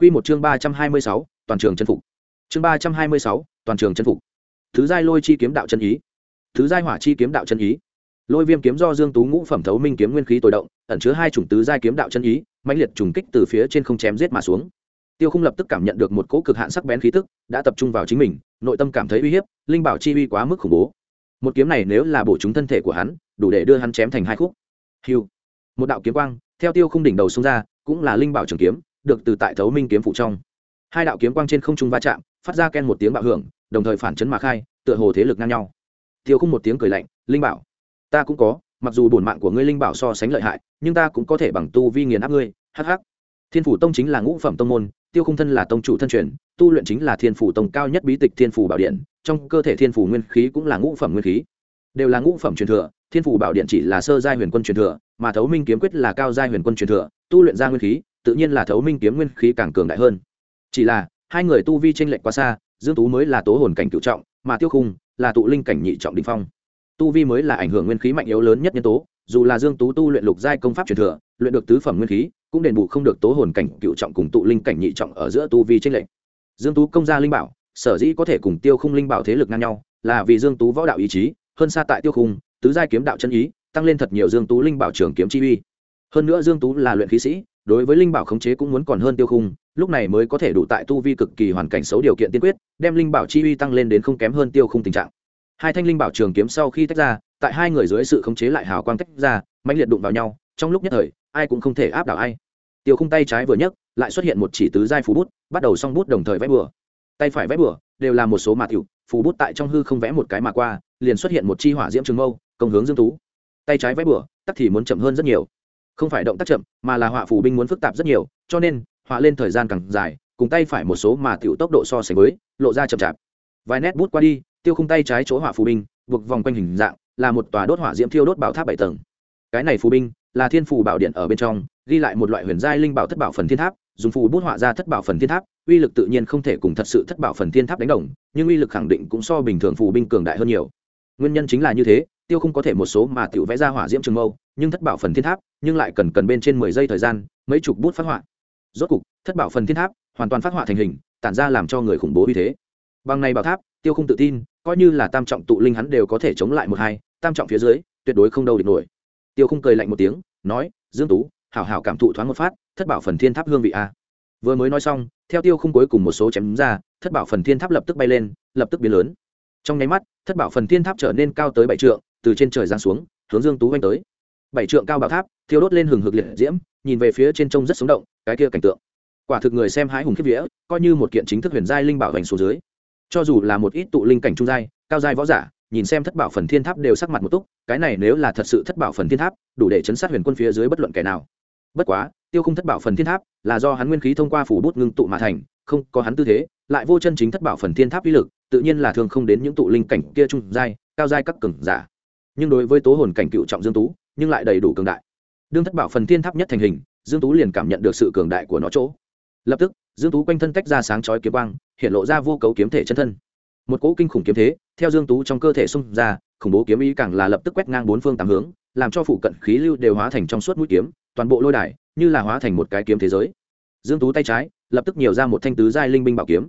Quy một chương ba trăm hai mươi sáu, toàn trường chân phục. Chương ba trăm hai mươi sáu, toàn trường chân phục. Thứ giai lôi chi kiếm đạo chân ý. Thứ giai hỏa chi kiếm đạo chân ý. Lôi viêm kiếm do dương tú ngũ phẩm thấu minh kiếm nguyên khí tối động, ẩn chứa hai chủng tứ giai kiếm đạo chân ý, mãnh liệt trùng kích từ phía trên không chém giết mà xuống. Tiêu không lập tức cảm nhận được một cỗ cực hạn sắc bén khí tức, đã tập trung vào chính mình, nội tâm cảm thấy uy hiếp, linh bảo chi uy quá mức khủng bố. Một kiếm này nếu là bổ trúng thân thể của hắn, đủ để đưa hắn chém thành hai khúc. Hiu một đạo kiếm quang, theo tiêu không đỉnh đầu xông ra, cũng là linh bảo trường kiếm được từ tại thấu minh kiếm phụ trong. Hai đạo kiếm quang trên không trung va chạm, phát ra ken một tiếng bạo hưởng, đồng thời phản chấn mà khai, tựa hồ thế lực ngang nhau. Tiêu không một tiếng cười lạnh, linh bảo, ta cũng có, mặc dù bổn mạng của ngươi linh bảo so sánh lợi hại, nhưng ta cũng có thể bằng tu vi nghiền áp ngươi hh thiên phủ tông chính là ngũ phẩm tông môn, tiêu không thân là tông chủ thân truyền, tu luyện chính là thiên phủ tông cao nhất bí tịch thiên phủ bảo điện, trong cơ thể thiên phủ nguyên khí cũng là ngũ phẩm nguyên khí. Đều là ngũ phẩm truyền thừa, thiên phủ bảo điện chỉ là sơ giai huyền quân truyền thừa, mà thấu minh kiếm quyết là cao giai huyền quân truyền thừa, tu luyện ra nguyên khí tự nhiên là thấu minh kiếm nguyên khí càng cường đại hơn. Chỉ là, hai người tu vi tranh lệch quá xa, dương tú mới là tố hồn cảnh cựu trọng, mà tiêu khung là tụ linh cảnh nhị trọng đỉnh phong. Tu vi mới là ảnh hưởng nguyên khí mạnh yếu lớn nhất nhân tố, dù là dương tú tu luyện lục giai công pháp truyền thừa, luyện được tứ phẩm nguyên khí, cũng đền bù không được tố hồn cảnh cựu trọng cùng tụ linh cảnh nhị trọng ở giữa tu vi tranh lệch. Dương tú công gia linh bảo, sở dĩ có thể cùng tiêu khung linh bảo thế lực ngang nhau, là vì dương tú võ đạo ý chí, hơn xa tại tiêu khung, tứ giai kiếm đạo chân ý, tăng lên thật nhiều dương tú linh bảo trường kiếm chi uy. Hơn nữa dương tú là luyện khí sĩ đối với linh bảo khống chế cũng muốn còn hơn tiêu khung, lúc này mới có thể đủ tại tu vi cực kỳ hoàn cảnh xấu điều kiện tiên quyết, đem linh bảo chi uy tăng lên đến không kém hơn tiêu khung tình trạng. Hai thanh linh bảo trường kiếm sau khi tách ra, tại hai người dưới sự khống chế lại hào quang tách ra mạnh liệt đụng vào nhau, trong lúc nhất thời, ai cũng không thể áp đảo ai. Tiêu khung tay trái vừa nhấc, lại xuất hiện một chỉ tứ giai phú bút, bắt đầu xong bút đồng thời vẽ bừa. Tay phải vẽ bừa, đều là một số mạt tiểu, phù bút tại trong hư không vẽ một cái mà qua, liền xuất hiện một chi hỏa diễm trường mâu, công hướng dương tú. Tay trái vẽ bừa, tắc thì muốn chậm hơn rất nhiều không phải động tác chậm, mà là họa phủ binh muốn phức tạp rất nhiều, cho nên, họa lên thời gian càng dài, cùng tay phải một số mà tiểu tốc độ so sánh với, lộ ra chậm chạp. Vài nét bút qua đi, tiêu khung tay trái chỗ họa phù binh, buộc vòng quanh hình dạng, là một tòa đốt hỏa diễm thiêu đốt bảo tháp bảy tầng. Cái này phù binh, là thiên phù bảo điện ở bên trong, ghi lại một loại huyền giai linh bảo thất bảo phần thiên tháp, dùng phù bút họa ra thất bảo phần thiên tháp, uy lực tự nhiên không thể cùng thật sự thất bảo phần thiên tháp đánh đồng, nhưng uy lực khẳng định cũng so bình thường phù binh cường đại hơn nhiều. Nguyên nhân chính là như thế, tiêu không có thể một số mà tiểu vẽ ra hỏa diễm trường mâu nhưng thất bảo phần thiên tháp, nhưng lại cần cần bên trên mười giây thời gian, mấy chục bút phát họa. Rốt cục, thất bảo phần thiên tháp hoàn toàn phát họa thành hình, tản ra làm cho người khủng bố uy thế. Bằng này bảo tháp, tiêu không tự tin, coi như là tam trọng tụ linh hắn đều có thể chống lại một hai, tam trọng phía dưới, tuyệt đối không đâu địch nổi. Tiêu không cười lạnh một tiếng, nói, dương tú, hảo hảo cảm thụ thoáng một phát, thất bảo phần thiên tháp hương vị a. Vừa mới nói xong, theo tiêu không cuối cùng một số chém ra, thất bảo phần thiên tháp lập tức bay lên, lập tức biến lớn. Trong nháy mắt, thất bảo phần thiên tháp trở nên cao tới bảy trượng, từ trên trời giáng xuống, hướng dương tú quanh tới bảy trượng cao bảo tháp, thiêu đốt lên hừng hực liệt diễm, nhìn về phía trên trông rất sống động, cái kia cảnh tượng. Quả thực người xem hái hùng kiếp vía, coi như một kiện chính thức huyền giai linh bảo hành xuống dưới. Cho dù là một ít tụ linh cảnh trung giai, cao giai võ giả, nhìn xem thất bảo phần thiên tháp đều sắc mặt một túc, cái này nếu là thật sự thất bảo phần thiên tháp, đủ để chấn sát huyền quân phía dưới bất luận kẻ nào. Bất quá, tiêu không thất bảo phần thiên tháp là do hắn nguyên khí thông qua phủ bút ngưng tụ mà thành, không có hắn tư thế, lại vô chân chính thất bảo phần thiên tháp uy lực, tự nhiên là thường không đến những tụ linh cảnh kia trung giai, cao giai các cường giả. Nhưng đối với tố hồn cảnh cựu trọng dương tú nhưng lại đầy đủ cường đại. Đương thất bảo phần thiên tháp nhất thành hình, dương tú liền cảm nhận được sự cường đại của nó chỗ. Lập tức, dương tú quanh thân tách ra sáng chói kiếm quang, hiện lộ ra vô cấu kiếm thể chân thân. Một cỗ kinh khủng kiếm thế, theo dương tú trong cơ thể xung ra, khủng bố kiếm ý càng là lập tức quét ngang bốn phương tám hướng, làm cho phụ cận khí lưu đều hóa thành trong suốt mũi kiếm, toàn bộ lôi đài như là hóa thành một cái kiếm thế giới. Dương tú tay trái, lập tức nhiều ra một thanh tứ giai linh binh bảo kiếm.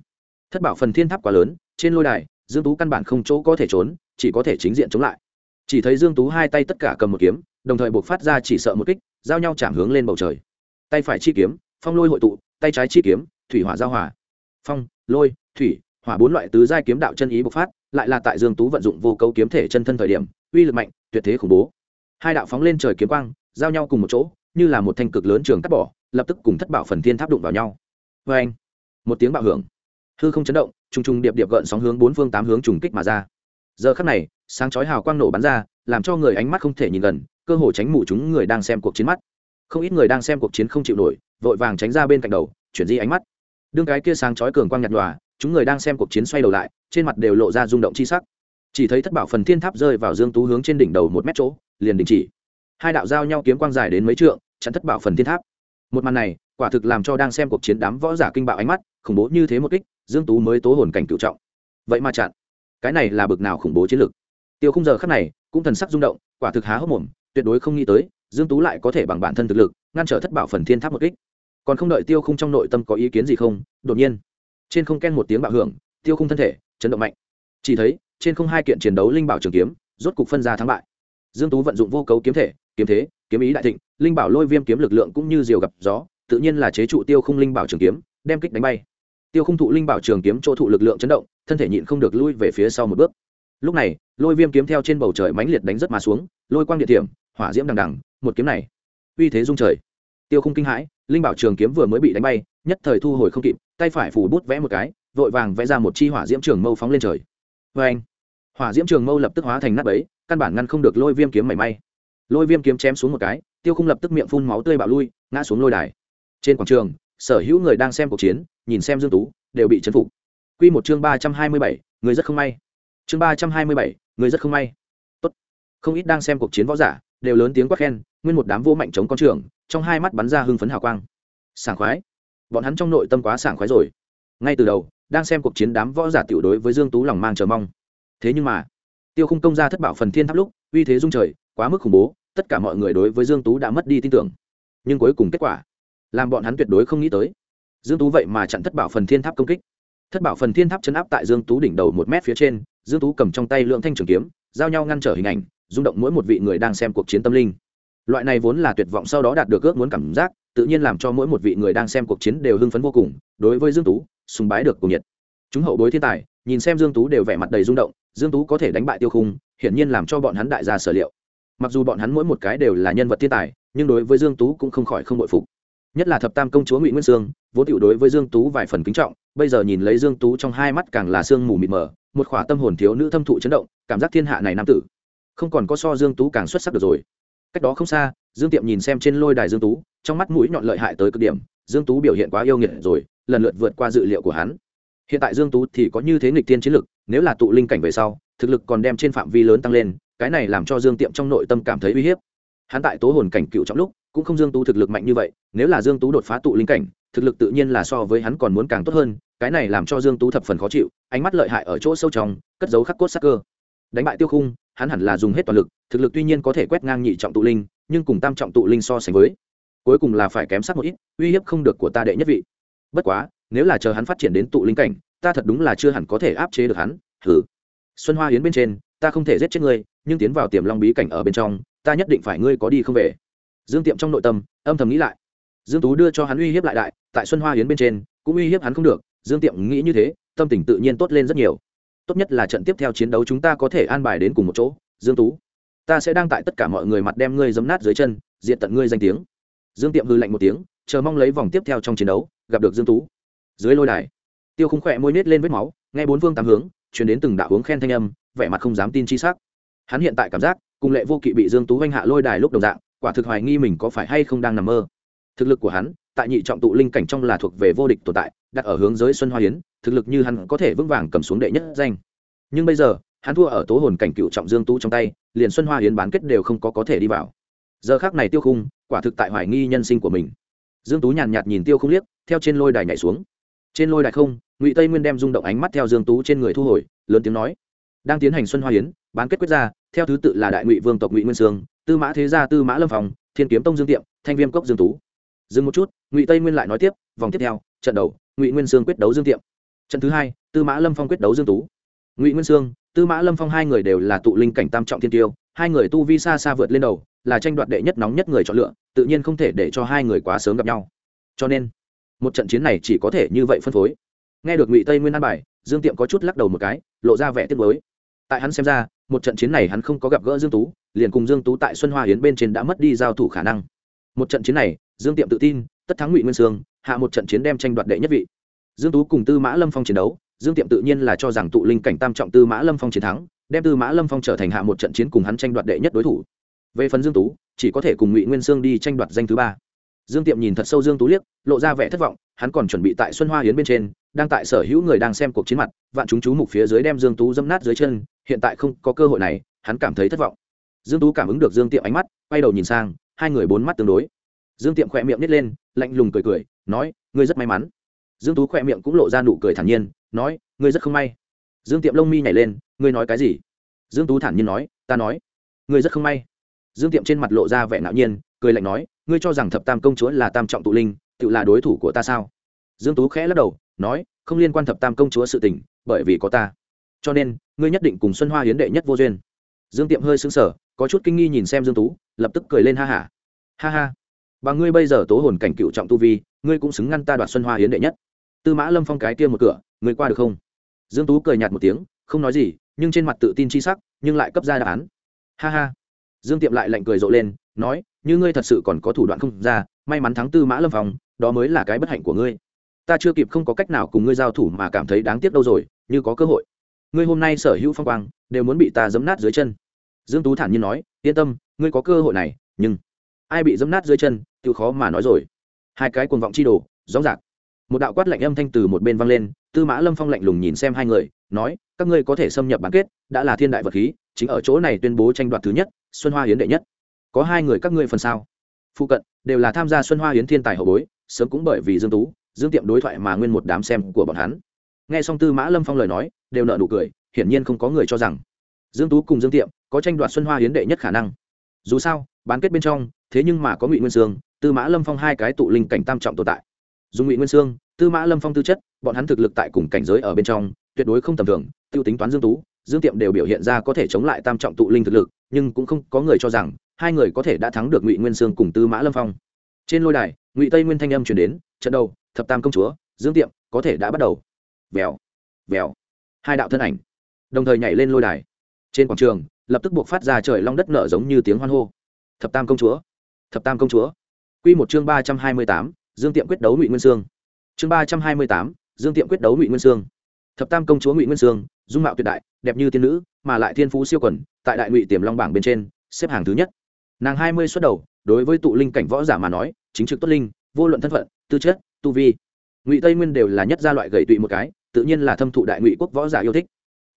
Thất bảo phần thiên tháp quá lớn, trên lôi đài, dương tú căn bản không chỗ có thể trốn, chỉ có thể chính diện chống lại. Chỉ thấy dương tú hai tay tất cả cầm một kiếm đồng thời buộc phát ra chỉ sợ một kích, giao nhau chạm hướng lên bầu trời. Tay phải chi kiếm, phong lôi hội tụ, tay trái chi kiếm, thủy hỏa giao hỏa phong, lôi, thủy, hỏa bốn loại tứ giai kiếm đạo chân ý bộc phát, lại là tại dương tú vận dụng vô cấu kiếm thể chân thân thời điểm, uy lực mạnh, tuyệt thế khủng bố. Hai đạo phóng lên trời kiếm quang, giao nhau cùng một chỗ, như là một thanh cực lớn trường cắt bỏ, lập tức cùng thất bảo phần thiên tháp đụng vào nhau. Vê anh, một tiếng bạo hưởng. Hư không chấn động, trùng trùng điệp điệp gợn sóng hướng bốn phương tám hướng trùng kích mà ra. Giờ khắc này, sáng chói hào quang nổ bắn ra, làm cho người ánh mắt không thể nhìn gần cơ hồ tránh mù chúng người đang xem cuộc chiến mắt. Không ít người đang xem cuộc chiến không chịu nổi, vội vàng tránh ra bên cạnh đầu, chuyển di ánh mắt. Đương cái kia sáng chói cường quang nhạt nhòa, chúng người đang xem cuộc chiến xoay đầu lại, trên mặt đều lộ ra rung động chi sắc. Chỉ thấy thất bảo phần thiên tháp rơi vào dương tú hướng trên đỉnh đầu một mét chỗ, liền đình chỉ. Hai đạo giao nhau kiếm quang dài đến mấy trượng, chặn thất bảo phần thiên tháp. Một màn này, quả thực làm cho đang xem cuộc chiến đám võ giả kinh bạo ánh mắt, khủng bố như thế một kích, dương tú mới tố hồn cảnh cựu trọng. Vậy mà chặn. Cái này là bực nào khủng bố chiến lược? Tiêu không giờ khắc này, cũng thần sắc rung động, quả thực há hốc mồm tuyệt đối không nghĩ tới, dương tú lại có thể bằng bản thân thực lực, ngăn trở thất bảo phần thiên tháp một kích. Còn không đợi tiêu khung trong nội tâm có ý kiến gì không, đột nhiên, trên không ken một tiếng bạo hưởng, tiêu khung thân thể chấn động mạnh. Chỉ thấy, trên không hai kiện chiến đấu linh bảo trường kiếm, rốt cục phân ra thắng bại. Dương tú vận dụng vô cấu kiếm thể, kiếm thế, kiếm ý đại thịnh, linh bảo lôi viêm kiếm lực lượng cũng như diều gặp gió, tự nhiên là chế trụ tiêu khung linh bảo trường kiếm, đem kích đánh bay. Tiêu khung thụ linh bảo trường kiếm chỗ thụ lực lượng chấn động, thân thể nhịn không được lui về phía sau một bước lúc này lôi viêm kiếm theo trên bầu trời mãnh liệt đánh rất mà xuống lôi quang địa điểm hỏa diễm đằng đằng một kiếm này. Uy thế dung trời. Tiêu không kinh hãi linh bảo trường kiếm vừa mới bị đánh bay nhất thời thu hồi không kịp tay phải phủ bút vẽ một cái vội vàng vẽ ra một chi hỏa diễm trường mâu phóng lên trời. Vê anh hỏa diễm trường mâu lập tức hóa thành nắp ấy căn bản ngăn không được lôi viêm kiếm mảy may. Lôi viêm kiếm chém xuống một cái tiêu không lập tức miệng phun máu tươi bạo lui ngã xuống lôi đài. Trên quảng trường sở hữu người đang xem cuộc chiến nhìn xem dương tú đều bị chấn phục. Quy một chương ba trăm hai mươi bảy, người rất không may chương ba trăm hai mươi bảy, người rất không may. Tốt. Không ít đang xem cuộc chiến võ giả đều lớn tiếng quát khen nguyên một đám vô mạnh chống con trường trong hai mắt bắn ra hưng phấn hào quang. Sảng khoái. Bọn hắn trong nội tâm quá sảng khoái rồi. Ngay từ đầu đang xem cuộc chiến đám võ giả tiểu đối với dương tú lòng mang chờ mong. Thế nhưng mà tiêu khung công ra thất bảo phần thiên tháp lúc uy thế dung trời quá mức khủng bố tất cả mọi người đối với dương tú đã mất đi tin tưởng. Nhưng cuối cùng kết quả làm bọn hắn tuyệt đối không nghĩ tới. Dương tú vậy mà chặn thất bảo phần thiên tháp công kích. Thất bảo phần thiên tháp chấn áp tại dương tú đỉnh đầu một mét phía trên dương tú cầm trong tay lượng thanh trường kiếm, giao nhau ngăn trở hình ảnh, rung động mỗi một vị người đang xem cuộc chiến tâm linh. Loại này vốn là tuyệt vọng sau đó đạt được ước muốn cảm giác, tự nhiên làm cho mỗi một vị người đang xem cuộc chiến đều hưng phấn vô cùng, đối với dương tú, sùng bái được cùng nhiệt. Chúng hậu bối thiên tài, nhìn xem dương tú đều vẻ mặt đầy rung động, dương tú có thể đánh bại tiêu khung, hiển nhiên làm cho bọn hắn đại gia sở liệu. Mặc dù bọn hắn mỗi một cái đều là nhân vật thiên tài, nhưng đối với dương tú cũng không khỏi không bội phục. Nhất là thập tam công chúa ngụy nguyên sương, vốn tiểu đối với dương tú vài phần kính trọng, bây giờ nhìn lấy dương tú trong hai mắt càng là sương mù mịt mờ một khỏa tâm hồn thiếu nữ thâm thụ chấn động, cảm giác thiên hạ này nam tử. Không còn có so dương tú càng xuất sắc được rồi. Cách đó không xa, dương tiệm nhìn xem trên lôi đài dương tú, trong mắt mũi nhọn lợi hại tới cực điểm, dương tú biểu hiện quá yêu nghiệt rồi, lần lượt vượt qua dự liệu của hắn. Hiện tại dương tú thì có như thế nghịch tiên chiến lực, nếu là tụ linh cảnh về sau, thực lực còn đem trên phạm vi lớn tăng lên, cái này làm cho dương tiệm trong nội tâm cảm thấy uy hiếp. Hắn tại tố hồn cảnh cựu trong lúc, cũng không dương tú thực lực mạnh như vậy, nếu là dương tú đột phá tụ linh cảnh, thực lực tự nhiên là so với hắn còn muốn càng tốt hơn cái này làm cho dương tú thập phần khó chịu, ánh mắt lợi hại ở chỗ sâu trong, cất giấu khắc cốt sắc cơ. Đánh bại tiêu khung, hắn hẳn là dùng hết toàn lực, thực lực tuy nhiên có thể quét ngang nhị trọng tụ linh, nhưng cùng tam trọng tụ linh so sánh với, cuối cùng là phải kém sắc một ít, uy hiếp không được của ta đệ nhất vị. Bất quá, nếu là chờ hắn phát triển đến tụ linh cảnh, ta thật đúng là chưa hẳn có thể áp chế được hắn thử xuân hoa yến bên trên, ta không thể giết chết ngươi, nhưng tiến vào tiềm long bí cảnh ở bên trong, ta nhất định phải ngươi có đi không về. Dương tiệm trong nội tâm, âm thầm nghĩ lại. Dương tú đưa cho hắn uy hiếp lại đại, tại xuân hoa yến bên trên, cũng uy hiếp hắn không được dương tiệm nghĩ như thế, tâm tình tự nhiên tốt lên rất nhiều. Tốt nhất là trận tiếp theo chiến đấu chúng ta có thể an bài đến cùng một chỗ, dương tú. Ta sẽ đang tại tất cả mọi người mặt đem ngươi giấm nát dưới chân, diện tận ngươi danh tiếng. Dương tiệm hư lạnh một tiếng, chờ mong lấy vòng tiếp theo trong chiến đấu, gặp được dương tú. Dưới lôi đài, tiêu không khỏe môi nết lên vết máu, nghe bốn phương tám hướng chuyển đến từng đạo hướng khen thanh âm, vẻ mặt không dám tin chi sắc. Hắn hiện tại cảm giác, cùng lệ vô kỵ bị dương tú oanh hạ lôi đài lúc đồng dạng, quả thực hoài nghi mình có phải hay không đang nằm mơ thực lực của hắn, tại nhị trọng tụ linh cảnh trong là thuộc về vô địch tồn tại, đặt ở hướng giới xuân hoa hiến, thực lực như hắn có thể vững vàng cầm xuống đệ nhất danh. Nhưng bây giờ, hắn thua ở tố hồn cảnh cựu trọng dương tú trong tay, liền xuân hoa hiến bán kết đều không có có thể đi vào. Giờ khác này tiêu khung, quả thực tại hoài nghi nhân sinh của mình. Dương tú nhàn nhạt nhìn tiêu không liếc, theo trên lôi đài nhảy xuống. Trên lôi đài không, ngụy tây nguyên đem rung động ánh mắt theo dương tú trên người thu hồi, lớn tiếng nói đang tiến hành xuân hoa hiến, bán kết quyết ra, theo thứ tự là đại ngụy vương tộc ngụy nguyên sương, tư mã thế gia, tư mã lâm phòng thiên kiếm tông dương tiệm, thanh viêm cốc dương tú dừng một chút, ngụy tây nguyên lại nói tiếp, vòng tiếp theo, trận đầu, ngụy nguyên sương quyết đấu dương tiệm. Trận thứ hai, tư mã lâm phong quyết đấu dương tú. Ngụy nguyên sương, tư mã lâm phong hai người đều là tụ linh cảnh tam trọng thiên tiêu, hai người tu vi xa xa vượt lên đầu, là tranh đoạt đệ nhất nóng nhất người chọn lựa, tự nhiên không thể để cho hai người quá sớm gặp nhau. Cho nên, một trận chiến này chỉ có thể như vậy phân phối. Nghe được ngụy tây nguyên an bài, dương tiệm có chút lắc đầu một cái, lộ ra vẻ tiếc mới tại hắn xem ra, một trận chiến này hắn không có gặp gỡ dương tú, liền cùng dương tú tại xuân hoa hiến bên trên đã mất đi giao thủ khả năng. Một trận chiến này dương tiệm tự tin, tất thắng ngụy nguyên sương, hạ một trận chiến đem tranh đoạt đệ nhất vị. Dương tú cùng tư mã lâm phong chiến đấu, dương tiệm tự nhiên là cho rằng tụ linh cảnh tam trọng tư mã lâm phong chiến thắng, đem tư mã lâm phong trở thành hạ một trận chiến cùng hắn tranh đoạt đệ nhất đối thủ. Về phần dương tú, chỉ có thể cùng ngụy nguyên sương đi tranh đoạt danh thứ ba. Dương tiệm nhìn thật sâu dương tú liếc, lộ ra vẻ thất vọng, hắn còn chuẩn bị tại xuân hoa hiến bên trên, đang tại sở hữu người đang xem cuộc chiến mặt, vạn chúng chú mục phía dưới đem dương tú dâm nát dưới chân, hiện tại không có cơ hội này, hắn cảm thấy thất vọng. Dương tú cảm ứng được dương tiệm ánh mắt, quay đầu nhìn sang, hai người bốn mắt tương đối dương tiệm khỏe miệng nít lên, lạnh lùng cười cười, nói, ngươi rất may mắn. Dương tú khỏe miệng cũng lộ ra nụ cười thản nhiên, nói, ngươi rất không may. Dương tiệm lông mi nhảy lên, ngươi nói cái gì? Dương tú thản nhiên nói, ta nói, ngươi rất không may. Dương tiệm trên mặt lộ ra vẻ ngạo nhiên, cười lạnh nói, ngươi cho rằng thập tam công chúa là tam trọng tụ linh, tự là đối thủ của ta sao? Dương tú khẽ lắc đầu, nói, không liên quan thập tam công chúa sự tình, bởi vì có ta. Cho nên, ngươi nhất định cùng xuân hoa hiến đệ nhất vô duyên. Dương tiệm hơi sững sờ, có chút kinh nghi nhìn xem dương tú, lập tức cười lên ha hả. Ha. ha. ha bà ngươi bây giờ tố hồn cảnh cựu trọng tu vi, ngươi cũng xứng ngăn ta đoạt xuân hoa hiến đệ nhất. Tư mã lâm phong cái kia một cửa, ngươi qua được không? Dương tú cười nhạt một tiếng, không nói gì, nhưng trên mặt tự tin chi sắc, nhưng lại cấp ra đáp án. Ha ha. Dương tiệm lại lạnh cười rộ lên, nói, như ngươi thật sự còn có thủ đoạn không ra, may mắn thắng tư mã lâm phong, đó mới là cái bất hạnh của ngươi. Ta chưa kịp không có cách nào cùng ngươi giao thủ mà cảm thấy đáng tiếc đâu rồi, như có cơ hội. Ngươi hôm nay sở hữu phong quang, đều muốn bị ta giấm nát dưới chân. Dương tú thản nhiên nói, yên tâm, ngươi có cơ hội này, nhưng ai bị giấm nát dưới chân tự khó mà nói rồi. Hai cái cuồng vọng chi đồ rõ rạc một đạo quát lạnh âm thanh từ một bên vang lên, tư mã lâm phong lạnh lùng nhìn xem hai người, nói, các ngươi có thể xâm nhập bán kết, đã là thiên đại vật khí, chính ở chỗ này tuyên bố tranh đoạt thứ nhất, xuân hoa hiến đệ nhất. Có hai người các ngươi phần sao phụ cận, đều là tham gia xuân hoa hiến thiên tài hậu bối, sớm cũng bởi vì dương tú, dương tiệm đối thoại mà nguyên một đám xem của bọn hắn. Nghe xong tư mã lâm phong lời nói, đều nợ nụ cười, hiển nhiên không có người cho rằng, dương tú cùng dương tiệm có tranh đoạt xuân hoa hiến đệ nhất khả năng. Dù sao, bán kết bên trong, thế nhưng mà có ngụy nguyên sương tư mã lâm phong hai cái tụ linh cảnh tam trọng tồn tại dùng ngụy nguyên sương tư mã lâm phong tư chất bọn hắn thực lực tại cùng cảnh giới ở bên trong tuyệt đối không tầm thường t i ê u tính toán dương tú dương tiệm đều biểu hiện ra có thể chống lại tam trọng tụ linh thực lực nhưng cũng không có người cho rằng hai người có thể đã thắng được ngụy nguyên sương cùng tư mã lâm phong trên lôi đài ngụy tây nguyên thanh âm chuyển đến trận đầu thập tam công chúa dương tiệm có thể đã bắt đầu vèo vèo hai đạo thân ảnh đồng thời nhảy lên lôi đài trên quảng trường lập tức buộc phát ra trời long đất nở giống như tiếng hoan hô thập tam công chúa thập tam công chúa Quy một chương ba trăm hai mươi tám, dương tiệm quyết đấu ngụy nguyên sương. Chương ba trăm hai mươi tám, dương tiệm quyết đấu ngụy nguyên sương. Thập tam công chúa ngụy nguyên sương, dung mạo tuyệt đại, đẹp như tiên nữ, mà lại thiên phú siêu quần, tại đại ngụy tiềm long bảng bên trên, xếp hàng thứ nhất. Nàng hai mươi xuất đầu, đối với tụ linh cảnh võ giả mà nói, chính trực tốt linh, vô luận thân phận, tư chất, tu vi. Ngụy tây nguyên đều là nhất gia loại gầy tụy một cái, tự nhiên là thâm thụ đại ngụy quốc võ giả yêu thích.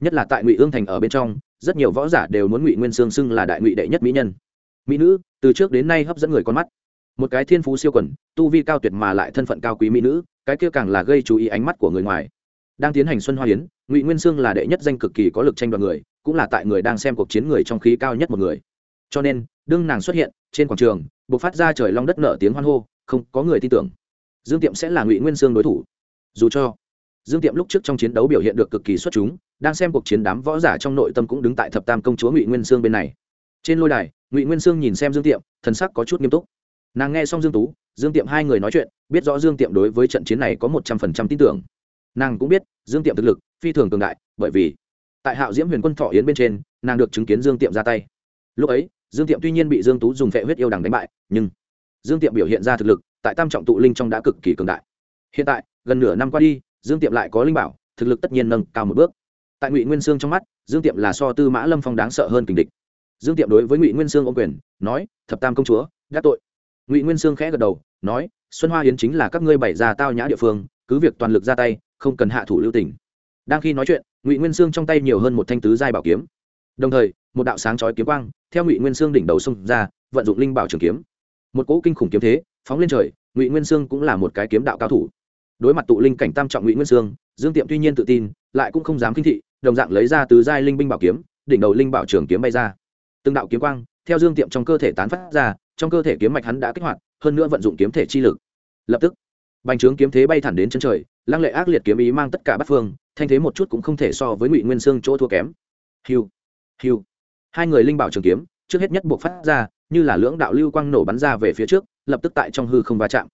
Nhất là tại ngụy ương thành ở bên trong, rất nhiều võ giả đều muốn ngụy nguyên sương xưng là đại ngụy đệ nhất mỹ nhân. Mỹ nữ, từ trước đến nay hấp dẫn người con mắt một cái thiên phú siêu quần, tu vi cao tuyệt mà lại thân phận cao quý mỹ nữ, cái kia càng là gây chú ý ánh mắt của người ngoài. Đang tiến hành xuân hoa hiến ngụy nguyên sương là đệ nhất danh cực kỳ có lực tranh đoạt người, cũng là tại người đang xem cuộc chiến người trong khí cao nhất một người. Cho nên, đương nàng xuất hiện, trên quảng trường buộc phát ra trời long đất nở tiếng hoan hô, không có người tin tưởng. Dương tiệm sẽ là ngụy nguyên sương đối thủ. Dù cho, dương tiệm lúc trước trong chiến đấu biểu hiện được cực kỳ xuất chúng, đang xem cuộc chiến đám võ giả trong nội tâm cũng đứng tại thập tam công chúa ngụy nguyên sương bên này. Trên lôi đài, ngụy nguyên sương nhìn xem dương tiệm, thần sắc có chút nghiêm túc nàng nghe xong dương tú, dương tiệm hai người nói chuyện, biết rõ dương tiệm đối với trận chiến này có một trăm phần trăm tin tưởng. Nàng cũng biết, dương tiệm thực lực phi thường cường đại, bởi vì tại hạo diễm huyền quân thọ yến bên trên, nàng được chứng kiến dương tiệm ra tay. Lúc ấy, dương tiệm tuy nhiên bị dương tú dùng phệ huyết yêu đằng đánh bại, nhưng dương tiệm biểu hiện ra thực lực tại tam trọng tụ linh trong đã cực kỳ cường đại. Hiện tại, gần nửa năm qua đi, dương tiệm lại có linh bảo, thực lực tất nhiên nâng cao một bước. Tại ngụy nguyên sương trong mắt, dương tiệm là so tư mã lâm phong đáng sợ hơn kình địch. Dương tiệm đối với ngụy nguyên sương ô quyền, nói, thập tam công chúa gác tội ngụy nguyên sương khẽ gật đầu nói xuân hoa yến chính là các ngươi bày ra tao nhã địa phương cứ việc toàn lực ra tay không cần hạ thủ lưu tình đang khi nói chuyện ngụy nguyên sương trong tay nhiều hơn một thanh tứ giai bảo kiếm đồng thời một đạo sáng chói kiếm quang theo ngụy nguyên sương đỉnh đầu xông ra vận dụng linh bảo trường kiếm một cỗ kinh khủng kiếm thế phóng lên trời ngụy nguyên sương cũng là một cái kiếm đạo cao thủ đối mặt tụ linh cảnh tam trọng ngụy nguyên sương dương tiệm tuy nhiên tự tin lại cũng không dám kinh thị đồng dạng lấy ra tứ giai linh binh bảo kiếm đỉnh đầu linh bảo trường kiếm bay ra từng đạo kiếm quang theo dương tiệm trong cơ thể tán phát ra trong cơ thể kiếm mạch hắn đã kích hoạt, hơn nữa vận dụng kiếm thể chi lực. Lập tức, bành trướng kiếm thế bay thẳng đến chân trời, lăng lệ ác liệt kiếm ý mang tất cả bát phương, thanh thế một chút cũng không thể so với ngụy nguyên sương chỗ thua kém. Hiu hiu. Hai người linh bảo trường kiếm, trước hết nhất buộc phát ra, như là lưỡng đạo lưu quang nổ bắn ra về phía trước, lập tức tại trong hư không va chạm.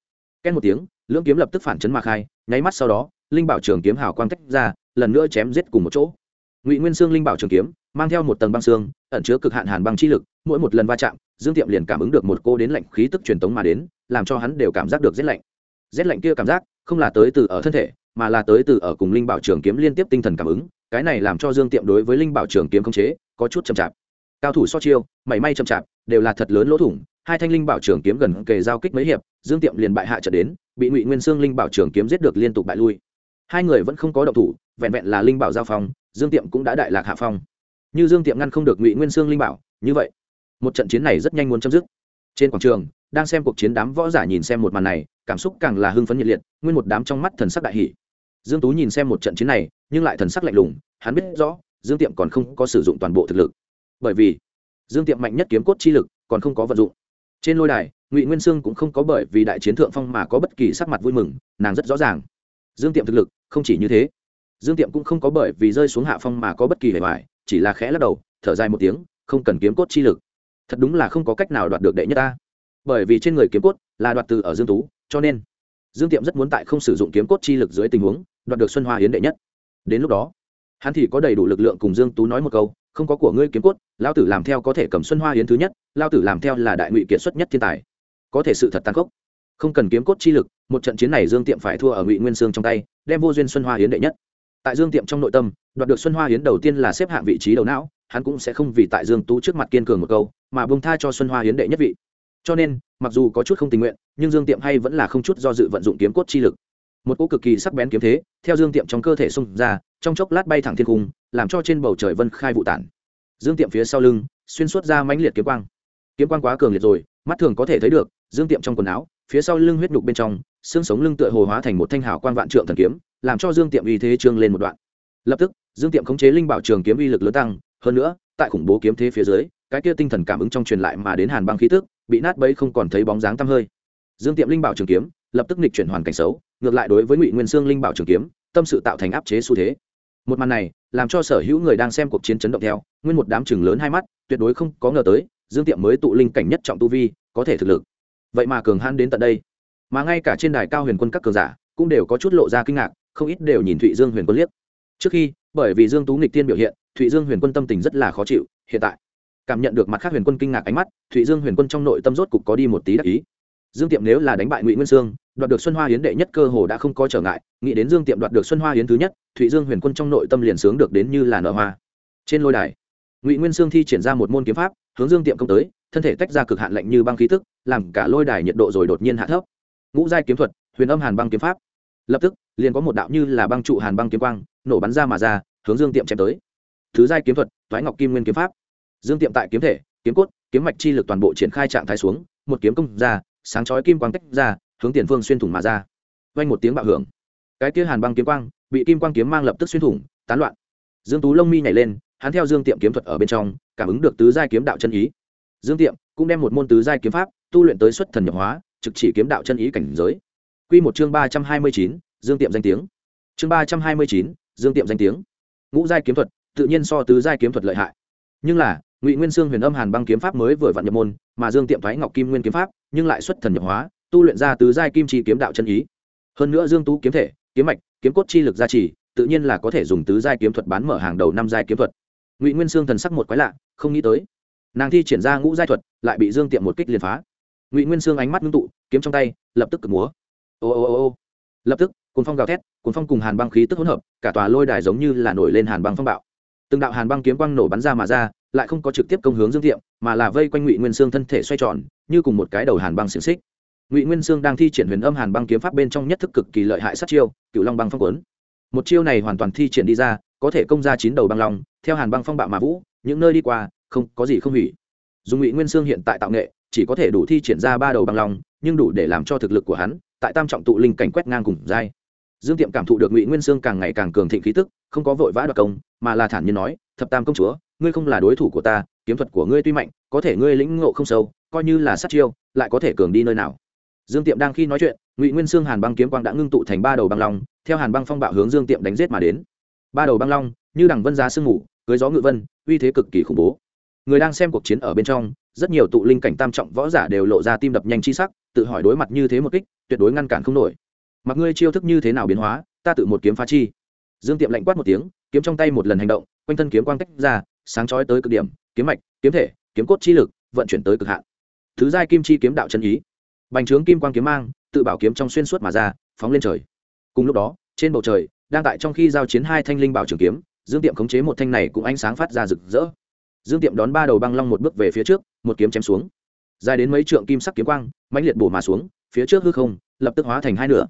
Két một tiếng, lưỡng kiếm lập tức phản chấn mà khai, nháy mắt sau đó, linh bảo trường kiếm hào quang tách ra, lần nữa chém giết cùng một chỗ. Ngụy nguyên sương linh bảo trường kiếm, mang theo một tầng băng xương, ẩn chứa cực hạn hàn băng chi lực mỗi một lần va chạm, dương tiệm liền cảm ứng được một cô đến lạnh khí tức truyền tống mà đến, làm cho hắn đều cảm giác được rét lạnh. Rét lạnh kia cảm giác, không là tới từ ở thân thể, mà là tới từ ở cùng linh bảo trường kiếm liên tiếp tinh thần cảm ứng, cái này làm cho dương tiệm đối với linh bảo trường kiếm không chế, có chút chậm chạp. Cao thủ so chiêu, mảy may chậm chạp, đều là thật lớn lỗ thủng, hai thanh linh bảo trường kiếm gần kề giao kích mấy hiệp, dương tiệm liền bại hạ trở đến, bị ngụy nguyên sương linh bảo trường kiếm giết được liên tục bại lui. Hai người vẫn không có động thủ, vẹn vẹn là linh bảo giao phong, dương tiệm cũng đã đại lạc hạ phong. Như dương tiệm ngăn không được ngụy nguyên sương linh bảo, như vậy một trận chiến này rất nhanh muốn chấm dứt. Trên quảng trường, đang xem cuộc chiến đám võ giả nhìn xem một màn này, cảm xúc càng là hưng phấn nhiệt liệt, nguyên một đám trong mắt thần sắc đại hỷ dương tú nhìn xem một trận chiến này, nhưng lại thần sắc lạnh lùng, hắn biết rõ, dương tiệm còn không có sử dụng toàn bộ thực lực. Bởi vì, dương tiệm mạnh nhất kiếm cốt chi lực, còn không có vận dụng. Trên lôi đài, ngụy nguyên sương cũng không có bởi vì đại chiến thượng phong mà có bất kỳ sắc mặt vui mừng, nàng rất rõ ràng. Dương tiệm thực lực, không chỉ như thế. Dương tiệm cũng không có bởi vì rơi xuống hạ phong mà có bất kỳ hề hoài chỉ là khẽ lắc đầu, thở dài một tiếng, không cần kiếm cốt chi lực thật đúng là không có cách nào đoạt được đệ nhất ta. Bởi vì trên người kiếm cốt là đoạt từ ở dương tú, cho nên dương tiệm rất muốn tại không sử dụng kiếm cốt chi lực dưới tình huống, đoạt được xuân hoa hiến đệ nhất. Đến lúc đó, hắn thì có đầy đủ lực lượng cùng dương tú nói một câu, không có của ngươi kiếm cốt lao tử làm theo có thể cầm xuân hoa hiến thứ nhất lao tử làm theo là đại ngụy kiệt xuất nhất thiên tài. Có thể sự thật tăng khốc. Không cần kiếm cốt chi lực, một trận chiến này dương tiệm phải thua ở ngụy nguyên sương trong tay, đem vô duyên xuân hoa hiến đệ nhất. Tại dương tiệm trong nội tâm, đoạt được xuân hoa hiến đầu tiên là xếp hạng vị trí đầu não hắn cũng sẽ không vì tại dương tú trước mặt kiên cường một câu, mà bông tha cho xuân hoa hiến đệ nhất vị. Cho nên, mặc dù có chút không tình nguyện, nhưng dương tiệm hay vẫn là không chút do dự vận dụng kiếm cốt chi lực. Một cỗ cực kỳ sắc bén kiếm thế, theo dương tiệm trong cơ thể xung ra, trong chốc lát bay thẳng thiên cung, làm cho trên bầu trời vân khai vụ tản. Dương tiệm phía sau lưng, xuyên suốt ra mãnh liệt kiếm quang. Kiếm quang quá cường liệt rồi, mắt thường có thể thấy được, dương tiệm trong quần áo, phía sau lưng huyết nhục bên trong, xương sống lưng tựa hồ hóa thành một thanh hào quan vạn trượng thần kiếm, làm cho dương tiệm uy thế trương lên một đoạn. Lập tức, dương tiệm khống chế linh bảo trường kiếm uy lực lớn tăng hơn nữa, tại khủng bố kiếm thế phía dưới, cái kia tinh thần cảm ứng trong truyền lại mà đến hàn băng khí tức, bị nát bấy không còn thấy bóng dáng tăm hơi. Dương tiệm linh bảo trường kiếm, lập tức nịch chuyển hoàn cảnh xấu, ngược lại đối với ngụy nguyên sương linh bảo trường kiếm, tâm sự tạo thành áp chế xu thế. Một màn này, làm cho sở hữu người đang xem cuộc chiến chấn động theo, nguyên một đám chừng lớn hai mắt, tuyệt đối không có ngờ tới, dương tiệm mới tụ linh cảnh nhất trọng tu vi, có thể thực lực. Vậy mà cường hãn đến tận đây. Mà ngay cả trên đài cao huyền quân các cường giả, cũng đều có chút lộ ra kinh ngạc, không ít đều nhìn thụy dương huyền quân liếc. Trước khi, bởi vì dương tú nghịch tiên biểu hiện thụy dương huyền quân tâm tình rất là khó chịu, hiện tại, cảm nhận được mặt khác huyền quân kinh ngạc ánh mắt, thụy dương huyền quân trong nội tâm rốt cục có đi một tí đắc ý. Dương tiệm nếu là đánh bại ngụy nguyên sương, đoạt được xuân hoa hiến đệ nhất cơ hồ đã không có trở ngại, nghĩ đến dương tiệm đoạt được xuân hoa hiến thứ nhất, thụy dương huyền quân trong nội tâm liền sướng được đến như là nở hoa. Trên lôi đài, ngụy nguyên sương thi triển ra một môn kiếm pháp, hướng dương tiệm công tới, thân thể tách ra cực hạn lạnh như băng khí tức, làm cả lôi đài nhiệt độ rồi đột nhiên hạ thấp. Ngũ giai kiếm thuật, huyền âm hàn băng kiếm pháp. Lập tức, liền có một đạo như là băng trụ hàn băng kiếm quang, nổ bắn ra mà ra, hướng dương tiệm chém tới thứ giai kiếm thuật thoái ngọc kim nguyên kiếm pháp. Dương tiệm tại kiếm thể kiếm cốt kiếm mạch chi lực toàn bộ triển khai trạng thái xuống một kiếm công ra sáng chói kim quang tách ra hướng tiền phương xuyên thủng mà ra. Vang một tiếng bạo hưởng. Cái kia hàn băng kiếm quang bị kim quang kiếm mang lập tức xuyên thủng tán loạn. Dương tú lông mi nhảy lên hắn theo dương tiệm kiếm thuật ở bên trong cảm ứng được tứ giai kiếm đạo chân ý. Dương tiệm cũng đem một môn tứ giai kiếm pháp tu luyện tới xuất thần nhập hóa trực chỉ kiếm đạo chân ý cảnh giới. Quy một chương ba trăm hai mươi chín, dương tiệm danh tiếng. Chương ba trăm hai mươi chín, dương tiệm danh tiếng. Ngũ giai kiếm thuật tự nhiên so tứ giai kiếm thuật lợi hại. Nhưng là, ngụy nguyên sương huyền âm hàn băng kiếm pháp mới vừa vặn nhập môn, mà dương tiệm thoái ngọc kim nguyên kiếm pháp, nhưng lại xuất thần nhập hóa, tu luyện ra tứ giai kim chi kiếm đạo chân ý. Hơn nữa dương tú kiếm thể, kiếm mạch, kiếm cốt chi lực gia trì, tự nhiên là có thể dùng tứ giai kiếm thuật bán mở hàng đầu năm giai kiếm thuật. Ngụy nguyên sương thần sắc một quái lạ, không nghĩ tới, nàng thi triển ra ngũ giai thuật, lại bị dương tiệm một kích liền phá. Ngụy nguyên sương ánh mắt ngưng tụ, kiếm trong tay, lập tức cực múa. Ô ô ô ô. Lập tức cuốn phong gào thét cuốn phong cùng hàn băng khí tức hỗn hợp, cả tòa lôi đài giống như là nổi lên hàn băng phong bạo từng đạo hàn băng kiếm quang nổ bắn ra mà ra, lại không có trực tiếp công hướng dương tiệm, mà là vây quanh ngụy nguyên sương thân thể xoay tròn, như cùng một cái đầu hàn băng xiềng xích. Ngụy nguyên sương đang thi triển huyền âm hàn băng kiếm pháp bên trong nhất thức cực kỳ lợi hại sát chiêu cựu long băng phong quấn một chiêu này hoàn toàn thi triển đi ra, có thể công ra chín đầu băng long, theo hàn băng phong bạo mà vũ, những nơi đi qua, không, có gì không hủy. Dùng ngụy nguyên sương hiện tại tạo nghệ, chỉ có thể đủ thi triển ra ba đầu băng long, nhưng đủ để làm cho thực lực của hắn, tại tam trọng tụ linh cảnh quét ngang cùng dai dương tiệm cảm thụ được ngụy nguyên sương càng ngày càng cường thịnh khí tức, không có vội vã đoạt công, mà là thản nhiên nói, thập tam công chúa, ngươi không là đối thủ của ta, kiếm thuật của ngươi tuy mạnh, có thể ngươi lĩnh ngộ không sâu, coi như là sát chiêu, lại có thể cường đi nơi nào? Dương tiệm đang khi nói chuyện, ngụy nguyên sương hàn băng kiếm quang đã ngưng tụ thành ba đầu băng long, theo hàn băng phong bạo hướng dương tiệm đánh giết mà đến. Ba đầu băng long, như đằng vân giá sương ngủ cưới gió ngự vân, uy thế cực kỳ khủng bố. Người đang xem cuộc chiến ở bên trong, rất nhiều tụ linh cảnh tam trọng võ giả đều lộ ra tim đập nhanh chi sắc, tự hỏi đối mặt như thế một kích, tuyệt đối ngăn cản không nổi mặc ngươi chiêu thức như thế nào biến hóa, ta tự một kiếm phá chi. Dương tiệm lạnh quát một tiếng, kiếm trong tay một lần hành động, quanh thân kiếm quang tách ra, sáng chói tới cực điểm, kiếm mạch, kiếm thể, kiếm cốt chi lực vận chuyển tới cực hạn. Thứ giai kim chi kiếm đạo chân ý. Bành trướng kim quang kiếm mang, tự bảo kiếm trong xuyên suốt mà ra, phóng lên trời. Cùng lúc đó, trên bầu trời, đang tại trong khi giao chiến hai thanh linh bảo trường kiếm, dương tiệm khống chế một thanh này cũng ánh sáng phát ra rực rỡ. Dương tiệm đón ba đầu băng long một bước về phía trước, một kiếm chém xuống. Dài đến mấy trượng kim sắc kiếm quang, mãnh liệt bổ mà xuống, phía trước hư không, lập tức hóa thành hai nửa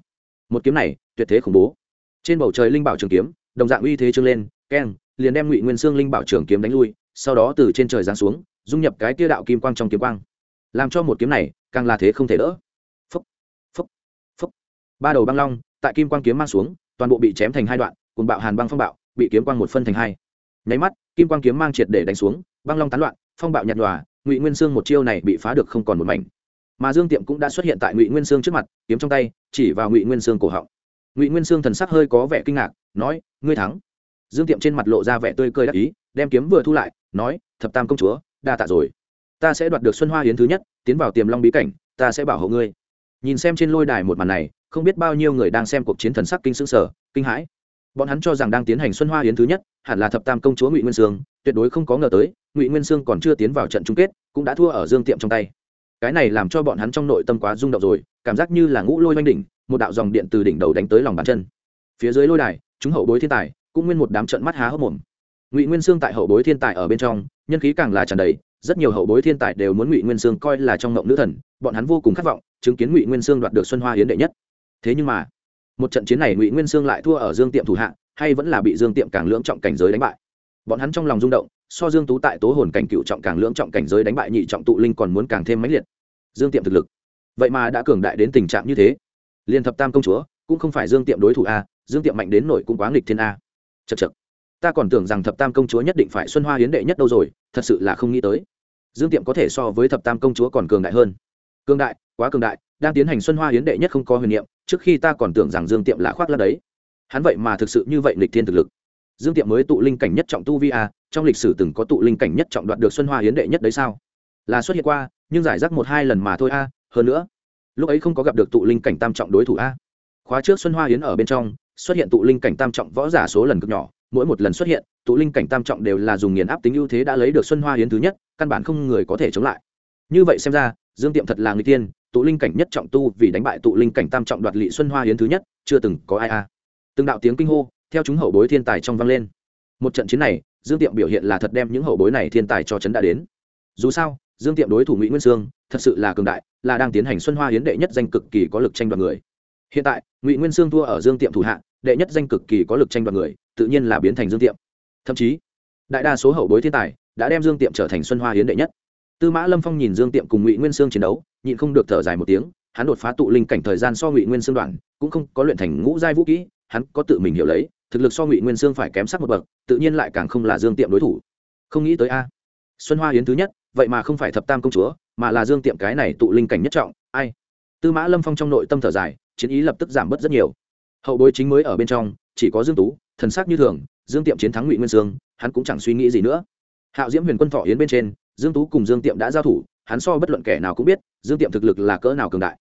một kiếm này tuyệt thế khủng bố. Trên bầu trời linh bảo trường kiếm đồng dạng uy thế trương lên keng liền đem ngụy nguyên sương linh bảo trường kiếm đánh lui sau đó từ trên trời giáng xuống dung nhập cái tia đạo kim quang trong kiếm quang. Làm cho một kiếm này càng là thế không thể đỡ. Phúc, phúc, phúc. ba đầu băng long tại kim quang kiếm mang xuống toàn bộ bị chém thành hai đoạn cùng bạo hàn băng phong bạo bị kiếm quang một phân thành hai. Nháy mắt kim quang kiếm mang triệt để đánh xuống băng long tán loạn phong bạo nhạt nhòa ngụy nguyên sương một chiêu này bị phá được không còn một mảnh mà dương tiệm cũng đã xuất hiện tại ngụy nguyên sương trước mặt, kiếm trong tay, chỉ vào ngụy nguyên sương cổ họng. Ngụy nguyên sương thần sắc hơi có vẻ kinh ngạc, nói, ngươi thắng. Dương tiệm trên mặt lộ ra vẻ tươi cười đắc ý, đem kiếm vừa thu lại, nói, thập tam công chúa, đa tạ rồi. Ta sẽ đoạt được xuân hoa hiến thứ nhất, tiến vào tiềm long bí cảnh, ta sẽ bảo hộ ngươi. Nhìn xem trên lôi đài một màn này, không biết bao nhiêu người đang xem cuộc chiến thần sắc kinh s ư sở kinh hãi. Bọn hắn cho rằng đang tiến hành xuân hoa hiến thứ nhất, hẳn là thập tam công chúa ngụy nguyên sương, tuyệt đối không có ngờ tới, ngụy nguyên sương còn chưa tiến vào trận chung kết, cũng đã thua ở dương tiệm trong tay cái này làm cho bọn hắn trong nội tâm quá rung động rồi, cảm giác như là ngũ lôi oanh đỉnh, một đạo dòng điện từ đỉnh đầu đánh tới lòng bàn chân. Phía dưới lôi đài, chúng hậu bối thiên tài, cũng nguyên một đám trận mắt há hốc mồm. Ngụy nguyên sương tại hậu bối thiên tài ở bên trong, nhân khí càng là tràn đầy, rất nhiều hậu bối thiên tài đều muốn ngụy nguyên sương coi là trong ngộng nữ thần, bọn hắn vô cùng khát vọng chứng kiến ngụy nguyên sương đoạt được xuân hoa hiến đệ nhất. Thế nhưng mà, một trận chiến này ngụy nguyên sương lại thua ở dương tiệm thủ hạ, hay vẫn là bị dương tiệm càng lưỡng trọng cảnh giới đánh bại. Bọn hắn trong lòng rung động so dương tú tại tố hồn cảnh cựu trọng càng lưỡng trọng cảnh giới đánh bại nhị trọng tụ linh còn muốn càng thêm mãnh liệt. Dương tiệm thực lực. Vậy mà đã cường đại đến tình trạng như thế. Liên thập tam công chúa, cũng không phải dương tiệm đối thủ a, dương tiệm mạnh đến nổi cũng quá nghịch thiên a. Chật chật ta còn tưởng rằng thập tam công chúa nhất định phải xuân hoa hiến đệ nhất đâu rồi, thật sự là không nghĩ tới. Dương tiệm có thể so với thập tam công chúa còn cường đại hơn. Cường đại, quá cường đại, đang tiến hành xuân hoa hiến đệ nhất không có huyền niệm, trước khi ta còn tưởng rằng dương tiệm là khoác lát đấy. Hắn vậy mà thực sự như vậy lịch thiên thực lực. Dương tiệm mới tụ linh cảnh nhất trọng tu vi a trong lịch sử từng có tụ linh cảnh nhất trọng đoạt được xuân hoa hiến đệ nhất đấy sao? Là xuất hiện qua, nhưng giải rác một hai lần mà thôi a, hơn nữa, lúc ấy không có gặp được tụ linh cảnh tam trọng đối thủ a. Khóa trước xuân hoa hiến ở bên trong, xuất hiện tụ linh cảnh tam trọng võ giả số lần cực nhỏ, mỗi một lần xuất hiện, tụ linh cảnh tam trọng đều là dùng nghiền áp tính ưu thế đã lấy được xuân hoa hiến thứ nhất, căn bản không người có thể chống lại. Như vậy xem ra, dương tiệm thật là người tiên, tụ linh cảnh nhất trọng tu vì đánh bại tụ linh cảnh tam trọng đoạt lị xuân hoa hiến thứ nhất, chưa từng có ai a. Từng đạo tiếng kinh hô, theo chúng hậu bối thiên tài trong vang lên. Một trận chiến này dương tiệm biểu hiện là thật đem những hậu bối này thiên tài cho Trấn đã đến. Dù sao, dương tiệm đối thủ ngụy nguyên sương thật sự là cường đại, là đang tiến hành xuân hoa hiến đệ nhất danh cực kỳ có lực tranh đoạt người. Hiện tại, ngụy nguyên sương thua ở dương tiệm thủ hạ, đệ nhất danh cực kỳ có lực tranh đoạt người, tự nhiên là biến thành dương tiệm. Thậm chí, đại đa số hậu bối thiên tài đã đem dương tiệm trở thành xuân hoa hiến đệ nhất. Tư mã lâm phong nhìn dương tiệm cùng ngụy nguyên sương chiến đấu, nhịn không được thở dài một tiếng, hắn đột phá tụ linh cảnh thời gian so ngụy nguyên sương đoàn cũng không có luyện thành ngũ giai vũ kỹ, hắn có tự mình hiểu lấy thực lực so ngụy nguyên sương phải kém sắc một bậc, tự nhiên lại càng không là dương tiệm đối thủ. Không nghĩ tới a. Xuân hoa hiến thứ nhất, vậy mà không phải thập tam công chúa, mà là dương tiệm cái này tụ linh cảnh nhất trọng, ai? Tư mã lâm phong trong nội tâm thở dài, chiến ý lập tức giảm bớt rất nhiều. Hậu bối chính mới ở bên trong, chỉ có dương tú, thần sắc như thường, dương tiệm chiến thắng ngụy nguyên sương, hắn cũng chẳng suy nghĩ gì nữa. Hạo diễm huyền quân thọ yến bên trên, dương tú cùng dương tiệm đã giao thủ, hắn so bất luận kẻ nào cũng biết, dương tiệm thực lực là cỡ nào cường đại.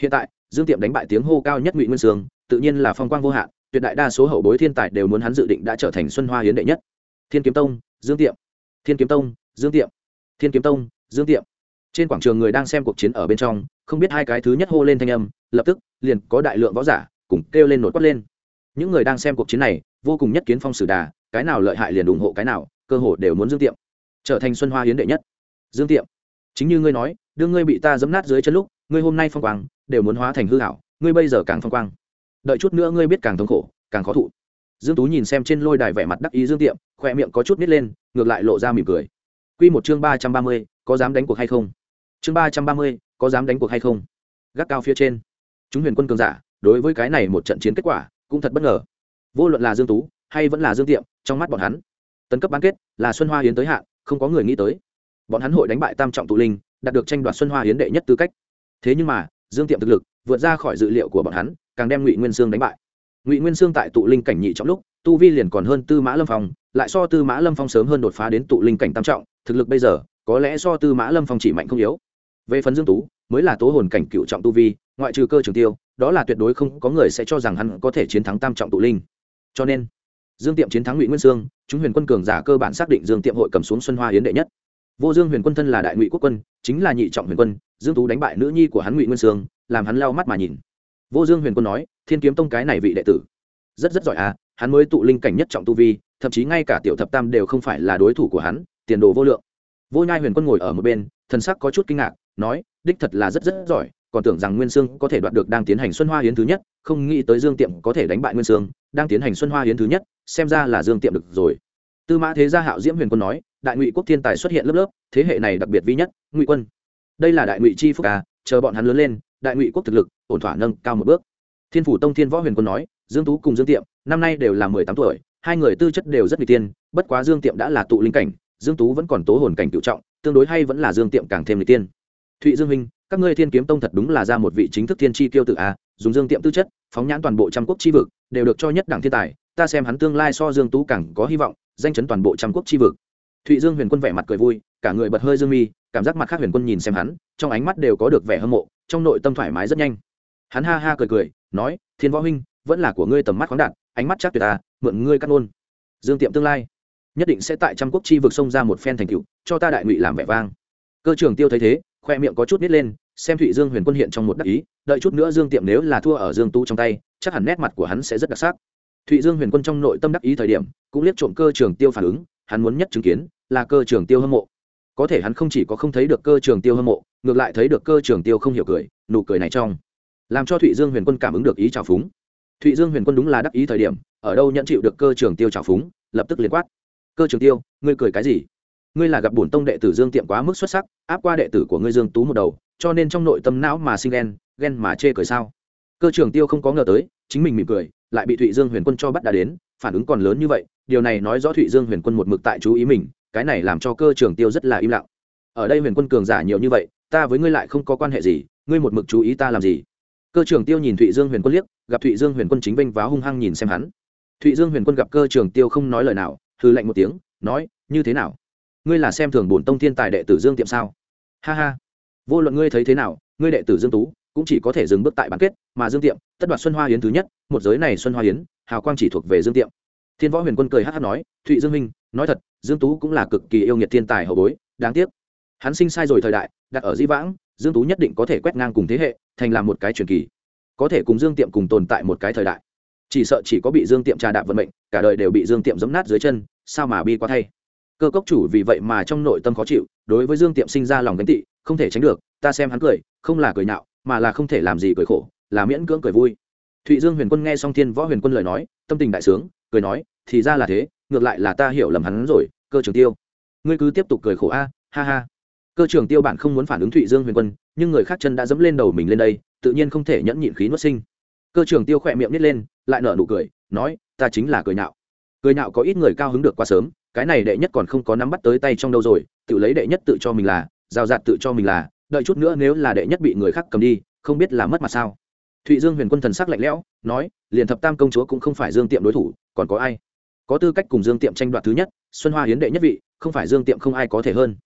Hiện tại, dương tiệm đánh bại tiếng hô cao nhất ngụy nguyên sương, tự nhiên là phong quang vô hạn tuyệt đại đa số hậu bối thiên tài đều muốn hắn dự định đã trở thành xuân hoa hiến đệ nhất. Thiên kiếm tông, dương tiệm. Thiên kiếm tông, dương tiệm. Thiên kiếm tông, dương tiệm. Trên quảng trường người đang xem cuộc chiến ở bên trong, không biết hai cái thứ nhất hô lên thanh âm, lập tức, liền có đại lượng võ giả, cùng kêu lên nổi quát lên. Những người đang xem cuộc chiến này, vô cùng nhất kiến phong sử đà, cái nào lợi hại liền ủng hộ cái nào, cơ hội đều muốn dương tiệm. Trở thành xuân hoa hiến đệ nhất. Dương tiệm. Chính như ngươi nói đương ngươi bị ta dẫm nát dưới chân lúc, ngươi hôm nay phong quang, đều muốn hóa thành hư hảo ngươi bây giờ càng phong quang đợi chút nữa ngươi biết càng thống khổ, càng khó thụ. Dương tú nhìn xem trên lôi đài vẻ mặt đắc ý dương tiệm, khoe miệng có chút nít lên, ngược lại lộ ra mỉm cười. Quy một chương ba trăm ba mươi, có dám đánh cuộc hay không? Chương ba trăm ba mươi, có dám đánh cuộc hay không? Gác cao phía trên. Chúng huyền quân cường giả, đối với cái này một trận chiến kết quả, cũng thật bất ngờ. Vô luận là dương tú, hay vẫn là dương tiệm, trong mắt bọn hắn, tấn cấp bán kết, là xuân hoa hiến tới hạn, không có người nghĩ tới. Bọn hắn hội đánh bại tam trọng tụ linh, đạt được tranh đoạt xuân hoa hiến đệ nhất tư cách. Thế nhưng mà, dương tiệm thực lực vượt ra khỏi dự liệu của bọn hắn càng đem ngụy nguyên sương đánh bại ngụy nguyên sương tại tụ linh cảnh nhị trọng lúc tu vi liền còn hơn tư mã lâm phong lại so tư mã lâm phong sớm hơn đột phá đến tụ linh cảnh tam trọng thực lực bây giờ có lẽ so tư mã lâm phong chỉ mạnh không yếu về phần dương tú mới là tố hồn cảnh cựu trọng tu vi ngoại trừ cơ trường tiêu đó là tuyệt đối không có người sẽ cho rằng hắn có thể chiến thắng tam trọng tụ linh cho nên dương tiệm chiến thắng ngụy nguyên sương chúng huyền quân cường giả cơ bản xác định dương tiệm hội cầm xuống xuân hoa hiến đệ nhất vô dương huyền quân thân là đại ngụy quốc quân chính là nhị trọng huyền quân dương tú đánh bại nữ nhi của hắn ngụy nguyên sương làm hắn lau mắt mà nhìn vô dương huyền quân nói, thiên kiếm tông cái này vị đệ tử, rất rất giỏi à hắn mới tụ linh cảnh nhất trọng tu vi, thậm chí ngay cả tiểu thập tam đều không phải là đối thủ của hắn, tiền đồ vô lượng. Vô nhai huyền quân ngồi ở một bên, thần sắc có chút kinh ngạc, nói, đích thật là rất rất giỏi, còn tưởng rằng nguyên sương có thể đoạt được đang tiến hành xuân hoa hiến thứ nhất, không nghĩ tới dương tiệm có thể đánh bại nguyên sương, đang tiến hành xuân hoa hiến thứ nhất, xem ra là dương tiệm được rồi. Tư mã thế gia hạo diễm huyền quân nói, đại ngụy quốc thiên tài xuất hiện lớp lớp, thế hệ này đặc biệt vi nhất, ngụy quân. Đây là đại ngụy chi phúc à chờ bọn hắn lớn lên đại ngụy quốc thực lực, ổn thỏa nâng cao một bước. Thiên phủ tông thiên võ huyền quân nói, dương tú cùng dương tiệm, năm nay đều là mười tám tuổi, hai người tư chất đều rất nguy tiên bất quá dương tiệm đã là tụ linh cảnh, dương tú vẫn còn tố hồn cảnh cựu trọng, tương đối hay vẫn là dương tiệm càng thêm nguy tiên thụy dương minh, các ngươi thiên kiếm tông thật đúng là ra một vị chính thức thiên tri tiêu tự a, dùng dương tiệm tư chất, phóng nhãn toàn bộ trăm quốc chi vực, đều được cho nhất đảng thiên tài, ta xem hắn tương lai so dương tú càng có hy vọng, danh chấn toàn bộ trăm quốc chi vực. Thụy dương huyền quân vẻ mặt cười vui, cả người bật hơi dương mi cảm giác mặt khác huyền quân nhìn xem hắn, trong ánh mắt đều có được vẻ hâm mộ, trong nội tâm thoải mái rất nhanh. Hắn ha ha cười cười, nói, thiên võ huynh, vẫn là của ngươi tầm mắt khoáng đạt, ánh mắt chắc tuyệt ta, mượn ngươi cắt ngôn. Dương tiệm tương lai, nhất định sẽ tại trăm quốc chi vực sông ra một phen thành tựu, cho ta đại ngụy làm vẻ vang. Cơ trưởng tiêu thấy thế, khoe miệng có chút nít lên, xem thụy dương huyền quân hiện trong một đắc ý, đợi chút nữa dương tiệm nếu là thua ở dương Tu trong tay, chắc hẳn nét mặt của hắn sẽ rất đặc sắc. Thụy dương huyền quân trong nội tâm đắc ý thời điểm, cũng liếc trộm cơ trường tiêu phản ứng, hắn muốn nhất chứng kiến, là cơ trường tiêu hâm mộ có thể hắn không chỉ có không thấy được cơ trường tiêu hâm mộ, ngược lại thấy được cơ trường tiêu không hiểu cười, nụ cười này trong, làm cho thụy dương huyền quân cảm ứng được ý trào phúng. Thụy dương huyền quân đúng là đắc ý thời điểm, ở đâu nhận chịu được cơ trường tiêu trào phúng, lập tức liền quát. Cơ trường tiêu, ngươi cười cái gì? Ngươi là gặp bổn tông đệ tử dương tiệm quá mức xuất sắc, áp qua đệ tử của ngươi dương tú một đầu, cho nên trong nội tâm não mà sinh ghen ghen mà chê cười sao? Cơ trường tiêu không có ngờ tới, chính mình mỉm cười, lại bị thụy dương huyền quân cho bắt đã đến, phản ứng còn lớn như vậy, điều này nói rõ thụy dương huyền quân một mực tại chú ý mình cái này làm cho cơ trường tiêu rất là im lặng. Ở đây huyền quân cường giả nhiều như vậy, ta với ngươi lại không có quan hệ gì, ngươi một mực chú ý ta làm gì? Cơ trường tiêu nhìn thụy dương huyền quân liếc, gặp thụy dương huyền quân chính vinh váo hung hăng nhìn xem hắn. Thụy dương huyền quân gặp cơ trường tiêu không nói lời nào hư lạnh một tiếng, nói, như thế nào? Ngươi là xem thường bổn tông thiên tài đệ tử dương tiệm sao? Ha ha, vô luận ngươi thấy thế nào, ngươi đệ tử dương tú cũng chỉ có thể dừng bước tại bán kết, mà dương tiệm, tất đoạt xuân hoa hiến thứ nhất, một giới này xuân hoa hiến hào quang chỉ thuộc về dương tiệm. Thiên võ huyền quân cười hát hát nói, thụy dương minh nói thật dương tú cũng là cực kỳ yêu nghiệt thiên tài hậu bối, đáng tiếc. Hắn sinh sai rồi thời đại, đặt ở di vãng, dương tú nhất định có thể quét ngang cùng thế hệ, thành làm một cái truyền kỳ. Có thể cùng dương tiệm cùng tồn tại một cái thời đại. Chỉ sợ chỉ có bị dương tiệm trà đạp vận mệnh, cả đời đều bị dương tiệm giấm nát dưới chân, sao mà bi quá thay. Cơ cốc chủ vì vậy mà trong nội tâm khó chịu, đối với dương tiệm sinh ra lòng gánh tị, không thể tránh được, ta xem hắn cười, không là cười nhạo, mà là không thể làm gì cười khổ, là miễn cưỡng cười vui. Thụy dương huyền quân nghe xong thiên võ huyền quân lời nói, tâm tình đại sướng, cười nói, thì ra là thế ngược lại là ta hiểu lầm hắn rồi, cơ trường tiêu. Ngươi cứ tiếp tục cười khổ a, ha ha. Cơ trường tiêu bạn không muốn phản ứng thụy dương huyền quân, nhưng người khác chân đã dẫm lên đầu mình lên đây, tự nhiên không thể nhẫn nhịn khí nuốt sinh. Cơ trường tiêu khỏe miệng nít lên, lại nở nụ cười, nói, ta chính là cười nhạo. Cười nhạo có ít người cao hứng được quá sớm, cái này đệ nhất còn không có nắm bắt tới tay trong đâu rồi, tự lấy đệ nhất tự cho mình là, giao giạt tự cho mình là, đợi chút nữa nếu là đệ nhất bị người khác cầm đi, không biết là mất mặt sao. Thụy dương huyền quân thần sắc lạnh lẽo, nói, liền thập tam công chúa cũng không phải dương tiệm đối thủ, còn có ai? Có tư cách cùng dương tiệm tranh đoạt thứ nhất, xuân hoa hiến đệ nhất vị, không phải dương tiệm không ai có thể hơn.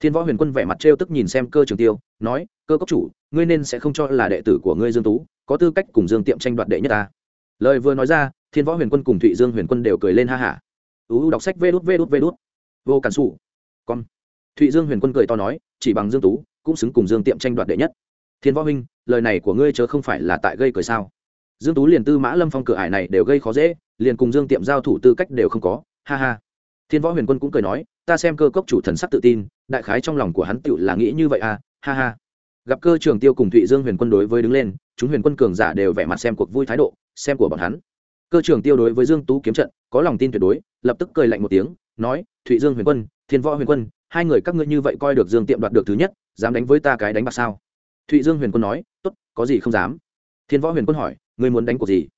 Thiên võ huyền quân vẻ mặt trêu tức nhìn xem cơ trường tiêu, nói, cơ cốc chủ, ngươi nên sẽ không cho là đệ tử của ngươi dương tú, có tư cách cùng dương tiệm tranh đoạt đệ nhất ta. Lời vừa nói ra, thiên võ huyền quân cùng thụy dương huyền quân đều cười lên ha hả. Uu đọc sách vê đút vê đút vê đút. Vô cản sủ. Con. Thụy dương huyền quân cười to nói, chỉ bằng dương tú, cũng xứng cùng dương tiệm tranh đoạt đệ nhất. Thiên võ huynh, lời này của ngươi chớ không phải là tại gây cười sao? Dương tú liền tư mã lâm phong cửa ải này đều gây khó dễ, liền cùng dương tiệm giao thủ tư cách đều không có. Ha ha. Thiên võ huyền quân cũng cười nói, ta xem cơ cốc chủ thần sắc tự tin, đại khái trong lòng của hắn tựu là nghĩ như vậy à ha ha. Gặp cơ trường tiêu cùng thụy dương huyền quân đối với đứng lên, chúng huyền quân cường giả đều vẻ mặt xem cuộc vui thái độ, xem của bọn hắn. Cơ trường tiêu đối với dương tú kiếm trận, có lòng tin tuyệt đối, lập tức cười lạnh một tiếng, nói, thụy dương huyền quân, thiên võ huyền quân, hai người các ngươi như vậy coi được dương tiệm đoạt được thứ nhất, dám đánh với ta cái đánh bạc sao? Thụy dương huyền quân nói, tốt, có gì không dám? Thiên võ huyền quân hỏi ngươi muốn đánh cuộc gì?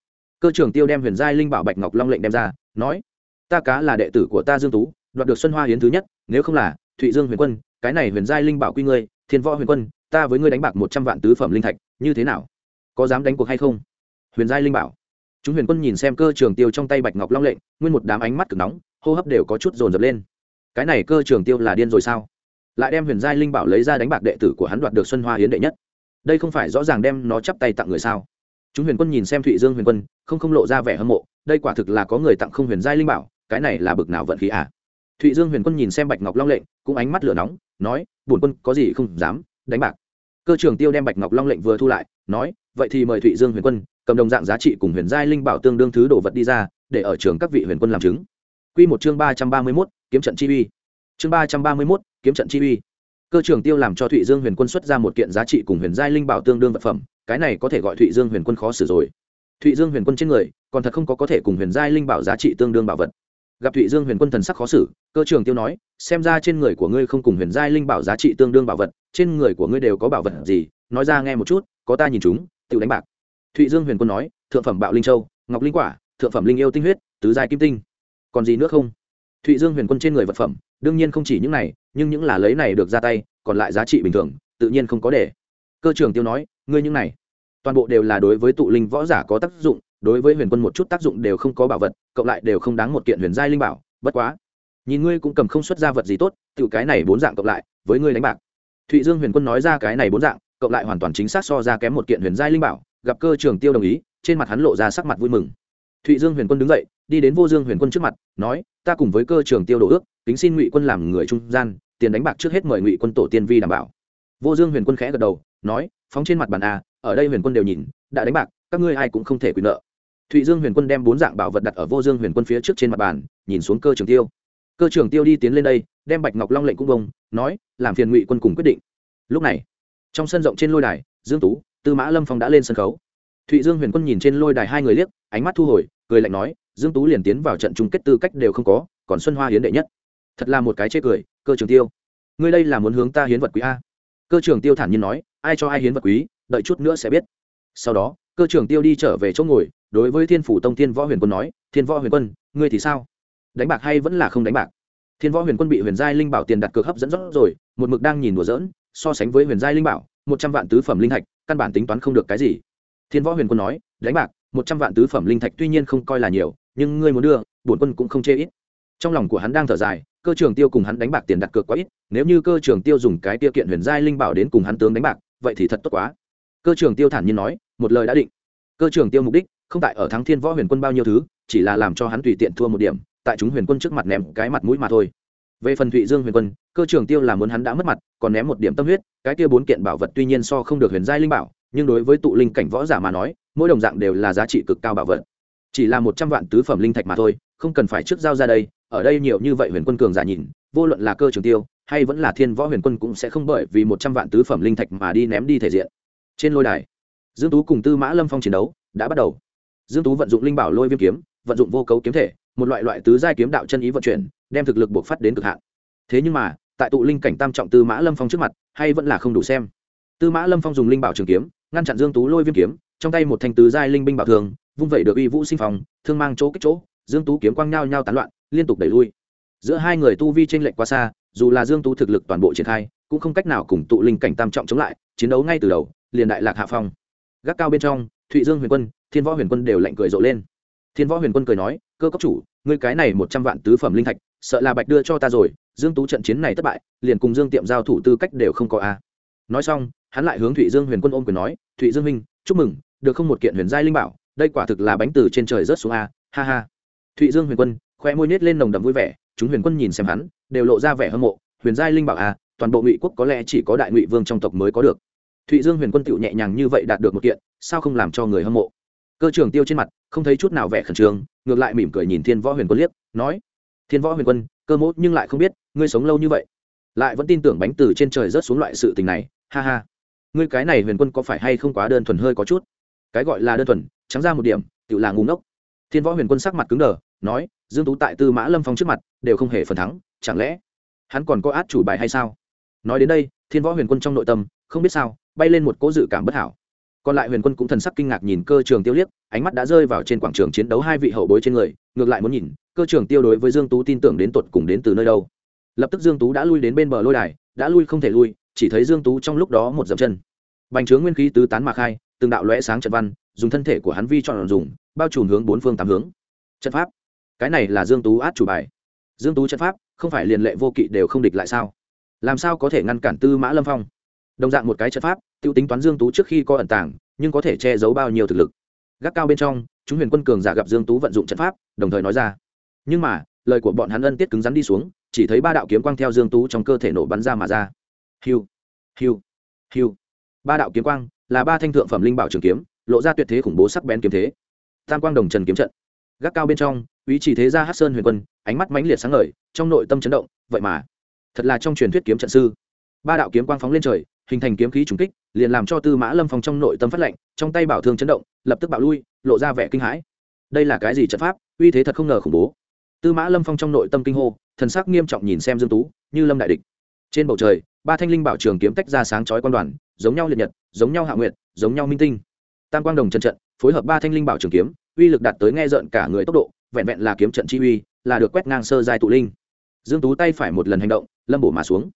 Cơ trưởng tiêu đem huyền giai linh bảo bạch ngọc long lệnh đem ra, nói, ta cá là đệ tử của ta dương tú, đoạt được xuân hoa hiến thứ nhất, nếu không là, thụy dương huyền quân, cái này huyền giai linh bảo quy ngươi, thiên võ huyền quân, ta với ngươi đánh bạc một trăm vạn tứ phẩm linh thạch, như thế nào? Có dám đánh cuộc hay không? Huyền giai linh bảo. Chúng huyền quân nhìn xem cơ trường tiêu trong tay bạch ngọc long lệnh, nguyên một đám ánh mắt cực nóng, hô hấp đều có chút dồn dập lên. Cái này cơ trường tiêu là điên rồi sao? Lại đem huyền giai linh bảo lấy ra đánh bạc đệ tử của hắn đoạt được xuân hoa hiến đệ nhất. Đây không phải rõ ràng đem nó chắp tay tặng người sao? Chúng huyền quân nhìn xem thụy dương huyền quân không không lộ ra vẻ hâm mộ đây quả thực là có người tặng không huyền giai linh bảo cái này là bực nào vận khí à thụy dương huyền quân nhìn xem bạch ngọc long lệnh cũng ánh mắt lửa nóng nói bổn quân có gì không dám đánh bạc cơ trường tiêu đem bạch ngọc long lệnh vừa thu lại nói vậy thì mời thụy dương huyền quân cầm đồng dạng giá trị cùng huyền giai linh bảo tương đương thứ đồ vật đi ra để ở trường các vị huyền quân làm chứng Quy một chương ba trăm ba mươi 331, kiếm trận chi uy. Chương ba trăm ba mươi 331, kiếm trận chi uy. Cơ trưởng Tiêu làm cho Thụy Dương Huyền Quân xuất ra một kiện giá trị cùng huyền giai linh bảo tương đương vật phẩm, cái này có thể gọi Thụy Dương Huyền Quân khó xử rồi. Thụy Dương Huyền Quân trên người, còn thật không có có thể cùng huyền giai linh bảo giá trị tương đương bảo vật. Gặp Thụy Dương Huyền Quân thần sắc khó xử, cơ trường Tiêu nói, xem ra trên người của ngươi không cùng huyền giai linh bảo giá trị tương đương bảo vật, trên người của ngươi đều có bảo vật gì, nói ra nghe một chút, có ta nhìn chúng, tự đánh bạc. Thụy Dương Huyền Quân nói, thượng phẩm Bạo Linh Châu, Ngọc Linh Quả, thượng phẩm Linh Yêu Tinh Huyết, tứ giai kim tinh. Còn gì nữa không? thụy dương huyền quân trên người vật phẩm đương nhiên không chỉ những này nhưng những là lấy này được ra tay còn lại giá trị bình thường tự nhiên không có để cơ trường tiêu nói ngươi những này, toàn bộ đều là đối với tụ linh võ giả có tác dụng, đối với huyền quân một chút tác dụng đều không có bảo vật, cộng lại đều không đáng một kiện huyền giai linh bảo, bất quá. Nhìn ngươi cũng cầm không xuất ra vật gì tốt tự cái này bốn dạng cộng lại, với ngươi đánh bạc. Thụy dương huyền quân nói ra cái này bốn dạng, cộng lại hoàn toàn chính xác so ra kém một kiện huyền giai linh bảo, gặp cơ trường tiêu đồng ý, trên mặt hắn lộ ra sắc mặt vui mừng. Thụy dương huyền quân đứng dậy, đi đến vô dương huyền quân trước mặt, nói, ta cùng với cơ trường tiêu đổ ước tính xin ngụy quân làm người trung gian, tiền đánh bạc trước hết mời ngụy quân tổ tiên vi đảm bảo. Vô dương huyền quân khẽ gật đầu, nói phóng trên mặt bàn a, ở đây huyền quân đều nhìn, đã đánh bạc, các ngươi ai cũng không thể quyền nợ. Thụy dương huyền quân đem bốn dạng bảo vật đặt ở vô dương huyền quân phía trước trên mặt bàn, nhìn xuống cơ trường tiêu. Cơ trường tiêu đi tiến lên đây, đem bạch ngọc long lệnh cung bông, nói, làm phiền ngụy quân cùng quyết định. Lúc này, trong sân rộng trên lôi đài, dương tú, tư mã lâm phong đã lên sân khấu. Thụy dương huyền quân nhìn trên lôi đài hai người liếc, ánh mắt thu hồi, cười lạnh nói, dương tú liền tiến vào trận chung kết tư cách đều không có, còn xuân hoa hiến đệ nhất. Thật là một cái chê cười, cơ trường tiêu. Ngươi đây là muốn hướng ta hiến vật quý a? Cơ trường tiêu thản nhiên nói, ai cho ai hiến vật quý, đợi chút nữa sẽ biết. Sau đó, cơ trường tiêu đi trở về chỗ ngồi, đối với thiên phủ tông thiên võ huyền quân nói, thiên võ huyền quân, ngươi thì sao? Đánh bạc hay vẫn là không đánh bạc? Thiên võ huyền quân bị huyền giai linh bảo tiền đặt cược hấp dẫn rõ rồi, một mực đang nhìn đùa dỡn so sánh với huyền giai linh bảo, một trăm vạn tứ phẩm linh thạch, căn bản tính toán không được cái gì. Thiên võ huyền quân nói, đánh bạc, một trăm vạn tứ phẩm linh thạch tuy nhiên không coi là nhiều, nhưng ngươi muốn đưa, bổn quân cũng không chê ít trong lòng của hắn đang thở dài, cơ trường tiêu cùng hắn đánh bạc tiền đặt cược quá ít, nếu như cơ trường tiêu dùng cái tiêu kiện huyền giai linh bảo đến cùng hắn tướng đánh bạc, vậy thì thật tốt quá. Cơ trường tiêu thản nhiên nói, một lời đã định. Cơ trường tiêu mục đích, không tại ở thắng thiên võ huyền quân bao nhiêu thứ, chỉ là làm cho hắn tùy tiện thua một điểm, tại chúng huyền quân trước mặt ném cái mặt mũi mà thôi. Về phần thụy dương huyền quân, cơ trường tiêu là muốn hắn đã mất mặt, còn ném một điểm tâm huyết, cái kia bốn kiện bảo vật tuy nhiên so không được huyền giai linh bảo, nhưng đối với tụ linh cảnh võ giả mà nói, mỗi đồng dạng đều là giá trị cực cao bảo vật. Chỉ là một trăm vạn tứ phẩm linh thạch mà thôi, không cần phải trước giao ra đây ở đây nhiều như vậy huyền quân cường giả nhìn, vô luận là cơ trường tiêu, hay vẫn là thiên võ huyền quân cũng sẽ không bởi vì một trăm vạn tứ phẩm linh thạch mà đi ném đi thể diện. Trên lôi đài, dương tú cùng tư mã lâm phong chiến đấu đã bắt đầu. Dương tú vận dụng linh bảo lôi viêm kiếm, vận dụng vô cấu kiếm thể, một loại loại tứ giai kiếm đạo chân ý vận chuyển, đem thực lực buộc phát đến cực hạn. Thế nhưng mà, tại tụ linh cảnh tam trọng tư mã lâm phong trước mặt, hay vẫn là không đủ xem. Tư mã lâm phong dùng linh bảo trường kiếm, ngăn chặn dương tú lôi viêm kiếm, trong tay một thanh tứ giai linh binh bảo thường, vung vẩy được uy vũ sinh phòng thương mang chỗ kích chỗ, dương tú kiếm quang nhao nhao tán loạn liên tục đẩy lui. Giữa hai người tu vi trên lệch quá xa, dù là dương tú thực lực toàn bộ triển khai, cũng không cách nào cùng tụ linh cảnh tam trọng chống lại, chiến đấu ngay từ đầu, liền đại lạc hạ phong. Gác cao bên trong, thụy dương huyền quân, thiên võ huyền quân đều lạnh cười rộ lên. Thiên võ huyền quân cười nói, cơ cấp chủ, ngươi cái này một trăm vạn tứ phẩm linh thạch, sợ là bạch đưa cho ta rồi, dương tú trận chiến này thất bại, liền cùng dương tiệm giao thủ tư cách đều không có a. Nói xong, hắn lại hướng thụy dương huyền quân ôm quyền nói, thụy dương minh chúc mừng, được không một kiện huyền giai linh bảo, đây quả thực là bánh từ trên trời rớt xuống a, ha ha. Thụy dương huyền quân khoe môi nết lên nồng đậm vui vẻ, chúng huyền quân nhìn xem hắn, đều lộ ra vẻ hâm mộ, huyền giai linh bảo à toàn bộ ngụy quốc có lẽ chỉ có đại ngụy vương trong tộc mới có được. Thụy dương huyền quân tựu nhẹ nhàng như vậy đạt được một kiện, sao không làm cho người hâm mộ? Cơ Trường tiêu trên mặt, không thấy chút nào vẻ khẩn trương, ngược lại mỉm cười nhìn thiên võ huyền quân liếc, nói, thiên võ huyền quân, cơ mốt nhưng lại không biết, ngươi sống lâu như vậy, lại vẫn tin tưởng bánh từ trên trời rớt xuống loại sự tình này, ha ha. Ngươi cái này huyền quân có phải hay không quá đơn thuần hơi có chút? Cái gọi là đơn thuần, trắng ra một điểm tự là ngu ngốc. Thiên võ huyền quân sắc mặt cứng đờ nói, dương tú tại tư mã lâm phong trước mặt, đều không hề phần thắng, chẳng lẽ hắn còn có át chủ bài hay sao? Nói đến đây, thiên võ huyền quân trong nội tâm, không biết sao, bay lên một cỗ dự cảm bất hảo. Còn lại huyền quân cũng thần sắc kinh ngạc nhìn cơ trường tiêu liếc, ánh mắt đã rơi vào trên quảng trường chiến đấu hai vị hậu bối trên người, ngược lại muốn nhìn, cơ trường tiêu đối với dương tú tin tưởng đến tột cùng đến từ nơi đâu. Lập tức dương tú đã lui đến bên bờ lôi đài, đã lui không thể lui, chỉ thấy dương tú trong lúc đó một dậm chân. Bành trướng nguyên khí tứ tán mà khai, từng đạo lóe sáng trận văn, dùng thân thể của hắn vi chọn dùng, bao trùm hướng bốn phương tám hướng. Trận pháp cái này là dương tú át chủ bài. Dương tú trận pháp, không phải liền lệ vô kỵ đều không địch lại sao? Làm sao có thể ngăn cản tư mã lâm phong? Đồng dạng một cái trận pháp, Tiêu tính toán dương tú trước khi có ẩn tàng, nhưng có thể che giấu bao nhiêu thực lực. Gác cao bên trong, chúng huyền quân cường giả gặp dương tú vận dụng trận pháp, đồng thời nói ra. Nhưng mà, lời của bọn hắn ân tiết cứng rắn đi xuống, chỉ thấy ba đạo kiếm quang theo dương tú trong cơ thể nổ bắn ra mà ra. Hiu hiu hiu. Ba đạo kiếm quang là ba thanh thượng phẩm linh bảo trường kiếm, lộ ra tuyệt thế khủng bố sắc bén kiếm thế. Tam quang đồng trần kiếm trận. Gác cao bên trong ý chỉ thế ra hát sơn huyền quân, ánh mắt mãnh liệt sáng ngời, trong nội tâm chấn động, vậy mà, thật là trong truyền thuyết kiếm trận sư. Ba đạo kiếm quang phóng lên trời, hình thành kiếm khí trùng kích, liền làm cho tư mã lâm phong trong nội tâm phát lệnh trong tay bảo thương chấn động, lập tức bạo lui, lộ ra vẻ kinh hãi. Đây là cái gì trận pháp? Uy thế thật không ngờ khủng bố. Tư mã lâm phong trong nội tâm kinh hô, thần sắc nghiêm trọng nhìn xem dương tú, như lâm đại địch. Trên bầu trời, ba thanh linh bảo trường kiếm tách ra sáng chói quan đoàn, giống nhau liệt nhật, giống nhau hạ nguyệt, giống nhau minh tinh. Tam quang đồng trận trận, phối hợp ba thanh linh bảo trường kiếm, uy lực đạt tới nghe rợn cả người tốc độ vẹn vẹn là kiếm trận chi uy, là được quét ngang sơ giai tụ linh. Dương tú tay phải một lần hành động, lâm bổ mà xuống.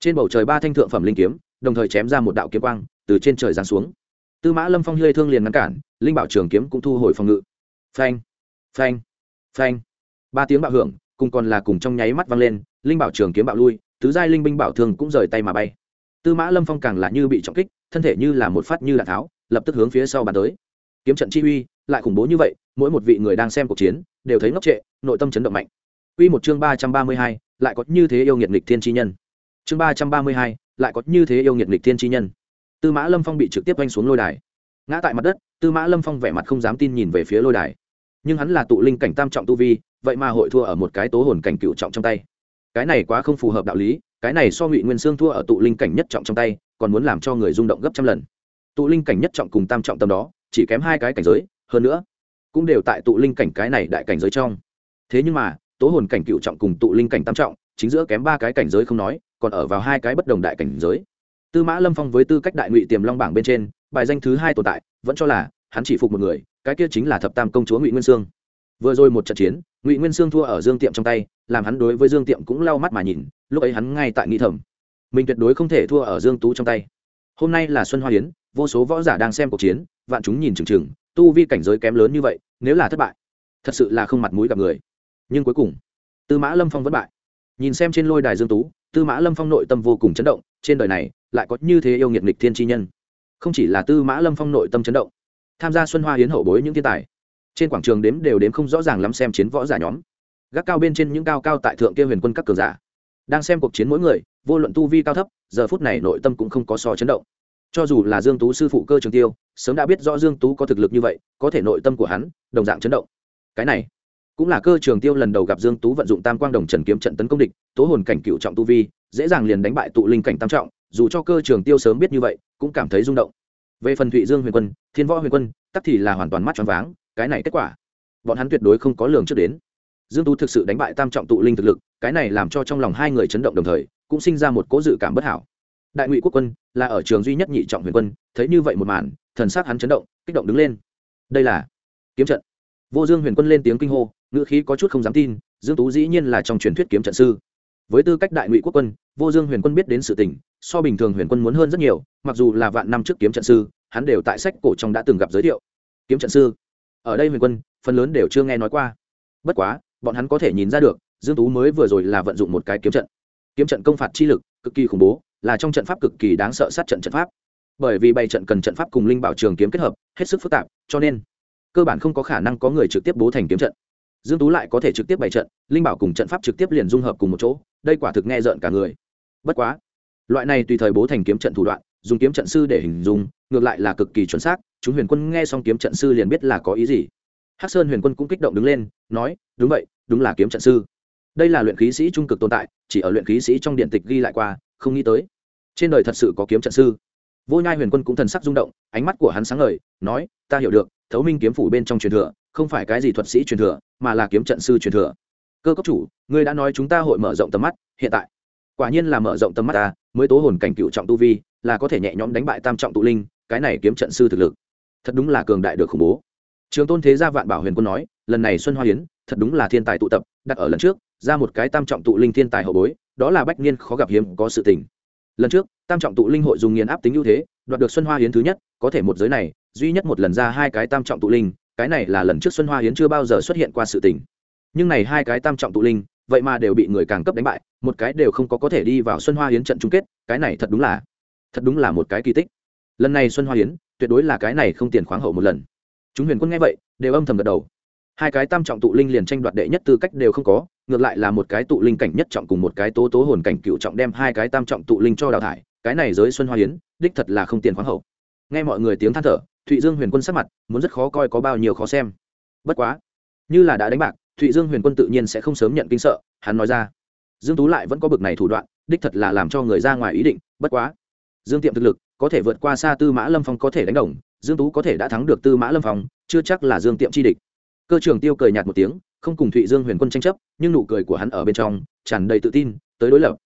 Trên bầu trời ba thanh thượng phẩm linh kiếm, đồng thời chém ra một đạo kiếm quang, từ trên trời giáng xuống. Tư mã lâm phong hơi thương liền ngăn cản, linh bảo trường kiếm cũng thu hồi phòng ngự. Phanh phanh phanh. Ba tiếng bạo hưởng, cùng còn là cùng trong nháy mắt vang lên, linh bảo trường kiếm bạo lui, tứ giai linh binh bảo thường cũng rời tay mà bay. Tư mã lâm phong càng là như bị trọng kích, thân thể như là một phát như đạn tháo, lập tức hướng phía sau bàn tới. Kiếm trận chi uy lại khủng bố như vậy mỗi một vị người đang xem cuộc chiến đều thấy ngốc trệ nội tâm chấn động mạnh Uy một chương ba trăm ba mươi hai, lại có như thế yêu nghiệt nghịch thiên chi nhân. Chương ba trăm ba mươi hai, lại có như thế yêu nghiệt nghịch thiên chi nhân. Tư Mã Lâm Phong bị trực tiếp vanh xuống lôi đài. Ngã tại mặt đất, Tư Mã Lâm Phong vẻ mặt không dám tin nhìn về phía lôi đài. Nhưng hắn là tụ linh cảnh tam trọng tu vi, vậy mà hội thua ở một cái tố hồn cảnh cựu trọng trong tay. Cái này quá không phù hợp đạo lý, cái này so Ngụy Nguyên Xương thua ở tụ linh cảnh nhất trọng trong tay, còn muốn làm cho người rung động gấp trăm lần. Tụ linh cảnh nhất trọng cùng tam trọng tầm đó, chỉ kém hai cái cảnh giới, hơn nữa, cũng đều tại tụ linh cảnh cái này đại cảnh giới trong. Thế nhưng mà, tố hồn cảnh cựu trọng cùng tụ linh cảnh tam trọng chính giữa kém ba cái cảnh giới không nói còn ở vào hai cái bất đồng đại cảnh giới. Tư mã lâm phong với tư cách đại ngụy tiềm long bảng bên trên bài danh thứ hai tồn tại vẫn cho là hắn chỉ phục một người cái kia chính là thập tam công chúa ngụy nguyên sương. Vừa rồi một trận chiến ngụy nguyên sương thua ở dương tiệm trong tay làm hắn đối với dương tiệm cũng lau mắt mà nhìn lúc ấy hắn ngay tại nghĩ thầm mình tuyệt đối không thể thua ở dương tú trong tay. Hôm nay là xuân hoa hiến vô số võ giả đang xem cuộc chiến vạn chúng nhìn chừng chừng tu vi cảnh giới kém lớn như vậy, nếu là thất bại, thật sự là không mặt mũi gặp người. Nhưng cuối cùng, tư mã lâm phong vẫn bại. Nhìn xem trên lôi đài dương tú, tư mã lâm phong nội tâm vô cùng chấn động, trên đời này lại có như thế yêu nghiệt nghịch thiên chi nhân. Không chỉ là tư mã lâm phong nội tâm chấn động, tham gia xuân hoa hiến hậu bối những thiên tài, trên quảng trường đếm đều đếm không rõ ràng lắm xem chiến võ giả nhóm. Gác cao bên trên những cao cao tại thượng kia huyền quân các cường giả, đang xem cuộc chiến mỗi người, vô luận tu vi cao thấp, giờ phút này nội tâm cũng không có so chấn động cho dù là dương tú sư phụ cơ trường tiêu, sớm đã biết rõ dương tú có thực lực như vậy, có thể nội tâm của hắn, đồng dạng chấn động. Cái này cũng là cơ trường tiêu lần đầu gặp dương tú vận dụng tam quang đồng trần kiếm trận tấn công địch, tố hồn cảnh cựu trọng tu vi, dễ dàng liền đánh bại tụ linh cảnh tam trọng, dù cho cơ trường tiêu sớm biết như vậy, cũng cảm thấy rung động. Về phần thụy dương huyền quân, thiên võ huyền quân, tắc thì là hoàn toàn mắt choáng váng, cái này kết quả, bọn hắn tuyệt đối không có lường trước đến. Dương tú thực sự đánh bại tam trọng tụ linh thực lực, cái này làm cho trong lòng hai người chấn động đồng thời, cũng sinh ra một cố dự cảm bất hảo. Đại ngụy quốc quân là ở trường duy nhất nhị trọng huyền quân, thấy như vậy một màn, thần sắc hắn chấn động, kích động đứng lên. Đây là kiếm trận. Vô dương huyền quân lên tiếng kinh hô, ngữ khí có chút không dám tin, dương tú dĩ nhiên là trong truyền thuyết kiếm trận sư. Với tư cách đại ngụy quốc quân, vô dương huyền quân biết đến sự tình, so bình thường huyền quân muốn hơn rất nhiều, mặc dù là vạn năm trước kiếm trận sư, hắn đều tại sách cổ trong đã từng gặp giới thiệu. Kiếm trận sư. Ở đây huyền quân, phần lớn đều chưa nghe nói qua. Bất quá, bọn hắn có thể nhìn ra được, dương tú mới vừa rồi là vận dụng một cái kiếm trận. Kiếm trận công phạt chi lực, cực kỳ khủng bố là trong trận pháp cực kỳ đáng sợ sát trận trận pháp. Bởi vì bày trận cần trận pháp cùng linh bảo trường kiếm kết hợp, hết sức phức tạp, cho nên cơ bản không có khả năng có người trực tiếp bố thành kiếm trận. Dương tú lại có thể trực tiếp bày trận, linh bảo cùng trận pháp trực tiếp liền dung hợp cùng một chỗ, đây quả thực nghe rợn cả người. Bất quá, loại này tùy thời bố thành kiếm trận thủ đoạn, dùng kiếm trận sư để hình dung, ngược lại là cực kỳ chuẩn xác, chúng huyền quân nghe xong kiếm trận sư liền biết là có ý gì. Hắc sơn huyền quân cũng kích động đứng lên, nói, đúng vậy, đúng là kiếm trận sư. Đây là luyện khí sĩ trung cực tồn tại, chỉ ở luyện khí sĩ trong điện tịch ghi lại qua, không nghĩ tới trên đời thật sự có kiếm trận sư. Vô nhai huyền quân cũng thần sắc rung động, ánh mắt của hắn sáng ngời, nói, ta hiểu được, thấu minh kiếm phủ bên trong truyền thừa, không phải cái gì thuật sĩ truyền thừa, mà là kiếm trận sư truyền thừa. Cơ cấp chủ, ngươi đã nói chúng ta hội mở rộng tầm mắt, hiện tại. Quả nhiên là mở rộng tầm mắt ta, mới tố hồn cảnh cựu trọng tu vi, là có thể nhẹ nhõm đánh bại tam trọng tụ linh, cái này kiếm trận sư thực lực, thật đúng là cường đại được khủng bố. Trường tôn thế gia vạn bảo huyền quân nói, lần này xuân hoa hiến thật đúng là thiên tài tụ tập, đặt ở lần trước, ra một cái tam trọng tụ linh thiên tài hậu bối, đó là bách niên khó gặp hiếm có sự tình lần trước, tam trọng tụ linh hội dùng nghiền áp tính ưu thế, đoạt được xuân hoa hiến thứ nhất, có thể một giới này, duy nhất một lần ra hai cái tam trọng tụ linh, cái này là lần trước xuân hoa hiến chưa bao giờ xuất hiện qua sự tình. Nhưng này hai cái tam trọng tụ linh, vậy mà đều bị người càng cấp đánh bại, một cái đều không có có thể đi vào xuân hoa hiến trận chung kết, cái này thật đúng là, thật đúng là một cái kỳ tích. Lần này xuân hoa hiến, tuyệt đối là cái này không tiền khoáng hậu một lần. Chúng huyền quân nghe vậy, đều âm thầm gật đầu hai cái tam trọng tụ linh liền tranh đoạt đệ nhất tư cách đều không có, ngược lại là một cái tụ linh cảnh nhất trọng cùng một cái tố tố hồn cảnh cựu trọng đem hai cái tam trọng tụ linh cho đào thải, cái này giới xuân hoa hiến đích thật là không tiền khoáng hậu. Nghe mọi người tiếng than thở, thụy dương huyền quân sắc mặt, muốn rất khó coi có bao nhiêu khó xem. Bất quá, như là đã đánh bạc, thụy dương huyền quân tự nhiên sẽ không sớm nhận kinh sợ, hắn nói ra. Dương tú lại vẫn có bực này thủ đoạn, đích thật là làm cho người ra ngoài ý định, bất quá. Dương tiệm thực lực, có thể vượt qua xa tư mã lâm phong có thể đánh đồng, dương tú có thể đã thắng được tư mã lâm phong, chưa chắc là dương tiệm chi địch cơ trưởng tiêu cười nhạt một tiếng, không cùng thụy dương huyền quân tranh chấp, nhưng nụ cười của hắn ở bên trong tràn đầy tự tin, tới đối lập.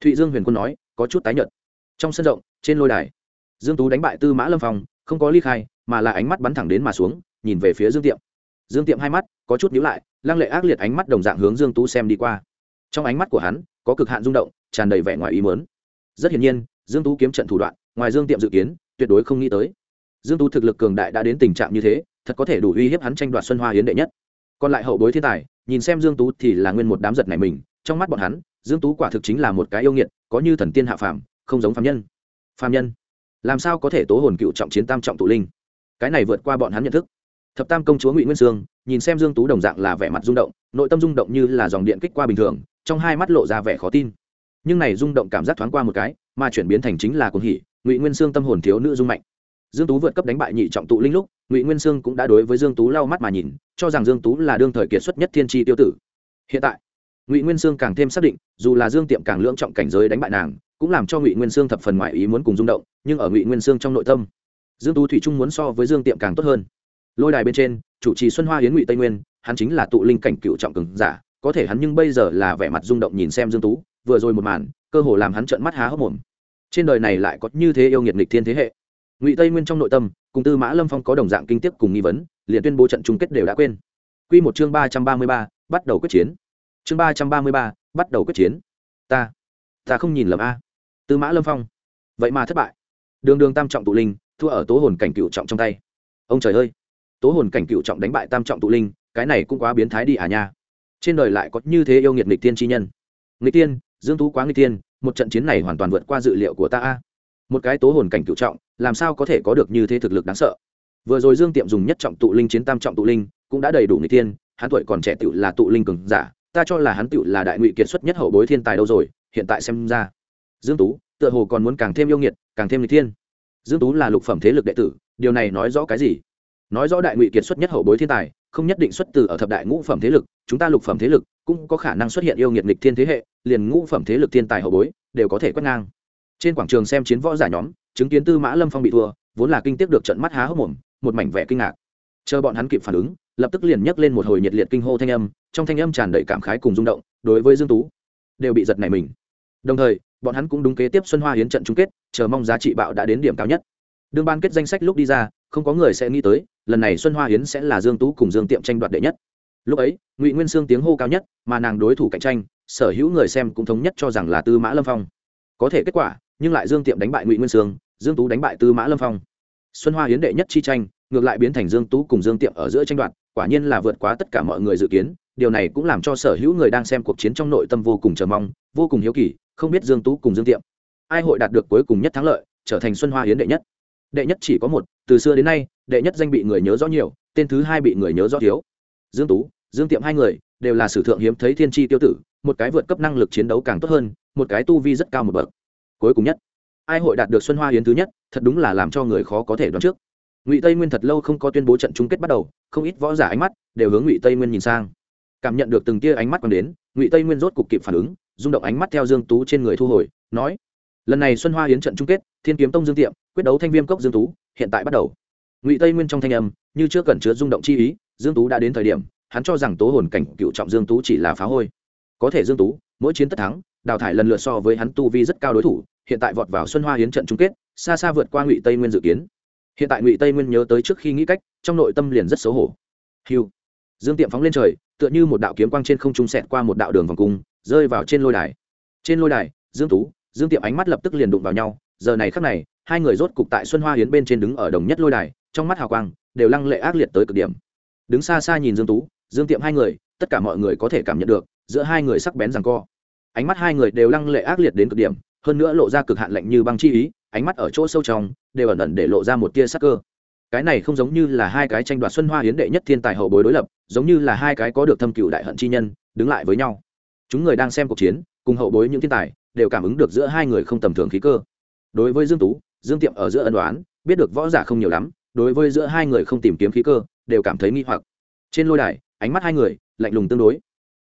Thụy dương huyền quân nói, có chút tái nhợt. Trong sân rộng, trên lôi đài, dương tú đánh bại tư mã lâm phong, không có ly khai, mà là ánh mắt bắn thẳng đến mà xuống, nhìn về phía dương tiệm. Dương tiệm hai mắt có chút nhíu lại, lăng lệ ác liệt ánh mắt đồng dạng hướng dương tú xem đi qua. Trong ánh mắt của hắn, có cực hạn rung động, tràn đầy vẻ ngoài ý mớn rất hiển nhiên, dương tú kiếm trận thủ đoạn, ngoài dương tiệm dự kiến, tuyệt đối không nghĩ tới dương tú thực lực cường đại đã đến tình trạng như thế, thật có thể đủ uy hiếp hắn tranh đoạt xuân hoa hiến đệ nhất. Còn lại hậu bối thiên tài, nhìn xem dương tú thì là nguyên một đám giật này mình, trong mắt bọn hắn, dương tú quả thực chính là một cái yêu nghiệt, có như thần tiên hạ phàm, không giống phàm nhân. Phàm nhân? Làm sao có thể tố hồn cựu trọng chiến tam trọng tụ linh? Cái này vượt qua bọn hắn nhận thức. Thập tam công chúa ngụy nguyên sương, nhìn xem dương tú đồng dạng là vẻ mặt rung động, nội tâm rung động như là dòng điện kích qua bình thường, trong hai mắt lộ ra vẻ khó tin. Nhưng này rung động cảm giác thoáng qua một cái, mà chuyển biến thành chính là cuồng hỉ, ngụy nguyên sương tâm hồn thiếu nữ rung mạnh dương tú vượt cấp đánh bại nhị trọng tụ linh lúc, ngụy nguyên sương cũng đã đối với dương tú lau mắt mà nhìn, cho rằng dương tú là đương thời kiệt xuất nhất thiên tri tiêu tử. Hiện tại, ngụy nguyên sương càng thêm xác định, dù là dương tiệm càng lưỡng trọng cảnh giới đánh bại nàng, cũng làm cho ngụy nguyên sương thập phần ngoại ý muốn cùng rung động, nhưng ở ngụy nguyên sương trong nội tâm, dương tú thủy trung muốn so với dương tiệm càng tốt hơn. Lôi đài bên trên, chủ trì xuân hoa hiến ngụy tây nguyên, hắn chính là tụ linh cảnh cựu trọng cường giả, có thể hắn nhưng bây giờ là vẻ mặt rung động nhìn xem dương tú, vừa rồi một màn, cơ hồ làm hắn trợn mắt há hốc mồm. Trên đời này lại có như thế yêu nghiệt nghịch thiên thế hệ ngụy tây nguyên trong nội tâm cùng tư mã lâm phong có đồng dạng kinh tiếp cùng nghi vấn liền tuyên bố trận chung kết đều đã quên Quy một chương ba trăm ba mươi ba, bắt đầu quyết chiến chương ba trăm ba mươi ba, bắt đầu quyết chiến ta ta không nhìn lầm a. tư mã lâm phong, vậy mà thất bại. đường đường tam trọng tụ linh, thua ở tố hồn cảnh cựu trọng trong tay. ông trời ơi, tố hồn cảnh cựu trọng đánh bại tam trọng tụ linh, cái này cũng quá biến thái đi à nha. trên đời lại có như thế yêu nghiệt nghịch tiên chi nhân. nghịch tiên, dương tú quá nghịch tiên, một trận chiến này hoàn toàn vượt qua dự liệu của ta a một cái tố hồn cảnh cựu trọng, làm sao có thể có được như thế thực lực đáng sợ? Vừa rồi dương tiệm dùng nhất trọng tụ linh chiến tam trọng tụ linh, cũng đã đầy đủ người tiên hắn tuổi còn trẻ tựu là tụ linh cường giả, ta cho là hắn tựu là đại ngụy kiệt xuất nhất hậu bối thiên tài đâu rồi, hiện tại xem ra. Dương tú, tựa hồ còn muốn càng thêm yêu nghiệt, càng thêm người thiên. Dương tú là lục phẩm thế lực đệ tử, điều này nói rõ cái gì? Nói rõ đại ngụy kiệt xuất nhất hậu bối thiên tài, không nhất định xuất từ ở thập đại ngũ phẩm thế lực, chúng ta lục phẩm thế lực cũng có khả năng xuất hiện yêu nghiệt nghịch thiên thế hệ, liền ngũ phẩm thế lực thiên tài hậu bối đều có thể quét ngang trên quảng trường xem chiến võ giả nhóm, chứng kiến tư mã lâm phong bị thua, vốn là kinh tiếc được trận mắt há hốc mồm, một mảnh vẻ kinh ngạc. Chờ bọn hắn kịp phản ứng, lập tức liền nhấc lên một hồi nhiệt liệt kinh hô thanh âm, trong thanh âm tràn đầy cảm khái cùng rung động, đối với dương tú, đều bị giật này mình. Đồng thời, bọn hắn cũng đúng kế tiếp xuân hoa hiến trận chung kết, chờ mong giá trị bạo đã đến điểm cao nhất. Đương ban kết danh sách lúc đi ra, không có người sẽ nghĩ tới, lần này xuân hoa hiến sẽ là dương tú cùng dương tiệm tranh đoạt đệ nhất. Lúc ấy, ngụy nguyên sương tiếng hô cao nhất, mà nàng đối thủ cạnh tranh, sở hữu người xem cũng thống nhất cho rằng là tư mã lâm phong. Có thể kết quả nhưng lại dương tiệm đánh bại ngụy nguyên sương, dương tú đánh bại tư mã lâm phong. Xuân hoa hiến đệ nhất chi tranh, ngược lại biến thành dương tú cùng dương tiệm ở giữa tranh đoạt, quả nhiên là vượt quá tất cả mọi người dự kiến, điều này cũng làm cho sở hữu người đang xem cuộc chiến trong nội tâm vô cùng chờ mong, vô cùng hiếu kỳ, không biết dương tú cùng dương tiệm ai hội đạt được cuối cùng nhất thắng lợi, trở thành xuân hoa hiến đệ nhất. Đệ nhất chỉ có một, từ xưa đến nay, đệ nhất danh bị người nhớ rõ nhiều, tên thứ hai bị người nhớ rõ thiếu. Dương tú, dương tiệm hai người, đều là sử thượng hiếm thấy thiên tri tiêu tử, một cái vượt cấp năng lực chiến đấu càng tốt hơn, một cái tu vi rất cao một bậc cuối cùng nhất. Ai hội đạt được xuân hoa hiến thứ nhất, thật đúng là làm cho người khó có thể đoán trước. Ngụy tây nguyên thật lâu không có tuyên bố trận chung kết bắt đầu, không ít võ giả ánh mắt đều hướng ngụy tây nguyên nhìn sang. Cảm nhận được từng tia ánh mắt còn đến, ngụy tây nguyên rốt cục kịp phản ứng, rung động ánh mắt theo dương tú trên người thu hồi, nói lần này xuân hoa hiến trận chung kết, thiên kiếm tông dương tiệm, quyết đấu thanh viêm cốc dương tú, hiện tại bắt đầu. Ngụy tây nguyên trong thanh âm, như trước cần chứa rung động chi ý, dương tú đã đến thời điểm, hắn cho rằng tố hồn cảnh cựu trọng dương tú chỉ là phá hôi. Có thể dương tú, mỗi chiến tất thắng đào thải lần lượt so với hắn tu vi rất cao đối thủ, hiện tại vọt vào xuân hoa hiến trận chung kết, xa xa vượt qua ngụy tây nguyên dự kiến. Hiện tại ngụy tây nguyên nhớ tới trước khi nghĩ cách, trong nội tâm liền rất xấu hổ. Hiu dương tiệm phóng lên trời, tựa như một đạo kiếm quang trên không trung sẹt qua một đạo đường vòng cung, rơi vào trên lôi đài. Trên lôi đài, dương tú, dương tiệm ánh mắt lập tức liền đụng vào nhau, giờ này khắc này, hai người rốt cục tại xuân hoa hiến bên trên đứng ở đồng nhất lôi đài, trong mắt hào quang đều lăng lệ ác liệt tới cực điểm. Đứng xa xa nhìn dương tú, dương tiệm hai người, tất cả mọi người có thể cảm nhận được, giữa hai người sắc bén rằng co ánh mắt hai người đều lăng lệ ác liệt đến cực điểm, hơn nữa lộ ra cực hạn lạnh như băng chi ý, ánh mắt ở chỗ sâu trong, đều ẩn ẩn để lộ ra một tia sắc cơ. Cái này không giống như là hai cái tranh đoạt xuân hoa hiến đệ nhất thiên tài hậu bối đối lập, giống như là hai cái có được thâm cựu đại hận chi nhân, đứng lại với nhau. Chúng người đang xem cuộc chiến, cùng hậu bối những thiên tài, đều cảm ứng được giữa hai người không tầm thường khí cơ. Đối với dương tú, dương tiệm ở giữa ân đoán biết được võ giả không nhiều lắm, đối với giữa hai người không tìm kiếm khí cơ, đều cảm thấy nghi hoặc. Trên lôi đài, ánh mắt hai người lạnh lùng tương đối.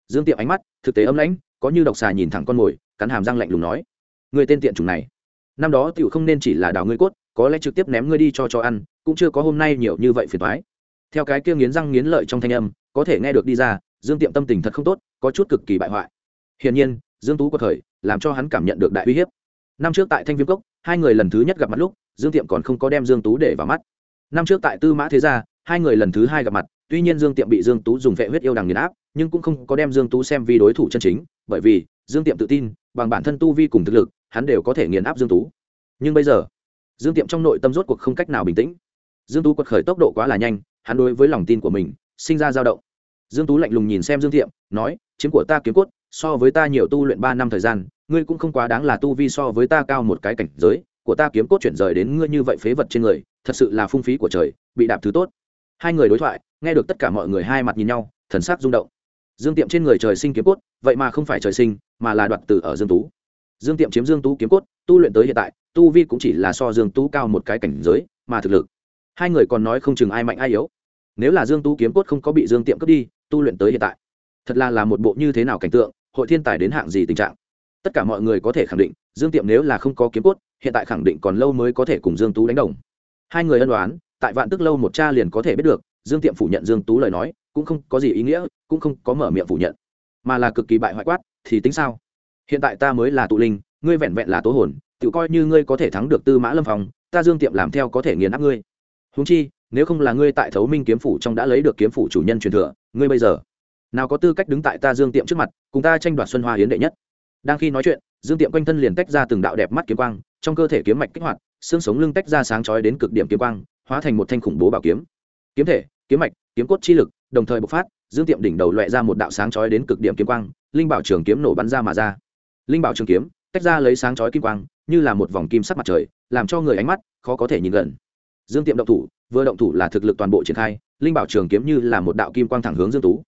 Dương tiệm ánh mắt thực tế âm lãnh có như độc xà nhìn thẳng con mồi, cắn hàm răng lạnh lùng nói người tên tiện chủng này, năm đó tiểu không nên chỉ là đào ngươi cốt, có lẽ trực tiếp ném ngươi đi cho cho ăn, cũng chưa có hôm nay nhiều như vậy phiền toái. Theo cái kia nghiến răng nghiến lợi trong thanh âm, có thể nghe được đi ra, dương tiệm tâm tình thật không tốt, có chút cực kỳ bại hoại. Hiển nhiên, dương tú có thời, làm cho hắn cảm nhận được đại uy hiếp. Năm trước tại thanh viêm cốc, hai người lần thứ nhất gặp mặt lúc, dương tiệm còn không có đem dương tú để vào mắt. Năm trước tại tư mã thế gia, hai người lần thứ hai gặp mặt tuy nhiên dương tiệm bị dương tú dùng vệ huyết yêu đằng nghiền áp, nhưng cũng không có đem dương tú xem vì đối thủ chân chính, bởi vì dương tiệm tự tin, bằng bản thân tu vi cùng thực lực, hắn đều có thể nghiền áp dương tú. Nhưng bây giờ, dương tiệm trong nội tâm rốt cuộc không cách nào bình tĩnh. Dương tú quật khởi tốc độ quá là nhanh, hắn đối với lòng tin của mình sinh ra dao động. Dương tú lạnh lùng nhìn xem dương tiệm, nói chiếm của ta kiếm cốt, so với ta nhiều tu luyện ba năm thời gian, ngươi cũng không quá đáng là tu vi so với ta cao một cái cảnh giới, của ta kiếm cốt chuyển rời đến ngươi như vậy phế vật trên người, thật sự là phung phí của trời, bị đạp thứ tốt hai người đối thoại, nghe được tất cả mọi người hai mặt nhìn nhau, thần sắc rung động. Dương tiệm trên người trời sinh kiếm cốt, vậy mà không phải trời sinh, mà là đoạt từ ở dương tú. Dương tiệm chiếm dương tú kiếm cốt, tu luyện tới hiện tại, tu vi cũng chỉ là so dương tú cao một cái cảnh giới, mà thực lực. Hai người còn nói không chừng ai mạnh ai yếu. Nếu là dương tú kiếm cốt không có bị dương tiệm cướp đi, tu luyện tới hiện tại, thật là là một bộ như thế nào cảnh tượng, hội thiên tài đến hạng gì tình trạng. Tất cả mọi người có thể khẳng định, dương tiệm nếu là không có kiếm cốt, hiện tại khẳng định còn lâu mới có thể cùng dương tú đánh đồng. Hai người ân đoán tại vạn tức lâu một cha liền có thể biết được, dương tiệm phủ nhận dương tú lời nói, cũng không có gì ý nghĩa, cũng không có mở miệng phủ nhận. Mà là cực kỳ bại hoại quát, thì tính sao? Hiện tại ta mới là tụ linh, ngươi vẹn vẹn là tố hồn, tự coi như ngươi có thể thắng được tư mã lâm phòng ta dương tiệm làm theo có thể nghiền áp ngươi. Húng chi, nếu không là ngươi tại thấu minh kiếm phủ trong đã lấy được kiếm phủ chủ nhân truyền thừa, ngươi bây giờ, nào có tư cách đứng tại ta dương tiệm trước mặt, cùng ta tranh đoạt xuân hoa hiến đệ nhất. Đang khi nói chuyện, dương tiệm quanh thân liền tách ra từng đạo đẹp mắt kiếm quang, trong cơ thể kiếm mạch kích hoạt, xương sống lưng tách ra sáng chói đến cực điểm kiếm quang hóa thành một thanh khủng bố bảo kiếm. Kiếm thể kiếm mạch kiếm cốt chi lực đồng thời bộc phát dương tiệm đỉnh đầu loẹ ra một đạo sáng chói đến cực điểm kiếm quang linh bảo trường kiếm nổ bắn ra mà ra. Linh bảo trường kiếm tách ra lấy sáng chói kim quang như là một vòng kim sắc mặt trời làm cho người ánh mắt khó có thể nhìn gần. Dương tiệm động thủ vừa động thủ là thực lực toàn bộ triển khai linh bảo trường kiếm như là một đạo kim quang thẳng hướng dương tú.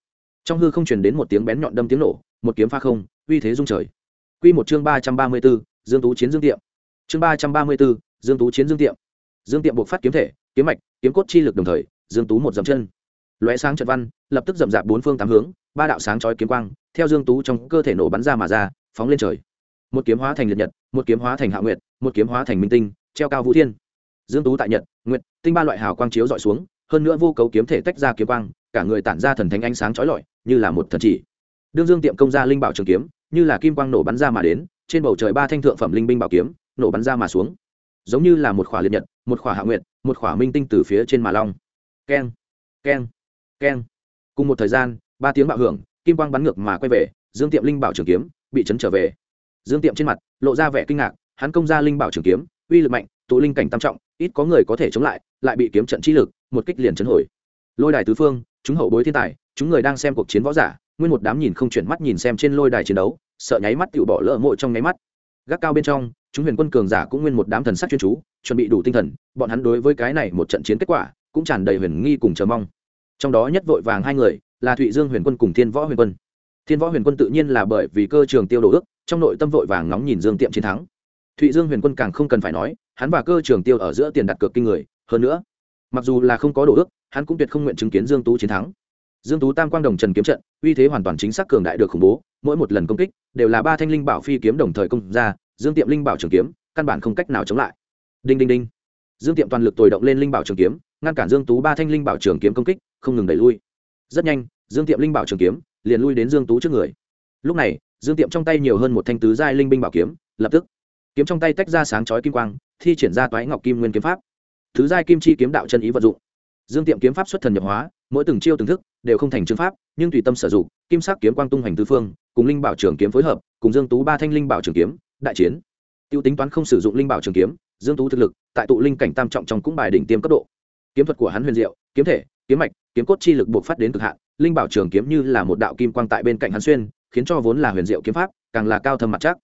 Trong hư không truyền đến một tiếng bén nhọn đâm tiếng nổ một kiếm pha không uy thế dung trời. Quy một chương ba trăm ba mươi 334, dương tú chiến dương tiệm. Chương ba trăm ba mươi 334, dương tú chiến dương tiệm. Dương tiệm buộc phát kiếm thể kiếm mạch, kiếm cốt chi lực đồng thời, dương tú một dậm chân. Lóe sáng trận văn, lập tức dậm dạp bốn phương tám hướng, ba đạo sáng chói kiếm quang, theo dương tú trong cơ thể nổ bắn ra mà ra, phóng lên trời. Một kiếm hóa thành liệt nhật, một kiếm hóa thành hạ nguyệt, một kiếm hóa thành minh tinh, treo cao vũ thiên. Dương tú tại nhật, nguyệt, tinh ba loại hào quang chiếu dọi xuống, hơn nữa vô cấu kiếm thể tách ra kiếm quang, cả người tản ra thần thánh ánh sáng chói lọi, như là một thần chỉ. Đương dương tiệm công ra linh bảo trường kiếm, như là kim quang nổ bắn ra mà đến, trên bầu trời ba thanh thượng phẩm linh binh bảo kiếm, nổ bắn ra mà xuống. Giống như là một khỏa liệt nhật một khỏa hạ nguyệt, một khỏa minh tinh từ phía trên mà long. Keng keng keng. Cùng một thời gian, ba tiếng bạo hưởng, kim quang bắn ngược mà quay về, dương tiệm linh bảo trường kiếm bị chấn trở về. Dương tiệm trên mặt lộ ra vẻ kinh ngạc, hắn công ra linh bảo trường kiếm, uy lực mạnh, tụ linh cảnh tam trọng, ít có người có thể chống lại lại bị kiếm trận chi lực, một kích liền chấn hồi. Lôi đài tứ phương, chúng hậu bối thiên tài, chúng người đang xem cuộc chiến võ giả, nguyên một đám nhìn không chuyển mắt nhìn xem trên lôi đài chiến đấu, sợ nháy mắt tự bỏ lỡ mộ trong nháy mắt. Gác cao bên trong chúng huyền quân cường giả cũng nguyên một đám thần sắc chuyên chú, chuẩn bị đủ tinh thần, bọn hắn đối với cái này một trận chiến kết quả, cũng tràn đầy huyền nghi cùng chờ mong. Trong đó nhất vội vàng hai người, là thụy dương huyền quân cùng thiên võ huyền quân. Thiên võ huyền quân tự nhiên là bởi vì cơ trường tiêu đồ ước, trong nội tâm vội vàng ngóng nhìn dương tiệm chiến thắng. Thụy dương huyền quân càng không cần phải nói, hắn và cơ trường tiêu ở giữa tiền đặt cược kinh người, hơn nữa, mặc dù là không có đồ ước, hắn cũng tuyệt không nguyện chứng kiến dương tú chiến thắng. Dương tú tam quang đồng trần kiếm trận, uy thế hoàn toàn chính xác cường đại được khủng bố, mỗi một lần công kích, đều là ba thanh linh bảo phi kiếm đồng thời công ra dương tiệm linh bảo trường kiếm, căn bản không cách nào chống lại. Đinh đinh đinh. Dương tiệm toàn lực tồi động lên linh bảo trường kiếm, ngăn cản dương tú ba thanh linh bảo trường kiếm công kích, không ngừng đẩy lui. Rất nhanh, dương tiệm linh bảo trường kiếm liền lui đến dương tú trước người. Lúc này, dương tiệm trong tay nhiều hơn một thanh tứ giai linh binh bảo kiếm, lập tức, kiếm trong tay tách ra sáng chói kim quang, thi triển ra toái ngọc kim nguyên kiếm pháp. Thứ giai kim chi kiếm đạo chân ý vận dụng. Dương tiệm kiếm pháp xuất thần nhập hóa, mỗi từng chiêu từng thức đều không thành chương pháp, nhưng tùy tâm sử dụng, kim sắc kiếm quang tung hoành tứ phương, cùng linh bảo trường kiếm phối hợp, cùng dương tú ba thanh linh bảo trường kiếm đại chiến. Tiêu tính toán không sử dụng linh bảo trường kiếm, dương tú thực lực, tại tụ linh cảnh tam trọng trong cũng bài đỉnh tiêm cấp độ. Kiếm thuật của hắn huyền diệu, kiếm thể, kiếm mạch, kiếm cốt chi lực buộc phát đến cực hạn, linh bảo trường kiếm như là một đạo kim quang tại bên cạnh hắn xuyên, khiến cho vốn là huyền diệu kiếm pháp, càng là cao thâm mặt chắc.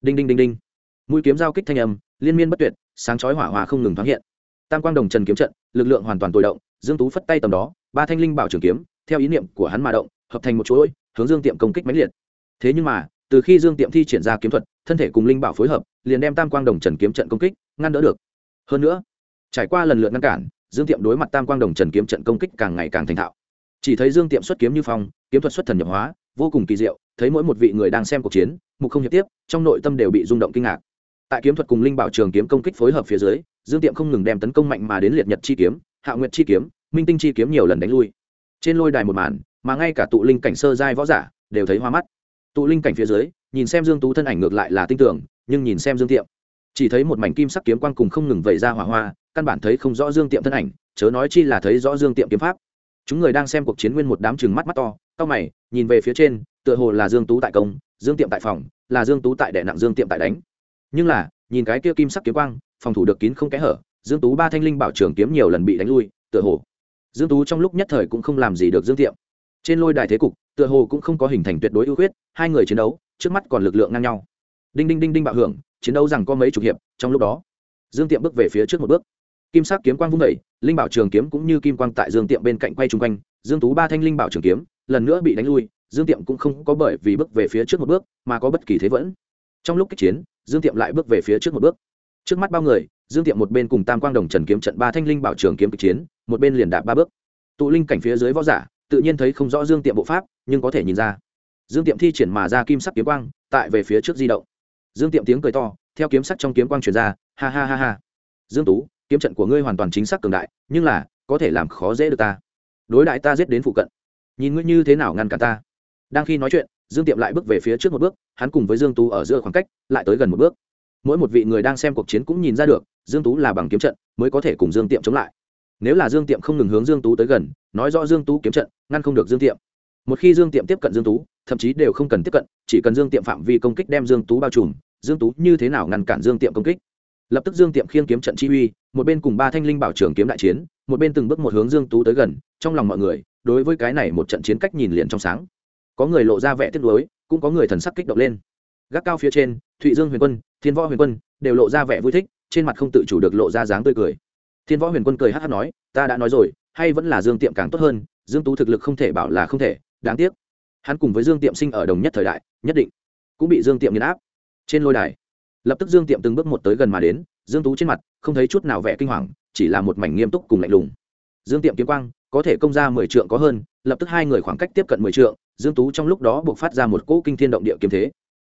Đinh đinh đinh đinh. Mũi kiếm giao kích thanh âm, liên miên bất tuyệt, sáng chói hỏa hòa không ngừng thoáng hiện. Tam quang đồng trần kiếm trận, lực lượng hoàn toàn tồi động, dương tú phất tay tầm đó, ba thanh linh bảo trường kiếm, theo ý niệm của hắn mà động, hợp thành một chuỗi, hướng dương tiệm công kích mãnh liệt. Thế nhưng mà, từ khi dương tiệm thi triển ra kiếm thuật thân thể cùng linh bảo phối hợp, liền đem tam quang đồng trần kiếm trận công kích, ngăn đỡ được. Hơn nữa, trải qua lần lượt ngăn cản, dương tiệm đối mặt tam quang đồng trần kiếm trận công kích càng ngày càng thành thạo. Chỉ thấy dương tiệm xuất kiếm như phong, kiếm thuật xuất thần nhập hóa, vô cùng kỳ diệu, thấy mỗi một vị người đang xem cuộc chiến, mục không hiệp tiếp, trong nội tâm đều bị rung động kinh ngạc. Tại kiếm thuật cùng linh bảo trường kiếm công kích phối hợp phía dưới, dương tiệm không ngừng đem tấn công mạnh mà đến liệt nhật chi kiếm, hạ nguyệt chi kiếm, minh tinh chi kiếm nhiều lần đánh lui. Trên lôi đài một màn, mà ngay cả tụ linh cảnh sơ giai võ giả đều thấy hoa mắt. Tụ linh cảnh phía dưới nhìn xem dương tú thân ảnh ngược lại là tinh tưởng nhưng nhìn xem dương tiệm. Chỉ thấy một mảnh kim sắc kiếm quang cùng không ngừng vẩy ra hỏa hoa, căn bản thấy không rõ dương tiệm thân ảnh, chớ nói chi là thấy rõ dương tiệm kiếm pháp. Chúng người đang xem cuộc chiến nguyên một đám chừng mắt mắt to, cao mày, nhìn về phía trên, tựa hồ là dương tú tại công, dương tiệm tại phòng, là dương tú tại đệ nặng dương tiệm tại đánh. Nhưng là, nhìn cái kia kim sắc kiếm quang, phòng thủ được kín không kẽ hở, dương tú ba thanh linh bảo trường kiếm nhiều lần bị đánh lui, tựa hồ. Dương tú trong lúc nhất thời cũng không làm gì được dương tiệm. Trên lôi đài thế cục, tựa hồ cũng không có hình thành tuyệt đối ưu khuyết, hai người chiến đấu trước mắt còn lực lượng ngang nhau. Đinh đinh đinh đinh bạo hưởng, chiến đấu rằng có mấy chục hiệp, trong lúc đó, dương tiệm bước về phía trước một bước. Kim sắc kiếm quang vung vẩy linh bảo trường kiếm cũng như kim quang tại dương tiệm bên cạnh quay chung quanh, dương tú ba thanh linh bảo trường kiếm, lần nữa bị đánh lui, dương tiệm cũng không có bởi vì bước về phía trước một bước, mà có bất kỳ thế vẫn. Trong lúc kích chiến, dương tiệm lại bước về phía trước một bước. Trước mắt bao người, dương tiệm một bên cùng tam quang đồng trần kiếm trận ba thanh linh bảo trường kiếm kịch chiến, một bên liền đạp ba bước. Tụ linh cảnh phía dưới võ giả, tự nhiên thấy không rõ dương tiệm bộ pháp, nhưng có thể nhìn ra dương tiệm thi triển mà ra kim sắc kiếm quang, tại về phía trước di động. Dương tiệm tiếng cười to, theo kiếm sắc trong kiếm quang truyền ra, ha ha ha ha. Dương tú, kiếm trận của ngươi hoàn toàn chính xác cường đại, nhưng là, có thể làm khó dễ được ta. Đối đại ta giết đến phụ cận. Nhìn ngươi như thế nào ngăn cản ta. Đang khi nói chuyện, dương tiệm lại bước về phía trước một bước, hắn cùng với dương tú ở giữa khoảng cách, lại tới gần một bước. Mỗi một vị người đang xem cuộc chiến cũng nhìn ra được, dương tú là bằng kiếm trận, mới có thể cùng dương tiệm chống lại. Nếu là dương tiệm không ngừng hướng dương tú tới gần, nói rõ dương tú kiếm trận, ngăn không được dương tiệm. Một khi dương tiệm tiếp cận dương tú thậm chí đều không cần tiếp cận, chỉ cần dương tiệm phạm vi công kích đem dương tú bao trùm, dương tú như thế nào ngăn cản dương tiệm công kích? Lập tức dương tiệm khiêng kiếm trận chi uy, một bên cùng ba thanh linh bảo trưởng kiếm đại chiến, một bên từng bước một hướng dương tú tới gần, trong lòng mọi người, đối với cái này một trận chiến cách nhìn liền trong sáng. Có người lộ ra vẻ tiếc nuối, cũng có người thần sắc kích động lên. Gác cao phía trên, thụy dương huyền quân, thiên võ huyền quân đều lộ ra vẻ vui thích, trên mặt không tự chủ được lộ ra dáng tươi cười. Thiên võ huyền quân cười hát hát nói, ta đã nói rồi, hay vẫn là dương tiệm càng tốt hơn, dương tú thực lực không thể bảo là không thể, đáng tiếc hắn cùng với dương tiệm sinh ở đồng nhất thời đại, nhất định cũng bị dương tiệm nghiền áp. Trên lôi đài, lập tức dương tiệm từng bước một tới gần mà đến, dương tú trên mặt không thấy chút nào vẻ kinh hoàng, chỉ là một mảnh nghiêm túc cùng lạnh lùng. Dương tiệm kiếm quang, có thể công ra mười trượng có hơn, lập tức hai người khoảng cách tiếp cận mười trượng, dương tú trong lúc đó buộc phát ra một cỗ kinh thiên động địa kiếm thế.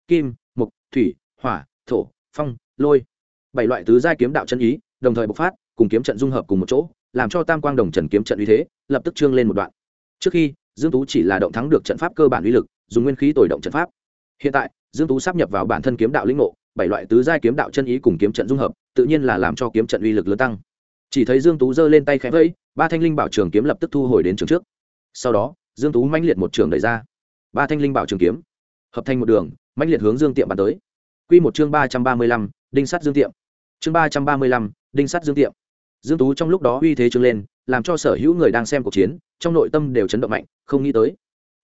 Kim, mục, thủy, hỏa, thổ, phong, lôi. Bảy loại tứ giai kiếm đạo chân ý, đồng thời bộc phát, cùng kiếm trận dung hợp cùng một chỗ, làm cho tam quang đồng trần kiếm trận uy thế lập tức trương lên một đoạn. Trước khi dương tú chỉ là động thắng được trận pháp cơ bản uy lực, dùng nguyên khí tồi động trận pháp. Hiện tại, dương tú sắp nhập vào bản thân kiếm đạo lĩnh ngộ, bảy loại tứ giai kiếm đạo chân ý cùng kiếm trận dung hợp, tự nhiên là làm cho kiếm trận uy lực lớn tăng. Chỉ thấy dương tú giơ lên tay khẽ vẫy, ba thanh linh bảo trường kiếm lập tức thu hồi đến trường trước. Sau đó, dương tú mãnh liệt một trường đẩy ra. Ba thanh linh bảo trường kiếm, hợp thành một đường, mãnh liệt hướng dương tiệm bắn tới. Quy một chương ba trăm ba mươi lăm, đinh sắt dương tiệm. Chương ba trăm ba mươi lăm, đinh sắt dương tiệm. Dương tú trong lúc đó uy thế trưng lên làm cho sở hữu người đang xem cuộc chiến, trong nội tâm đều chấn động mạnh, không nghĩ tới,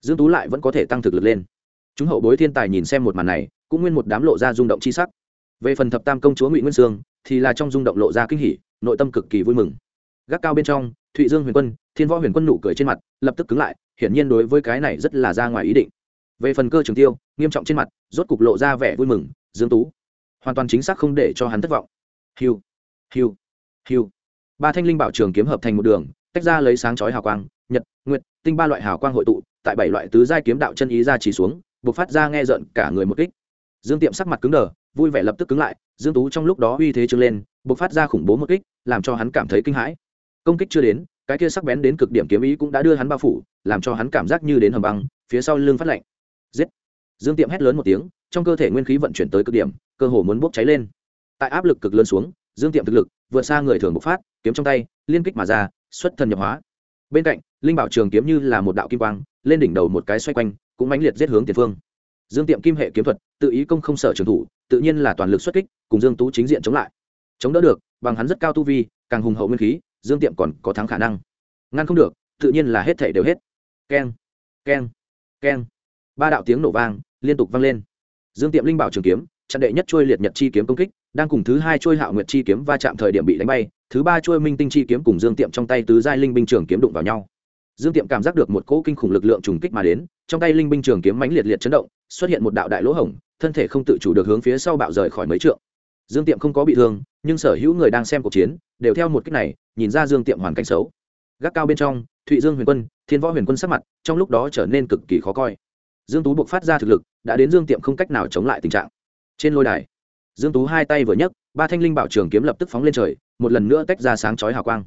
dương tú lại vẫn có thể tăng thực lực lên. Chúng hậu bối thiên tài nhìn xem một màn này, cũng nguyên một đám lộ ra rung động chi sắc. Về phần thập tam công chúa ngụy nguyên sương, thì là trong rung động lộ ra kinh hỉ, nội tâm cực kỳ vui mừng. Gác cao bên trong, thụy dương huyền quân, thiên võ huyền quân nụ cười trên mặt, lập tức cứng lại, hiển nhiên đối với cái này rất là ra ngoài ý định. Về phần cơ trường tiêu, nghiêm trọng trên mặt, rốt cục lộ ra vẻ vui mừng, dương tú. Hoàn toàn chính xác không để cho hắn thất vọng. Hiu hiu hiu ba thanh linh bảo trường kiếm hợp thành một đường, tách ra lấy sáng chói hào quang, nhật, nguyệt, tinh ba loại hào quang hội tụ, tại bảy loại tứ giai kiếm đạo chân ý ra chỉ xuống buộc phát ra nghe giận cả người một kích. Dương tiệm sắc mặt cứng đờ, vui vẻ lập tức cứng lại, dương tú trong lúc đó uy thế trưng lên buộc phát ra khủng bố một kích, làm cho hắn cảm thấy kinh hãi. Công kích chưa đến, cái kia sắc bén đến cực điểm kiếm ý cũng đã đưa hắn bao phủ, làm cho hắn cảm giác như đến hầm băng, phía sau lưng phát lạnh. Giết! Dương tiệm hét lớn một tiếng, trong cơ thể nguyên khí vận chuyển tới cực điểm, cơ hồ muốn bốc cháy lên. Tại áp lực cực lớn xuống, dương tiệm thực lực vượt xa người thường bộc phát, kiếm trong tay, liên kích mà ra, xuất thần nhập hóa. Bên cạnh, linh bảo trường kiếm như là một đạo kim quang, lên đỉnh đầu một cái xoay quanh, cũng mãnh liệt giết hướng tiền phương. Dương tiệm kim hệ kiếm thuật, tự ý công không sở trường thủ, tự nhiên là toàn lực xuất kích, cùng dương tú chính diện chống lại. Chống đỡ được, bằng hắn rất cao tu vi, càng hùng hậu nguyên khí, dương tiệm còn có thắng khả năng. Ngăn không được, tự nhiên là hết thể đều hết. Keng keng keng. Ba đạo tiếng nổ vang, liên tục vang lên. Dương tiệm linh bảo trường kiếm chặn đệ nhất trôi liệt nhật chi kiếm công kích đang cùng thứ hai trôi hạo nguyệt chi kiếm va chạm thời điểm bị đánh bay, thứ ba trôi minh tinh chi kiếm cùng dương tiệm trong tay tứ giai linh binh trường kiếm đụng vào nhau. Dương tiệm cảm giác được một cỗ kinh khủng lực lượng trùng kích mà đến, trong tay linh binh trường kiếm mãnh liệt liệt chấn động, xuất hiện một đạo đại lỗ hổng, thân thể không tự chủ được hướng phía sau bạo rời khỏi mấy trượng. Dương tiệm không có bị thương, nhưng sở hữu người đang xem cuộc chiến, đều theo một cách này, nhìn ra dương tiệm hoàn cảnh xấu. Gác cao bên trong, thụy dương huyền quân, thiên võ huyền quân sắc mặt, trong lúc đó trở nên cực kỳ khó coi. Dương tú buộc phát ra thực lực, đã đến dương tiệm không cách nào chống lại tình trạng. Trên lôi đài dương tú hai tay vừa nhấc, ba thanh linh bảo trường kiếm lập tức phóng lên trời, một lần nữa tách ra sáng chói hào quang.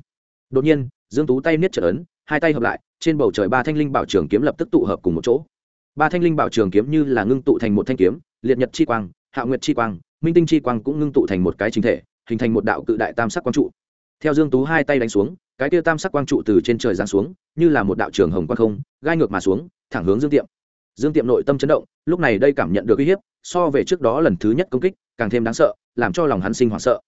Đột nhiên, dương tú tay niết trở ấn, hai tay hợp lại, trên bầu trời ba thanh linh bảo trường kiếm lập tức tụ hợp cùng một chỗ. Ba thanh linh bảo trường kiếm như là ngưng tụ thành một thanh kiếm, liệt nhật chi quang, hạ nguyệt chi quang, minh tinh chi quang cũng ngưng tụ thành một cái chính thể, hình thành một đạo cự đại tam sắc quang trụ. Theo dương tú hai tay đánh xuống, cái kia tam sắc quang trụ từ trên trời giáng xuống, như là một đạo trường hồng quang không, gai ngược mà xuống, thẳng hướng dương tiệm dương tiệm nội tâm chấn động, lúc này đây cảm nhận được uy hiếp, so về trước đó lần thứ nhất công kích, càng thêm đáng sợ, làm cho lòng hắn sinh hoảng sợ.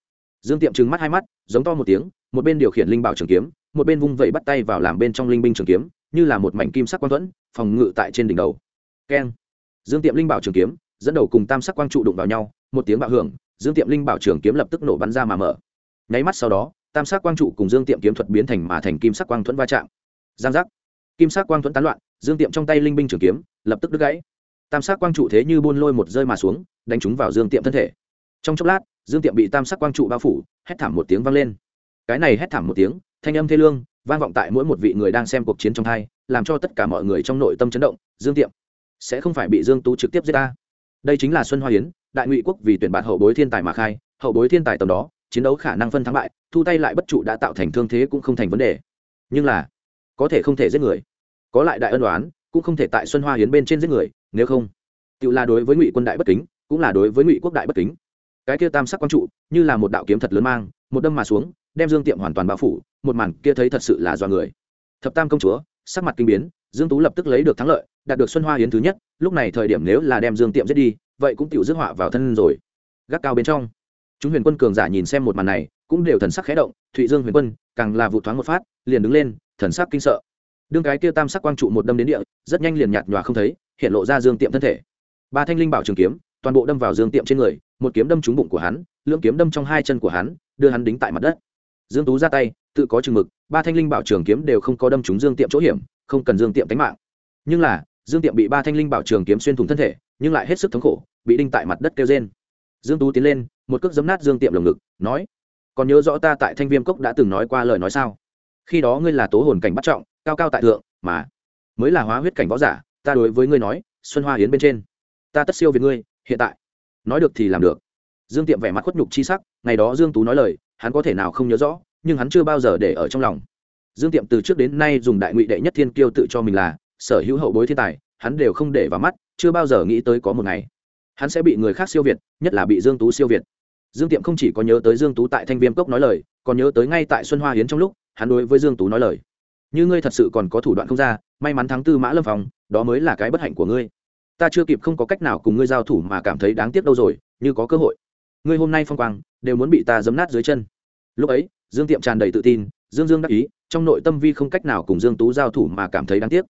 Dương tiệm trừng mắt hai mắt, giống to một tiếng, một bên điều khiển linh bảo trường kiếm, một bên vung vẩy bắt tay vào làm bên trong linh binh trường kiếm, như là một mảnh kim sắc quang thuẫn, phòng ngự tại trên đỉnh đầu. Keng. Dương tiệm linh bảo trường kiếm, dẫn đầu cùng tam sắc quang trụ đụng vào nhau, một tiếng bạo hưởng, dương tiệm linh bảo trường kiếm lập tức nổ bắn ra mà mở. Nháy mắt sau đó, tam sắc quang trụ cùng dương tiệm kiếm thuật biến thành mà thành kim sắc quang thuẫn va chạm. Giang giác. Kim sắc quang thuẫn tán loạn dương tiệm trong tay linh binh trường kiếm, lập tức đứt gãy. Tam sắc quang trụ thế như buôn lôi một rơi mà xuống, đánh trúng vào dương tiệm thân thể. Trong chốc lát, dương tiệm bị tam sắc quang trụ bao phủ, hét thảm một tiếng vang lên. Cái này hét thảm một tiếng, thanh âm thê lương, vang vọng tại mỗi một vị người đang xem cuộc chiến trong hai, làm cho tất cả mọi người trong nội tâm chấn động. Dương tiệm, sẽ không phải bị dương tú trực tiếp giết ta. Đây chính là xuân hoa hiến đại ngụy quốc vì tuyển bạt hậu bối thiên tài mà khai, hậu bối thiên tài tầm đó, chiến đấu khả năng phân thắng bại, thu tay lại bất trụ đã tạo thành thương thế cũng không thành vấn đề. Nhưng là, có thể không thể giết người có lại đại ân đoán cũng không thể tại xuân hoa hiến bên trên giết người, nếu không, tự là đối với ngụy quân đại bất kính, cũng là đối với ngụy quốc đại bất kính. Cái kia tam sắc quang trụ, như là một đạo kiếm thật lớn mang, một đâm mà xuống, đem dương tiệm hoàn toàn bao phủ, một màn kia thấy thật sự là do người. Thập tam công chúa, sắc mặt kinh biến, dương tú lập tức lấy được thắng lợi, đạt được xuân hoa hiến thứ nhất, lúc này thời điểm nếu là đem dương tiệm giết đi, vậy cũng tiểu rước họa vào thân rồi. Gác cao bên trong, chúng huyền quân cường giả nhìn xem một màn này, cũng đều thần sắc khẽ động, thụy dương huyền quân, càng là vụ thoáng một phát, liền đứng lên, thần sắc kinh sợ đương cái kia tam sắc quang trụ một đâm đến địa, rất nhanh liền nhạt nhòa không thấy, hiện lộ ra dương tiệm thân thể. Ba thanh linh bảo trường kiếm, toàn bộ đâm vào dương tiệm trên người, một kiếm đâm trúng bụng của hắn, lưỡng kiếm đâm trong hai chân của hắn, đưa hắn đính tại mặt đất. Dương tú ra tay, tự có chừng mực, ba thanh linh bảo trường kiếm đều không có đâm trúng dương tiệm chỗ hiểm, không cần dương tiệm tính mạng. Nhưng là, dương tiệm bị ba thanh linh bảo trường kiếm xuyên thủng thân thể, nhưng lại hết sức thống khổ, bị đinh tại mặt đất kêu trên dương tú tiến lên, một cước giấm nát dương tiệm lồng ngực, nói, còn nhớ rõ ta tại thanh viêm cốc đã từng nói qua lời nói sao? Khi đó ngươi là tố hồn cảnh bắt trọng cao cao tại thượng, mà mới là hóa huyết cảnh võ giả, ta đối với ngươi nói, xuân hoa hiến bên trên, ta tất siêu về ngươi, hiện tại, nói được thì làm được. Dương tiệm vẻ mặt khuất nhục chi sắc, ngày đó dương tú nói lời, hắn có thể nào không nhớ rõ, nhưng hắn chưa bao giờ để ở trong lòng. Dương tiệm từ trước đến nay dùng đại ngụy đệ nhất thiên kiêu tự cho mình là sở hữu hậu bối thiên tài, hắn đều không để vào mắt, chưa bao giờ nghĩ tới có một ngày, hắn sẽ bị người khác siêu việt, nhất là bị dương tú siêu việt. Dương tiệm không chỉ có nhớ tới dương tú tại thanh viêm cốc nói lời, còn nhớ tới ngay tại xuân hoa hiến trong lúc, hắn đối với dương tú nói lời như ngươi thật sự còn có thủ đoạn không ra, may mắn thắng tư mã lâm phòng đó mới là cái bất hạnh của ngươi. Ta chưa kịp không có cách nào cùng ngươi giao thủ mà cảm thấy đáng tiếc đâu rồi, như có cơ hội. Ngươi hôm nay phong quang, đều muốn bị ta giấm nát dưới chân. Lúc ấy, dương tiệm tràn đầy tự tin, dương dương đắc ý, trong nội tâm vi không cách nào cùng dương tú giao thủ mà cảm thấy đáng tiếc.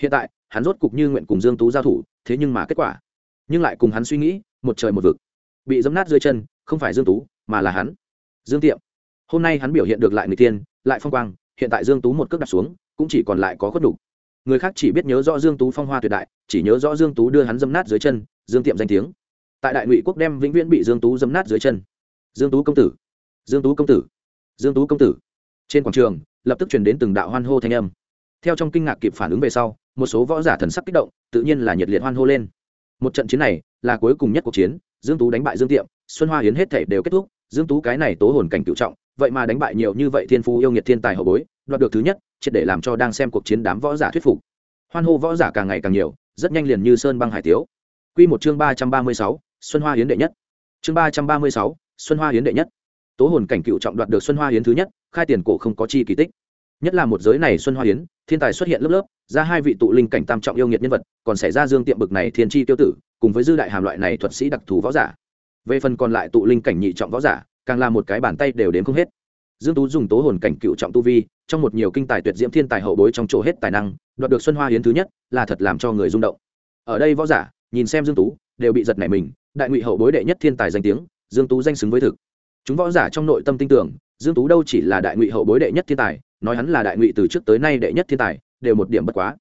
Hiện tại, hắn rốt cục như nguyện cùng dương tú giao thủ, thế nhưng mà kết quả. Nhưng lại cùng hắn suy nghĩ, một trời một vực. Bị giấm nát dưới chân, không phải dương tú, mà là hắn. Dương tiệm, hôm nay hắn biểu hiện được lại người tiên, lại phong quang hiện tại dương tú một cước đặt xuống, cũng chỉ còn lại có khuất đủ người khác chỉ biết nhớ rõ dương tú phong hoa tuyệt đại, chỉ nhớ rõ dương tú đưa hắn dâm nát dưới chân, dương tiệm danh tiếng. Tại đại ngụy quốc đem vĩnh viễn bị dương tú dâm nát dưới chân. Dương tú công tử. Dương tú công tử. Dương tú công tử. Trên quảng trường, lập tức truyền đến từng đạo hoan hô thanh âm. Theo trong kinh ngạc kịp phản ứng về sau, một số võ giả thần sắc kích động, tự nhiên là nhiệt liệt hoan hô lên. Một trận chiến này, là cuối cùng nhất cuộc chiến, dương tú đánh bại dương tiệm, xuân hoa hiến hết thể đều kết thúc, dương tú cái này tố hồn cảnh cựu trọng vậy mà đánh bại nhiều như vậy thiên phú yêu nghiệt thiên tài hậu bối, đoạt được thứ nhất, triệt để làm cho đang xem cuộc chiến đám võ giả thuyết phục. Hoan hô võ giả càng ngày càng nhiều, rất nhanh liền như sơn băng hải tiếu. Quy một chương ba trăm ba mươi sáu, xuân hoa hiến đệ nhất. Chương ba trăm ba mươi sáu, xuân hoa hiến đệ nhất. Tố hồn cảnh cựu trọng đoạt được xuân hoa hiến thứ nhất, khai tiền cổ không có chi kỳ tích. Nhất là một giới này xuân hoa hiến thiên tài xuất hiện lớp lớp, ra hai vị tụ linh cảnh tam trọng yêu nghiệt nhân vật, còn xảy ra dương tiệm bực này thiên chi tiêu tử, cùng với dư đại hàm loại này thuật sĩ đặc thù võ giả. Về phần còn lại tụ linh cảnh nhị trọng võ giả càng là một cái bàn tay đều đếm không hết. Dương tú dùng tố hồn cảnh cựu trọng tu vi, trong một nhiều kinh tài tuyệt diễm thiên tài hậu bối trong chỗ hết tài năng, đoạt được xuân hoa hiến thứ nhất, là thật làm cho người rung động. Ở đây võ giả, nhìn xem dương tú, đều bị giật nảy mình, đại ngụy hậu bối đệ nhất thiên tài danh tiếng, dương tú danh xứng với thực. Chúng võ giả trong nội tâm tin tưởng, dương tú đâu chỉ là đại ngụy hậu bối đệ nhất thiên tài, nói hắn là đại ngụy từ trước tới nay đệ nhất thiên tài, đều một điểm bất quá.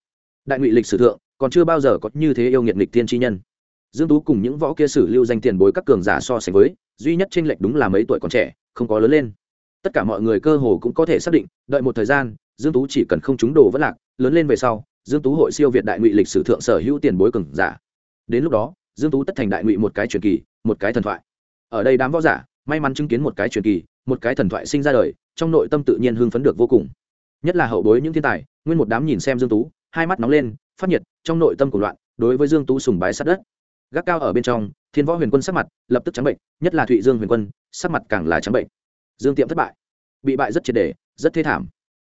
Đại ngụy lịch sử thượng, còn chưa bao giờ có như thế yêu nghiệt nghịch thiên chi nhân dương tú cùng những võ kia sử lưu danh tiền bối các cường giả so sánh với, duy nhất trên lệch đúng là mấy tuổi còn trẻ, không có lớn lên. Tất cả mọi người cơ hồ cũng có thể xác định, đợi một thời gian, dương tú chỉ cần không trúng đồ vẫn lạc, lớn lên về sau, dương tú hội siêu việt đại ngụy lịch sử thượng sở hữu tiền bối cường giả. Đến lúc đó, dương tú tất thành đại ngụy một cái truyền kỳ, một cái thần thoại. Ở đây đám võ giả, may mắn chứng kiến một cái truyền kỳ, một cái thần thoại sinh ra đời, trong nội tâm tự nhiên hưng phấn được vô cùng. Nhất là hậu bối những thiên tài, nguyên một đám nhìn xem dương tú, hai mắt nóng lên, phát nhiệt, trong nội tâm của loạn, đối với dương tú sùng bái sát đất gác cao ở bên trong, thiên võ huyền quân sắc mặt lập tức trắng bệnh, nhất là thụy dương huyền quân, sắc mặt càng là trắng bệnh. Dương tiệm thất bại. Bị bại rất triệt đề rất thê thảm.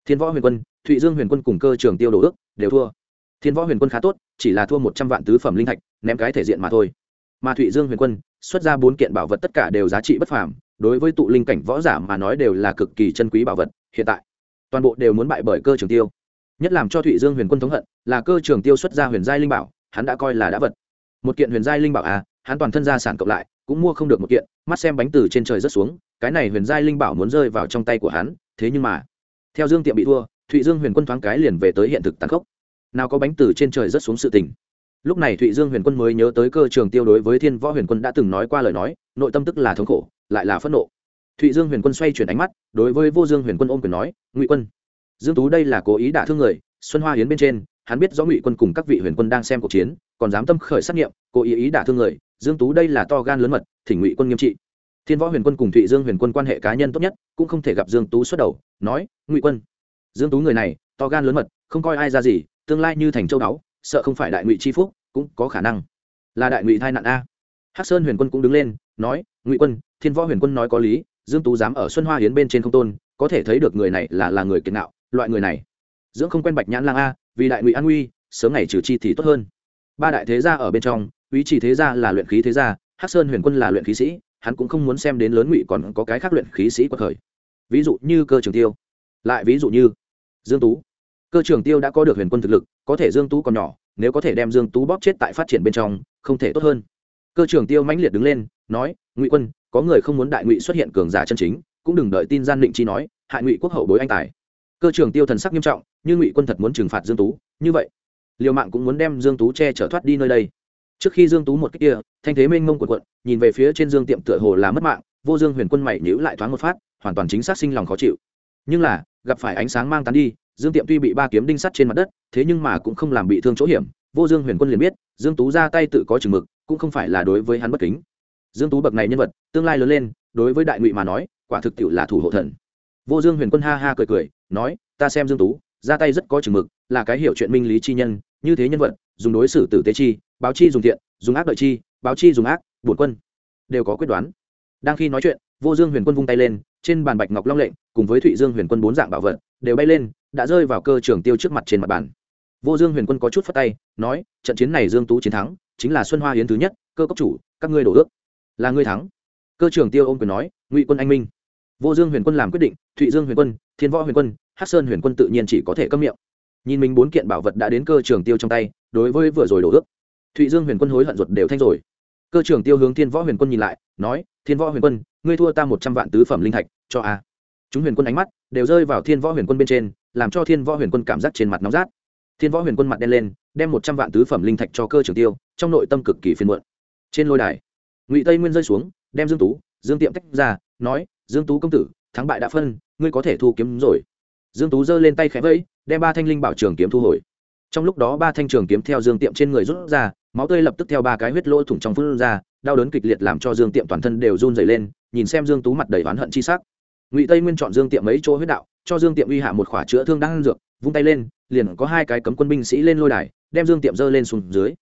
Thiên võ huyền quân, thụy dương huyền quân cùng cơ trường tiêu đồ ước, đều thua. Thiên võ huyền quân khá tốt, chỉ là thua một trăm vạn tứ phẩm linh thạch, ném cái thể diện mà thôi. Mà thụy dương huyền quân, xuất ra bốn kiện bảo vật tất cả đều giá trị bất phàm, đối với tụ linh cảnh võ giả mà nói đều là cực kỳ chân quý bảo vật, hiện tại, toàn bộ đều muốn bại bởi cơ trường tiêu. Nhất làm cho thụy dương huyền quân thống hận, là cơ trường tiêu xuất ra huyền giai linh bảo, hắn đã coi là đã vật một kiện huyền giai linh bảo à hắn toàn thân gia sản cộng lại, cũng mua không được một kiện, mắt xem bánh từ trên trời rớt xuống, cái này huyền giai linh bảo muốn rơi vào trong tay của hắn, thế nhưng mà, theo dương tiệm bị thua, thụy dương huyền quân thoáng cái liền về tới hiện thực tàn khốc. Nào có bánh từ trên trời rớt xuống sự tình. Lúc này thụy dương huyền quân mới nhớ tới cơ trường tiêu đối với thiên võ huyền quân đã từng nói qua lời nói, nội tâm tức là thống khổ, lại là phẫn nộ. Thụy dương huyền quân xoay chuyển ánh mắt, đối với vô dương huyền quân ôm quyền nói, ngụy quân, dương tú đây là cố ý đả thương người, xuân hoa hiến bên trên hắn biết rõ ngụy quân cùng các vị huyền quân đang xem cuộc chiến, còn dám tâm khởi sát nghiệm, cố ý ý đả thương người, dương tú đây là to gan lớn mật, thỉnh ngụy quân nghiêm trị. Thiên võ huyền quân cùng thụy dương huyền quân quan hệ cá nhân tốt nhất, cũng không thể gặp dương tú xuất đầu, nói, ngụy quân. Dương tú người này, to gan lớn mật, không coi ai ra gì, tương lai như thành châu đáo sợ không phải đại ngụy chi phúc, cũng có khả năng là đại ngụy thai nạn a. Hắc sơn huyền quân cũng đứng lên, nói, ngụy quân, thiên võ huyền quân nói có lý, dương tú dám ở xuân hoa hiến bên trên không tôn, có thể thấy được người này là là người kiệt nạo loại người này dưỡng không quen bạch nhãn lang a, vì đại ngụy an nguy, sớm ngày trừ chi thì tốt hơn. Ba đại thế gia ở bên trong ý chỉ thế gia là luyện khí thế gia, hắc sơn huyền quân là luyện khí sĩ, hắn cũng không muốn xem đến lớn ngụy còn có cái khác luyện khí sĩ quật khởi. Ví dụ như cơ trường tiêu. Lại ví dụ như dương tú. Cơ trường tiêu đã có được huyền quân thực lực, có thể dương tú còn nhỏ, nếu có thể đem dương tú bóp chết tại phát triển bên trong, không thể tốt hơn. Cơ trường tiêu mãnh liệt đứng lên, nói, ngụy quân, có người không muốn đại ngụy xuất hiện cường giả chân chính, cũng đừng đợi tin gian định chi nói, hại ngụy quốc hậu bối anh tài. Cơ trường tiêu thần sắc nghiêm trọng như ngụy quân thật muốn trừng phạt dương tú, như vậy, liều mạng cũng muốn đem dương tú che chở thoát đi nơi đây. Trước khi dương tú một cách kia, thanh thế mênh mông quần quận nhìn về phía trên dương tiệm tựa hồ là mất mạng, vô dương huyền quân mày nhíu lại thoáng một phát, hoàn toàn chính xác sinh lòng khó chịu. Nhưng là, gặp phải ánh sáng mang tán đi, dương tiệm tuy bị ba kiếm đinh sắt trên mặt đất, thế nhưng mà cũng không làm bị thương chỗ hiểm. Vô dương huyền quân liền biết, dương tú ra tay tự có chừng mực, cũng không phải là đối với hắn bất kính. Dương tú bậc này nhân vật, tương lai lớn lên, đối với đại ngụy mà nói, quả thực tiệu là thủ hộ thần. Vô dương huyền quân ha ha cười cười, nói, ta xem dương tú ra tay rất có chừng mực, là cái hiểu chuyện minh lý chi nhân, như thế nhân vật, dùng đối xử tử tế chi, báo chi dùng thiện, dùng ác đợi chi, báo chi dùng ác, bổn quân. Đều có quyết đoán. Đang khi nói chuyện, vô dương huyền quân vung tay lên, trên bàn bạch ngọc long lệnh, cùng với thụy dương huyền quân bốn dạng bảo vật, đều bay lên, đã rơi vào cơ trường tiêu trước mặt trên mặt bàn. Vô dương huyền quân có chút phất tay, nói, trận chiến này dương tú chiến thắng, chính là xuân hoa hiến thứ nhất, cơ cốc chủ, các ngươi đổ ước. Là ngươi thắng. Cơ trường tiêu ôm quyền nói, ngụy quân anh minh. Vô dương huyền quân làm quyết định, thụy dương huyền quân, thiên võ huyền quân hát sơn huyền quân tự nhiên chỉ có thể câm miệng. Nhìn mình bốn kiện bảo vật đã đến cơ trường tiêu trong tay, đối với vừa rồi đổ ước, thụy dương huyền quân hối hận ruột đều thanh rồi. Cơ trường tiêu hướng thiên võ huyền quân nhìn lại, nói, thiên võ huyền quân, ngươi thua ta một trăm vạn tứ phẩm linh thạch, cho a. Chúng huyền quân ánh mắt đều rơi vào thiên võ huyền quân bên trên, làm cho thiên võ huyền quân cảm giác trên mặt nóng rát. Thiên võ huyền quân mặt đen lên, đem một trăm vạn tứ phẩm linh thạch cho cơ trường tiêu, trong nội tâm cực kỳ phiền muộn. Trên lôi đài, ngụy tây nguyên rơi xuống, đem dương tú, dương tiệm tách ra, nói, dương tú công tử, thắng bại đã phân, ngươi có thể thu kiếm rồi dương tú giơ lên tay khẽ vẫy, đem ba thanh linh bảo trường kiếm thu hồi. Trong lúc đó ba thanh trường kiếm theo dương tiệm trên người rút ra, máu tươi lập tức theo ba cái huyết lỗ thủng trong phun ra, đau đớn kịch liệt làm cho dương tiệm toàn thân đều run dày lên, nhìn xem dương tú mặt đầy oán hận chi sắc. Ngụy tây nguyên chọn dương tiệm mấy chỗ huyết đạo, cho dương tiệm uy hạ một khỏa chữa thương đang dược, vung tay lên, liền có hai cái cấm quân binh sĩ lên lôi đài, đem dương tiệm dơ lên xuống dưới.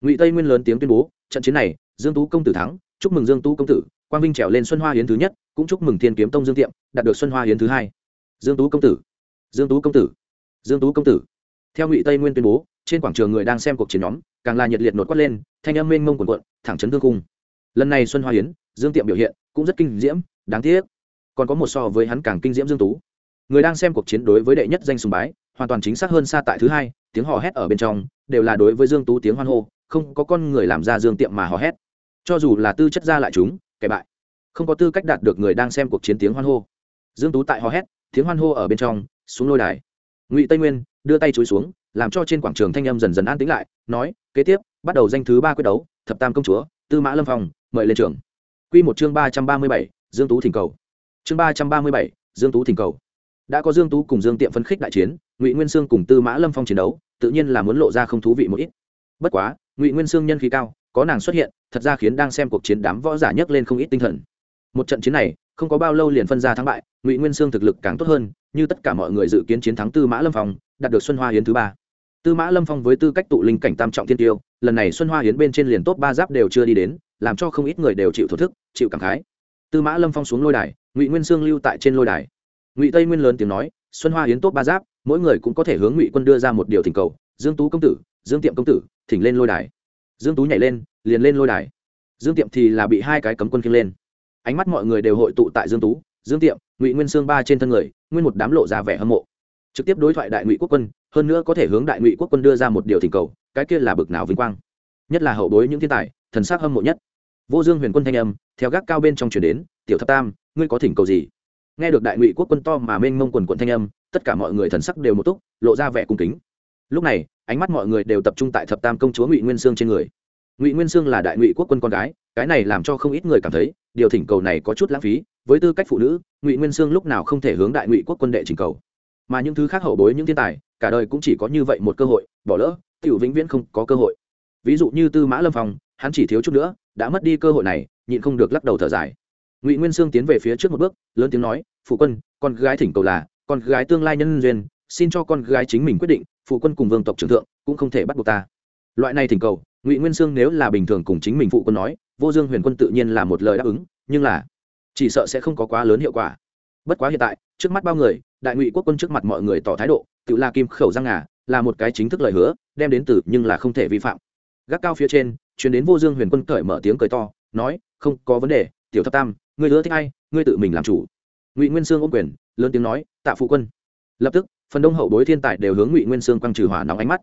Ngụy tây nguyên lớn tiếng tuyên bố, trận chiến này, dương tú công tử thắng, chúc mừng dương tú công tử, quang vinh trèo lên xuân hoa hiến thứ nhất, cũng chúc mừng thiên kiếm tông dương tiệm, đạt được xuân hoa hiến thứ hai. Dương tú công tử dương tú công tử. Dương tú công tử. Theo ngụy tây nguyên tuyên bố, trên quảng trường người đang xem cuộc chiến nhóm, càng là nhiệt liệt nột quát lên, thanh âm mênh mông quần quận thẳng chấn thương cung lần này xuân hoa hiến dương tiệm biểu hiện cũng rất kinh diễm, đáng tiếc, còn có một so với hắn càng kinh diễm dương tú. Người đang xem cuộc chiến đối với đệ nhất danh sùng bái, hoàn toàn chính xác hơn xa tại thứ hai, tiếng hò hét ở bên trong, đều là đối với dương tú tiếng hoan hô, không có con người làm ra dương tiệm mà hò hét. Cho dù là tư chất ra lại chúng, kẻ bại, không có tư cách đạt được người đang xem cuộc chiến tiếng hoan hô. Dương tú tại hò hét tiếng hoan hô ở bên trong, xuống lôi đài. Ngụy tây nguyên đưa tay chối xuống, làm cho trên quảng trường thanh âm dần dần an tĩnh lại, nói, kế tiếp, bắt đầu danh thứ ba quyết đấu, thập tam công chúa, tư mã lâm phong, mời lên trường. Quy một chương ba trăm ba mươi bảy, dương tú thỉnh cầu. Chương ba trăm ba mươi bảy, dương tú thỉnh cầu. Đã có dương tú cùng dương tiệm phân khích đại chiến, ngụy nguyên sương cùng tư mã lâm phong chiến đấu, tự nhiên là muốn lộ ra không thú vị một ít. Bất quá, ngụy nguyên sương nhân khí cao, có nàng xuất hiện, thật ra khiến đang xem cuộc chiến đám võ giả nhấc lên không ít tinh thần. Một trận chiến này không có bao lâu liền phân ra thắng bại, ngụy nguyên sương thực lực càng tốt hơn, như tất cả mọi người dự kiến chiến thắng tư mã lâm phong, đạt được xuân hoa hiến thứ ba. Tư mã lâm phong với tư cách tụ linh cảnh tam trọng thiên tiêu, lần này xuân hoa hiến bên trên liền top ba giáp đều chưa đi đến, làm cho không ít người đều chịu thổ thức, chịu cảm khái. Tư mã lâm phong xuống lôi đài, ngụy nguyên sương lưu tại trên lôi đài. Ngụy tây nguyên lớn tiếng nói, xuân hoa hiến tốt ba giáp, mỗi người cũng có thể hướng ngụy quân đưa ra một điều thỉnh cầu, dương tú công tử, dương tiệm công tử, thỉnh lên lôi đài. Dương tú nhảy lên, liền lên lôi đài. Dương tiệm thì là bị hai cái cấm quân khiêng lên ánh mắt mọi người đều hội tụ tại dương tú, dương tiệm, ngụy nguyên sương ba trên thân người, nguyên một đám lộ ra vẻ hâm mộ. Trực tiếp đối thoại đại ngụy quốc quân, hơn nữa có thể hướng đại ngụy quốc quân đưa ra một điều thỉnh cầu, cái kia là bực nào vinh quang. Nhất là hậu bối những thiên tài, thần sắc hâm mộ nhất. Vô dương huyền quân thanh âm, theo gác cao bên trong chuyển đến, tiểu thập tam, ngươi có thỉnh cầu gì? Nghe được đại ngụy quốc quân to mà mênh mông quần quận thanh âm, tất cả mọi người thần sắc đều một túc, lộ ra vẻ cung kính. Lúc này, ánh mắt mọi người đều tập trung tại thập tam công chúa ngụy nguyên sương trên người ngụy nguyên sương là đại ngụy quốc quân con gái cái này làm cho không ít người cảm thấy điều thỉnh cầu này có chút lãng phí với tư cách phụ nữ ngụy nguyên sương lúc nào không thể hướng đại ngụy quốc quân đệ trình cầu mà những thứ khác hậu bối những thiên tài cả đời cũng chỉ có như vậy một cơ hội bỏ lỡ tiểu vĩnh viễn không có cơ hội ví dụ như tư mã lâm phong hắn chỉ thiếu chút nữa đã mất đi cơ hội này nhịn không được lắc đầu thở dài ngụy nguyên sương tiến về phía trước một bước lớn tiếng nói phụ quân con gái thỉnh cầu là con gái tương lai nhân duyên xin cho con gái chính mình quyết định phụ quân cùng vương tộc trưởng thượng cũng không thể bắt buộc ta loại này thỉnh cầu ngụy nguyên sương nếu là bình thường cùng chính mình phụ quân nói, vô dương huyền quân tự nhiên là một lời đáp ứng, nhưng là, chỉ sợ sẽ không có quá lớn hiệu quả. Bất quá hiện tại, trước mắt bao người, đại ngụy quốc quân trước mặt mọi người tỏ thái độ, tự la kim khẩu răng ngà, là một cái chính thức lời hứa, đem đến từ nhưng là không thể vi phạm. Gác cao phía trên, chuyển đến vô dương huyền quân cởi mở tiếng cười to, nói, không có vấn đề, tiểu thập tam, ngươi hứa thích ai, ngươi tự mình làm chủ. Ngụy nguyên sương ôm quyền, lớn tiếng nói, tạ phụ quân. Lập tức, phần đông hậu bối thiên tài đều hướng ngụy nguyên sương quăng trừ hỏa nóng ánh mắt.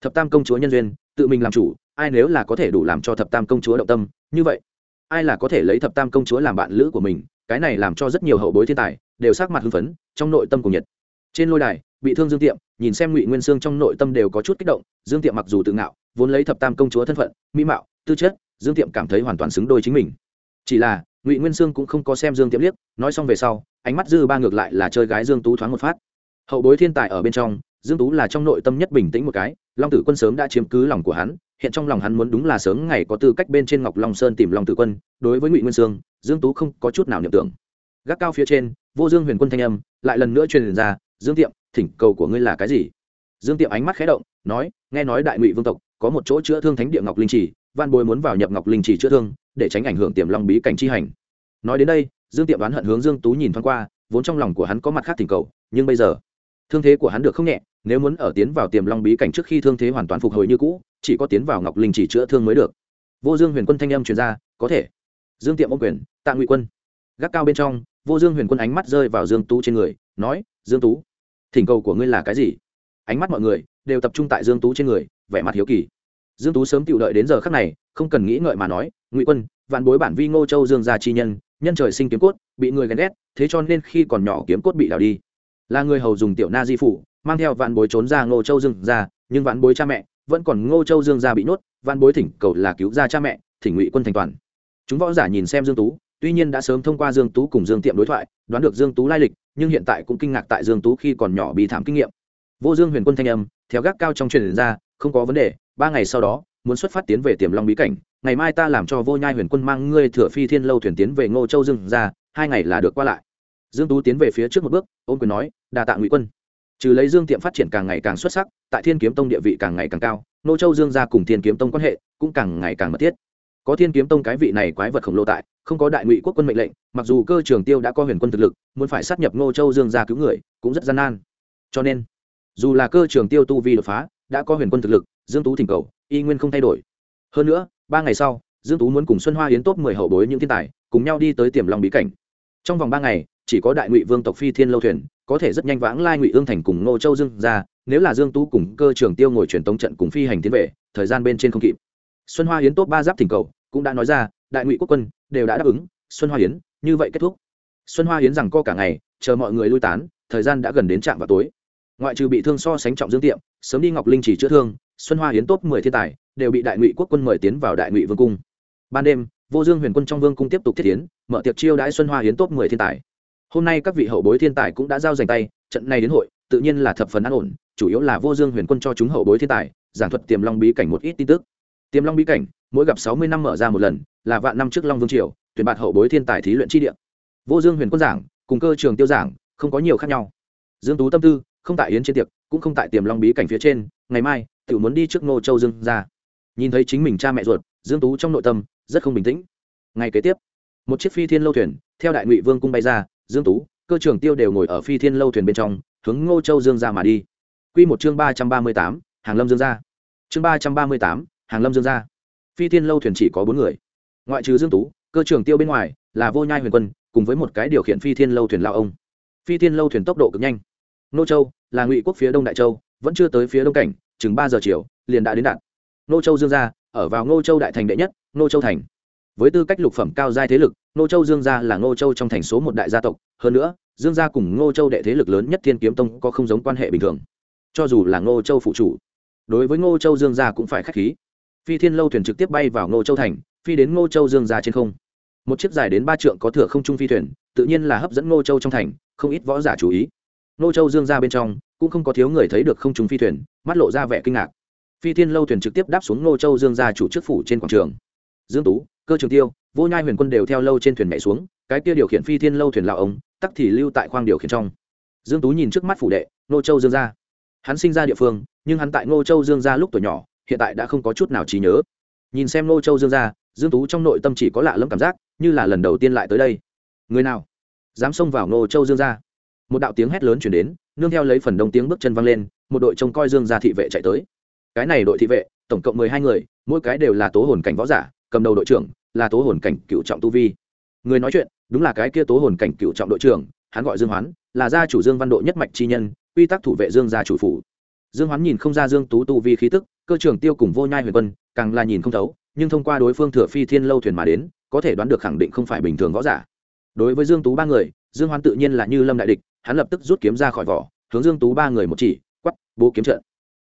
Thập tam công chúa nhân duyên, tự mình làm chủ ai nếu là có thể đủ làm cho thập tam công chúa động tâm, như vậy, ai là có thể lấy thập tam công chúa làm bạn lữ của mình, cái này làm cho rất nhiều hậu bối thiên tài đều sắc mặt hưng phấn, trong nội tâm cùng nhiệt. Trên lôi đài, bị thương dương tiệm, nhìn xem ngụy nguyên sương trong nội tâm đều có chút kích động, dương tiệm mặc dù tự ngạo, vốn lấy thập tam công chúa thân phận, mỹ mạo, tư chất, dương tiệm cảm thấy hoàn toàn xứng đôi chính mình. Chỉ là, ngụy nguyên sương cũng không có xem dương tiệm liếc, nói xong về sau, ánh mắt dư ba ngược lại là chơi gái dương tú thoáng một phát. Hậu bối thiên tài ở bên trong, dương tú là trong nội tâm nhất bình tĩnh một cái, long tử quân sớm đã chiếm cứ lòng của hắn hiện trong lòng hắn muốn đúng là sớm ngày có tư cách bên trên ngọc long sơn tìm long tử quân, đối với ngụy nguyên sương, dương tú không có chút nào niệm tưởng. Gác cao phía trên, vô dương huyền quân thanh âm lại lần nữa truyền ra, dương tiệm, thỉnh cầu của ngươi là cái gì? Dương tiệm ánh mắt khẽ động, nói, nghe nói đại ngụy vương tộc có một chỗ chữa thương thánh địa ngọc linh trì Van bối muốn vào nhập ngọc linh trì chữa thương, để tránh ảnh hưởng tiềm long bí cảnh chi hành. Nói đến đây, dương tiệm đoán hận hướng dương tú nhìn thoáng qua, vốn trong lòng của hắn có mặt khác thỉnh cầu, nhưng bây giờ, thương thế của hắn được không nhẹ, nếu muốn ở tiến vào tiềm long bí cảnh trước khi thương thế hoàn toàn phục hồi như cũ chỉ có tiến vào ngọc linh chỉ chữa thương mới được. Vô dương huyền quân thanh âm truyền ra, có thể. Dương tiệm ô quyền, tạ ngụy quân. Gác cao bên trong, vô dương huyền quân ánh mắt rơi vào dương tú trên người, nói, dương tú, thỉnh cầu của ngươi là cái gì? Ánh mắt mọi người đều tập trung tại dương tú trên người, vẻ mặt hiếu kỳ. Dương tú sớm tự đợi đến giờ khắc này, không cần nghĩ ngợi mà nói, ngụy quân, vạn bối bản vi ngô châu dương gia chi nhân nhân trời sinh kiếm cốt, bị người ghen ghét, thế cho nên khi còn nhỏ kiếm cốt bị đào đi. Là người hầu dùng tiểu na di phủ, mang theo vạn bối trốn ra ngô châu dương ra nhưng vạn bối cha mẹ vẫn còn ngô châu dương gia bị nhốt văn bối thỉnh cầu là cứu ra cha mẹ, thỉnh ngụy quân thành toàn. Chúng võ giả nhìn xem dương tú, tuy nhiên đã sớm thông qua dương tú cùng dương tiệm đối thoại, đoán được dương tú lai lịch, nhưng hiện tại cũng kinh ngạc tại dương tú khi còn nhỏ bị thảm kinh nghiệm. Vô dương huyền quân thanh âm, theo gác cao trong truyền ra, không có vấn đề, ba ngày sau đó, muốn xuất phát tiến về tiềm long bí cảnh, ngày mai ta làm cho vô nhai huyền quân mang ngươi thừa phi thiên lâu thuyền tiến về ngô châu dương ra, hai ngày là được qua lại. Dương tú tiến về phía trước một bước ôm quyền nói đà tạ ngụy quân trừ lấy dương tiệm phát triển càng ngày càng xuất sắc, tại thiên kiếm tông địa vị càng ngày càng cao, nô châu dương gia cùng thiên kiếm tông quan hệ cũng càng ngày càng mật thiết. Có thiên kiếm tông cái vị này quái vật khổng lồ tại, không có đại ngụy quốc quân mệnh lệnh, mặc dù cơ trường tiêu đã có huyền quân thực lực, muốn phải sát nhập nô châu dương gia cứu người cũng rất gian nan. Cho nên, dù là cơ trường tiêu tu vi đột phá, đã có huyền quân thực lực, dương tú thỉnh cầu, y nguyên không thay đổi. Hơn nữa, ba ngày sau, dương tú muốn cùng xuân hoa hiến tốt mười hậu bối những thiên tài, cùng nhau đi tới tiềm long bí cảnh. Trong vòng ba ngày chỉ có đại ngụy vương tộc phi thiên lâu thuyền, có thể rất nhanh vãng lai ngụy ương thành cùng ngô châu dương ra, nếu là dương tú cùng cơ trường tiêu ngồi truyền tống trận cùng phi hành tiến về, thời gian bên trên không kịp. Xuân hoa hiến tốt ba giáp thỉnh cầu, cũng đã nói ra, đại ngụy quốc quân đều đã đáp ứng, xuân hoa hiến, như vậy kết thúc. Xuân hoa hiến rằng co cả ngày, chờ mọi người lui tán, thời gian đã gần đến trạm vào tối. Ngoại trừ bị thương so sánh trọng dương tiệm, sớm đi ngọc linh chỉ chữa thương, xuân hoa hiến tốt mười thiên tài, đều bị đại ngụy quốc quân mời tiến vào đại ngụy vương cung. Ban đêm, vô dương huyền quân trong vương cung tiếp tục thiết tiến, mở tiệc chiêu đãi xuân hoa hiến tốt mười thiên tài hôm nay các vị hậu bối thiên tài cũng đã giao giành tay, trận này đến hội, tự nhiên là thập phần an ổn, chủ yếu là vô dương huyền quân cho chúng hậu bối thiên tài, giảng thuật tiềm long bí cảnh một ít tin tức. Tiềm long bí cảnh, mỗi gặp sáu mươi năm mở ra một lần, là vạn năm trước long vương triều, tuyển bạt hậu bối thiên tài thí luyện chi địa. Vô dương huyền quân giảng, cùng cơ trường tiêu giảng, không có nhiều khác nhau. Dương tú tâm tư, không tại yến trên tiệc, cũng không tại tiềm long bí cảnh phía trên, ngày mai tự muốn đi trước ngô châu dương ra. Nhìn thấy chính mình cha mẹ ruột, dương tú trong nội tâm, rất không bình tĩnh. Ngày kế tiếp, một chiếc phi thiên lâu thuyền, theo đại ngụy vương cung bay ra dương tú, cơ trưởng tiêu đều ngồi ở phi thiên lâu thuyền bên trong, hướng ngô châu dương ra mà đi. Quy một chương ba trăm ba mươi tám, hàng lâm dương ra. Chương ba trăm ba mươi tám, hàng lâm dương ra. Phi thiên lâu thuyền chỉ có bốn người. Ngoại trừ dương tú, cơ trường tiêu bên ngoài là vô nhai huyền quân, cùng với một cái điều khiển phi thiên lâu thuyền lao ông. Phi thiên lâu thuyền tốc độ cực nhanh. Nô châu là ngụy quốc phía đông đại châu, vẫn chưa tới phía đông cảnh, chừng ba giờ chiều, liền đã đến đạt. Nô châu dương gia ở vào nô châu đại thành đệ nhất nô châu thành với tư cách lục phẩm cao giai thế lực Ngô châu dương gia là Ngô châu trong thành số một đại gia tộc hơn nữa dương gia cùng Ngô châu đệ thế lực lớn nhất thiên kiếm tông có không giống quan hệ bình thường cho dù là Ngô châu phụ chủ đối với Ngô châu dương gia cũng phải k h á c h khí phi thiên lâu thuyền trực tiếp bay vào Ngô châu thành phi đến Ngô châu dương gia trên không một chiếc dài đến ba trượng có thửa không trung phi thuyền tự nhiên là hấp dẫn Ngô châu trong thành không ít võ giả chú ý Ngô châu dương gia bên trong cũng không có thiếu người thấy được không trung phi thuyền mắt lộ ra vẻ kinh ngạc phi thiên lâu thuyền trực tiếp đáp xuống Ngô châu dương gia chủ chức phủ trên quảng trường dương tú, cơ trường tiêu, vô nhai huyền quân đều theo lâu trên thuyền nhảy xuống, cái kia điều khiển phi thiên lâu thuyền lão ống tắc thì lưu tại khoang điều khiển trong. Dương tú nhìn trước mắt phủ đệ nô châu dương gia. Hắn sinh ra địa phương, nhưng hắn tại nô châu dương gia lúc tuổi nhỏ, hiện tại đã không có chút nào trí nhớ. Nhìn xem nô châu dương gia, dương tú trong nội tâm chỉ có lạ lẫm cảm giác, như là lần đầu tiên lại tới đây. Người nào? Dám xông vào nô châu dương gia. Một đạo tiếng hét lớn chuyển đến, nương theo lấy phần đông tiếng bước chân văng lên, một đội trông coi dương gia thị vệ chạy tới. Cái này đội thị vệ, tổng cộng mười hai người, mỗi cái đều là tố hồn cảnh võ giả cầm đầu đội trưởng là tố hồn cảnh cựu trọng tu vi. Người nói chuyện, đúng là cái kia tố hồn cảnh cựu trọng đội trưởng, hắn gọi dương hoán, là gia chủ dương văn độ nhất mạch chi nhân, quy tắc thủ vệ dương gia chủ phủ. Dương hoán nhìn không ra dương tú tu vi khí tức, cơ trưởng tiêu cùng vô nhai huyền quân, càng là nhìn không thấu, nhưng thông qua đối phương thừa phi thiên lâu thuyền mà đến, có thể đoán được khẳng định không phải bình thường võ giả. Đối với dương tú ba người, dương hoán tự nhiên là như lâm đại địch, hắn lập tức rút kiếm ra khỏi vỏ, hướng dương tú ba người một chỉ quắp bố kiếm trận.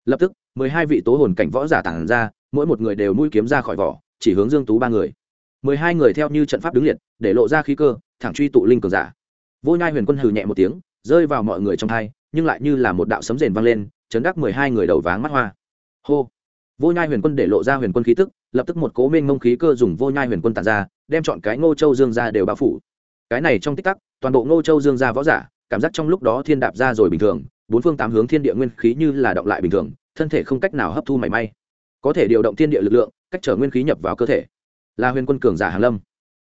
Lập tức, mười hai vị tố hồn cảnh võ giả tản ra, mỗi một người đều mũi kiếm ra khỏi vỏ chỉ hướng dương tú ba người. Mười hai người theo như trận pháp đứng liệt, để lộ ra khí cơ, thẳng truy tụ linh cường giả. Vô nhai huyền quân hừ nhẹ một tiếng, rơi vào mọi người trong hai, nhưng lại như là một đạo sấm rền vang lên, chấn đắc mười hai người đầu váng mắt hoa. Hô! Vô nhai huyền quân để lộ ra huyền quân khí tức, lập tức một cố mênh mông khí cơ dùng vô nhai huyền quân tàn ra, đem chọn cái ngô châu dương ra đều bao phủ. Cái này trong tích tắc, toàn bộ ngô châu dương ra võ giả, cảm giác trong lúc đó thiên đạp ra rồi bình thường, bốn phương tám hướng thiên địa nguyên khí như là động lại bình thường, thân thể không cách nào hấp thu mảy may. Có thể điều động thiên địa lực lượng cách trở nguyên khí nhập vào cơ thể. Là huyền quân cường giả hàn lâm.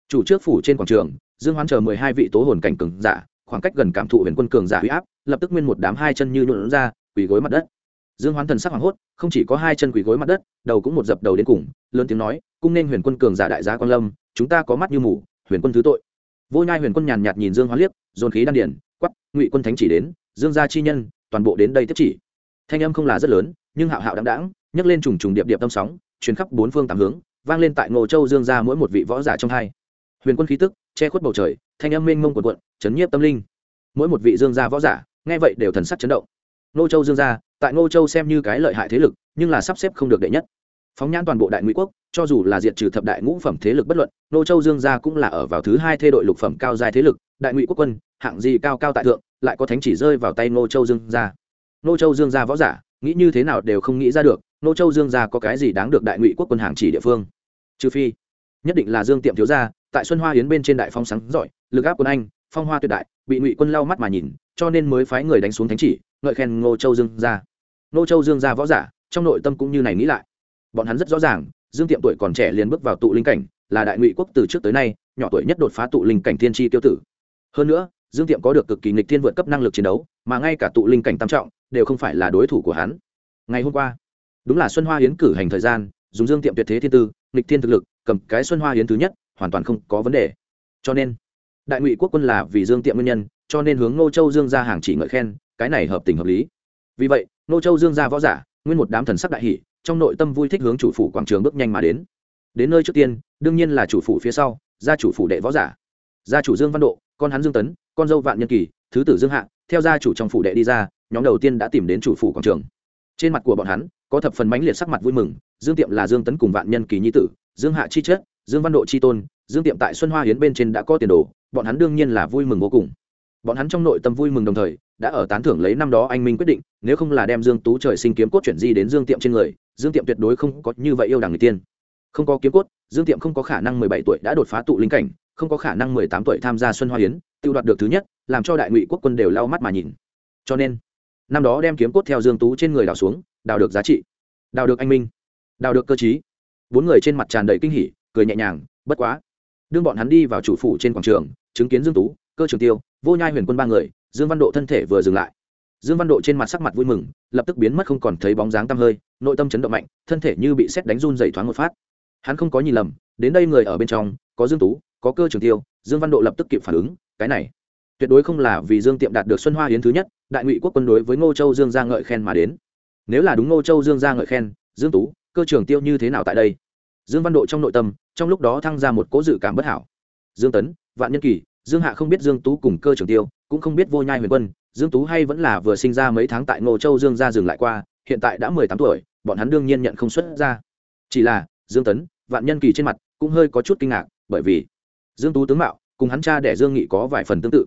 Chủ trước phủ trên quảng trường, dương hoán chờ mười hai vị tố hồn cảnh cường giả, khoảng cách gần cảm thụ huyền quân cường giả huy áp, lập tức nguyên một đám hai chân như nhuộn ra, quỳ gối mặt đất. Dương hoán thần sắc hoảng hốt, không chỉ có hai chân quỳ gối mặt đất, đầu cũng một dập đầu đến cùng, lớn tiếng nói, cung nên huyền quân cường giả đại gia quan lâm, chúng ta có mắt như mù, huyền quân thứ tội. Vô nhai huyền quân nhàn nhạt nhìn dương hoán liếc, dồn khí đan điển quắp ngụy quân thánh chỉ đến, dương gia chi nhân, toàn bộ đến đây tiếp chỉ. Thanh âm không là rất lớn, nhưng hạo hạo đáng đáng nhấc lên trùng trùng điệp điệp tâm sóng truyền khắp bốn phương tám hướng, vang lên tại ngô châu dương gia mỗi một vị võ giả trong hai. Huyền quân khí tức, che khuất bầu trời, thanh âm mênh mông quần quận chấn nhiếp tâm linh. Mỗi một vị dương gia võ giả, nghe vậy đều thần sắc chấn động. Ngô châu dương gia, tại ngô châu xem như cái lợi hại thế lực, nhưng là sắp xếp không được đệ nhất. Phóng nhãn toàn bộ đại ngụy quốc, cho dù là diệt trừ thập đại ngũ phẩm thế lực bất luận, ngô châu dương gia cũng là ở vào thứ hai thê đội lục phẩm cao dài thế lực, đại ngụy quốc quân, hạng gì cao cao tại thượng, lại có thánh chỉ rơi vào tay ngô châu dương gia. Ngô châu dương gia võ giả, nghĩ như thế nào đều không nghĩ ra được Nô châu dương gia có cái gì đáng được đại ngụy quốc quân hàng chỉ địa phương? Trừ phi, nhất định là dương tiệm thiếu gia, tại xuân hoa yến bên trên đại phong sáng giỏi, lực áp quân anh, phong hoa tuyệt đại, bị ngụy quân lau mắt mà nhìn, cho nên mới phái người đánh xuống thánh chỉ, ngợi khen ngô châu dương gia. Ngô châu dương gia võ giả, trong nội tâm cũng như này nghĩ lại. Bọn hắn rất rõ ràng, dương tiệm tuổi còn trẻ liền bước vào tụ linh cảnh, là đại ngụy quốc từ trước tới nay, nhỏ tuổi nhất đột phá tụ linh cảnh thiên tri tiêu tử. Hơn nữa, dương tiệm có được cực kỳ nghịch thiên vượt cấp năng lực chiến đấu, mà ngay cả tụ linh cảnh tam trọng, đều không phải là đối thủ của hắn. Ngày hôm qua đúng là xuân hoa hiến cử hành thời gian, dùng dương tiệm tuyệt thế thiên tư, nghịch thiên thực lực, cầm cái xuân hoa hiến thứ nhất, hoàn toàn không có vấn đề. Cho nên, đại ngụy quốc quân là vì dương tiệm nguyên nhân, cho nên hướng nô châu dương ra hàng chỉ ngợi khen, cái này hợp tình hợp lý. Vì vậy nô châu dương ra võ giả, nguyên một đám thần sắc đại hỷ trong nội tâm vui thích hướng chủ phủ quảng trường bước nhanh mà đến. Đến nơi trước tiên, đương nhiên là chủ phủ phía sau, gia chủ phủ đệ võ giả. Gia chủ dương văn độ, con hắn dương tấn, con dâu vạn nhân kỳ, thứ tử dương hạ, theo gia chủ trong phủ đệ đi ra, nhóm đầu tiên đã tìm đến chủ phủ quảng trường. Trên mặt của bọn hắn có thập phần mãnh liệt sắc mặt vui mừng, dương tiệm là dương tấn cùng vạn nhân kỳ nhi tử, dương hạ chi chết, dương văn độ chi tôn, dương tiệm tại xuân hoa hiến bên trên đã có tiền đồ, bọn hắn đương nhiên là vui mừng vô cùng. Bọn hắn trong nội tâm vui mừng đồng thời, đã ở tán thưởng lấy năm đó anh minh quyết định, nếu không là đem dương tú trời sinh kiếm cốt chuyển di đến dương tiệm trên người, dương tiệm tuyệt đối không có như vậy yêu đảng người tiên. Không có kiếm cốt, dương tiệm không có khả năng mười bảy tuổi đã đột phá tụ linh cảnh, không có khả năng mười tám tuổi tham gia xuân hoa hiến, tiêu đoạt được thứ nhất, làm cho đại ngụy quốc quân đều lau mắt mà nhìn. Cho nên, năm đó đem kiếm cốt theo dương tú trên người đào xuống đào được giá trị, đào được anh minh, đào được cơ chí bốn người trên mặt tràn đầy kinh hỉ, cười nhẹ nhàng, bất quá. Đương bọn hắn đi vào chủ phủ trên quảng trường, chứng kiến dương tú, cơ trường tiêu, vô nhai huyền quân ba người, dương văn độ thân thể vừa dừng lại. Dương văn độ trên mặt sắc mặt vui mừng, lập tức biến mất không còn thấy bóng dáng tăm hơi, nội tâm chấn động mạnh, thân thể như bị xét đánh run dày thoáng một phát. Hắn không có nhìn lầm, đến đây người ở bên trong, có dương tú, có cơ trường tiêu, dương văn độ lập tức kịp phản ứng, cái này. Tuyệt đối không là vì dương tiệm đạt được xuân hoa hiến thứ nhất, đại ngụy quốc quân đối với ngô châu dương ra ngợi khen mà đến nếu là đúng ngô châu dương gia ngợi khen, dương tú, cơ trường tiêu như thế nào tại đây? Dương văn độ trong nội tâm, trong lúc đó thăng ra một cố dự cảm bất hảo. Dương tấn, vạn nhân kỳ, dương hạ không biết dương tú cùng cơ trường tiêu, cũng không biết vô nhai huyền quân, dương tú hay vẫn là vừa sinh ra mấy tháng tại ngô châu dương gia dừng lại qua, hiện tại đã mười tám tuổi, bọn hắn đương nhiên nhận không xuất ra. Chỉ là, dương tấn, vạn nhân kỳ trên mặt cũng hơi có chút kinh ngạc, bởi vì dương tú tướng mạo cùng hắn cha đẻ dương nghị có vài phần tương tự.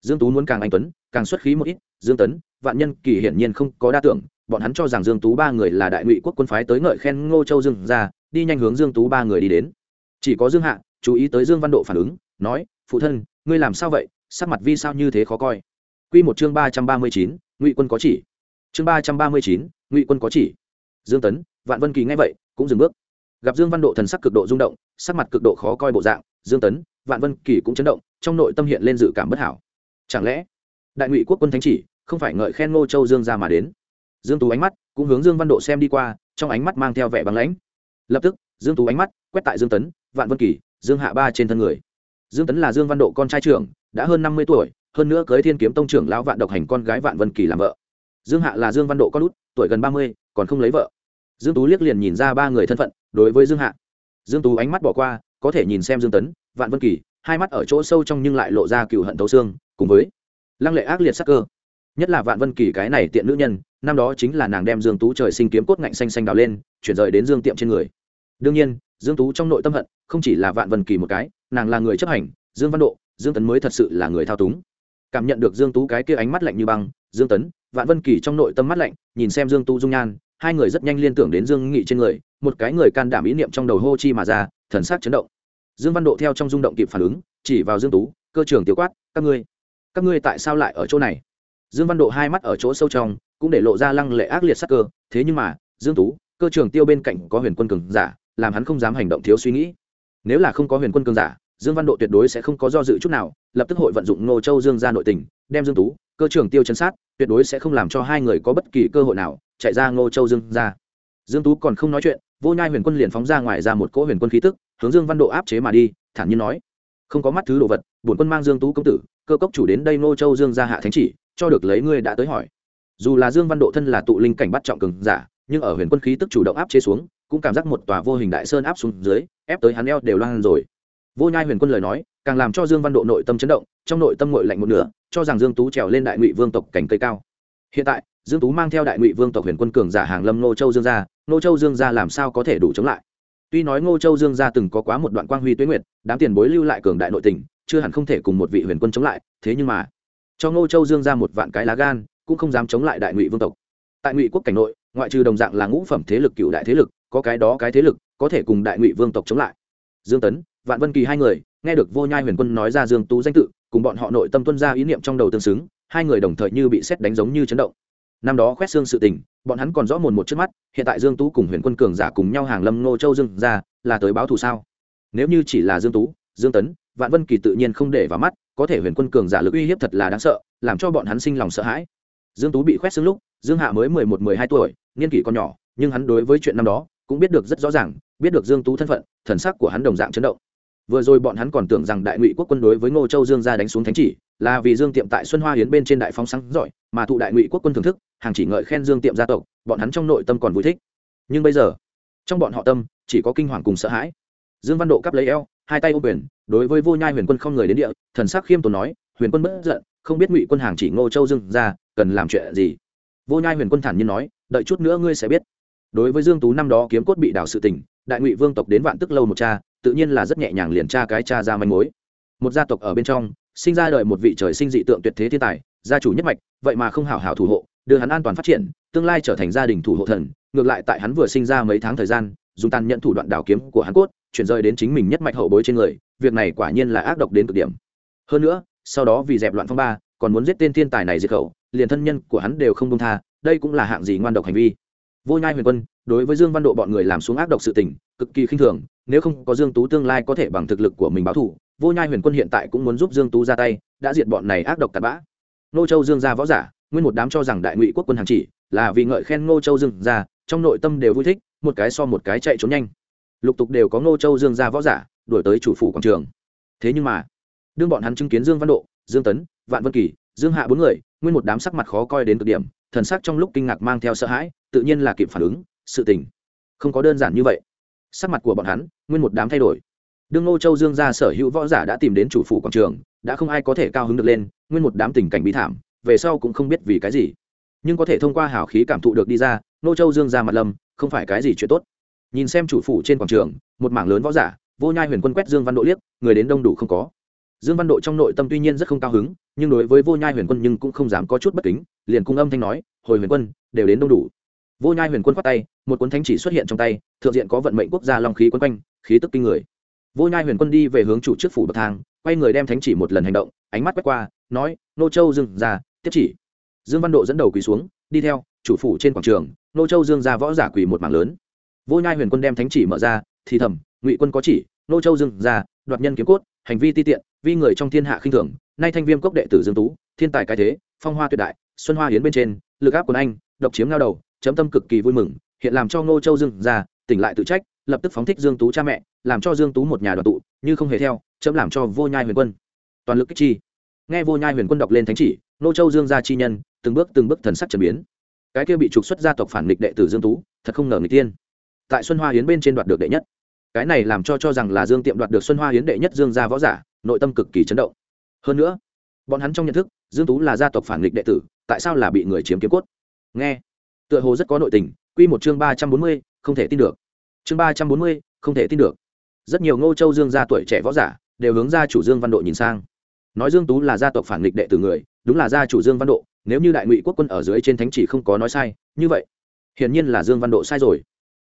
Dương tú muốn càng anh tuấn, càng xuất khí một ít, dương tấn, vạn nhân kỳ hiển nhiên không có đa tưởng bọn hắn cho rằng dương tú ba người là đại ngụy quốc quân phái tới ngợi khen ngô châu dương ra đi nhanh hướng dương tú ba người đi đến. Chỉ có dương hạ, chú ý tới dương văn độ phản ứng, nói, phụ thân, ngươi làm sao vậy? Sắc mặt vi sao như thế khó coi. Quy một chương ba trăm ba mươi chín, ngụy quân có chỉ. Chương ba trăm ba mươi chín, ngụy quân có chỉ. Dương tấn, vạn vân kỳ nghe vậy, cũng dừng bước. Gặp dương văn độ thần sắc cực độ rung động, sắc mặt cực độ khó coi bộ dạng, dương tấn, vạn vân kỳ cũng chấn động, trong nội tâm hiện lên dự cảm bất hảo. Chẳng lẽ, đại ngụy quốc quân thánh chỉ, không phải ngợi khen ngô châu dương ra mà đến? Dương tú ánh mắt cũng hướng dương văn độ xem đi qua, trong ánh mắt mang theo vẻ băng lãnh. Lập tức, dương tú ánh mắt quét tại dương tấn, vạn vân kỳ, dương hạ ba trên thân người. Dương tấn là dương văn độ con trai trưởng, đã hơn năm mươi tuổi, hơn nữa cưới thiên kiếm tông trưởng lão vạn độc hành con gái vạn vân kỳ làm vợ. Dương hạ là dương văn độ con út, tuổi gần ba mươi, còn không lấy vợ. Dương tú liếc liền nhìn ra ba người thân phận, đối với dương hạ. Dương tú ánh mắt bỏ qua, có thể nhìn xem dương tấn, vạn vân kỳ, hai mắt ở chỗ sâu trong nhưng lại lộ ra cựu hận thấu xương, cùng với lăng lệ ác liệt sắc cơ. Nhất là vạn vân kỳ cái này tiện nữ nhân năm đó chính là nàng đem dương tú trời sinh kiếm cốt ngạnh xanh xanh đào lên, chuyển rời đến dương tiệm trên người. Đương nhiên, dương tú trong nội tâm hận, không chỉ là vạn vân kỳ một cái, nàng là người chấp hành, dương văn độ, dương tấn mới thật sự là người thao túng. Cảm nhận được dương tú cái kia ánh mắt lạnh như băng, dương tấn, vạn vân kỳ trong nội tâm mắt lạnh, nhìn xem dương tú dung nhan, hai người rất nhanh liên tưởng đến dương nghị trên người, một cái người can đảm ý niệm trong đầu hô chi mà ra, thần sắc chấn động. Dương văn độ theo trong rung động kịp phản ứng, chỉ vào dương tú, cơ trưởng tiêu quát, các ngươi các ngươi tại sao lại ở chỗ này? Dương văn độ hai mắt ở chỗ sâu trong, cũng để lộ ra lăng lệ ác liệt sắc cơ, thế nhưng mà, dương tú, cơ trưởng tiêu bên cạnh có huyền quân cường giả, làm hắn không dám hành động thiếu suy nghĩ. Nếu là không có huyền quân cường giả, dương văn độ tuyệt đối sẽ không có do dự chút nào, lập tức hội vận dụng ngô châu dương ra nội tình, đem dương tú, cơ trưởng tiêu chấn sát, tuyệt đối sẽ không làm cho hai người có bất kỳ cơ hội nào, chạy ra ngô châu dương ra dương tú còn không nói chuyện, vô nhai huyền quân liền phóng ra ngoài ra một cỗ huyền quân khí tức, hướng dương văn độ áp chế mà đi, thản nhiên nói. Không có mắt thứ đồ vật, bổn quân mang dương tú công tử, cơ cốc chủ đến đây ngô châu dương ra hạ thánh chỉ cho được lấy ngươi đã tới hỏi. Dù là dương văn độ thân là tụ linh cảnh bắt trọng cường giả, nhưng ở huyền quân khí tức chủ động áp chế xuống, cũng cảm giác một tòa vô hình đại sơn áp xuống dưới, ép tới hắn eo đều loang rồi. Vô nhai huyền quân lời nói, càng làm cho dương văn độ nội tâm chấn động, trong nội tâm ngội lạnh một nửa, cho rằng dương tú trèo lên đại ngụy vương tộc cảnh cây cao. Hiện tại, dương tú mang theo đại ngụy vương tộc huyền quân cường giả hàng lâm ngô châu dương gia, ngô châu dương gia làm sao có thể đủ chống lại? Tuy nói ngô châu dương gia từng có quá một đoạn quang huy tuyết nguyệt, đám tiền bối lưu lại cường đại nội tình, chưa hẳn không thể cùng một vị huyền quân chống lại, thế nhưng mà cho ngô châu dương ra một vạn cái lá gan, cũng không dám chống lại đại ngụy vương tộc. Tại ngụy quốc cảnh nội, ngoại trừ đồng dạng là ngũ phẩm thế lực, cựu đại thế lực, có cái đó cái thế lực, có thể cùng đại ngụy vương tộc chống lại. Dương tấn, vạn vân kỳ hai người, nghe được vô nhai huyền quân nói ra dương tú danh tự, cùng bọn họ nội tâm tuân ra ý niệm trong đầu tương xứng, hai người đồng thời như bị xét đánh giống như chấn động. Năm đó khoét xương sự tình, bọn hắn còn rõ mồn một trước mắt, hiện tại dương tú cùng huyền quân cường giả cùng nhau hàng lâm ngô châu dương ra, là tới báo thù sao? Nếu như chỉ là dương tú, dương tấn, vạn vân kỳ tự nhiên không để vào mắt có thể huyền quân cường giả lực uy hiếp thật là đáng sợ, làm cho bọn hắn sinh lòng sợ hãi. Dương tú bị khoét xương lúc, dương hạ mới mười một, mười hai tuổi, niên kỷ còn nhỏ, nhưng hắn đối với chuyện năm đó cũng biết được rất rõ ràng, biết được dương tú thân phận, thần sắc của hắn đồng dạng chấn động. Vừa rồi bọn hắn còn tưởng rằng đại ngụy quốc quân đối với ngô châu dương ra đánh xuống thánh chỉ, là vì dương tiệm tại xuân hoa hiến bên trên đại phóng sáng giỏi, mà thụ đại ngụy quốc quân thưởng thức, hàng chỉ ngợi khen dương tiệm gia tộc, bọn hắn trong nội tâm còn vui thích. Nhưng bây giờ, trong bọn họ tâm, chỉ có kinh hoàng cùng sợ hãi. Dương văn độ cắp lấy eo hai tay ô quyền, đối với vô nhai huyền quân không người đến địa, thần sắc khiêm tốn nói, huyền quân bất giận, không biết ngụy quân hàng chỉ ngô châu dưng ra, cần làm chuyện gì? Vô nhai huyền quân thản nhiên nói, đợi chút nữa ngươi sẽ biết. Đối với dương tú năm đó kiếm cốt bị đảo sự tình, đại ngụy vương tộc đến vạn tức lâu một cha, tự nhiên là rất nhẹ nhàng liền tra cái cha ra manh mối. Một gia tộc ở bên trong, sinh ra đời một vị trời sinh dị tượng tuyệt thế thiên tài, gia chủ nhất mạch, vậy mà không hảo hảo thủ hộ, đưa hắn an toàn phát triển, tương lai trở thành gia đình thủ hộ thần, ngược lại tại hắn vừa sinh ra mấy tháng thời gian dùng tàn nhẫn thủ đoạn đào kiếm của hắn cốt, chuyển rơi đến chính mình nhất mạch hậu bối trên người, việc này quả nhiên là ác độc đến cực điểm. Hơn nữa, sau đó vì dẹp loạn phong ba, còn muốn giết tên thiên tài này diệt khẩu, liền thân nhân của hắn đều không công tha, đây cũng là hạng gì ngoan độc hành vi. Vô nhai huyền quân, đối với dương văn độ bọn người làm xuống ác độc sự tình, cực kỳ khinh thường, nếu không có dương tú tương lai có thể bằng thực lực của mình báo thù, vô nhai huyền quân hiện tại cũng muốn giúp dương tú ra tay, đã diệt bọn này ác độc tạt bã. Nô châu dương gia võ giả, nguyên một đám cho rằng đại ngụy quốc quân hàng chỉ, là vì ngợi khen ngô châu dương gia, trong nội tâm đều vui thích một cái so một cái chạy trốn nhanh. Lục tục đều có ngô châu dương gia võ giả đuổi tới chủ phủ quảng trường. Thế nhưng mà, đương bọn hắn chứng kiến dương văn độ, dương tấn, vạn vân kỳ, dương hạ bốn người, nguyên một đám sắc mặt khó coi đến cực điểm, thần sắc trong lúc kinh ngạc mang theo sợ hãi, tự nhiên là kịp phản ứng, sự tình không có đơn giản như vậy. Sắc mặt của bọn hắn, nguyên một đám thay đổi. Đương ngô châu dương gia sở hữu võ giả đã tìm đến chủ phủ quảng trường, đã không ai có thể cao hứng được lên, nguyên một đám tình cảnh bi thảm, về sau cũng không biết vì cái gì. Nhưng có thể thông qua hào khí cảm thụ được đi ra, ngô châu dương gia mặt lâm không phải cái gì chuyện tốt. Nhìn xem chủ phủ trên quảng trường, một mảng lớn võ giả, vô nhai huyền quân quét dương văn độ liếc, người đến đông đủ không có. Dương văn độ trong nội tâm tuy nhiên rất không cao hứng, nhưng đối với vô nhai huyền quân nhưng cũng không dám có chút bất kính, liền cung âm thanh nói, hồi huyền quân, đều đến đông đủ. Vô nhai huyền quân khoát tay, một cuốn thánh chỉ xuất hiện trong tay, thượng diện có vận mệnh quốc gia long khí quấn quanh, khí tức kinh người. Vô nhai huyền quân đi về hướng chủ trước phủ bậc thang, quay người đem thánh chỉ một lần hành động, ánh mắt quét qua, nói, nô châu dừng ra, tiếp chỉ. Dương văn độ dẫn đầu quỳ xuống, đi theo chủ phủ trên quảng trường, nô châu dương ra võ giả quỳ một mảng lớn. Vô nhai huyền quân đem thánh chỉ mở ra, thì thầm, ngụy quân có chỉ, nô châu dương ra đoạt nhân kiếm cốt, hành vi ti tiện, vi người trong thiên hạ khinh thường, nay thanh viêm cốc đệ tử dương tú, thiên tài cái thế, phong hoa tuyệt đại, xuân hoa hiến bên trên, lực áp quần anh, độc chiếm ngao đầu, chấm tâm cực kỳ vui mừng, hiện làm cho ngô châu dương ra tỉnh lại tự trách, lập tức phóng thích dương tú cha mẹ, làm cho dương tú một nhà đoàn tụ, như không hề theo, chấm làm cho vô nhai huyền quân toàn lực kích chi. Nghe vô nhai huyền quân đọc lên thánh chỉ ngô châu dương gia chi nhân, từng bước từng bước thần sắc trần biến cái kia bị trục xuất gia tộc phản nghịch đệ tử dương tú, thật không ngờ người tiên. Tại xuân hoa hiến bên trên đoạt được đệ nhất. Cái này làm cho cho rằng là dương tiệm đoạt được xuân hoa hiến đệ nhất dương gia võ giả, nội tâm cực kỳ chấn động. Hơn nữa, bọn hắn trong nhận thức, dương tú là gia tộc phản nghịch đệ tử, tại sao là bị người chiếm kiếm cốt? Nghe, tựa hồ rất có nội tình, quy một chương ba trăm bốn mươi, không thể tin được. Chương ba trăm bốn mươi, không thể tin được. Rất nhiều ngô châu dương gia tuổi trẻ võ giả, đều hướng ra chủ dương văn độ nhìn sang. Nói dương tú là gia tộc phản nghịch đệ tử người, đúng là gia chủ dương văn độ nếu như đại ngụy quốc quân ở dưới trên thánh chỉ không có nói sai, như vậy, hiển nhiên là dương văn độ sai rồi.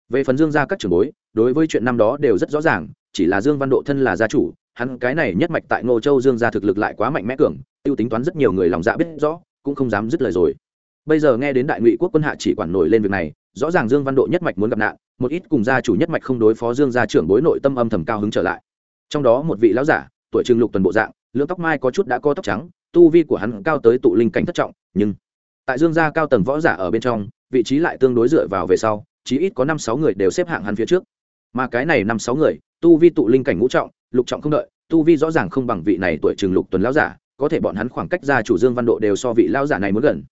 Về phần dương gia các trưởng bối, đối với chuyện năm đó đều rất rõ ràng, chỉ là dương văn độ thân là gia chủ, hắn cái này nhất mạch tại ngô châu dương gia thực lực lại quá mạnh mẽ cường, tiêu tính toán rất nhiều người lòng dạ biết rõ, cũng không dám dứt lời rồi. Bây giờ nghe đến đại ngụy quốc quân hạ chỉ quản nổi lên việc này, rõ ràng dương văn độ nhất mạch muốn gặp nạn, một ít cùng gia chủ nhất mạch không đối phó dương gia trưởng bối nội tâm âm thầm cao hứng trở lại. Trong đó một vị lão giả, tuổi trưng lục tuần bộ dạng lượng tóc mai có chút đã co tóc trắng, tu vi của hắn cao tới tụ linh cảnh thất trọng nhưng tại dương gia cao tầng võ giả ở bên trong, vị trí lại tương đối dựa vào về sau, chí ít có năm sáu người đều xếp hạng hắn phía trước. Mà cái này năm sáu người, tu vi tụ linh cảnh ngũ trọng, lục trọng không đợi, tu vi rõ ràng không bằng vị này tuổi trường lục tuần lão giả, có thể bọn hắn khoảng cách gia chủ dương văn độ đều so vị lão giả này muốn gần.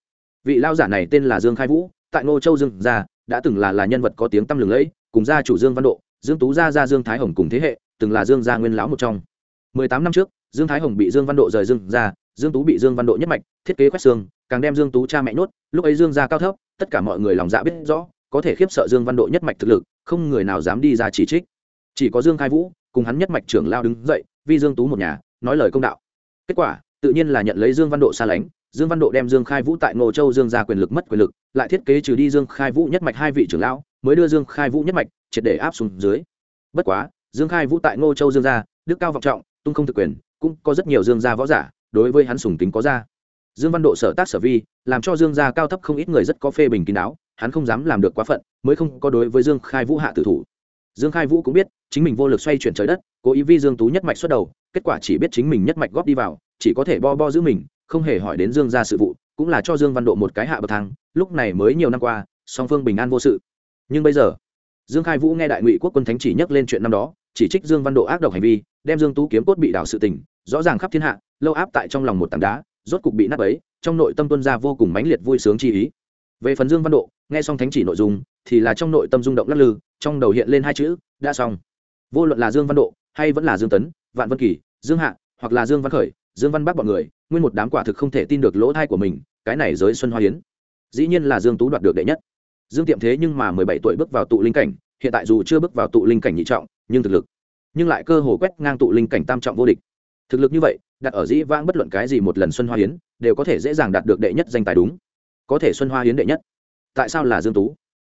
Vị lão giả này tên là dương khai vũ, tại ngô châu dương gia, đã từng là là nhân vật có tiếng tăm lừng lẫy, cùng gia chủ dương văn độ, dương tú gia gia dương thái hồng cùng thế hệ, từng là dương gia nguyên lão một trong. Mười tám năm trước, dương thái hồng bị dương văn độ rời dương gia, dương tú bị dương văn độ nhất mạch, thiết kế quét xương càng đem dương tú cha mẹ nhốt, lúc ấy dương gia cao thấp, tất cả mọi người lòng dạ biết rõ, có thể khiếp sợ dương văn độ nhất mạch thực lực, không người nào dám đi ra chỉ trích. Chỉ có dương khai vũ, cùng hắn nhất mạch trưởng lao đứng dậy, vì dương tú một nhà, nói lời công đạo. Kết quả, tự nhiên là nhận lấy dương văn độ xa lánh, dương văn độ đem dương khai vũ tại ngô châu dương ra quyền lực mất quyền lực, lại thiết kế trừ đi dương khai vũ nhất mạch hai vị trưởng lão, mới đưa dương khai vũ nhất mạch triệt để áp xuống dưới. Bất quá, dương khai vũ tại ngô châu dương gia, đức cao vọng trọng, tung không thực quyền, cũng có rất nhiều dương gia võ giả, đối với hắn sùng tính có ra dương văn độ sở tác sở vi, làm cho dương gia cao thấp không ít người rất có phê bình kín đáo, hắn không dám làm được quá phận, mới không có đối với dương khai vũ hạ tử thủ. Dương khai vũ cũng biết, chính mình vô lực xoay chuyển trời đất, cố ý vi dương tú nhất mạch xuất đầu, kết quả chỉ biết chính mình nhất mạch góp đi vào, chỉ có thể bo bo giữ mình, không hề hỏi đến dương gia sự vụ, cũng là cho dương văn độ một cái hạ bậc thang, lúc này mới nhiều năm qua, song phương bình an vô sự. Nhưng bây giờ, dương khai vũ nghe đại ngụy quốc quân thánh chỉ nhắc lên chuyện năm đó, chỉ trích dương văn độ ác độc hành vi, đem dương tú kiếm cốt bị đảo sự tình, rõ ràng khắp thiên hạ, lâu áp tại trong lòng một tảng đá rốt cục bị nát ấy trong nội tâm tuân ra vô cùng mãnh liệt vui sướng chi ý. Về phần dương văn độ, nghe xong thánh chỉ nội dung, thì là trong nội tâm rung động lắc lư, trong đầu hiện lên hai chữ, đã xong. Vô luận là dương văn độ, hay vẫn là dương tấn, vạn vân kỳ, dương hạ, hoặc là dương văn khởi, dương văn bắc bọn người, nguyên một đám quả thực không thể tin được lỗ thai của mình, cái này giới xuân hoa hiến dĩ nhiên là dương tú đoạt được đệ nhất. Dương tiệm thế nhưng mà mười bảy tuổi bước vào tụ linh cảnh, hiện tại dù chưa bước vào tụ linh cảnh nhị trọng, nhưng thực lực, nhưng lại cơ hồ quét ngang tụ linh cảnh tam trọng vô địch. Thực lực như vậy đặt ở dĩ vãng bất luận cái gì một lần xuân hoa hiến, đều có thể dễ dàng đạt được đệ nhất danh tài đúng. Có thể xuân hoa hiến đệ nhất. Tại sao là dương tú?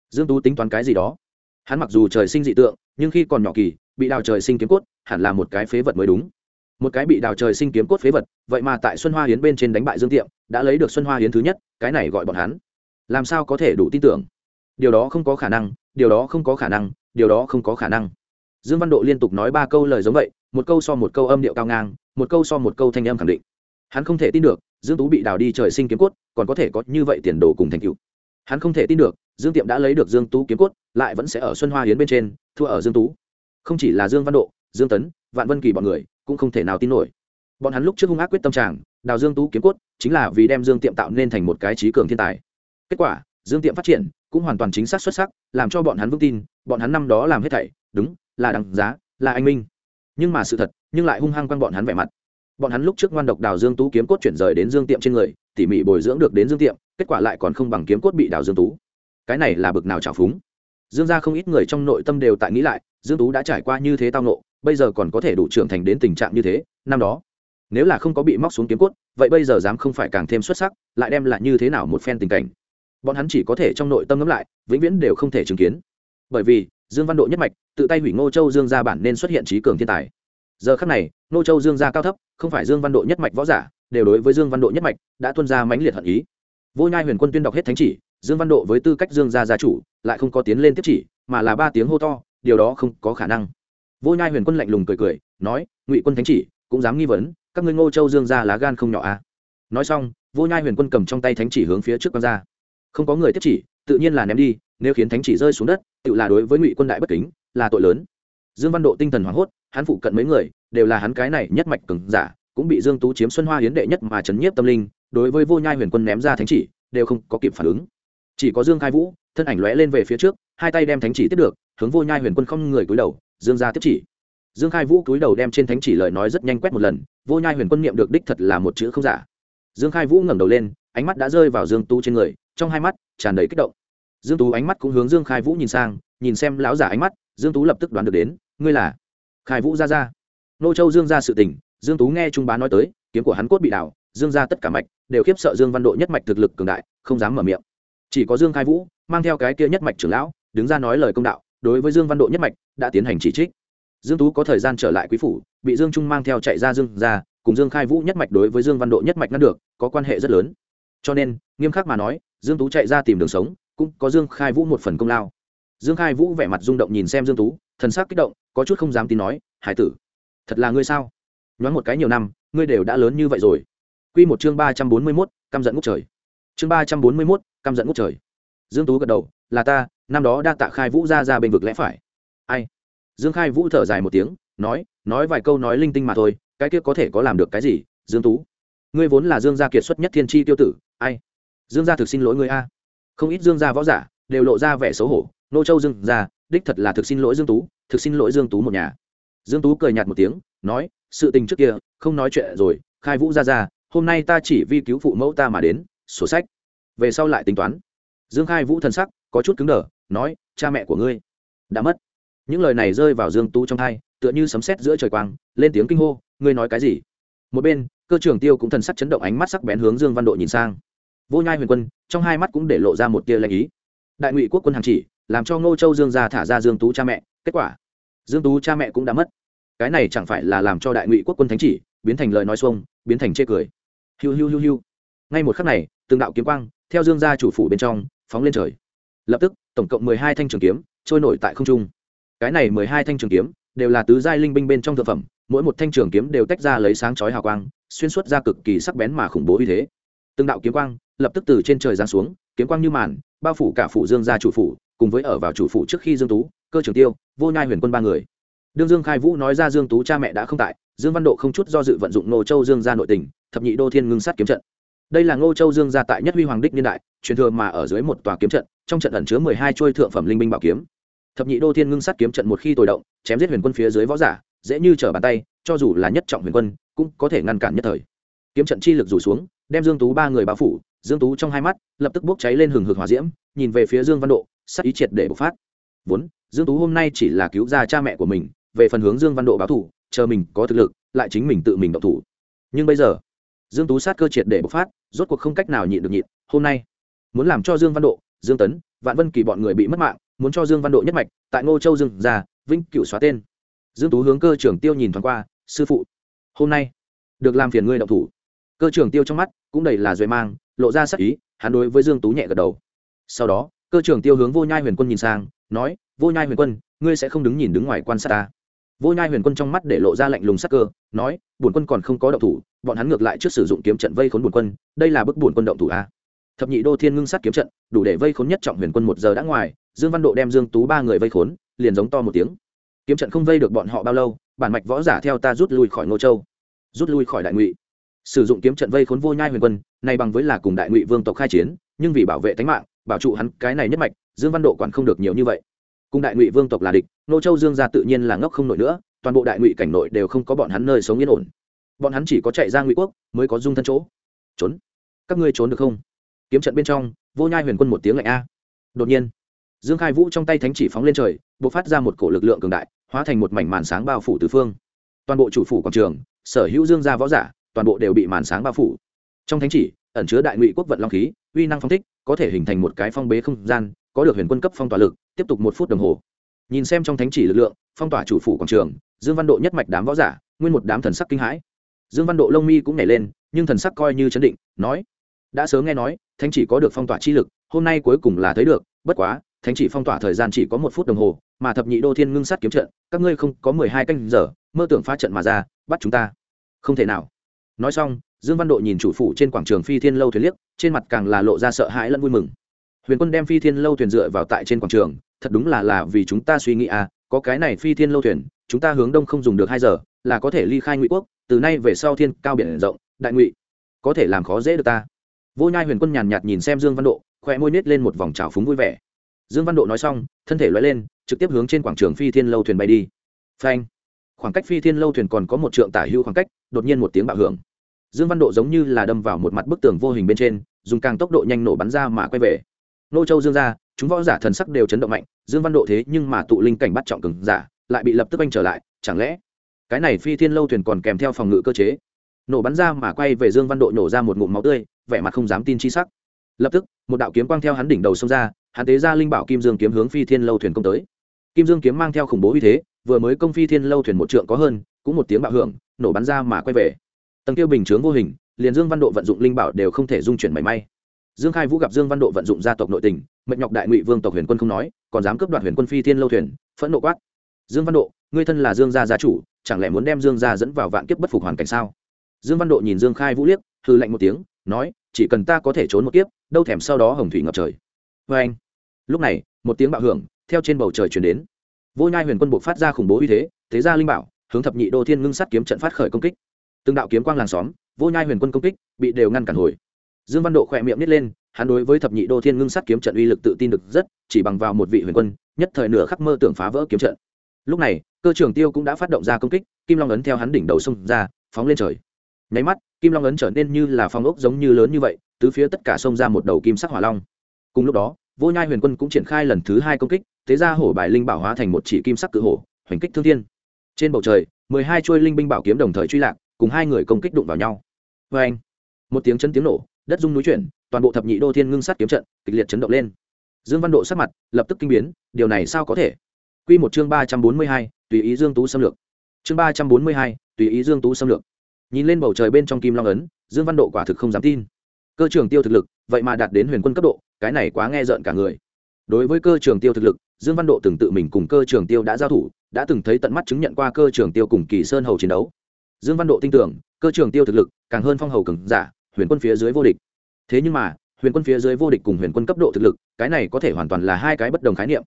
Dương tú tính toán cái gì đó? Hắn mặc dù trời sinh dị tượng, nhưng khi còn nhỏ kỳ, bị đào trời sinh kiếm cốt, hẳn là một cái phế vật mới đúng. Một cái bị đào trời sinh kiếm cốt phế vật, vậy mà tại xuân hoa hiến bên trên đánh bại dương tiệm, đã lấy được xuân hoa hiến thứ nhất, cái này gọi bọn hắn. Làm sao có thể đủ tin tưởng? Điều đó không có khả năng, điều đó không có khả năng, điều đó không có khả năng. Dương văn độ liên tục nói ba câu lời giống vậy, một câu so một câu âm điệu cao ngang một câu so một câu thanh em khẳng định. Hắn không thể tin được, dương tú bị đào đi trời sinh kiếm cốt, còn có thể có như vậy tiền đồ cùng thành tựu. Hắn không thể tin được, dương tiệm đã lấy được dương tú kiếm cốt, lại vẫn sẽ ở xuân hoa hiến bên trên, thua ở dương tú. Không chỉ là dương văn độ, dương tấn, vạn vân kỳ bọn người cũng không thể nào tin nổi. Bọn hắn lúc trước hung ác quyết tâm trạng đào dương tú kiếm cốt, chính là vì đem dương tiệm tạo nên thành một cái trí cường thiên tài. Kết quả, dương tiệm phát triển cũng hoàn toàn chính xác xuất sắc, làm cho bọn hắn vững tin, bọn hắn năm đó làm hết thảy, đúng, là đằng giá, là anh minh nhưng mà sự thật, nhưng lại hung hăng quăng bọn hắn vẻ mặt. Bọn hắn lúc trước ngoan độc đào dương tú kiếm cốt chuyển rời đến dương tiệm trên người, tỉ mỉ bồi dưỡng được đến dương tiệm, kết quả lại còn không bằng kiếm cốt bị đào dương tú. Cái này là bực nào trào phúng. Dương ra không ít người trong nội tâm đều tại nghĩ lại, dương tú đã trải qua như thế tao nộ bây giờ còn có thể đủ trưởng thành đến tình trạng như thế, năm đó, nếu là không có bị móc xuống kiếm cốt, vậy bây giờ dám không phải càng thêm xuất sắc, lại đem lại như thế nào một phen tình cảnh. Bọn hắn chỉ có thể trong nội tâm ngẫm lại, vĩnh viễn đều không thể chứng kiến. Bởi vì dương văn độ nhất mạch, tự tay hủy ngô châu dương gia bản nên xuất hiện trí cường thiên tài. Giờ khắc này, ngô châu dương gia cao thấp, không phải dương văn độ nhất mạch võ giả, đều đối với dương văn độ nhất mạch đã tuân ra mãnh liệt hận ý. Vô nhai huyền quân tuyên đọc hết thánh chỉ, dương văn độ với tư cách dương gia gia chủ, lại không có tiến lên tiếp chỉ, mà là ba tiếng hô to, điều đó không có khả năng. Vô nhai huyền quân lạnh lùng cười cười, nói, ngụy quân thánh chỉ, cũng dám nghi vấn, các ngươi ngô châu dương gia lá gan không nhỏ à? Nói xong, vô nhai huyền quân cầm trong tay thánh chỉ hướng phía trước con ra. Không có người tiếp chỉ, tự nhiên là ném đi nếu khiến thánh chỉ rơi xuống đất, tự là đối với ngụy quân đại bất kính, là tội lớn. Dương văn độ tinh thần hoảng hốt, hắn phụ cận mấy người, đều là hắn cái này nhất mạch cứng giả, cũng bị dương tú chiếm xuân hoa hiến đệ nhất mà chấn nhiếp tâm linh, đối với vô nhai huyền quân ném ra thánh chỉ, đều không có kịp phản ứng. Chỉ có dương khai vũ, thân ảnh lóe lên về phía trước, hai tay đem thánh chỉ tiếp được, hướng vô nhai huyền quân không người cúi đầu, dương ra tiếp chỉ. Dương khai vũ cúi đầu đem trên thánh chỉ lời nói rất nhanh quét một lần, vô nhai huyền quân niệm được đích thật là một chữ không giả. Dương khai vũ ngẩng đầu lên, ánh mắt đã rơi vào dương tú trên người, trong hai mắt tràn đầy kích động dương tú ánh mắt cũng hướng dương khai vũ nhìn sang, nhìn xem lão giả ánh mắt, dương tú lập tức đoán được đến, ngươi là? Khai vũ ra ra. Nô châu dương ra sự tình, dương tú nghe trung bá nói tới, kiếm của hắn cốt bị đảo, dương ra tất cả mạch, đều khiếp sợ dương văn độ nhất mạch thực lực cường đại, không dám mở miệng. Chỉ có dương khai vũ, mang theo cái kia nhất mạch trưởng lão, đứng ra nói lời công đạo, đối với dương văn độ nhất mạch, đã tiến hành chỉ trích. Dương tú có thời gian trở lại quý phủ, bị dương trung mang theo chạy ra dương ra, cùng dương khai vũ nhất mạch đối với dương văn độ nhất mạch ngăn được, có quan hệ rất lớn. Cho nên, nghiêm khắc mà nói, dương tú chạy ra tìm đường sống cũng có dương khai vũ một phần công lao. Dương khai vũ vẻ mặt rung động nhìn xem dương tú thần sắc kích động có chút không dám tin nói hải tử thật là ngươi sao? Nhoáng một cái nhiều năm ngươi đều đã lớn như vậy rồi. Quy một chương ba trăm bốn mươi 341, căm giận ngút trời. Chương ba trăm bốn mươi 341, căm giận ngút trời. Dương tú gật đầu là ta năm đó đa tạ khai vũ ra ra bên vực lẽ phải. Ai? Dương khai vũ thở dài một tiếng nói nói vài câu nói linh tinh mà thôi cái kia có thể có làm được cái gì dương tú? Ngươi vốn là dương gia kiệt xuất nhất thiên tri tiêu tử ai? Dương gia thực xin lỗi ngươi a không ít dương gia võ giả đều lộ ra vẻ xấu hổ. Nô châu dương gia, đích thật là thực xin lỗi dương tú, thực xin lỗi dương tú một nhà. Dương tú cười nhạt một tiếng, nói, sự tình trước kia, không nói chuyện rồi, khai vũ ra ra hôm nay ta chỉ vi cứu phụ mẫu ta mà đến, sổ sách. Về sau lại tính toán. Dương khai vũ thần sắc có chút cứng đờ, nói, cha mẹ của ngươi đã mất. Những lời này rơi vào dương tú trong hai tựa như sấm sét giữa trời quang, lên tiếng kinh hô, ngươi nói cái gì? Một bên, cơ trưởng tiêu cũng thần sắc chấn động, ánh mắt sắc bén hướng dương văn độ nhìn sang vô nhai huyền quân, trong hai mắt cũng để lộ ra một tia lệnh ý. Đại ngụy quốc quân hàng chỉ, làm cho ngô châu dương gia thả ra dương tú cha mẹ, kết quả, dương tú cha mẹ cũng đã mất. Cái này chẳng phải là làm cho đại ngụy quốc quân thánh chỉ, biến thành lời nói xuông, biến thành chê cười. Hiu hiu hiu hiu. Ngay một khắc này, từng đạo kiếm quang, theo dương gia chủ phủ bên trong, phóng lên trời. Lập tức, tổng cộng mười hai thanh trường kiếm, trôi nổi tại không trung. Cái này mười hai thanh trường kiếm, đều là tứ giai linh binh bên trong thượng phẩm, mỗi một thanh trường kiếm đều tách ra lấy sáng chói hào quang, xuyên suốt ra cực kỳ sắc bén mà khủng bố uy thế. Từng đạo kiếm quang lập tức từ trên trời giáng xuống, kiếm quang như màn, bao phủ cả phủ dương gia chủ phủ, cùng với ở vào chủ phủ trước khi dương tú, cơ trưởng tiêu, vô nhai huyền quân ba người. Đương dương khai vũ nói ra dương tú cha mẹ đã không tại, dương văn độ không chút do dự vận dụng nô châu dương gia nội tình, thập nhị đô thiên ngưng sát kiếm trận. Đây là ngô châu dương gia tại nhất huy hoàng đích niên đại, truyền thừa mà ở dưới một tòa kiếm trận, trong trận ẩn chứa mười hai trôi thượng phẩm linh binh bảo kiếm. Thập nhị đô thiên ngưng sát kiếm trận một khi tồi động, chém giết huyền quân phía dưới võ giả, dễ như trở bàn tay, cho dù là nhất trọng huyền quân, cũng có thể ngăn cản nhất thời kiếm trận chi lực rủ xuống, đem dương tú ba người bao phủ, dương tú trong hai mắt, lập tức bốc cháy lên hừng hực hỏa diễm, nhìn về phía dương văn độ, sắc ý triệt để bộc phát. Vốn, dương tú hôm nay chỉ là cứu ra cha mẹ của mình, về phần hướng dương văn độ báo thủ, chờ mình có thực lực, lại chính mình tự mình động thủ. Nhưng bây giờ, dương tú sát cơ triệt để bộc phát, rốt cuộc không cách nào nhịn được nhịn. Hôm nay, muốn làm cho dương văn độ, dương tấn, vạn vân kỳ bọn người bị mất mạng, muốn cho dương văn độ nhất mạch, tại ngô châu dương già vinh cựu xóa tên. Dương tú hướng cơ trưởng tiêu nhìn thoáng qua, sư phụ, hôm nay được làm phiền ngươi động thủ cơ trưởng tiêu trong mắt cũng đầy là duệ mang, lộ ra sắc ý, hắn đối với dương tú nhẹ gật đầu. Sau đó, cơ trưởng tiêu hướng vô nhai huyền quân nhìn sang, nói, vô nhai huyền quân, ngươi sẽ không đứng nhìn đứng ngoài quan sát ta. Vô nhai huyền quân trong mắt để lộ ra lạnh lùng sắc cơ, nói, bổn quân còn không có động thủ, bọn hắn ngược lại trước sử dụng kiếm trận vây khốn bổn quân, đây là bức bổn quân động thủ a thập nhị đô thiên ngưng sát kiếm trận, đủ để vây khốn nhất trọng huyền quân một giờ đã ngoài, dương văn độ đem dương tú ba người vây khốn, liền giống to một tiếng. Kiếm trận không vây được bọn họ bao lâu, bản mạch võ giả theo ta rút lui khỏi ngô châu, rút lui khỏi đại ngụy sử dụng kiếm trận vây khốn vô nhai huyền quân này bằng với là cùng đại ngụy vương tộc khai chiến, nhưng vì bảo vệ tính mạng, bảo trụ hắn cái này nhất mạch, dương văn độ quản không được nhiều như vậy. Cùng đại ngụy vương tộc là địch, nô châu dương gia tự nhiên là ngốc không nổi nữa, toàn bộ đại ngụy cảnh nội đều không có bọn hắn nơi sống yên ổn. Bọn hắn chỉ có chạy ra ngụy quốc, mới có dung thân chỗ. Trốn. Các ngươi trốn được không? Kiếm trận bên trong, vô nhai huyền quân một tiếng lạnh a. Đột nhiên, dương khai vũ trong tay thánh chỉ phóng lên trời b ộ c phát ra một cổ lực lượng cường đại, hóa thành một mảnh màn sáng bao phủ tứ phương. Toàn bộ chủ phủ quảng trường, sở hữu dương gia võ giả toàn bộ đều bị màn sáng bao phủ. Trong thánh chỉ, ẩn chứa đại ngụy quốc vận long khí, uy năng phong thích, có thể hình thành một cái phong bế không gian, có được huyền quân cấp phong tỏa lực, tiếp tục một phút đồng hồ. Nhìn xem trong thánh chỉ lực lượng, phong tỏa chủ phủ quảng trường, dương văn độ nhất mạch đám võ giả, nguyên một đám thần sắc kinh hãi. Dương văn độ lông mi cũng nhảy lên, nhưng thần sắc coi như chấn định, nói, đã sớm nghe nói, thánh chỉ có được phong tỏa chi lực, hôm nay cuối cùng là thấy được, bất quá, thánh chỉ phong tỏa thời gian chỉ có một phút đồng hồ, mà thập nhị đô thiên ngưng sát kiếm trận, các ngươi không có mười hai canh giờ, mơ tưởng phá trận mà ra, bắt chúng ta. Không thể nào nói xong, dương văn độ nhìn chủ phủ trên quảng trường phi thiên lâu thuyền liếc, trên mặt càng là lộ ra sợ hãi lẫn vui mừng. Huyền quân đem phi thiên lâu thuyền dựa vào tại trên quảng trường, thật đúng là là vì chúng ta suy nghĩ à có cái này phi thiên lâu thuyền, chúng ta hướng đông không dùng được hai giờ, là có thể ly khai ngụy quốc, từ nay về sau thiên cao biển rộng, đại ngụy, có thể làm khó dễ được ta. Vô nhai huyền quân nhàn nhạt nhìn xem dương văn độ khỏe môi nít lên một vòng trào phúng vui vẻ. Dương văn độ nói xong, thân thể loay lên, trực tiếp hướng trên quảng trường phi thiên lâu thuyền bay đi. Phanh. Khoảng cách phi thiên lâu thuyền còn có một trượng tả hữu khoảng cách, đột nhiên một tiếng bạo hưởng dương văn độ giống như là đâm vào một mặt bức tường vô hình bên trên, dùng càng tốc độ nhanh nổ bắn ra mà quay về. Nô châu dương ra, chúng võ giả thần sắc đều chấn động mạnh, dương văn độ thế nhưng mà tụ linh cảnh bắt trọng cường giả, lại bị lập tức anh trở lại, chẳng lẽ cái này phi thiên lâu thuyền còn kèm theo phòng ngự cơ chế? Nổ bắn ra mà quay về dương văn độ nổ ra một ngụm máu tươi, vẻ mặt không dám tin chi sắc. Lập tức, một đạo kiếm quang theo hắn đỉnh đầu xông ra, hắn tế ra linh bảo kim dương kiếm hướng phi thiên lâu thuyền công tới. Kim dương kiếm mang theo khủng bố uy thế, vừa mới công phi thiên lâu thuyền một trượng có hơn, cũng một tiếng bạo hưởng, nổ bắn ra mà quay về tầng tiêu bình chướng vô hình, liền dương văn độ vận dụng linh bảo đều không thể dung chuyển mảy may. Dương khai vũ gặp dương văn độ vận dụng gia tộc nội tình, mệnh nhọc đại ngụy vương tộc huyền quân không nói, còn dám cướp đoạt huyền quân phi thiên lâu thuyền, phẫn nộ quát. Dương văn độ, ngươi thân là dương gia gia chủ, chẳng lẽ muốn đem dương gia dẫn vào vạn kiếp bất phục hoàn cảnh sao? Dương văn độ nhìn dương khai vũ liếc hư lạnh một tiếng, nói, chỉ cần ta có thể trốn một kiếp, đâu thèm sau đó hồng thủy ngập trời. Vê anh, lúc này, một tiếng bạo hưởng, theo trên bầu trời chuyển đến. Vô nhai huyền quân buộc phát ra khủng bố uy thế thế ra linh bảo, hướng thập nhị đô thiên ngưng sắt kiếm trận phát khởi công kích từng đạo kiếm quang làng xóm, vô nhai huyền quân công kích, bị đều ngăn cản hồi. Dương văn độ khỏe miệng nít lên, hắn đối với thập nhị đô thiên ngưng sắt kiếm trận uy lực tự tin được rất, chỉ bằng vào một vị huyền quân, nhất thời nửa khắc mơ tưởng phá vỡ kiếm trận. Lúc này, cơ trưởng tiêu cũng đã phát động ra công kích, kim long ấn theo hắn đỉnh đầu xông ra, phóng lên trời. Nháy mắt, kim long ấn trở nên như là phong ốc giống như lớn như vậy, tứ phía tất cả xông ra một đầu kim sắc hỏa long. Cùng lúc đó, vô nhai huyền quân cũng triển khai lần thứ hai công kích, thế ra hổ bài linh bảo hóa thành một chỉ kim sắc cự hổ, hoành kích thương thiên. Trên bầu trời, mười hai chuôi linh binh bảo kiếm đồng thời truy lạc cùng hai người công kích đụng vào nhau. Vê anh, một tiếng chân tiếng nổ, đất rung núi chuyển, toàn bộ thập nhị đô thiên ngưng sát kiếm trận, kịch liệt chấn động lên. Dương văn độ sắc mặt lập tức kinh biến, điều này sao có thể? Q một chương ba trăm bốn mươi hai, tùy ý dương tú xâm lược. Chương ba trăm bốn mươi hai, tùy ý dương tú xâm lược. Nhìn lên bầu trời bên trong kim long ấn, dương văn độ quả thực không dám tin. Cơ trường tiêu thực lực, vậy mà đạt đến huyền quân cấp độ, cái này quá nghe rợn cả người. Đối với cơ trường tiêu thực lực, dương văn độ từng tự mình cùng cơ trường tiêu đã giao thủ, đã từng thấy tận mắt chứng nhận qua cơ trường tiêu cùng kỳ sơn hầu chiến đấu dương văn độ tin tưởng, cơ trường tiêu thực lực càng hơn phong hầu cường giả, huyền quân phía dưới vô địch. Thế nhưng mà, huyền quân phía dưới vô địch cùng huyền quân cấp độ thực lực, cái này có thể hoàn toàn là hai cái bất đồng khái niệm.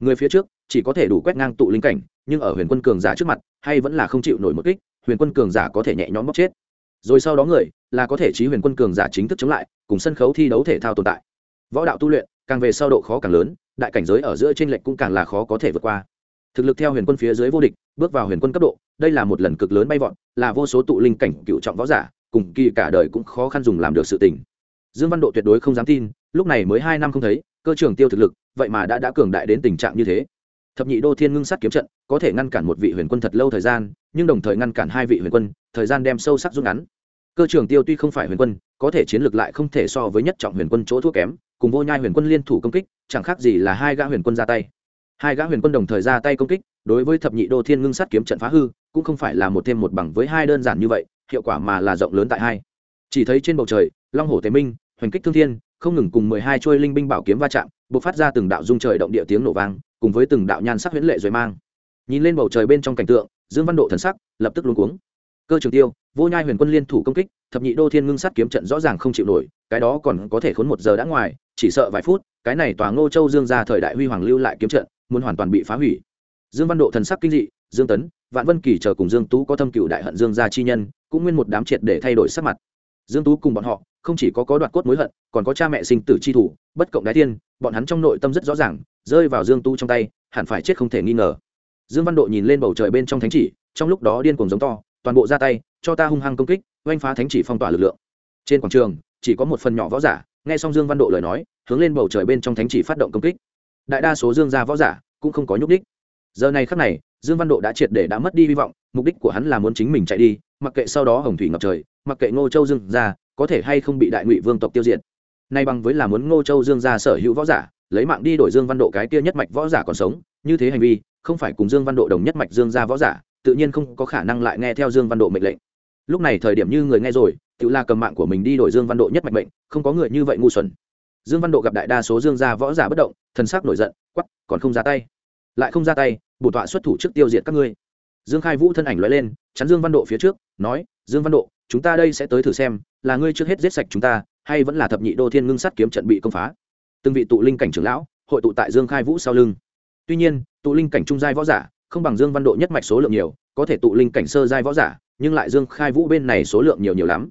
Người phía trước chỉ có thể đủ quét ngang tụ linh cảnh, nhưng ở huyền quân cường giả trước mặt, hay vẫn là không chịu nổi một kích, huyền quân cường giả có thể nhẹ nhõm bóc chết. Rồi sau đó người là có thể trí huyền quân cường giả chính thức chống lại, cùng sân khấu thi đấu thể thao tồn tại. Võ đạo tu luyện càng về sau độ khó càng lớn, đại cảnh giới ở giữa t r ê n lệch cũng càng là khó có thể vượt qua thực lực theo huyền quân phía dưới vô địch, bước vào huyền quân cấp độ, đây là một lần cực lớn bay vọt, là vô số tụ linh cảnh cựu trọng võ giả, cùng kỳ cả đời cũng khó khăn dùng làm được sự tình. Dương văn độ tuyệt đối không dám tin, lúc này mới hai năm không thấy, cơ trường tiêu thực lực, vậy mà đã đã cường đại đến tình trạng như thế. Thập nhị đô thiên ngưng sát kiếm trận, có thể ngăn cản một vị huyền quân thật lâu thời gian, nhưng đồng thời ngăn cản hai vị huyền quân, thời gian đem sâu sắc rút ngắn. Cơ trường tiêu tuy không phải huyền quân, có thể chiến lược lại không thể so với nhất trọng huyền quân chỗ thuốc kém, cùng vô nhai huyền quân liên thủ công kích, chẳng khác gì là hai gã huyền quân ra tay hai gã huyền quân đồng thời ra tay công kích, đối với thập nhị đô thiên ngưng sát kiếm trận phá hư, cũng không phải là một thêm một bằng với hai đơn giản như vậy, hiệu quả mà là rộng lớn tại hai. Chỉ thấy trên bầu trời, long hổ tế minh, hoành kích thương thiên, không ngừng cùng mười hai chuôi linh binh bảo kiếm va chạm b ộ c phát ra từng đạo dung trời động địa tiếng nổ vang, cùng với từng đạo nhan sắc huyễn lệ rồi mang. Nhìn lên bầu trời bên trong cảnh tượng, dương văn độ thần sắc lập tức luống cuống. Cơ trường tiêu, vô nhai huyền quân liên thủ công kích, thập nhị đô thiên ngưng sát kiếm trận rõ ràng không chịu nổi, cái đó còn có thể khốn một giờ đã ngoài, chỉ sợ vài phút, cái này tòa ngô châu dương ra thời đại huy hoàng lưu lại kiếm trận muốn hoàn toàn bị phá hủy. Dương văn độ thần sắc kinh dị, dương tấn, vạn vân kỳ chờ cùng dương tú có thâm cựu đại hận dương gia chi nhân, cũng nguyên một đám triệt để thay đổi sắc mặt. Dương tú cùng bọn họ, không chỉ có có đoạt cốt mối hận, còn có cha mẹ sinh tử chi thủ, bất cộng đái thiên bọn hắn trong nội tâm rất rõ ràng, rơi vào dương tú trong tay, hẳn phải chết không thể nghi ngờ. Dương văn độ nhìn lên bầu trời bên trong thánh chỉ, trong lúc đó điên cuồng giống to, toàn bộ ra tay, cho ta hung hăng công kích, oanh phá thánh chỉ phong tỏa lực lượng. Trên quảng trường, chỉ có một phần nhỏ võ giả, nghe xong dương văn độ lời nói, hướng lên bầu trời bên trong thánh chỉ phát động công kích đại đa số dương gia võ giả cũng không có nhúc đích giờ này khắc này, dương văn độ đã triệt để đã mất đi hy vọng, mục đích của hắn là muốn chính mình chạy đi, mặc kệ sau đó hồng thủy ngập trời, mặc kệ ngô châu dương gia có thể hay không bị đại ngụy vương tộc tiêu diệt. Nay bằng với là muốn ngô châu dương gia sở hữu võ giả, lấy mạng đi đổi dương văn độ cái kia nhất mạch võ giả còn sống, như thế hành vi, không phải cùng dương văn độ đồng nhất mạch dương gia võ giả, tự nhiên không có khả năng lại nghe theo dương văn độ mệnh lệnh. Lúc này thời điểm như người nghe rồi, tự là cầm mạng của mình đi đổi dương văn độ nhất mạch mệnh, không có người như vậy ngu xuẩn. Dương văn độ gặp đại đa số dương gia võ giả bất động thần sắc nổi giận quắp còn không ra tay. Lại không ra tay, bổ tọa xuất thủ trước tiêu diệt các ngươi. Dương khai vũ thân ảnh loại lên, chắn dương văn độ phía trước, nói, dương văn độ, chúng ta đây sẽ tới thử xem, là ngươi trước hết giết sạch chúng ta, hay vẫn là thập nhị đô thiên ngưng sắt kiếm trận bị công phá? Từng vị tụ linh cảnh trưởng lão, hội tụ tại dương khai vũ sau lưng. Tuy nhiên, tụ linh cảnh trung giai võ giả, không bằng dương văn độ nhất mạch số lượng nhiều, có thể tụ linh cảnh sơ giai võ giả, nhưng lại dương khai vũ bên này số lượng nhiều nhiều lắm.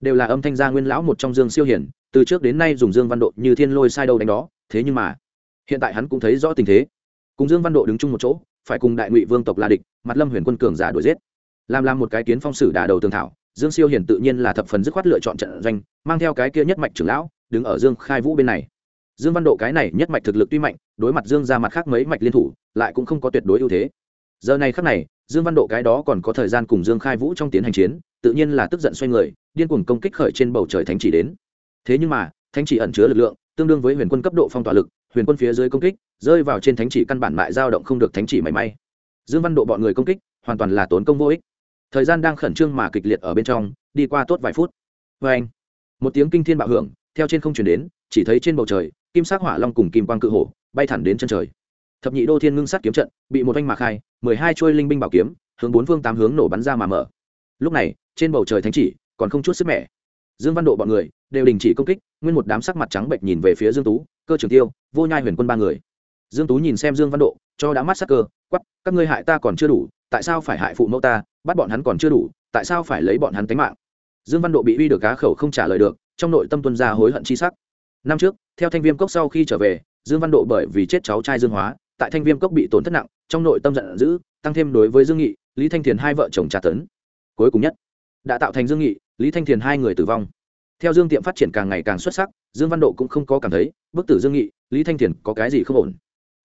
Đều là âm thanh gia nguyên lão một trong dương siêu hiển từ trước đến nay dùng dương văn độ như thiên lôi sai đâu đánh đó, thế nhưng mà hiện tại hắn cũng thấy rõ tình thế. Cùng dương văn độ đứng chung một chỗ, phải cùng đại ngụy vương tộc la địch, mặt lâm huyền quân cường giả đuổi giết. Làm làm một cái kiến phong sử đà đầu tường thảo, dương siêu hiển tự nhiên là thập phần dứt khoát lựa chọn trận doanh, mang theo cái kia nhất mạch trưởng lão, đứng ở dương khai vũ bên này. Dương văn độ cái này nhất mạch thực lực tuy mạnh, đối mặt dương ra mặt khác mấy mạch liên thủ, lại cũng không có tuyệt đối ưu thế. Giờ này khác này, dương văn độ cái đó còn có thời gian cùng dương khai vũ trong tiến hành chiến, tự nhiên là tức giận xoay người, điên cuồng công kích khởi trên bầu trời thánh chỉ đến. Thế nhưng mà, thánh chỉ ẩn chứa lực lượng, tương đương với huyền quân cấp độ phong tỏa lực huyền quân phía dưới công kích, rơi vào trên thánh chỉ căn bản mại dao động không được thánh chỉ mảy may. Dương văn độ bọn người công kích, hoàn toàn là tốn công vô ích. Thời gian đang khẩn trương mà kịch liệt ở bên trong, đi qua tốt vài phút. Vê anh, một tiếng kinh thiên bạo hưởng, theo trên không chuyển đến, chỉ thấy trên bầu trời, kim sắc hỏa long cùng kim quang cự hổ, bay thẳng đến chân trời. Thập nhị đô thiên ngưng sắt kiếm trận, bị một anh mạc khai, mười hai trôi linh binh bảo kiếm, hướng bốn phương tám hướng nổ bắn ra mà mở. Lúc này, trên bầu trời thánh chỉ, còn không chút sức mẻ. Dương văn độ bọn người, đều đình chỉ công kích, nguyên một đám sắc mặt trắng bệnh nhìn về phía dương tú, cơ Trường tiêu vô nhai huyền quân ba người. Dương tú nhìn xem dương văn độ, cho đã mắt sắc cơ quắp các ngươi hại ta còn chưa đủ, tại sao phải hại phụ mẫu ta, bắt bọn hắn còn chưa đủ, tại sao phải lấy bọn hắn tính mạng? Dương văn độ bị uy được cá khẩu không trả lời được, trong nội tâm tuân ra hối hận chi sắc. Năm trước, theo thanh viêm cốc sau khi trở về, dương văn độ bởi vì chết cháu trai dương hóa, tại thanh viêm cốc bị tổn thất nặng, trong nội tâm giận dữ, tăng thêm đối với dương nghị, lý thanh thiền hai vợ chồng trà tấn. Cuối cùng nhất, đã tạo thành dương nghị, lý thanh thiền hai người tử vong theo dương tiệm phát triển càng ngày càng xuất sắc, dương văn độ cũng không có cảm thấy, bức tử dương nghị, lý thanh thiền có cái gì không ổn.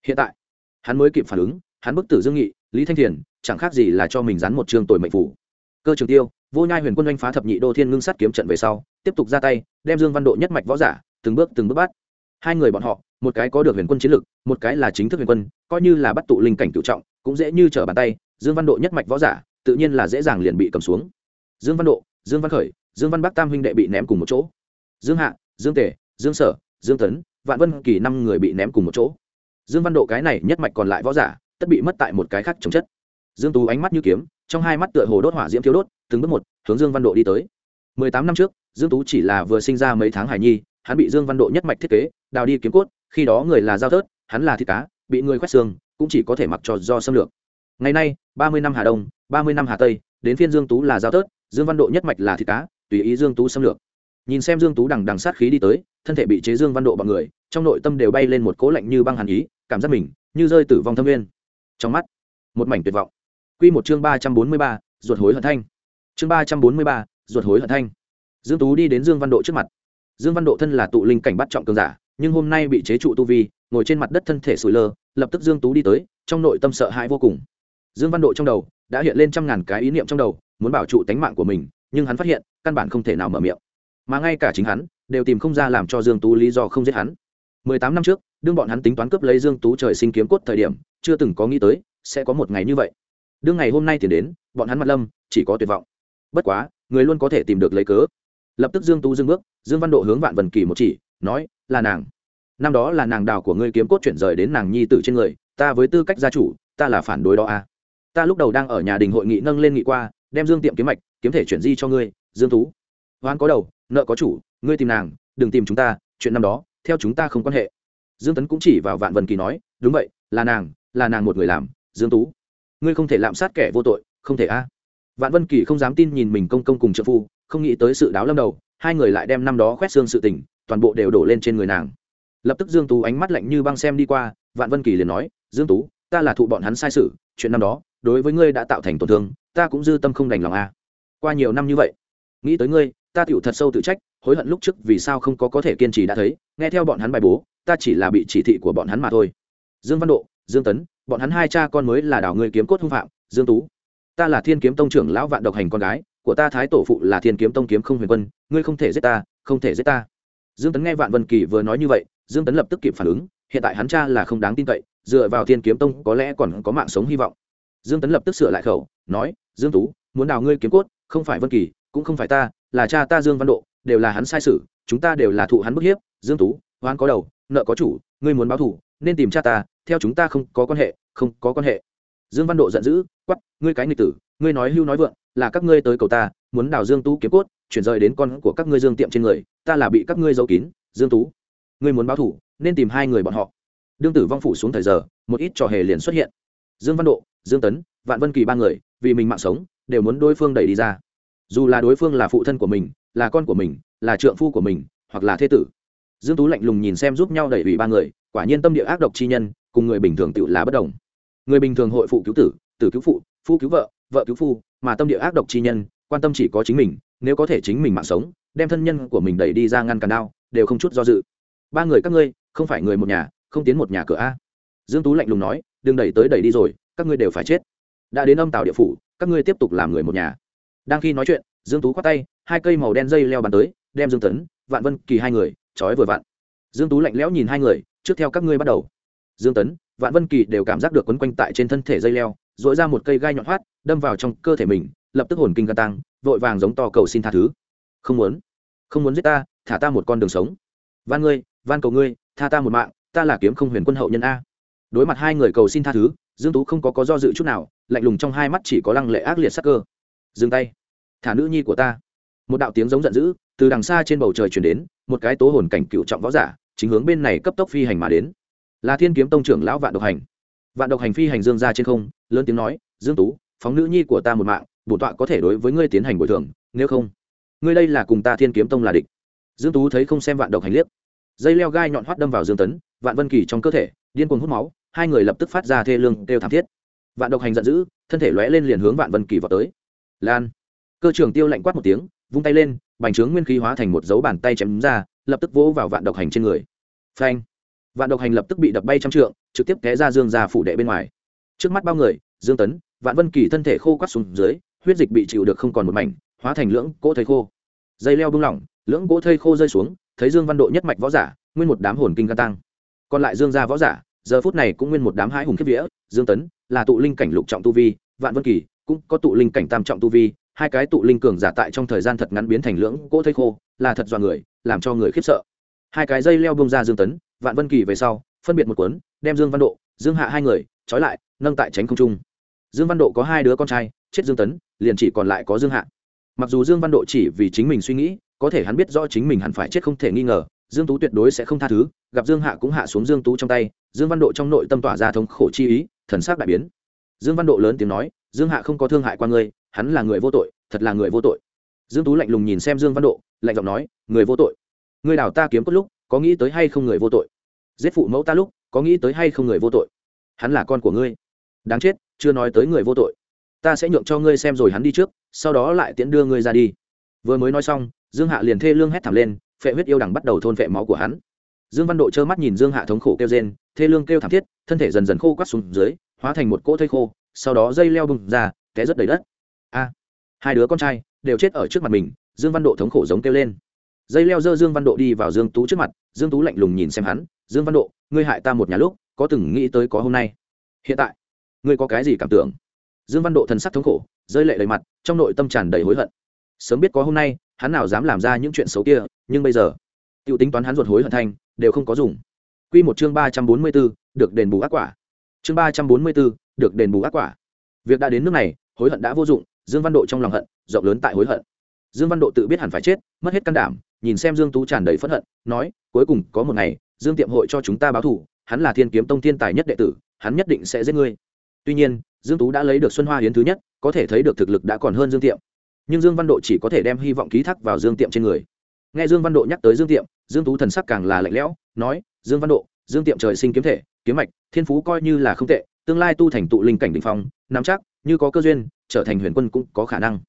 Hiện tại, hắn mới kịp phản ứng, hắn bức tử dương nghị, lý thanh thiền, chẳng khác gì là cho mình dán một trường tội mệnh phủ. Cơ trường tiêu, vô nhai huyền quân oanh phá thập nhị đô thiên ngưng sắt kiếm trận về sau, tiếp tục ra tay, đem dương văn độ nhất mạch võ giả, từng bước từng bước bắt. Hai người bọn họ, một cái có được huyền quân chiến lực, một cái là chính thức huyền quân, coi như là bắt tụ linh cảnh cựu trọng, cũng dễ như trở bàn tay, dương văn độ nhất mạch võ giả, tự nhiên là dễ dàng liền bị cầm xuống. Dương văn độ, dương văn khởi dương văn bắc tam huynh đệ bị ném cùng một chỗ. Dương hạ, dương tề, dương sở, dương tấn, vạn vân kỳ năm người bị ném cùng một chỗ. Dương văn độ cái này nhất mạch còn lại võ giả, tất bị mất tại một cái khác chống chất. Dương tú ánh mắt như kiếm, trong hai mắt tựa hồ đốt hỏa diễm thiếu đốt, từng bước một, hướng dương văn độ đi tới. Mười tám năm trước, dương tú chỉ là vừa sinh ra mấy tháng hải nhi, hắn bị dương văn độ nhất mạch thiết kế, đào đi kiếm cốt, khi đó người là giao thớt, hắn là thịt cá, bị người quét xương, cũng chỉ có thể mặc trò do xâm lược. Ngày nay, ba mươi năm hà đông, ba mươi năm hà tây, đến phiên dương tú là giao thớt, dương văn độ nhất mạch là thịt cá tùy ý dương tú xâm lược. Nhìn xem dương tú đằng đằng sát khí đi tới, thân thể bị chế dương văn độ bọn người, trong nội tâm đều bay lên một cố lạnh như băng hàn ý, cảm giác mình như rơi tử vong thâm nguyên. Trong mắt, một mảnh tuyệt vọng. Quy một chương ba trăm bốn mươi ba, ruột hối hận thanh. Chương ba trăm bốn mươi ba, ruột hối hận thanh. Dương tú đi đến dương văn độ trước mặt. Dương văn độ thân là tụ linh cảnh bắt trọng cường giả, nhưng hôm nay bị chế trụ tu vi, ngồi trên mặt đất thân thể sủi lơ, lập tức dương tú đi tới, trong nội tâm sợ hãi vô cùng. Dương văn độ trong đầu đã hiện lên trăm ngàn cái ý niệm trong đầu, muốn bảo trụ tánh mạng của mình nhưng hắn phát hiện, căn bản không thể nào mở miệng. Mà ngay cả chính hắn, đều tìm không ra làm cho dương tú lý do không giết hắn. Mười tám năm trước, đương bọn hắn tính toán cướp lấy dương tú trời sinh kiếm cốt thời điểm, chưa từng có nghĩ tới, sẽ có một ngày như vậy. Đương ngày hôm nay thì đến, bọn hắn mặt lâm, chỉ có tuyệt vọng. Bất quá, người luôn có thể tìm được lấy cớ. Lập tức dương tú dưng bước, dương văn độ hướng vạn vần kỳ một chỉ, nói, là nàng. Năm đó là nàng đào của ngươi kiếm cốt chuyển rời đến nàng nhi tử trên người, ta với tư cách gia chủ, ta là phản đối đó à. Ta lúc đầu đang ở nhà đình hội nghị nâng lên nghị qua đem dương tiệm kiếm mạch, kiếm thể chuyển di cho ngươi, dương tú hoán có đầu, nợ có chủ, ngươi tìm nàng, đừng tìm chúng ta, chuyện năm đó, theo chúng ta không quan hệ. Dương tấn cũng chỉ vào vạn vần kỳ nói, đúng vậy, là nàng là nàng một người làm, dương tú ngươi không thể lạm sát kẻ vô tội, không thể a. Vạn vân kỳ không dám tin nhìn mình công công cùng trợ phu, không nghĩ tới sự đáo lâm đầu, hai người lại đem năm đó khoét xương sự tình, toàn bộ đều đổ lên trên người nàng. Lập tức dương tú ánh mắt lạnh như băng xem đi qua, vạn vân kỳ liền nói, dương tú ta là thụ bọn hắn sai sự, chuyện năm đó, đối với ngươi đã tạo thành tổn thương ta cũng dư tâm không đành lòng a qua nhiều năm như vậy, nghĩ tới ngươi, ta tựu thật sâu tự trách, hối hận lúc trước vì sao không có có thể kiên trì đã thấy, nghe theo bọn hắn bài bố, ta chỉ là bị chỉ thị của bọn hắn mà thôi. Dương văn độ, dương tấn, bọn hắn hai cha con mới là đảo người kiếm cốt hung phạm, dương tú. Ta là thiên kiếm tông trưởng lão vạn độc hành con gái, của ta thái tổ phụ là thiên kiếm tông kiếm không huyền quân, ngươi không thể giết ta, không thể giết ta. Dương tấn nghe vạn vân kỳ vừa nói như vậy, dương tấn lập tức kịp phản ứng, hiện tại hắn cha là không đáng tin cậy, dựa vào thiên kiếm tông có lẽ còn có mạng sống hy vọng dương tấn lập tức sửa lại khẩu, nói, dương tú, muốn đào ngươi kiếm cốt, không phải vân kỳ, cũng không phải ta, là cha ta dương văn độ, đều là hắn sai sự, chúng ta đều là thụ hắn bức hiếp, dương tú oan có đầu, nợ có chủ, ngươi muốn báo thủ nên tìm cha ta, theo chúng ta không có quan hệ, không có quan hệ. Dương văn độ giận dữ quắp ngươi cái nghịch tử, ngươi nói hưu nói vượng, là các ngươi tới cầu ta, muốn đào dương tú kiếm cốt, chuyển rời đến con của các ngươi dương tiệm trên người, ta là bị các ngươi giấu kín, dương tú, ngươi muốn báo thủ nên tìm hai người bọn họ. Đương tử vong phủ xuống thời giờ, một ít trò hề liền xuất hiện. Dương văn độ dương tấn, vạn vân kỳ ba người, vì mình mạng sống, đều muốn đối phương đẩy đi ra. Dù là đối phương là phụ thân của mình, là con của mình, là trượng phu của mình, hoặc là thế tử. Dương tú lạnh lùng nhìn xem giúp nhau đẩy ủy ba người, quả nhiên tâm địa ác độc chi nhân, cùng người bình thường tự là bất đồng. Người bình thường hội phụ cứu tử tử cứu phụ, phu cứu vợ vợ cứu phu, mà tâm địa ác độc chi nhân, quan tâm chỉ có chính mình, nếu có thể chính mình mạng sống, đem thân nhân của mình đẩy đi ra ngăn cản đao, đều không chút do dự. Ba người các ngươi, không phải người một nhà, không tiến một nhà cửa a. Dương tú lạnh lùng nói, đừng đẩy tới đẩy đi rồi các ngươi đều phải chết. Đã đến âm tàu địa phủ, các ngươi tiếp tục làm người một nhà. Đang khi nói chuyện, dương tú khoát tay, hai cây màu đen dây leo bàn tới, đem dương tấn, vạn vân kỳ hai người, trói vừa vặn. Dương tú lạnh lẽo nhìn hai người, trước theo các ngươi bắt đầu. Dương tấn, vạn vân kỳ đều cảm giác được quấn quanh tại trên thân thể dây leo dội ra một cây gai nhọn hoắt, đâm vào trong cơ thể mình, lập tức hồn kinh ca tăng, vội vàng giống to cầu xin tha thứ. Không muốn không muốn giết ta, thả ta một con đường sống. Van ngươi, van cầu ngươi, tha ta một mạng, ta là kiếm không huyền quân hậu nhân a. Đối mặt hai người cầu xin tha thứ dương tú không có có do dự chút nào, lạnh lùng trong hai mắt chỉ có lăng lệ ác liệt sắc cơ. Dừng tay. Thả nữ nhi của ta. Một đạo tiếng giống giận dữ từ đằng xa trên bầu trời chuyển đến, một cái tố hồn cảnh cựu trọng võ giả, chính hướng bên này cấp tốc phi hành mà đến. Là thiên kiếm tông trưởng lão vạn độc hành. Vạn độc hành phi hành dương ra trên không, lớn tiếng nói, dương tú, phóng nữ nhi của ta một mạng, bổn tọa có thể đối với ngươi tiến hành bồi thường, nếu không, ngươi đây là cùng ta thiên kiếm tông là địch. Dương tú thấy không xem vạn độc hành liếc. Dây leo gai nhọn hoắt đâm vào dương tấn, vạn vân kỳ trong cơ thể, điên cuồng hút máu hai người lập tức phát ra thê lương kêu thảm thiết. Vạn độc hành giận dữ, thân thể lóe lên liền hướng vạn vân kỳ vào tới. Lan. Cơ trưởng tiêu lạnh quát một tiếng, vung tay lên, bành trướng nguyên khí hóa thành một dấu bàn tay chém ra, lập tức vỗ vào vạn độc hành trên người. Phanh. Vạn độc hành lập tức bị đập bay trăm trượng, trực tiếp té ra dương ra phủ đệ bên ngoài. Trước mắt bao người, dương tấn, vạn vân kỳ thân thể khô quắt xuống dưới, huyết dịch bị chịu được không còn một mảnh, hóa thành lưỡng cỗ thây khô. Dây leo bung lỏng, lưỡng cỗ thây khô rơi xuống, thấy dương văn độ nhất mạch võ giả, nguyên một đám hồn kinh ca tăng. Còn lại dương gia võ giả giờ phút này cũng nguyên một đám hãi hùng khiếp vía, dương tấn, là tụ linh cảnh lục trọng tu vi, vạn vân kỳ cũng có tụ linh cảnh tam trọng tu vi, hai cái tụ linh cường giả tại trong thời gian thật ngắn biến thành lưỡng cỗ thây khô, là thật dọa người, làm cho người khiếp sợ. Hai cái dây leo bông ra dương tấn, vạn vân kỳ về sau, phân biệt một cuốn, đem dương văn độ, dương hạ hai người, trói lại, nâng tại tránh không trung. Dương văn độ có hai đứa con trai, chết dương tấn, liền chỉ còn lại có dương hạ. Mặc dù dương văn độ chỉ vì chính mình suy nghĩ, có thể hắn biết rõ chính mình hẳn phải chết không thể nghi ngờ dương tú tuyệt đối sẽ không tha thứ, gặp dương hạ cũng hạ xuống dương tú trong tay, dương văn độ trong nội tâm tỏa ra thống khổ chi ý, thần sắc đại biến. Dương văn độ lớn tiếng nói, dương hạ không có thương hại qua ngươi, hắn là người vô tội, thật là người vô tội. Dương tú lạnh lùng nhìn xem dương văn độ, lạnh giọng nói, người vô tội? Người đào ta kiếm cốt lúc, có nghĩ tới hay không người vô tội? Giết phụ mẫu ta lúc, có nghĩ tới hay không người vô tội? Hắn là con của ngươi. Đáng chết, chưa nói tới người vô tội. Ta sẽ nhượng cho ngươi xem rồi hắn đi trước, sau đó lại tiễn đưa ngươi ra đi. Vừa mới nói xong, dương hạ liền thê lương hét thảm lên phệ huyết yêu đằng bắt đầu thôn phệ máu của hắn. Dương văn độ trơ mắt nhìn dương hạ thống khổ kêu rên, thê lương kêu thảm thiết, thân thể dần dần khô quắt xuống dưới, hóa thành một cỗ thây khô, sau đó dây leo bùng ra, té rất đầy đất. A, hai đứa con trai đều chết ở trước mặt mình, dương văn độ thống khổ giống kêu lên. Dây leo dơ dương văn độ đi vào dương tú trước mặt, dương tú lạnh lùng nhìn xem hắn, dương văn độ, ngươi hại ta một nhà lúc, có từng nghĩ tới có hôm nay? Hiện tại, ngươi có cái gì cảm tưởng? Dương văn độ thần sắc thống khổ, rơi lệ đầy mặt, trong nội tâm tràn đầy hối hận sớm biết có hôm nay, hắn nào dám làm ra những chuyện xấu kia, nhưng bây giờ t i ể u tính toán hắn ruột hối hận thanh đều không có dùng. Q một chương ba trăm bốn mươi b ố được đền bù ác quả. Chương ba trăm bốn mươi b ố được đền bù ác quả. Việc đã đến nước này, hối hận đã vô dụng, dương văn độ trong lòng hận, rộng lớn tại hối hận. Dương văn độ tự biết hẳn phải chết, mất hết can đảm, nhìn xem dương tú tràn đầy phẫn hận, nói, cuối cùng, có một ngày, dương tiệm hội cho chúng ta báo thủ hắn là thiên kiếm tông thiên tài nhất đệ tử, hắn nhất định sẽ giết ngươi. Tuy nhiên, dương tú đã lấy được xuân hoa hiến thứ nhất, có thể thấy được thực lực đã còn hơn dương tiệm nhưng dương văn độ chỉ có thể đem hy vọng ký thác vào dương tiệm trên người. Nghe dương văn độ nhắc tới dương tiệm, dương tú thần sắc càng là lạnh lẽo, nói, dương văn độ, dương tiệm trời sinh kiếm thể, kiếm mạch, thiên phú coi như là không tệ, tương lai tu thành tụ linh cảnh đỉnh phong, nắm chắc, như có cơ duyên, trở thành huyền quân cũng có khả năng.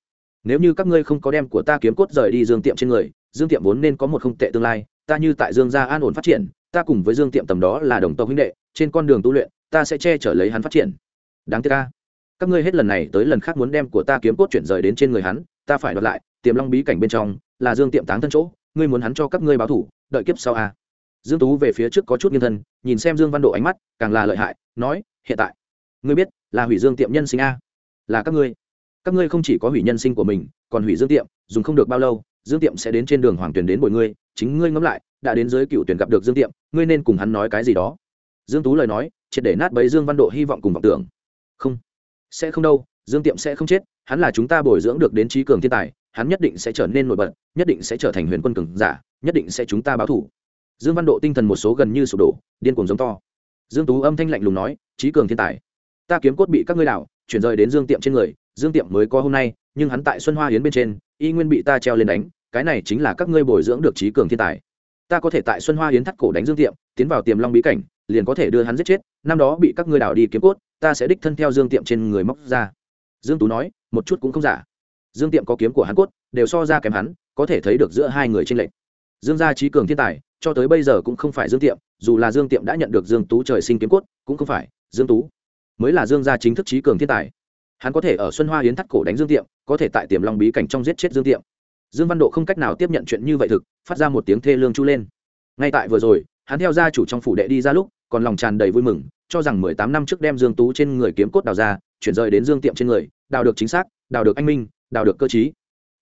Nếu như các ngươi không có đem của ta kiếm cốt rời đi dương tiệm trên người, dương tiệm vốn nên có một không tệ tương lai, ta như tại dương gia an ổn phát triển, ta cùng với dương tiệm tầm đó là đồng tộc huynh đệ, trên con đường tu luyện, ta sẽ che chở lấy hắn phát triển. Đáng tiếc ca các ngươi hết lần này tới lần khác muốn đem của ta kiếm cốt chuyển rời đến trên người hắn, ta phải đoạt lại, tiềm long bí cảnh bên trong, là dương tiệm táng thân chỗ, ngươi muốn hắn cho các ngươi báo thủ, đợi kiếp sau a dương tú về phía trước có chút nghiêng thân, nhìn xem dương văn độ ánh mắt, càng là lợi hại, nói, hiện tại, ngươi biết là hủy dương tiệm nhân sinh a là các ngươi. Các ngươi không chỉ có hủy nhân sinh của mình, còn hủy dương tiệm, dùng không được bao lâu, dương tiệm sẽ đến trên đường hoàng tuyển đến bồi ngươi, chính ngươi ngẫm lại, đã đến giới cựu tuyển gặp được dương tiệm, ngươi nên cùng hắn nói cái gì đó. Dương tú lời nói, triệt để nát bấy dương văn độ hy vọng cùng vọng tưởng. Không sẽ không đâu, dương tiệm sẽ không chết, hắn là chúng ta bồi dưỡng được đến trí cường thiên tài, hắn nhất định sẽ trở nên nổi bật, nhất định sẽ trở thành huyền quân cường giả, nhất định sẽ chúng ta báo thủ. Dương văn độ tinh thần một số gần như sụp đổ, điên cuồng giống to. Dương tú âm thanh lạnh lùng nói, trí cường thiên tài, ta kiếm cốt bị các ngươi đảo, chuyển rời đến dương tiệm trên người, dương tiệm mới có hôm nay, nhưng hắn tại xuân hoa hiến bên trên, y nguyên bị ta treo lên đánh, cái này chính là các ngươi bồi dưỡng được trí cường thiên tài. Ta có thể tại xuân hoa hiến thắt cổ đánh dương tiệm, tiến vào tiềm long bí cảnh, liền có thể đưa hắn giết chết, năm đó bị các ngươi đảo đi kiếm cốt ta sẽ đích thân theo dương tiệm trên người móc ra. Dương tú nói, một chút cũng không giả. Dương tiệm có kiếm của hắn cốt, đều so ra kém hắn, có thể thấy được giữa hai người trên lệnh dương gia trí cường thiên tài, cho tới bây giờ cũng không phải dương tiệm, dù là dương tiệm đã nhận được dương tú trời sinh kiếm cốt, cũng không phải dương tú mới là dương gia chính thức trí cường thiên tài. Hắn có thể ở xuân hoa hiến thắt cổ đánh dương tiệm, có thể tại tiềm long bí cảnh trong giết chết dương tiệm. Dương văn độ không cách nào tiếp nhận chuyện như vậy thực, phát ra một tiếng thê lương chu lên. Ngay tại vừa rồi, hắn theo gia chủ trong phủ đệ đi ra lúc, còn lòng tràn đầy vui mừng cho rằng mười tám năm trước đem dương tú trên người kiếm cốt đào ra, chuyển rời đến dương tiệm trên người, đào được chính xác, đào được anh minh, đào được cơ trí.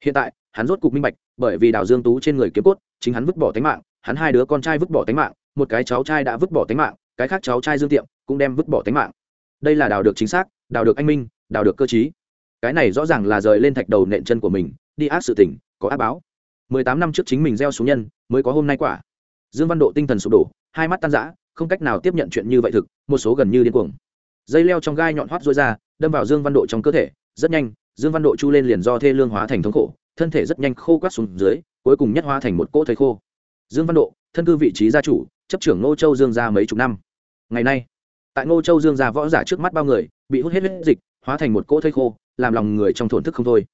hiện tại, hắn rốt cục minh bạch, bởi vì đào dương tú trên người kiếm cốt, chính hắn vứt bỏ tính mạng, hắn hai đứa con trai vứt bỏ tính mạng, một cái cháu trai đã vứt bỏ tính mạng, cái khác cháu trai dương tiệm cũng đem vứt bỏ tính mạng đây là đào được chính xác, đào được anh minh, đào được cơ trí. cái này rõ ràng là rời lên thạch đầu nện chân của mình, đi ác sự tình, có ác báo mười tám năm trước chính mình gieo xuống nhân, mới có hôm nay quả dương văn độ tinh thần sụp đổ, hai mắt tan rã không cách nào tiếp nhận chuyện như vậy thực, một số gần như điên cuồng. Dây leo trong gai nhọn hoắt rối ra, đâm vào dương văn độ trong cơ thể, rất nhanh, dương văn độ chu lên liền do thê lương hóa thành thống khổ, thân thể rất nhanh khô quát xuống dưới, cuối cùng nhất hóa thành một cỗ thầy khô. Dương văn độ, thân cư vị trí gia chủ, chấp trưởng ngô châu dương gia mấy chục năm. Ngày nay, tại ngô châu dương gia võ giả trước mắt bao người, bị hút hết huyết dịch, hóa thành một cỗ thây khô, làm lòng người trong thổn thức không thôi.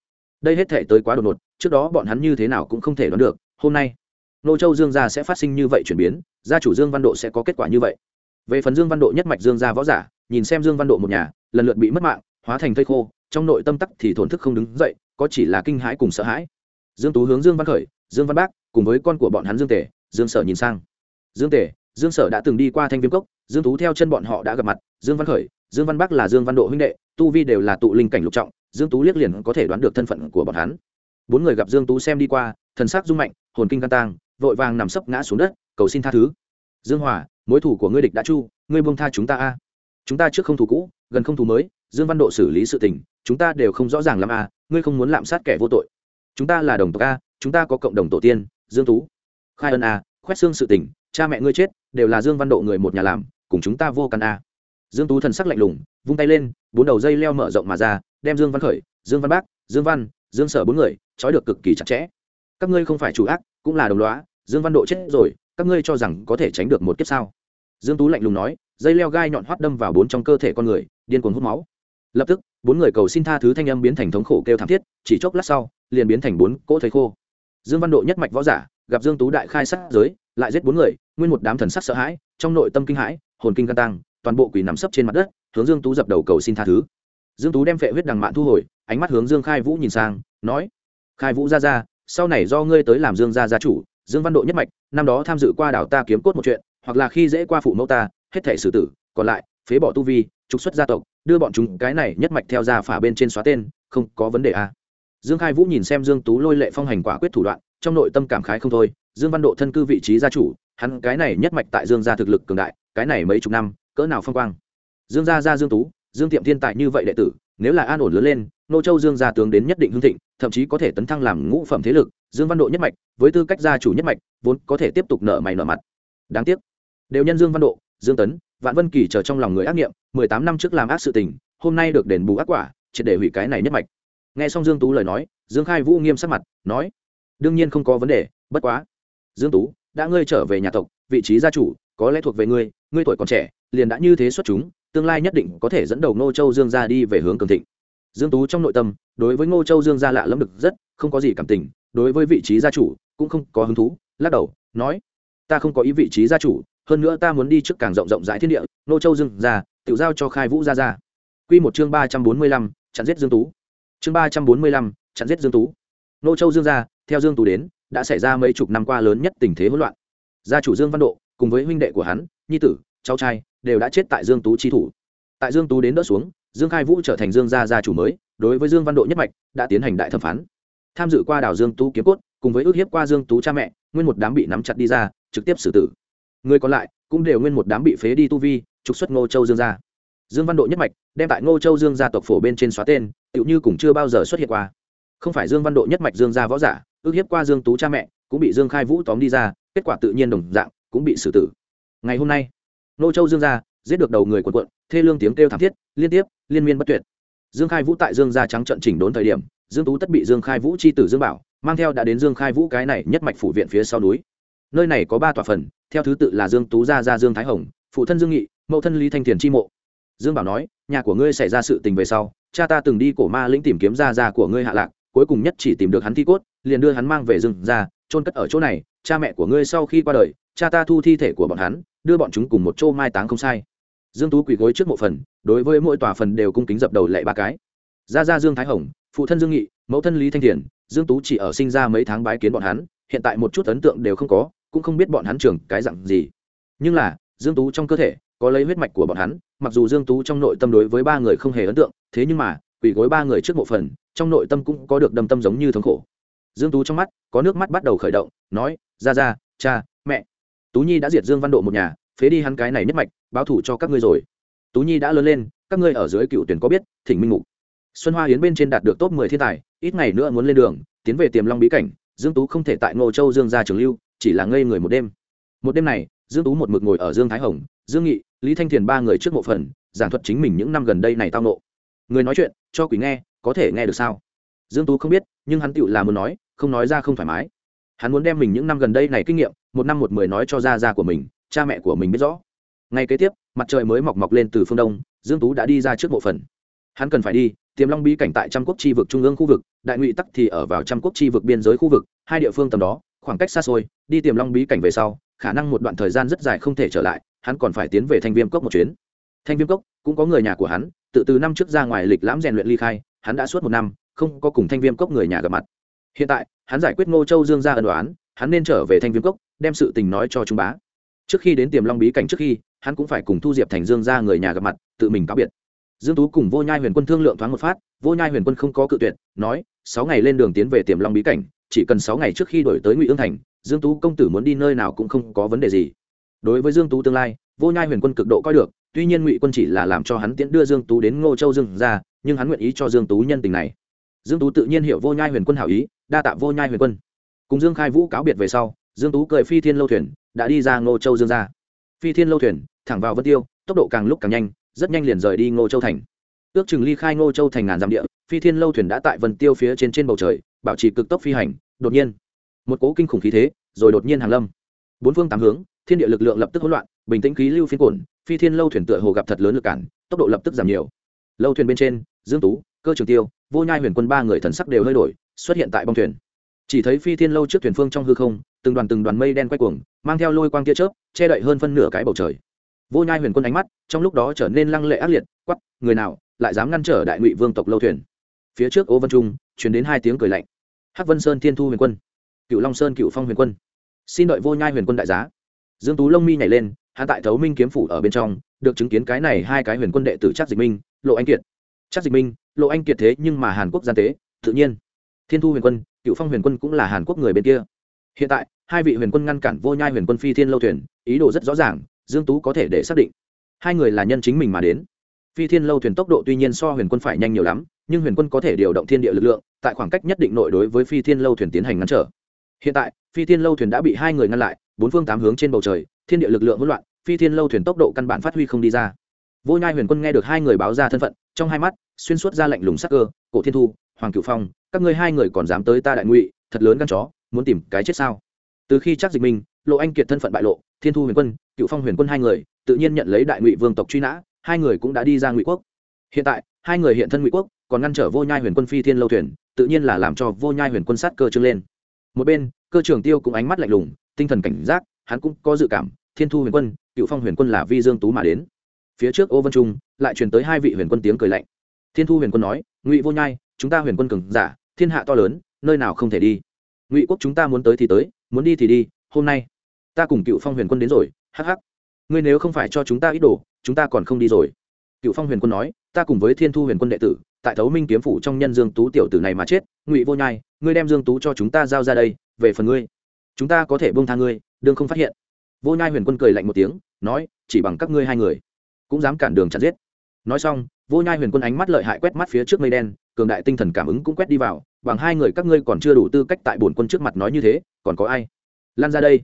Đây hết thể tới quá đột ngột, trước đó bọn hắn như thế nào cũng không thể đoán được, hôm nay Nô châu dương gia sẽ phát sinh như vậy chuyển biến, gia chủ dương văn độ sẽ có kết quả như vậy. Về phần dương văn độ nhất mạch dương gia võ giả, nhìn xem dương văn độ một nhà, lần lượt bị mất mạng, hóa thành thây khô, trong nội tâm tắc thì thổn thức không đứng dậy, có chỉ là kinh hãi cùng sợ hãi. Dương tú hướng dương văn khởi, dương văn bác, cùng với con của bọn hắn dương tể dương sở nhìn sang. Dương tể dương sở đã từng đi qua thanh viêm cốc, dương tú theo chân bọn họ đã gặp mặt, dương văn khởi, dương văn bắc là dương văn độ huynh đệ, tu vi đều là tụ linh cảnh lục trọng, dương tú liếc liền có thể đoán được thân phận của bọn hắn. Bốn người gặp dương tú xem đi qua, thần sắc rung mạnh, hồn kinh can tang vội vàng nằm sấp ngã xuống đất, cầu xin tha thứ. Dương hòa, mối thủ của ngươi địch đã chu, ngươi buông tha chúng ta a. Chúng ta trước không thủ cũ, gần không thủ mới, dương văn độ xử lý sự tình, chúng ta đều không rõ ràng lắm a, ngươi không muốn lạm sát kẻ vô tội. Chúng ta là đồng tộc a, chúng ta có cộng đồng tổ tiên, dương tú. Khai ân a, khoét xương sự tình, cha mẹ ngươi chết, đều là dương văn độ người một nhà làm, cùng chúng ta vô căn a. Dương tú thần sắc lạnh lùng, vung tay lên, bốn đầu dây leo mở rộng mà ra, đem dương văn khởi, dương văn bác, dương văn, dương sở bốn người, trói được cực kỳ chặt chẽ. Các ngươi không phải chủ ác cũng là đồng lõa, dương văn độ chết rồi, các ngươi cho rằng có thể tránh được một kiếp sao? Dương tú lạnh lùng nói, dây leo gai nhọn hoắt đâm vào bốn trong cơ thể con người, điên cuồng hút máu. Lập tức, bốn người cầu xin tha thứ thanh âm biến thành thống khổ kêu thảm thiết, chỉ chốc lát sau, liền biến thành bốn cỗ thấy khô. Dương văn độ nhất mạch võ giả, gặp dương tú đại khai sát giới, lại giết bốn người, nguyên một đám thần sắc sợ hãi, trong nội tâm kinh hãi, hồn kinh căng tăng, toàn bộ quỷ nằm sấp trên mặt đất, hướng dương tú dập đầu cầu xin tha thứ. Dương tú đem phệ huyết đằng mạn thu hồi, ánh mắt hướng dương khai vũ nhìn sang, nói, khai vũ ra ra sau này do ngươi tới làm dương gia gia chủ, dương văn độ nhất mạch, năm đó tham dự qua đảo ta kiếm cốt một chuyện, hoặc là khi dễ qua phụ mẫu ta, hết thể xử tử, còn lại, phế bỏ tu vi, trục xuất gia tộc, đưa bọn chúng cái này nhất mạch theo gia phả bên trên xóa tên, không có vấn đề à. dương khai vũ nhìn xem dương tú lôi lệ phong hành quả quyết thủ đoạn, trong nội tâm cảm khái không thôi, dương văn độ thân cư vị trí gia chủ, hắn cái này nhất mạch tại dương gia thực lực cường đại, cái này mấy chục năm, cỡ nào phong quang dương gia gia dương tú, dương tiệm thiên tài như vậy đệ tử, nếu là an ổn lớn lên nô châu dương gia tướng đến nhất định hương thịnh, thậm chí có thể tấn thăng làm ngũ phẩm thế lực, dương văn độ nhất mạch, với tư cách gia chủ nhất mạch, vốn có thể tiếp tục nợ mày nợ mặt. Đáng tiếc, đều nhân dương văn độ, dương tấn, vạn vân kỳ chờ trong lòng người ác nghiệm, mười tám năm trước làm ác sự tình, hôm nay được đền bù ác quả, triệt để hủy cái này nhất mạch. Nghe xong dương tú lời nói, dương khai vũ nghiêm sắc mặt, nói, đương nhiên không có vấn đề, bất quá, dương tú, đã ngươi trở về nhà tộc, vị trí gia chủ, có lẽ thuộc về ngươi ngươi tuổi còn trẻ, liền đã như thế xuất chúng, tương lai nhất định có thể dẫn đầu Nô châu dương gia đi về hướng cường thịnh dương tú trong nội tâm đối với ngô châu dương gia lạ lẫm được rất không có gì cảm tình đối với vị trí gia chủ cũng không có hứng thú lắc đầu nói ta không có ý vị trí gia chủ hơn nữa ta muốn đi trước càng rộng rộng rãi thiên địa ngô châu dương gia tiểu giao cho khai vũ gia gia. Quy một chương ba trăm bốn mươi lăm, chặn giết dương tú. Chương ba trăm bốn mươi lăm, chặn giết dương tú. Ngô châu dương gia theo dương tú đến đã xảy ra mấy chục năm qua lớn nhất tình thế hỗn loạn. Gia chủ dương văn độ cùng với huynh đệ của hắn nhi tử cháu trai đều đã chết tại dương tú chi thủ. Tại dương tú đến đỡ xuống dương khai vũ trở thành dương gia gia chủ mới, đối với dương văn độ nhất mạch, đã tiến hành đại thẩm phán. Tham dự qua đảo dương tú kiếm cốt, cùng với ước hiếp qua dương tú cha mẹ, nguyên một đám bị nắm chặt đi ra, trực tiếp xử tử. Người còn lại cũng đều nguyên một đám bị phế đi tu vi, trục xuất ngô châu dương gia. Dương văn độ nhất mạch đem tại ngô châu dương gia tộc phổ bên trên xóa tên, tựu như cũng chưa bao giờ xuất hiện qua. Không phải dương văn độ nhất mạch dương gia võ giả, ước hiếp qua dương tú cha mẹ, cũng bị dương khai vũ tóm đi ra, kết quả tự nhiên đồng dạng, cũng bị xử tử. Ngày hôm nay, ngô châu dương gia giết được đầu người quần quận, thê lương tiếng kêu thảm thiết, liên tiếp liên miên bất tuyệt. Dương khai vũ tại dương gia trắng trận chỉnh đốn thời điểm, dương tú tất bị dương khai vũ chi tử dương bảo, mang theo đã đến dương khai vũ cái này nhất mạch phủ viện phía sau núi. Nơi này có ba tòa phần, theo thứ tự là dương tú gia gia dương thái hồng, phụ thân dương nghị, mẫu thân lý thanh thiền chi mộ. Dương bảo nói, nhà của ngươi xảy ra sự tình về sau, cha ta từng đi cổ ma lĩnh tìm kiếm gia gia của ngươi hạ lạc, cuối cùng nhất chỉ tìm được hắn thi cốt, liền đưa hắn mang về dương gia trôn cất ở chỗ này, cha mẹ của ngươi sau khi qua đời, cha ta thu thi thể của bọn hắn, đưa bọn chúng cùng một chỗ mai táng không sai dương tú quỳ gối trước mộ phần, đối với mỗi tòa phần đều cung kính dập đầu lệ ba cái. Gia gia dương thái hồng, phụ thân dương nghị, mẫu thân lý thanh thiền, dương tú chỉ ở sinh ra mấy tháng bái kiến bọn hắn, hiện tại một chút ấn tượng đều không có, cũng không biết bọn hắn trưởng cái dặn gì. Nhưng là, dương tú trong cơ thể, có lấy huyết mạch của bọn hắn, mặc dù dương tú trong nội tâm đối với ba người không hề ấn tượng, thế nhưng mà, quỳ gối ba người trước mộ phần, trong nội tâm cũng có được đâm tâm giống như thống khổ. Dương tú trong mắt, có nước mắt bắt đầu khởi động, nói ra ra cha, mẹ. Tú nhi đã diệt dương văn độ một nhà phế đi hắn cái này nhất mạch, báo thủ cho các ngươi rồi. Tú nhi đã lớn lên, các ngươi ở dưới cựu tuyển có biết, thỉnh minh mục. Xuân hoa hiến bên trên đạt được top mười thiên tài, ít ngày nữa muốn lên đường, tiến về tiềm long bí cảnh, dương tú không thể tại ngô châu dương ra trường lưu, chỉ là ngây người một đêm. Một đêm này, dương tú một mực ngồi ở dương thái hồng, dương nghị, lý thanh thiền ba người trước mộ phần, giảng thuật chính mình những năm gần đây này tao nộ người nói chuyện, cho quỷ nghe, có thể nghe được sao? Dương tú không biết, nhưng hắn tựu là muốn nói, không nói ra không thoải mái. Hắn muốn đem mình những năm gần đây này kinh nghiệm, một năm một mười nói cho gia gia của mình cha mẹ của mình biết rõ. Ngay kế tiếp, mặt trời mới mọc mọc lên từ phương đông, dương tú đã đi ra trước mộ phần hắn cần phải đi, tiềm long bí cảnh tại trăm quốc chi vực trung ương khu vực, đại ngụy tắc thì ở vào trăm quốc chi vực biên giới khu vực, hai địa phương tầm đó, khoảng cách xa xôi, đi tiềm long bí cảnh về sau, khả năng một đoạn thời gian rất dài không thể trở lại, hắn còn phải tiến về thanh viêm cốc một chuyến. Thanh viêm cốc, cũng có người nhà của hắn, tự từ năm trước ra ngoài lịch lãm rèn luyện ly khai, hắn đã suốt một năm, không có cùng thanh viêm cốc người nhà gặp mặt. Hiện tại, hắn giải quyết ngô châu dương ra ân đoán hắn nên trở về thanh viêm cốc, đem sự tình nói cho trung bá trước khi đến tiềm long bí cảnh trước khi, hắn cũng phải cùng thu diệp thành dương ra người nhà gặp mặt, tự mình cáo biệt. Dương tú cùng vô nhai huyền quân thương lượng thoáng một phát, vô nhai huyền quân không có cự tuyệt, nói, sáu ngày lên đường tiến về tiềm long bí cảnh, chỉ cần sáu ngày trước khi đổi tới ngụy ương thành, dương tú công tử muốn đi nơi nào cũng không có vấn đề gì. Đối với dương tú tương lai, vô nhai huyền quân cực độ coi được, tuy nhiên ngụy quân chỉ là làm cho hắn tiễn đưa dương tú đến ngô châu dương ra nhưng hắn nguyện ý cho dương tú nhân tình này. Dương tú tự nhiên hiểu vô nhai huyền quân hảo ý, đa tạ vô nhai huyền quân. Cùng dương khai vũ cáo biệt về sau dương tú cười phi thiên lâu thuyền, đã đi ra ngô châu dương ra phi thiên lâu thuyền, thẳng vào vân tiêu, tốc độ càng lúc càng nhanh, rất nhanh liền rời đi ngô châu thành. Ước chừng ly khai ngô châu thành ngàn dặm địa, phi thiên lâu thuyền đã tại vân tiêu phía trên trên bầu trời, bảo trì cực tốc phi hành, đột nhiên, một cố kinh khủng khí thế, rồi đột nhiên hàng lâm. Bốn phương tám hướng, thiên địa lực lượng lập tức hỗn loạn, bình tĩnh khí lưu phiên cổn phi thiên lâu thuyền tựa hồ gặp thật lớn lực cản, tốc độ lập tức giảm nhiều. Lâu thuyền bên trên, dương tú, cơ trường tiêu, vô nhai huyền quân ba người thần sắc đều hơi đổi, xuất hiện tại bong thuyền chỉ thấy phi thiên lâu trước thuyền phương trong hư không, từng đoàn từng đoàn mây đen quay cuồng, mang theo lôi quang tia chớp, che đậy hơn phân nửa cái bầu trời. Vô nhai huyền quân ánh mắt, trong lúc đó trở nên lăng lệ ác liệt quắp người nào, lại dám ngăn trở đại ngụy vương tộc lâu thuyền? Phía trước ô vân trung chuyển đến hai tiếng cười lạnh. Hắc vân sơn thiên thu huyền quân, cựu long sơn cựu phong huyền quân. Xin đợi vô nhai huyền quân đại giá. Dương tú lông mi nhảy lên hạ tại thấu minh kiếm phủ ở bên trong, được chứng kiến cái này hai cái huyền quân đệ tử chắc dịch minh, lộ anh kiệt. Chắc dịch minh, lộ anh kiệt thế nhưng mà hàn quốc gian tế, tự nhiên. Thiên thu huyền quân cựu phong huyền quân cũng là hàn quốc người bên kia. Hiện tại, hai vị huyền quân ngăn cản vô nhai huyền quân phi thiên lâu thuyền, ý đồ rất rõ ràng, dương tú có thể để xác định. Hai người là nhân chính mình mà đến. Phi thiên lâu thuyền tốc độ tuy nhiên so huyền quân phải nhanh nhiều lắm, nhưng huyền quân có thể điều động thiên địa lực lượng, tại khoảng cách nhất định nội đối với phi thiên lâu thuyền tiến hành ngăn trở. Hiện tại, phi thiên lâu thuyền đã bị hai người ngăn lại, bốn phương tám hướng trên bầu trời, thiên địa lực lượng hỗn loạn, phi thiên lâu thuyền tốc độ căn bản phát huy không đi ra. Vô nhai huyền quân nghe được hai người báo ra thân phận, trong hai mắt xuyên suốt ra lạnh lùng sắc cơ, cổ thiên thu, hoàng Cửu phong các ngươi hai người còn dám tới ta đại ngụy, thật lớn gan chó, muốn tìm cái chết sao? Từ khi chắc dịch minh, lộ anh kiệt thân phận bại lộ, thiên thu huyền quân, cựu phong huyền quân hai người, tự nhiên nhận lấy đại ngụy vương tộc truy nã, hai người cũng đã đi ra ngụy quốc. Hiện tại, hai người hiện thân ngụy quốc, còn ngăn trở vô nhai huyền quân phi thiên lâu thuyền, tự nhiên là làm cho vô nhai huyền quân sát cơ trưng lên. Một bên, cơ trưởng tiêu cũng ánh mắt lạnh lùng, tinh thần cảnh giác, hắn cũng có dự cảm, thiên thu huyền quân, cựu phong huyền quân là vi dương tú mà đến. Phía trước ô vân trung, lại truyền tới hai vị huyền quân tiếng cười lạnh. Thiên thu huyền quân nói, ngụy vô nhai, chúng ta huyền quân cường giả thiên hạ to lớn, nơi nào không thể đi. Ngụy quốc chúng ta muốn tới thì tới, muốn đi thì đi, hôm nay. Ta cùng cựu phong huyền quân đến rồi hh ngươi nếu không phải cho chúng ta ít đồ, chúng ta còn không đi rồi. Cựu phong huyền quân nói, ta cùng với thiên thu huyền quân đệ tử, tại thấu minh kiếm phủ trong nhân dương tú tiểu tử này mà chết, ngụy vô nhai, ngươi đem dương tú cho chúng ta giao ra đây, về phần ngươi. Chúng ta có thể buông tha ngươi, đương không phát hiện. Vô nhai huyền quân cười lạnh một tiếng, nói, chỉ bằng các ngươi hai người, cũng dám cản đường chặt giết nói xong, vô nhai huyền quân ánh mắt lợi hại quét mắt phía trước mây đen, cường đại tinh thần cảm ứng cũng quét đi vào, bằng hai người các ngươi còn chưa đủ tư cách tại bổn quân trước mặt nói như thế, còn có ai? Lan ra đây.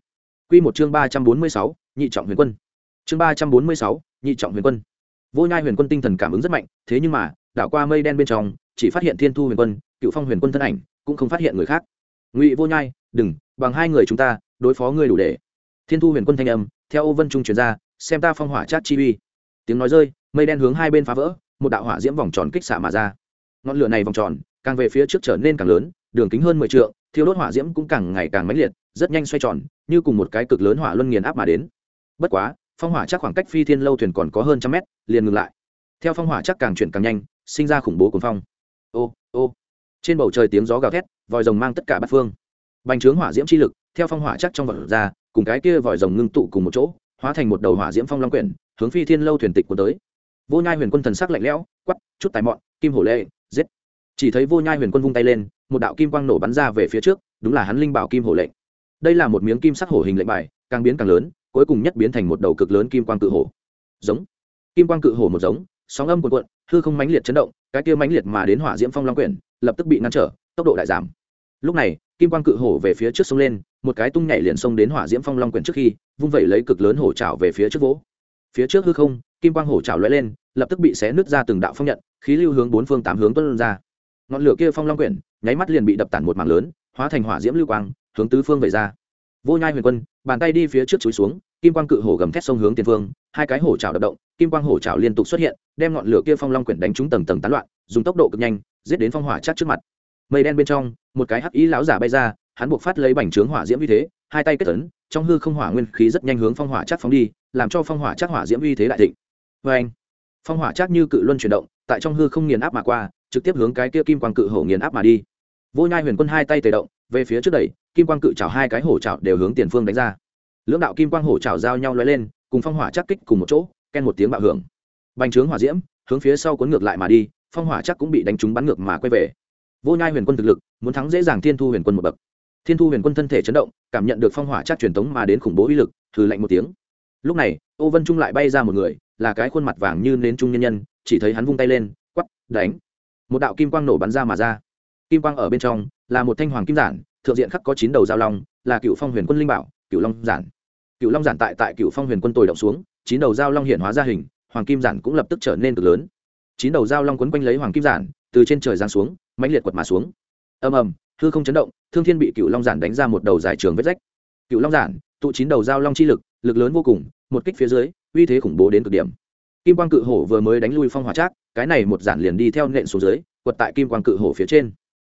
Quy một chương ba trăm bốn mươi sáu, nhị trọng huyền quân. Chương ba trăm bốn mươi sáu, nhị trọng huyền quân. Vô nhai huyền quân tinh thần cảm ứng rất mạnh, thế nhưng mà, đảo qua mây đen bên trong, chỉ phát hiện thiên thu huyền quân, cựu phong huyền quân thân ảnh, cũng không phát hiện người khác. Ngụy vô nhai, đừng, bằng hai người chúng ta, đối phó ngươi đủ để. Thiên thu huyền quân thanh âm, theo ô vân trung truyền ra, xem ta phong hỏa chát chi uy. Tiếng nói rơi mây đen hướng hai bên phá vỡ, một đạo hỏa diễm vòng tròn kích xạ mà ra. Ngọn lửa này vòng tròn, càng về phía trước trở nên càng lớn, đường kính hơn mười t thiêu đốt hỏa diễm cũng càng ngày càng mãnh liệt, rất nhanh xoay tròn, như cùng một cái cực lớn hỏa luân nghiền áp mà đến. Bất quá, phong hỏa chắc khoảng cách phi thiên lâu thuyền còn có hơn trăm mét, liền ngừng lại. Theo phong hỏa chắc càng chuyển càng nhanh, sinh ra khủng bố cuồng phong. Ô ô. Trên bầu trời tiếng gió gào thét, vòi rồng mang tất cả bát phương. Bành trướng hỏa diễm chi lực, theo phong hỏa chắc trong vật ra, cùng cái kia vòi rồng ngưng tụ cùng một chỗ, hóa thành một đầu hỏa diễm phong long quyển, hướng phi thiên lâu thuyền tịch của tới vô nhai huyền quân thần sắc lạnh lẽo quắp chút tài mọn, kim hổ lệ, giết. Chỉ thấy vô nhai huyền quân vung tay lên, một đạo kim quang nổ bắn ra về phía trước, đúng là hắn linh bảo kim hổ lệnh đây là một miếng kim sắc hổ hình lệnh bài, càng biến càng lớn, cuối cùng nhất biến thành một đầu cực lớn kim quang cự hổ. Giống. Kim quang cự hổ một giống, sóng âm cuộn cuộn, hư không mãnh liệt chấn động, cái kia mãnh liệt mà đến hỏa diễm phong long quyển, lập tức bị ngăn trở, tốc độ đại giảm. Lúc này, kim quang cự hổ về phía trước sông lên, một cái tung nhảy liền xông đến hỏa diễm phong long quyển trước khi, vung vẩy lấy cực lớn hổ trào về phía trước vỗ. Phía trước hư không kim quang hổ trào lóe lên, lập tức bị xé nứt ra từng đạo phong nhận, khí lưu hướng bốn phương tám hướng tuân ra. Ngọn lửa kia phong long quyển, nháy mắt liền bị đập tản một mảng lớn, hóa thành hỏa diễm lưu quang, hướng tứ phương về ra. Vô nhai huyền quân, bàn tay đi phía trước chúi xuống, kim quang cự hổ gầm thét sông hướng tiền phương, hai cái hổ trào đập động, kim quang hổ trào liên tục xuất hiện, đem ngọn lửa kia phong long quyển đánh trúng tầng tầng tán loạn, dùng tốc độ cực nhanh, giết đến phong hỏa chắc trước mặt. Mây đen bên trong, một cái hắc ý lão giả bay ra, hắn buộc phát lấy bành trướng hỏa diễm uy thế, hai tay kết tấn trong hư không hỏa nguyên khí rất nhanh hướng phong hỏa chắc phóng đi, làm cho phong hỏa chắc hỏa diễm uy thế đại thịnh vê anh, phong hỏa chắc như cự luân chuyển động, tại trong hư không nghiền áp mà qua, trực tiếp hướng cái kia kim quang cự hổ nghiền áp mà đi. Vô nhai huyền quân hai tay tề động, về phía trước đẩy, kim quang cự chảo hai cái hổ chảo đều hướng tiền phương đánh ra. Lưỡng đạo kim quang hổ chảo giao nhau lóe lên, cùng phong hỏa chắc kích cùng một chỗ, ken một tiếng bạo hưởng. Bành trướng hỏa diễm, hướng phía sau cuốn ngược lại mà đi, phong hỏa chắc cũng bị đánh trúng bắn ngược mà quay về. Vô nhai huyền quân thực lực, muốn thắng dễ dàng thiên thu huyền quân một bậc. Thiên thu huyền quân thân thể chấn động, cảm nhận được phong hỏa chắc truyền tống mà đến khủng bố uy lực thử lạnh một tiếng. Lúc này, ô vân trung lại bay ra một người là cái khuôn mặt vàng như nến trung nhân nhân, chỉ thấy hắn vung tay lên, quắp, đánh. Một đạo kim quang nổ bắn ra mà ra. Kim quang ở bên trong, là một thanh hoàng kim giản, thượng diện khắc có chín đầu giao long, là cựu phong huyền quân linh bảo, cựu long giản. Cựu long giản tại tại cựu phong huyền quân tồi động xuống, chín đầu giao long hiện hóa ra hình, hoàng kim giản cũng lập tức trở nên cực lớn. Chín đầu giao long quấn quanh lấy hoàng kim giản, từ trên trời giáng xuống, mãnh liệt quật mà xuống. Ầm ầm, hư không chấn động, thương thiên bị cựu long giản đánh ra một đầu dài trường vết rách. Cựu long giản, tụ chín đầu giao long chi lực lực lớn vô cùng, một kích phía dưới, uy thế khủng bố đến cực điểm. Kim quang cự hổ vừa mới đánh lui phong hỏa trác, cái này một giản liền đi theo nện xuống dưới, quật tại kim quang cự hổ phía trên.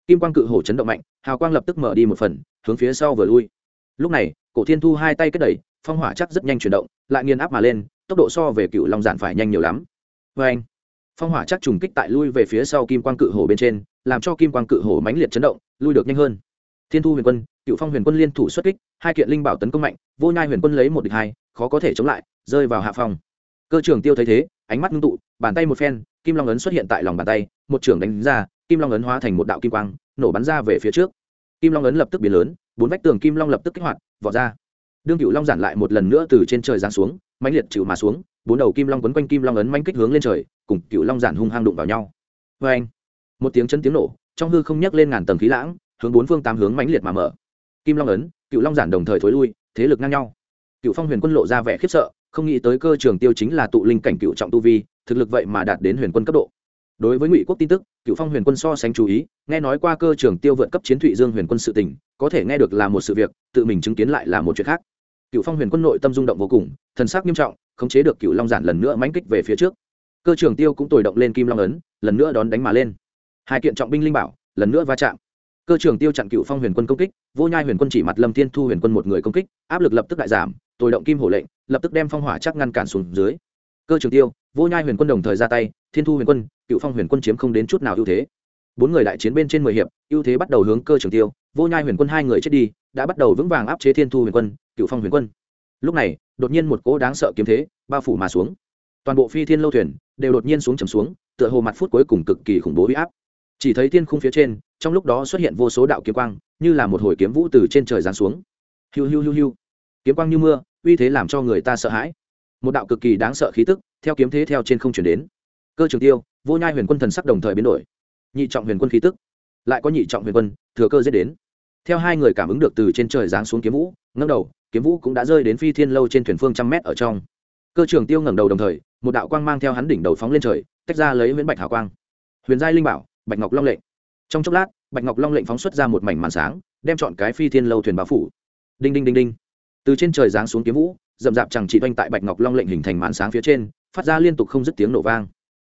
Kim quang cự hổ chấn động mạnh, hào quang lập tức mở đi một phần, hướng phía sau vừa lui. Lúc này, cổ thiên thu hai tay kết đẩy, phong hỏa chắc rất nhanh chuyển động, lại nghiền áp mà lên, tốc độ so về cựu long giản phải nhanh nhiều lắm. Vê anh phong hỏa chắc trùng kích tại lui về phía sau kim quang cự hổ bên trên, làm cho kim quang cự hổ mãnh liệt chấn động, lui được nhanh hơn thiên thu huyền quân, cựu phong huyền quân liên thủ xuất kích, hai kiện linh bảo tấn công mạnh, vô nhai huyền quân lấy một địch hai, khó có thể chống lại, rơi vào hạ phòng. Cơ trưởng tiêu thấy thế, ánh mắt ngưng tụ, bàn tay một phen, kim long ấn xuất hiện tại lòng bàn tay, một trưởng đánh ra, kim long ấn hóa thành một đạo kim quang, nổ bắn ra về phía trước. Kim long ấn lập tức biến lớn, bốn vách tường kim long lập tức kích hoạt, vọt ra. Đương cựu long giản lại một lần nữa từ trên trời giáng xuống, mãnh liệt chịu mà xuống, bốn đầu kim long quấn quanh kim long ấn mãnh kích hướng lên trời, cùng cựu long giản hung hăng đụng vào nhau. Vê anh một tiếng chân tiếng nổ, trong hư không nhấc lên ngàn tầng khí lãng hướng bốn phương tám hướng mãnh liệt mà mở. Kim long ấn, cựu long giản đồng thời thối lui, thế lực ngang nhau. Cựu phong huyền quân lộ ra vẻ khiếp sợ, không nghĩ tới cơ trường tiêu chính là tụ linh cảnh cựu trọng tu vi, thực lực vậy mà đạt đến huyền quân cấp độ. Đối với ngụy quốc tin tức, cựu phong huyền quân so sánh chú ý, nghe nói qua cơ trường tiêu vượt cấp chiến thụy dương huyền quân sự tình, có thể nghe được là một sự việc, tự mình chứng kiến lại là một chuyện khác. Cựu phong huyền quân nội tâm rung động vô cùng, thần sắc nghiêm trọng, khống chế được cựu long giản lần nữa mãnh kích về phía trước. Cơ trường tiêu cũng tồi động lên kim long ấn, lần nữa đón đánh mà lên. Hai kiện trọng binh linh bảo, lần nữa va chạm cơ trường tiêu chặn cựu phong huyền quân công kích, vô nhai huyền quân chỉ mặt lâm thiên thu huyền quân một người công kích, áp lực lập tức đại giảm tồi động kim hổ lệnh, lập tức đem phong hỏa chắc ngăn cản xuống dưới. Cơ trường tiêu, vô nhai huyền quân đồng thời ra tay, thiên thu huyền quân, cựu phong huyền quân chiếm không đến chút nào ưu thế. Bốn người đại chiến bên trên mười hiệp, ưu thế bắt đầu hướng cơ trường tiêu, vô nhai huyền quân hai người chết đi, đã bắt đầu vững vàng áp chế thiên thu huyền quân, cựu phong huyền quân. Lúc này, đột nhiên một cỗ đáng sợ kiếm thế bao phủ mà xuống. Toàn bộ phi thiên lâu thuyền đều đột nhiên xuống trầm xuống, tựa hồ mặt phút cuối cùng cực kỳ khủng bố huy áp chỉ thấy thiên khung phía trên, trong lúc đó xuất hiện vô số đạo kiếm quang, như là một hồi kiếm vũ từ trên trời giáng xuống. Hiu hiu hiu hiu. Kiếm quang như mưa, uy thế làm cho người ta sợ hãi. Một đạo cực kỳ đáng sợ khí tức, theo kiếm thế theo trên không chuyển đến. Cơ trường tiêu, vô nhai huyền quân thần sắc đồng thời biến đổi. Nhị trọng huyền quân khí tức. Lại có nhị trọng huyền quân, thừa cơ giết đến. Theo hai người cảm ứng được từ trên trời giáng xuống kiếm vũ, ngẩng đầu, kiếm vũ cũng đã rơi đến phi thiên lâu trên thuyền phương trăm mét ở trong. Cơ trường tiêu ngẩng đầu đồng thời, một đạo quang mang theo hắn đỉnh đầu phóng lên trời, tách ra lấy nguyễn bạch hào quang. Huyền giai linh bảo bạch ngọc long lệnh. Trong chốc lát, bạch ngọc long lệnh phóng xuất ra một mảnh màn sáng, đem chọn cái phi thiên lâu thuyền bao phủ. Đinh đinh đinh đinh. Từ trên trời giáng xuống kiếm vũ dậm dạp chẳng chỉ doanh tại bạch ngọc long lệnh hình thành màn sáng phía trên, phát ra liên tục không dứt tiếng nổ vang.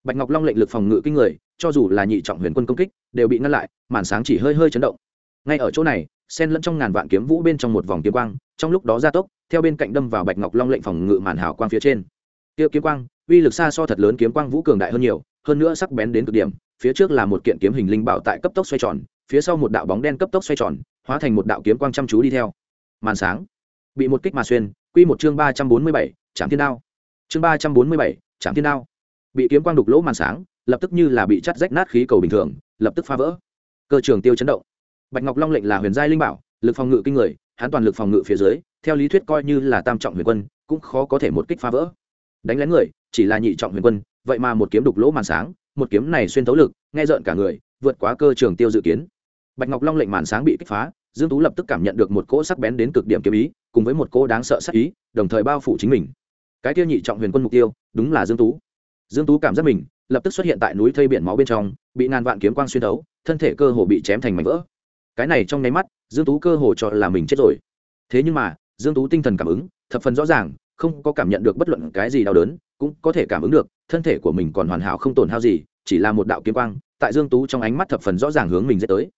Bạch ngọc long lệnh lực phòng ngự kinh người, cho dù là nhị trọng huyền quân công kích, đều bị ngăn lại, màn sáng chỉ hơi hơi chấn động. Ngay ở chỗ này sen lẫn trong ngàn vạn kiếm vũ bên trong một vòng kiếm quang, trong lúc đó gia tốc, theo bên cạnh đâm vào bạch ngọc long lệnh phòng ngự màn hào quang phía trên. Tiêu kiếm quang, uy lực xa so thật lớn kiếm quang vũ cường đại hơn nhiều, hơn nữa sắc bén đến cực điểm phía trước là một kiện kiếm hình linh bảo tại cấp tốc xoay tròn, phía sau một đạo bóng đen cấp tốc xoay tròn, hóa thành một đạo kiếm quang chăm chú đi theo. Màn sáng, bị một kích mà xuyên, quy một chương ba trăm bốn mươi bảy trạm thiên đao. Chương ba trăm bốn mươi bảy trạm thiên đao. Bị kiếm quang đục lỗ màn sáng, lập tức như là bị chắt rách nát khí cầu bình thường, lập tức phá vỡ. Cơ trường tiêu chấn động. Bạch ngọc long lệnh là huyền giai linh bảo, lực phòng ngự kinh người, hắn toàn lực phòng ngự phía dưới, theo lý thuyết coi như là tam trọng huyền quân, cũng khó có thể một kích phá vỡ. Đánh lén người, chỉ là nhị trọng huyền quân, vậy mà một kiếm đục lỗ màn sáng một kiếm này xuyên thấu lực, nghe rợn cả người, vượt quá cơ trường tiêu dự kiến. Bạch ngọc long lệnh màn sáng bị kích phá, dương tú lập tức cảm nhận được một cỗ sắc bén đến cực điểm kiếm ý, cùng với một cỗ đáng sợ sắc ý, đồng thời bao phủ chính mình. Cái tiêu nhị trọng huyền quân mục tiêu, đúng là dương tú. Dương tú cảm giác mình, lập tức xuất hiện tại núi thây biển máu bên trong, bị ngàn vạn kiếm quang xuyên thấu, thân thể cơ hồ bị chém thành mảnh vỡ. Cái này trong nháy mắt, dương tú cơ hồ cho là mình chết rồi. Thế nhưng mà, dương tú tinh thần cảm ứng, thập phần rõ ràng, không có cảm nhận được bất luận cái gì đau đớn cũng có thể cảm ứng được, thân thể của mình còn hoàn hảo không tổn hao gì, chỉ là một đạo kiếm quang, tại dương tú trong ánh mắt thập phần rõ ràng hướng mình dễ tới.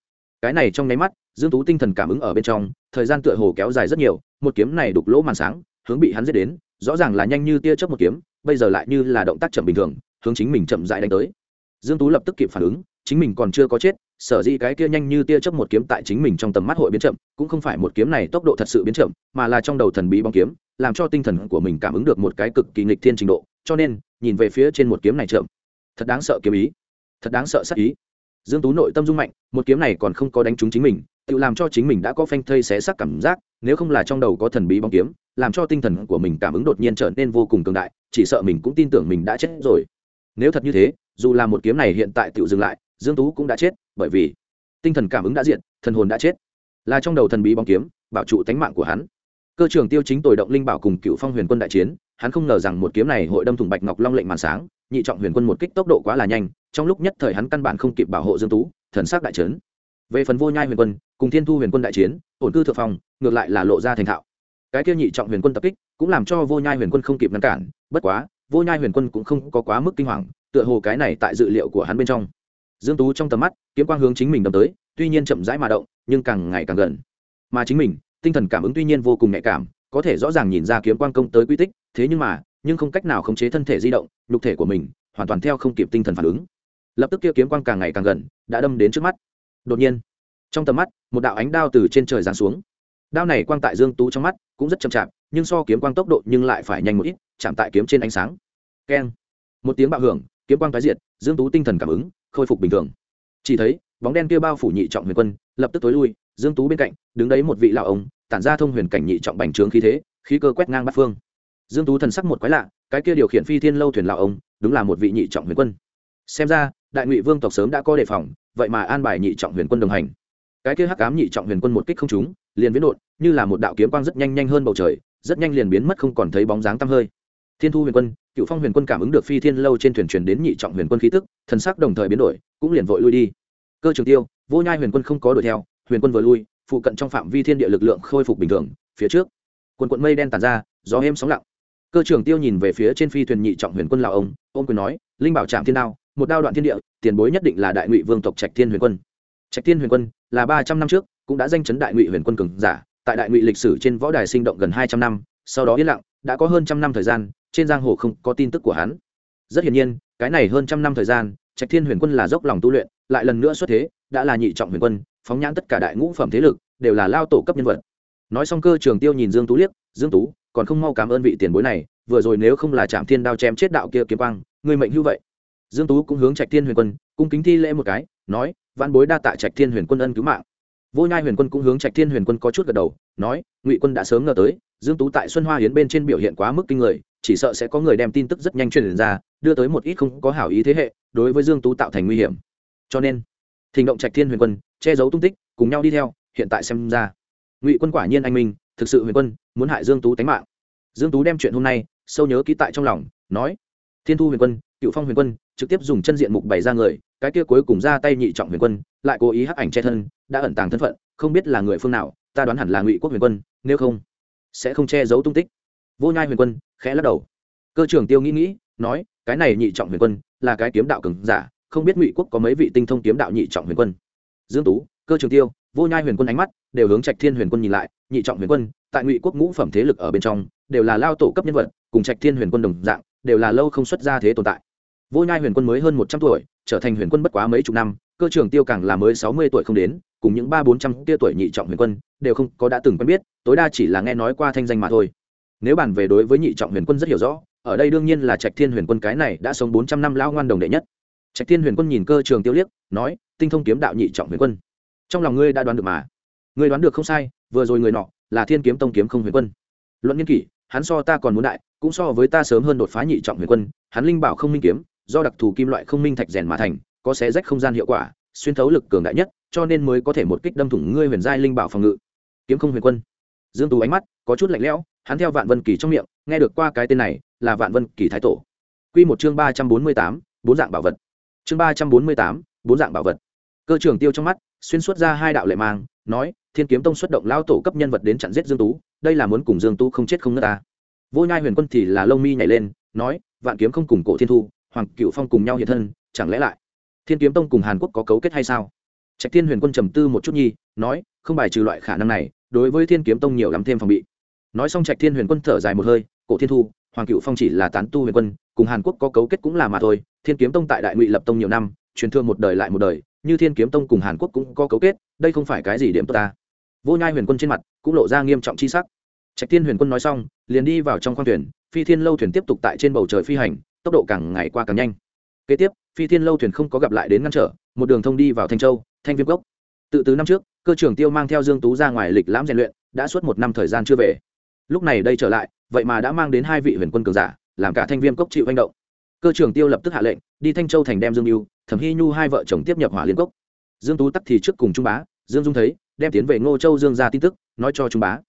Cái này trong nháy mắt, dương tú tinh thần cảm ứng ở bên trong, thời gian tựa hồ kéo dài rất nhiều, một kiếm này đục lỗ màn sáng, hướng bị hắn giết đến, rõ ràng là nhanh như tia chớp một kiếm, bây giờ lại như là động tác chậm bình thường, hướng chính mình chậm rãi đánh tới. Dương tú lập tức kịp phản ứng, chính mình còn chưa có chết, sở dĩ cái kia nhanh như tia chớp một kiếm tại chính mình trong tầm mắt hội biến chậm, cũng không phải một kiếm này tốc độ thật sự biến chậm, mà là trong đầu thần bí bóng kiếm làm cho tinh thần của mình cảm ứng được một cái cực kỳ nghịch thiên trình độ, cho nên, nhìn về phía trên một kiếm này chậm. Thật đáng sợ kiếm ý. Thật đáng sợ sát ý. Dương tú nội tâm dung mạnh, một kiếm này còn không có đánh trúng chính mình, tự làm cho chính mình đã có phanh thây xé xác cảm giác, nếu không là trong đầu có thần bí bóng kiếm, làm cho tinh thần của mình cảm ứng đột nhiên trở nên vô cùng cường đại, chỉ sợ mình cũng tin tưởng mình đã chết rồi. Nếu thật như thế, dù là một kiếm này hiện tại tự dừng lại, dương tú cũng đã chết, bởi vì tinh thần cảm ứng đã diện thần hồn đã chết. Là trong đầu thần bí bóng kiếm, bảo trụ tánh mạng của hắn cơ trưởng tiêu chính tồi động linh bảo cùng cựu phong huyền quân đại chiến, hắn không ngờ rằng một kiếm này hội đâm thủng bạch ngọc long lệnh màn sáng, nhị trọng huyền quân một kích tốc độ quá là nhanh, trong lúc nhất thời hắn căn bản không kịp bảo hộ dương tú, thần sắc đại trấn về phần vô nhai huyền quân, cùng thiên thu huyền quân đại chiến, ổn cư thượng phòng ngược lại là lộ ra thành thạo. Cái kia nhị trọng huyền quân tập kích, cũng làm cho vô nhai huyền quân không kịp ngăn cản, bất quá, vô nhai huyền quân cũng không có quá mức kinh hoàng, tựa hồ cái này tại dự liệu của hắn bên trong. Dương tú trong tầm mắt, kiếm quang hướng chính mình đâm tới, tuy nhiên chậm rãi mà động, nhưng càng ngày càng gần. Mà chính mình tinh thần cảm ứng tuy nhiên vô cùng nhạy cảm, có thể rõ ràng nhìn ra kiếm quang công tới quy tích, thế nhưng mà, nhưng không cách nào khống chế thân thể di động, nhục thể của mình, hoàn toàn theo không kịp tinh thần phản ứng. Lập tức kia kiếm quang càng ngày càng gần, đã đâm đến trước mắt. Đột nhiên, trong tầm mắt, một đạo ánh đao từ trên trời giáng xuống. Đao này quang tại dương tú trong mắt cũng rất chậm chạp, nhưng so kiếm quang tốc độ nhưng lại phải nhanh một ít, chạm tại kiếm trên ánh sáng. Keng. Một tiếng bạo hưởng, kiếm quang tái diệt, dương tú tinh thần cảm ứng, khôi phục bình thường. Chỉ thấy, bóng đen kia bao phủ nhị trọng huyền quân, lập tức tối lui dương tú bên cạnh, đứng đấy một vị lão ông, tản ra thông huyền cảnh nhị trọng bành trướng khí thế, khí cơ quét ngang bát phương. Dương tú thần sắc một quái lạ, cái kia điều khiển phi thiên lâu thuyền lão ông, đúng là một vị nhị trọng huyền quân. Xem ra, đại ngụy vương tộc sớm đã có đề phòng, vậy mà an bài nhị trọng huyền quân đồng hành. Cái kia hắc ám nhị trọng huyền quân một kích không trúng, liền biến đột, như là một đạo kiếm quang rất nhanh nhanh hơn bầu trời, rất nhanh liền biến mất không còn thấy bóng dáng tăm hơi. Thiên thu huyền quân, cựu phong huyền quân cảm ứng được phi thiên lâu trên thuyền truyền đến nhị trọng huyền quân khí tức, thần sắc đồng thời biến đổi, cũng liền vội lui đi. Cơ trường tiêu, vô nhai huyền quân không có đuổi theo huyền quân vừa lui, phụ cận trong phạm vi thiên địa lực lượng khôi phục bình thường, phía trước, quần quận mây đen tàn ra, gió êm sóng lặng. Cơ trưởng tiêu nhìn về phía trên phi thuyền nhị trọng huyền quân lào ông ông quyền nói, linh bảo trạm thiên đao, một đao đoạn thiên địa, tiền bối nhất định là đại ngụy vương tộc trạch thiên huyền quân. Trạch thiên huyền quân là ba trăm năm trước, cũng đã danh chấn đại ngụy huyền quân cường giả, tại đại ngụy lịch sử trên võ đài sinh động gần hai trăm năm, sau đó yên lặng, đã có hơn trăm năm thời gian, trên giang hồ không có tin tức của hắn. Rất hiển nhiên, cái này hơn trăm năm thời gian, trạch thiên huyền quân là dốc lòng tu luyện, lại lần nữa xuất thế, đã là nhị trọng huyền quân phóng nhãn tất cả đại ngũ phẩm thế lực, đều là lao tổ cấp nhân vật. Nói xong cơ trường tiêu nhìn dương tú liếc, dương tú, còn không mau cảm ơn vị tiền bối này, vừa rồi nếu không là chạm thiên đao chém chết đạo kia kiếm quang người mệnh hưu vậy. Dương tú cũng hướng trạch thiên huyền quân, cung kính thi lễ một cái, nói văn bối đa tạ trạch thiên huyền quân ân cứu mạng. Vô nhai huyền quân cũng hướng trạch thiên huyền quân có chút gật đầu, nói, ngụy quân đã sớm ngờ tới, dương tú tại xuân hoa hiến bên trên biểu hiện quá mức kinh người, chỉ sợ sẽ có người đem tin tức rất nhanh truyền ra, đưa tới một ít không có hảo ý thế hệ, đối với dương tú tạo thành nguy hiểm. Cho nên thình động trạch thiên huyền quân, che giấu tung tích, cùng nhau đi theo, hiện tại xem ra. Ngụy quân quả nhiên anh minh, thực sự huyền quân, muốn hại dương tú tánh mạng. Dương tú đem chuyện hôm nay, sâu nhớ ký tại trong lòng, nói, thiên thu huyền quân, cựu phong huyền quân, trực tiếp dùng chân diện mục bày ra người, cái kia cuối cùng ra tay nhị trọng huyền quân, lại cố ý hắc ảnh che thân, đã ẩn tàng thân phận, không biết là người phương nào, ta đoán hẳn là ngụy quốc huyền quân, nếu không, sẽ không che giấu tung tích. Vô nhai huyền quân khẽ lắc đầu. Cơ trưởng tiêu nghĩ nghĩ, nói, cái này nhị trọng huyền quân, là cái kiếm đạo cường giả không biết ngụy quốc có mấy vị tinh thông kiếm đạo nhị trọng huyền quân. Dương tú, cơ trường tiêu, vô nhai huyền quân ánh mắt đều hướng trạch thiên huyền quân nhìn lại, nhị trọng huyền quân, tại ngụy quốc ngũ phẩm thế lực ở bên trong, đều là lao tổ cấp nhân vật, cùng trạch thiên huyền quân đồng dạng, đều là lâu không xuất ra thế tồn tại. Vô nhai huyền quân mới hơn một trăm tuổi, trở thành huyền quân bất quá mấy chục năm, cơ trường tiêu càng là mới sáu mươi tuổi không đến, cùng những ba bốn trăm tia tuổi nhị trọng huyền quân, đều không có đã từng quen biết, tối đa chỉ là nghe nói qua thanh danh mà thôi. Nếu bàn về đối với nhị trọng huyền quân rất hiểu rõ, ở đây đương nhiên là trạch thiên huyền quân cái này đã sống bốn trăm năm lao ngoan đồng đệ nhất trạch thiên huyền quân nhìn cơ trường tiêu liếc, nói, tinh thông kiếm đạo nhị trọng huyền quân. Trong lòng ngươi đã đoán được mà. Ngươi đoán được không sai, vừa rồi người nọ là thiên kiếm tông kiếm không huyền quân. Luận nghiên kỷ, hắn so ta còn muốn đại, cũng so với ta sớm hơn đột phá nhị trọng huyền quân. Hắn linh bảo không minh kiếm, do đặc thù kim loại không minh thạch rèn mà thành, có xé rách không gian hiệu quả, xuyên thấu lực cường đại nhất, cho nên mới có thể một kích đâm thủng ngươi huyền giai linh bảo phòng ngự. Kiếm không huyền quân. Dương tú ánh mắt có chút lạnh lẽo, hắn theo vạn vân kỳ trong miệng, nghe được qua cái tên này là vạn vân kỳ thái tổ. Quy một chương ba trăm bốn mươi tám, bốn dạng bảo vật chương ba trăm bốn mươi tám, bốn dạng bảo vật. Cơ trưởng tiêu trong mắt, xuyên suốt ra hai đạo lệ mang, nói, thiên kiếm tông xuất động lao tổ cấp nhân vật đến chặn giết dương tú, đây là muốn cùng dương tú không chết không nước ta. Vô nhai huyền quân thì là lông mi nhảy lên, nói, vạn kiếm không cùng cổ thiên thu, hoàng cựu phong cùng nhau hiện thân, chẳng lẽ lại thiên kiếm tông cùng hàn quốc có cấu kết hay sao? Trạch thiên huyền quân trầm tư một chút nhi, nói, không bài trừ loại khả năng này, đối với thiên kiếm tông nhiều lắm thêm phòng bị. Nói xong trạch thiên huyền quân thở dài một hơi, cổ thiên thu hoàng cựu phong chỉ là tán tu huyền quân, cùng hàn quốc có cấu kết cũng là mà thôi, thiên kiếm tông tại đại ngụy lập tông nhiều năm, truyền thương một đời lại một đời, như thiên kiếm tông cùng hàn quốc cũng có cấu kết, đây không phải cái gì điểm tốt ta. Vô nhai huyền quân trên mặt cũng lộ ra nghiêm trọng c h i sắc. Trạch thiên huyền quân nói xong, liền đi vào trong khoang thuyền, phi thiên lâu thuyền tiếp tục tại trên bầu trời phi hành, tốc độ càng ngày qua càng nhanh. Kế tiếp, phi thiên lâu thuyền không có gặp lại đến ngăn trở, một đường thông đi vào thanh châu, thanh viêm cốc. Tự từ năm trước, cơ trưởng tiêu mang theo dương tú ra ngoài lịch lãm rèn luyện, đã suốt một năm thời gian chưa về lúc này đây trở lại, vậy mà đã mang đến hai vị huyền quân cường giả, làm cả thanh viêm cốc chịu hành động. Cơ trưởng tiêu lập tức hạ lệnh, đi thanh châu thành đem dương mưu thẩm hy nhu hai vợ chồng tiếp nhập hỏa liên cốc. Dương tú tắc thì trước cùng trung bá, dương dung thấy, đem tiến về ngô châu dương ra tin tức, nói cho trung bá.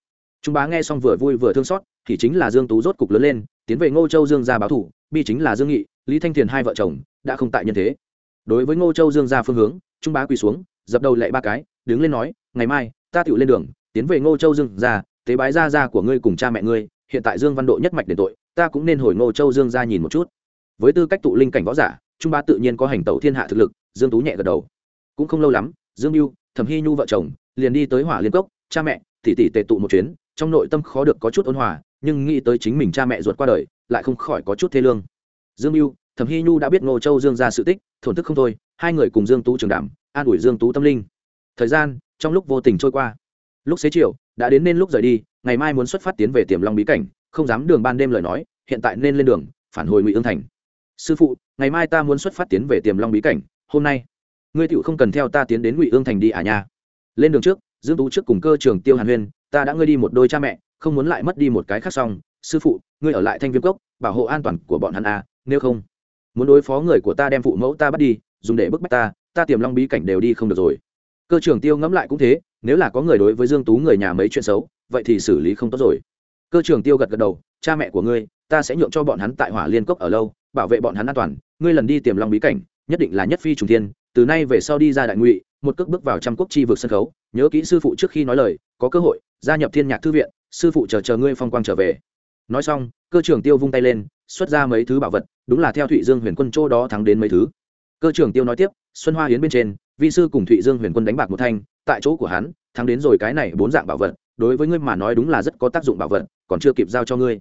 Trung bá nghe xong vừa vui vừa thương xót, thì chính là dương tú rốt cục lớn lên, tiến về ngô châu dương ra báo thủ, bi chính là dương nghị, lý thanh thiền hai vợ chồng, đã không tại nhân thế. Đối với ngô châu dương ra phương hướng, trung bá quỳ xuống, dập đầu lệ ba cái, đứng lên nói, ngày mai, ta tựu lên đường, tiến về ngô châu dương ra tế bái gia gia của ngươi cùng cha mẹ ngươi, hiện tại dương văn độ nhất mạch đền tội, ta cũng nên hồi ngô châu dương ra nhìn một chút. Với tư cách tụ linh cảnh võ giả, trung bá tự nhiên có hành tẩu thiên hạ thực lực, dương tú nhẹ gật đầu. Cũng không lâu lắm, dương mưu, thẩm hy nhu vợ chồng, liền đi tới hỏa liên cốc, cha mẹ, tỷ tỷ tề tụ một chuyến, trong nội tâm khó được có chút ôn hòa, nhưng nghĩ tới chính mình cha mẹ ruột qua đời, lại không khỏi có chút thê lương. Dương mưu, thẩm hy nhu đã biết ngô châu dương ra sự tích, thổn thức không thôi, hai người cùng dương tú trường đảm an ủi dương tú tâm linh. Thời gian, trong lúc vô tình trôi qua lúc xế chiều, đã đến nên lúc rời đi, ngày mai muốn xuất phát tiến về tiềm long bí cảnh, không dám đường ban đêm lời nói, hiện tại nên lên đường, phản hồi ngụy ương thành. Sư phụ, ngày mai ta muốn xuất phát tiến về tiềm long bí cảnh, hôm nay. Ngươi tựu không cần theo ta tiến đến ngụy ương thành đi à nha. Lên đường trước, dương tú trước cùng cơ trường tiêu hàn huyên, ta đã ngươi đi một đôi cha mẹ, không muốn lại mất đi một cái khác xong. Sư phụ, ngươi ở lại thanh viêm cốc, bảo hộ an toàn của bọn hắn à nếu không. Muốn đối phó người của ta đem phụ mẫu ta bắt đi, dùng để bức bách ta ta tiềm long bí cảnh đều đi không được rồi cơ trưởng tiêu ngẫm lại cũng thế, nếu là có người đối với dương tú người nhà mấy chuyện xấu, vậy thì xử lý không tốt rồi. Cơ trưởng tiêu gật gật đầu, cha mẹ của ngươi, ta sẽ nhượng cho bọn hắn tại hỏa liên cốc ở lâu, bảo vệ bọn hắn an toàn. Ngươi lần đi tiềm long bí cảnh, nhất định là nhất phi trùng thiên, từ nay về sau đi ra đại ngụy, một cước bước vào trăm quốc chi vực sân khấu. Nhớ kỹ sư phụ trước khi nói lời, có cơ hội, gia nhập thiên nhạc thư viện, sư phụ chờ chờ ngươi phong quang trở về. Nói xong, cơ trưởng tiêu vung tay lên, xuất ra mấy thứ bảo vật, đúng là theo thụy dương huyền quân châu đó thắng đến mấy thứ. Cơ trưởng tiêu nói tiếp, xuân hoa hiến bên trên vi sư cùng thụy dương huyền quân đánh bạc một thanh, tại chỗ của hắn, thắng đến rồi cái này bốn dạng bảo vật, đối với ngươi mà nói đúng là rất có tác dụng bảo vật, còn chưa kịp giao cho ngươi.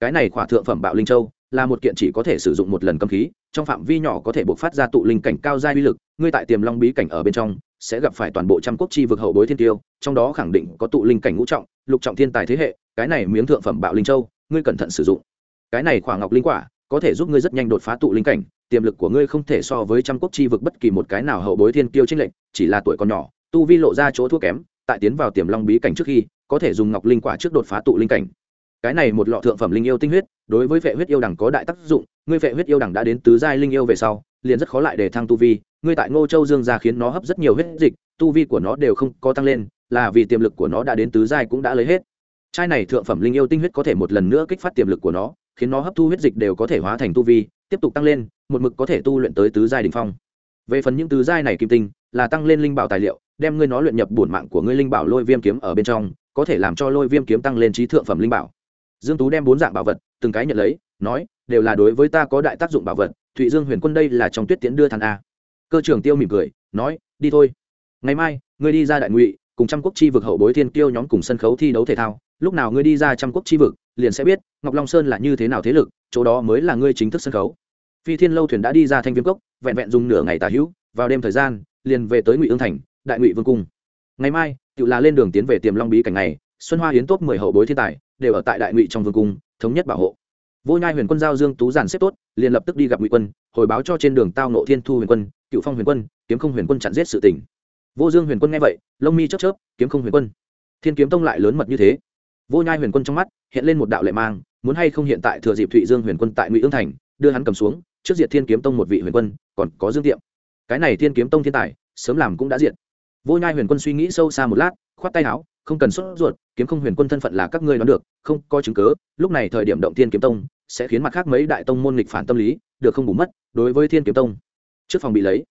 Cái này khỏa thượng phẩm bạo linh châu, là một kiện chỉ có thể sử dụng một lần cầm khí, trong phạm vi nhỏ có thể buộc phát ra tụ linh cảnh cao giai uy lực, ngươi tại tiềm long bí cảnh ở bên trong, sẽ gặp phải toàn bộ trăm quốc chi vực hậu bối thiên tiêu, trong đó khẳng định có tụ linh cảnh ngũ trọng, lục trọng thiên tài thế hệ, cái này miếng thượng phẩm bạo linh châu, ngươi cẩn thận sử dụng. Cái này khỏa ngọc linh quả, có thể giúp ngươi rất nhanh đột phá tụ linh cảnh tiềm lực của ngươi không thể so với trăm quốc chi vực bất kỳ một cái nào hậu bối thiên kiêu trinh lệnh chỉ là tuổi còn nhỏ, tu vi lộ ra chỗ thua kém, tại tiến vào tiềm long bí cảnh trước khi, có thể dùng ngọc linh quả trước đột phá tụ linh cảnh. Cái này một lọ thượng phẩm linh yêu tinh huyết, đối với vệ huyết yêu đẳng có đại tác dụng, ngươi vệ huyết yêu đẳng đã đến tứ giai linh yêu về sau, liền rất khó lại để thăng tu vi, ngươi tại ngô châu dương ra khiến nó hấp rất nhiều huyết dịch, tu vi của nó đều không có tăng lên, là vì tiềm lực của nó đã đến tứ giai cũng đã lấy hết. Chai này thượng phẩm linh yêu tinh huyết có thể một lần nữa kích phát tiềm lực của nó, khiến nó hấp thu huyết dịch đều có thể hóa thành tu vi, tiếp tục tăng lên một mực có thể tu luyện tới tứ giai đỉnh phong. Về phần những tứ giai này kim tinh, là tăng lên linh bảo tài liệu, đem ngươi nó luyện nhập bổn mạng của ngươi linh bảo lôi viêm kiếm ở bên trong, có thể làm cho lôi viêm kiếm tăng lên trí thượng phẩm linh bảo. Dương tú đem bốn dạng bảo vật, từng cái nhận lấy, nói, đều là đối với ta có đại tác dụng bảo vật, thụy dương huyền quân đây là trong tuyết tiễn đưa thằng a. Cơ trưởng tiêu mỉm cười, nói, đi thôi. Ngày mai, ngươi đi ra đại ngụy, cùng trăm quốc chi vực hậu bối thiên tiêu nhóm cùng sân khấu thi đấu thể thao. Lúc nào ngươi đi ra trăm quốc chi vực, liền sẽ biết ngọc long sơn là như thế nào thế lực, chỗ đó mới là ngươi chính thức sân khấu phi thiên lâu thuyền đã đi ra thanh viêm cốc, vẹn vẹn dùng nửa ngày tà hữu, vào đêm thời gian, liền về tới ngụy ương thành, đại ngụy vương cung. Ngày mai, tự là lên đường tiến về tiềm long bí cảnh này, xuân hoa hiến tốt mười hậu bối thiên tài, đều ở tại đại ngụy trong vương cung, thống nhất bảo hộ. Vô nhai huyền quân giao dương tú giản xếp tốt, liền lập tức đi gặp ngụy quân, hồi báo cho trên đường tao nộ thiên thu huyền quân, cựu phong huyền quân, kiếm không huyền quân chặn giết sự tỉnh vô dương huyền quân nghe vậy, lông mi chớp chớp, kiếm không huyền quân. Thiên kiếm tông lại lớn mật như thế. Vô nhai huyền quân trong mắt, hiện lên một đạo lệ mang, muốn hay không hiện tại thừa dịp thụy dương huyền quân tại ngụy ương thành, đưa hắn cầm xuống trước diệt thiên kiếm tông một vị huyền quân, còn có dương tiệm. Cái này thiên kiếm tông thiên tài, sớm làm cũng đã diệt. Vô nhai huyền quân suy nghĩ sâu xa một lát, khoát tay áo, không cần sốt ruột, kiếm không huyền quân thân phận là các ngươi đoán được, không có chứng cớ lúc này thời điểm động thiên kiếm tông, sẽ khiến mặt khác mấy đại tông môn nghịch phản tâm lý, được không bù mất, đối với thiên kiếm tông. Trước phòng bị lấy.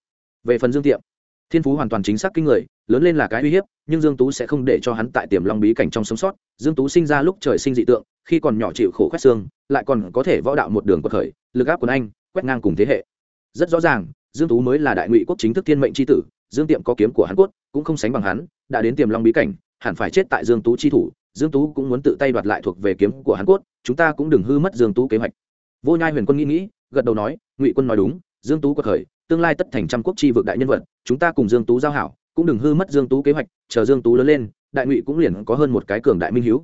Về phần dương tiệm, thiên phú hoàn toàn chính xác kinh người, lớn lên là cái uy hiếp, nhưng dương tú sẽ không để cho hắn tại tiềm long bí cảnh trong sống sót. Dương tú sinh ra lúc trời sinh dị tượng, khi còn nhỏ chịu khổ khoét xương, lại còn có thể võ đạo một đường quật khởi, lực áp của anh quét ngang cùng thế hệ. Rất rõ ràng, dương tú mới là đại ngụy quốc chính thức thiên mệnh tri tử, dương tiệm có kiếm của hắn Quốc cũng không sánh bằng hắn, đã đến tiềm long bí cảnh, hẳn phải chết tại dương tú chi thủ, dương tú cũng muốn tự tay đoạt lại thuộc về kiếm của hắn Quốc chúng ta cũng đừng hư mất dương tú kế hoạch. Vô nhai huyền quân nghĩ nghĩ, gật đầu nói, ngụy quân nói đúng, dương tú quật khởi tương lai tất thành trăm quốc chi vực đại nhân vật, chúng ta cùng dương tú giao hảo, cũng đừng hư mất dương tú kế hoạch, chờ dương tú lớn lên, đại ngụy cũng liền có hơn một cái cường đại minh hiếu.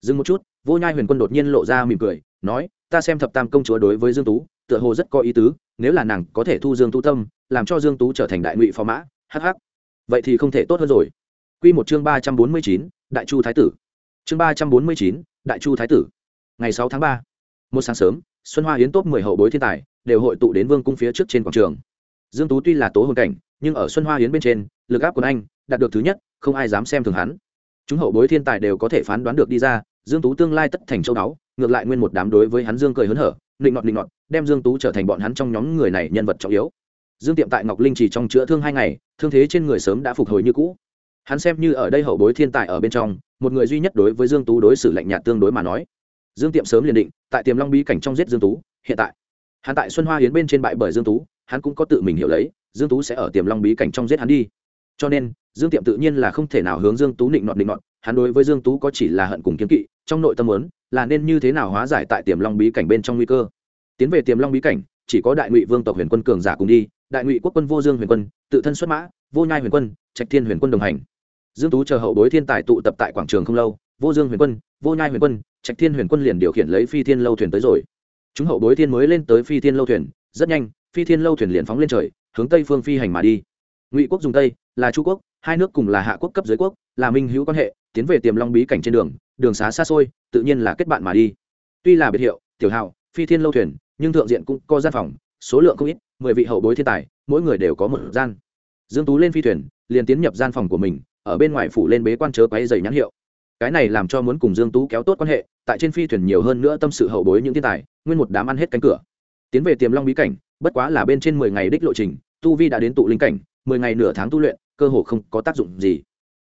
Dừng một chút, vô nhai huyền quân đột nhiên lộ ra mỉm cười, nói, ta xem thập tam công chúa đối với dương tú tựa hồ rất có ý tứ, nếu là nàng có thể thu dương tú tâm, làm cho dương tú trở thành đại ngụy phò mã hh vậy thì không thể tốt hơn rồi. Quy một chương ba trăm bốn mươi chín, đại chu thái tử. Chương ba trăm bốn mươi chín, đại chu thái tử. Ngày sáu tháng ba, một sáng sớm, xuân hoa hiến tốt mười hậu bối thiên tài, đều hội tụ đến vương cung phía trước trên quảng trường. Dương tú tuy là tố hồn cảnh, nhưng ở xuân hoa hiến bên trên, lực áp của anh, đạt được thứ nhất, không ai dám xem thường hắn. Chúng hậu bối thiên tài đều có thể phán đoán được đi ra, dương tú tương lai tất thành châu đáo ngược lại nguyên một đám đối với hắn dương cười hớn hở nịnh nọt nịnh nọt, đem dương tú trở thành bọn hắn trong nhóm người này nhân vật trọng yếu. Dương tiệm tại ngọc linh chỉ trong chữa thương hai ngày, thương thế trên người sớm đã phục hồi như cũ. Hắn xem như ở đây hậu bối thiên tài ở bên trong, một người duy nhất đối với dương tú đối xử lạnh nhạt tương đối mà nói. Dương tiệm sớm liền định, tại tiềm long bí cảnh trong giết dương tú, hiện tại. Hắn tại xuân hoa hiến bên trên bại bởi dương tú, hắn cũng có tự mình hiểu lấy, dương tú sẽ ở tiềm long bí cảnh trong giết hắn đi. Cho nên dương tiệm tự nhiên là không thể nào hướng dương tú định nọt định nọt, hắn đối với dương tú có chỉ là hận cùng kiếm kỵ, trong nội tâm muốn là nên như thế nào hóa giải tại tiềm long bí cảnh bên trong nguy cơ. Tiến về tiềm long bí cảnh, chỉ có đại ngụy vương tộc huyền quân cường giả cùng đi, đại ngụy quốc quân vô dương huyền quân, tự thân xuất mã, vô nhai huyền quân, trạch thiên huyền quân đồng hành. Dương tú chờ hậu bối thiên tài tụ tập tại quảng trường không lâu, vô dương huyền quân, vô nhai huyền quân, trạch thiên huyền quân liền điều khiển lấy phi thiên lâu thuyền tới rồi. Chúng hậu bối thiên mới lên tới phi thiên lâu thuyền, rất nhanh, phi thiên lâu thuyền liền phóng lên trời, hướng tây phương phi hành mà đi. Ngụy quốc dùng tây là chu quốc hai nước cùng là hạ quốc cấp dưới quốc, là minh hữu quan hệ, tiến về tiềm long bí cảnh trên đường đường xá xa xôi, tự nhiên là kết bạn mà đi. Tuy là biệt hiệu, tiểu hào, phi thiên lâu thuyền, nhưng thượng diện cũng có gian phòng, số lượng không ít, mười vị hậu bối thiên tài, mỗi người đều có một gian. Dương tú lên phi thuyền, liền tiến nhập gian phòng của mình, ở bên ngoài phủ lên bế quan chớ quấy dày nhãn hiệu. Cái này làm cho muốn cùng dương tú kéo tốt quan hệ, tại trên phi thuyền nhiều hơn nữa tâm sự hậu bối những thiên tài, nguyên một đám ăn hết cánh cửa. Tiến về tiềm long bí cảnh, bất quá là bên trên mười ngày đích lộ trình, tu vi đã đến tụ linh cảnh, mười ngày nửa tháng tu luyện cơ hồ không có tác dụng gì.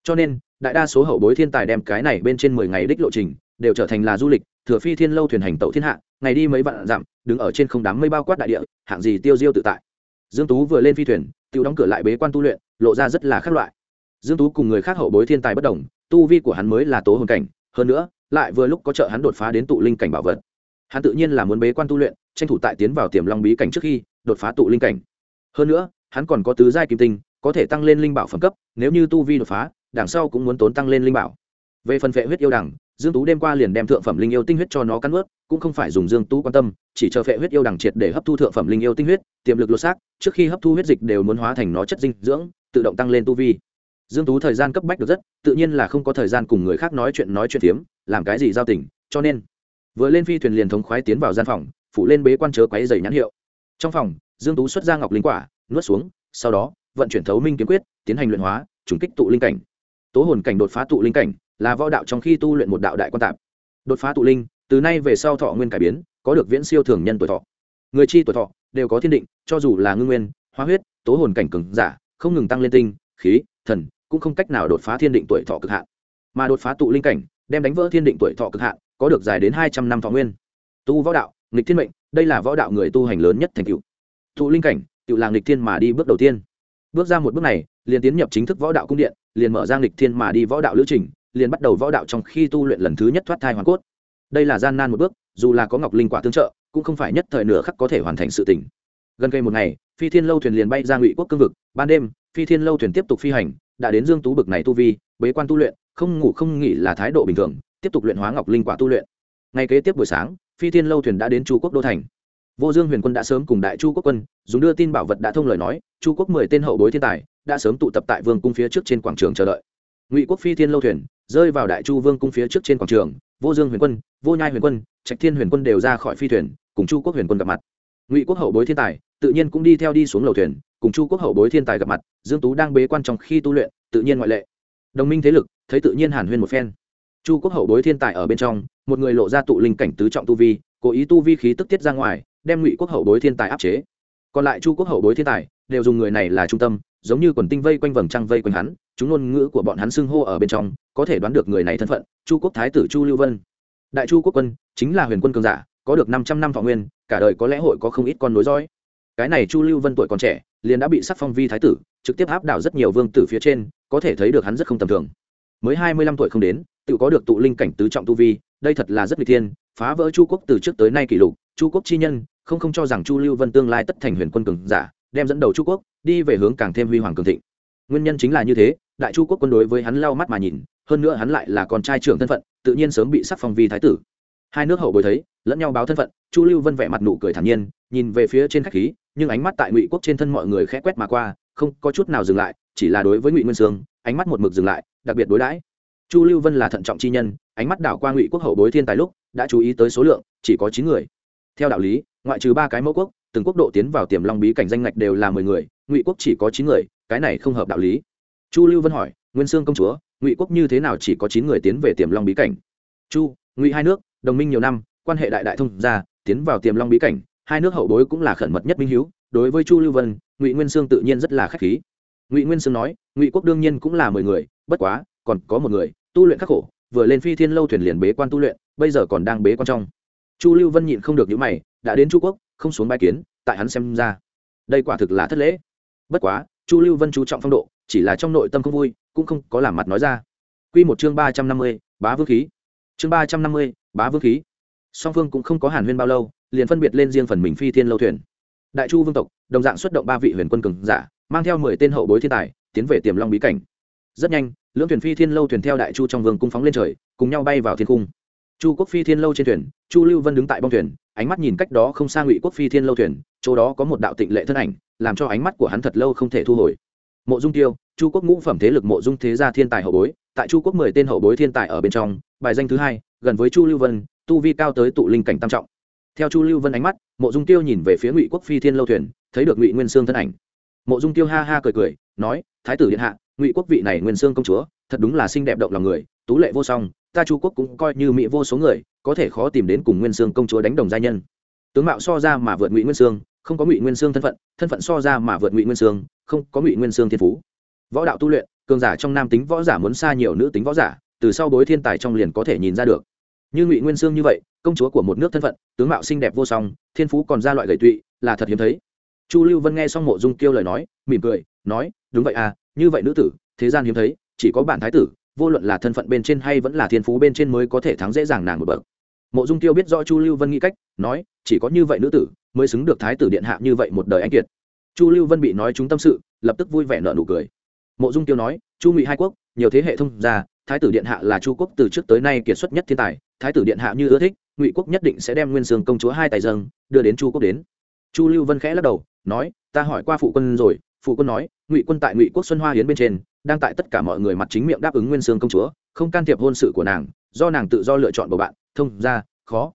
Cho nên, đại đa số hậu bối thiên tài đem cái này bên trên mười ngày đích lộ trình đều trở thành là du lịch, thừa phi thiên lâu thuyền hành tẩu thiên hạ, ngày đi mấy vạn dặm, đứng ở trên không đám mây bao quát đại địa, hạng gì tiêu diêu tự tại. Dương tú vừa lên phi thuyền, tự đóng cửa lại bế quan tu luyện, lộ ra rất là khác loại. Dương tú cùng người khác hậu bối thiên tài bất đồng, tu vi của hắn mới là tố hồn cảnh, hơn nữa, lại vừa lúc có trợ hắn đột phá đến tụ linh cảnh bảo vật. Hắn tự nhiên là muốn bế quan tu luyện, tranh thủ tại tiến vào tiềm long bí cảnh trước khi đột phá tụ linh cảnh. Hơn nữa, hắn còn có tứ giai kim tinh có thể tăng lên linh bảo phẩm cấp, nếu như tu vi đột phá, đằng sau cũng muốn tốn tăng lên linh bảo. Về phần phệ huyết yêu đằng, dương tú đêm qua liền đem thượng phẩm linh yêu tinh huyết cho nó cắn ướt, cũng không phải dùng dương tú quan tâm, chỉ chờ phệ huyết yêu đằng triệt để hấp thu thượng phẩm linh yêu tinh huyết, tiềm lực lột xác, trước khi hấp thu huyết dịch đều muốn hóa thành nó chất dinh dưỡng, tự động tăng lên tu vi. Dương tú thời gian cấp bách được rất, tự nhiên là không có thời gian cùng người khác nói chuyện nói chuyện phiếm, làm cái gì giao tình, cho nên, vừa lên phi thuyền liền thống khoái tiến vào gian phòng phụ lên bế quan chớ quấy giày nhãn hiệu. Trong phòng, dương tú xuất ra ngọc linh quả, nuốt xuống, sau đó vận chuyển thấu minh kiếm quyết, tiến hành luyện hóa, trùng kích tụ linh cảnh. Tố hồn cảnh đột phá tụ linh cảnh, là võ đạo trong khi tu luyện một đạo đại quan tạp. Đột phá tụ linh, từ nay về sau thọ nguyên cải biến, có được viễn siêu thường nhân tuổi thọ. Người chi tuổi thọ, đều có thiên định, cho dù là ngưng nguyên, hóa huyết, tố hồn cảnh cứng giả, không ngừng tăng lên tinh, khí, thần, cũng không cách nào đột phá thiên định tuổi thọ cực hạn. Mà đột phá tụ linh cảnh, đem đánh vỡ thiên định tuổi thọ cực hạn, có được dài đến hai trăm năm thọ nguyên. Tu võ đạo, nghịch thiên mệnh, đây là võ đạo người tu hành lớn nhất thành cựu tụ linh cảnh tự là nghịch thiên mà đi bước đầu tiên bước ra một bước này, liền tiến nhập chính thức võ đạo cung điện, liền mở giang lịch thiên mà đi võ đạo lữ trình, liền bắt đầu võ đạo trong khi tu luyện lần thứ nhất thoát thai hoàn cốt. Đây là gian nan một bước, dù là có ngọc linh quả tương trợ, cũng không phải nhất thời nửa khắc có thể hoàn thành sự tỉnh gần cây một ngày, phi thiên lâu thuyền liền bay ra ngụy quốc cương vực, ban đêm, phi thiên lâu thuyền tiếp tục phi hành, đã đến dương tú bực này tu vi, bế quan tu luyện, không ngủ không nghỉ là thái độ bình thường, tiếp tục luyện hóa ngọc linh quả tu luyện. Ngày kế tiếp buổi sáng, phi thiên lâu thuyền đã đến chu quốc đô thành vô dương huyền quân đã sớm cùng đại chu quốc quân, dùng đưa tin bảo vật đã thông lời nói, chu quốc mười tên hậu bối thiên tài đã sớm tụ tập tại vương cung phía trước trên quảng trường chờ đợi. Ngụy quốc phi thiên lâu thuyền rơi vào đại chu vương cung phía trước trên quảng trường, vô dương huyền quân, vô nhai huyền quân, trạch thiên huyền quân đều ra khỏi phi thuyền, cùng chu quốc huyền quân gặp mặt. Ngụy quốc hậu bối thiên tài tự nhiên cũng đi theo đi xuống lầu thuyền, cùng chu quốc hậu bối thiên tài gặp mặt, dương tú đang bế quan trong khi tu luyện, tự nhiên ngoại lệ. Đồng minh thế lực, thấy tự nhiên hàn huyên một phen. Chu quốc hậu bối thiên tài ở bên trong, một người lộ ra tụ linh cảnh tứ trọng tu vi, cố ý tu vi khí tức tiết ra ngoài đem ngụy quốc hậu bối thiên tài áp chế còn lại chu quốc hậu bối thiên tài đều dùng người này là trung tâm giống như quần tinh vây quanh vầng trăng vây quanh hắn chúng ngôn ngữ của bọn hắn xưng hô ở bên trong có thể đoán được người này thân phận chu quốc thái tử chu lưu vân đại chu quốc quân chính là huyền quân cường giả có được năm trăm năm thọ nguyên cả đời có lẽ hội có không ít con nối dõi cái này chu lưu vân tuổi còn trẻ liền đã bị sắc phong vi thái tử trực tiếp áp đảo rất nhiều vương tử phía trên có thể thấy được hắn rất không tầm thường mới hai mươi lăm tuổi không đến tự có được tụ linh cảnh tứ trọng tu vi đây thật là rất nguy thiên phá vỡ chu quốc từ trước tới nay kỷ lục, chu quốc chi nhân, không không cho rằng chu lưu vân tương lai tất thành huyền quân cường giả, đem dẫn đầu chu quốc đi về hướng càng thêm huy hoàng cường thịnh. Nguyên nhân chính là như thế, đại chu quốc quân đối với hắn lau mắt mà nhìn, hơn nữa hắn lại là con trai trưởng thân phận, tự nhiên sớm bị sắc phong vi thái tử. Hai nước hậu bối thấy, lẫn nhau báo thân phận, chu lưu vân vẻ mặt nụ cười thản nhiên, nhìn về phía trên khách khí, nhưng ánh mắt tại ngụy quốc trên thân mọi người khẽ quét mà qua, không có chút nào dừng lại, chỉ là đối với ngụy nguyên sương, ánh mắt một mực dừng lại, đặc biệt đối đãi. Chu lưu vân là thận trọng chi nhân, ánh mắt đảo qua ngụy quốc hậu bối thiên tài lúc đã chú ý tới số lượng, chỉ có chín người. Theo đạo lý, ngoại trừ ba cái mẫu quốc, từng quốc độ tiến vào tiềm long bí cảnh danh ngạch đều là mười người, ngụy quốc chỉ có chín người, cái này không hợp đạo lý. Chu lưu vân hỏi, nguyên sương công chúa, ngụy quốc như thế nào chỉ có chín người tiến về tiềm long bí cảnh? Chu, ngụy hai nước, đồng minh nhiều năm, quan hệ đại đại thông gia, tiến vào tiềm long bí cảnh, hai nước hậu bối cũng là khẩn mật nhất minh hiếu, đối với chu lưu vân, ngụy nguyên sương tự nhiên rất là k h á c h khí. Ngụy nguyên sương nói, ngụy quốc đương nhiên cũng là mười người, bất quá, còn có một người, tu luyện khắc khổ, vừa lên phi thiên lâu thuyền liền bế quan tu luyện bây giờ còn đang bế quan trong. Chu lưu vân nhịn không được những mày, đã đến chu quốc, không xuống bãi kiến, tại hắn xem ra, đây quả thực là thất lễ. Bất quá, chu lưu vân chú trọng phong độ, chỉ là trong nội tâm không vui, cũng không có làm mặt nói ra. Q một chương ba trăm năm mươi, bá vương khí. Chương ba trăm năm mươi, bá vương khí. Song phương cũng không có hàn huyên bao lâu, liền phân biệt lên riêng phần mình phi thiên lâu thuyền. Đại chu vương tộc, đồng dạng xuất động ba vị huyền quân cường giả, mang theo mười tên hậu bối thiên tài, tiến về tiềm long bí cảnh. Rất nhanh, lưỡng thuyền phi thiên lâu thuyền theo đại chu trong vương cung phóng lên trời, cùng nhau bay vào thiên cung chu quốc phi thiên lâu trên thuyền, chu lưu vân đứng tại bong thuyền, ánh mắt nhìn cách đó không xa ngụy quốc phi thiên lâu thuyền, chỗ đó có một đạo tịnh lệ thân ảnh, làm cho ánh mắt của hắn thật lâu không thể thu hồi. Mộ dung tiêu, chu quốc ngũ phẩm thế lực mộ dung thế gia thiên tài hậu bối, tại chu quốc mười tên hậu bối thiên tài ở bên trong, bài danh thứ hai, gần với chu lưu vân, tu vi cao tới tụ linh cảnh tam trọng. Theo chu lưu vân ánh mắt, mộ dung tiêu nhìn về phía ngụy quốc phi thiên lâu thuyền, thấy được ngụy nguyên sương thân ảnh. Mộ dung tiêu ha ha cười cười, nói, thái tử điện hạ, ngụy quốc vị này nguyên sương công chúa, thật đúng là xinh đẹp động lòng người, tú lệ vô song ta chu quốc cũng coi như mỹ vô số người, có thể khó tìm đến cùng nguyên sương công chúa đánh đồng gia nhân. Tướng mạo so ra mà vượt ngụy nguyên sương, không có ngụy nguyên sương thân phận thân phận so ra mà vượt ngụy nguyên sương, không có ngụy nguyên sương thiên phú. Võ đạo tu luyện, cường giả trong nam tính võ giả muốn xa nhiều nữ tính võ giả, từ sau bối thiên tài trong liền có thể nhìn ra được. Như ngụy nguyên sương như vậy, công chúa của một nước thân phận, tướng mạo xinh đẹp vô song, thiên phú còn ra loại gầy tụy, là thật hiếm thấy. Chu lưu vân nghe xong mộ dung kêu lời nói, mỉm cười, nói, đúng vậy à như vậy nữ tử, thế gian hiếm thấy, chỉ có bản thái tử vô luận là thân phận bên trên hay vẫn là thiên phú bên trên mới có thể thắng dễ dàng nàng một bậc. Mộ dung tiêu biết rõ chu lưu vân nghĩ cách nói chỉ có như vậy nữ tử mới xứng được thái tử điện hạ như vậy một đời anh kiệt. Chu lưu vân bị nói chúng tâm sự lập tức vui vẻ nợ nụ cười. Mộ dung tiêu nói chu ngụy hai quốc nhiều thế hệ thông gia, thái tử điện hạ là chu quốc từ trước tới nay kiệt xuất nhất thiên tài thái tử điện hạ như ưa thích ngụy quốc nhất định sẽ đem nguyên sương công chúa hai tài dâng đưa đến chu quốc đến. Chu lưu vân khẽ lắc đầu nói ta hỏi qua phụ quân rồi phụ quân nói ngụy quân tại ngụy quốc xuân hoa hiến bên trên đang tại tất cả mọi người mặt chính miệng đáp ứng nguyên sương công chúa, không can thiệp hôn sự của nàng, do nàng tự do lựa chọn bầu bạn, thông ra, khó.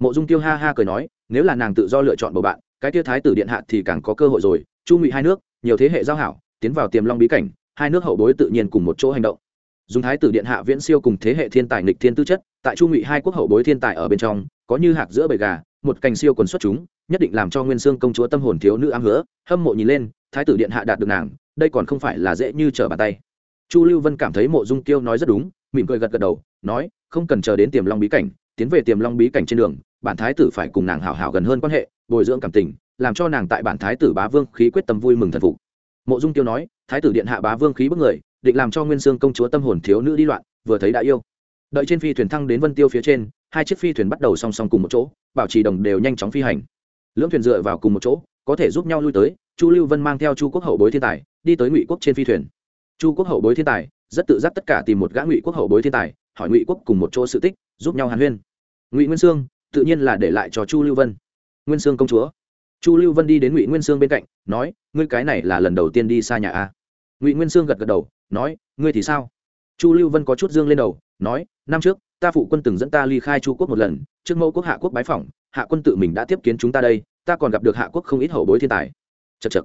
Mộ dung tiêu ha ha cười nói, nếu là nàng tự do lựa chọn bầu bạn, cái tia thái tử điện hạ thì càng có cơ hội rồi, chu ngụy hai nước, nhiều thế hệ giao hảo, tiến vào tiềm long bí cảnh, hai nước hậu bối tự nhiên cùng một chỗ hành động. Dùng thái tử điện hạ viễn siêu cùng thế hệ thiên tài nghịch thiên tư chất, tại chu ngụy hai quốc hậu bối thiên tài ở bên trong, có như hạc giữa bầy gà, một cành siêu quần xuất chúng, nhất định làm cho nguyên sương công chúa tâm hồn thiếu nữ ám hứa. Hâm mộ nhìn lên, thái tử điện hạ đạt được nàng đây còn không phải là dễ như trở bàn tay. Chu lưu vân cảm thấy mộ dung kiêu nói rất đúng, mỉm cười gật gật đầu, nói, không cần chờ đến tiềm long bí cảnh, tiến về tiềm long bí cảnh trên đường, bản thái tử phải cùng nàng hảo hảo gần hơn quan hệ, bồi dưỡng cảm tình, làm cho nàng tại bản thái tử bá vương khí quyết tâm vui mừng thần phục. Mộ dung tiêu nói, thái tử điện hạ bá vương khí bức người, định làm cho nguyên sương công chúa tâm hồn thiếu nữ đi loạn, vừa thấy đã yêu. Đợi trên phi thuyền thăng đến vân tiêu phía trên, hai chiếc phi thuyền bắt đầu song song cùng một chỗ, bảo trì đồng đều nhanh chóng phi hành. Lưỡng thuyền dựa vào cùng một chỗ, có thể giúp nhau lui tới, chu lưu vân mang theo chu quốc hậu bối thiên tài đi tới ngụy quốc trên phi thuyền. Chu quốc hậu bối thiên tài, rất tự giác tất cả tìm một gã ngụy quốc hậu bối thiên tài, hỏi ngụy quốc cùng một chỗ sự tích, giúp nhau hàn huyên. Ngụy nguyên sương, tự nhiên là để lại cho chu lưu vân. Nguyên sương công chúa. Chu lưu vân đi đến ngụy nguyên sương bên cạnh, nói, ngươi cái này là lần đầu tiên đi xa nhà a? Ngụy nguyên sương gật gật đầu, nói, ngươi thì sao? Chu lưu vân có chút dương lên đầu, nói, năm trước, ta phụ quân từng dẫn ta ly khai chu quốc một lần, trước mẫu quốc hạ quốc bái phỏng, hạ quân tự mình đã tiếp kiến chúng ta đây, ta còn gặp được hạ quốc không ít hậu bối thiên tài. Chật chật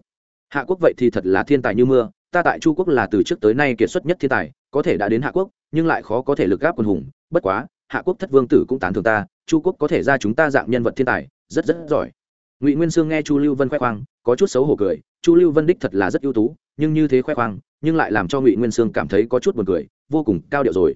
hạ quốc vậy thì thật là thiên tài như mưa, ta tại chu quốc là từ trước tới nay kiệt xuất nhất thiên tài, có thể đã đến hạ quốc, nhưng lại khó có thể lực gáp quân hùng, bất quá, hạ quốc thất vương tử cũng tán thường ta, chu quốc có thể ra chúng ta dạng nhân vật thiên tài, rất rất giỏi. Ngụy nguyên sương nghe chu lưu vân khoe khoang, có chút xấu hổ cười, chu lưu vân đích thật là rất ưu tú, nhưng như thế khoe khoang, nhưng lại làm cho ngụy nguyên sương cảm thấy có chút buồn cười, vô cùng cao điệu rồi.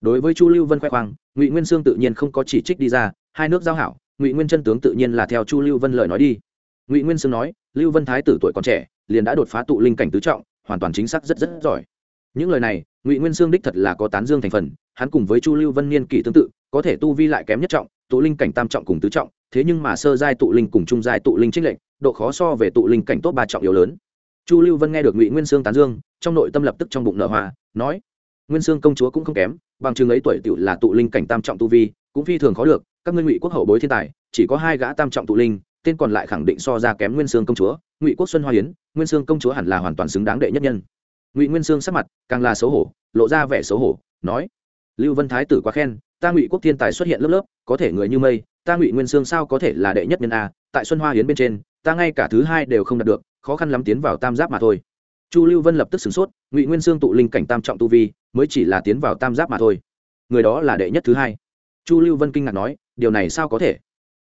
Đối với chu lưu vân khoe khoang, ngụy nguyên sương tự nhiên không có chỉ trích đi ra, hai nước giao hảo, ngụy nguyên chân tướng tự nhiên là theo chu lưu vân lời nói đi. Ngụy nguyên sương nói, lưu vân thái tử tuổi còn trẻ liền đã đột phá tụ linh cảnh tứ trọng, hoàn toàn chính xác rất rất giỏi. Những lời này, ngụy nguyên sương đích thật là có tán dương thành phần, hắn cùng với chu lưu vân niên kỷ tương tự, có thể tu vi lại kém nhất trọng, tụ linh cảnh tam trọng cùng tứ trọng, thế nhưng mà sơ giai tụ linh cùng trung giai tụ linh trích lệnh độ khó so về tụ linh cảnh tốt ba trọng yếu lớn. Chu lưu vân nghe được ngụy nguyên sương tán dương, trong nội tâm lập tức trong bụng nở hoa, nói, nguyên sương công chúa cũng không kém, bằng chừng ấy tuổi tựu là tụ linh cảnh tam trọng tu vi, cũng phi thường khó được, các ngươi ngụy quốc hậu bối thiên tài, chỉ có hai gã tam trọng tụ linh, tên còn lại khẳng định so ra kém nguyên sương công chúa, ngụy quốc xuân hoa hiến nguyên sương công chúa hẳn là hoàn toàn xứng đáng đệ nhất nhân ngụy nguyên sương sắc mặt càng là xấu hổ lộ ra vẻ xấu hổ nói lưu vân thái tử quá khen ta ngụy quốc thiên tài xuất hiện lớp lớp có thể người như mây ta ngụy nguyên sương sao có thể là đệ nhất nhân a tại xuân hoa hiến bên trên ta ngay cả thứ hai đều không đạt được khó khăn lắm tiến vào tam giáp mà thôi chu lưu vân lập tức sửng sốt ngụy nguyên sương tụ linh cảnh tam trọng tu vi mới chỉ là tiến vào tam giáp mà thôi người đó là đệ nhất thứ hai chu lưu vân kinh ngạc nói điều này sao có thể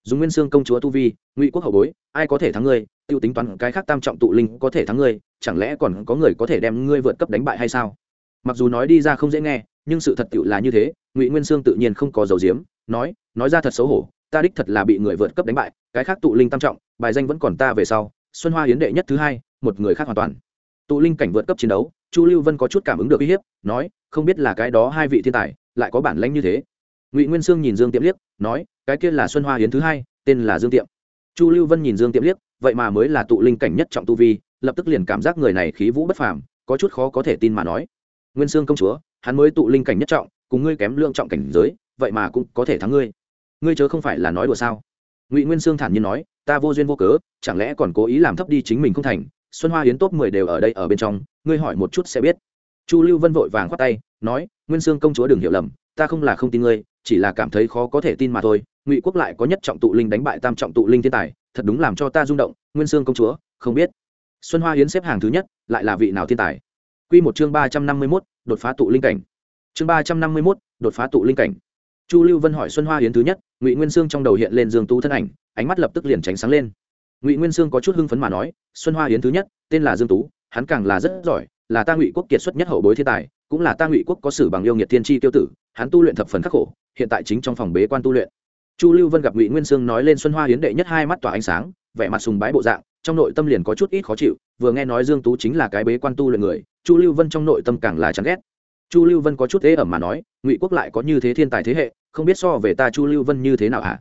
dùng nguyên sương công chúa tu vi ngụy quốc hậu bối ai có thể thắng ngươi t i ê u tính toán cái khác tam trọng tụ linh có thể thắng ngươi, chẳng lẽ còn có người có thể đem ngươi vượt cấp đánh bại hay sao? Mặc dù nói đi ra không dễ nghe, nhưng sự thật tựu là như thế, ngụy nguyên sương tự nhiên không có dầu diếm nói nói ra thật xấu hổ, ta đích thật là bị người vượt cấp đánh bại, cái khác tụ linh tam trọng, bài danh vẫn còn ta về sau, xuân hoa hiến đệ nhất thứ hai, một người khác hoàn toàn. Tụ linh cảnh vượt cấp chiến đấu, chu lưu vân có chút cảm ứng được uy hiếp, nói, không biết là cái đó hai vị thiên tài, lại có bản lãnh như thế. Ngụy nguyên sương nhìn dương tiệm liếc, nói, cái kia là xuân hoa hiến thứ hai, tên là dương tiệm. Chu lưu vân nhìn dương tiệm liếc vậy mà mới là tụ linh cảnh nhất trọng tu vi, lập tức liền cảm giác người này khí vũ bất phàm, có chút khó có thể tin mà nói. Nguyên sương công chúa, hắn mới tụ linh cảnh nhất trọng, cùng ngươi kém lượng trọng cảnh giới, vậy mà cũng có thể thắng ngươi. Ngươi chớ không phải là nói đùa sao? Ngụy nguyên sương thản nhiên nói, ta vô duyên vô cớ, chẳng lẽ còn cố ý làm thấp đi chính mình không thành? Xuân hoa hiến tốt mười đều ở đây ở bên trong, ngươi hỏi một chút sẽ biết. Chu lưu vân vội vàng khoát tay, nói, nguyên sương công chúa đừng hiểu lầm, ta không là không tin ngươi, chỉ là cảm thấy khó có thể tin mà thôi. Ngụy quốc lại có nhất trọng tụ linh đánh bại tam trọng tụ linh thiên tài thật đúng làm cho ta rung động, nguyên sương công chúa, không biết. Xuân hoa hiến xếp hàng thứ nhất, lại là vị nào thiên tài? Q một chương ba trăm năm mươi mốt, đột phá tụ linh cảnh. Chương ba trăm năm mươi mốt, đột phá tụ linh cảnh. Chu lưu vân hỏi xuân hoa hiến thứ nhất, ngụy nguyên sương trong đầu hiện lên dương tú thân ảnh, ánh mắt lập tức liền tránh sáng lên. Ngụy nguyên sương có chút hưng phấn mà nói, xuân hoa hiến thứ nhất, tên là dương tú, hắn càng là rất giỏi, là ta ngụy quốc kiệt xuất nhất hậu bối thiên tài, cũng là ta ngụy quốc có sử bằng yêu nghiệt thiên tri tiêu tử, hắn tu luyện thập phần khắc khổ, hiện tại chính trong phòng bế quan tu luyện chu lưu vân gặp ngụy nguyên sương nói lên xuân hoa hiến đệ nhất hai mắt tỏa ánh sáng, vẻ mặt sùng bái bộ dạng, trong nội tâm liền có chút ít khó chịu, vừa nghe nói dương tú chính là cái bế quan tu luyện người, chu lưu vân trong nội tâm càng là chán ghét. Chu lưu vân có chút thế ẩm mà nói, ngụy quốc lại có như thế thiên tài thế hệ, không biết so về ta chu lưu vân như thế nào hả?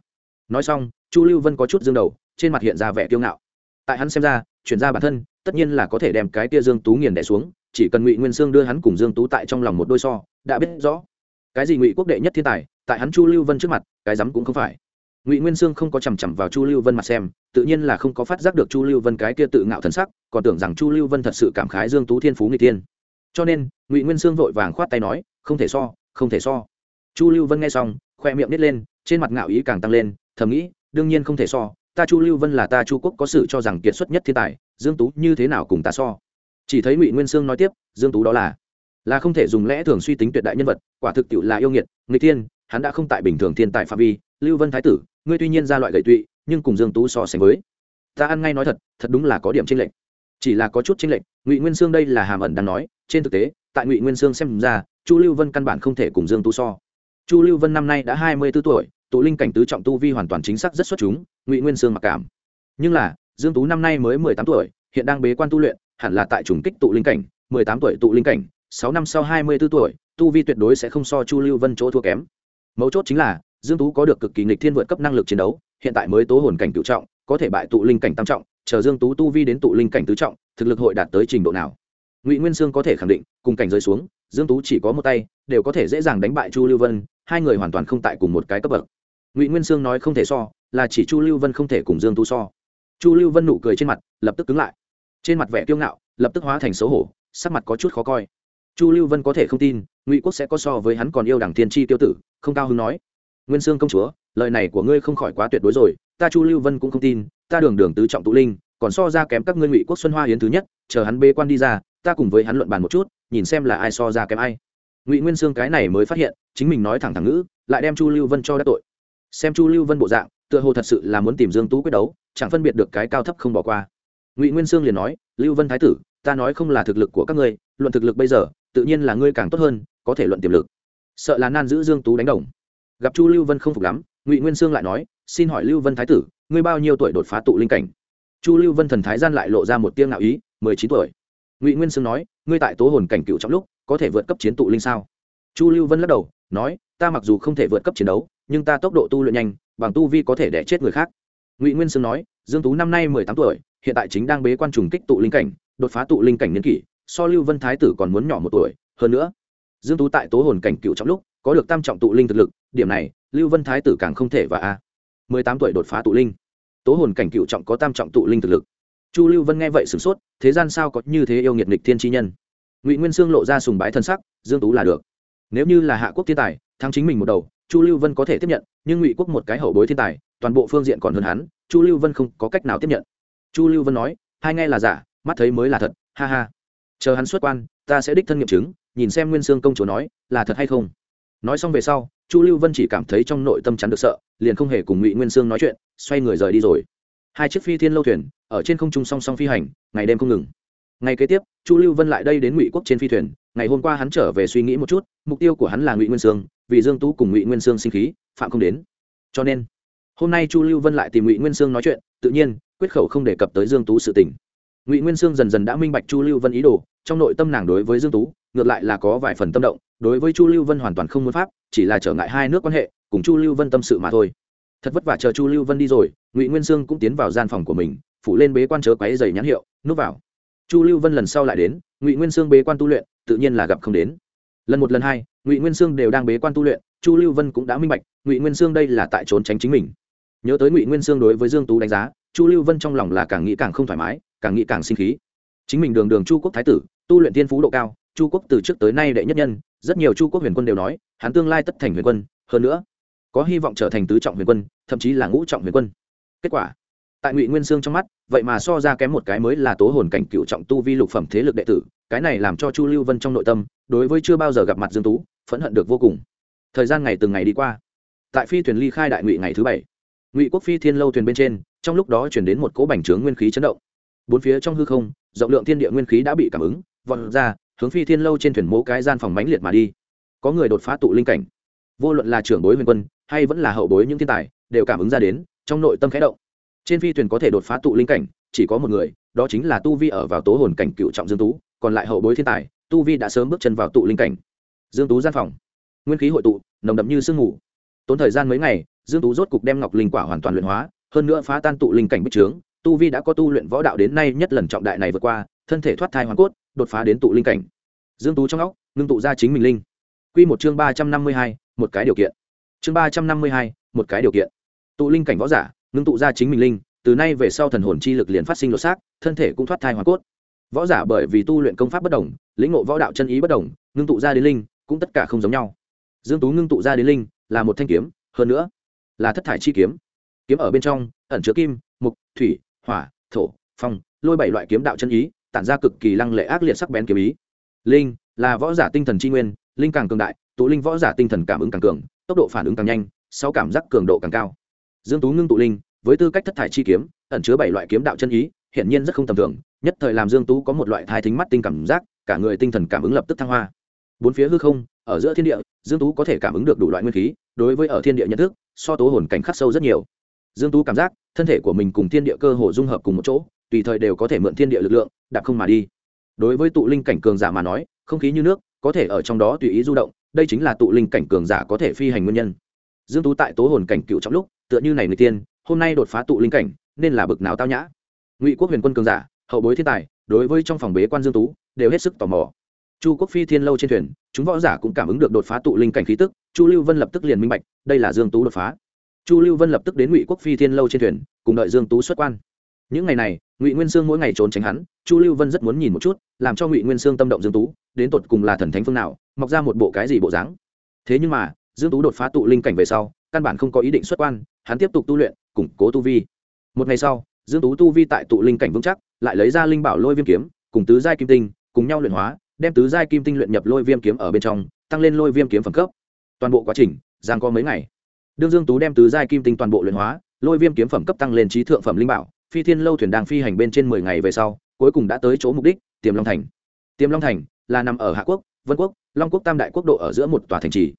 Nói xong, chu lưu vân có chút dương đầu, trên mặt hiện ra vẻ kiêu ngạo. Tại hắn xem ra, chuyển ra bản thân, tất nhiên là có thể đem cái tia dương tú nghiền đẻ xuống, chỉ cần ngụy nguyên sương đưa hắn cùng dương tú tại trong lòng một đôi so, đã biết rõ cái gì ngụy quốc đệ nhất thiên tài tại hắn chu lưu vân trước mặt cái rắm cũng không phải ngụy nguyên sương không có chằm chằm vào chu lưu vân mặt xem tự nhiên là không có phát giác được chu lưu vân cái kia tự ngạo thần sắc còn tưởng rằng chu lưu vân thật sự cảm khái dương tú thiên phú người tiên cho nên ngụy nguyên sương vội vàng khoát tay nói không thể so không thể so chu lưu vân nghe xong khoe miệng nít lên trên mặt ngạo ý càng tăng lên thầm nghĩ đương nhiên không thể so ta chu lưu vân là ta chu quốc có sự cho rằng kiệt xuất nhất thiên tài dương tú như thế nào cùng ta so chỉ thấy ngụy nguyên sương nói tiếp dương tú đó là là không thể dùng lẽ thường suy tính tuyệt đại nhân vật, quả thực tiệu là yêu nghiệt người tiên hắn đã không tại bình thường thiên tài phạm vi, lưu vân thái tử, ngươi tuy nhiên ra loại gậy tụy, nhưng cùng dương tú so sánh với, ta ăn ngay nói thật thật đúng là có điểm chênh lệch. Chỉ là có chút chênh lệch, ngụy nguyên sương đây là hàm ẩn đang nói, trên thực tế, tại ngụy nguyên sương xem ra, chu lưu vân căn bản không thể cùng dương tú so. Chu lưu vân năm nay đã hai mươi b ố tuổi, tụ linh cảnh tứ trọng tu vi hoàn toàn chính xác rất xuất chúng, ngụy nguyên sương mặc cảm. Nhưng là, dương tú năm nay mới mười tám tuổi, hiện đang bế quan tu luyện, hẳn là tại trùng kích tụ linh cảnh, mười tám tuổi tụ linh cảnh sáu năm sau hai mươi b ố tuổi, tu vi tuyệt đối sẽ không so chu lưu vân chỗ thua kém. Mấu chốt chính là, dương tú có được cực kỳ nghịch thiên vượt cấp năng lực chiến đấu, hiện tại mới tố hồn cảnh cửu trọng, có thể bại tụ linh cảnh tam trọng, chờ dương tú tu vi đến tụ linh cảnh tứ trọng, thực lực hội đạt tới trình độ nào? Ngụy nguyên sương có thể khẳng định, cùng cảnh rơi xuống, dương tú chỉ có một tay, đều có thể dễ dàng đánh bại chu lưu vân, hai người hoàn toàn không tại cùng một cái cấp bậc. Ngụy nguyên sương nói không thể so, là chỉ chu lưu vân không thể cùng dương tú so. Chu lưu vân nụ cười trên mặt, lập tức cứng lại. Trên mặt vẻ kiêu ngạo, lập tức hóa thành xấu hổ, sắc mặt có chút khó coi chu lưu vân có thể không tin, ngụy quốc sẽ có so với hắn còn yêu đảng thiên tri tiêu tử, không cao hứng nói. Nguyên sương công chúa, lời này của ngươi không khỏi quá tuyệt đối rồi, ta chu lưu vân cũng không tin, ta đường đường tứ trọng tụ linh, còn so ra kém các ngươi ngụy quốc xuân hoa hiến thứ nhất, chờ hắn bê quan đi ra, ta cùng với hắn luận bàn một chút, nhìn xem là ai so ra kém ai. Ngụy nguyên sương cái này mới phát hiện, chính mình nói thẳng thẳng ngữ, lại đem chu lưu vân cho đắc tội. Xem chu lưu vân bộ dạng, tựa hồ thật sự là muốn tìm dương tú quyết đấu, chẳng phân biệt được cái cao thấp không bỏ qua. Ngụy nguyên sương liền nói, lưu vân thái tử, ta nói không là thực lực của các ngươi, luận thực lực bây giờ tự nhiên là ngươi càng tốt hơn, có thể luận tiềm lực. Sợ là nan giữ dương tú đánh đồng. Gặp chu lưu vân không phục lắm, ngụy nguyên sương lại nói, xin hỏi lưu vân thái tử, ngươi bao nhiêu tuổi đột phá tụ linh cảnh? Chu lưu vân thần thái gian lại lộ ra một tiếng ngạo ý, mười chín tuổi. Ngụy nguyên sương nói, ngươi tại tố hồn cảnh cựu trong lúc, có thể vượt cấp chiến tụ linh sao? Chu lưu vân lắc đầu, nói, ta mặc dù không thể vượt cấp chiến đấu, nhưng ta tốc độ tu luyện nhanh, bằng tu vi có thể đẻ chết người khác. Ngụy nguyên sương nói, dương tú năm nay mười tám tuổi, hiện tại chính đang bế quan trùng kích tụ linh cảnh, đột phá tụ linh cảnh niên kỷ so lưu vân thái tử còn muốn nhỏ một tuổi, hơn nữa, dương tú tại tố hồn cảnh cựu trong lúc, có được tam trọng tụ linh thực lực, điểm này, lưu vân thái tử càng không thể và a. Mười tám tuổi đột phá tụ linh. Tố hồn cảnh cựu trọng có tam trọng tụ linh thực lực. Chu lưu vân nghe vậy sửng sốt, thế gian sao có như thế yêu nghiệt nghịch thiên chi nhân? Ngụy nguyên sương lộ ra sùng bái thân sắc, dương tú là được. Nếu như là hạ quốc thiên tài, thắng chính mình một đầu, chu lưu vân có thể tiếp nhận, nhưng ngụy quốc một cái hậu bối thiên tài, toàn bộ phương diện còn hơn hắn, chu lưu vân không có cách nào tiếp nhận. Chu lưu vân nói, hai nghe là giả, mắt thấy mới là thật, ha ha chờ hắn xuất quan, ta sẽ đích thân nghiệm chứng, nhìn xem nguyên sương công chúa nói, là thật hay không. Nói xong về sau, chu lưu vân chỉ cảm thấy trong nội tâm chắn được sợ, liền không hề cùng ngụy nguyên sương nói chuyện, xoay người rời đi rồi. Hai chiếc phi thiên lâu thuyền, ở trên không trung song song phi hành, ngày đêm không ngừng. Ngày kế tiếp, chu lưu vân lại đây đến ngụy quốc trên phi thuyền, ngày hôm qua hắn trở về suy nghĩ một chút, mục tiêu của hắn là ngụy nguyên sương, vì dương tú cùng ngụy nguyên sương sinh khí, phạm không đến. Cho nên, hôm nay chu lưu vân lại tìm ngụy nguyên sương nói chuyện, tự nhiên, quyết khẩu không đề cập tới dương tú sự tình. Ngụy nguyên sương dần dần đã minh bạch chu lưu vân ý đồ trong nội tâm nàng đối với dương tú, ngược lại là có vài phần tâm động, đối với chu lưu vân hoàn toàn không muốn pháp, chỉ là trở ngại hai nước quan hệ, cùng chu lưu vân tâm sự mà thôi. Thật vất vả chờ chu lưu vân đi rồi, ngụy nguyên sương cũng tiến vào gian phòng của mình, phủ lên bế quan chớ quáy dày nhãn hiệu, núp vào. Chu lưu vân lần sau lại đến, ngụy nguyên sương bế quan tu luyện, tự nhiên là gặp không đến. Lần một lần hai, ngụy nguyên sương đều đang bế quan tu luyện, chu lưu vân cũng đã minh bạch, ngụy nguyên sương đây là tại trốn tránh chính mình. Nhớ tới ngụy nguyên sương đối với dương tú đánh giá, chu lưu vân trong lòng là càng nghĩ càng không thoải mái, càng nghĩ càng sinh khí chính mình đường đường chu quốc thái tử, tu luyện tiên phú độ cao, chu quốc từ trước tới nay đệ nhất nhân, rất nhiều chu quốc huyền quân đều nói, hắn tương lai tất thành huyền quân, hơn nữa, có hy vọng trở thành tứ trọng huyền quân, thậm chí là ngũ trọng huyền quân. Kết quả, tại ngụy nguyên sương trong mắt, vậy mà so ra kém một cái mới là tố hồn cảnh cựu trọng tu vi lục phẩm thế lực đệ tử, cái này làm cho chu lưu vân trong nội tâm, đối với chưa bao giờ gặp mặt dương tú, phẫn hận được vô cùng. Thời gian ngày từng ngày đi qua, tại phi thuyền ly khai đại ngụy ngày thứ bảy, ngụy quốc phi thiên lâu thuyền bên trên, trong lúc đó chuyển đến một cỗ bành trướng nguyên khí chấn động. Bốn phía trong hư không rộng lượng thiên địa nguyên khí đã bị cảm ứng, vọt ra, hướng phi thiên lâu trên thuyền mố cái gian phòng mánh liệt mà đi. Có người đột phá tụ linh cảnh. Vô luận là trưởng bối huyền quân, hay vẫn là hậu bối những thiên tài, đều cảm ứng ra đến, trong nội tâm khẽ động. Trên phi thuyền có thể đột phá tụ linh cảnh, chỉ có một người, đó chính là tu vi ở vào tố hồn cảnh cựu trọng dương tú, còn lại hậu bối thiên tài, tu vi đã sớm bước chân vào tụ linh cảnh. Dương tú gian phòng. Nguyên khí hội tụ, nồng đậm như sương mù. Tốn thời gian mấy ngày, dương tú rốt cục đem ngọc linh quả hoàn toàn luyện hóa, hơn nữa phá tan tụ linh cảnh bích trướng tu vi đã có tu luyện võ đạo đến nay nhất lần trọng đại này vượt qua thân thể thoát thai hoàn cốt đột phá đến tụ linh cảnh. Dương tú trong óc ngưng tụ ra chính mình linh. Quy một chương ba trăm năm mươi hai, một cái điều kiện. Chương ba trăm năm mươi hai, một cái điều kiện. Tụ linh cảnh võ giả ngưng tụ ra chính mình linh từ nay về sau thần hồn chi lực liền phát sinh lột xác thân thể cũng thoát thai hoàn cốt. Võ giả bởi vì tu luyện công pháp bất đồng lĩnh ngộ võ đạo chân ý bất đồng ngưng tụ ra đến linh cũng tất cả không giống nhau. Dương tú ngưng tụ ra đến linh là một thanh kiếm hơn nữa là thất thải chi kiếm. Kiếm ở bên trong ẩn chứa kim mục thủy hỏa, thổ, phong, lôi bảy loại kiếm đạo chân ý, tản ra cực kỳ lăng lệ ác liệt sắc bén kiếm ý. Linh là võ giả tinh thần chi nguyên, linh càng cường đại, tụ linh võ giả tinh thần cảm ứng càng cường, tốc độ phản ứng càng nhanh, sau cảm giác cường độ càng cao. Dương tú ngưng tụ linh, với tư cách thất thải chi kiếm, ẩn chứa bảy loại kiếm đạo chân ý, hiển nhiên rất không tầm thường, nhất thời làm dương tú có một loại thai thính mắt tinh cảm giác, cả người tinh thần cảm ứng lập tức thăng hoa. Bốn phía hư không, ở giữa thiên địa, dương tú có thể cảm ứng được đủ loại nguyên khí, đối với ở thiên địa nhận thức, so tố hồn cảnh khắc sâu rất nhiều dương tú cảm giác, thân thể của mình cùng thiên địa cơ hồ dung hợp cùng một chỗ, tùy thời đều có thể mượn thiên địa lực lượng, đạp không mà đi. Đối với tụ linh cảnh cường giả mà nói, không khí như nước, có thể ở trong đó tùy ý du động, đây chính là tụ linh cảnh cường giả có thể phi hành nguyên nhân. Dương tú tại tố hồn cảnh cựu trong lúc, tựa như này người tiên, hôm nay đột phá tụ linh cảnh, nên là bực nào tao nhã. Ngụy quốc huyền quân cường giả, hậu bối thiên tài, đối với trong phòng bế quan dương tú, đều hết sức tò mò. Chu quốc phi thiên lâu trên thuyền, chúng võ giả cũng cảm ứng được đột phá tụ linh cảnh khí tức, chu lưu vân lập tức liền minh bạch, đây là dương tú đột phá chu lưu vân lập tức đến ngụy quốc phi thiên lâu trên thuyền, cùng đợi dương tú xuất quan. Những ngày này, ngụy nguyên sương mỗi ngày trốn tránh hắn, chu lưu vân rất muốn nhìn một chút, làm cho ngụy nguyên sương tâm động dương tú, đến tột cùng là thần thánh phương nào, mọc ra một bộ cái gì bộ dáng. Thế nhưng mà, dương tú đột phá tụ linh cảnh về sau, căn bản không có ý định xuất quan, hắn tiếp tục tu luyện, củng cố tu vi. Một ngày sau, dương tú tu vi tại tụ linh cảnh vững chắc, lại lấy ra linh bảo lôi viêm kiếm, cùng tứ giai kim tinh, cùng nhau luyện hóa, đem tứ giai kim tinh luyện nhập lôi viêm kiếm ở bên trong, tăng lên lôi viêm kiếm phẩm cấp. Toàn bộ quá trình, giang có mấy ngày? Đương dương tú đem tứ giai kim tinh toàn bộ luyện hóa, lôi viêm kiếm phẩm cấp tăng lên trí thượng phẩm linh bảo, phi thiên lâu thuyền đang phi hành bên trên mười ngày về sau, cuối cùng đã tới chỗ mục đích, tiềm long thành. Tiềm long thành là nằm ở hạ quốc, vân quốc, long quốc tam đại quốc độ ở giữa một tòa thành trì.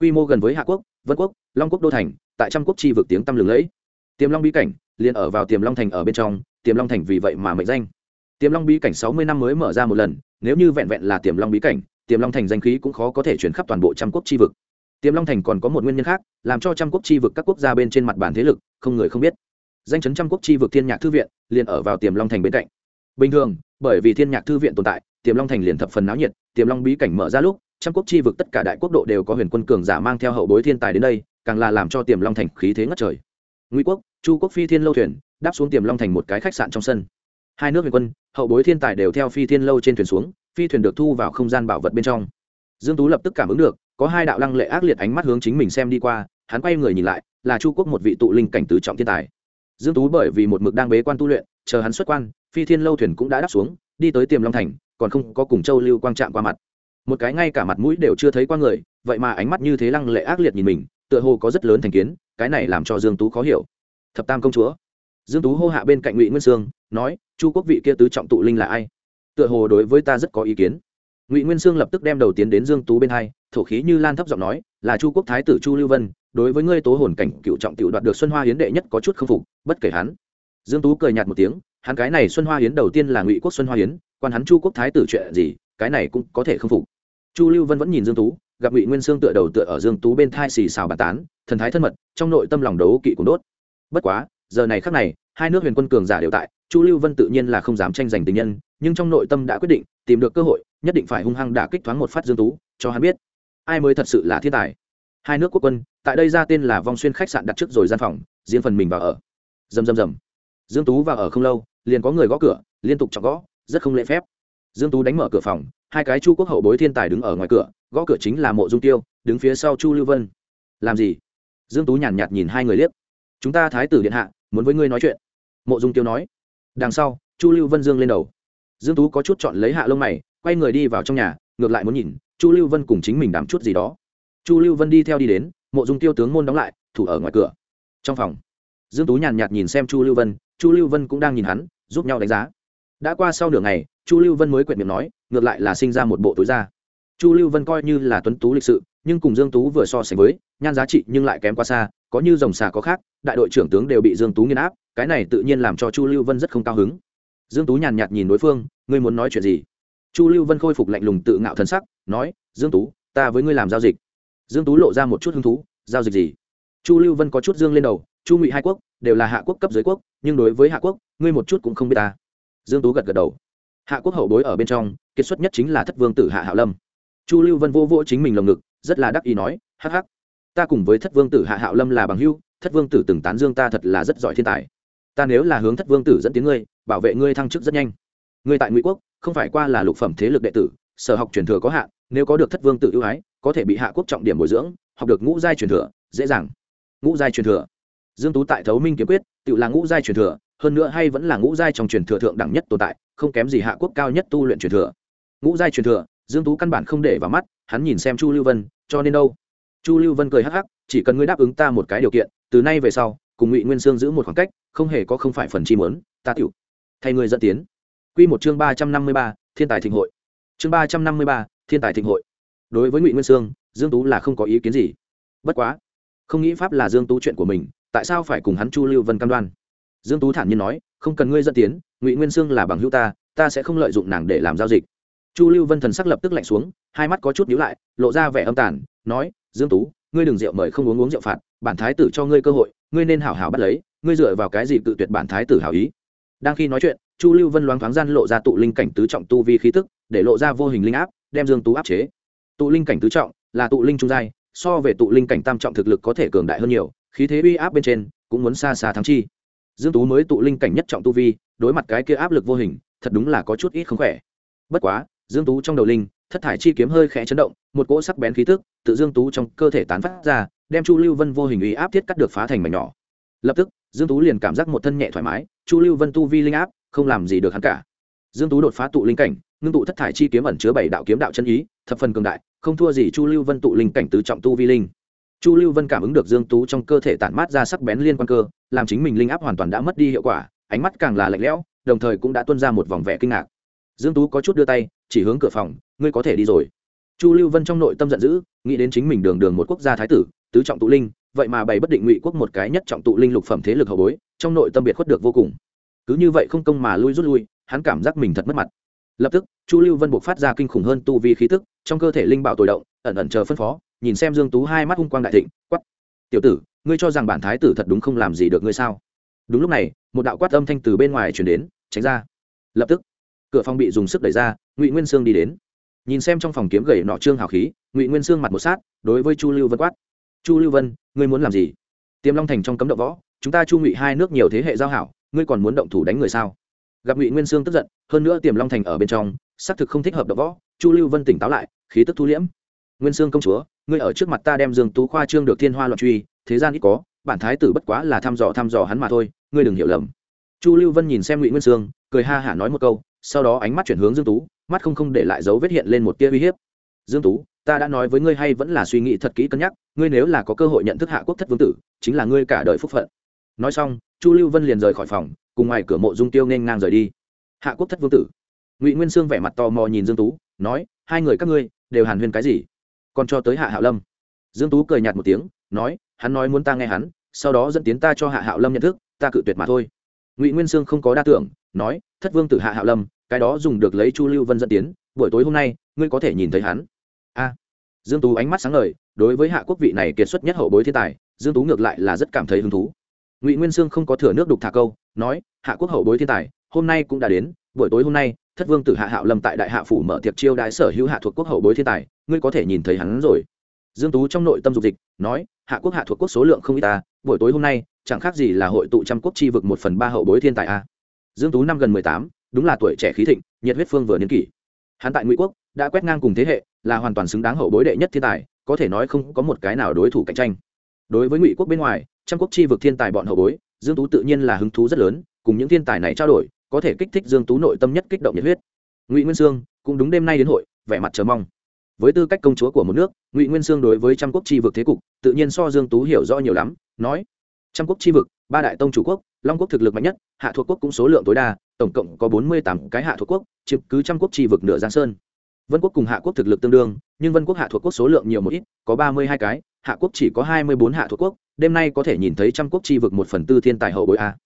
Quy mô gần với hạ quốc, vân quốc, long quốc đô thành, tại trăm quốc chi vực tiếng tăm lừng lẫy. Tiềm long bí cảnh liền ở vào tiềm long thành ở bên trong, tiềm long thành vì vậy mà mệnh danh. Tiềm long bí cảnh sáu mươi năm mới mở ra một lần, nếu như vẹn vẹn là tiềm long bí cảnh, tiềm long thành danh khí cũng khó có thể chuyển khắp toàn bộ trăm quốc chi vực tiềm long thành còn có một nguyên nhân khác, làm cho trăm quốc chi vực các quốc gia bên trên mặt bản thế lực, không người không biết. Danh chấn trăm quốc chi vực thiên nhạc thư viện liền ở vào tiềm long thành bên cạnh. Bình thường, bởi vì thiên nhạc thư viện tồn tại, tiềm long thành liền thập phần náo nhiệt, tiềm long bí cảnh mở ra lúc, trăm quốc chi vực tất cả đại quốc độ đều có huyền quân cường giả mang theo hậu bối thiên tài đến đây, càng là làm cho tiềm long thành khí thế ngất trời. Ngụy quốc, chu quốc phi thiên lâu thuyền, đáp xuống tiềm long thành một cái khách sạn trong sân. Hai nước huyền quân, hậu bối thiên tài đều theo phi thiên lâu trên thuyền xuống, phi thuyền được thu vào không gian bảo vật bên trong. Dương tú lập tức cảm ứng được có hai đạo lăng lệ ác liệt ánh mắt hướng chính mình xem đi qua, hắn quay người nhìn lại, là chu quốc một vị tụ linh cảnh tứ trọng thiên tài. Dương tú bởi vì một mực đang bế quan tu luyện, chờ hắn xuất quan, phi thiên lâu thuyền cũng đã đáp xuống, đi tới tiềm long thành, còn không có cùng châu lưu quang trạm qua mặt. Một cái ngay cả mặt mũi đều chưa thấy qua người, vậy mà ánh mắt như thế lăng lệ ác liệt nhìn mình, tựa hồ có rất lớn thành kiến, cái này làm cho dương tú khó hiểu. Thập tam công chúa. Dương tú hô hạ bên cạnh ngụy nguyên sương, nói, chu quốc vị kia tứ trọng tụ linh là ai? Tựa hồ đối với ta rất có ý kiến ngụy nguyên sương lập tức đem đầu tiến đến dương tú bên hai, thổ khí như lan thấp giọng nói, là chu quốc thái tử chu lưu vân, đối với ngươi tố hồn cảnh cựu trọng tiểu đoạt được xuân hoa hiến đệ nhất có chút không phục, bất kể hắn. Dương tú cười nhạt một tiếng, hắn cái này xuân hoa hiến đầu tiên là ngụy quốc xuân hoa hiến, quan hắn chu quốc thái tử chuyện gì, cái này cũng có thể không phục. Chu lưu vân vẫn nhìn dương tú, gặp ngụy nguyên sương tựa đầu tựa ở dương tú bên thai xì xào bàn tán, thần thái thân mật, trong nội tâm lòng đấu kỵ cũng đốt. Bất quá, giờ này khắc này, hai nước huyền quân cường giả đều tại, chu lưu vân tự nhiên là không dám tranh giành tình nhân, nhưng trong nội tâm đã quyết định tìm được cơ hội nhất định phải hung hăng đả kích thoáng một phát dương tú, cho hắn biết. Ai mới thật sự là thiên tài? Hai nước quốc quân, tại đây ra tên là vong xuyên khách sạn đặt trước rồi gian phòng, riêng phần mình vào ở. Dầm dầm dầm dương tú vào ở không lâu, liền có người gõ cửa, liên tục chọc gõ, rất không lễ phép. Dương tú đánh mở cửa phòng, hai cái chu quốc hậu bối thiên tài đứng ở ngoài cửa, gõ cửa chính là mộ dung tiêu, đứng phía sau chu lưu vân. Làm gì? Dương tú nhàn nhạt nhìn hai người liếc. Chúng ta thái tử điện hạ, muốn với ngươi nói chuyện. Mộ dung tiêu nói. Đằng sau, chu lưu vân dương lên đầu. Dương tú có chút chọn lấy hạ lông mày quay người đi vào trong nhà, ngược lại muốn nhìn chu lưu vân cùng chính mình đảm chút gì đó. Chu lưu vân đi theo đi đến, mộ dung tiêu tướng môn đóng lại, thủ ở ngoài cửa. Trong phòng, dương tú nhàn nhạt nhìn xem chu lưu vân, chu lưu vân cũng đang nhìn hắn, giúp nhau đánh giá. Đã qua sau nửa ngày, chu lưu vân mới quyệt miệng nói, ngược lại là sinh ra một bộ tối ra chu lưu vân coi như là tuấn tú lịch sự, nhưng cùng dương tú vừa so sánh với, nhan giá trị nhưng lại kém quá xa, có như dòng xà có khác, đại đội trưởng tướng đều bị dương tú nghiên áp, cái này tự nhiên làm cho chu lưu vân rất không cao hứng. Dương tú nhàn nhạt nhìn đối phương, ngươi muốn nói chuyện gì? Chu lưu vân khôi phục lạnh lùng tự ngạo thần sắc, nói, dương tú, ta với ngươi làm giao dịch. Dương tú lộ ra một chút hứng thú, giao dịch gì? Chu lưu vân có chút dương lên đầu, chu ngụy hai quốc đều là hạ quốc cấp dưới quốc, nhưng đối với hạ quốc, ngươi một chút cũng không biết ta. Dương tú gật gật đầu. Hạ quốc hậu bối ở bên trong, kiệt xuất nhất chính là thất vương tử hạ hạo lâm. Chu lưu vân vô vô chính mình lồng ngực, rất là đắc ý nói, hắc hắc, ta cùng với thất vương tử hạ hạo lâm là bằng hưu thất vương tử từng tán dương ta thật là rất giỏi thiên tài. Ta nếu là hướng thất vương tử dẫn tiếng ngươi, bảo vệ ngươi thăng chức rất nhanh. Người tại ngụy quốc, không phải qua là lục phẩm thế lực đệ tử, sở học truyền thừa có hạn, nếu có được thất vương tự ưu ái, có thể bị hạ quốc trọng điểm bồi dưỡng, học được ngũ giai truyền thừa, dễ dàng. Ngũ giai truyền thừa. Dương tú tại thấu minh kiếm quyết, tự là ngũ giai truyền thừa, hơn nữa hay vẫn là ngũ giai trong truyền thừa thượng đẳng nhất tồn tại, không kém gì hạ quốc cao nhất tu luyện truyền thừa. Ngũ giai truyền thừa, dương tú căn bản không để vào mắt, hắn nhìn xem chu lưu vân, cho nên đâu? Chu lưu vân cười hắc hắc, chỉ cần ngươi đáp ứng ta một cái điều kiện, từ nay về sau, cùng ngụy nguyên sương giữ một khoảng cách, không hề có không phải phần chi muốn, ta tiểu. Thay ngươi dẫn tiến quy một chương ba trăm năm mươi ba, thiên tài thịnh hội. Chương ba trăm năm mươi ba, thiên tài thịnh hội. Đối với ngụy nguyên sương, dương tú là không có ý kiến gì. Bất quá, không nghĩ pháp là dương tú chuyện của mình, tại sao phải cùng hắn chu lưu vân cam đoan? Dương tú thản nhiên nói, không cần ngươi dẫn tiến, ngụy nguyên sương là bằng hữu ta ta sẽ không lợi dụng nàng để làm giao dịch. Chu lưu vân thần sắc lập tức lạnh xuống, hai mắt có chút nhíu lại, lộ ra vẻ âm tàn, nói, dương tú, ngươi đừng rượu mời không uống uống rượu phạt, bản thái tử cho ngươi cơ hội, ngươi nên hảo hảo bắt lấy, ngươi dựa vào cái gì tự tuyệt bản thái tử hảo ý? Đang khi nói chuyện chu lưu vân loáng thoáng gian lộ ra tụ linh cảnh tứ trọng tu vi khí tức, để lộ ra vô hình linh áp, đem dương tú áp chế. Tụ linh cảnh tứ trọng là tụ linh trung giai, so về tụ linh cảnh tam trọng thực lực có thể cường đại hơn nhiều, khí thế uy áp bên trên cũng muốn xa xa thắng chi. Dương tú mới tụ linh cảnh nhất trọng tu vi, đối mặt cái kia áp lực vô hình, thật đúng là có chút ít không khỏe. Bất quá, dương tú trong đầu linh, thất thải chi kiếm hơi khẽ chấn động, một cỗ sắc bén khí tức tự dương tú trong cơ thể tán phát ra, đem chu lưu vân vô hình uy áp thiết cắt được phá thành mảnh nhỏ. Lập tức, dương tú liền cảm giác một thân nhẹ thoải mái, chu lưu vân tu vi linh áp không làm gì được hắn cả. Dương tú đột phá tụ linh cảnh, ngưng tụ thất thải chi kiếm ẩn chứa bảy đạo kiếm đạo chân ý, thập phần cường đại, không thua gì chu lưu vân tụ linh cảnh tứ trọng tu vi linh. Chu lưu vân cảm ứng được dương tú trong cơ thể tản mát ra sắc bén liên quan cơ, làm chính mình linh áp hoàn toàn đã mất đi hiệu quả, ánh mắt càng là lạnh lẽo, đồng thời cũng đã tuôn ra một vòng vẻ kinh ngạc. Dương tú có chút đưa tay, chỉ hướng cửa phòng, ngươi có thể đi rồi. Chu lưu vân trong nội tâm giận dữ, nghĩ đến chính mình đường đường một quốc gia thái tử, tứ trọng tụ linh, vậy mà bày bất định ngụy quốc một cái nhất trọng tụ linh lục phẩm thế lực hậu bối, trong nội tâm biệt khuất được vô cùng cứ như vậy không công mà lui rút lui, hắn cảm giác mình thật mất mặt. Lập tức, chu lưu vân buộc phát ra kinh khủng hơn tu vi khí tức, trong cơ thể linh bảo tồi động, ẩn ẩn chờ phân phó, nhìn xem dương tú hai mắt hung quang đại thịnh, quát, tiểu tử, ngươi cho rằng bản thái tử thật đúng không làm gì được ngươi sao? Đúng lúc này, một đạo quát âm thanh từ bên ngoài truyền đến, tránh ra. Lập tức, cửa phòng bị dùng sức đẩy ra, ngụy nguyên sương đi đến. Nhìn xem trong phòng kiếm gậy nọ trương hào khí, ngụy nguyên sương mặt một sát, đối với chu lưu vân quát, chu lưu vân, ngươi muốn làm gì? Tiềm long thành trong cấm động võ, chúng ta chu ngụy hai nước nhiều thế hệ giao hảo ngươi còn muốn động thủ đánh người sao? Gặp ngụy nguyên sương tức giận, hơn nữa tiềm long thành ở bên trong, xác thực không thích hợp động võ, chu lưu vân tỉnh táo lại, khí tức thu liễm. Nguyên sương công chúa, ngươi ở trước mặt ta đem dương tú khoa trương được thiên hoa loạn truy, thế gian ít có, bản thái tử bất quá là thăm dò thăm dò hắn mà thôi, ngươi đừng hiểu lầm. Chu lưu vân nhìn xem ngụy nguyên sương, cười ha hả nói một câu, sau đó ánh mắt chuyển hướng dương tú, mắt không không để lại dấu vết hiện lên một tia uy hiếp. Dương tú, ta đã nói với ngươi hay vẫn là suy nghĩ thật kỹ cân nhắc, ngươi nếu là có cơ hội nhận thức hạ quốc thất vương tử, chính là ngươi cả đời phúc phận. Nói xong chu lưu vân liền rời khỏi phòng, cùng ngoài cửa mộ dung tiêu nên ngang rời đi. Hạ quốc thất vương tử. Ngụy nguyên sương vẻ mặt tò mò nhìn dương tú, nói, hai người các ngươi đều hàn huyên cái gì? Còn cho tới hạ hạo lâm. Dương tú cười nhạt một tiếng, nói, hắn nói muốn ta nghe hắn, sau đó dẫn tiến ta cho hạ hạo lâm nhận thức, ta cự tuyệt mà thôi. Ngụy nguyên sương không có đa tưởng, nói, thất vương tử hạ hạo lâm, cái đó dùng được lấy chu lưu vân dẫn tiến, buổi tối hôm nay, ngươi có thể nhìn thấy hắn. A. À. Dương tú ánh mắt sáng ngời, đối với hạ quốc vị này kiệt xuất nhất hậu bối thiên tài, dương tú ngược lại là rất cảm thấy hứng thú ngụy nguyên sương không có thừa nước đục thả câu, nói, hạ quốc hậu bối thiên tài, hôm nay cũng đã đến, buổi tối hôm nay, thất vương tử hạ hạo lâm tại đại hạ phủ mở tiệc chiêu đái sở hữu hạ thuộc quốc hậu bối thiên tài, ngươi có thể nhìn thấy hắn rồi. Dương tú trong nội tâm dục dịch, nói, hạ quốc hạ thuộc quốc số lượng không ít ta buổi tối hôm nay, chẳng khác gì là hội tụ trăm quốc chi vực một phần ba hậu bối thiên tài a dương tú năm gần mười tám, đúng là tuổi trẻ khí thịnh, nhiệt huyết phương vừa niên kỷ. Hắn tại ngụy quốc, đã quét ngang cùng thế hệ, là hoàn toàn xứng đáng hậu bối đệ nhất thiên tài, có thể nói không có một cái nào đối thủ cạnh tranh. Đối với ngụy quốc bên ngoài trăm quốc chi vực thiên tài bọn hậu bối, dương tú tự nhiên là hứng thú rất lớn, cùng những thiên tài này trao đổi, có thể kích thích dương tú nội tâm nhất kích động nhiệt huyết. Ngụy nguyên sương, cũng đúng đêm nay đến hội, vẻ mặt chờ mong. Với tư cách công chúa của một nước, ngụy nguyên sương đối với trăm quốc chi vực thế cục, tự nhiên so dương tú hiểu rõ nhiều lắm, nói trăm quốc chi vực, ba đại tông chủ quốc, long quốc thực lực mạnh nhất, hạ thuộc quốc cũng số lượng tối đa, tổng cộng có bốn mươi tám cái hạ thuộc quốc, chiếm cứ trăm quốc chi vực nửa giang sơn. Vân quốc cùng hạ quốc thực lực tương đương, nhưng vân quốc hạ thuộc quốc số lượng nhiều một ít, có ba mươi hai cái, hạ quốc chỉ có hai mươi bốn hạ thuộc quốc đêm nay có thể nhìn thấy trăm quốc chi vực một phần tư thiên tài hậu bối a.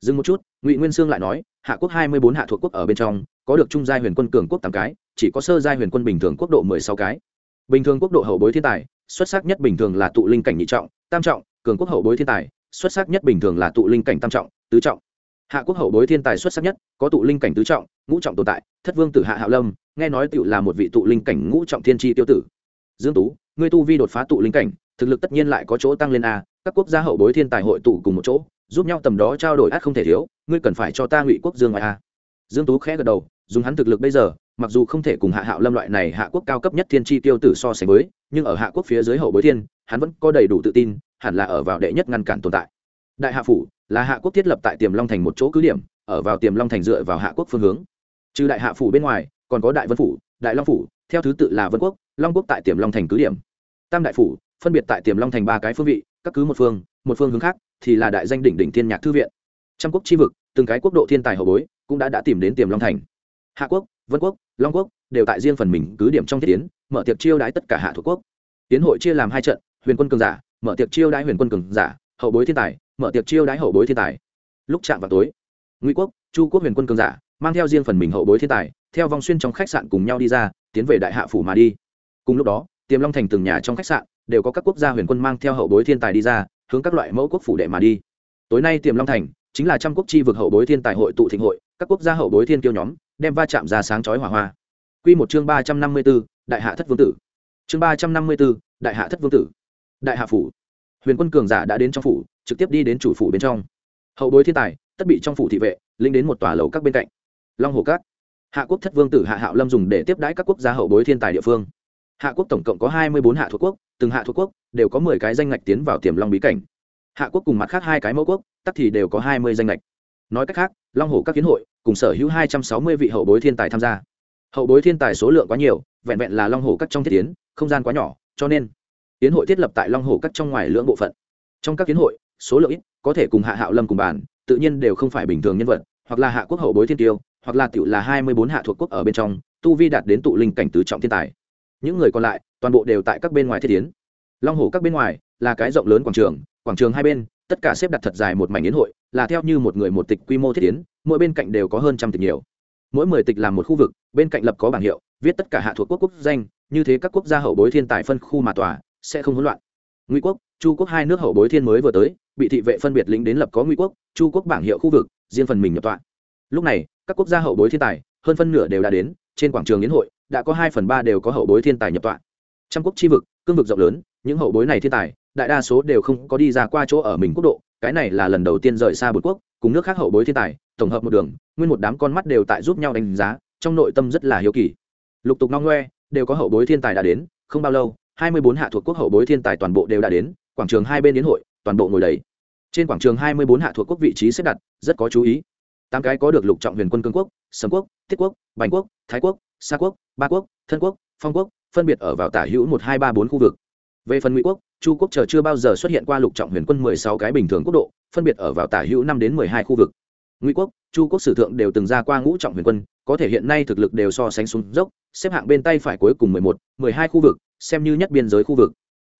Dừng một chút, ngụy nguyên sương lại nói, hạ quốc hai mươi bốn hạ thuộc quốc ở bên trong, có được trung giai huyền quân cường quốc tám cái, chỉ có sơ giai huyền quân bình thường quốc độ mười sáu cái. Bình thường quốc độ hậu bối thiên tài, xuất sắc nhất bình thường là tụ linh cảnh nhị trọng, tam trọng, cường quốc hậu bối thiên tài, xuất sắc nhất bình thường là tụ linh cảnh tam trọng, tứ trọng. Hạ quốc hậu bối thiên tài xuất sắc nhất, có tụ linh cảnh tứ trọng, ngũ trọng tồn tại, thất vương tử hạ hạo lâm, nghe nói tựu là một vị tụ linh cảnh ngũ trọng thiên tri tiêu tử. Dương tú, ngươi tu vi đột phá tụ linh cảnh, thực lực tất nhiên lại có chỗ tăng lên a các quốc gia hậu bối thiên tài hội tụ cùng một chỗ, giúp nhau tầm đó trao đổi át không thể thiếu, ngươi cần phải cho ta ngụy quốc dương ngoại a. Dương tú khẽ gật đầu, dùng hắn thực lực bây giờ, mặc dù không thể cùng hạ hạo lâm loại này hạ quốc cao cấp nhất thiên tri tiêu tử so sánh với, nhưng ở hạ quốc phía dưới hậu bối thiên, hắn vẫn có đầy đủ tự tin, hẳn là ở vào đệ nhất ngăn cản tồn tại. Đại hạ phủ là hạ quốc thiết lập tại tiềm long thành một chỗ cứ điểm, ở vào tiềm long thành dựa vào hạ quốc phương hướng. Trừ đại hạ phủ bên ngoài, còn có đại vân phủ, đại long phủ, theo thứ tự là vân quốc, long quốc tại tiềm long thành cứ điểm. Tam đại phủ, phân biệt tại tiềm long thành ba cái phương vị các cứ một phương một phương hướng khác, thì là đại danh đỉnh đỉnh thiên nhạc thư viện. Trăm quốc chi vực, từng cái quốc độ thiên tài hậu bối, cũng đã đã tìm đến tiềm long thành. Hạ quốc, vân quốc, long quốc, đều tại riêng phần mình cứ điểm trong thiết tiến mở tiệc chiêu đãi tất cả hạ thuộc quốc. Tiến hội chia làm hai trận, huyền quân cường giả, mở tiệc chiêu đãi huyền quân cường giả, hậu bối thiên tài, mở tiệc chiêu đãi hậu bối thiên tài. Lúc chạm vào tối, ngụy quốc, chu quốc huyền quân cường giả, mang theo riêng phần mình hậu bối thiên tài, theo vòng xuyên trong khách sạn cùng nhau đi ra, tiến về đại hạ phủ mà đi. Cùng lúc đó, tiềm long thành từng nhà trong khách sạn đều có các quốc gia huyền quân mang theo hậu bối thiên tài đi ra hướng các loại mẫu quốc phủ đệ mà đi tối nay tiềm long thành chính là trăm quốc chi vực hậu bối thiên tài hội tụ thịnh hội các quốc gia hậu bối thiên kiêu nhóm đem va chạm ra sáng chói hỏa hoa Quy một chương ba trăm năm mươi 354, đại hạ thất vương tử. Chương ba trăm năm mươi 354, đại hạ thất vương tử. Đại hạ phủ. Huyền quân cường giả đã đến trong phủ, trực tiếp đi đến chủ phủ bên trong. Hậu bối thiên tài, tất bị trong phủ thị vệ, linh đến một tòa lầu các bên cạnh. Long hồ cát Hạ quốc thất vương tử Hạ Hạo Lâm dùng để tiếp đãi các quốc gia hậu bối thiên tài địa phương. Hạ quốc tổng cộng có hai mươi bốn hạ thuộc quốc, từng hạ thuộc quốc đều có mười cái danh ngạch tiến vào tiềm long bí cảnh. Hạ quốc cùng mặt khác hai cái mẫu quốc, tất thì đều có hai mươi danh ngạch. Nói cách khác, Long hồ các kiến hội cùng sở hữu hai trăm sáu mươi vị hậu bối thiên tài tham gia hậu bối thiên tài số lượng quá nhiều vẹn vẹn là long hồ cắt trong thiết tiến không gian quá nhỏ cho nên tiến hội thiết lập tại long hồ cắt trong ngoài lưỡng bộ phận trong các Kiến hội số lượng ít có thể cùng hạ hạo lâm cùng bàn tự nhiên đều không phải bình thường nhân vật hoặc là hạ quốc hậu bối thiên tiêu hoặc là tiểu là hai mươi bốn hạ thuộc quốc ở bên trong tu vi đạt đến tụ linh cảnh tứ trọng thiên tài những người còn lại toàn bộ đều tại các bên ngoài thiết tiến. Long hồ các bên ngoài là cái rộng lớn quảng trường quảng trường hai bên, tất cả xếp đặt thật dài một mảnh yến hội, là theo như một người một tịch quy mô thiết tiến, mỗi bên cạnh đều có hơn trăm tịch nhiều. Mỗi mười tịch làm một khu vực, bên cạnh lập có bảng hiệu, viết tất cả hạ thuộc quốc quốc danh, như thế các quốc gia hậu bối thiên tài phân khu mà tòa, sẽ không hỗn loạn. Ngụy quốc, chu quốc hai nước hậu bối thiên mới vừa tới, bị thị vệ phân biệt lính đến lập có ngụy quốc, chu quốc bảng hiệu khu vực, riêng phần mình nhập tọa. Lúc này, các quốc gia hậu bối thiên tài, hơn phân nửa đều đã đến, trên quảng trường yến hội đã có hai phần ba đều có hậu bối thiên tài nhập tọa. Trăm quốc chi vực, cương vực rộng lớn, những hậu bối này thiên tài, đại đa số đều không có đi ra qua chỗ ở mình quốc độ, cái này là lần đầu tiên rời xa bột quốc, cùng nước khác hậu bối thiên tài, tổng hợp một đường, nguyên một đám con mắt đều tại giúp nhau đánh giá, trong nội tâm rất là hiếu kỳ. Lục tục ngong ngoe, đều có hậu bối thiên tài đã đến, không bao lâu, hai mươi bốn hạ thuộc quốc hậu bối thiên tài toàn bộ đều đã đến, quảng trường hai bên đến hội, toàn bộ ngồi đầy. Trên quảng trường hai mươi bốn hạ thuộc quốc vị trí xếp đặt, rất có chú ý. Tám cái có được lục trọng huyền quân cương quốc, sầm quốc tiết quốc, bành quốc, thái quốc sa quốc, ba quốc, thân quốc, phong quốc, phân biệt ở vào tả hữu một, hai, ba, bốn khu vực. Về phần ngụy quốc, chu quốc chờ chưa bao giờ xuất hiện qua lục trọng huyền quân mười sáu cái bình thường quốc độ, phân biệt ở vào tả hữu năm đến mười hai khu vực. Ngụy quốc, chu quốc sử thượng đều từng ra qua ngũ trọng huyền quân, có thể hiện nay thực lực đều so sánh xuống dốc, xếp hạng bên tay phải cuối cùng mười một, mười hai khu vực, xem như nhất biên giới khu vực.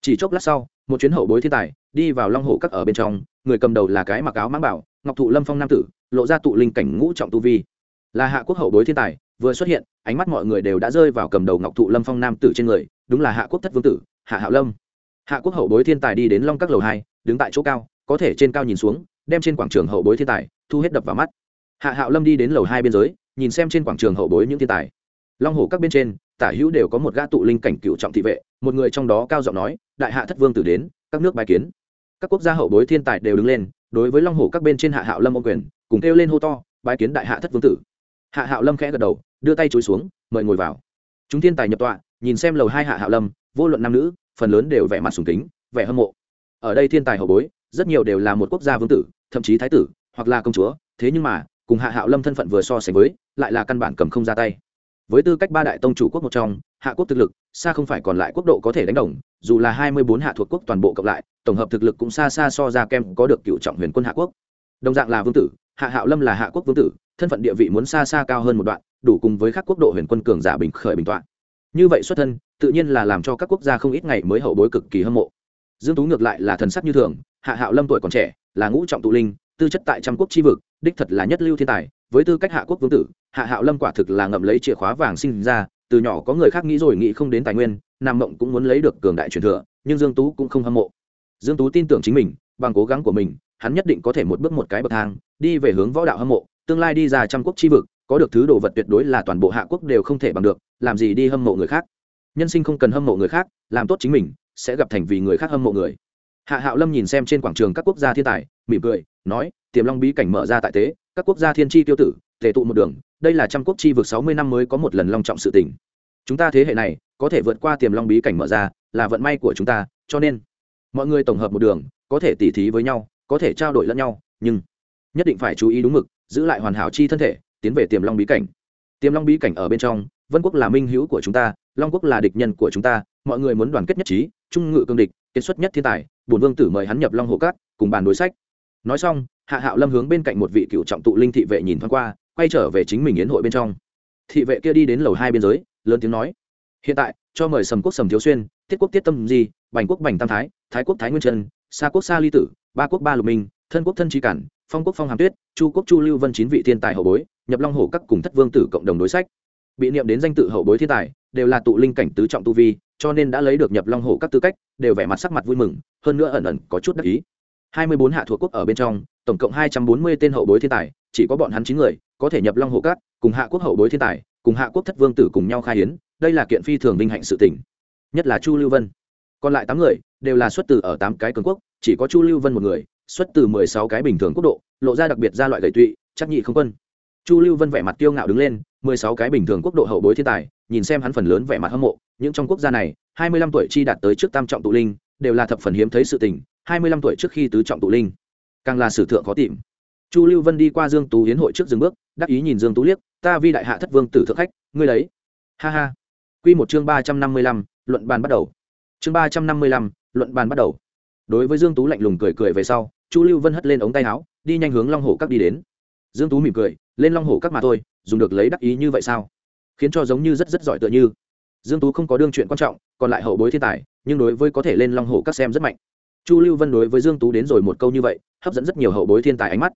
Chỉ chốc lát sau, một chuyến hậu bối thiên tài, đi vào long Hổ các ở bên trong, người cầm đầu là cái mặc áo mãng bảo, ngọc thụ lâm phong nam tử, lộ ra tụ linh cảnh ngũ trọng tu vi. Là hạ quốc hậu bối thiên tài vừa xuất hiện, ánh mắt mọi người đều đã rơi vào cầm đầu ngọc thụ lâm phong nam tử trên người, đúng là hạ quốc thất vương tử, hạ hạo lâm. Hạ quốc hậu bối thiên tài đi đến long các lầu hai, đứng tại chỗ cao, có thể trên cao nhìn xuống, đem trên quảng trường hậu bối thiên tài thu hết đập vào mắt. Hạ hạo lâm đi đến lầu hai biên giới, nhìn xem trên quảng trường hậu bối những thiên tài. Long hồ các bên trên, tả hữu đều có một gã tụ linh cảnh cựu trọng thị vệ, một người trong đó cao giọng nói, đại hạ thất vương tử đến, các nước bài kiến. Các quốc gia hậu bối thiên tài đều đứng lên, đối với long hồ các bên trên hạ hạo lâm ô quyền, cùng kêu lên hô to bài kiến đại hạ thất vương tử. Hạ hạo lâm khẽ gật đầu đưa tay chối xuống, mời ngồi vào. Chúng thiên tài nhập tọa, nhìn xem lầu hai hạ hạ lâm, vô luận nam nữ, phần lớn đều vẻ mặt sùng kính, vẻ hâm mộ. Ở đây thiên tài hậu bối, rất nhiều đều là một quốc gia vương tử, thậm chí thái tử, hoặc là công chúa, thế nhưng mà, cùng hạ hạo lâm thân phận vừa so sánh với, lại là căn bản cầm không ra tay. Với tư cách ba đại tông chủ quốc một trong, hạ quốc thực lực, xa không phải còn lại quốc độ có thể đánh đồng, dù là hai mươi bốn hạ thuộc quốc toàn bộ cộng lại, tổng hợp thực lực cũng xa xa so ra kem có được cựu trọng huyền quân hạ quốc. Đồng dạng là vương tử, hạ hạo lâm là hạ quốc vương tử thân phận địa vị muốn xa xa cao hơn một đoạn, đủ cùng với các quốc độ huyền quân cường giả bình khởi bình t như vậy xuất thân, tự nhiên là làm cho các quốc gia không ít ngày mới hậu bối cực kỳ hâm mộ. Dương tú ngược lại là thần sắc như thường, hạ hạo lâm tuổi còn trẻ, là ngũ trọng tụ linh, tư chất tại trăm quốc chi vực, đích thật là nhất lưu thiên tài, với tư cách hạ quốc vương tử, hạ hạo lâm quả thực là ngậm lấy chìa khóa vàng sinh ra, từ nhỏ có người khác nghĩ rồi nghĩ không đến tài nguyên, nam mộng cũng muốn lấy được cường đại truyền thừa, nhưng dương tú cũng không hâm mộ. Dương tú tin tưởng chính mình, bằng cố gắng của mình, hắn nhất định có thể một bước một cái bậc thang, đi về hướng võ đạo hâm mộ tương lai đi ra trăm quốc chi vực, có được thứ đồ vật tuyệt đối là toàn bộ hạ quốc đều không thể bằng được, làm gì đi hâm mộ người khác. Nhân sinh không cần hâm mộ người khác, làm tốt chính mình, sẽ gặp thành vì người khác hâm mộ người. Hạ hạo lâm nhìn xem trên quảng trường các quốc gia thiên tài, mỉm cười, nói, tiềm long bí cảnh mở ra tại tế, các quốc gia thiên tri tiêu tử, thể tụ một đường, đây là trăm quốc chi vực sáu mươi năm mới có một lần long trọng sự tình. Chúng ta thế hệ này, có thể vượt qua tiềm long bí cảnh mở ra, là vận may của chúng ta, cho nên mọi người tổng hợp một đường, có thể tỉ thí với nhau, có thể trao đổi lẫn nhau, nhưng nhất định phải chú ý đúng mực giữ lại hoàn hảo chi thân thể, tiến về tiềm long bí cảnh. Tiềm long bí cảnh ở bên trong, vân quốc là minh hữu của chúng ta, long quốc là địch nhân của chúng ta, mọi người muốn đoàn kết nhất trí, trung ngự cương địch, kiệt xuất nhất thiên tài, bổn vương tử mời hắn nhập long hồ cát, cùng bàn đối sách. Nói xong, hạ hạo lâm hướng bên cạnh một vị cựu trọng tụ linh thị vệ nhìn thoáng qua, quay trở về chính mình yến hội bên trong. Thị vệ kia đi đến lầu hai biên giới, lớn tiếng nói, hiện tại, cho mời sầm quốc sầm thiếu xuyên tiết quốc tiết tâm di, bành quốc bành tam thái thái quốc thái nguyên trân, sa quốc sa ly tử, ba quốc ba lục minh, thân quốc thân trí cản phong quốc phong hàm tuyết, chu quốc chu lưu vân chín vị thiên tài hậu bối, nhập long hồ các cùng thất vương tử cộng đồng đối sách. Bị niệm đến danh tự hậu bối thiên tài, đều là tụ linh cảnh tứ trọng tu vi, cho nên đã lấy được nhập long hồ các tư cách, đều vẻ mặt sắc mặt vui mừng, hơn nữa ẩn ẩn có chút đắc ý. Hai mươi bốn hạ thuộc quốc ở bên trong, tổng cộng hai trăm bốn mươi tên hậu bối thiên tài, chỉ có bọn hắn chín người, có thể nhập long hồ các, cùng hạ quốc hậu bối thiên tài, cùng hạ quốc thất vương tử cùng nhau khai hiến, đây là kiện phi thường vinh hạnh sự tỉnh nhất là chu lưu vân. Còn lại tám người, đều là xuất từ ở tám cái cường quốc, chỉ có chu lưu vân một người xuất từ mười sáu cái bình thường quốc độ, lộ ra đặc biệt ra loại gậy tụy, chắc nhị không quân. Chu lưu vân vẻ mặt kiêu ngạo đứng lên, mười sáu cái bình thường quốc độ hậu bối thiên tài, nhìn xem hắn phần lớn vẻ mặt hâm mộ, những trong quốc gia này, hai mươi lăm tuổi chi đạt tới trước tam trọng tụ linh, đều là thập phần hiếm thấy sự tình, hai mươi lăm tuổi trước khi tứ trọng tụ linh. Càng là sử thượng khó tìm. Chu lưu vân đi qua dương tú hiến hội trước dừng bước, đắc ý nhìn dương tú liếc, ta vi đại hạ thất vương tử thượng khách, ngươi đấy. Ha ha. Quy một chương ba trăm năm mươi lăm, luận bàn bắt đầu. Chương ba trăm năm mươi lăm, luận bàn bắt đầu. Đối với dương tú lạnh lùng cười cười về sau chu lưu vân hất lên ống tay áo, đi nhanh hướng long hồ các đi đến. Dương tú mỉm cười, lên long hồ các mà thôi, dùng được lấy đắc ý như vậy sao? Khiến cho giống như rất rất giỏi tựa như. Dương tú không có đương chuyện quan trọng, còn lại hậu bối thiên tài, nhưng đối với có thể lên long hồ các xem rất mạnh. Chu lưu vân đối với dương tú đến rồi một câu như vậy, hấp dẫn rất nhiều hậu bối thiên tài ánh mắt.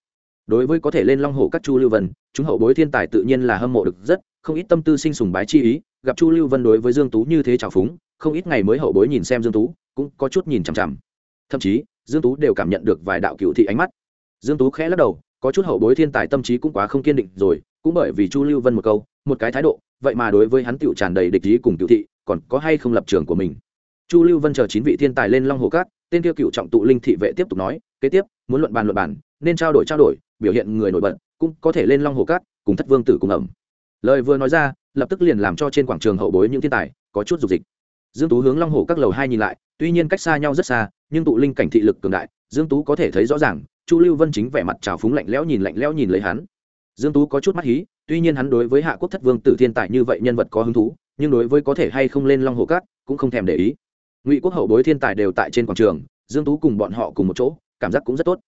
Đối với có thể lên long hồ các chu lưu vân, chúng hậu bối thiên tài tự nhiên là hâm mộ được rất, không ít tâm tư sinh sùng bái chi ý, gặp chu lưu vân đối với dương tú như thế trào phúng, không ít ngày mới hậu bối nhìn xem dương tú, cũng có chút nhìn chằm chằm. Thậm chí dương tú đều cảm nhận được vài đạo cựu thị ánh mắt. Dương tú khẽ lắc đầu, có chút hậu bối thiên tài tâm trí cũng quá không kiên định rồi, cũng bởi vì chu lưu vân một câu, một cái thái độ, vậy mà đối với hắn tựu tràn đầy địch ý cùng cựu thị, còn có hay không lập trường của mình? Chu lưu vân chờ chín vị thiên tài lên long hồ cát, tên kia cựu trọng tụ linh thị vệ tiếp tục nói, kế tiếp, muốn luận bàn luận bàn, nên trao đổi trao đổi, biểu hiện người nổi bật, cũng có thể lên long hồ cát, cùng thất vương tử cùng ẩm. Lời vừa nói ra, lập tức liền làm cho trên quảng trường hậu bối những thiên tài, có chút dục dịch. Dương tú hướng long hồ các lầu hai nhìn lại tuy nhiên cách xa nhau rất xa nhưng tụ linh cảnh thị lực cường đại dương tú có thể thấy rõ ràng chu lưu vân chính vẻ mặt trào phúng lạnh lẽo nhìn lạnh lẽo nhìn lấy hắn. Dương tú có chút mắt hí tuy nhiên hắn đối với hạ quốc thất vương tử thiên tài như vậy nhân vật có hứng thú nhưng đối với có thể hay không lên long hồ cát cũng không thèm để ý. Ngụy quốc hậu bối thiên tài đều tại trên quảng trường dương tú cùng bọn họ cùng một chỗ cảm giác cũng rất tốt.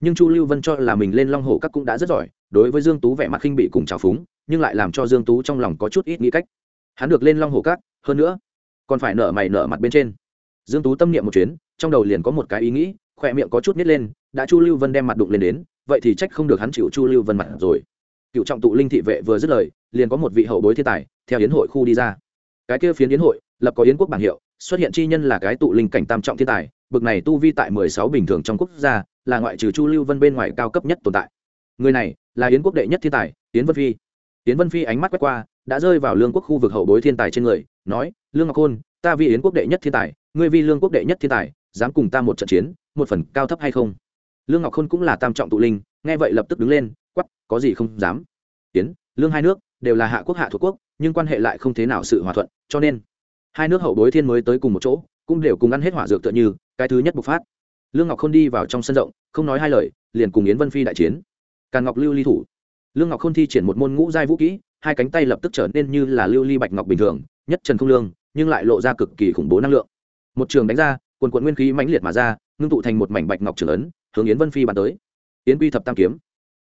Nhưng chu lưu vân cho là mình lên long hồ Cát cũng đã rất giỏi đối với dương tú vẻ mặt khinh bị cùng trào phúng nhưng lại làm cho dương tú trong lòng có chút ít nghĩ cách. Hắn được lên long hồ Cát, hơn nữa còn phải nở mày nở mặt bên trên dương tú tâm niệm một chuyến, trong đầu liền có một cái ý nghĩ, khỏe miệng có chút nít lên, đã chu lưu vân đem mặt đụng lên đến, vậy thì trách không được hắn chịu chu lưu vân mặt rồi. Cựu trọng tụ linh thị vệ vừa dứt lời, liền có một vị hậu bối thiên tài, theo yến hội khu đi ra. Cái kia phiến yến hội, lập có yến quốc bảng hiệu, xuất hiện chi nhân là cái tụ linh cảnh tam trọng thiên tài, bực này tu vi tại mười sáu bình thường trong quốc gia, là ngoại trừ chu lưu vân bên ngoài cao cấp nhất tồn tại. Người này, là yến quốc đệ nhất thiên tài, yến vân phi. Yến vân phi ánh mắt quét qua, đã rơi vào lương quốc khu vực hậu bối thiên tài trên người, nói, lương ngọc khôn, ta vì yến quốc đệ nhất thiên tài ngươi vi lương quốc đệ nhất thiên tài, dám cùng ta một trận chiến, một phần cao thấp hay không? Lương ngọc khôn cũng là tam trọng tụ linh, nghe vậy lập tức đứng lên quắp có gì không dám. Yến, lương hai nước, đều là hạ quốc hạ thuộc quốc, nhưng quan hệ lại không thế nào sự hòa thuận, cho nên, hai nước hậu bối thiên mới tới cùng một chỗ, cũng đều cùng ăn hết hỏa dược tựa như, cái thứ nhất bộc phát. Lương ngọc k h ô n đi vào trong sân rộng, không nói hai lời, liền cùng yến vân phi đại chiến. Càn ngọc lưu ly thủ. Lương ngọc k h ô n thi triển một môn ngũ giai vũ kỹ, hai cánh tay lập tức trở nên như là lưu ly bạch ngọc bình thường, nhất trần không lương, nhưng lại lộ ra cực kỳ khủng bố năng lượng một trường đánh ra, quần quận nguyên khí mãnh liệt mà ra, ngưng tụ thành một mảnh bạch ngọc trường ấn, hướng yến vân phi bàn tới. Yến quy thập tam kiếm.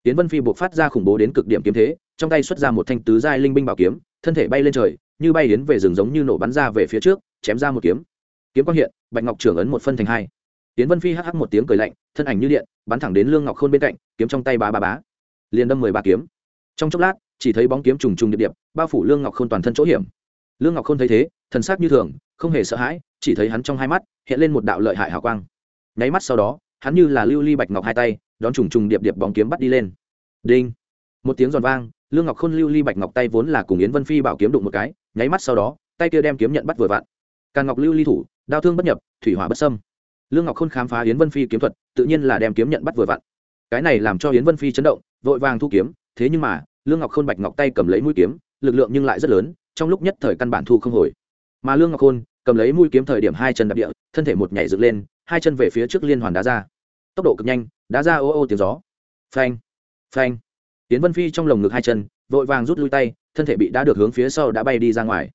Yến vân phi buộc phát ra khủng bố đến cực điểm kiếm thế, trong tay xuất ra một thanh tứ giai linh binh bảo kiếm, thân thể bay lên trời, như bay yến về rừng giống như nổ bắn ra về phía trước, chém ra một kiếm. Kiếm quang hiện, bạch ngọc trưởng ấn một phân thành hai. Yến vân phi hắc hắc một tiếng cười lạnh, thân ảnh như điện, bắn thẳng đến lương ngọc khôn bên cạnh, kiếm trong tay ba ba bá. Liền đâm mười ba kiếm. Trong chốc lát, chỉ thấy bóng kiếm trùng trùng điệp điệp, bao phủ lương ngọc khôn toàn thân chỗ hiểm lương ngọc khôn thấy thế, thần sắc như thường, không hề sợ hãi, chỉ thấy hắn trong hai mắt hiện lên một đạo lợi hại hào quang. Nháy mắt sau đó, hắn như là lưu ly bạch ngọc hai tay, đón trùng trùng điệp điệp bóng kiếm bắt đi lên. Đinh! Một tiếng giòn vang, lương ngọc khôn, lưu ly bạch ngọc tay vốn là cùng yến vân phi bảo kiếm đụng một cái, nháy mắt sau đó, tay kia đem kiếm nhận bắt vừa vặn. Càn ngọc lưu ly thủ, đao thương bất nhập, thủy hỏa bất sâm lương ngọc khôn khám phá yến vân phi kiếm thuật, tự nhiên là đem kiếm nhận bắt vừa vặn. Cái này làm cho yến vân phi chấn động, vội vàng thu kiếm, thế nhưng mà, lương ngọc khôn bạch ngọc tay cầm lấy mũi kiếm, lực lượng nhưng lại rất lớn trong lúc nhất thời căn bản thu không hồi. Mà lương ngọc khôn cầm lấy mũi kiếm thời điểm hai chân đạp địa, thân thể một nhảy dựng lên, hai chân về phía trước liên hoàn đá ra. Tốc độ cực nhanh, đá ra ô ô tiếng gió. Phanh phanh. Tiến vân phi trong lồng ngực hai chân, vội vàng rút lui tay, thân thể bị đá được hướng phía sau đã bay đi ra ngoài.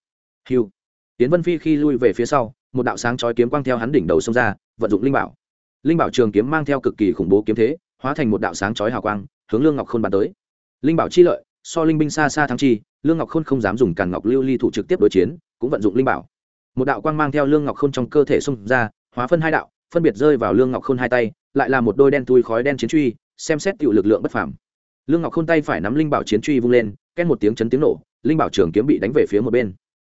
Hiu tiến vân phi khi lui về phía sau, một đạo sáng chói kiếm quang theo hắn đỉnh đầu xông ra, vận dụng linh bảo. Linh bảo trường kiếm mang theo cực kỳ khủng bố kiếm thế, hóa thành một đạo sáng chói hào quang, hướng lương ngọc khôn bắn tới. Linh bảo chi lợi, so linh binh xa xa thắng chi lương ngọc khôn không dám dùng càn ngọc lưu ly thủ trực tiếp đối chiến, cũng vận dụng linh bảo. Một đạo quang mang theo lương ngọc khôn trong cơ thể xông ra, hóa phân hai đạo, phân biệt rơi vào lương ngọc khôn hai tay, lại là một đôi đen thui khói đen chiến truy, xem xét tiểu lực lượng bất phàm. Lương ngọc khôn tay phải nắm linh bảo chiến truy vung lên ken một tiếng chấn tiếng nổ, linh bảo trường kiếm bị đánh về phía một bên.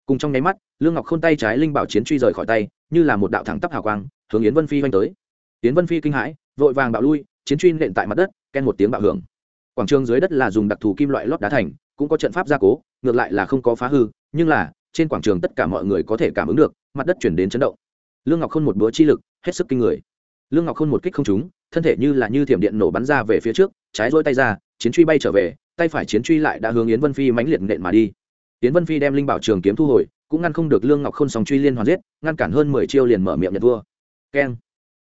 Cùng trong nháy mắt, lương ngọc khôn tay trái linh bảo chiến truy rời khỏi tay, như là một đạo thẳng tắp hào quang, hướng yến vân phi oanh tới. Yến vân phi kinh hãi, vội vàng bạo lui, chiến truy nện tại mặt đất ken một tiếng bạo hưởng. Quảng trường dưới đất là dùng đặc thù kim loại lót đá thành cũng có trận pháp gia cố, ngược lại là không có phá hư, nhưng là, trên quảng trường tất cả mọi người có thể cảm ứng được, mặt đất chuyển đến chấn động. Lương ngọc khôn một búa chi lực, hết sức kinh người. Lương ngọc khôn một kích không trúng, thân thể như là như thiểm điện nổ bắn ra về phía trước, trái rỗi tay ra, chiến truy bay trở về, tay phải chiến truy lại đã hướng yến vân phi mãnh liệt nện mà đi. Yến vân phi đem linh bảo trường kiếm thu hồi, cũng ngăn không được lương ngọc khôn song truy liên hoàn giết, ngăn cản hơn mười chiêu liền mở miệng nhận vua keng.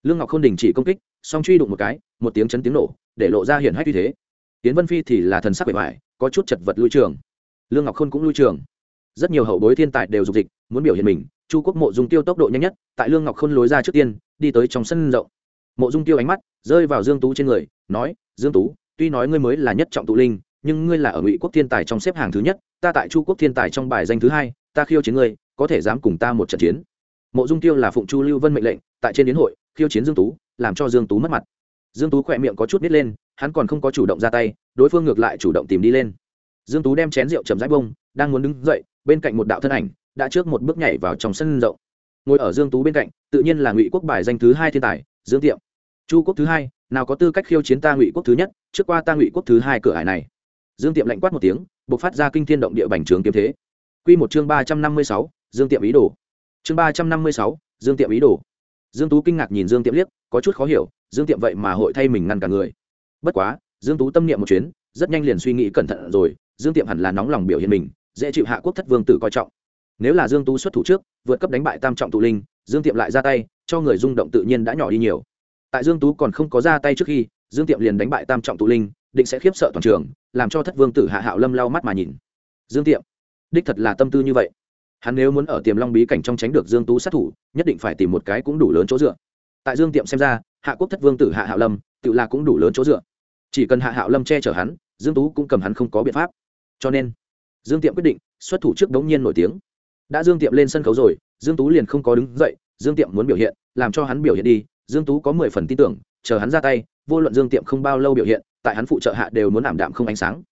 Lương ngọc khôn đình chỉ công kích, song truy đụng một cái, một tiếng chấn tiếng nổ, để lộ ra hiển hách như thế. Yến vân phi thì là thần sắc bề ngoài có chút chật vật lui trường. Lương ngọc khôn cũng lui trường. Rất nhiều hậu bối thiên tài đều dục dịch, muốn biểu hiện mình, chu quốc mộ dung tiêu tốc độ nhanh nhất, tại lương ngọc khôn lối ra trước tiên, đi tới trong sân rộng. Mộ dung tiêu ánh mắt rơi vào dương tú trên người, nói, dương tú, tuy nói ngươi mới là nhất trọng tụ linh, nhưng ngươi là ở ngụy quốc thiên tài trong xếp hàng thứ nhất, ta tại chu quốc thiên tài trong bài danh thứ hai, ta khiêu chiến ngươi, có thể dám cùng ta một trận chiến. Mộ dung tiêu là phụng chu lưu vân mệnh lệnh, tại trên đến hội, khiêu chiến dương tú, làm cho dương tú mất mặt dương tú khỏe miệng có chút nít lên, hắn còn không có chủ động ra tay, đối phương ngược lại chủ động tìm đi lên. Dương tú đem chén rượu chầm rãi bông, đang muốn đứng dậy, bên cạnh một đạo thân ảnh đã trước một bước nhảy vào trong sân rộng. Ngồi ở dương tú bên cạnh, tự nhiên là ngụy quốc bài danh thứ hai thiên tài, dương tiệm. Chu quốc thứ hai, nào có tư cách khiêu chiến ta ngụy quốc thứ nhất, trước qua ta ngụy quốc thứ hai cửa hải này. Dương tiệm lạnh quát một tiếng, bộc phát ra kinh thiên động địa bành trướng kiếm thế. Quy một chương ba trăm năm mươi sáu, dương tiệm ý đồ. Chương ba trăm năm mươi sáu, dương tiệm ý đồ dương tú kinh ngạc nhìn dương tiệm liếc, có chút khó hiểu, dương tiệm vậy mà hội thay mình ngăn cả người. Bất quá, dương tú tâm niệm một chuyến, rất nhanh liền suy nghĩ cẩn thận rồi, dương tiệm hẳn là nóng lòng biểu hiện mình, dễ chịu hạ quốc thất vương tử coi trọng. Nếu là dương tú xuất thủ trước, vượt cấp đánh bại tam trọng tụ linh, dương tiệm lại ra tay, cho người rung động tự nhiên đã nhỏ đi nhiều. Tại dương tú còn không có ra tay trước khi, dương tiệm liền đánh bại tam trọng tụ linh, định sẽ khiếp sợ toàn trường, làm cho thất vương tử hạ hạo lâm lau mắt mà nhìn. Dương tiệm, đích thật là tâm tư như vậy hắn nếu muốn ở tiềm long bí cảnh trong tránh được dương tú sát thủ, nhất định phải tìm một cái cũng đủ lớn chỗ dựa. Tại dương tiệm xem ra, hạ quốc thất vương tử hạ hạo lâm, tự là cũng đủ lớn chỗ dựa. Chỉ cần hạ hạo lâm che chở hắn, dương tú cũng cầm hắn không có biện pháp. Cho nên, dương tiệm quyết định xuất thủ trước đống nhiên nổi tiếng. Đã dương tiệm lên sân khấu rồi, dương tú liền không có đứng dậy, dương tiệm muốn biểu hiện, làm cho hắn biểu hiện đi. Dương tú có mười phần tin tưởng, chờ hắn ra tay, vô luận dương tiệm không bao lâu biểu hiện, tại hắn phụ trợ hạ đều muốn ảm đạm không ánh sáng.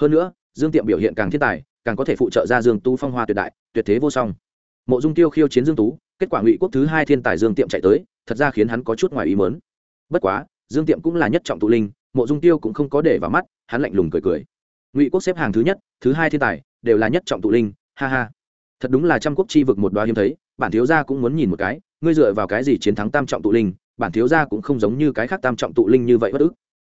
Hơn nữa, dương tiệm biểu hiện càng thiên tài càng có thể phụ trợ ra dương tú phong hoa tuyệt đại, tuyệt thế vô song. Mộ dung tiêu khiêu chiến dương tú, kết quả ngụy quốc thứ hai thiên tài dương tiệm chạy tới, thật ra khiến hắn có chút ngoài ý mớn bất quá, dương tiệm cũng là nhất trọng tụ linh, mộ dung tiêu cũng không có để vào mắt, hắn lạnh lùng cười cười. Ngụy quốc xếp hàng thứ nhất, thứ hai thiên tài, đều là nhất trọng tụ linh, ha ha. Thật đúng là trăm quốc chi vực một đoá hiếm thấy, bản thiếu gia cũng muốn nhìn một cái, ngươi dựa vào cái gì chiến thắng tam trọng tụ linh, bản thiếu gia cũng không giống như cái khác tam trọng tụ linh như vậy bất ức.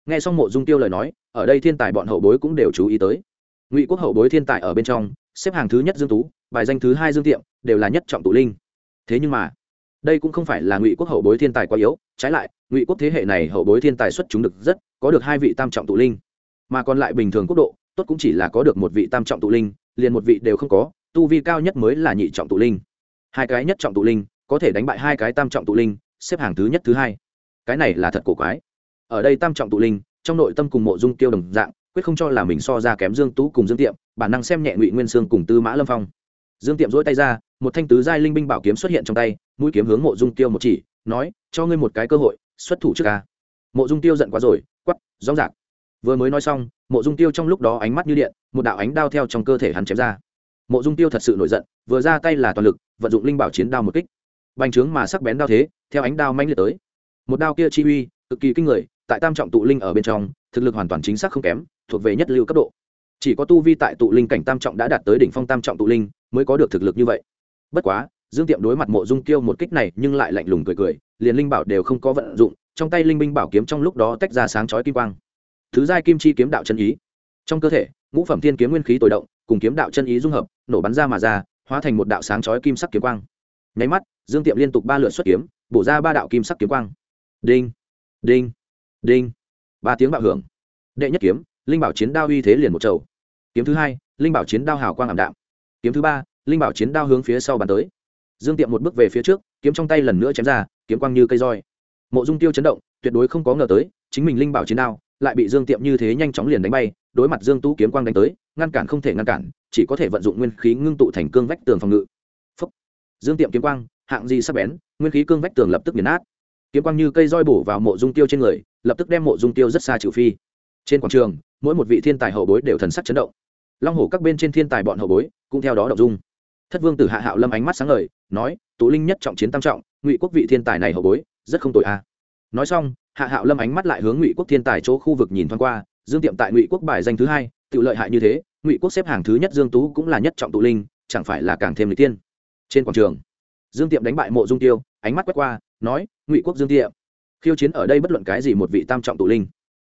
Nghe xong mộ dung tiêu lời nói, ở đây thiên tài bọn hậu bối cũng đều chú ý tới ngụy quốc hậu bối thiên tài ở bên trong, xếp hàng thứ nhất dương tú, bài danh thứ hai dương tiệm, đều là nhất trọng tụ linh. Thế nhưng mà, đây cũng không phải là ngụy quốc hậu bối thiên tài quá yếu, trái lại, ngụy quốc thế hệ này hậu bối thiên tài xuất chúng được rất, có được hai vị tam trọng tụ linh. Mà còn lại bình thường quốc độ, tốt cũng chỉ là có được một vị tam trọng tụ linh, liền một vị đều không có, tu vi cao nhất mới là nhị trọng tụ linh. Hai cái nhất trọng tụ linh, có thể đánh bại hai cái tam trọng tụ linh, xếp hàng thứ nhất thứ hai. Cái này là thật cổ quái. Ở đây tam trọng tụ linh, trong nội tâm cùng mộ dung tiêu đồng dạng quyết không cho là mình so ra kém dương tú cùng dương tiệm, bản năng xem nhẹ ngụy nguyên sương cùng tư mã lâm phong. Dương tiệm dỗi tay ra, một thanh tứ giai linh binh bảo kiếm xuất hiện trong tay, mũi kiếm hướng mộ dung tiêu một chỉ, nói, cho ngươi một cái cơ hội, xuất thủ trước ca mộ dung tiêu giận quá rồi quắp rõ rạc. Vừa mới nói xong, mộ dung tiêu trong lúc đó ánh mắt như điện, một đạo ánh đao theo trong cơ thể hắn chém ra. Mộ dung tiêu thật sự nổi giận, vừa ra tay là toàn lực, vận dụng linh bảo chiến đao một kích. Bành trướng mà sắc bén đao thế, theo ánh đao manh liệt tới. Một đao kia chi uy, cực kỳ kinh người tại tam trọng tụ linh ở bên trong, thực lực hoàn toàn chính xác không kém, thuộc về nhất lưu cấp độ. Chỉ có tu vi tại tụ linh cảnh tam trọng đã đạt tới đỉnh phong tam trọng tụ linh, mới có được thực lực như vậy. Bất quá, dương tiệm đối mặt mộ dung kiêu một kích này nhưng lại lạnh lùng cười cười, liền linh bảo đều không có vận dụng, trong tay linh binh bảo kiếm trong lúc đó tách ra sáng chói kim quang. Thứ giai kim chi kiếm đạo chân ý. Trong cơ thể, ngũ phẩm thiên kiếm nguyên khí tồi động, cùng kiếm đạo chân ý dung hợp, nổ bắn ra mà ra, hóa thành một đạo sáng chói kim sắc kiếm quang. Nháy mắt, dương tiệm liên tục ba lượt xuất kiếm, bổ ra ba đạo kim sắc kiếm quang. Đinh đinh đinh. Ba tiếng bạo hưởng. Đệ nhất kiếm, linh bảo chiến đao uy thế liền một trầu. Kiếm thứ hai, linh bảo chiến đao hào quang ảm đạm. Kiếm thứ ba, linh bảo chiến đao hướng phía sau bàn tới. Dương tiệm một bước về phía trước, kiếm trong tay lần nữa chém ra, kiếm quang như cây roi. Mộ dung tiêu chấn động, tuyệt đối không có ngờ tới, chính mình linh bảo chiến đao lại bị dương tiệm như thế nhanh chóng liền đánh bay, đối mặt dương tú kiếm quang đánh tới, ngăn cản không thể ngăn cản, chỉ có thể vận dụng nguyên khí ngưng tụ thành cương vách tường phòng ngự. Phúc. dương tiệm kiếm quang, hạng gì sắp bén, nguyên khí cương vách tường lập tức nghiền nát. Kiếm quang như cây roi bổ vào mộ dung tiêu trên người lập tức đem mộ dung tiêu rất xa trừ phi. Trên quảng trường, mỗi một vị thiên tài hậu bối đều thần sắc chấn động. Long hổ các bên trên thiên tài bọn hậu bối cũng theo đó động dung. Thất vương tử hạ hạo lâm ánh mắt sáng ngời, nói tụ linh nhất trọng chiến tam trọng, ngụy quốc vị thiên tài này hậu bối, rất không tội a à. nói xong, hạ hạo lâm ánh mắt lại hướng ngụy quốc thiên tài chỗ khu vực nhìn thoáng qua, dương tiệm tại ngụy quốc bài danh thứ hai, tự lợi hại như thế, ngụy quốc xếp hàng thứ nhất dương tú cũng là nhất trọng tụ linh, chẳng phải là càng thêm lịch tiên. Trên quảng trường, dương tiệm đánh bại mộ dung tiêu, ánh mắt quét qua, nói, ngụy quốc dương tiệm khiêu chiến ở đây bất luận cái gì một vị tam trọng tụ linh.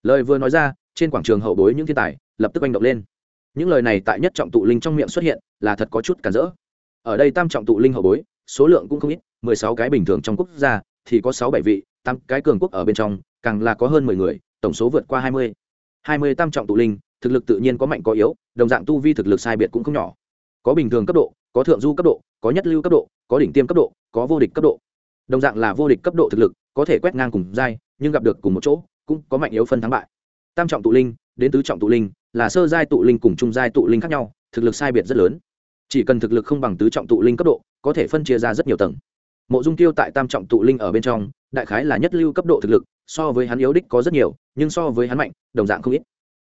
Lời vừa nói ra, trên quảng trường hậu bối những thiên tài lập tức oanh động lên. Những lời này tại nhất trọng tụ linh trong miệng xuất hiện, là thật có chút cản rỡ. Ở đây tam trọng tụ linh hậu bối, số lượng cũng không ít, mười sáu cái bình thường trong quốc gia thì có sáu bảy vị tam cái cường quốc ở bên trong, càng là có hơn mười người, tổng số vượt qua hai mươi. Hai mươi tam trọng tụ linh, thực lực tự nhiên có mạnh có yếu, đồng dạng tu vi thực lực sai biệt cũng không nhỏ. Có bình thường cấp độ, có thượng du cấp độ, có nhất lưu cấp độ, có đỉnh tiêm cấp độ, có vô địch cấp độ. Đồng dạng là vô địch cấp độ thực lực có thể quét ngang cùng giai, nhưng gặp được cùng một chỗ, cũng có mạnh yếu phân thắng bại. Tam trọng tụ linh, đến tứ trọng tụ linh, là sơ giai tụ linh cùng trung giai tụ linh khác nhau, thực lực sai biệt rất lớn. Chỉ cần thực lực không bằng tứ trọng tụ linh cấp độ, có thể phân chia ra rất nhiều tầng. Mộ dung tiêu tại tam trọng tụ linh ở bên trong, đại khái là nhất lưu cấp độ thực lực, so với hắn yếu đích có rất nhiều, nhưng so với hắn mạnh, đồng dạng không ít.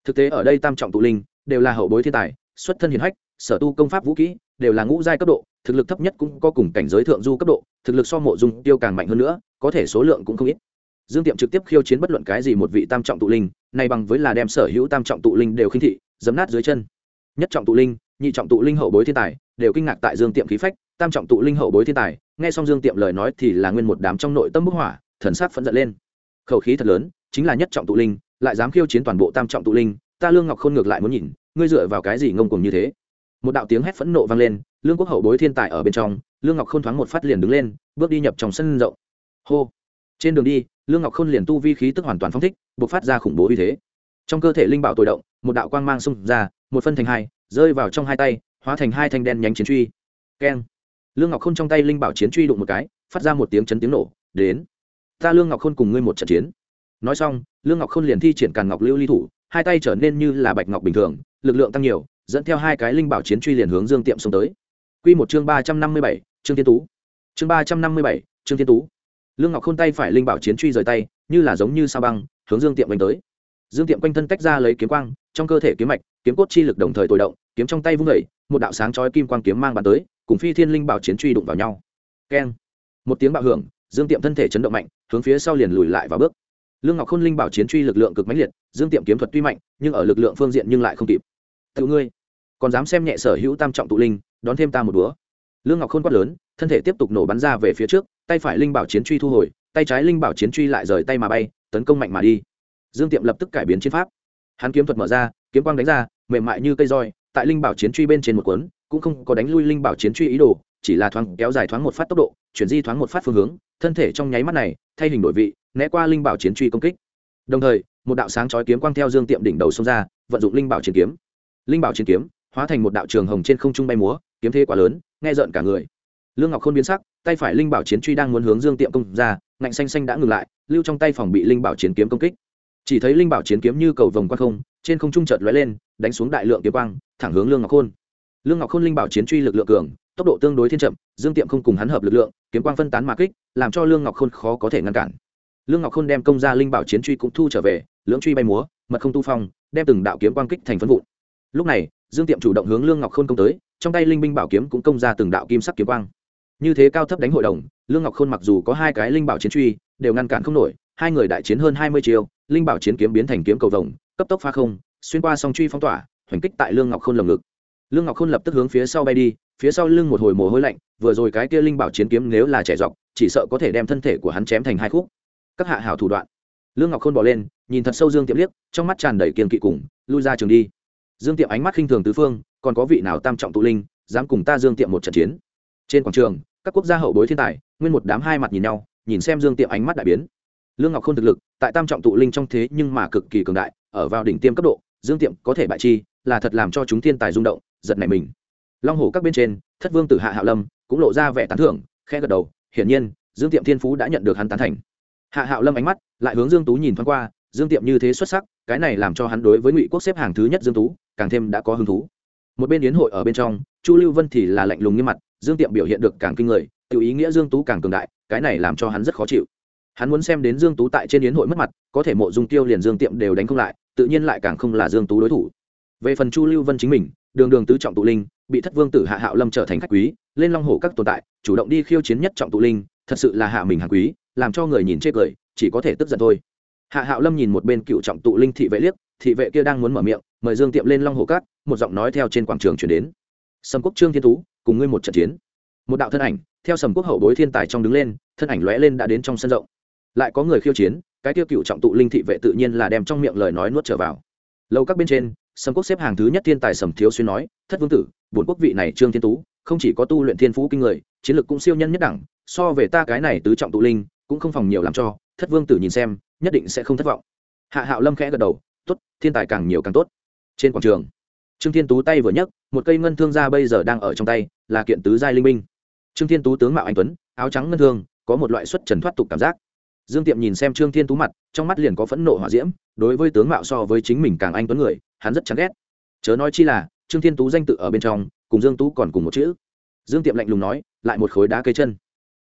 Thực tế ở đây tam trọng tụ linh, đều là hậu bối thiên tài, xuất thân hiền hách, sở tu công pháp vũ kỹ đều là ngũ giai cấp độ, thực lực thấp nhất cũng có cùng cảnh giới thượng du cấp độ, thực lực so mộ dung tiêu càng mạnh hơn nữa, có thể số lượng cũng không ít. Dương tiệm trực tiếp khiêu chiến bất luận cái gì một vị tam trọng tụ linh, này bằng với là đem sở hữu tam trọng tụ linh đều khinh thị dấm nát dưới chân. Nhất trọng tụ linh, nhị trọng tụ linh hậu bối thiên tài, đều kinh ngạc tại dương tiệm khí phách, tam trọng tụ linh hậu bối thiên tài, nghe xong dương tiệm lời nói thì là nguyên một đám trong nội tâm bức hỏa thần sắc phẫn giận lên. Khẩu khí thật lớn, chính là nhất trọng tụ linh, lại dám khiêu chiến toàn bộ tam trọng tụ linh, ta lương ngọc khôn ngược lại muốn nhìn, ngươi dựa vào cái gì ngông cuồng như thế? Một đạo tiếng hét phẫn nộ vang lên, lương quốc hậu bối thiên tài ở bên trong, lương ngọc khôn thoáng một phát liền đứng lên, bước đi nhập trong sân rộng. Hô! Trên đường đi, lương ngọc khôn liền tu vi khí tức hoàn toàn phong thích b ộ c phát ra khủng bố uy thế. Trong cơ thể linh bảo tồi động, một đạo quang mang xung ra, một phân thành hai, rơi vào trong hai tay, hóa thành hai thanh đen nhánh chiến truy. Keng! Lương ngọc khôn trong tay linh bảo chiến truy đụng một cái, phát ra một tiếng chấn tiếng nổ, đến! Ta lương ngọc khôn cùng ngươi một trận chiến. Nói xong, lương ngọc khôn liền thi triển càn ngọc lưu ly thủ, hai tay trở nên như là bạch ngọc bình thường, lực lượng tăng nhiều dẫn theo hai cái linh bảo chiến truy liền hướng dương tiệm xông tới. Q một chương ba trăm năm mươi bảy, trương thiên tú. Chương ba trăm năm mươi bảy, trương thiên tú. Lương ngọc khôn tay phải linh bảo chiến truy rời tay, như là giống như sao băng, hướng dương tiệm đánh tới. Dương tiệm quanh thân tách ra lấy kiếm quang, trong cơ thể kiếm mạch, kiếm cốt chi lực đồng thời tồi động, kiếm trong tay vung vẩy một đạo sáng chói kim quang kiếm mang bắn tới, cùng phi thiên linh bảo chiến truy đụng vào nhau. Keng. Một tiếng bạo hưởng, dương tiệm thân thể chấn động mạnh, hướng phía sau liền lùi lại và bước. Lương ngọc khôn linh bảo chiến truy lực lượng cực mãnh liệt, dương tiệm kiếm thuật tuy mạnh, nhưng ở lực lượng phương diện nhưng lại không kịp tự ngươi. Còn dám xem nhẹ sở hữu tam trọng tụ linh, đón thêm ta một búa lương ngọc khôn quát lớn, thân thể tiếp tục nổ bắn ra về phía trước, tay phải linh bảo chiến truy thu hồi, tay trái linh bảo chiến truy lại rời tay mà bay, tấn công mạnh mà đi. Dương tiệm lập tức cải biến chiến pháp. Hắn kiếm thuật mở ra, kiếm quang đánh ra, mềm mại như cây roi, tại linh bảo chiến truy bên trên một cuốn, cũng không có đánh lui linh bảo chiến truy ý đồ, chỉ là thoáng kéo dài thoáng một phát tốc độ, chuyển di thoáng một phát phương hướng, thân thể trong nháy mắt này, thay hình đổi vị, né qua linh bảo chiến truy công kích. Đồng thời, một đạo sáng chói kiếm quang theo dương tiệm đỉnh đầu xông ra, vận dụng linh bảo chiến kiếm linh bảo chiến kiếm, hóa thành một đạo trường hồng trên không trung bay múa, kiếm thế quá lớn, nghe rợn cả người. Lương ngọc khôn biến sắc, tay phải linh bảo chiến truy đang muốn hướng dương tiệm công ra, ngạnh xanh xanh đã ngừng lại, lưu trong tay phòng bị linh bảo chiến kiếm công kích. Chỉ thấy linh bảo chiến kiếm như cầu vồng quang không, trên không trung chợt lóe lên, đánh xuống đại lượng kiếm quang, thẳng hướng lương ngọc khôn. Lương ngọc khôn linh bảo chiến truy lực lượng cường, tốc độ tương đối thiên chậm, dương tiệm không cùng hắn hợp lực lượng, kiếm quang phân tán mà kích, làm cho lương ngọc khôn khó có thể ngăn cản. Lương ngọc khôn đem công ra linh bảo chiến truy cũng thu trở về, lưỡng truy bay múa, mật không tu phong, đem từng đạo kiếm quang kích thành phân vụn lúc này, dương tiệm chủ động hướng lương ngọc khôn công tới, trong tay linh binh bảo kiếm cũng công ra từng đạo kim sắc kiếm quang. Như thế cao thấp đánh hội đồng, lương ngọc khôn mặc dù có hai cái linh bảo chiến truy, đều ngăn cản không nổi, hai người đại chiến hơn hai mươi chiều linh bảo chiến kiếm biến thành kiếm cầu vồng, cấp tốc pha không, xuyên qua song truy phong tỏa, hoành kích tại lương ngọc khôn lồng ngực. Lương ngọc khôn lập tức hướng phía sau bay đi, phía sau lưng một hồi mồ hôi lạnh, vừa rồi cái kia linh bảo chiến kiếm nếu là trẻ dọc, chỉ sợ có thể đem thân thể của hắn chém thành hai khúc. Các hạ hảo thủ đoạn. Lương ngọc khôn bỏ lên, nhìn thật sâu dương tiệm liếc, trong mắt tràn đầy kiên kỵ cùng, lui ra trường đi dương tiệm ánh mắt khinh thường tứ phương, còn có vị nào tam trọng tụ linh, dám cùng ta dương tiệm một trận chiến? Trên quảng trường, các quốc gia hậu bối thiên tài, nguyên một đám hai mặt nhìn nhau, nhìn xem dương tiệm ánh mắt đại biến. Lương ngọc khôn thực lực, tại tam trọng tụ linh trong thế nhưng mà cực kỳ cường đại, ở vào đỉnh tiêm cấp độ, dương tiệm có thể bại chi, là thật làm cho chúng thiên tài rung động, giật nảy mình. Long hồ các bên trên, thất vương tử hạ hạ lâm cũng lộ ra vẻ tán thưởng khe gật đầu, hiển nhiên, dương tiệm thiên phú đã nhận được hắn tán thành. Hạ hạo lâm ánh mắt lại hướng dương tú nhìn thoáng qua, dương tiệm như thế xuất sắc, cái này làm cho hắn đối với ngụy quốc xếp hàng thứ nhất dương tú càng thêm đã có hứng thú. Một bên yến hội ở bên trong, chu lưu vân thì là lạnh lùng như mặt, dương tiệm biểu hiện được càng kinh người tự ý nghĩa dương tú càng cường đại, cái này làm cho hắn rất khó chịu. Hắn muốn xem đến dương tú tại trên yến hội mất mặt, có thể mộ dung tiêu liền dương tiệm đều đánh không lại, tự nhiên lại càng không là dương tú đối thủ. Về phần chu lưu vân chính mình, đường đường tứ trọng tụ linh, bị thất vương tử hạ hạo lâm trở thành khách quý, lên long hổ các tồn tại, chủ động đi khiêu chiến nhất trọng tụ linh, thật sự là hạ mình hàng quý, làm cho người nhìn chê cười, chỉ có thể tức giận thôi. Hạ hạo lâm nhìn một bên cựu trọng tụ linh thị vệ liếc, thị vệ kia đang muốn mở miệng mời dương tiệm lên long hồ cát, một giọng nói theo trên quảng trường chuyển đến. Sầm quốc trương thiên tú cùng ngươi một trận chiến. Một đạo thân ảnh, theo sầm quốc hậu bối thiên tài trong đứng lên, thân ảnh lóe lên đã đến trong sân rộng. Lại có người khiêu chiến, cái tiêu cựu trọng tụ linh thị vệ tự nhiên là đem trong miệng lời nói nuốt trở vào. Lâu các bên trên, sầm quốc xếp hàng thứ nhất thiên tài sầm thiếu xuyên nói, thất vương tử, bổn quốc vị này trương thiên tú không chỉ có tu luyện thiên phú kinh người, chiến lược cũng siêu nhân nhất đẳng, so về ta cái này tứ trọng tụ linh, cũng không phòng nhiều làm cho. Thất vương tử nhìn xem, nhất định sẽ không thất vọng. Hạ hạo lâm khẽ gật đầu, tốt, thiên tài càng nhiều càng tốt trên quảng trường, trương thiên tú tay vừa nhấc, một cây ngân thương ra bây giờ đang ở trong tay, là kiện tứ giai linh minh trương thiên tú tướng mạo anh tuấn, áo trắng ngân thương, có một loại xuất trần thoát tục cảm giác. Dương tiệm nhìn xem trương thiên tú mặt, trong mắt liền có phẫn nộ hỏa diễm, đối với tướng mạo so với chính mình càng anh tuấn người, hắn rất chán ghét. Chớ nói chi là, trương thiên tú danh tự ở bên trong, cùng dương tú còn cùng một chữ. Dương tiệm lạnh lùng nói, lại một khối đá cây chân.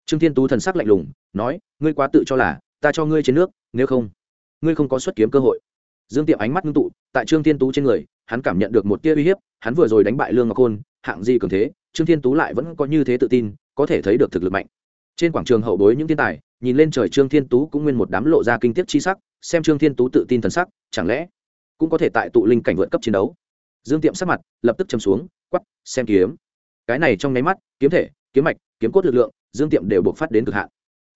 Trương thiên tú thần sắc lạnh lùng, nói, ngươi quá tự cho là, ta cho ngươi trên nước, nếu không, ngươi không có xuất kiếm cơ hội dương tiệm ánh mắt ngưng tụ, tại trương thiên tú trên người, hắn cảm nhận được một tia uy hiếp, hắn vừa rồi đánh bại lương ngọc khôn, hạng gì cường thế, trương thiên tú lại vẫn có như thế tự tin, có thể thấy được thực lực mạnh. Trên quảng trường hậu bối những thiên tài, nhìn lên trời trương thiên tú cũng nguyên một đám lộ ra kinh tiếc chi sắc, xem trương thiên tú tự tin thần sắc, chẳng lẽ cũng có thể tại tụ linh cảnh vượt cấp chiến đấu? Dương tiệm sắc mặt lập tức châm xuống quắp xem kiếm. Cái này trong nháy mắt, kiếm thể, kiếm mạch, kiếm cốt lực lượng, dương tiệm đều buộc phát đến cực hạn.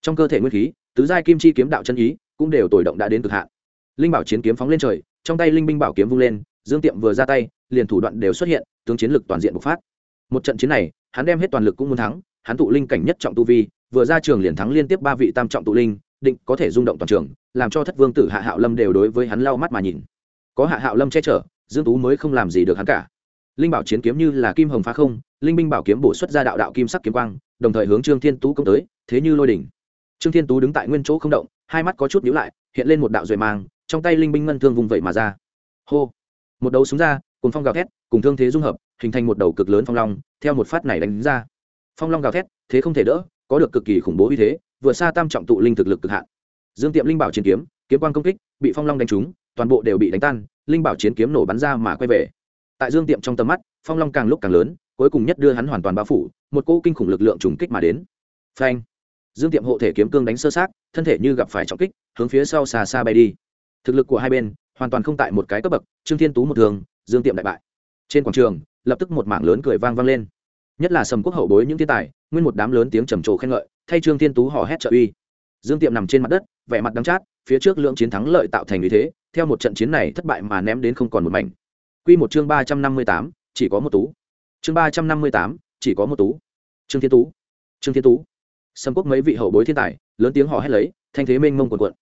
Trong cơ thể nguyên khí, tứ giai kim chi kiếm đạo chân ý cũng đều tồi động đã đến cực hạn linh bảo chiến kiếm phóng lên trời, trong tay linh binh bảo kiếm vung lên, dương tiệm vừa ra tay, liền thủ đoạn đều xuất hiện, tướng chiến lực toàn diện bộc phát. Một trận chiến này, hắn đem hết toàn lực cũng muốn thắng, hắn tụ linh cảnh nhất trọng tu vi, vừa ra trường liền thắng liên tiếp ba vị tam trọng tụ linh, định có thể rung động toàn trường, làm cho thất vương tử hạ hạo lâm đều đối với hắn lau mắt mà nhìn. Có hạ hạo lâm che chở, dương tú mới không làm gì được hắn cả. Linh bảo chiến kiếm như là kim hồng phá không, linh binh bảo kiếm bổ xuất ra đạo đạo kim sắc kiếm quang, đồng thời hướng trương thiên tú công tới, thế như lôi đỉnh. Trương thiên tú đứng tại nguyên chỗ không động, hai mắt có chút nhíu lại, hiện lên một đạo duệ mang trong tay linh binh ngân thương vùng vẩy mà ra. Hô! Một đấu súng ra cùng phong gào thét, cùng thương thế dung hợp, hình thành một đầu cực lớn phong long, theo một phát này đánh ra. Phong long gào thét, thế không thể đỡ, có được cực kỳ khủng bố uy thế, vừa xa tam trọng tụ linh thực lực cực hạn. Dương tiệm linh bảo chiến kiếm kiếm quang công kích, bị phong long đánh trúng, toàn bộ đều bị đánh tan, linh bảo chiến kiếm nổ bắn ra mà quay về. Tại dương tiệm trong tầm mắt, phong long càng lúc càng lớn, cuối cùng nhất đưa hắn hoàn toàn bao phủ, một cỗ kinh khủng lực lượng trùng kích mà đến. Phanh! Dương tiệm hộ thể kiếm cương đánh sơ sát, thân thể như gặp phải trọng kích, hướng phía sau xa xa bay đi thực lực của hai bên hoàn toàn không tại một cái cấp bậc, trương thiên tú một thường dương tiệm đại bại. Trên quảng trường, lập tức một mảng lớn cười vang vang lên. Nhất là sầm quốc hậu bối những thiên tài, nguyên một đám lớn tiếng trầm trồ khen ngợi, thay trương thiên tú hò hét trợ uy. Dương tiệm nằm trên mặt đất, vẻ mặt đắng chát, phía trước lượng chiến thắng lợi tạo thành uy thế, theo một trận chiến này thất bại mà ném đến không còn một mảnh. Quy một chương ba trăm năm mươi tám, chỉ có một tú. Chương ba trăm năm mươi tám, chỉ có một tú. Trương thiên tú. Trương thiên tú. Sầm quốc mấy vị hậu bối thiên tài, lớn tiếng hò hét lấy, thanh thế mênh mông quần quận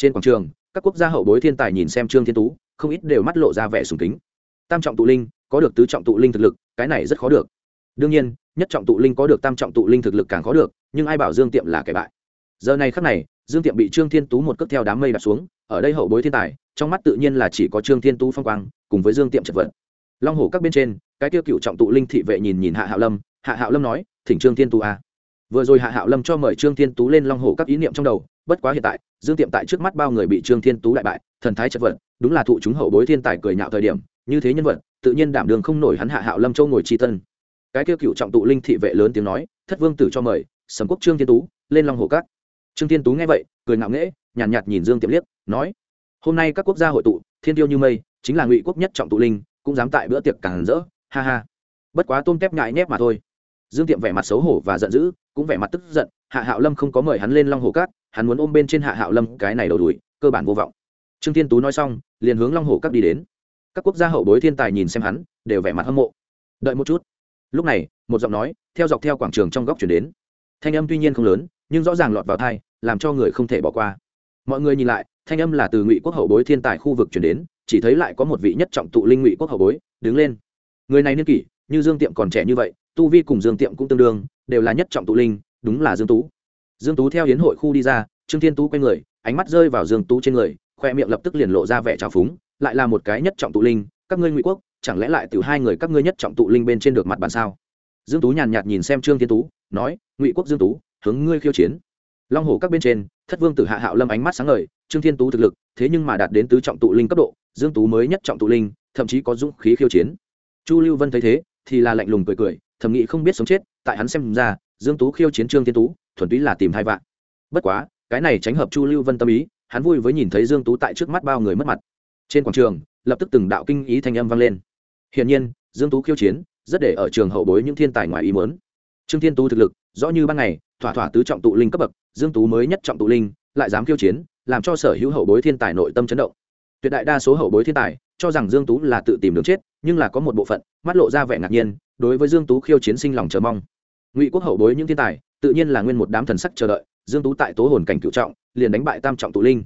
trên quảng trường các quốc gia hậu bối thiên tài nhìn xem trương thiên tú, không ít đều mắt lộ ra vẻ sùng kính. Tam trọng tụ linh, có được tứ trọng tụ linh thực lực, cái này rất khó được. Đương nhiên, nhất trọng tụ linh có được tam trọng tụ linh thực lực càng khó được, nhưng ai bảo dương tiệm là kẻ bại? Giờ này khắc này, dương tiệm bị trương thiên tú một cước theo đám mây đạp xuống, ở đây hậu bối thiên tài, trong mắt tự nhiên là chỉ có trương thiên tú phong quang, cùng với dương tiệm chật vật. Long hồ các bên trên, cái tiêu cựu trọng tụ linh thị vệ nhìn nhìn hạ hạo lâm, hạ hạo lâm nói, thỉnh trương thiên tú a vừa rồi hạ hạo lâm cho mời trương thiên tú lên long hồ các ý niệm trong đầu, bất quá hiện tại dương tiệm tại trước mắt bao người bị trương thiên tú đại bại thần thái chật vật đúng là thụ chúng hậu bối thiên tài cười nhạo thời điểm như thế nhân vật tự nhiên đảm đường không nổi hắn hạ hạo lâm châu ngồi tri tân. Cái kêu cựu trọng tụ linh thị vệ lớn tiếng nói thất vương tử cho mời sầm quốc trương thiên tú lên long hồ cát. trương thiên tú nghe vậy cười ngạo nghễ nhàn nhạt, nhạt nhìn dương tiệm liếc nói hôm nay các quốc gia hội tụ thiên tiêu như mây chính là ngụy quốc nhất trọng tụ linh cũng dám tại bữa tiệc càng rỡ ha ha. Bất quá tôm tép ngại nhép mà thôi. Dương tiệm vẻ mặt xấu hổ và giận dữ cũng vẻ mặt tức giận hạ hạo lâm không có mời hắn lên long hồ cát hắn muốn ôm bên trên hạ hạo lâm cái này đầu đuổi cơ bản vô vọng. Trương thiên tú nói xong, liền hướng long hồ cát đi đến. Các quốc gia hậu bối thiên tài nhìn xem hắn, đều vẻ mặt hâm mộ. Đợi một chút. Lúc này, một giọng nói, theo dọc theo quảng trường trong góc chuyển đến. Thanh âm tuy nhiên không lớn, nhưng rõ ràng lọt vào thai làm cho người không thể bỏ qua. Mọi người nhìn lại, thanh âm là từ ngụy quốc hậu bối thiên tài khu vực chuyển đến, chỉ thấy lại có một vị nhất trọng tụ linh ngụy quốc hậu bối, đứng lên. Người này niên kỷ, như dương tiệm còn trẻ như vậy, tu vi cùng dương tiệm cũng tương đương, đều là nhất trọng tụ linh, đúng là dương tú dương tú theo hiến hội khu đi ra, trương thiên tú quay người, ánh mắt rơi vào dương tú trên người, khoe miệng lập tức liền lộ ra vẻ trào phúng, lại là một cái nhất trọng tụ linh, các ngươi ngụy quốc, chẳng lẽ lại từ hai người các ngươi nhất trọng tụ linh bên trên được mặt bàn sao? Dương tú nhàn nhạt nhìn xem trương thiên tú, nói, ngụy quốc dương tú, hướng ngươi khiêu chiến. Long hồ các bên trên, thất vương tử hạ hạo lâm ánh mắt sáng ngời, trương thiên tú thực lực, thế nhưng mà đạt đến tứ trọng tụ linh cấp độ, dương tú mới nhất trọng tụ linh, thậm chí có dũng khí khiêu chiến. Chu lưu vân thấy thế, thì là lạnh lùng cười cười, thầm nghĩ không biết sống chết, tại hắn xem ra, dương tú khiêu chiến trương thiên tú thuần túy là tìm hai vạn. Bất quá, cái này tránh hợp chu lưu vân tâm ý, hắn vui với nhìn thấy dương tú tại trước mắt bao người mất mặt. Trên quảng trường, lập tức từng đạo kinh ý thanh âm vang lên. Hiển nhiên, dương tú khiêu chiến, rất để ở trường hậu bối những thiên tài ngoài ý muốn. Trương thiên tú thực lực, rõ như ban ngày, thỏa thỏa tứ trọng tụ linh cấp bậc, dương tú mới nhất trọng tụ linh, lại dám khiêu chiến, làm cho sở hữu hậu bối thiên tài nội tâm chấn động. Tuyệt đại đa số hậu bối thiên tài, cho rằng dương tú là tự tìm đường chết, nhưng là có một bộ phận, mắt lộ ra vẻ ngạc nhiên, đối với dương tú khiêu chiến sinh lòng chờ mong. Ngụy quốc hậu bối những thiên tài tự nhiên là nguyên một đám thần sắc chờ đợi, dương tú tại tố hồn cảnh cựu trọng, liền đánh bại tam trọng tụ linh.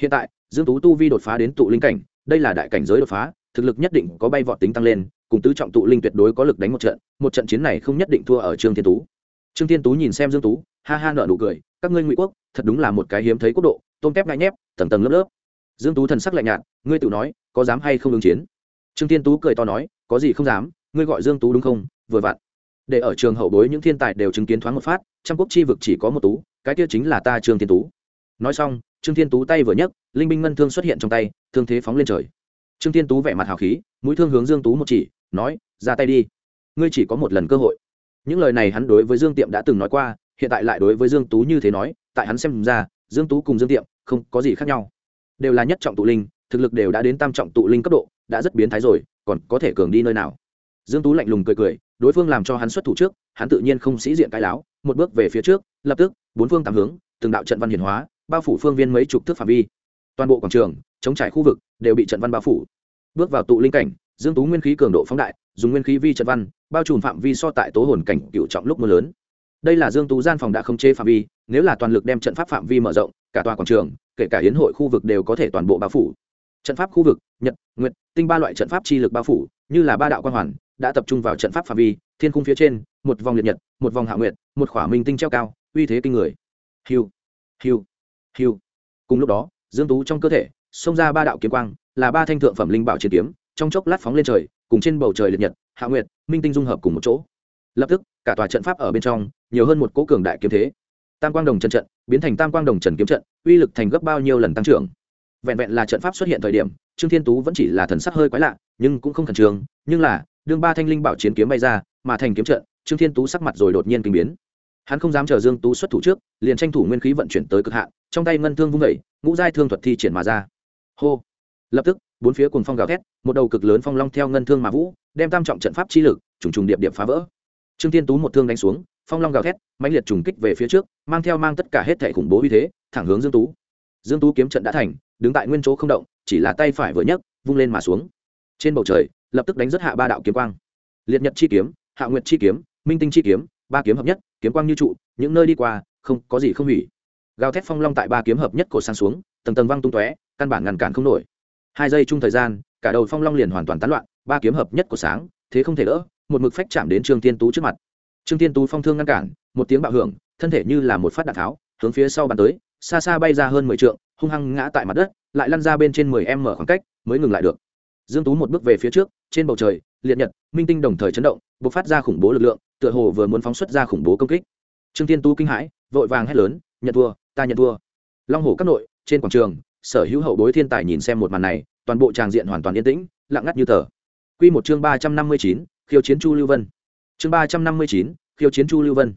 Hiện tại, dương tú tu vi đột phá đến tụ linh cảnh, đây là đại cảnh giới đột phá, thực lực nhất định có bay vọt tính tăng lên, cùng tứ trọng tụ linh tuyệt đối có lực đánh một trận một trận chiến này không nhất định thua ở trương thiên tú. Trương thiên tú nhìn xem dương tú, ha ha nợ nụ cười, các ngươi ngụy quốc, thật đúng là một cái hiếm thấy quốc độ, tôm tép ngại nhép, tầng tầng lớp lớp. Dương tú thần sắc lạnh nhạt, ngươi tự nói, có dám hay không ứng chiến? Trương thiên tú cười to nói, có gì không dám, ngươi gọi dương tú đúng không? Vừa vặn. Để ở trường hậu bối những thiên tài đều chứng kiến thoáng một phát trăm quốc chi vực chỉ có một tú, cái kia chính là ta trương thiên tú. Nói xong, trương thiên tú tay vừa nhấc, linh binh ngân thương xuất hiện trong tay, thương thế phóng lên trời. Trương thiên tú vẻ mặt hào khí, mũi thương hướng dương tú một chỉ, nói, ra tay đi. Ngươi chỉ có một lần cơ hội. Những lời này hắn đối với dương tiệm đã từng nói qua, hiện tại lại đối với dương tú như thế nói, tại hắn xem ra, dương tú cùng dương tiệm không có gì khác nhau. Đều là nhất trọng tụ linh, thực lực đều đã đến tam trọng tụ linh cấp độ, đã rất biến thái rồi, còn có thể cường đi nơi nào? Dương tú lạnh lùng cười cười, đối phương làm cho hắn xuất thủ trước, hắn tự nhiên không sĩ diện cái láo một bước về phía trước, lập tức, bốn phương tám hướng, từng đạo trận văn hiển hóa, bao phủ phương viên mấy chục thước phạm vi. Toàn bộ quảng trường, chống trải khu vực, đều bị trận văn bao phủ. Bước vào tụ linh cảnh, dương tú nguyên khí cường độ phóng đại, dùng nguyên khí vi trận văn, bao trùm phạm vi so tại tố hồn cảnh cựu trọng lúc mưa lớn. Đây là dương tú gian phòng đã không chế phạm vi, nếu là toàn lực đem trận pháp phạm vi mở rộng, cả tòa quảng trường, kể cả hiến hội khu vực đều có thể toàn bộ bao phủ. Trận pháp khu vực, nhật, nguyệt, tinh ba loại trận pháp chi lực bao phủ, như là ba đạo quan hoàn, đã tập trung vào trận pháp phạm vi thiên khung phía trên, một vòng liệt nhật, một vòng hạ nguyệt, một khỏa minh tinh treo cao, uy thế kinh người. Hiu hiu hiu. Cùng lúc đó, dương tú trong cơ thể, xông ra ba đạo kiếm quang, là ba thanh thượng phẩm linh bảo chiến kiếm, trong chốc lát phóng lên trời, cùng trên bầu trời liệt nhật, hạ nguyệt, minh tinh dung hợp cùng một chỗ. Lập tức, cả tòa trận pháp ở bên trong, nhiều hơn một cố cường đại kiếm thế. Tam quang đồng trận trận, biến thành tam quang đồng trần kiếm trận, uy lực thành gấp bao nhiêu lần tăng trưởng. Vẹn vẹn là trận pháp xuất hiện thời điểm, trương thiên tú vẫn chỉ là thần sắc hơi quái lạ, nhưng cũng không khẩn trương, nhưng là, đương ba thanh linh bảo chiến kiếm bay ra mà thành kiếm trận, trương thiên tú sắc mặt rồi đột nhiên kinh biến. Hắn không dám chờ dương tú xuất thủ trước, liền tranh thủ nguyên khí vận chuyển tới cực hạn, trong tay ngân thương vung vẩy ngũ giai thương thuật thi triển mà ra. Hô! Lập tức, bốn phía cùng phong gào thét, một đầu cực lớn phong long theo ngân thương mà vũ, đem tam trọng trận pháp chi lực, trùng trùng điệp điệp phá vỡ. Trương thiên tú một thương đánh xuống, phong long gào thét, mãnh liệt trùng kích về phía trước, mang theo mang tất cả hết thể khủng bố uy thế, thẳng hướng dương tú. Dương tú kiếm trận đã thành, đứng tại nguyên chỗ không động, chỉ là tay phải vừa nhấc, vung lên mà xuống. Trên bầu trời, lập tức đánh rất hạ ba đạo kiếm quang. Liệt nhật chi kiếm hạ nguyệt chi kiếm, minh tinh chi kiếm, ba kiếm hợp nhất, kiếm quang như trụ, những nơi đi qua, không có gì không hủy. Gào thét phong long tại ba kiếm hợp nhất cổ sang xuống, tầng tầng văng tung tóe, căn bản ngăn cản không nổi. Hai giây chung thời gian, cả đầu phong long liền hoàn toàn tán loạn, ba kiếm hợp nhất của sáng, thế không thể đỡ, một mực phách chạm đến trương tiên tú trước mặt. Trương tiên tú phong thương ngăn cản, một tiếng bạo hưởng, thân thể như là một phát đạn tháo, hướng phía sau bắn tới, xa xa bay ra hơn mười trượng, hung hăng ngã tại mặt đất, lại lăn ra bên trên mười em mở khoảng cách, mới ngừng lại được. Dương tú một bước về phía trước, trên bầu trời, liệt nhật, minh tinh đồng thời chấn động bộc phát ra khủng bố lực lượng, tựa hồ vừa muốn phóng xuất ra khủng bố công kích. Trương tiên Tu kinh hãi, vội vàng hét lớn, nhận thua, ta nhận thua. Long hồ các nội, trên quảng trường, sở hữu hậu bối thiên tài nhìn xem một màn này, toàn bộ tràng diện hoàn toàn yên tĩnh, lặng ngắt như tờ. Quy một chương ba trăm năm mươi chín, khiêu chiến chu lưu vân. Chương ba trăm năm mươi chín, khiêu chiến chu lưu vân.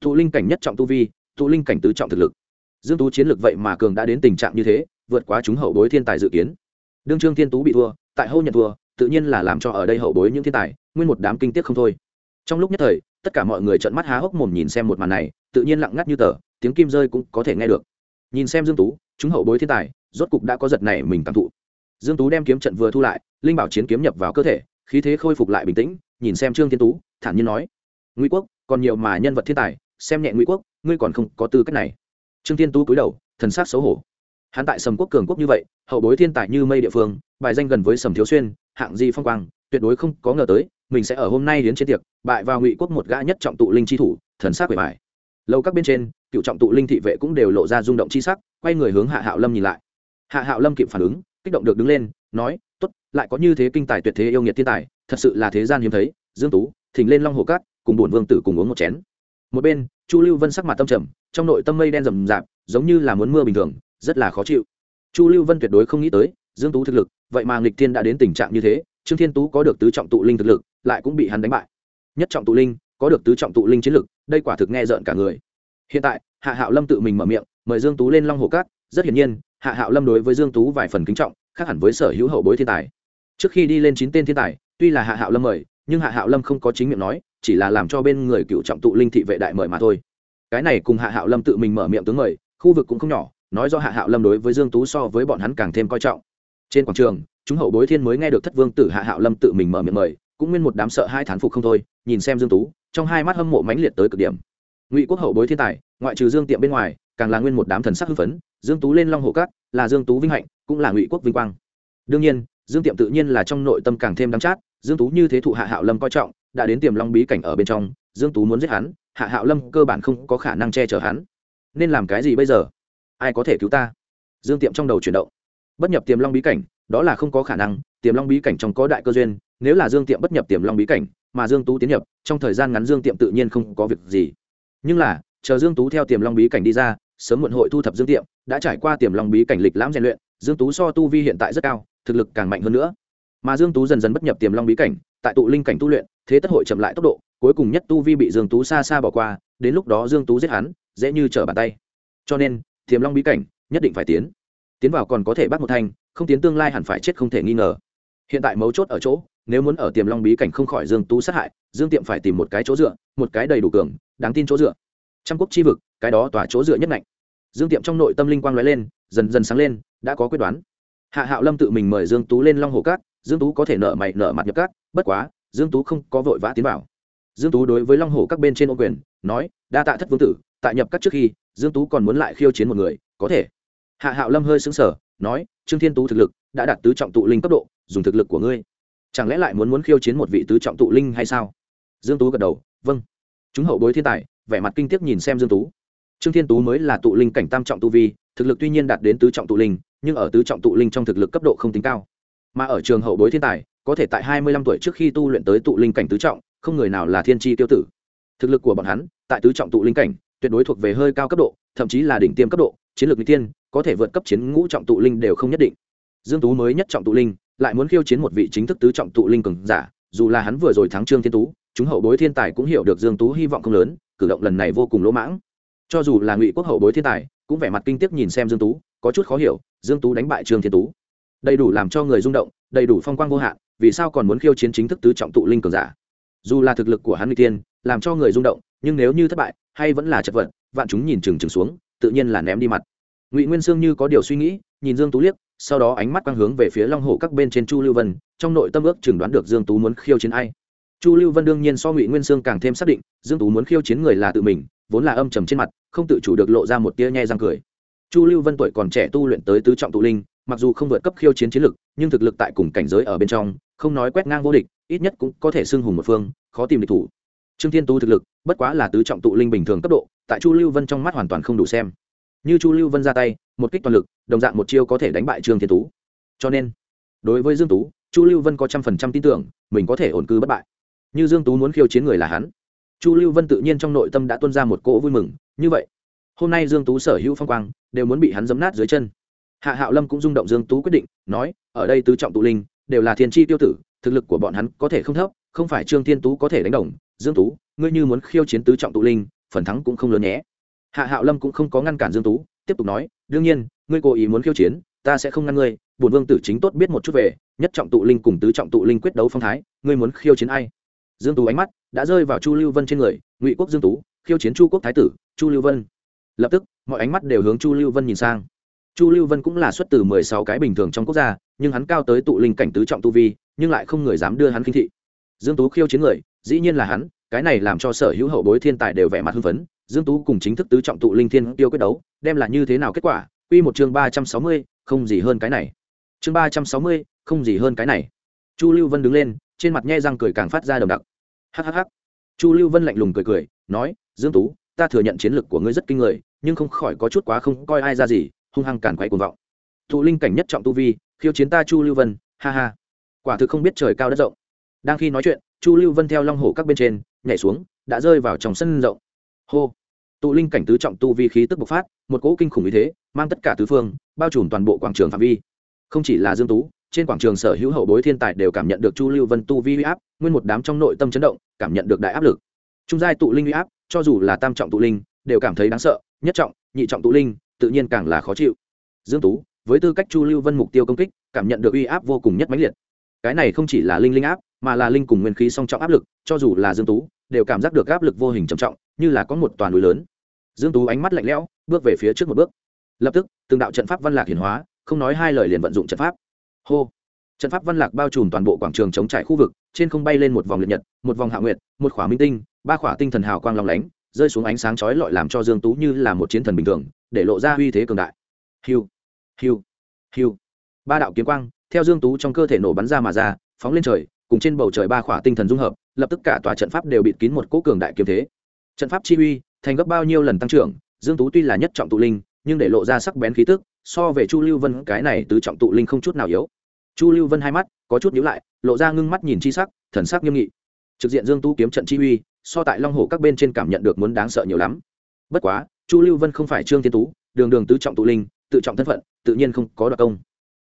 Tụ linh cảnh nhất trọng tu vi, tụ linh cảnh tứ trọng thực lực. Dương tú chiến lược vậy mà cường đã đến tình trạng như thế, vượt quá chúng hậu bối thiên tài dự kiến. Đương trương thiên tú bị thua, tại hâu nhận thua, tự nhiên là làm cho ở đây hậu bối những thiên tài nguyên một đám kinh tiếc không thôi. Trong lúc nhất thời, tất cả mọi người trợn mắt há hốc mồm nhìn xem một màn này, tự nhiên lặng ngắt như tờ, tiếng kim rơi cũng có thể nghe được. Nhìn xem dương tú, chúng hậu bối thiên tài, rốt cục đã có giật này mình cảm thụ. Dương tú đem kiếm trận vừa thu lại, linh bảo chiến kiếm nhập vào cơ thể, khí thế khôi phục lại bình tĩnh, nhìn xem trương thiên tú, thản nhiên nói, ngụy quốc, còn nhiều mà nhân vật thiên tài, xem nhẹ ngụy quốc, ngươi còn không có tư cách này. Trương thiên tú cúi đầu, thần sắc xấu hổ. Hắn tại sầm quốc cường quốc như vậy, hậu bối thiên tài như mây địa phương, bài danh gần với sầm thiếu xuyên, hạng di phong quang, tuyệt đối không có ngờ tới mình sẽ ở hôm nay đến trên tiệc, bại vào ngụy quốc một gã nhất trọng tụ linh chi thủ, thần sắc bề bài lâu các bên trên, cựu trọng tụ linh thị vệ cũng đều lộ ra rung động chi sắc, quay người hướng hạ hạo lâm nhìn lại. Hạ hạo lâm kịp phản ứng, kích động được đứng lên, nói t ố t lại có như thế kinh tài tuyệt thế yêu nghiệt thiên tài, thật sự là thế gian hiếm thấy, dương tú, thỉnh lên long hồ cát, cùng bổn vương tử cùng uống một chén. Một bên, chu lưu vân sắc mặt tâm trầm, trong nội tâm mây đen rầm rạp, giống như là muốn mưa bình thường, rất là khó chịu. Chu lưu vân tuyệt đối không nghĩ tới, dương tú thực lực, vậy mà nghịch thiên đã đến tình trạng như thế trương thiên tú có được tứ trọng tụ linh thực lực, lại cũng bị hắn đánh bại. Nhất trọng tụ linh, có được tứ trọng tụ linh chiến lực, đây quả thực nghe rợn cả người. Hiện tại, hạ hạo lâm tự mình mở miệng, mời dương tú lên long hồ cát. Rất hiển nhiên, hạ hạo lâm đối với dương tú vài phần kính trọng, khác hẳn với sở hữu hậu bối thiên tài. Trước khi đi lên chín tên thiên tài, tuy là hạ hạo lâm mời, nhưng hạ hạo lâm không có chính miệng nói, chỉ là làm cho bên người cựu trọng tụ linh thị vệ đại mời mà thôi. Cái này cùng hạ hạo lâm tự mình mở miệng tướng mời, khu vực cũng không nhỏ, nói do hạ hạo lâm đối với dương tú so với bọn hắn càng thêm coi trọng. Trên quảng trường chúng hậu bối thiên mới nghe được thất vương tử hạ hạo lâm tự mình mở miệng mời, cũng nguyên một đám sợ hai thán phục không thôi, nhìn xem dương tú, trong hai mắt hâm mộ mãnh liệt tới cực điểm. Ngụy quốc hậu bối thiên tài, ngoại trừ dương tiệm bên ngoài, càng là nguyên một đám thần sắc hưng phấn, dương tú lên long hồ cát là dương tú vinh hạnh, cũng là ngụy quốc vinh quang. Đương nhiên, dương tiệm tự nhiên là trong nội tâm càng thêm đắng chát, dương tú như thế thụ hạ hạo lâm coi trọng, đã đến tiềm long bí cảnh ở bên trong, dương tú muốn giết hắn, hạ hạo lâm cơ bản không có khả năng che chở hắn. Nên làm cái gì bây giờ? Ai có thể cứu ta? Dương tiệm trong đầu chuyển động. Bất nhập tiềm long bí cảnh đó là không có khả năng, tiềm long bí cảnh trong có đại cơ duyên, nếu là dương tiệm bất nhập tiềm long bí cảnh, mà dương tú tiến nhập, trong thời gian ngắn dương tiệm tự nhiên không có việc gì. Nhưng là, chờ dương tú theo tiềm long bí cảnh đi ra, sớm muộn hội thu thập dương tiệm, đã trải qua tiềm long bí cảnh lịch lãm rèn luyện, dương tú so tu vi hiện tại rất cao, thực lực càng mạnh hơn nữa. Mà dương tú dần dần bất nhập tiềm long bí cảnh, tại tụ linh cảnh tu luyện, thế tất hội chậm lại tốc độ, cuối cùng nhất tu vi bị dương tú xa xa bỏ qua, đến lúc đó dương tú giết hắn, dễ như trở bàn tay. Cho nên, tiềm long bí cảnh nhất định phải tiến tiến vào còn có thể bắt một thanh, không tiến tương lai hẳn phải chết không thể nghi ngờ. Hiện tại mấu chốt ở chỗ, nếu muốn ở tiềm long bí cảnh không khỏi dương tú sát hại, dương tiệm phải tìm một cái chỗ dựa, một cái đầy đủ cường, đáng tin chỗ dựa. Trăm quốc chi vực, cái đó tỏa chỗ dựa nhất mạnh. dương tiệm trong nội tâm linh quang lóe lên, dần dần sáng lên, đã có quyết đoán. Hạ hạo lâm tự mình mời dương tú lên long hồ cát, dương tú có thể nợ mày, nợ mặt nhập cát, bất quá, dương tú không có vội vã tiến vào. Dương tú đối với long hồ các bên trên ô quyền, nói, đa tạ thất vương tử, tại nhập các trước khi, dương tú còn muốn lại khiêu chiến một người, có thể hạ hạo lâm hơi sững sờ, nói, trương thiên tú thực lực đã đạt tứ trọng tụ linh cấp độ, dùng thực lực của ngươi, chẳng lẽ lại muốn muốn khiêu chiến một vị tứ trọng tụ linh hay sao? Dương tú gật đầu vâng. Chúng hậu bối thiên tài, vẻ mặt kinh tiếc nhìn xem dương tú. Trương thiên tú mới là tụ linh cảnh tam trọng tu vi, thực lực tuy nhiên đạt đến tứ trọng tụ linh, nhưng ở tứ trọng tụ linh trong thực lực cấp độ không tính cao. Mà ở trường hậu bối thiên tài, có thể tại hai mươi lăm tuổi trước khi tu luyện tới tụ linh cảnh tứ trọng, không người nào là thiên tri tiêu tử. Thực lực của bọn hắn, tại tứ trọng tụ linh cảnh, tuyệt đối thuộc về hơi cao cấp độ, thậm chí là đỉnh tiêm cấp độ chiến lược n tiên có thể vượt cấp chiến ngũ trọng tụ linh đều không nhất định. Dương tú mới nhất trọng tụ linh, lại muốn khiêu chiến một vị chính thức tứ trọng tụ linh cường giả, dù là hắn vừa rồi thắng trương thiên tú, chúng hậu bối thiên tài cũng hiểu được dương tú hy vọng không lớn, cử động lần này vô cùng lỗ mãng. Cho dù là ngụy quốc hậu bối thiên tài, cũng vẻ mặt kinh tiếc nhìn xem dương tú, có chút khó hiểu, dương tú đánh bại trương thiên tú. Đầy đủ làm cho người rung động, đầy đủ phong quang vô hạn, vì sao còn muốn khiêu chiến chính thức tứ trọng tụ linh cường giả? Dù là thực lực của hắn n tiên làm cho người rung động, nhưng nếu như thất bại, hay vẫn là chật vật, vạn chúng nhìn chừng chừng xuống tự nhiên là ném đi mặt. Ngụy nguyên sương như có điều suy nghĩ, nhìn dương tú liếc, sau đó ánh mắt quang hướng về phía long hồ các bên trên chu lưu vân, trong nội tâm ước chừng đoán được dương tú muốn khiêu chiến ai. Chu lưu vân đương nhiên so ngụy nguyên sương càng thêm xác định, dương tú muốn khiêu chiến người là tự mình, vốn là âm trầm trên mặt, không tự chủ được lộ ra một tia nhe răng cười. Chu lưu vân tuổi còn trẻ tu luyện tới tứ trọng tụ linh, mặc dù không vượt cấp khiêu chiến chiến lực, nhưng thực lực tại cùng cảnh giới ở bên trong, không nói quét ngang vô địch, ít nhất cũng có thể xưng hùng một phương, khó tìm địch thủ. Trương thiên tú thực lực, bất quá là tứ trọng tụ linh bình thường cấp độ tại chu lưu vân trong mắt hoàn toàn không đủ xem. Như chu lưu vân ra tay, một kích toàn lực, đồng dạng một chiêu có thể đánh bại trương thiên tú. Cho nên, đối với dương tú, chu lưu vân có trăm phần trăm tin tưởng, mình có thể ổn cư bất bại. Như dương tú muốn khiêu chiến người là hắn, chu lưu vân tự nhiên trong nội tâm đã tuôn ra một cỗ vui mừng, như vậy, hôm nay dương tú sở hữu phong quang, đều muốn bị hắn giấm nát dưới chân. Hạ hạo lâm cũng rung động dương tú quyết định, nói, ở đây tứ trọng tụ linh, đều là thiên tri tiêu tử, thực lực của bọn hắn có thể không thấp, không phải trương thiên tú có thể đánh đồng. Dương tú, ngươi như muốn khiêu chiến tứ trọng tụ linh phần thắng cũng không lớn nhé. Hạ hạo lâm cũng không có ngăn cản dương tú, tiếp tục nói, đương nhiên, ngươi cố ý muốn khiêu chiến, ta sẽ không ngăn ngươi, bổn vương tử chính tốt biết một chút về, nhất trọng tụ linh cùng tứ trọng tụ linh quyết đấu phong thái, ngươi muốn khiêu chiến ai? Dương tú ánh mắt đã rơi vào chu lưu vân trên người, ngụy quốc dương tú, khiêu chiến chu quốc thái tử, chu lưu vân. Lập tức, mọi ánh mắt đều hướng chu lưu vân nhìn sang. Chu lưu vân cũng là xuất từ mười sáu cái bình thường trong quốc gia, nhưng hắn cao tới tụ linh cảnh tứ trọng tu vi, nhưng lại không người dám đưa hắn khinh thị. Dương tú khiêu chiến người, dĩ nhiên là hắn cái này làm cho sở hữu hậu bối thiên tài đều vẻ mặt hưng phấn dương tú cùng chính thức tứ trọng tụ linh thiên tiêu quyết đấu đem là như thế nào kết quả quy một chương ba trăm sáu mươi, không gì hơn cái này. Chương ba trăm sáu mươi, không gì hơn cái này. Chu lưu vân đứng lên trên mặt nhe răng cười càng phát ra đồng đặc. Hhh chu lưu vân lạnh lùng cười cười nói dương tú ta thừa nhận chiến lực của ngươi rất kinh người nhưng không khỏi có chút quá không coi ai ra gì hung hăng cản quấy cuồng vọng. Tụ linh cảnh nhất trọng tu vi khiêu chiến ta chu lưu vân ha ha. Quả thực không biết trời cao đất rộng. Đang khi nói chuyện chu lưu vân theo long hổ các bên trên nhảy xuống, đã rơi vào trong sân rộng. Hô! Tụ linh cảnh tứ trọng tu vi khí tức bộc phát, một cỗ kinh khủng như thế, mang tất cả tứ phương, bao trùm toàn bộ quảng trường phạm vi. Không chỉ là dương tú, trên quảng trường sở hữu hậu bối thiên tài đều cảm nhận được chu lưu vân tu vi uy áp, nguyên một đám trong nội tâm chấn động, cảm nhận được đại áp lực. Trung giai tụ linh uy áp, cho dù là tam trọng tụ linh, đều cảm thấy đáng sợ, nhất trọng, nhị trọng tụ linh, tự nhiên càng là khó chịu. Dương tú, với tư cách chu lưu vân mục tiêu công kích, cảm nhận được uy áp vô cùng nhất mãnh liệt. Cái này không chỉ là linh linh áp mà là linh cùng nguyên khí song trọng áp lực, cho dù là dương tú, đều cảm giác được áp lực vô hình trầm trọng, như là có một toàn núi lớn. Dương tú ánh mắt lạnh lẽo, bước về phía trước một bước. Lập tức, từng đạo trận pháp văn lạc hiển hóa, không nói hai lời liền vận dụng trận pháp. Hô! Trận pháp văn lạc bao trùm toàn bộ quảng trường chống trải khu vực, trên không bay lên một vòng liệt nhật, một vòng hạ nguyệt, một khỏa minh tinh, ba khỏa tinh thần hào quang long lánh, rơi xuống ánh sáng chói lọi làm cho dương tú như là một chiến thần bình thường, để lộ ra uy thế cường đại. Hiu! Hiu! Hiu! Ba đạo kiếm quang, theo dương tú trong cơ thể nổ bắn ra mà ra, phóng lên trời cùng trên bầu trời ba khỏa tinh thần dung hợp, lập tức cả tòa trận pháp đều bị kín một cỗ cường đại kiếm thế. Trận pháp chi uy, thành gấp bao nhiêu lần tăng trưởng, dương tú tuy là nhất trọng tụ linh, nhưng để lộ ra sắc bén khí tức, so về chu lưu vân, cái này tứ trọng tụ linh không chút nào yếu. Chu lưu vân hai mắt, có chút nhíu lại, lộ ra ngưng mắt nhìn chi sắc, thần sắc nghiêm nghị. Trực diện dương tú kiếm trận chi uy, so tại long hồ các bên trên cảm nhận được muốn đáng sợ nhiều lắm. Bất quá, chu lưu vân không phải trương thiên tú, đường đường tứ trọng tụ linh, tự trọng thân phận, tự nhiên không có đoạt công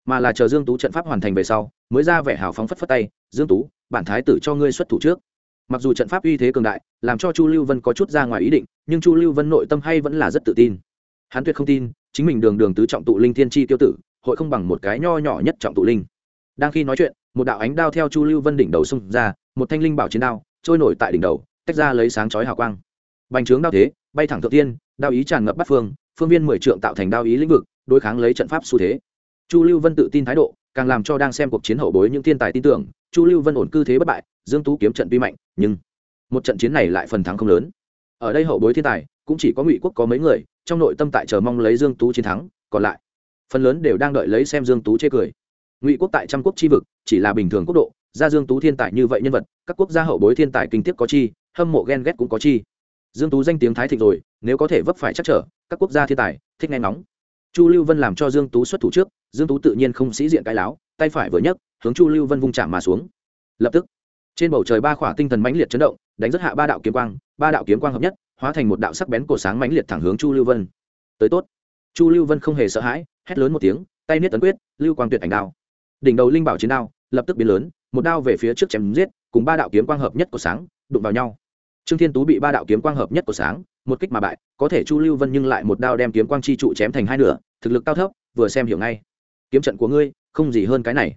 mà là chờ dương tú trận pháp hoàn thành về sau, mới ra vẻ hào phóng phất phất tay, dương tú, bản thái tử cho ngươi xuất thủ trước. Mặc dù trận pháp uy thế cường đại, làm cho chu lưu vân có chút ra ngoài ý định, nhưng chu lưu vân nội tâm hay vẫn là rất tự tin. Hắn tuyệt không tin, chính mình đường đường tứ trọng tụ linh thiên tri tiêu tử, hội không bằng một cái nho nhỏ nhất trọng tụ linh. Đang khi nói chuyện, một đạo ánh đao theo chu lưu vân đỉnh đầu xung ra, một thanh linh bảo chiến đao, trôi nổi tại đỉnh đầu, tách ra lấy sáng chói hào quang. Bành trướng đao thế, bay thẳng thượng tiên, đao ý tràn ngập bắt phương phương viên mười trượng tạo thành đao ý lĩnh vực, đối kháng lấy trận pháp xu thế chu lưu vân tự tin thái độ, càng làm cho đang xem cuộc chiến hậu bối những thiên tài tin tưởng, chu lưu vân ổn cư thế bất bại, dương tú kiếm trận tuy mạnh, nhưng một trận chiến này lại phần thắng không lớn. Ở đây hậu bối thiên tài, cũng chỉ có ngụy quốc có mấy người, trong nội tâm tại chờ mong lấy dương tú chiến thắng, còn lại phần lớn đều đang đợi lấy xem dương tú chê cười. Ngụy quốc tại trăm quốc chi vực, chỉ là bình thường quốc độ, ra dương tú thiên tài như vậy nhân vật, các quốc gia hậu bối thiên tài kinh tiếp có chi, hâm mộ ghen ghét cũng có chi. Dương tú danh tiếng thái thịnh rồi, nếu có thể vấp phải chắc trở, các quốc gia thiên tài, thích nghe nóng chu lưu vân làm cho dương tú xuất thủ trước dương tú tự nhiên không sĩ diện cái láo, tay phải vừa nhấc, hướng chu lưu vân vung chạm mà xuống. Lập tức, trên bầu trời ba khỏa tinh thần mãnh liệt chấn động, đánh rất hạ ba đạo kiếm quang, ba đạo kiếm quang hợp nhất, hóa thành một đạo sắc bén cổ sáng mãnh liệt thẳng hướng chu lưu vân. Tới tốt. Chu lưu vân không hề sợ hãi, hét lớn một tiếng, tay niết tấn quyết, lưu quang tuyệt ảnh đao. Đỉnh đầu linh bảo chiến đao, lập tức biến lớn, một đao về phía trước chém giết, cùng ba đạo kiếm quang hợp nhất của sáng, đụng vào nhau. Trương thiên tú bị ba đạo kiếm quang hợp nhất của sáng, một kích mà bại, có thể chu lưu vân nhưng lại một đao đem kiếm quang chi trụ chém thành hai nửa, thực lực cao thấp, vừa xem hiểu ngay kiếm trận của ngươi, không gì hơn cái này.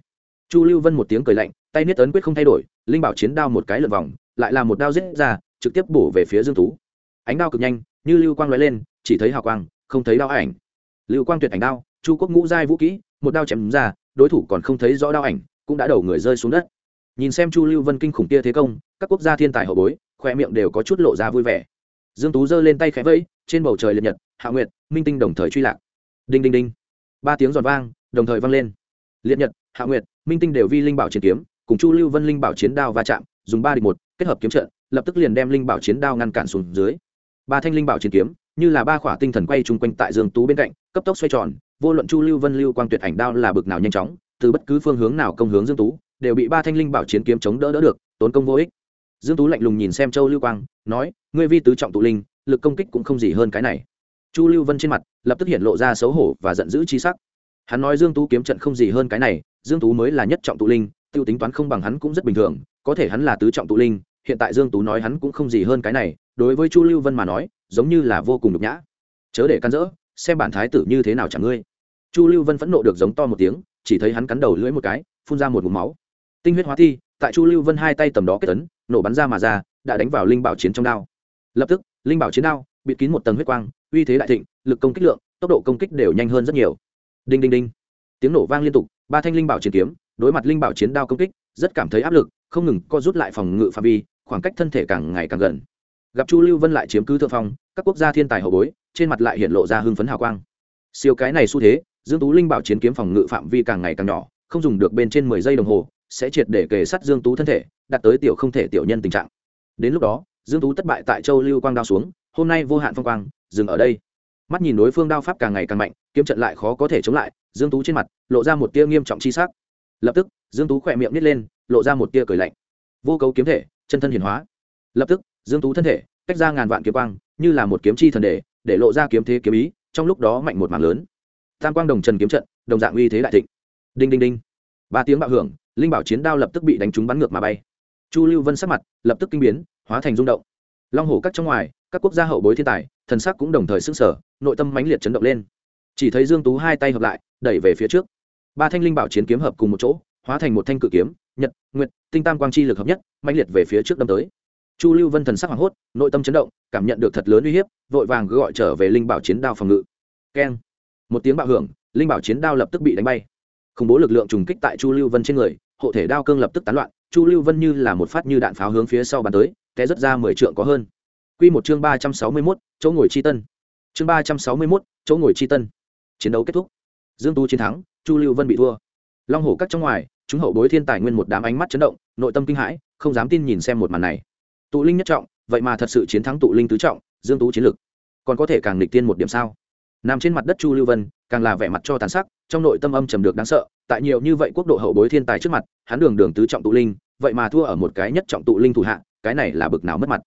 Chu lưu vân một tiếng cười lạnh, tay niết ấn quyết không thay đổi, linh bảo chiến đao một cái lượt vòng, lại là một đao giết ra, trực tiếp bổ về phía dương tú. Ánh đao cực nhanh, như lưu quang lóe lên, chỉ thấy hào quang, không thấy đao ảnh. Lưu quang tuyệt ảnh đao, chu quốc ngũ giai vũ kỹ, một đao chém ra, đối thủ còn không thấy rõ đao ảnh, cũng đã đầu người rơi xuống đất. Nhìn xem chu lưu vân kinh khủng kia thế công, các quốc gia thiên tài hậu bối, khoe miệng đều có chút lộ ra vui vẻ. Dương tú giơ lên tay khẽ vẫy, trên bầu trời liệt nhật, hạ nguyệt, minh tinh đồng thời truy lạc. Đinh đinh đinh. Ba tiếng giòn vang đồng thời vang lên. Liệt nhật, hạ nguyệt, minh tinh đều vi linh bảo chiến kiếm, cùng chu lưu vân linh bảo chiến đao va chạm, dùng ba địch một, kết hợp kiếm trận, lập tức liền đem linh bảo chiến đao ngăn cản xuống dưới. Ba thanh linh bảo chiến kiếm, như là ba khỏa tinh thần quay chung quanh tại dương tú bên cạnh, cấp tốc xoay tròn, vô luận chu lưu vân, lưu quang tuyệt ảnh đao là bực nào nhanh chóng, từ bất cứ phương hướng nào công hướng dương tú, đều bị ba thanh linh bảo chiến kiếm chống đỡ đỡ được, tốn công vô ích. Dương tú lạnh lùng nhìn xem châu lưu quang, nói, ngươi vi tứ trọng tụ linh, lực công kích cũng không gì hơn cái này. Chu lưu vân trên mặt lập tức hiện lộ ra xấu hổ và giận dữ chi sắc hắn nói dương tú kiếm trận không gì hơn cái này, dương tú mới là nhất trọng tụ linh, tiêu tính toán không bằng hắn cũng rất bình thường, có thể hắn là tứ trọng tụ linh, hiện tại dương tú nói hắn cũng không gì hơn cái này, đối với chu lưu vân mà nói, giống như là vô cùng nhục nhã. Chớ để căn dỡ, xem bản thái tử như thế nào chẳng ngươi. Chu lưu vân phẫn nộ được giống to một tiếng, chỉ thấy hắn cắn đầu lưỡi một cái, phun ra một ngụm máu. Tinh huyết hóa thi, tại chu lưu vân hai tay tầm đó kết tấn nổ bắn ra mà ra, đã đánh vào linh bảo chiến trong đao. Lập tức, linh bảo chiến đao bị kín một tầng huyết quang, uy thế đại thịnh, lực công kích lượng, tốc độ công kích đều nhanh hơn rất nhiều đinh đinh đinh. Tiếng nổ vang liên tục, ba thanh linh bảo chiến kiếm, đối mặt linh bảo chiến đao công kích, rất cảm thấy áp lực, không ngừng co rút lại phòng ngự phạm vi, khoảng cách thân thể càng ngày càng gần. Gặp chu lưu vân lại chiếm cứ thượng phong, các quốc gia thiên tài hậu bối, trên mặt lại hiện lộ ra hưng phấn hào quang. Siêu cái này xu thế, dương tú linh bảo chiến kiếm phòng ngự phạm vi càng ngày càng nhỏ, không dùng được bên trên mười giây đồng hồ, sẽ triệt để kề sát dương tú thân thể, đạt tới tiểu không thể tiểu nhân tình trạng. Đến lúc đó, dương tú thất bại tại châu lưu quang đao xuống, hôm nay vô hạn phong quang, dừng ở đây. Mắt nhìn đối phương đao pháp càng ngày càng mạnh kiếm trận lại khó có thể chống lại, dương tú trên mặt lộ ra một tia nghiêm trọng chi sắc. Lập tức, dương tú khỏe miệng nít lên, lộ ra một tia cười lạnh. Vô cấu kiếm thể, chân thân hiển hóa. Lập tức, dương tú thân thể cách ra ngàn vạn kiếm quang, như là một kiếm chi thần đề để lộ ra kiếm thế kiếm ý, trong lúc đó mạnh một mảng lớn. Tam quang đồng trần kiếm trận, đồng dạng uy thế đại thịnh. Đinh đinh đinh. Ba tiếng bạo hưởng, linh bảo chiến đao lập tức bị đánh trúng bắn ngược mà bay. Chu lưu vân sắc mặt lập tức kinh biến, hóa thành rung động. Long hổ các trong ngoài, các quốc gia hậu bối thiên tài, thần sắc cũng đồng thời sức sở nội tâm mãnh liệt chấn động lên chỉ thấy dương tú hai tay hợp lại đẩy về phía trước. Ba thanh linh bảo chiến kiếm hợp cùng một chỗ hóa thành một thanh cự kiếm nhật nguyệt tinh tam quang chi lực hợp nhất mãnh liệt về phía trước đâm tới. Chu lưu vân thần sắc hoảng hốt nội tâm chấn động cảm nhận được thật lớn uy hiếp vội vàng gọi trở về linh bảo chiến đao phòng ngự. Keng. Một tiếng bạo hưởng linh bảo chiến đao lập tức bị đánh bay. Khủng bố lực lượng trùng kích tại chu lưu vân trên người hộ thể đao cương lập tức tán loạn chu lưu vân như là một phát như đạn pháo hướng phía sau bắn tới té rất ra mười trượng có hơn. Quy một chương ba trăm sáu mươi 361, chỗ ngồi chi tân. Chương ba trăm sáu mươi 361, chỗ ngồi chi tân. Chiến đấu kết thúc. Dương Tu chiến thắng, Chu Lưu Vân bị thua. Long hổ cắt trong ngoài, chúng hậu bối thiên tài nguyên một đám ánh mắt chấn động, nội tâm kinh hãi, không dám tin nhìn xem một màn này. Tụ linh nhất trọng, vậy mà thật sự chiến thắng tụ linh tứ trọng, Dương Tú chiến lực, còn có thể càng nghịch tiên một điểm sao? Nằm trên mặt đất Chu Lưu Vân, càng là vẻ mặt cho tàn sắc, trong nội tâm âm trầm được đáng sợ, tại nhiều như vậy quốc độ hậu bối thiên tài trước mặt, hắn đường đường tứ trọng tụ linh, vậy mà thua ở một cái nhất trọng tụ linh thủ hạ, cái này là bực nào mất mặt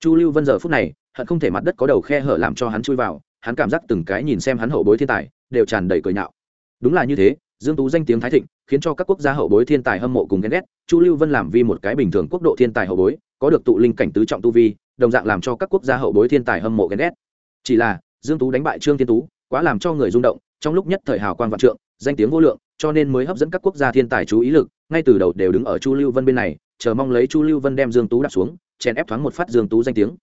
chu lưu vân giờ phút này hận không thể mặt đất có đầu khe hở làm cho hắn chui vào hắn cảm giác từng cái nhìn xem hắn hậu bối thiên tài đều tràn đầy cười nhạo. Đúng là như thế, dương tú danh tiếng thái thịnh, khiến cho các quốc gia hậu bối thiên tài hâm mộ cùng ghen ghét, chu lưu vân làm vì một cái bình thường quốc độ thiên tài hậu bối, có được tụ linh cảnh tứ trọng tu vi, đồng dạng làm cho các quốc gia hậu bối thiên tài hâm mộ ghen ghét. Chỉ là, dương tú đánh bại trương thiên tú, quá làm cho người rung động, trong lúc nhất thời hào quang vạn trượng, danh tiếng vô lượng, cho nên mới hấp dẫn các quốc gia thiên tài chú ý lực, ngay từ đầu đều đứng ở chu lưu vân bên này, chờ mong lấy chu lưu vân đem dương tú đặt xuống, chèn ép thoáng một phát dương tú danh tiếng.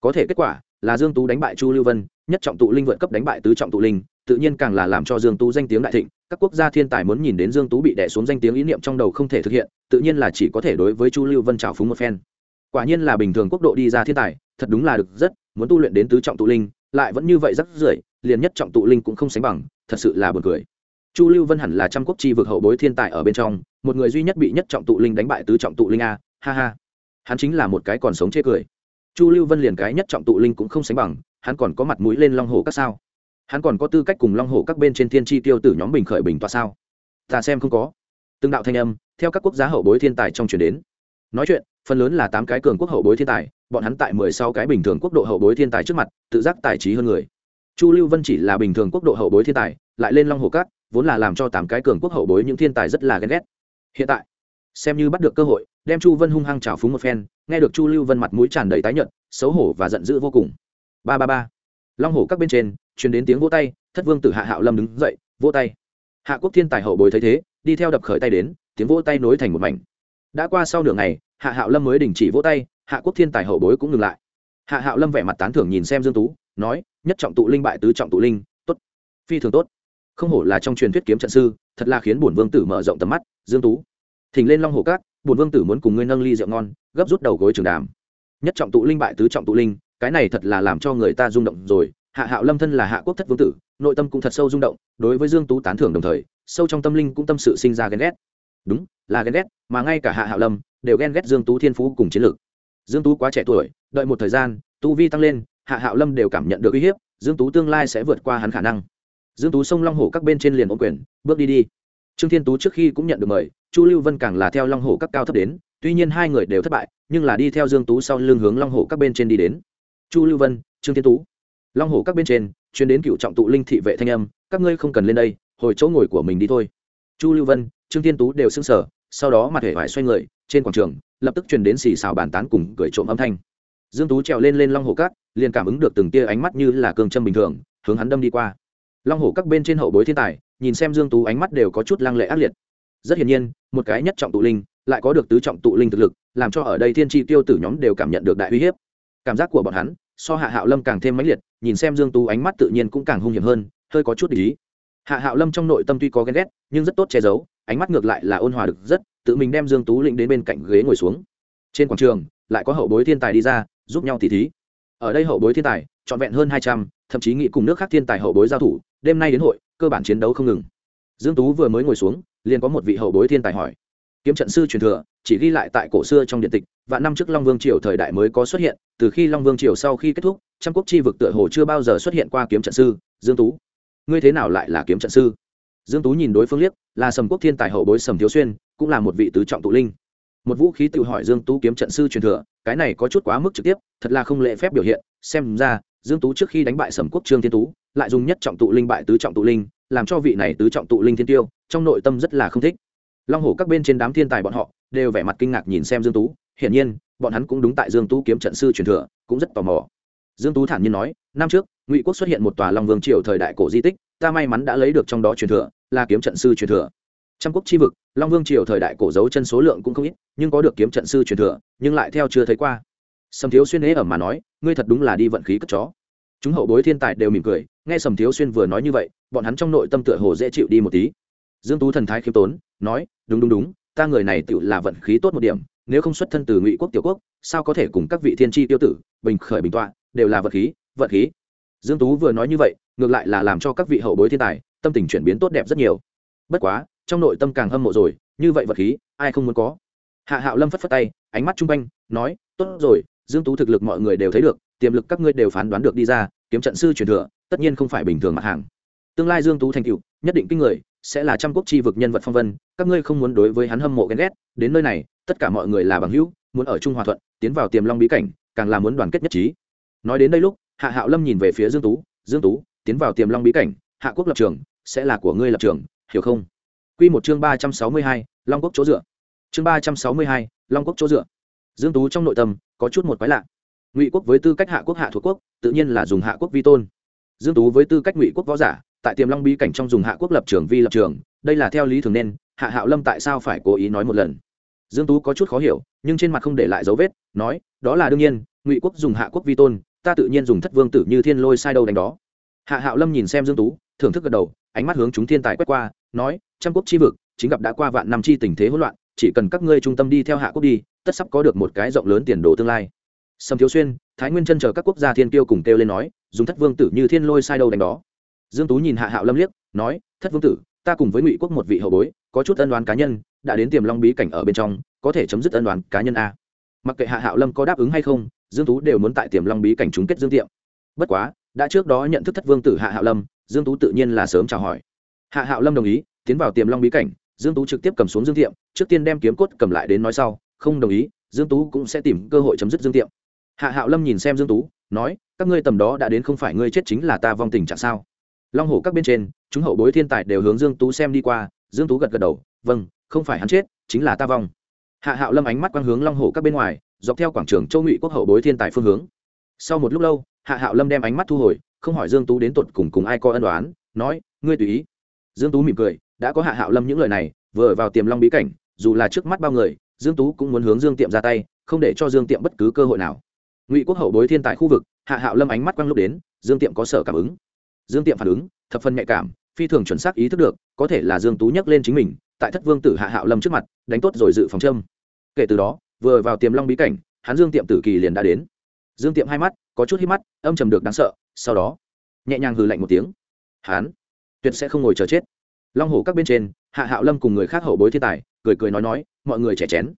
Có thể kết quả là dương tú đánh bại chu lưu vân, nhất trọng tụ linh vượt cấp đánh bại tứ trọng tụ linh tự nhiên càng là làm cho dương tú danh tiếng đại thịnh, các quốc gia thiên tài muốn nhìn đến dương tú bị đè xuống danh tiếng ý niệm trong đầu không thể thực hiện, tự nhiên là chỉ có thể đối với chu lưu vân trào phúng một phen. Quả nhiên là bình thường quốc độ đi ra thiên tài, thật đúng là được rất, muốn tu luyện đến tứ trọng tụ linh, lại vẫn như vậy rất rưởi, liền nhất trọng tụ linh cũng không sánh bằng, thật sự là buồn cười. Chu lưu vân hẳn là trăm quốc chi vực hậu bối thiên tài ở bên trong, một người duy nhất bị nhất trọng tụ linh đánh bại tứ trọng tụ linh a, ha ha. Hắn chính là một cái còn sống chê cười. Chu lưu vân liền cái nhất trọng tụ linh cũng không sánh bằng, hắn còn có mặt mũi lên long hồ các sao hắn còn có tư cách cùng long Hổ các bên trên thiên tri tiêu tử nhóm bình khởi bình tọa sao? Ta xem không có. Từng đạo thanh âm, theo các quốc gia hậu bối thiên tài trong chuyển đến. Nói chuyện, phần lớn là tám cái cường quốc hậu bối thiên tài, bọn hắn tại mười sáu cái bình thường quốc độ hậu bối thiên tài trước mặt, tự giác tài trí hơn người. Chu lưu vân chỉ là bình thường quốc độ hậu bối thiên tài, lại lên long hồ các, vốn là làm cho tám cái cường quốc hậu bối những thiên tài rất là ghen ghét. Hiện tại, xem như bắt được cơ hội, đem chu vân hung hăng trào phúng một phen, nghe được chu lưu vân mặt mũi tràn đầy tái nhợt, xấu hổ và giận dữ vô cùng. Ba ba ba. Long hổ các bên trên truyền đến tiếng vỗ tay, thất vương tử hạ hạo lâm đứng dậy, vỗ tay. Hạ quốc thiên tài hậu bối thấy thế, đi theo đập khởi tay đến, tiếng vỗ tay nối thành một mảnh. Đã qua sau nửa ngày, hạ hạo lâm mới đình chỉ vỗ tay, hạ quốc thiên tài hậu bối cũng ngừng lại. Hạ hạo lâm vẻ mặt tán thưởng nhìn xem dương tú, nói, nhất trọng tụ linh bại tứ trọng tụ linh, tốt, phi thường tốt. Không hổ là trong truyền thuyết kiếm trận sư, thật là khiến bổn vương tử mở rộng tầm mắt, dương tú. Thỉnh lên long hồ cát bổn vương tử muốn cùng ngươi nâng ly rượu ngon, gấp rút đầu gối trường đàm. Nhất trọng tụ linh bại tứ trọng tụ linh, cái này thật là làm cho người ta rung động rồi hạ hạo lâm thân là hạ quốc thất vương tử, nội tâm cũng thật sâu rung động, đối với dương tú tán thưởng đồng thời, sâu trong tâm linh cũng tâm sự sinh ra ghen ghét. Đúng, là ghen ghét, mà ngay cả hạ hạo lâm đều ghen ghét dương tú thiên phú cùng chiến lược. Dương tú quá trẻ tuổi, đợi một thời gian, tu vi tăng lên, hạ hạo lâm đều cảm nhận được uy hiếp, dương tú tương lai sẽ vượt qua hắn khả năng. Dương tú sông long hổ các bên trên liền ôm quyền, bước đi đi. Trương thiên tú trước khi cũng nhận được mời, chu lưu vân càng là theo long hổ các cao thấp đến, tuy nhiên hai người đều thất bại, nhưng là đi theo dương tú sau lưng hướng long hổ các bên trên đi đến. Chu lưu vân, trương thiên tú long hổ các bên trên, chuyến đến cựu trọng tụ linh thị vệ thanh âm, các ngươi không cần lên đây, hồi chỗ ngồi của mình đi thôi. Chu lưu vân, trương thiên tú đều xưng sở sau đó mặt hệ vải xoay người, trên quảng trường, lập tức truyền đến xì xào bàn tán cùng cười trộm âm thanh. Dương tú trèo lên lên long hổ các, liền cảm ứng được từng tia ánh mắt như là cương châm bình thường, hướng hắn đâm đi qua. Long hổ các bên trên hậu bối thiên tài, nhìn xem dương tú ánh mắt đều có chút lăng lệ ác liệt. Rất hiển nhiên, một cái nhất trọng tụ linh, lại có được tứ trọng tụ linh thực lực, làm cho ở đây thiên tri tiêu tử nhóm đều cảm nhận được đại uy hiếp. Cảm giác của bọn hắn, so hạ hạo lâm càng thêm mãnh liệt nhìn xem dương tú ánh mắt tự nhiên cũng càng hung hiểm hơn, hơi có chút ý. Hạ hạo lâm trong nội tâm tuy có ghen ghét, nhưng rất tốt che giấu, ánh mắt ngược lại là ôn hòa được rất, tự mình đem dương tú lĩnh đến bên cạnh ghế ngồi xuống. Trên quảng trường, lại có hậu bối thiên tài đi ra, giúp nhau tỉ thí. Ở đây hậu bối thiên tài, trọn vẹn hơn hai trăm, thậm chí nghĩ cùng nước khác thiên tài hậu bối giao thủ, đêm nay đến hội, cơ bản chiến đấu không ngừng. Dương tú vừa mới ngồi xuống, liền có một vị hậu bối thiên tài hỏi. Kiếm trận sư truyền thừa, chỉ ghi lại tại cổ xưa trong điện tịch và năm trước long vương triều thời đại mới có xuất hiện, từ khi long vương triều sau khi kết thúc trăm quốc chi vực tựa hồ chưa bao giờ xuất hiện qua kiếm trận sư, dương tú. Ngươi thế nào lại là kiếm trận sư? Dương tú nhìn đối phương liếc, là sầm quốc thiên tài hậu bối sầm thiếu xuyên, cũng là một vị tứ trọng tụ linh. Một vũ khí tự hỏi dương tú kiếm trận sư truyền thừa, cái này có chút quá mức trực tiếp, thật là không lệ phép biểu hiện. Xem ra, dương tú trước khi đánh bại sầm quốc trương thiên tú, lại dùng nhất trọng tụ linh bại tứ trọng tụ linh, làm cho vị này tứ trọng tụ linh thiên tiêu, trong nội tâm rất là không thích. Long hổ các bên trên đám thiên tài bọn họ đều vẻ mặt kinh ngạc nhìn xem dương tú. Hiển nhiên, bọn hắn cũng đúng tại dương tú kiếm trận sư truyền thừa, cũng rất tò mò dương tú thản nhiên nói, năm trước, ngụy quốc xuất hiện một tòa long vương triều thời đại cổ di tích, ta may mắn đã lấy được trong đó truyền thừa, là kiếm trận sư truyền thừa. Trăm quốc chi vực, long vương triều thời đại cổ dấu chân số lượng cũng không ít, nhưng có được kiếm trận sư truyền thừa, nhưng lại theo chưa thấy qua. Sầm thiếu xuyên ế ẩm mà nói, ngươi thật đúng là đi vận khí cất chó. Chúng hậu bối thiên tài đều mỉm cười, nghe sầm thiếu xuyên vừa nói như vậy, bọn hắn trong nội tâm tựa hồ dễ chịu đi một tí. Dương tú thần thái khiêm tốn, nói, đúng đúng đúng, ta người này tự là vận khí tốt một điểm, nếu không xuất thân từ ngụy quốc tiểu quốc, sao có thể cùng các vị thiên tri tiêu tử, bình khởi bình tọa đều là vật khí vật khí. Dương tú vừa nói như vậy, ngược lại là làm cho các vị hậu bối thiên tài, tâm tình chuyển biến tốt đẹp rất nhiều. Bất quá, trong nội tâm càng hâm mộ rồi, như vậy vật khí, ai không muốn có? Hạ hạo lâm phất phất tay, ánh mắt chung quanh, nói, tốt rồi, dương tú thực lực mọi người đều thấy được, tiềm lực các ngươi đều phán đoán được đi ra, kiếm trận sư truyền thừa, tất nhiên không phải bình thường mặt hàng. Tương lai dương tú thành cựu nhất định kinh người, sẽ là trăm quốc chi vực nhân vật phong vân, các ngươi không muốn đối với hắn hâm mộ ghen ghét, đến nơi này, tất cả mọi người là bằng hữu, muốn ở chung hòa thuận, tiến vào tiềm long bí cảnh, càng là muốn đoàn kết nhất trí nói đến đây lúc hạ hạo lâm nhìn về phía dương tú dương tú tiến vào tiềm long bí cảnh hạ quốc lập trường sẽ là của ngươi lập trường hiểu không? Quy một chương ba trăm sáu mươi hai, long quốc chỗ dựa. Chương ba trăm sáu mươi hai, long quốc chỗ dựa. Dương tú trong nội tâm có chút một quái lạ. Ngụy quốc với tư cách hạ quốc hạ thuộc quốc tự nhiên là dùng hạ quốc vi tôn. Dương tú với tư cách ngụy quốc võ giả tại tiềm long bí cảnh trong dùng hạ quốc lập trường vi lập trường đây là theo lý thường nên hạ hạo lâm tại sao phải cố ý nói một lần? Dương tú có chút khó hiểu nhưng trên mặt không để lại dấu vết nói đó là đương nhiên ngụy quốc dùng hạ quốc vi tôn ta tự nhiên dùng thất vương tử như thiên lôi sai đâu đánh đó. Hạ hạo lâm nhìn xem dương tú, thưởng thức gật đầu, ánh mắt hướng chúng thiên tài quét qua, nói, trăm quốc chi vực, chính gặp đã qua vạn năm chi tình thế hỗn loạn, chỉ cần các ngươi trung tâm đi theo hạ quốc đi, tất sắp có được một cái rộng lớn tiền đồ tương lai. Sầm thiếu xuyên, thái nguyên chân chờ các quốc gia thiên kiêu cùng kêu lên nói, dùng thất vương tử như thiên lôi sai đâu đánh đó. Dương tú nhìn hạ hạo lâm liếc, nói, thất vương tử, ta cùng với ngụy quốc một vị hậu bối, có chút ân đoán cá nhân, đã đến tiềm long bí cảnh ở bên trong, có thể chấm dứt ân đoán cá nhân a. Mặc kệ hạ hạo lâm có đáp ứng hay không dương tú đều muốn tại tiềm long bí cảnh chúng kết dương tiệm. Bất quá, đã trước đó nhận thức thất vương tử hạ hạo lâm, dương tú tự nhiên là sớm chào hỏi. Hạ hạo lâm đồng ý, tiến vào tiềm long bí cảnh, dương tú trực tiếp cầm xuống dương tiệm, trước tiên đem kiếm cốt cầm lại đến nói sau, không đồng ý, dương tú cũng sẽ tìm cơ hội chấm dứt dương tiệm. Hạ hạo lâm nhìn xem dương tú, nói, các ngươi tầm đó đã đến không phải ngươi chết chính là ta vong tình trạng sao. Long hổ các bên trên, chúng hậu bối thiên tài đều hướng dương tú xem đi qua, dương tú gật gật đầu vâng không phải hắn chết, chính là ta vong. Hạ hạo lâm ánh mắt quang hướng long hổ các bên ngoài dọc theo quảng trường châu ngụy quốc hậu bối thiên tài phương hướng. Sau một lúc lâu, hạ hạo lâm đem ánh mắt thu hồi, không hỏi dương tú đến tột cùng cùng ai có ân đoán nói, ngươi tùy ý. Dương tú mỉm cười, đã có hạ hạo lâm những lời này, vừa vào tiềm long bí cảnh, dù là trước mắt bao người, dương tú cũng muốn hướng dương tiệm ra tay, không để cho dương tiệm bất cứ cơ hội nào. Ngụy quốc hậu bối thiên tại khu vực, hạ hạo lâm ánh mắt quang lúc đến, dương tiệm có sở cảm ứng. Dương tiệm phản ứng, thập phân nhạy cảm, phi thường chuẩn xác ý thức được, có thể là dương tú nhắc lên chính mình, tại thất vương tử hạ hạo lâm trước mặt, đánh tốt rồi dự phòng châm. Kể từ đó vừa vào tiềm long bí cảnh, hắn dương tiệm tử kỳ liền đã đến. Dương tiệm hai mắt, có chút hít mắt, âm trầm được đáng sợ, sau đó, nhẹ nhàng hừ lạnh một tiếng. Hắn, tuyệt sẽ không ngồi chờ chết. Long hổ các bên trên, hạ hạo lâm cùng người khác hậu bối thiên tài, cười cười nói nói, mọi người trẻ chén.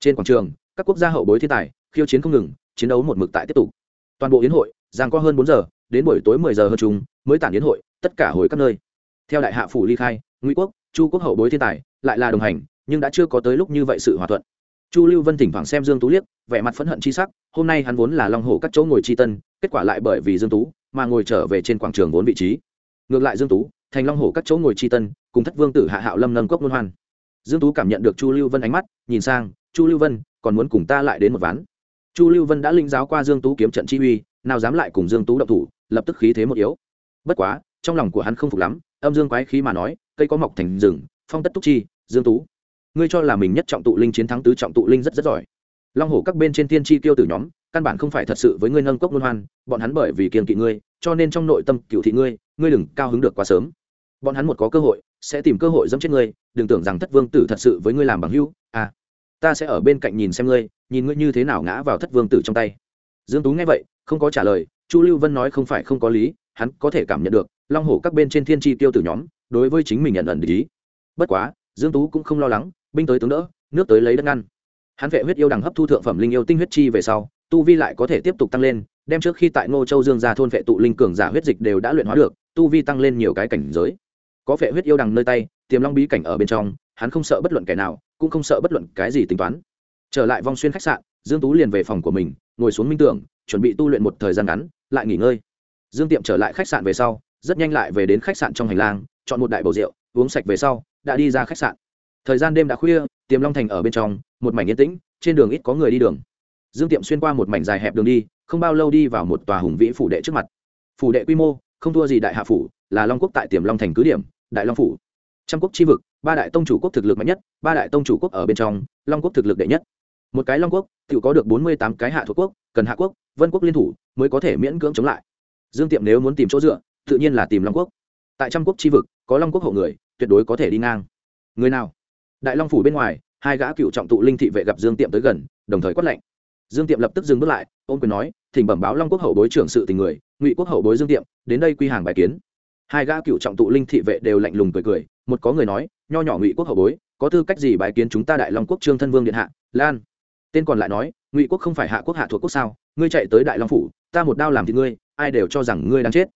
Trên quảng trường, các quốc gia hậu bối thiên tài, khiêu chiến không ngừng, chiến đấu một mực tại tiếp tục. Toàn bộ yến hội, giang qua hơn bốn giờ, đến buổi tối mười giờ hơn chúng mới tản yến hội, tất cả hồi các nơi. Theo đại hạ phủ ly khai, ngụy quốc, chu quốc hậu bối thiên tài, lại là đồng hành, nhưng đã chưa có tới lúc như vậy sự hòa thuận chu lưu vân thỉnh thoảng xem dương tú liếc, vẻ mặt phẫn hận chi sắc, hôm nay hắn vốn là long hổ các chỗ ngồi chi tân, kết quả lại bởi vì dương tú mà ngồi trở về trên quảng trường vốn vị trí. Ngược lại dương tú thành long hổ các chỗ ngồi chi tân, cùng thất vương tử hạ hạo lâm nâng cốc luân hoan. Dương tú cảm nhận được chu lưu vân ánh mắt, nhìn sang, chu lưu vân, còn muốn cùng ta lại đến một ván? Chu lưu vân đã linh giáo qua dương tú kiếm trận chi uy, nào dám lại cùng dương tú động thủ, lập tức khí thế một yếu. Bất quá, trong lòng của hắn không phục lắm, âm dương quái khí mà nói, cây có mọc thành rừng, phong tất túc chi, dương tú ngươi cho là mình nhất trọng tụ linh chiến thắng tứ trọng tụ linh rất rất giỏi. Long hổ các bên trên tiên tri tiêu tử nhóm, căn bản không phải thật sự với ngươi nâng cốc luân hoan, bọn hắn bởi vì kiềm kỵ ngươi, cho nên trong nội tâm cựu thị ngươi ngươi đừng cao hứng được quá sớm. Bọn hắn một có cơ hội, sẽ tìm cơ hội dẫm chết ngươi, đừng tưởng rằng thất vương tử thật sự với ngươi làm bằng hữu à. Ta sẽ ở bên cạnh nhìn xem ngươi, nhìn ngươi như thế nào ngã vào thất vương tử trong tay. Dương tú nghe vậy, không có trả lời, chu lưu vân nói không phải không có lý, hắn có thể cảm nhận được, long hổ các bên trên thiên tri tiêu tử nhóm, đối với chính mình nhận ẩn ý. Bất quá, dương tú cũng không lo lắng binh tới tướng đỡ, nước tới lấy đất ngăn. Hắn vệ huyết yêu đằng hấp thu thượng phẩm linh yêu tinh huyết chi về sau, tu vi lại có thể tiếp tục tăng lên, đem trước khi tại ngô châu dương ra thôn vệ tụ linh cường giả huyết dịch đều đã luyện hóa được, tu vi tăng lên nhiều cái cảnh giới. Có vệ huyết yêu đằng nơi tay, tiềm long bí cảnh ở bên trong, hắn không sợ bất luận kẻ nào, cũng không sợ bất luận cái gì tính toán. Trở lại vong xuyên khách sạn, dương tú liền về phòng của mình, ngồi xuống minh tưởng, chuẩn bị tu luyện một thời gian ngắn, lại nghỉ ngơi. Dương tiệm trở lại khách sạn về sau, rất nhanh lại về đến khách sạn trong hành lang, chọn một đại bầu rượu, uống sạch về sau, đã đi ra khách sạn thời gian đêm đã khuya, tiềm long thành ở bên trong, một mảnh yên tĩnh, trên đường ít có người đi đường. Dương tiệm xuyên qua một mảnh dài hẹp đường đi, không bao lâu đi vào một tòa hùng vĩ phủ đệ trước mặt. Phủ đệ quy mô, không thua gì đại hạ phủ, là long quốc tại tiềm long thành cứ điểm, đại long phủ. Trăm quốc chi vực, ba đại tông chủ quốc thực lực mạnh nhất, ba đại tông chủ quốc ở bên trong, long quốc thực lực đệ nhất. Một cái long quốc tự có được bốn mươi tám cái hạ thuộc quốc, cần hạ quốc, vân quốc liên thủ, mới có thể miễn cưỡng chống lại. Dương tiệm nếu muốn tìm chỗ dựa, tự nhiên là tìm long quốc. Tại trăm quốc chi vực, có long quốc hộ người, tuyệt đối có thể đi ngang. Người nào? Đại long phủ bên ngoài, hai gã cựu trọng tụ linh thị vệ gặp dương tiệm tới gần, đồng thời quát lệnh dương tiệm lập tức dừng bước lại ôm quyền nói, thỉnh bẩm báo long quốc hậu bối trưởng sự tình người, ngụy quốc hậu bối dương tiệm, đến đây quy hàng bài kiến. Hai gã cựu trọng tụ linh thị vệ đều lạnh lùng cười cười, một có người nói, nho nhỏ ngụy quốc hậu bối, có tư cách gì bài kiến chúng ta đại long quốc trương thân vương điện hạ, lan? Tên còn lại nói, ngụy quốc không phải hạ quốc hạ thuộc quốc sao, ngươi chạy tới đại long phủ, ta một đao làm thì ngươi, ai đều cho rằng ngươi đang chết.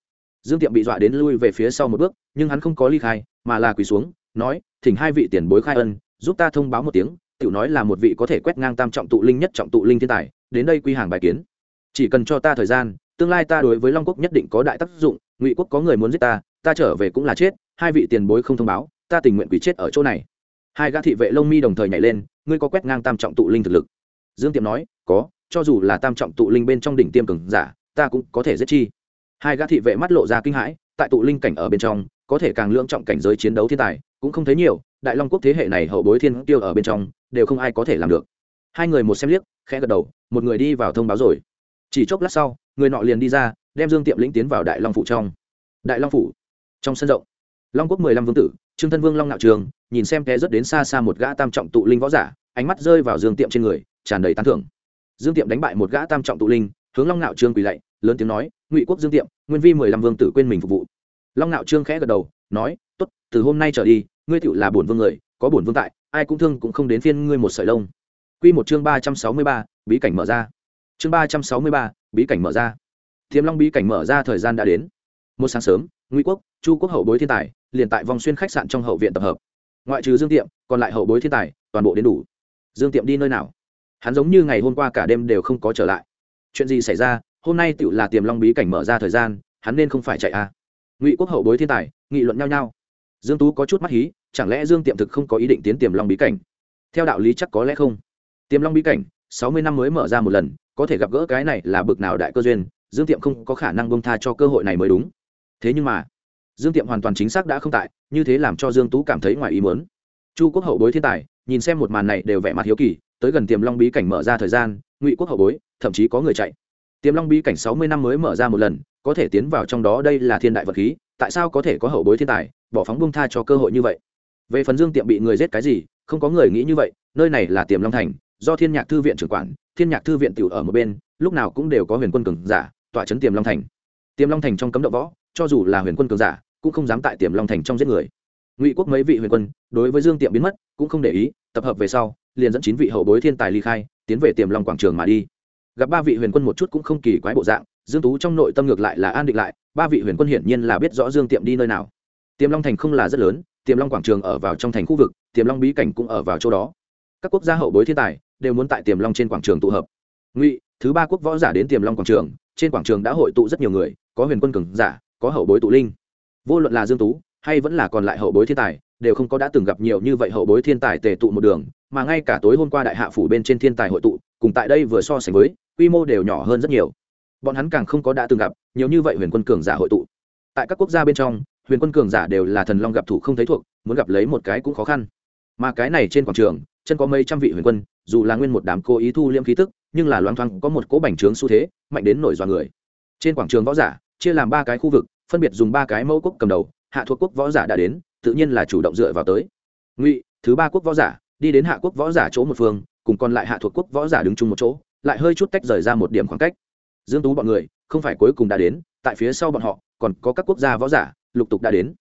Dương tiệm bị dọa đến lui về phía sau một bước, nhưng hắn không có ly khai, mà là quỳ xuống, nói thỉnh hai vị tiền bối khai ân, giúp ta thông báo một tiếng, tiểu nói là một vị có thể quét ngang tam trọng tụ linh nhất trọng tụ linh thiên tài, đến đây quy hàng bài kiến. Chỉ cần cho ta thời gian, tương lai ta đối với long quốc nhất định có đại tác dụng, ngụy quốc có người muốn giết ta ta trở về cũng là chết, hai vị tiền bối không thông báo, ta tình nguyện quỷ chết ở chỗ này. Hai gã thị vệ lông mi đồng thời nhảy lên, ngươi có quét ngang tam trọng tụ linh thực lực. Dương tiệm nói, có, cho dù là tam trọng tụ linh bên trong đỉnh tiêm cường giả, ta cũng có thể giết chi. Hai gã thị vệ mắt lộ ra kinh hãi, tại tụ linh cảnh ở bên trong có thể càng lưỡng trọng cảnh giới chiến đấu thiên tài, cũng không thấy nhiều, đại long quốc thế hệ này hậu bối thiên tiêu ở bên trong, đều không ai có thể làm được. Hai người một xem liếc, khẽ gật đầu, một người đi vào thông báo rồi. Chỉ chốc lát sau, người nọ liền đi ra, đem dương tiệm lĩnh tiến vào đại long phủ trong. Đại long phủ, trong sân rộng. Long quốc mười lăm vương tử, trương thân vương long nạo trường, nhìn xem té rất đến xa xa một gã tam trọng tụ linh võ giả, ánh mắt rơi vào dương tiệm trên người, tràn đầy tán thưởng. Dương tiệm đánh bại một gã tam trọng tụ linh, hướng long nạo trương quỳ lạy, lớn tiếng nói, ngụy quốc dương tiệm nguyên vi mười lăm vương tử quên mình phục vụ long ngạo trương khẽ gật đầu, nói, tốt, từ hôm nay trở đi, ngươi tựu là bổn vương người, có bổn vương tại, ai cũng thương cũng không đến phiên ngươi một sợi lông. Quy một chương ba trăm sáu mươi ba, bí cảnh mở ra. Chương ba trăm sáu mươi ba, bí cảnh mở ra. Thiểm long bí cảnh mở ra thời gian đã đến. Một sáng sớm, ngụy quốc, chu quốc hậu bối thiên tài, liền tại vòng xuyên khách sạn trong hậu viện tập hợp. Ngoại trừ dương tiệm, còn lại hậu bối thiên tài, toàn bộ đến đủ. Dương tiệm đi nơi nào? Hắn giống như ngày hôm qua cả đêm đều không có trở lại. Chuyện gì xảy ra? Hôm nay tựu là tiềm long bí cảnh mở ra thời gian, hắn nên không phải chạy à? Ngụy quốc hậu bối thiên tài, nghị luận nhau nhau. Dương tú có chút mắt hí, chẳng lẽ dương tiệm thực không có ý định tiến tiềm long bí cảnh? Theo đạo lý chắc có lẽ không. Tiềm long bí cảnh, sáu mươi năm mới mở ra một lần, có thể gặp gỡ cái này là bực nào đại cơ duyên, dương tiệm không có khả năng bông tha cho cơ hội này mới đúng. Thế nhưng mà, dương tiệm hoàn toàn chính xác đã không tại, như thế làm cho dương tú cảm thấy ngoài ý muốn. Chu quốc hậu bối thiên tài, nhìn xem một màn này đều vẻ mặt hiếu kỳ, tới gần tiềm long bí cảnh mở ra thời gian, ngụy quốc hậu bối, thậm chí có người chạy. Tiềm long bí cảnh sáu mươi năm mới mở ra một lần có thể tiến vào trong đó đây là thiên đại vật khí, tại sao có thể có hậu bối thiên tài, bỏ phóng bung tha cho cơ hội như vậy? Về phần dương tiệm bị người giết cái gì, không có người nghĩ như vậy, nơi này là tiềm long thành, do thiên nhạc thư viện trưởng quản, thiên nhạc thư viện tiểu ở một bên, lúc nào cũng đều có huyền quân cường giả, tọa chấn tiềm long thành. Tiềm long thành trong cấm động võ, cho dù là huyền quân cường giả, cũng không dám tại tiềm long thành trong giết người. Ngụy quốc mấy vị huyền quân, đối với dương tiệm biến mất, cũng không để ý, tập hợp về sau, liền dẫn chín vị hậu bối thiên tài ly khai, tiến về tiềm long quảng trường mà đi. Gặp ba vị huyền quân một chút cũng không kỳ quái bộ dạng dương tú trong nội tâm ngược lại là an định lại, ba vị huyền quân hiển nhiên là biết rõ dương tiệm đi nơi nào. Tiềm long thành không là rất lớn, tiềm long quảng trường ở vào trong thành khu vực, tiềm long bí cảnh cũng ở vào chỗ đó. Các quốc gia hậu bối thiên tài đều muốn tại tiềm long trên quảng trường tụ hợp. Ngụy, thứ ba quốc võ giả đến tiềm long quảng trường, trên quảng trường đã hội tụ rất nhiều người, có huyền quân cường giả, có hậu bối tụ linh. Vô luận là dương tú, hay vẫn là còn lại hậu bối thiên tài, đều không có đã từng gặp nhiều như vậy hậu bối thiên tài tề tụ một đường, mà ngay cả tối hôm qua đại hạ phủ bên trên thiên tài hội tụ, cùng tại đây vừa so sánh với, quy mô đều nhỏ hơn rất nhiều bọn hắn càng không có đã từng gặp, nhiều như vậy huyền quân cường giả hội tụ. Tại các quốc gia bên trong, huyền quân cường giả đều là thần long gặp thủ không thấy thuộc, muốn gặp lấy một cái cũng khó khăn. Mà cái này trên quảng trường, chân có mấy trăm vị huyền quân, dù là nguyên một đám cố ý thu liêm khí tức, nhưng là loang thoang có một cỗ bành trướng xu thế, mạnh đến nổi dọa người. Trên quảng trường võ giả, chia làm ba cái khu vực, phân biệt dùng ba cái mẫu quốc cầm đầu, hạ thuộc quốc võ giả đã đến, tự nhiên là chủ động dựa vào tới. Ngụy, thứ ba quốc võ giả, đi đến hạ quốc võ giả chỗ một phương, cùng còn lại hạ thuộc quốc võ giả đứng chung một chỗ, lại hơi chút tách rời ra một điểm khoảng cách dương tú bọn người, không phải cuối cùng đã đến, tại phía sau bọn họ, còn có các quốc gia võ giả, lục tục đã đến.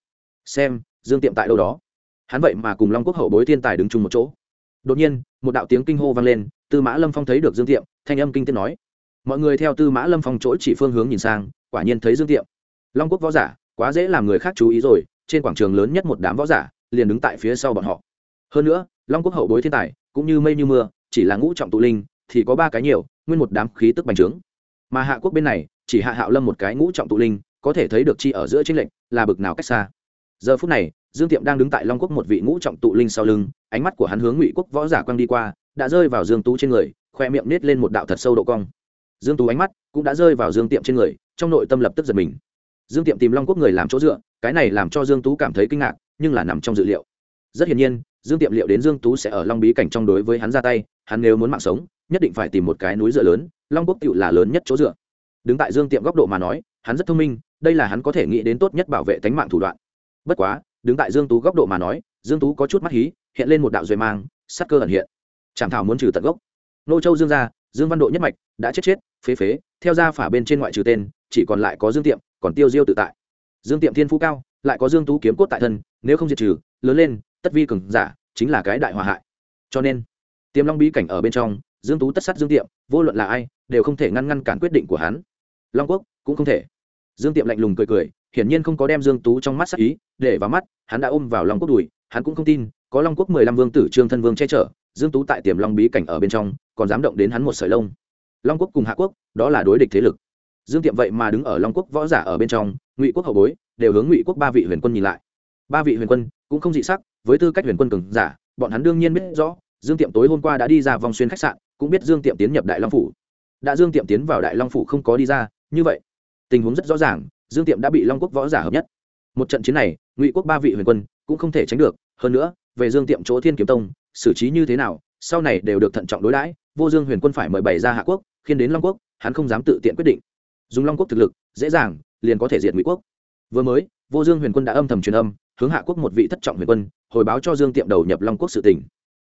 Xem, dương tiệm tại đâu đó. Hắn vậy mà cùng long quốc hậu bối thiên tài đứng chung một chỗ. Đột nhiên, một đạo tiếng kinh hô vang lên, tư mã lâm phong thấy được dương tiệm, thanh âm kinh tiên nói. Mọi người theo tư mã lâm phong chỗ chỉ phương hướng nhìn sang, quả nhiên thấy dương tiệm. Long quốc võ giả, quá dễ làm người khác chú ý rồi, trên quảng trường lớn nhất một đám võ giả, liền đứng tại phía sau bọn họ. Hơn nữa, long quốc hậu bối thiên tài, cũng như mây như mưa, chỉ là ngũ trọng tụ linh, thì có ba cái nhiều, nguyên một đám khí tức bành trướng mà hạ quốc bên này, chỉ hạ hạo lâm một cái ngũ trọng tụ linh, có thể thấy được chi ở giữa chính lệnh là bực nào cách xa. Giờ phút này, dương tiệm đang đứng tại long quốc một vị ngũ trọng tụ linh sau lưng, ánh mắt của hắn hướng ngụy quốc võ giả quang đi qua, đã rơi vào dương tú trên người, khoe miệng nết lên một đạo thật sâu độ cong. Dương tú ánh mắt cũng đã rơi vào dương tiệm trên người, trong nội tâm lập tức giật mình. Dương tiệm tìm long quốc người làm chỗ dựa, cái này làm cho dương tú cảm thấy kinh ngạc, nhưng là nằm trong dự liệu. Rất hiển nhiên, dương tiệm liệu đến dương tú sẽ ở long bí cảnh trong đối với hắn ra tay, hắn nếu muốn mạng sống nhất định phải tìm một cái núi dựa lớn, long quốc tựu là lớn nhất chỗ dựa. Đứng tại dương tiệm góc độ mà nói, hắn rất thông minh, đây là hắn có thể nghĩ đến tốt nhất bảo vệ tánh mạng thủ đoạn. Bất quá, đứng tại dương tú góc độ mà nói, dương tú có chút mắt hí, hiện lên một đạo duệ mang, sắc cơ ẩn hiện. Chảm thảo muốn trừ tận gốc. Nô châu dương gia, dương văn độ nhất mạch, đã chết chết, phế phế, theo ra phả bên trên ngoại trừ tên, chỉ còn lại có dương tiệm, còn tiêu diêu tự tại. Dương tiệm thiên phú cao, lại có dương tú kiếm cốt tại thân, nếu không diệt trừ, lớn lên, tất vi cường giả, chính là cái đại hòa hại. Cho nên, tiềm long bí cảnh ở bên trong dương tú tất sát dương tiệm, vô luận là ai, đều không thể ngăn ngăn cản quyết định của hắn. Long quốc, cũng không thể. Dương tiệm lạnh lùng cười cười, hiển nhiên không có đem dương tú trong mắt sắc ý để vào mắt, hắn đã ôm vào long quốc đùi, hắn cũng không tin, có long quốc mười lăm vương tử trương thân vương che chở, dương tú tại tiềm long bí cảnh ở bên trong, còn dám động đến hắn một sợi lông. Long quốc cùng hạ quốc, đó là đối địch thế lực. Dương tiệm vậy mà đứng ở long quốc võ giả ở bên trong, ngụy quốc hậu bối, đều hướng ngụy quốc ba vị huyền quân nhìn lại. Ba vị huyền quân, cũng không dị sắc, với tư cách huyền quân cường giả, bọn hắn đương nhiên biết rõ dương tiệm tối hôm qua đã đi ra vòng xuyên khách sạn, cũng biết dương tiệm tiến nhập đại long phủ. Đã dương tiệm tiến vào đại long phủ không có đi ra, như vậy, tình huống rất rõ ràng, dương tiệm đã bị long quốc võ giả hợp nhất. Một trận chiến này, ngụy quốc ba vị huyền quân cũng không thể tránh được, hơn nữa, về dương tiệm chỗ thiên kiếm tông, xử trí như thế nào, sau này đều được thận trọng đối đãi, vô dương huyền quân phải mời bày ra hạ quốc, khiến đến long quốc, hắn không dám tự tiện quyết định. Dùng long quốc thực lực, dễ dàng, liền có thể diệt ngụy quốc. Vừa mới, vô dương huyền quân đã âm thầm truyền âm, hướng hạ quốc một vị thất trọng huyền quân, hồi báo cho dương tiệm đầu nhập long quốc sự tỉnh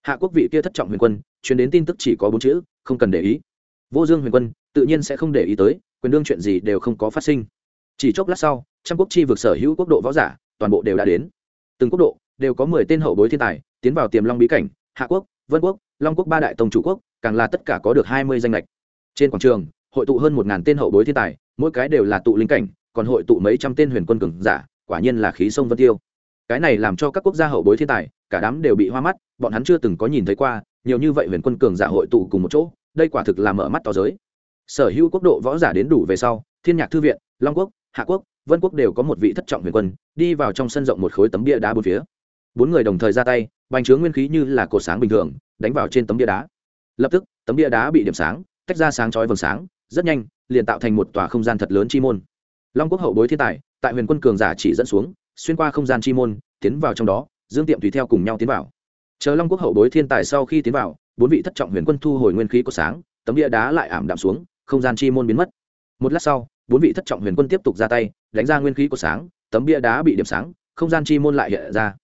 hạ quốc vị kia thất trọng huyền quân chuyển đến tin tức chỉ có bốn chữ, không cần để ý. Vô dương huyền quân, tự nhiên sẽ không để ý tới, quyền đương chuyện gì đều không có phát sinh. Chỉ chốc lát sau, trăm quốc chi vực sở hữu quốc độ võ giả, toàn bộ đều đã đến. Từng quốc độ, đều có mười tên hậu bối thiên tài, tiến vào tiềm long bí cảnh, hạ quốc, vân quốc, long quốc ba đại tông chủ quốc, càng là tất cả có được hai mươi danh lệch trên quảng trường, hội tụ hơn một ngàn tên hậu bối thiên tài, mỗi cái đều là tụ linh cảnh, còn hội tụ mấy trăm tên huyền quân cường giả, quả nhiên là khí sông vân tiêu. Cái này làm cho các quốc gia hậu bối thiên tài cả đám đều bị hoa mắt, bọn hắn chưa từng có nhìn thấy qua, nhiều như vậy huyền quân cường giả hội tụ cùng một chỗ, đây quả thực là mở mắt tỏ giới. Sở hữu quốc độ võ giả đến đủ về sau, thiên nhạc thư viện, long quốc, hạ quốc, vân quốc đều có một vị thất trọng huyền quân, đi vào trong sân rộng một khối tấm bia đá bốn phía. Bốn người đồng thời ra tay, bành trướng nguyên khí như là cột sáng bình thường, đánh vào trên tấm bia đá. Lập tức, tấm bia đá bị điểm sáng, tách ra sáng chói vầng sáng, rất nhanh, liền tạo thành một tòa không gian thật lớn chi môn. Long quốc hậu bối thiên tài, tại huyền quân cường giả chỉ dẫn xuống, xuyên qua không gian chi môn, tiến vào trong đó dương tiệm tùy theo cùng nhau tiến vào chờ long quốc hậu bối thiên tài sau khi tiến vào bốn vị thất trọng huyền quân thu hồi nguyên khí của sáng tấm địa đá lại ảm đạm xuống không gian chi môn biến mất một lát sau bốn vị thất trọng huyền quân tiếp tục ra tay đánh ra nguyên khí của sáng tấm bia đá bị điểm sáng không gian chi môn lại hiện ra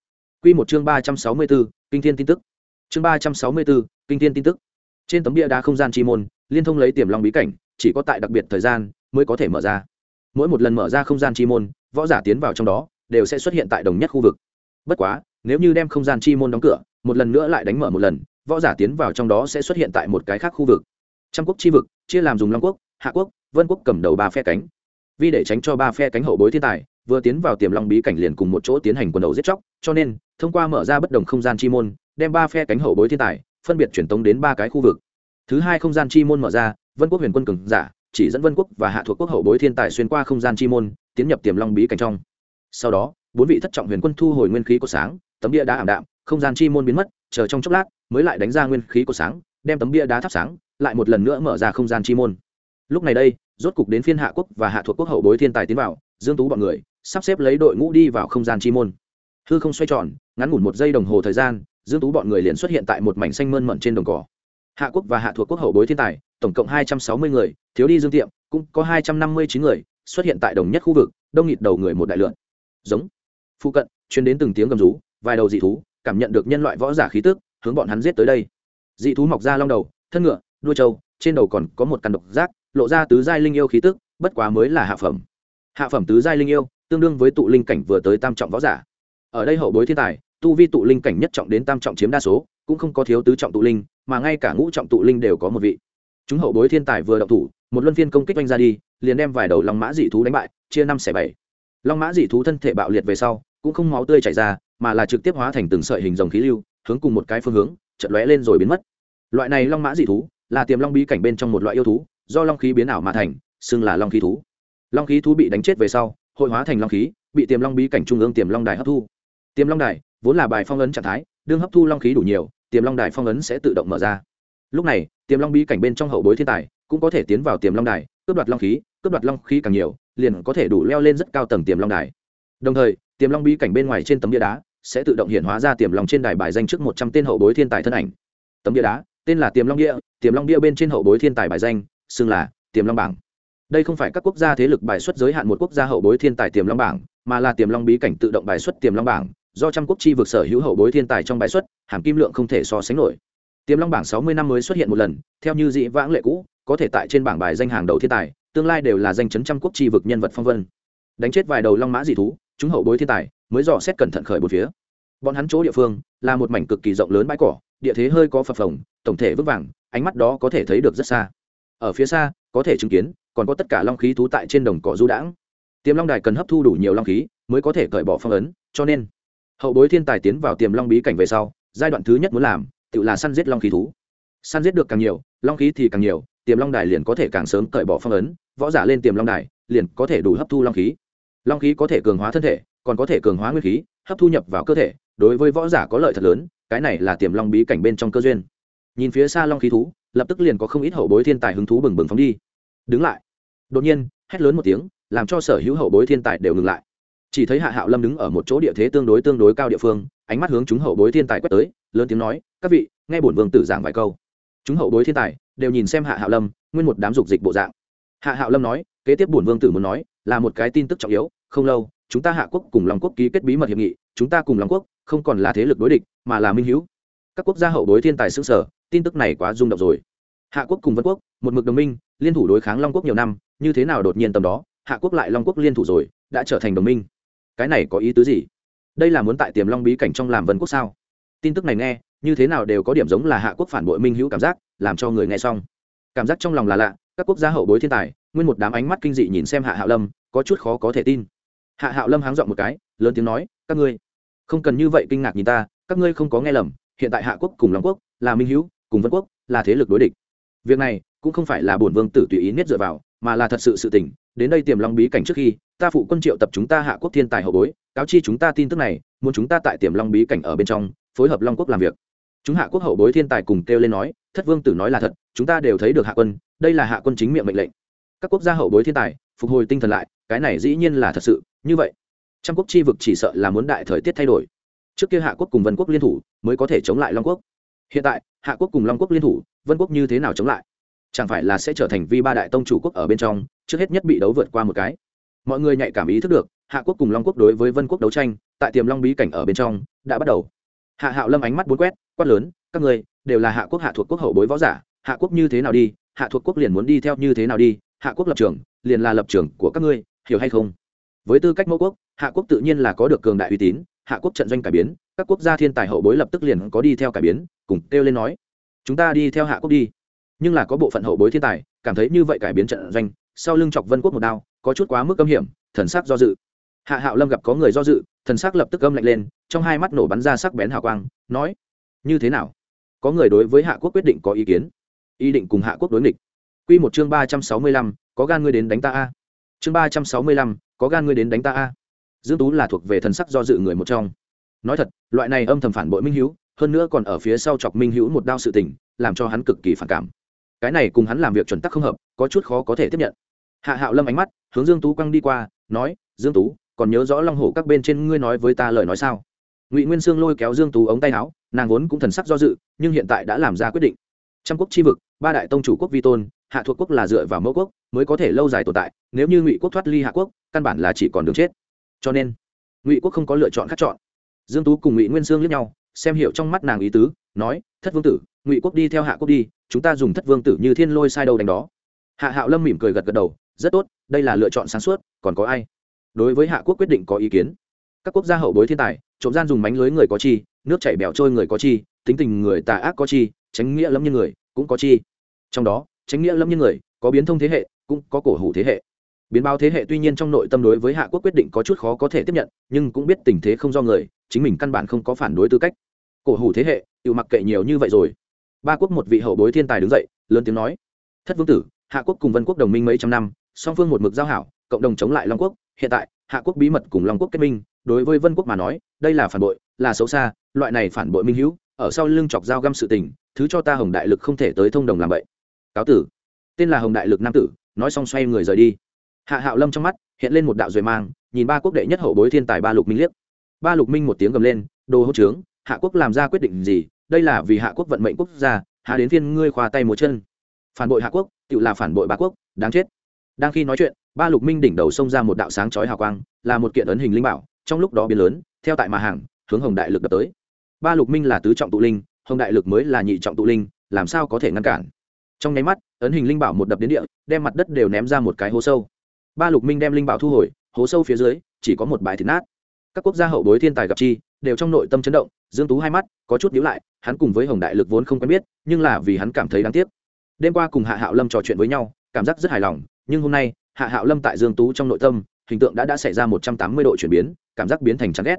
Quy một chương ba trăm sáu mươi 364, kinh thiên tin tức. Chương ba trăm sáu mươi 364, kinh thiên tin tức. Trên tấm bia đá không gian chi môn, liên thông lấy tiềm long bí cảnh, chỉ có tại đặc biệt thời gian mới có thể mở ra. Mỗi một lần mở ra không gian chi môn, võ giả tiến vào trong đó, đều sẽ xuất hiện tại đồng nhất khu vực. Bất quá, nếu như đem không gian chi môn đóng cửa, một lần nữa lại đánh mở một lần, võ giả tiến vào trong đó sẽ xuất hiện tại một cái khác khu vực. Trăm quốc chi vực chia làm dùng long quốc hạ quốc vân quốc cầm đầu ba phe cánh. Vì để tránh cho ba phe cánh hậu bối thiên tài vừa tiến vào tiềm long bí cảnh liền cùng một chỗ tiến hành quần đầu giết chóc cho nên thông qua mở ra bất đồng không gian chi môn đem ba phe cánh hậu bối thiên tài phân biệt truyền tống đến ba cái khu vực. Thứ hai không gian chi môn mở ra vân quốc huyền quân cường giả chỉ dẫn vân quốc và hạ thuộc quốc hậu bối thiên tài xuyên qua không gian chi môn tiến nhập tiềm long bí cảnh trong. Sau đó bốn vị thất trọng huyền quân thu hồi nguyên khí của sáng tấm bia đá ảm đạm, không gian chi môn biến mất, chờ trong chốc lát, mới lại đánh ra nguyên khí của sáng, đem tấm bia đá thắp sáng, lại một lần nữa mở ra không gian chi môn. Lúc này đây, rốt cục đến phiên hạ quốc và hạ thuộc quốc hậu bối thiên tài tiến vào, dương tú bọn người sắp xếp lấy đội ngũ đi vào không gian chi môn. Hư không xoay tròn, ngắn ngủn một giây đồng hồ thời gian, dương tú bọn người liền xuất hiện tại một mảnh xanh mơn mận trên đồng cỏ. Hạ quốc và hạ thuộc quốc hậu bối thiên tài, tổng cộng hai trăm sáu mươi người, thiếu đi dương tiệm, cũng có hai trăm năm mươi chín người, xuất hiện tại đồng nhất khu vực, đông nghịt đầu người một đại lượng giống. Phụ cận chuyến đến từng tiếng gầm rú vài đầu dị thú, cảm nhận được nhân loại võ giả khí tức, hướng bọn hắn giết tới đây. Dị thú mọc ra long đầu, thân ngựa, đuôi trâu, trên đầu còn có một căn độc giác, lộ ra tứ giai linh yêu khí tức, bất quá mới là hạ phẩm. Hạ phẩm tứ giai linh yêu, tương đương với tụ linh cảnh vừa tới tam trọng võ giả. Ở đây hậu bối thiên tài, tu vi tụ linh cảnh nhất trọng đến tam trọng chiếm đa số, cũng không có thiếu tứ trọng tụ linh, mà ngay cả ngũ trọng tụ linh đều có một vị. Chúng hậu bối thiên tài vừa động thủ, một luân phiên công kích oanh ra đi, liền đem vài đầu long mã dị thú đánh bại, chia năm xẻ bảy. Long mã dị thú thân thể bạo liệt về sau cũng không máu tươi chảy ra, mà là trực tiếp hóa thành từng sợi hình dòng khí lưu, hướng cùng một cái phương hướng chật lóe lên rồi biến mất. Loại này long mã dị thú, là tiềm long bí cảnh bên trong một loại yêu thú, do long khí biến ảo mà thành, xưng là long khí thú. Long khí thú bị đánh chết về sau, hội hóa thành long khí, bị tiềm long bí cảnh trung ương tiềm long đài hấp thu. Tiềm long đài, vốn là bài phong ấn trạng thái, đương hấp thu long khí đủ nhiều, tiềm long đài phong ấn sẽ tự động mở ra. Lúc này, tiềm long bí cảnh bên trong hậu bối thiên tài, cũng có thể tiến vào tiềm long đài, cướp đoạt long khí, cướp đoạt long khí càng nhiều, liền có thể đủ leo lên rất cao tầng tiềm long đài. Đồng thời tiềm long bí cảnh bên ngoài trên tấm bia đá sẽ tự động hiện hóa ra tiềm long trên đài bài danh trước một trăm tên hậu bối thiên tài thân ảnh. Tấm bia đá, tên là tiềm long bia, tiềm long bia bên trên hậu bối thiên tài bài danh, xưng là tiềm long bảng. Đây không phải các quốc gia thế lực bài xuất giới hạn một quốc gia hậu bối thiên tài tiềm long bảng, mà là tiềm long bí cảnh tự động bài xuất tiềm long bảng, do trăm quốc chi vực sở hữu hậu bối thiên tài trong bài xuất, hàm kim lượng không thể so sánh nổi. Tiềm long bảng sáu mươi năm mới xuất hiện một lần, theo như dị vãng lệ cũ, có thể tại trên bảng bài danh hàng đầu thiên tài, tương lai đều là danh chấn trăm quốc chi vực nhân vật phong vân. Đánh chết vài đầu long mã dị thú chúng hậu bối thiên tài mới dò xét cẩn thận khởi một phía. Bọn hắn chỗ địa phương là một mảnh cực kỳ rộng lớn bãi cỏ, địa thế hơi có phập phồng, tổng thể vững vàng, ánh mắt đó có thể thấy được rất xa. Ở phía xa, có thể chứng kiến, còn có tất cả long khí thú tại trên đồng cỏ du đãng. Tiềm long đài cần hấp thu đủ nhiều long khí mới có thể cởi bỏ phong ấn, cho nên, hậu bối thiên tài tiến vào tiềm long bí cảnh về sau, giai đoạn thứ nhất muốn làm, tự là săn giết long khí thú. Săn giết được càng nhiều, long khí thì càng nhiều, tiềm long đài liền có thể càng sớm cởi bỏ phong ấn, võ giả lên tiềm long đài liền có thể đủ hấp thu long khí long khí có thể cường hóa thân thể, còn có thể cường hóa nguyên khí, hấp thu nhập vào cơ thể, đối với võ giả có lợi thật lớn, cái này là tiềm long bí cảnh bên trong cơ duyên. Nhìn phía xa long khí thú, lập tức liền có không ít hậu bối thiên tài hứng thú bừng bừng phóng đi. Đứng lại. Đột nhiên, hét lớn một tiếng, làm cho sở hữu hậu bối thiên tài đều ngừng lại. Chỉ thấy hạ hạo lâm đứng ở một chỗ địa thế tương đối tương đối cao địa phương, ánh mắt hướng chúng hậu bối thiên tài quét tới, lớn tiếng nói, các vị, nghe bổn vương tử giảng vài câu. Chúng hậu bối thiên tài đều nhìn xem hạ hạo lâm, nguyên một đám dục dịch bộ dạng. Hạ hạo lâm nói, kế tiếp bổn vương tử muốn nói là một cái tin tức trọng yếu, không lâu, chúng ta hạ quốc cùng long quốc ký kết bí mật hiệp nghị, chúng ta cùng long quốc không còn là thế lực đối địch, mà là minh hữu. Các quốc gia hậu bối thiên tài xứ sở, tin tức này quá rung động rồi. Hạ quốc cùng vân quốc, một mực đồng minh, liên thủ đối kháng long quốc nhiều năm, như thế nào đột nhiên tầm đó, hạ quốc lại long quốc liên thủ rồi, đã trở thành đồng minh. Cái này có ý tứ gì? Đây là muốn tại tiềm long bí cảnh trong làm vân quốc sao? Tin tức này nghe, như thế nào đều có điểm giống là hạ quốc phản bội minh hữu cảm giác, làm cho người nghe xong. Cảm giác trong lòng là lạ, các quốc gia hậu bối thiên tài nguyên một đám ánh mắt kinh dị nhìn xem hạ hạo lâm, có chút khó có thể tin. Hạ hạo lâm háng dọn một cái, lớn tiếng nói, các ngươi, không cần như vậy kinh ngạc nhìn ta, các ngươi không có nghe lầm, hiện tại hạ quốc cùng long quốc, là minh hữu cùng vân quốc, là thế lực đối địch. Việc này cũng không phải là bổn vương tử tùy ý niết dựa vào, mà là thật sự sự tình, đến đây tiềm long bí cảnh trước khi, ta phụ quân triệu tập chúng ta hạ quốc thiên tài hậu bối, cáo chi chúng ta tin tức này, muốn chúng ta tại tiềm long bí cảnh ở bên trong, phối hợp long quốc làm việc. Chúng hạ quốc hậu bối thiên tài cùng kêu lên nói, thất vương tử nói là thật, chúng ta đều thấy được hạ quân, đây là hạ quân chính miệng mệnh lệnh các quốc gia hậu bối thiên tài, phục hồi tinh thần lại, cái này dĩ nhiên là thật sự, như vậy, trăm quốc chi vực chỉ sợ là muốn đại thời tiết thay đổi. Trước kia hạ quốc cùng vân quốc liên thủ mới có thể chống lại long quốc. Hiện tại, hạ quốc cùng long quốc liên thủ, vân quốc như thế nào chống lại? Chẳng phải là sẽ trở thành vi ba đại tông chủ quốc ở bên trong, trước hết nhất bị đấu vượt qua một cái. Mọi người nhạy cảm ý thức được, hạ quốc cùng long quốc đối với vân quốc đấu tranh, tại tiềm long bí cảnh ở bên trong, đã bắt đầu. Hạ hạo lâm ánh mắt bốn quét, quát lớn, các người đều là hạ quốc hạ thuộc quốc hậu bối võ giả, hạ quốc như thế nào đi, hạ thuộc quốc liền muốn đi theo như thế nào đi hạ quốc lập trường, liền là lập trường của các ngươi, hiểu hay không? Với tư cách mẫu quốc, hạ quốc tự nhiên là có được cường đại uy tín, hạ quốc trận doanh cải biến, các quốc gia thiên tài hậu bối lập tức liền có đi theo cải biến, cùng kêu lên nói, chúng ta đi theo hạ quốc đi. Nhưng là có bộ phận hậu bối thiên tài, cảm thấy như vậy cải biến trận doanh, sau lưng chọc vân quốc một đao, có chút quá mức âm hiểm, thần sắc do dự. Hạ hạo lâm gặp có người do dự, thần sắc lập tức âm lạnh lên, trong hai mắt nổ bắn ra sắc bén hào quang, nói, như thế nào? Có người đối với hạ quốc quyết định có ý kiến? Ý định cùng hạ quốc đối nghịch. Quy một chương ba trăm sáu mươi lăm, có gan ngươi đến đánh ta a. Chương ba trăm sáu mươi lăm, có gan ngươi đến đánh ta a. Dương tú là thuộc về thần sắc do dự người một trong. Nói thật, loại này âm thầm phản bội minh hữu, hơn nữa còn ở phía sau chọc minh hữu một đao sự tình, làm cho hắn cực kỳ phản cảm. Cái này cùng hắn làm việc chuẩn tắc không hợp, có chút khó có thể tiếp nhận. Hạ hạo lâm ánh mắt, hướng dương tú quăng đi qua, nói, dương tú, còn nhớ rõ long hổ các bên trên ngươi nói với ta lời nói sao? Ngụy nguyên sương lôi kéo dương tú ống tay áo, nàng vốn cũng thần sắc do dự, nhưng hiện tại đã làm ra quyết định. Trăm quốc chi vực, ba đại tông chủ quốc vi tôn hạ thuộc quốc là dựa vào mẫu quốc, mới có thể lâu dài tồn tại, nếu như ngụy quốc thoát ly hạ quốc, căn bản là chỉ còn đường chết. Cho nên, ngụy quốc không có lựa chọn khác chọn. Dương tú cùng ngụy nguyên sương liếc nhau, xem hiểu trong mắt nàng ý tứ, nói, thất vương tử, ngụy quốc đi theo hạ quốc đi, chúng ta dùng thất vương tử như thiên lôi sai đầu đánh đó. Hạ hạo lâm mỉm cười gật gật đầu, rất tốt, đây là lựa chọn sáng suốt, còn có ai? Đối với hạ quốc quyết định có ý kiến. Các quốc gia hậu bối thiên tài, trộm gian dùng mánh lưới người có chi, nước chảy bèo trôi người có chi, tính tình người tà ác có chi, tránh nghĩa lẫm như người cũng có chi. Trong đó tránh nghĩa lâm như người, có biến thông thế hệ, cũng có cổ hủ thế hệ. Biến báo thế hệ tuy nhiên trong nội tâm đối với hạ quốc quyết định có chút khó có thể tiếp nhận, nhưng cũng biết tình thế không do người, chính mình căn bản không có phản đối tư cách. Cổ hủ thế hệ, tự mặc kệ nhiều như vậy rồi. Ba quốc một vị hậu bối thiên tài đứng dậy, lớn tiếng nói. Thất vương tử, hạ quốc cùng vân quốc đồng minh mấy trăm năm, song phương một mực giao hảo, cộng đồng chống lại long quốc. Hiện tại, hạ quốc bí mật cùng long quốc kết minh, đối với vân quốc mà nói, đây là phản bội, là xấu xa, loại này phản bội minh hữu, ở sau lưng chọc dao găm sự tình, thứ cho ta hồng đại lực không thể tới thông đồng làm vậy cáo tử. Tên là hồng đại lực nam tử, nói xong xoay người rời đi. Hạ hạo lâm trong mắt hiện lên một đạo rồi mang, nhìn ba quốc đệ nhất hậu bối thiên tài ba lục minh liếc. Ba lục minh một tiếng gầm lên, đồ hỗ trướng, hạ quốc làm ra quyết định gì? Đây là vì hạ quốc vận mệnh quốc gia hạ đến phiên ngươi khoa tay một chân. Phản bội hạ quốc tự là phản bội ba quốc, đáng chết. Đang khi nói chuyện, ba lục minh đỉnh đầu xông ra một đạo sáng chói hào quang, là một kiện ấn hình linh bảo, trong lúc đó biến lớn, theo tại mà hàng, hướng hồng đại lực đập tới. Ba lục minh là tứ trọng tụ linh, hồng đại lực mới là nhị trọng tụ linh, làm sao có thể ngăn cản? Trong nháy mắt, ấn hình linh bảo một đập đến địa, đem mặt đất đều ném ra một cái hố sâu. Ba lục minh đem linh bảo thu hồi, hố sâu phía dưới, chỉ có một bãi thịt nát. Các quốc gia hậu bối thiên tài gặp chi, đều trong nội tâm chấn động, dương tú hai mắt, có chút nhíu lại, hắn cùng với hồng đại lực vốn không quen biết, nhưng là vì hắn cảm thấy đáng tiếc. Đêm qua cùng hạ hạo lâm trò chuyện với nhau, cảm giác rất hài lòng, nhưng hôm nay, hạ hạo lâm tại dương tú trong nội tâm, hình tượng đã đã xảy ra một trăm tám mươi độ chuyển biến, cảm giác biến thành chán ghét.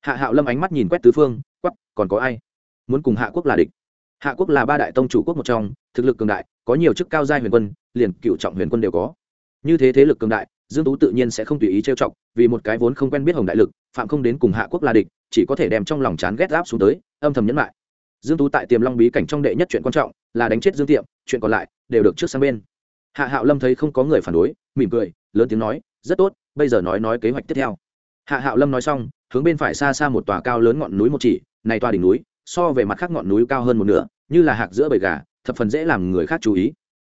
Hạ hạo lâm ánh mắt nhìn quét tứ phương quắp còn có ai? Muốn cùng hạ quốc là địch hạ quốc là ba đại tông chủ quốc một trong, thực lực cường đại, có nhiều chức cao giai huyền quân, liền cựu trọng huyền quân đều có. Như thế thế lực cường đại, dương tú tự nhiên sẽ không tùy ý trêu chọc, vì một cái vốn không quen biết hồng đại lực, phạm không đến cùng hạ quốc là địch, chỉ có thể đem trong lòng chán ghét áp xuống tới, âm thầm nhẫn lại. Dương tú tại tiềm long bí cảnh trong đệ nhất chuyện quan trọng, là đánh chết dương tiệm, chuyện còn lại đều được trước sang bên. Hạ hạo lâm thấy không có người phản đối, mỉm cười, lớn tiếng nói, rất tốt, bây giờ nói nói kế hoạch tiếp theo. Hạ hạo lâm nói xong, hướng bên phải xa xa một tòa cao lớn ngọn núi một chỉ, này tòa đỉnh núi so về mặt khác ngọn núi cao hơn một nửa, như là hạc giữa bầy gà, thập phần dễ làm người khác chú ý.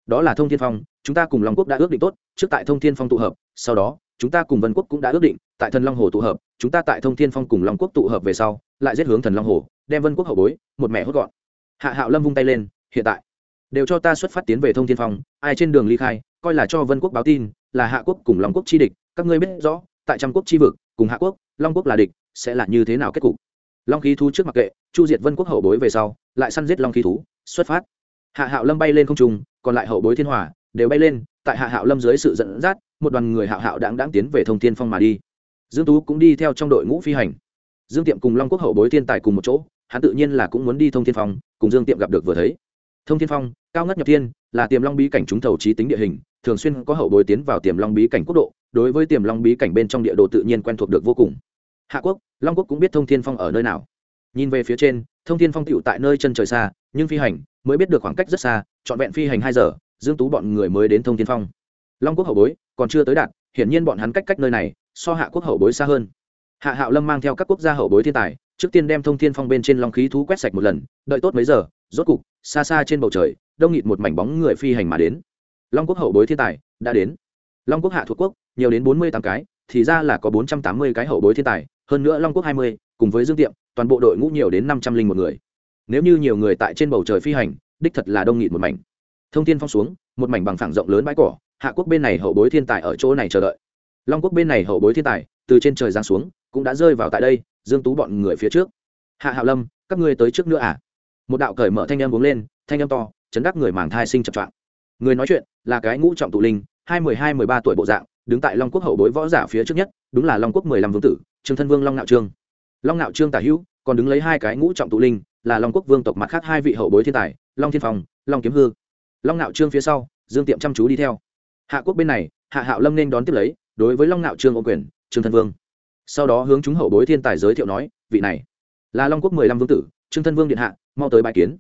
Đó là thông thiên phong, chúng ta cùng long quốc đã ước định tốt, trước tại thông thiên phong tụ hợp, sau đó, chúng ta cùng vân quốc cũng đã ước định, tại thần long hồ tụ hợp, chúng ta tại thông thiên phong cùng long quốc tụ hợp về sau, lại giết hướng thần long hồ, đem vân quốc hậu bối, một mẹ hốt gọn. Hạ hạo lâm vung tay lên, hiện tại, đều cho ta xuất phát tiến về thông thiên phong, ai trên đường ly khai, coi là cho vân quốc báo tin, là hạ quốc cùng long quốc chi địch, các ngươi biết rõ, tại trăm quốc chi vực, cùng hạ quốc, long quốc là địch, sẽ là như thế nào kết cục? Long khí Thu trước mặc kệ chu diệt vân quốc hậu bối về sau, lại săn giết long khí thú, xuất phát. Hạ hạo lâm bay lên không trung, còn lại hậu bối thiên hòa đều bay lên, tại hạ hạo lâm dưới sự dẫn dắt, một đoàn người hạo hạo đáng đáng tiến về thông thiên phong mà đi. Dương tú cũng đi theo trong đội ngũ phi hành. Dương tiệm cùng long quốc hậu bối thiên tài cùng một chỗ, hắn tự nhiên là cũng muốn đi thông thiên phong, cùng dương tiệm gặp được vừa thấy. Thông thiên phong, cao ngất nhập thiên, là tiềm long bí cảnh trúng thầu trí tính địa hình, thường xuyên có hậu bối tiến vào tiềm long bí cảnh quốc độ, đối với tiềm long bí cảnh bên trong địa đồ tự nhiên quen thuộc được vô cùng. Hạ quốc, long quốc cũng biết thông thiên phong ở nơi nào nhìn về phía trên, thông thiên phong tựu tại nơi chân trời xa, nhưng phi hành mới biết được khoảng cách rất xa, trọn vẹn phi hành hai giờ, dương tú bọn người mới đến thông thiên phong. Long quốc hậu bối, còn chưa tới đạt, hiển nhiên bọn hắn cách cách nơi này, so hạ quốc hậu bối xa hơn. Hạ hạo lâm mang theo các quốc gia hậu bối thiên tài, trước tiên đem thông thiên phong bên trên long khí thú quét sạch một lần, đợi tốt mấy giờ, rốt cục, xa xa trên bầu trời, đông nghịt một mảnh bóng người phi hành mà đến. Long quốc hậu bối thiên tài, đã đến. Long quốc hạ thuộc quốc, nhiều đến bốn mươi tám cái, thì ra là có bốn trăm tám mươi cái hậu bối thiên tài, hơn nữa long quốc hai mươi cùng với dương tiệm, toàn bộ đội ngũ nhiều đến năm trăm linh một người. Nếu như nhiều người tại trên bầu trời phi hành, đích thật là đông nghịt một mảnh. Thông tin phong xuống, một mảnh bằng phẳng rộng lớn bãi cỏ, hạ quốc bên này hậu bối thiên tài ở chỗ này chờ đợi. Long quốc bên này hậu bối thiên tài, từ trên trời giáng xuống, cũng đã rơi vào tại đây, dương tú bọn người phía trước. Hạ hạo lâm, các ngươi tới trước nữa à? Một đạo cởi mở thanh âm uống lên, thanh âm to, chấn đắc người màng thai sinh chập choạng. Người nói chuyện là cái ngũ trọng tụ linh, hai mười hai, mười ba tuổi bộ dạng, đứng tại long quốc hậu bối võ giả phía trước nhất, đúng là long quốc mười lăm vương tử, trương thân vương long nạo trương long nạo trương tả hữu còn đứng lấy hai cái ngũ trọng tụ linh là long quốc vương tộc mặt khác hai vị hậu bối thiên tài long thiên Phòng, long kiếm hư. Long nạo trương phía sau dương tiệm chăm chú đi theo. Hạ quốc bên này hạ hạo lâm nên đón tiếp lấy đối với long nạo trương ô quyền trương thân vương. Sau đó hướng chúng hậu bối thiên tài giới thiệu nói vị này là long quốc mười lăm vương tử trương thân vương điện hạ mau tới bài kiến.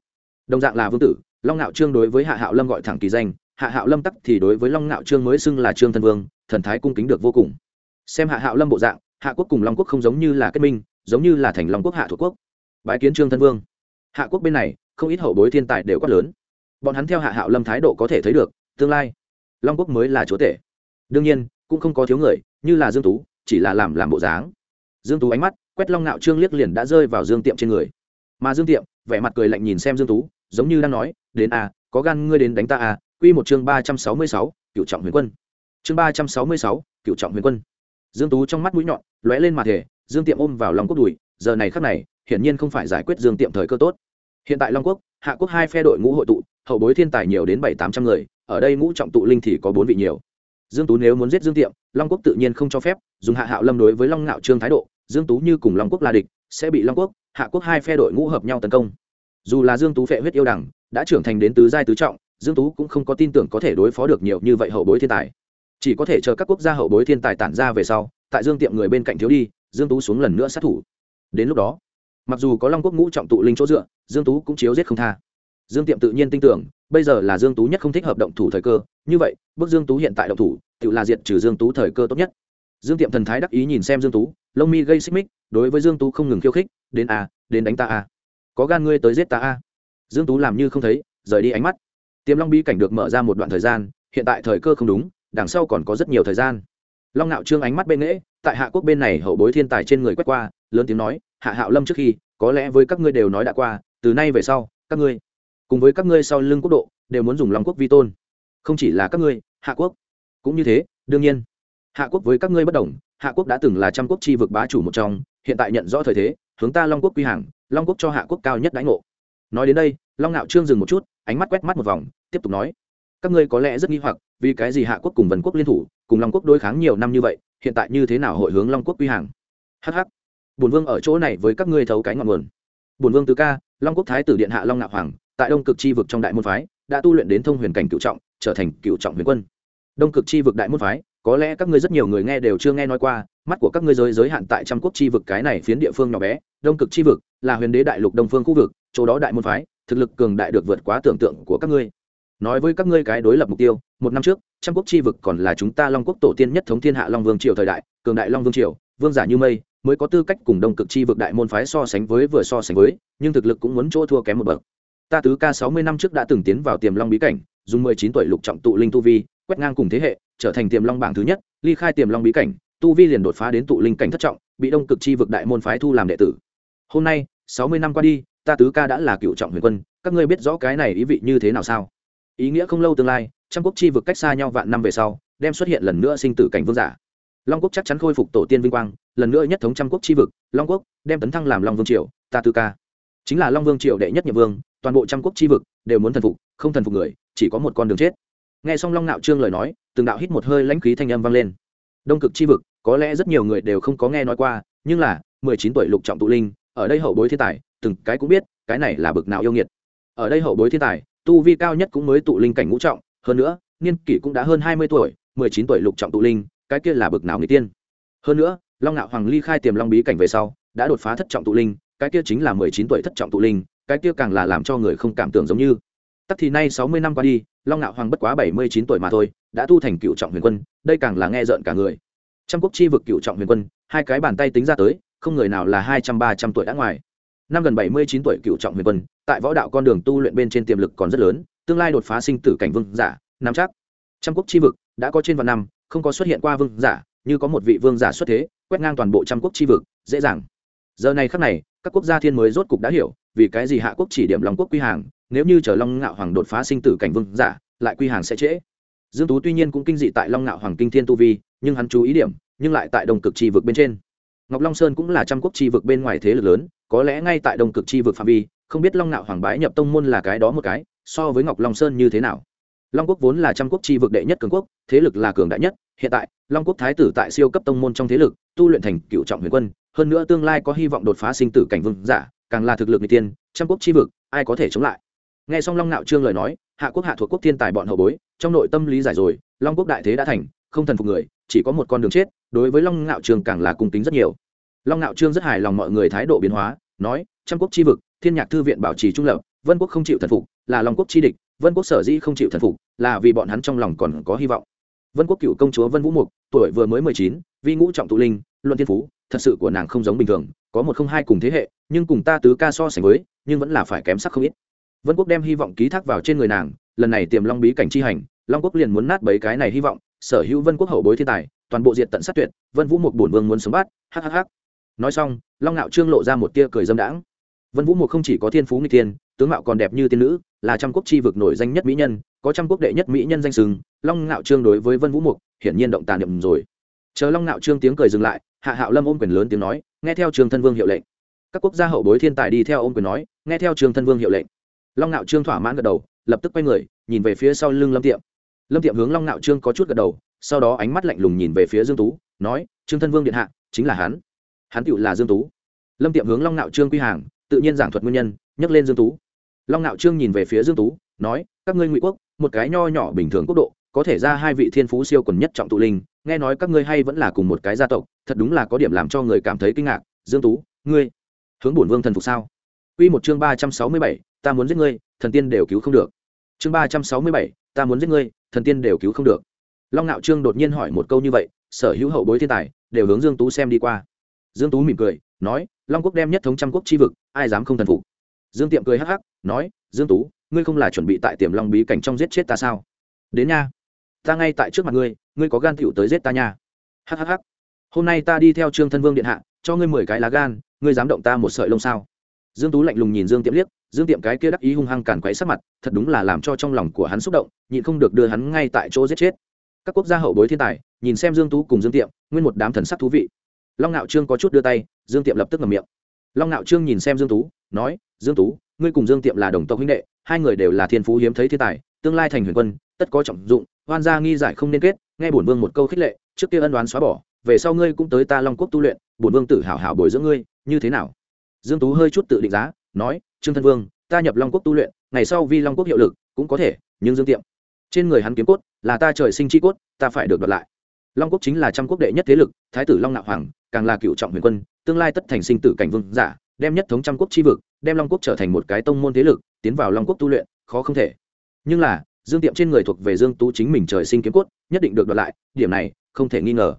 Đồng dạng là vương tử long nạo trương đối với hạ hạo lâm gọi thẳng kỳ danh hạ hạo lâm tắc thì đối với long nạo trương mới xưng là trương thân vương thần thái cung kính được vô cùng. Xem hạ hạo lâm bộ dạng hạ quốc cùng long quốc không giống như là kết minh giống như là thành long quốc hạ thuộc quốc bái kiến trương thân vương. Hạ quốc bên này không ít hậu bối thiên tài đều quát lớn. Bọn hắn theo hạ hạo lâm thái độ có thể thấy được tương lai long quốc mới là chúa tể. Đương nhiên cũng không có thiếu người như là dương tú chỉ là làm làm bộ dáng. Dương tú ánh mắt quét long nạo trương liếc liền đã rơi vào dương tiệm trên người. Mà dương tiệm vẻ mặt cười lạnh nhìn xem dương tú giống như đang nói đến a có gan ngươi đến đánh ta a quy một chương ba trăm sáu mươi sáu, cựu trọng huyền quân. Chương ba trăm sáu mươi sáu, cựu trọng huyền quân. Dương tú trong mắt mũi nhọn lóe lên mặt thể dương tiệm ôm vào long quốc đùi, giờ này khắc này, hiển nhiên không phải giải quyết dương tiệm thời cơ tốt. Hiện tại long quốc, hạ quốc hai phe đội ngũ hội tụ, hậu bối thiên tài nhiều đến bảy tám trăm người, ở đây ngũ trọng tụ linh thì có bốn vị nhiều. Dương tú nếu muốn giết dương tiệm, long quốc tự nhiên không cho phép, dùng hạ hạo lâm đối với long ngạo trương thái độ, dương tú như cùng long quốc là địch, sẽ bị long quốc, hạ quốc hai phe đội ngũ hợp nhau tấn công. Dù là dương tú phệ huyết yêu đẳng, đã trưởng thành đến tứ giai tứ trọng, dương tú cũng không có tin tưởng có thể đối phó được nhiều như vậy hậu bối thiên tài. Chỉ có thể chờ các quốc gia hậu bối thiên tài tản ra về sau, tại dương tiệm người bên cạnh thiếu đi dương tú xuống lần nữa sát thủ. Đến lúc đó, mặc dù có long quốc ngũ trọng tụ linh chỗ dựa, dương tú cũng chiếu giết không tha. Dương tiệm tự nhiên tin tưởng, bây giờ là dương tú nhất không thích hợp động thủ thời cơ. Như vậy, bước dương tú hiện tại động thủ, tự là diệt trừ dương tú thời cơ tốt nhất. Dương tiệm thần thái đắc ý nhìn xem dương tú, lông mi gây xích mích, đối với dương tú không ngừng khiêu khích, đến a, đến đánh ta a. Có gan ngươi tới giết ta a. Dương tú làm như không thấy, rời đi ánh mắt. Tiềm long bi cảnh được mở ra một đoạn thời gian, hiện tại thời cơ không đúng, đằng sau còn có rất nhiều thời gian long nạo trương ánh mắt bên nghễ tại hạ quốc bên này hậu bối thiên tài trên người quét qua, lớn tiếng nói, hạ hạo lâm trước khi, có lẽ với các ngươi đều nói đã qua, từ nay về sau, các ngươi cùng với các ngươi sau lưng quốc độ, đều muốn dùng long quốc vi tôn. Không chỉ là các ngươi, hạ quốc cũng như thế, đương nhiên. Hạ quốc với các ngươi bất đồng, hạ quốc đã từng là trăm quốc chi vực bá chủ một trong, hiện tại nhận rõ thời thế, hướng ta long quốc quy hàng, long quốc cho hạ quốc cao nhất đãi ngộ. Nói đến đây, long ngạo trương dừng một chút, ánh mắt quét mắt một vòng, tiếp tục nói, các ngươi có lẽ rất nghi hoặc, vì cái gì hạ quốc cùng vần quốc liên thủ cùng long quốc đối kháng nhiều năm như vậy, hiện tại như thế nào hội hướng long quốc quy hàng? Hh bùn vương ở chỗ này với các ngươi thấu cái ngọn nguồn. Bùn vương tứ ca, long quốc thái tử điện hạ long ngạo hoàng, tại đông cực chi vực trong đại môn phái, đã tu luyện đến thông huyền cảnh cựu trọng, trở thành cựu trọng huyền quân. Đông cực chi vực đại môn phái, có lẽ các ngươi rất nhiều người nghe đều chưa nghe nói qua, mắt của các ngươi giới giới hạn tại trăm quốc chi vực cái này phiến địa phương nhỏ bé, đông cực chi vực là huyền đế đại lục đông phương khu vực, chỗ đó đại môn phái, thực lực cường đại được vượt quá tưởng tượng của các ngươi nói với các ngươi cái đối lập mục tiêu, một năm trước, trăm quốc chi vực còn là chúng ta long quốc tổ tiên nhất thống thiên hạ long vương triều thời đại, cường đại long vương triều, vương giả như mây, mới có tư cách cùng đông cực chi vực đại môn phái so sánh với vừa so sánh với, nhưng thực lực cũng muốn chỗ thua kém một bậc. Ta tứ ca sáu mươi năm trước đã từng tiến vào tiềm long bí cảnh, dùng mười chín tuổi lục trọng tụ linh tu vi, quét ngang cùng thế hệ, trở thành tiềm long bảng thứ nhất, ly khai tiềm long bí cảnh, tu vi liền đột phá đến tụ linh cảnh thất trọng, bị đông cực chi vực đại môn phái thu làm đệ tử. Hôm nay, sáu mươi năm qua đi, ta tứ ca đã là cựu trọng huyền quân, các ngươi biết rõ cái này ý vị như thế nào sao? Ý nghĩa không lâu tương lai, trăm quốc chi vực cách xa nhau vạn năm về sau, đem xuất hiện lần nữa sinh tử cảnh vương giả. Long quốc chắc chắn khôi phục tổ tiên vinh quang, lần nữa nhất thống trăm quốc chi vực, long quốc đem tấn thăng làm long vương triều, ta tư ca. Chính là long vương triều đệ nhất nhiệm vương, toàn bộ trăm quốc chi vực đều muốn thần phục, không thần phục người, chỉ có một con đường chết. Nghe xong long nạo trương lời nói, từng đạo hít một hơi lãnh khí thanh âm vang lên. Đông cực chi vực, có lẽ rất nhiều người đều không có nghe nói qua, nhưng là, mười chín tuổi lục trọng tụ linh, ở đây hậu bối thiên tài, từng cái cũng biết, cái này là bực nào yêu nghiệt. Ở đây hậu bối thiên tài tu vi cao nhất cũng mới tụ linh cảnh ngũ trọng, hơn nữa, niên kỷ cũng đã hơn hai mươi tuổi, mười chín tuổi lục trọng tụ linh, cái kia là bực nào người tiên. Hơn nữa, long ngạo hoàng ly khai tiềm long bí cảnh về sau, đã đột phá thất trọng tụ linh, cái kia chính là mười chín tuổi thất trọng tụ linh, cái kia càng là làm cho người không cảm tưởng giống như. Tắc thì nay sáu mươi năm qua đi, long ngạo hoàng bất quá bảy mươi chín tuổi mà thôi, đã tu thành cựu trọng huyền quân, đây càng là nghe rợn cả người. Trăm quốc chi vực cựu trọng huyền quân, hai cái bàn tay tính ra tới, không người nào là hai trăm ba trăm tuổi đã ngoài năm gần bảy mươi chín tuổi cựu trọng huyền quân, tại võ đạo con đường tu luyện bên trên tiềm lực còn rất lớn, tương lai đột phá sinh tử cảnh vương giả, nắm chắc. Trăm quốc chi vực, đã có trên vạn năm, không có xuất hiện qua vương giả, như có một vị vương giả xuất thế, quét ngang toàn bộ trăm quốc chi vực, dễ dàng. Giờ này khắc này, các quốc gia thiên mới rốt cục đã hiểu, vì cái gì hạ quốc chỉ điểm long quốc quy hàng, nếu như chờ long ngạo hoàng đột phá sinh tử cảnh vương giả, lại quy hàng sẽ trễ. Dương tú tuy nhiên cũng kinh dị tại long ngạo hoàng kinh thiên tu vi, nhưng hắn chú ý điểm, nhưng lại tại đồng cực chi vực bên trên. Ngọc long sơn cũng là trăm quốc chi vực bên ngoài thế lực lớn có lẽ ngay tại đông cực chi vực phạm vi, không biết long nạo hoàng bái nhập tông môn là cái đó một cái, so với ngọc long sơn như thế nào? Long quốc vốn là trăm quốc chi vực đệ nhất cường quốc, thế lực là cường đại nhất. Hiện tại, long quốc thái tử tại siêu cấp tông môn trong thế lực, tu luyện thành cựu trọng huyền quân, hơn nữa tương lai có hy vọng đột phá sinh tử cảnh vương giả, càng là thực lực n tiên, trăm quốc chi vực, ai có thể chống lại? Nghe xong long nạo trương lời nói, hạ quốc hạ thuộc quốc thiên tài bọn hậu bối, trong nội tâm lý giải rồi, long quốc đại thế đã thành, không thần phục người, chỉ có một con đường chết, đối với long nạo trương càng là cung tính rất nhiều long nạo trương rất hài lòng mọi người thái độ biến hóa, nói, trăm quốc chi vực, thiên nhạc thư viện bảo trì trung lập, vân quốc không chịu thần phục, là long quốc chi địch, vân quốc sở dĩ không chịu thần phục, là vì bọn hắn trong lòng còn có hy vọng. Vân quốc cựu công chúa vân vũ mục, tuổi vừa mới mười chín, vi ngũ trọng tụ linh luận thiên phú, thật sự của nàng không giống bình thường, có một không hai cùng thế hệ, nhưng cùng ta tứ ca so sánh với, nhưng vẫn là phải kém sắc không ít. Vân quốc đem hy vọng ký thác vào trên người nàng, lần này tiềm long bí cảnh chi hành, long quốc liền muốn nát bấy cái này hy vọng, sở hữu vân quốc hậu bối thiên tài, toàn bộ diện tận sát tuyệt, vân vũ Mục bổn vương muốn sống bắt hhh nói xong, long ngạo trương lộ ra một tia cười dâm đãng. Vân vũ một không chỉ có thiên phú nghịch tiên tướng mạo còn đẹp như tiên nữ, là trăm quốc chi vực nổi danh nhất mỹ nhân, có trăm quốc đệ nhất mỹ nhân danh sừng. Long ngạo trương đối với vân vũ mục, hiển nhiên động tàn niệm rồi. Chờ long ngạo trương tiếng cười dừng lại, hạ hạo lâm ôm quyền lớn tiếng nói, nghe theo trường thân vương hiệu lệnh. Các quốc gia hậu bối thiên tài đi theo ôm quyền nói, nghe theo trường thân vương hiệu lệnh. Long ngạo trương thỏa mãn gật đầu, lập tức quay người, nhìn về phía sau lưng lâm tiệm. Lâm tiệm hướng long ngạo trương có chút gật đầu, sau đó ánh mắt lạnh lùng nhìn về phía dương tú, nói trương thân vương điện hạ, chính là hắn hắn tựu là dương tú lâm tiệm hướng long Nạo trương quy hàng tự nhiên giảng thuật nguyên nhân nhắc lên dương tú long Nạo trương nhìn về phía dương tú nói các ngươi ngụy quốc một cái nho nhỏ bình thường quốc độ có thể ra hai vị thiên phú siêu quần nhất trọng tụ linh nghe nói các ngươi hay vẫn là cùng một cái gia tộc thật đúng là có điểm làm cho người cảm thấy kinh ngạc dương tú ngươi hướng bổn vương thần phục sao Quy một chương ba trăm sáu mươi bảy, ta muốn giết ngươi, thần tiên đều cứu không được. Chương ba trăm sáu mươi bảy, ta muốn giết ngươi, thần tiên đều cứu không được. Long Nạo Trương đột nhiên hỏi một câu như vậy, sở hữu hậu bối thiên tài đều hướng Dương Tú xem đi qua. Dương Tú mỉm cười, nói, Long quốc đem nhất thống trăm quốc chi vực, ai dám không thần phục. Dương Tiệm cười hắc hắc, nói, Dương Tú, ngươi không là chuẩn bị tại Tiềm Long bí cảnh trong giết chết ta sao? Đến nha, ta ngay tại trước mặt ngươi, ngươi có gan tiểu tới giết ta nha. Hắc hắc hắc. Hôm nay ta đi theo Trương Thân Vương điện hạ, cho ngươi mười cái lá gan, ngươi dám động ta một sợi lông sao? dương tú lạnh lùng nhìn dương tiệm liếc dương tiệm cái kia đắc ý hung hăng cản quấy sắc mặt thật đúng là làm cho trong lòng của hắn xúc động nhịn không được đưa hắn ngay tại chỗ giết chết các quốc gia hậu bối thiên tài nhìn xem dương tú cùng dương tiệm nguyên một đám thần sắc thú vị long nạo trương có chút đưa tay, dương tiệm lập tức ngậm miệng. Long nạo trương nhìn xem dương tú, nói, dương tú, ngươi cùng dương tiệm là đồng tộc huynh đệ, hai người đều là thiên phú hiếm thấy thiên tài, tương lai thành huyền quân, tất có trọng dụng, hoan gia nghi giải không nên kết, nghe bổn vương một câu khích lệ, trước kia ân đoán xóa bỏ, về sau ngươi cũng tới ta long quốc tu luyện, bổn vương tự hào hảo bồi dưỡng ngươi, như thế nào? Dương tú hơi chút tự định giá, nói, trương thân vương, ta nhập long quốc tu luyện, ngày sau vi long quốc hiệu lực, cũng có thể, nhưng dương tiệm, trên người hắn kiếm cốt là ta trời sinh chi cốt, ta phải được đoạt lại. Long quốc chính là trăm quốc đệ nhất thế lực, thái tử long nạo hoàng càng là cựu trọng huyền quân, tương lai tất thành sinh tử cảnh vương giả, đem nhất thống trăm quốc chi vực, đem long quốc trở thành một cái tông môn thế lực, tiến vào long quốc tu luyện, khó không thể. Nhưng là, dương tiệm trên người thuộc về dương tú chính mình trời sinh kiếm cốt, nhất định được đoạt lại, điểm này, không thể nghi ngờ.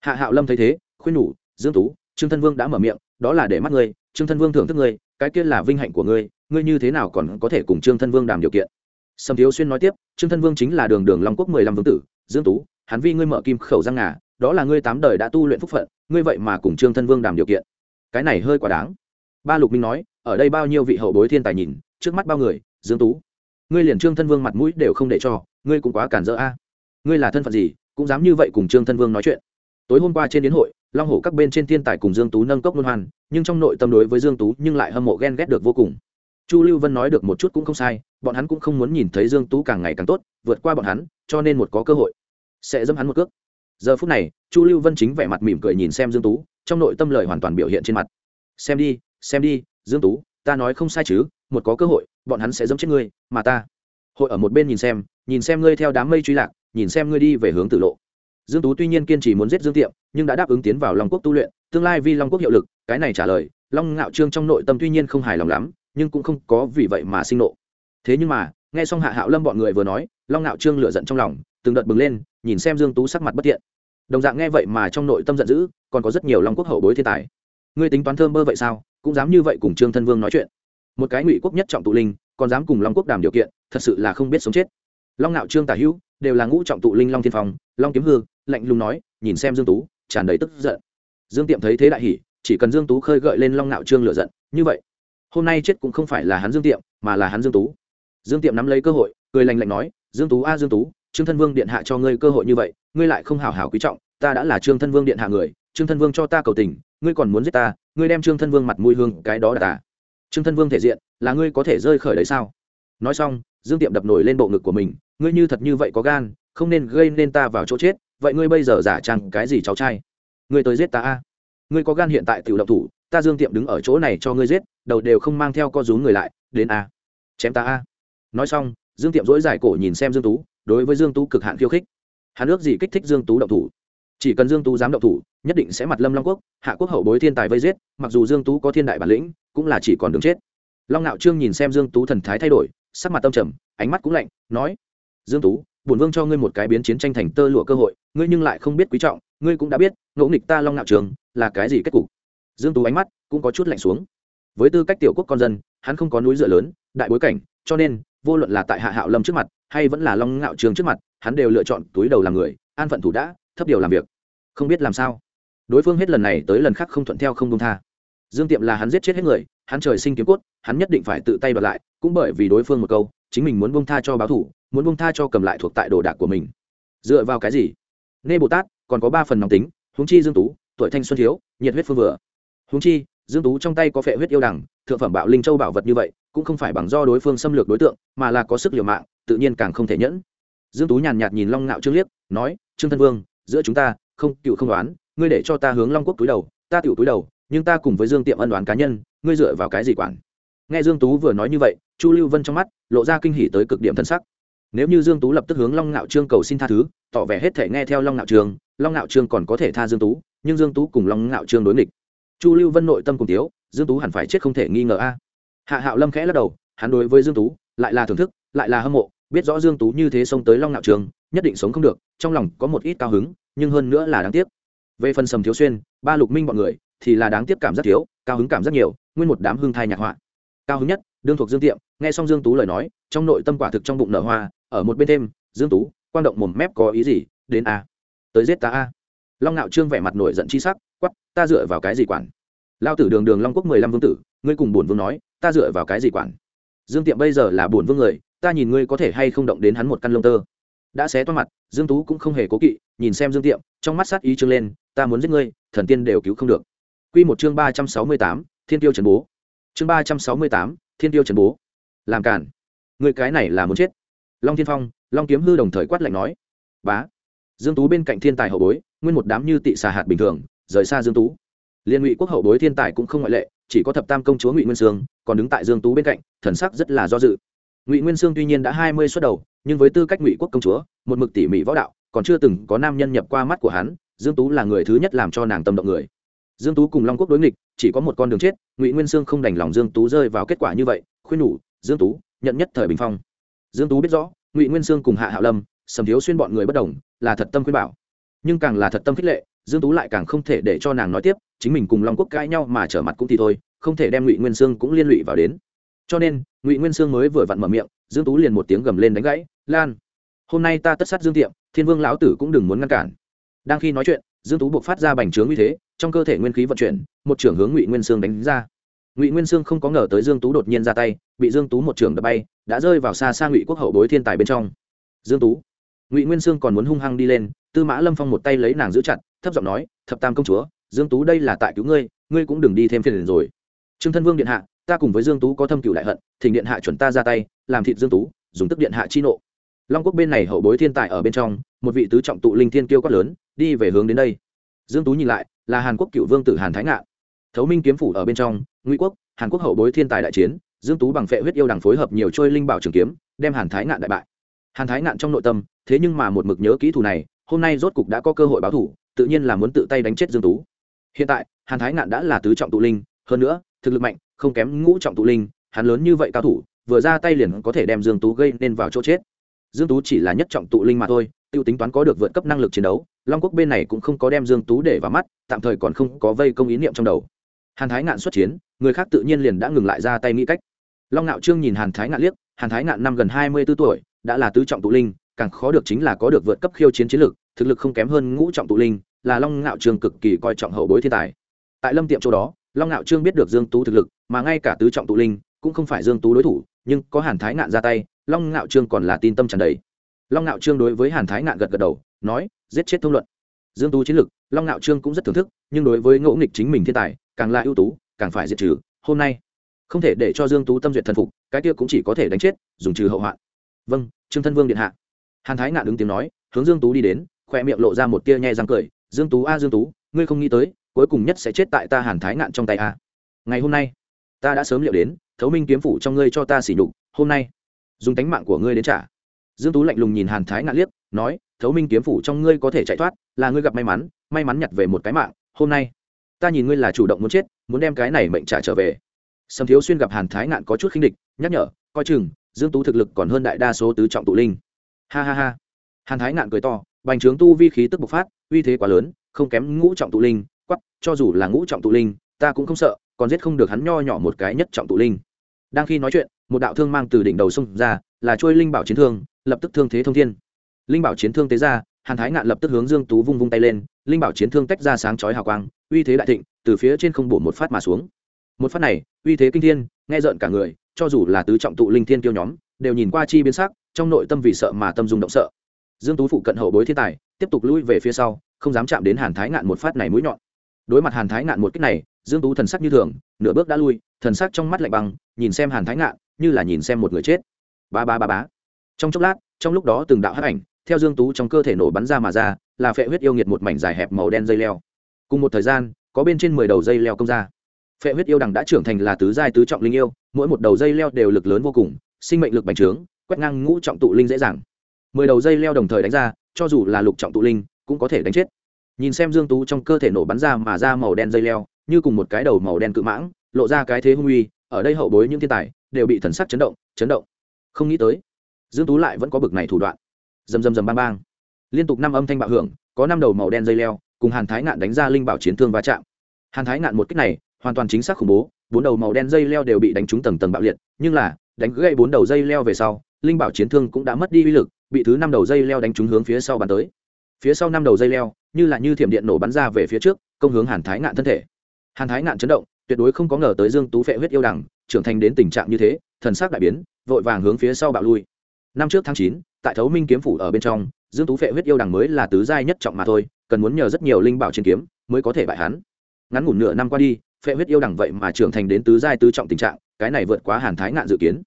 Hạ hạo lâm thấy thế, khuyên nhủ, dương tú, trương thân vương đã mở miệng, đó là để mắt ngươi, trương thân vương thưởng thức ngươi, cái kia là vinh hạnh của ngươi ngươi như thế nào còn có thể cùng trương thân vương đàm điều kiện? Sầm thiếu xuyên nói tiếp, trương thân vương chính là đường đường long quốc mười lăm vương tử, dương tú, hắn vi ngươi mở kim khẩu răng ngà đó là ngươi tám đời đã tu luyện phúc phận, ngươi vậy mà cùng trương thân vương đàm điều kiện. Cái này hơi quá đáng. Ba lục minh nói, ở đây bao nhiêu vị hậu bối thiên tài nhìn, trước mắt bao người, dương tú. Ngươi liền trương thân vương mặt mũi đều không để cho, ngươi cũng quá cản rỡ a. Ngươi là thân phận gì, cũng dám như vậy cùng trương thân vương nói chuyện. Tối hôm qua trên đến hội, long hổ các bên trên thiên tài cùng dương tú nâng cốc luân hoan nhưng trong nội tâm đối với dương tú nhưng lại hâm mộ ghen ghét được vô cùng. Chu lưu vân nói được một chút cũng không sai, bọn hắn cũng không muốn nhìn thấy dương tú càng ngày càng tốt, vượt qua bọn hắn, cho nên một có cơ hội sẽ dâm hắn một cước giờ phút này, chu lưu vân chính vẻ mặt mỉm cười nhìn xem dương tú, trong nội tâm lời hoàn toàn biểu hiện trên mặt. Xem đi xem đi, dương tú, ta nói không sai chứ, một có cơ hội, bọn hắn sẽ giống chết ngươi, mà ta. Hội ở một bên nhìn xem nhìn xem ngươi theo đám mây truy lạc, nhìn xem ngươi đi về hướng tử lộ. Dương tú tuy nhiên kiên trì muốn giết dương tiệm, nhưng đã đáp ứng tiến vào long quốc tu luyện, tương lai vì long quốc hiệu lực, cái này trả lời, long ngạo trương trong nội tâm tuy nhiên không hài lòng lắm, nhưng cũng không có vì vậy mà sinh nộ. Thế nhưng mà nghe xong hạ hạo lâm bọn người vừa nói, long ngạo trương lửa giận trong lòng, từng đợt bừng lên, nhìn xem dương tú sắc mặt bất tiện đồng dạng nghe vậy mà trong nội tâm giận dữ, còn có rất nhiều long quốc hậu bối thiên tài. Ngươi tính toán thơm mơ vậy sao? Cũng dám như vậy cùng trương thân vương nói chuyện. Một cái ngụy quốc nhất trọng tụ linh, còn dám cùng long quốc đàm điều kiện, thật sự là không biết sống chết. Long ngạo trương tả hữu, đều là ngũ trọng tụ linh long thiên phong, long kiếm hư, lạnh lùng nói, nhìn xem dương tú, tràn đầy tức giận. Dương tiệm thấy thế đại hỉ, chỉ cần dương tú khơi gợi lên long nạo trương lửa giận, như vậy, hôm nay chết cũng không phải là hắn dương tiệm, mà là hắn dương tú dương tiệm nắm lấy cơ hội, cười lạnh lạnh nói, dương tú a, dương tú, trương thân vương điện hạ cho ngươi cơ hội như vậy, ngươi lại không hào hào quý trọng, ta đã là trương thân vương điện hạ người, trương thân vương cho ta cầu tình, ngươi còn muốn giết ta, ngươi đem trương thân vương mặt mũi hương cái đó là ta. Trương thân vương thể diện, là ngươi có thể rơi khởi đấy sao? Nói xong, dương tiệm đập nổi lên bộ ngực của mình, ngươi như thật như vậy có gan, không nên gây nên ta vào chỗ chết, vậy ngươi bây giờ giả trang cái gì cháu trai? Ngươi tới giết ta a. Ngươi có gan hiện tại tiểu động thủ, ta dương tiệm đứng ở chỗ này cho ngươi giết, đầu đều không mang theo co rúm người lại, đến a. Chém ta a nói xong, dương tiệm dỗi giải cổ nhìn xem dương tú, đối với dương tú cực hạn khiêu khích. Hắn ước gì kích thích dương tú động thủ. Chỉ cần dương tú dám động thủ, nhất định sẽ mặt lâm long quốc, hạ quốc hậu bối thiên tài vây giết, mặc dù dương tú có thiên đại bản lĩnh, cũng là chỉ còn đường chết. Long nạo trương nhìn xem dương tú thần thái thay đổi, sắc mặt tâm trầm, ánh mắt cũng lạnh, nói, dương tú, bổn vương cho ngươi một cái biến chiến tranh thành tơ lụa cơ hội, ngươi nhưng lại không biết quý trọng, ngươi cũng đã biết, ngỗ nghịch ta long nạo trường là cái gì kết cục? Dương tú ánh mắt cũng có chút lạnh xuống. Với tư cách tiểu quốc con dân, hắn không có núi dựa lớn, đại bối cảnh, cho nên vô luận là tại hạ hạo lâm trước mặt, hay vẫn là long ngạo trường trước mặt, hắn đều lựa chọn túi đầu làm người, an phận thủ đã, thấp điều làm việc. Không biết làm sao. Đối phương hết lần này tới lần khác không thuận theo không công tha. Dương tiệm là hắn giết chết hết người, hắn trời sinh kiếm cốt, hắn nhất định phải tự tay đoạt lại, cũng bởi vì đối phương một câu, chính mình muốn bông tha cho báo thủ, muốn bông tha cho cầm lại thuộc tại đồ đạc của mình. Dựa vào cái gì? Nê bồ tát, còn có ba phần nóng tính, huống chi dương tú, tuổi thanh xuân thiếu, nhiệt huyết phương vừa. Huống chi, dương tú trong tay có phệ huyết yêu đằng, thượng phẩm bạo linh châu bảo vật như vậy cũng không phải bằng do đối phương xâm lược đối tượng, mà là có sức liều mạng, tự nhiên càng không thể nhẫn. Dương tú nhàn nhạt nhìn long ngạo trương liếc, nói, trương thân vương, giữa chúng ta, không cựu không đoán, ngươi để cho ta hướng long quốc túi đầu, ta tiểu túi đầu, nhưng ta cùng với dương tiệm ân đoán cá nhân, ngươi dựa vào cái gì quản? Nghe dương tú vừa nói như vậy, chu lưu vân trong mắt lộ ra kinh hỉ tới cực điểm thân sắc. Nếu như dương tú lập tức hướng long ngạo trương cầu xin tha thứ, tỏ vẻ hết thể nghe theo long ngạo trương, long ngạo trương còn có thể tha dương tú, nhưng dương tú cùng long ngạo trương đối nghịch. Chu lưu vân nội tâm cùng tiếu, dương tú hẳn phải chết không thể nghi ngờ a hạ hạo lâm khẽ lắc đầu, hắn đối với dương tú lại là thưởng thức, lại là hâm mộ, biết rõ dương tú như thế xông tới long Nạo trường, nhất định sống không được, trong lòng có một ít cao hứng, nhưng hơn nữa là đáng tiếc. Về phần sầm thiếu xuyên, ba lục minh bọn người thì là đáng tiếc cảm giác thiếu, cao hứng cảm rất nhiều, nguyên một đám hương thai nhạc họa. Cao hứng nhất, đương thuộc dương tiệm, nghe xong dương tú lời nói, trong nội tâm quả thực trong bụng nở hoa, ở một bên thêm, dương tú quan động mồm mép có ý gì? Đến a, tới giết ta a. Long ngạo trương vẻ mặt nổi giận chi sắc quắc ta dựa vào cái gì quản? Lao tử đường đường long quốc mười lăm vương tử, ngươi cùng bổn vương nói ta dựa vào cái gì quản? Dương tiệm bây giờ là bổn vương người ta nhìn ngươi có thể hay không động đến hắn một căn lông tơ. Đã xé toa mặt dương tú cũng không hề cố kỵ nhìn xem dương tiệm trong mắt sát ý trương lên ta muốn giết ngươi thần tiên đều cứu không được. Quy một chương ba trăm sáu mươi tám, thiên tiêu trần bố. Chương ba trăm sáu mươi tám, thiên tiêu trần bố. Làm cản ngươi cái này là muốn chết. Long thiên phong long kiếm hư đồng thời quát lạnh nói. Bá. Dương tú bên cạnh thiên tài hậu bối nguyên một đám như tị xà hạt bình thường rời xa dương tú. Liên ngụy quốc hậu bối thiên tài cũng không ngoại lệ chỉ có thập tam công chúa ngụy nguyên sương còn đứng tại dương tú bên cạnh, thần sắc rất là do dự. Ngụy nguyên sương tuy nhiên đã hai mươi xuất đầu, nhưng với tư cách ngụy quốc công chúa, một mực tỉ mỉ võ đạo, còn chưa từng có nam nhân nhập qua mắt của hắn, dương tú là người thứ nhất làm cho nàng tâm động người. Dương tú cùng long quốc đối nghịch, chỉ có một con đường chết, ngụy nguyên sương không đành lòng dương tú rơi vào kết quả như vậy, khuyên nhủ, dương tú, nhận nhất thời bình phong. Dương tú biết rõ, ngụy nguyên sương cùng hạ hạo lâm, sầm thiếu xuyên bọn người bất đồng, là thật tâm khuyên bảo. Nhưng càng là thật tâm khích lệ, dương tú lại càng không thể để cho nàng nói tiếp, chính mình cùng long quốc cãi nhau mà trở mặt cũng thì thôi không thể đem ngụy nguyên sương cũng liên lụy vào đến cho nên ngụy nguyên sương mới vừa vặn mở miệng dương tú liền một tiếng gầm lên đánh gãy lan hôm nay ta tất sát dương tiệm thiên vương lão tử cũng đừng muốn ngăn cản đang khi nói chuyện dương tú buộc phát ra bành trướng như thế trong cơ thể nguyên khí vận chuyển một trưởng hướng ngụy nguyên sương đánh ra ngụy nguyên sương không có ngờ tới dương tú đột nhiên ra tay bị dương tú một trưởng đập bay đã rơi vào xa xa ngụy quốc hậu bối thiên tài bên trong dương tú ngụy nguyên sương còn muốn hung hăng đi lên tư mã lâm phong một tay lấy nàng giữ chặt thấp giọng nói thập tam công chúa dương tú đây là tại cứu ngươi ngươi cũng đừng đi thêm phiền rồi trương thân vương điện hạ, ta cùng với dương tú có thâm cửu đại hận, thỉnh điện hạ chuẩn ta ra tay, làm thịt dương tú, dùng tức điện hạ chi nộ. Long quốc bên này hậu bối thiên tài ở bên trong, một vị tứ trọng tụ linh thiên kiêu quát lớn, đi về hướng đến đây. Dương tú nhìn lại, là hàn quốc cựu vương tử hàn thái ngạn. Thấu minh kiếm phủ ở bên trong, ngụy quốc, hàn quốc hậu bối thiên tài đại chiến, dương tú bằng phệ huyết yêu đằng phối hợp nhiều trôi linh bảo trường kiếm, đem hàn thái ngạn đại bại. Hàn thái ngạn trong nội tâm, thế nhưng mà một mực nhớ kỹ thù này, hôm nay rốt cục đã có cơ hội báo thủ tự nhiên là muốn tự tay đánh chết dương tú. Hiện tại, hàn thái ngạn đã là tứ trọng tụ linh, hơn nữa thực lực mạnh không kém ngũ trọng tụ linh hắn lớn như vậy cao thủ vừa ra tay liền có thể đem dương tú gây nên vào chỗ chết. Dương tú chỉ là nhất trọng tụ linh mà thôi tiêu tính toán có được vượt cấp năng lực chiến đấu long quốc bên này cũng không có đem dương tú để vào mắt tạm thời còn không có vây công ý niệm trong đầu. Hàn thái ngạn xuất chiến người khác tự nhiên liền đã ngừng lại ra tay nghĩ cách. Long nạo trương nhìn hàn thái ngạn liếc hàn thái ngạn năm gần hai mươi 24 tuổi đã là tứ trọng tụ linh càng khó được chính là có được vượt cấp khiêu chiến chiến lực, thực lực không kém hơn ngũ trọng tụ linh là long ngạo trương cực kỳ coi trọng hậu bối thiên tài. Tại lâm tiệm chỗ đó long ngạo trương biết được dương tú thực lực, mà ngay cả tứ trọng tụ linh cũng không phải dương tú đối thủ, nhưng có hàn thái ngạn ra tay, long ngạo trương còn là tin tâm tràn đầy. Long ngạo trương đối với hàn thái ngạn gật gật đầu, nói, giết chết thông luận. Dương tú chiến lực, long ngạo trương cũng rất thưởng thức, nhưng đối với ngẫu nghịch chính mình thiên tài, càng là ưu tú, càng phải diệt trừ, hôm nay, không thể để cho dương tú tâm duyệt thần phục, cái kia cũng chỉ có thể đánh chết, dùng trừ hậu hoạn. Vâng trương thân vương điện hạ. Hàn thái ngạn ứng tiếng nói, hướng dương tú đi đến, khỏe miệng lộ ra một tia nhẹ răng cười, dương tú a, dương tú, ngươi không nghĩ tới cuối cùng nhất sẽ chết tại ta hàn thái ngạn trong tay a. Ngày hôm nay, ta đã sớm liệu đến, thấu minh kiếm phủ trong ngươi cho ta xỉ nhục, hôm nay, dùng tánh mạng của ngươi đến trả. Dương tú lạnh lùng nhìn hàn thái ngạn liếc, nói, thấu minh kiếm phủ trong ngươi có thể chạy thoát, là ngươi gặp may mắn may mắn nhặt về một cái mạng, hôm nay, ta nhìn ngươi là chủ động muốn chết, muốn đem cái này mệnh trả trở về. Sầm thiếu xuyên gặp hàn thái ngạn có chút khinh địch, nhắc nhở, coi chừng, dương tú thực lực còn hơn đại đa số tứ trọng tụ linh. Ha ha ha. Hàn thái ngạn cười to, bành trướng tu vi khí tức bộc phát, uy thế quá lớn, không kém ngũ trọng tụ linh quắc, cho dù là ngũ trọng tụ linh, ta cũng không sợ, còn giết không được hắn nho nhỏ một cái nhất trọng tụ linh. Đang khi nói chuyện, một đạo thương mang từ đỉnh đầu sông ra, là trôi linh bảo chiến thương, lập tức thương thế thông thiên. Linh bảo chiến thương tế ra, hàn thái ngạn lập tức hướng dương tú vung vung tay lên, linh bảo chiến thương tách ra sáng chói hào quang, uy thế đại thịnh, từ phía trên không bổ một phát mà xuống. Một phát này, uy thế kinh thiên, nghe rợn cả người, cho dù là tứ trọng tụ linh thiên tiêu nhóm, đều nhìn qua chi biến sắc, trong nội tâm vì sợ mà tâm dùng động sợ. Dương tú phụ cận hậu bối thiên tài, tiếp tục lui về phía sau, không dám chạm đến hàn thái ngạn một phát này mũi nhọn đối mặt hàn thái ngạn một kích này, dương tú thần sắc như thường, nửa bước đã lui, thần sắc trong mắt lạnh băng, nhìn xem hàn thái ngạn, như là nhìn xem một người chết. Ba ba ba bá trong chốc lát, trong lúc đó từng đạo hắc ảnh, theo dương tú trong cơ thể nổ bắn ra mà ra, là phệ huyết yêu nghiệt một mảnh dài hẹp màu đen dây leo. Cùng một thời gian, có bên trên mười đầu dây leo công ra. Phệ huyết yêu đằng đã trưởng thành là tứ giai tứ trọng linh yêu, mỗi một đầu dây leo đều lực lớn vô cùng, sinh mệnh lực bành trướng, quét ngang ngũ trọng tụ linh dễ dàng. Mười đầu dây leo đồng thời đánh ra, cho dù là lục trọng tụ linh, cũng có thể đánh chết nhìn xem dương tú trong cơ thể nổ bắn ra mà ra màu đen dây leo, như cùng một cái đầu màu đen cự mãng, lộ ra cái thế hung uy, ở đây hậu bối những thiên tài đều bị thần sắc chấn động chấn động. Không nghĩ tới, dương tú lại vẫn có bực này thủ đoạn. Rầm rầm rầm bang bang. Liên tục năm âm thanh bạo hưởng, có năm đầu màu đen dây leo, cùng hàn thái ngạn đánh ra linh bảo chiến thương va chạm. Hàn thái ngạn một kích này, hoàn toàn chính xác khủng bố, bốn đầu màu đen dây leo đều bị đánh trúng tầng tầng bạo liệt, nhưng là, đánh gãy bốn đầu dây leo về sau, linh bảo chiến thương cũng đã mất đi uy lực, bị thứ năm đầu dây leo đánh trúng hướng phía sau bàn tới. Phía sau năm đầu dây leo như là như thiểm điện nổ bắn ra về phía trước, công hướng hàn thái ngạn thân thể. Hàn thái ngạn chấn động, tuyệt đối không có ngờ tới dương tú phệ huyết yêu đằng, trưởng thành đến tình trạng như thế, thần sắc đại biến, vội vàng hướng phía sau bạo lui. Năm trước tháng chín, tại thấu minh kiếm phủ ở bên trong, dương tú phệ huyết yêu đằng mới là tứ giai nhất trọng mà thôi, cần muốn nhờ rất nhiều linh bảo trên kiếm mới có thể bại hắn. Ngắn ngủn nửa năm qua đi, phệ huyết yêu đằng vậy mà trưởng thành đến tứ giai tứ trọng tình trạng, cái này vượt quá hàn thái ngạn dự kiến.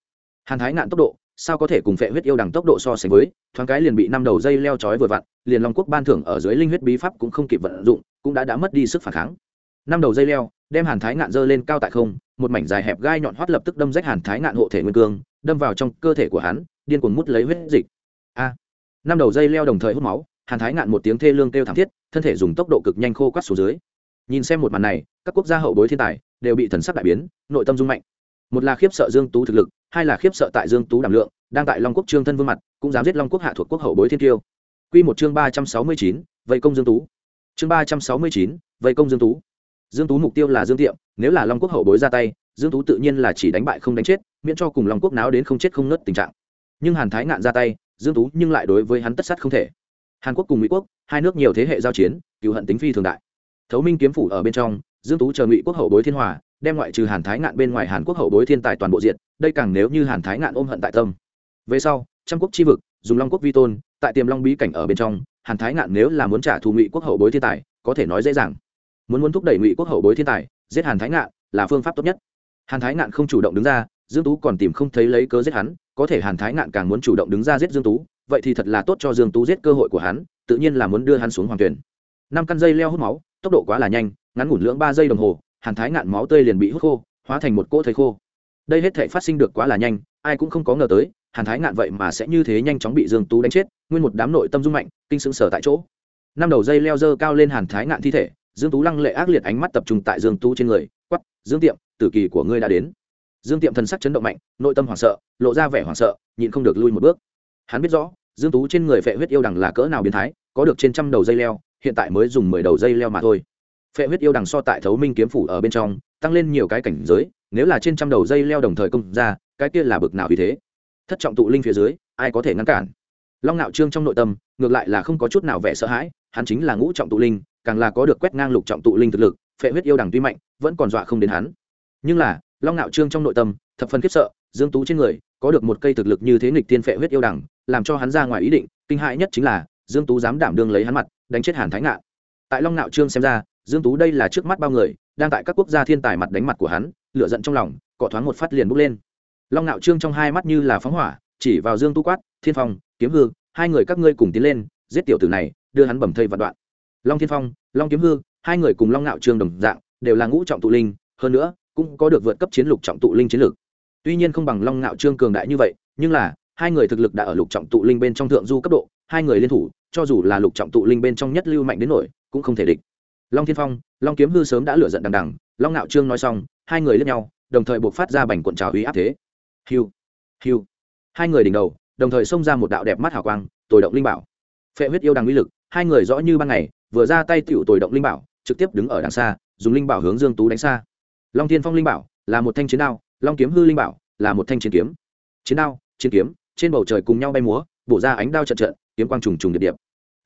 Hàn thái ngạn tốc độ sao có thể cùng phệ huyết yêu đằng tốc độ so sánh với, thoáng cái liền bị năm đầu dây leo trói vừa vặn, liền long quốc ban thưởng ở dưới linh huyết bí pháp cũng không kịp vận dụng, cũng đã đã mất đi sức phản kháng. Năm đầu dây leo, đem hàn thái ngạn dơ lên cao tại không, một mảnh dài hẹp gai nhọn hoắt lập tức đâm rách hàn thái ngạn hộ thể nguyên cương, đâm vào trong cơ thể của hắn, điên cuồng mút lấy huyết dịch. A! Năm đầu dây leo đồng thời hút máu, hàn thái ngạn một tiếng thê lương kêu thảm thiết, thân thể dùng tốc độ cực nhanh khô quắt xuống dưới. Nhìn xem một màn này, các quốc gia hậu bối thiên tài đều bị thần sắc đại biến, nội tâm rung mạnh. Một là khiếp sợ dương tú thực lực hai là khiếp sợ tại dương tú đảm lượng, đang tại long quốc trương thân vương mặt, cũng dám giết long quốc hạ thuộc quốc hậu bối thiên tiêu quy một chương ba trăm sáu mươi chín, vây công dương tú. Chương ba trăm sáu mươi chín, vây công dương tú. Dương tú mục tiêu là dương tiệm, nếu là long quốc hậu bối ra tay, dương tú tự nhiên là chỉ đánh bại không đánh chết, miễn cho cùng long quốc náo đến không chết không nứt tình trạng. Nhưng hàn thái ngạn ra tay, dương tú nhưng lại đối với hắn tất sát không thể. Hàn quốc cùng mỹ quốc, hai nước nhiều thế hệ giao chiến, cựu hận tính phi thường đại. Thấu minh kiếm phủ ở bên trong, dương tú chờ ngụy quốc hậu bối thiên hòa đem ngoại trừ hàn thái ngạn bên ngoài hàn quốc hậu bối thiên tài toàn bộ diện đây càng nếu như hàn thái ngạn ôm hận tại tâm. Về sau, trăm quốc chi vực, dùng long quốc vi tôn, tại tiềm long bí cảnh ở bên trong, hàn thái ngạn nếu là muốn trả thù ngụy quốc hậu bối thiên tài, có thể nói dễ dàng. Muốn muốn thúc đẩy ngụy quốc hậu bối thiên tài, giết hàn thái ngạn là phương pháp tốt nhất. Hàn thái ngạn không chủ động đứng ra, dương tú còn tìm không thấy lấy cớ giết hắn, có thể hàn thái ngạn càng muốn chủ động đứng ra giết dương tú, vậy thì thật là tốt cho dương tú giết cơ hội của hắn, tự nhiên là muốn đưa hắn xuống hoàng tuyển. Năm căn dây leo hút máu, tốc độ quá là nhanh, ngắn ngủn lưỡng ba giây đồng hồ hàn thái ngạn máu tươi liền bị hút khô, hóa thành một cỗ thầy khô. Đây hết thể phát sinh được quá là nhanh, ai cũng không có ngờ tới, hàn thái ngạn vậy mà sẽ như thế nhanh chóng bị dương tú đánh chết, nguyên một đám nội tâm dung mạnh, kinh sững sờ tại chỗ. Năm đầu dây leo dơ cao lên hàn thái ngạn thi thể, dương tú lăng lệ ác liệt ánh mắt tập trung tại dương tú trên người quắp dương tiệm, tử kỳ của ngươi đã đến. Dương tiệm thần sắc chấn động mạnh, nội tâm hoảng sợ, lộ ra vẻ hoảng sợ, nhịn không được lui một bước. Hắn biết rõ, dương tú trên người phệ huyết yêu đằng là cỡ nào biến thái, có được trên trăm đầu dây leo, hiện tại mới dùng mười đầu dây leo mà thôi phệ huyết yêu đằng so tại thấu minh kiếm phủ ở bên trong, tăng lên nhiều cái cảnh giới, nếu là trên trăm đầu dây leo đồng thời công ra, cái kia là bực nào vì thế? Thất trọng tụ linh phía dưới, ai có thể ngăn cản? Long ngạo trương trong nội tâm, ngược lại là không có chút nào vẻ sợ hãi, hắn chính là ngũ trọng tụ linh, càng là có được quét ngang lục trọng tụ linh thực lực, phệ huyết yêu đằng tuy mạnh, vẫn còn dọa không đến hắn. Nhưng là, long ngạo trương trong nội tâm, thập phần khiếp sợ, dương tú trên người, có được một cây thực lực như thế nghịch tiên phệ huyết yêu đằng, làm cho hắn ra ngoài ý định, kinh hại nhất chính là, dương tú dám đảm đương lấy hắn mặt, đánh chết hàn thái ngạn. Tại long ngạo trương xem ra dương tú đây là trước mắt bao người, đang tại các quốc gia thiên tài mặt đánh mặt của hắn, lửa giận trong lòng, cọ thoáng một phát liền bốc lên. Long nạo trương trong hai mắt như là phóng hỏa, chỉ vào dương tú quát, thiên phong, kiếm hư, hai người các ngươi cùng tiến lên, giết tiểu tử này, đưa hắn bầm thây vạn đoạn. Long thiên phong, long kiếm hư, hai người cùng long Nạo trương đồng dạng, đều là ngũ trọng tụ linh, hơn nữa, cũng có được vượt cấp chiến lục trọng tụ linh chiến lược. Tuy nhiên không bằng long Nạo trương cường đại như vậy, nhưng là, hai người thực lực đã ở lục trọng tụ linh bên trong thượng du cấp độ, hai người liên thủ, cho dù là lục trọng tụ linh bên trong nhất lưu mạnh đến nổi, cũng không thể địch long thiên phong, long kiếm hư sớm đã lựa giận đằng đằng, long ngạo trương nói xong, hai người lướt nhau, đồng thời buộc phát ra bành cuộn trào uy áp thế. Hiu hiu. Hai người đỉnh đầu, đồng thời xông ra một đạo đẹp mắt hào quang, tồi động linh bảo. Phệ huyết yêu đằng uy lực, hai người rõ như ban ngày, vừa ra tay tựu tồi động linh bảo, trực tiếp đứng ở đằng xa, dùng linh bảo hướng dương tú đánh xa. Long thiên phong linh bảo, là một thanh chiến đao, long kiếm hư linh bảo, là một thanh chiến kiếm. Chiến đao, chiến kiếm, trên bầu trời cùng nhau bay múa, bổ ra ánh đao trận trận, kiếm quang trùng trùng điệp điệp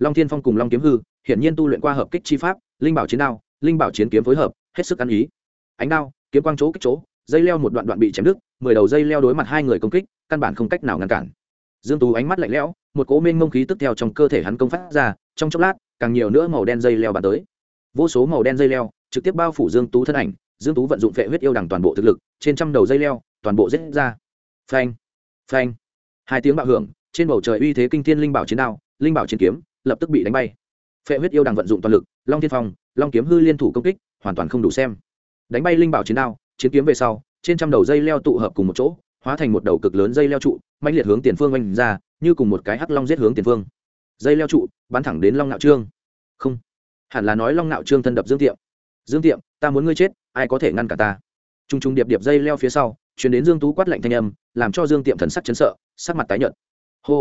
long thiên phong cùng long kiếm hư, hiển nhiên tu luyện qua hợp kích chi pháp, linh bảo chiến đao, linh bảo chiến kiếm phối hợp, hết sức ăn ý. Ánh đao, kiếm quang chỗ kích chỗ, dây leo một đoạn đoạn bị chém đứt, mười đầu dây leo đối mặt hai người công kích, căn bản không cách nào ngăn cản. Dương tú ánh mắt lạnh lẽo, một cỗ mênh mông khí tức theo trong cơ thể hắn công phát ra, trong chốc lát, càng nhiều nữa màu đen dây leo bắn tới. Vô số màu đen dây leo, trực tiếp bao phủ dương tú thân ảnh, dương tú vận dụng phệ huyết yêu đằng toàn bộ thực lực, trên trăm đầu dây leo, toàn bộ giết ra. Phanh phanh. Hai tiếng bạo hưởng, trên bầu trời uy thế kinh thiên linh bảo chiến đao, linh bảo chiến kiếm lập tức bị đánh bay. Phệ huyết yêu đằng vận dụng toàn lực, long thiên phong, long kiếm hư liên thủ công kích, hoàn toàn không đủ xem. Đánh bay linh bảo chiến đao, chiến kiếm về sau, trên trăm đầu dây leo tụ hợp cùng một chỗ, hóa thành một đầu cực lớn dây leo trụ mạnh liệt hướng tiền phương oanh ra, như cùng một cái hắc long giết hướng tiền phương. Dây leo trụ, bắn thẳng đến long nạo trương. Không, hẳn là nói long nạo trương thân đập dương tiệm. Dương tiệm, ta muốn ngươi chết, ai có thể ngăn cả ta? T r u n g t r u n g điệp điệp dây leo phía sau chuyển đến dương tú quát lạnh thanh âm, làm cho dương tiệm thần sắc chấn sợ, sắc mặt tái nhợt. Hô,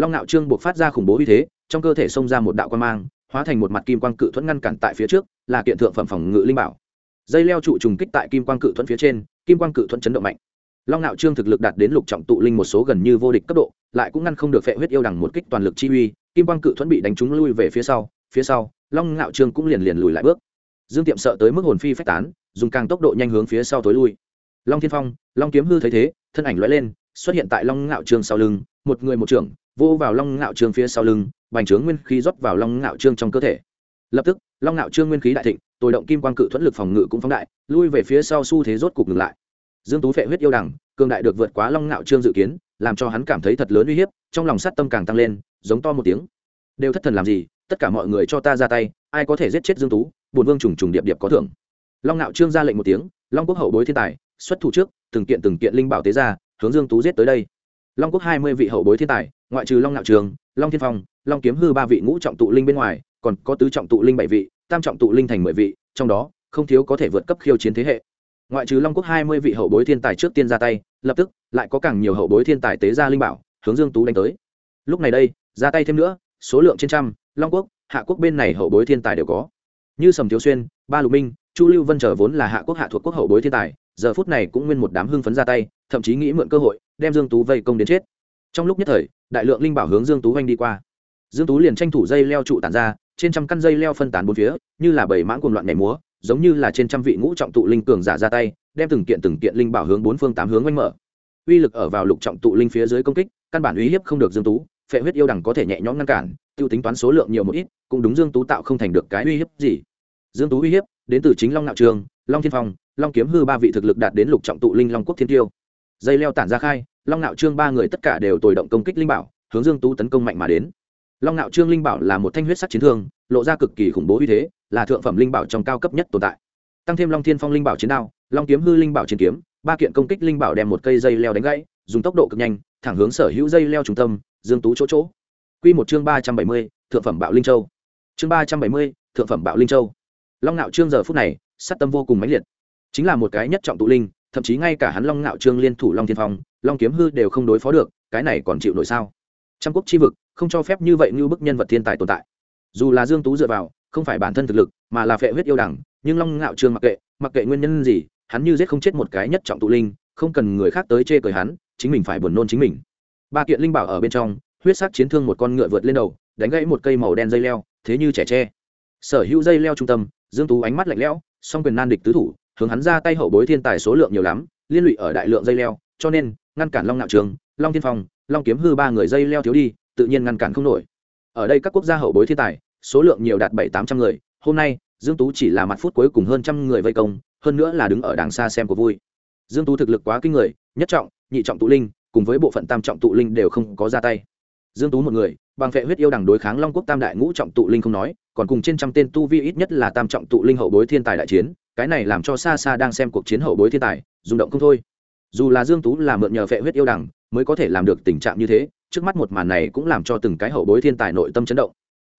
long nạo trương buộc phát ra khủng bố uy thế trong cơ thể xông ra một đạo quan mang, hóa thành một mặt kim quang cự thuẫn ngăn cản tại phía trước, là kiện thượng phẩm phòng ngự linh bảo. Dây leo trụ trùng kích tại kim quang cự thuẫn phía trên, kim quang cự thuẫn chấn động mạnh. Long nạo trương thực lực đạt đến lục trọng tụ linh một số gần như vô địch cấp độ, lại cũng ngăn không được phệ huyết yêu đằng một kích toàn lực chi uy, kim quang cự thuẫn bị đánh trúng lui về phía sau phía sau, long nạo trương cũng liền liền lùi lại bước. Dương tiệm sợ tới mức hồn phi phách tán, dùng càng tốc độ nhanh hướng phía sau tối lui. Long thiên phong, long kiếm hư thấy thế, thân ảnh lóe lên, xuất hiện tại long ngạo trương sau lưng, một người một trưởng, vô vào long ngạo trương phía sau lưng bành trướng nguyên khí rót vào long ngạo trương trong cơ thể. Lập tức, long ngạo trương nguyên khí đại thịnh tồi động kim quang cự thuẫn lực phòng ngự cũng phóng đại, lui về phía sau xu thế rốt cục ngừng lại. Dương tú phệ huyết yêu đằng cường đại được vượt quá long ngạo trương dự kiến, làm cho hắn cảm thấy thật lớn uy hiếp, trong lòng sát tâm càng tăng lên, giống to một tiếng. Đều thất thần làm gì, tất cả mọi người cho ta ra tay, ai có thể giết chết dương tú bùn vương trùng trùng điệp điệp có thưởng. Long ngạo trương ra lệnh một tiếng, long quốc hậu bối thiên tài, xuất thủ trước, từng kiện từng kiện linh bảo tế ra, hướng dương tú giết tới đây. Long quốc hai mươi vị hậu bối thiên tài, ngoại trừ long ngạo trường long thiên phong, long kiếm hư ba vị ngũ trọng tụ linh bên ngoài, còn có tứ trọng tụ linh bảy vị, tam trọng tụ linh thành mười vị, trong đó, không thiếu có thể vượt cấp khiêu chiến thế hệ. Ngoại trừ long quốc hai mươi vị hậu bối thiên tài trước tiên ra tay, lập tức, lại có càng nhiều hậu bối thiên tài tế ra linh bảo, hướng dương tú đánh tới. Lúc này đây, ra tay thêm nữa, số lượng trên trăm, long quốc, hạ quốc bên này hậu bối thiên tài đều có. Như sầm thiếu xuyên, ba lục minh, chu lưu vân trở vốn là hạ quốc hạ thuộc quốc hậu bối thiên tài, giờ phút này cũng nguyên một đám hưng phấn ra tay, thậm chí nghĩ mượn cơ hội, đem dương tú vây công đến chết trong lúc nhất thời, đại lượng linh bảo hướng dương tú oanh đi qua. Dương tú liền tranh thủ dây leo trụ tản ra, trên trăm căn dây leo phân tán bốn phía, như là bảy mãn cuồng loạn nhảy múa, giống như là trên trăm vị ngũ trọng tụ linh cường giả ra tay, đem từng kiện từng kiện linh bảo hướng bốn phương tám hướng oanh mở. Uy lực ở vào lục trọng tụ linh phía dưới công kích, căn bản uy hiếp không được dương tú, phệ huyết yêu đằng có thể nhẹ nhõm ngăn cản, tiêu tính toán số lượng nhiều một ít, cũng đúng dương tú tạo không thành được cái uy hiếp gì. Dương tú uy hiếp, đến từ chính long nạo trường, long thiên phong, long kiếm hư ba vị thực lực đạt đến lục trọng tụ linh long quốc thiên tiêu. Dây leo tản ra khai long nạo trương ba người tất cả đều tồi động công kích linh bảo, hướng dương tú tấn công mạnh mà đến. Long nạo trương linh bảo là một thanh huyết sắc chiến thương, lộ ra cực kỳ khủng bố uy thế, là thượng phẩm linh bảo trong cao cấp nhất tồn tại. Tăng thêm long thiên phong linh bảo chiến đao, long kiếm hư linh bảo chiến kiếm, ba kiện công kích linh bảo đem một cây dây leo đánh gãy, dùng tốc độ cực nhanh, thẳng hướng sở hữu dây leo trung tâm, dương tú chỗ chỗ. Quy một chương ba trăm bảy mươi, thượng phẩm bạo linh châu. Chương ba trăm bảy mươi, thượng phẩm bạo linh châu. Long nạo trương giờ phút này sát tâm vô cùng mãnh liệt. Chính là một cái nhất trọng tụ linh thậm chí ngay cả hắn long nạo trương liên thủ long thiên phong, long kiếm hư đều không đối phó được, cái này còn chịu nổi sao? Trăm quốc chi vực, không cho phép như vậy như bức nhân vật thiên tài tồn tại. Dù là dương tú dựa vào, không phải bản thân thực lực, mà là phệ huyết yêu đẳng, nhưng long ngạo trương mặc kệ mặc kệ nguyên nhân gì, hắn như giết không chết một cái nhất trọng tụ linh, không cần người khác tới chê cười hắn, chính mình phải buồn nôn chính mình. Ba kiện linh bảo ở bên trong, huyết sắc chiến thương một con ngựa vượt lên đầu, đánh gãy một cây màu đen dây leo, thế như trẻ tre. Sở hữu dây leo trung tâm, dương tú ánh mắt lạnh lẽo, song quyền nan địch tứ thủ hướng hắn ra tay hậu bối thiên tài số lượng nhiều lắm, liên lụy ở đại lượng dây leo, cho nên, ngăn cản long nạo trường, long thiên phong, long kiếm hư ba người dây leo thiếu đi, tự nhiên ngăn cản không nổi. Ở đây các quốc gia hậu bối thiên tài, số lượng nhiều đạt bảy tám trăm người, hôm nay, dương tú chỉ là mặt phút cuối cùng hơn trăm người vây công, hơn nữa là đứng ở đàng xa xem của vui. Dương tú thực lực quá kinh người, nhất trọng, nhị trọng tụ linh, cùng với bộ phận tam trọng tụ linh đều không có ra tay. Dương tú một người, bằng phệ huyết yêu đằng đối kháng long quốc tam đại ngũ trọng tụ linh không nói, còn cùng trên trăm tên tu vi ít nhất là tam trọng tụ linh hậu bối thiên tài đại chiến cái này làm cho xa xa đang xem cuộc chiến hậu bối thiên tài, rung động không thôi. Dù là dương tú là mượn nhờ phệ huyết yêu đằng mới có thể làm được tình trạng như thế, trước mắt một màn này cũng làm cho từng cái hậu bối thiên tài nội tâm chấn động.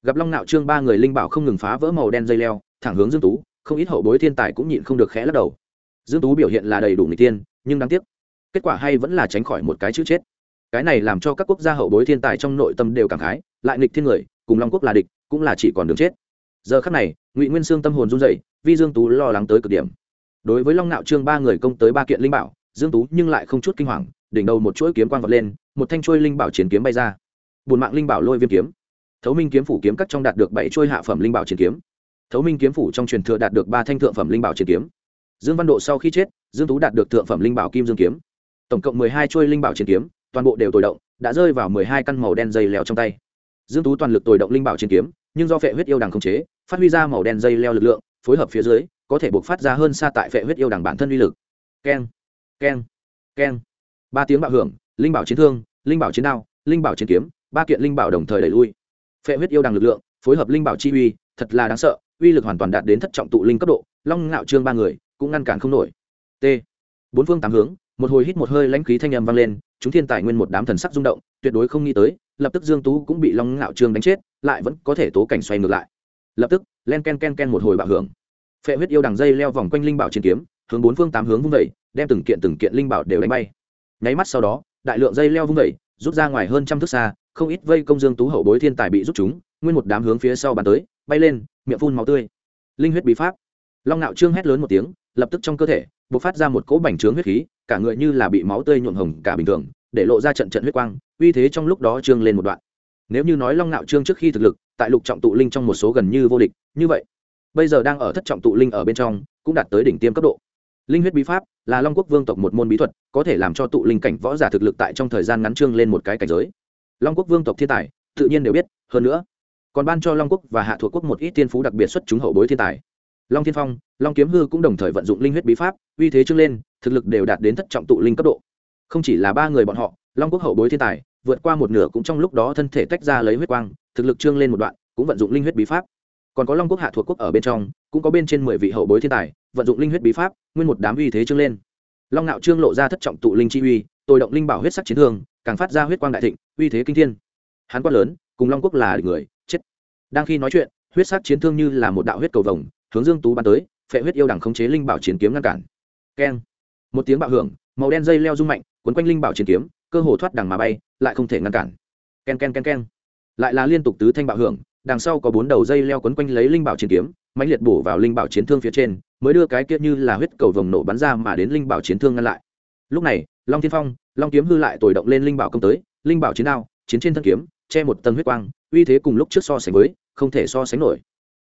Gặp long nạo trương ba người linh bảo không ngừng phá vỡ màu đen dây leo, thẳng hướng dương tú, không ít hậu bối thiên tài cũng nhịn không được khẽ lắc đầu. Dương tú biểu hiện là đầy đủ người tiên nhưng đáng tiếc, kết quả hay vẫn là tránh khỏi một cái chữ chết. Cái này làm cho các quốc gia hậu bối thiên tài trong nội tâm đều cảm khái, lại nghịch thiên người, cùng long quốc là địch, cũng là chỉ còn đường chết giờ khắc này, ngụy nguyên sương tâm hồn run rẩy vi dương tú lo lắng tới cực điểm. Đối với long nạo trương ba người công tới ba kiện linh bảo, dương tú nhưng lại không chút kinh hoàng, đỉnh đầu một chuỗi kiếm quang vọt lên, một thanh chuôi linh bảo chiến kiếm bay ra. Bùn mạng linh bảo lôi viêm kiếm. Thấu minh kiếm phủ kiếm cắt trong đạt được bảy chuôi hạ phẩm linh bảo chiến kiếm. Thấu minh kiếm phủ trong truyền thừa đạt được ba thanh thượng phẩm linh bảo chiến kiếm. Dương văn độ sau khi chết, dương tú đạt được thượng phẩm linh bảo kim dương kiếm. Tổng cộng mười hai chuôi linh bảo chiến kiếm, toàn bộ đều tồi động, đã rơi vào mười hai căn màu đen dây leo trong tay. Dương tú toàn lực tồi động linh bảo chiến kiếm nhưng do phệ huyết yêu đằng không chế, phát huy ra màu đen dây leo lực lượng, phối hợp phía dưới, có thể buộc phát ra hơn xa tại phệ huyết yêu đằng bản thân uy lực. Keng keng keng. Ba tiếng bạo hưởng, linh bảo chiến thương, linh bảo chiến đao, linh bảo chiến kiếm, ba kiện linh bảo đồng thời đẩy lui. Phệ huyết yêu đằng lực lượng, phối hợp linh bảo chi uy, thật là đáng sợ, uy lực hoàn toàn đạt đến thất trọng tụ linh cấp độ, long ngạo trương ba người, cũng ngăn cản không nổi. T. Bốn phương tám hướng, một hồi hít một hơi lãnh khí thanh âm vang lên, chúng thiên tài nguyên một đám thần sắc rung động, tuyệt đối không nghĩ tới lập tức dương tú cũng bị long ngạo trương đánh chết, lại vẫn có thể tố cảnh xoay ngược lại. Lập tức, len ken ken ken một hồi bạo hưởng. Phệ huyết yêu đằng dây leo vòng quanh linh bảo trên kiếm, hướng bốn phương tám hướng vung vẩy đem từng kiện từng kiện linh bảo đều đánh bay. Nháy mắt sau đó, đại lượng dây leo vung vẩy rút ra ngoài hơn trăm thước xa, không ít vây công dương tú hậu bối thiên tài bị rút chúng, nguyên một đám hướng phía sau bàn tới, bay lên, miệng phun máu tươi. Linh huyết bí pháp. Long nạo trương hét lớn một tiếng, lập tức trong cơ thể b ộ c phát ra một cỗ bành trướng huyết khí, cả người như là bị máu tươi nhuộm hồng cả bình thường để lộ ra trận trận huyết quang, uy thế trong lúc đó trương lên một đoạn. Nếu như nói long ngạo trương trước khi thực lực, tại lục trọng tụ linh trong một số gần như vô địch, như vậy, bây giờ đang ở thất trọng tụ linh ở bên trong, cũng đạt tới đỉnh tiêm cấp độ. Linh huyết bí pháp là long quốc vương tộc một môn bí thuật, có thể làm cho tụ linh cảnh võ giả thực lực tại trong thời gian ngắn trương lên một cái cảnh giới. Long quốc vương tộc thiên tài, tự nhiên đều biết, hơn nữa, còn ban cho long quốc và hạ thuộc quốc một ít tiên phú đặc biệt xuất chúng hậu bối thiên tài. Long thiên phong, long kiếm hư cũng đồng thời vận dụng linh huyết bí pháp, uy thế trương lên, thực lực đều đạt đến thất trọng tụ linh cấp độ không chỉ là ba người bọn họ, long quốc hậu bối thiên tài, vượt qua một nửa cũng trong lúc đó thân thể tách ra lấy huyết quang, thực lực trương lên một đoạn, cũng vận dụng linh huyết bí pháp. Còn có long quốc hạ thuộc quốc ở bên trong, cũng có bên trên mười vị hậu bối thiên tài, vận dụng linh huyết bí pháp, nguyên một đám uy thế trương lên. Long ngạo trương lộ ra thất trọng tụ linh chi uy, tôi động linh bảo huyết sắc chiến thương, càng phát ra huyết quang đại thịnh, uy thế kinh thiên. Hắn quát lớn, cùng long quốc là người, chết. Đang khi nói chuyện, huyết sắc chiến thương như là một đạo huyết cầu vồng, hướng dương tú bắn tới, phệ huyết yêu đẳng khống chế linh bảo chiến kiếm ngăn cản. Keng. Một tiếng bạo hưởng, màu đen dây leo rung mạnh quấn quanh linh bảo chiến kiếm, cơ hồ thoát đằng mà bay, lại không thể ngăn cản. Ken ken ken ken. Lại là liên tục tứ thanh bạo hưởng, đằng sau có bốn đầu dây leo quấn quanh lấy linh bảo chiến kiếm, mãnh liệt bổ vào linh bảo chiến thương phía trên, mới đưa cái kia như là huyết cầu vồng nổ bắn ra mà đến linh bảo chiến thương ngăn lại. Lúc này, long thiên phong, long kiếm hư lại tồi động lên linh bảo công tới, linh bảo chiến đao, chiến trên thân kiếm, che một tầng huyết quang, uy thế cùng lúc trước so sánh với, không thể so sánh nổi.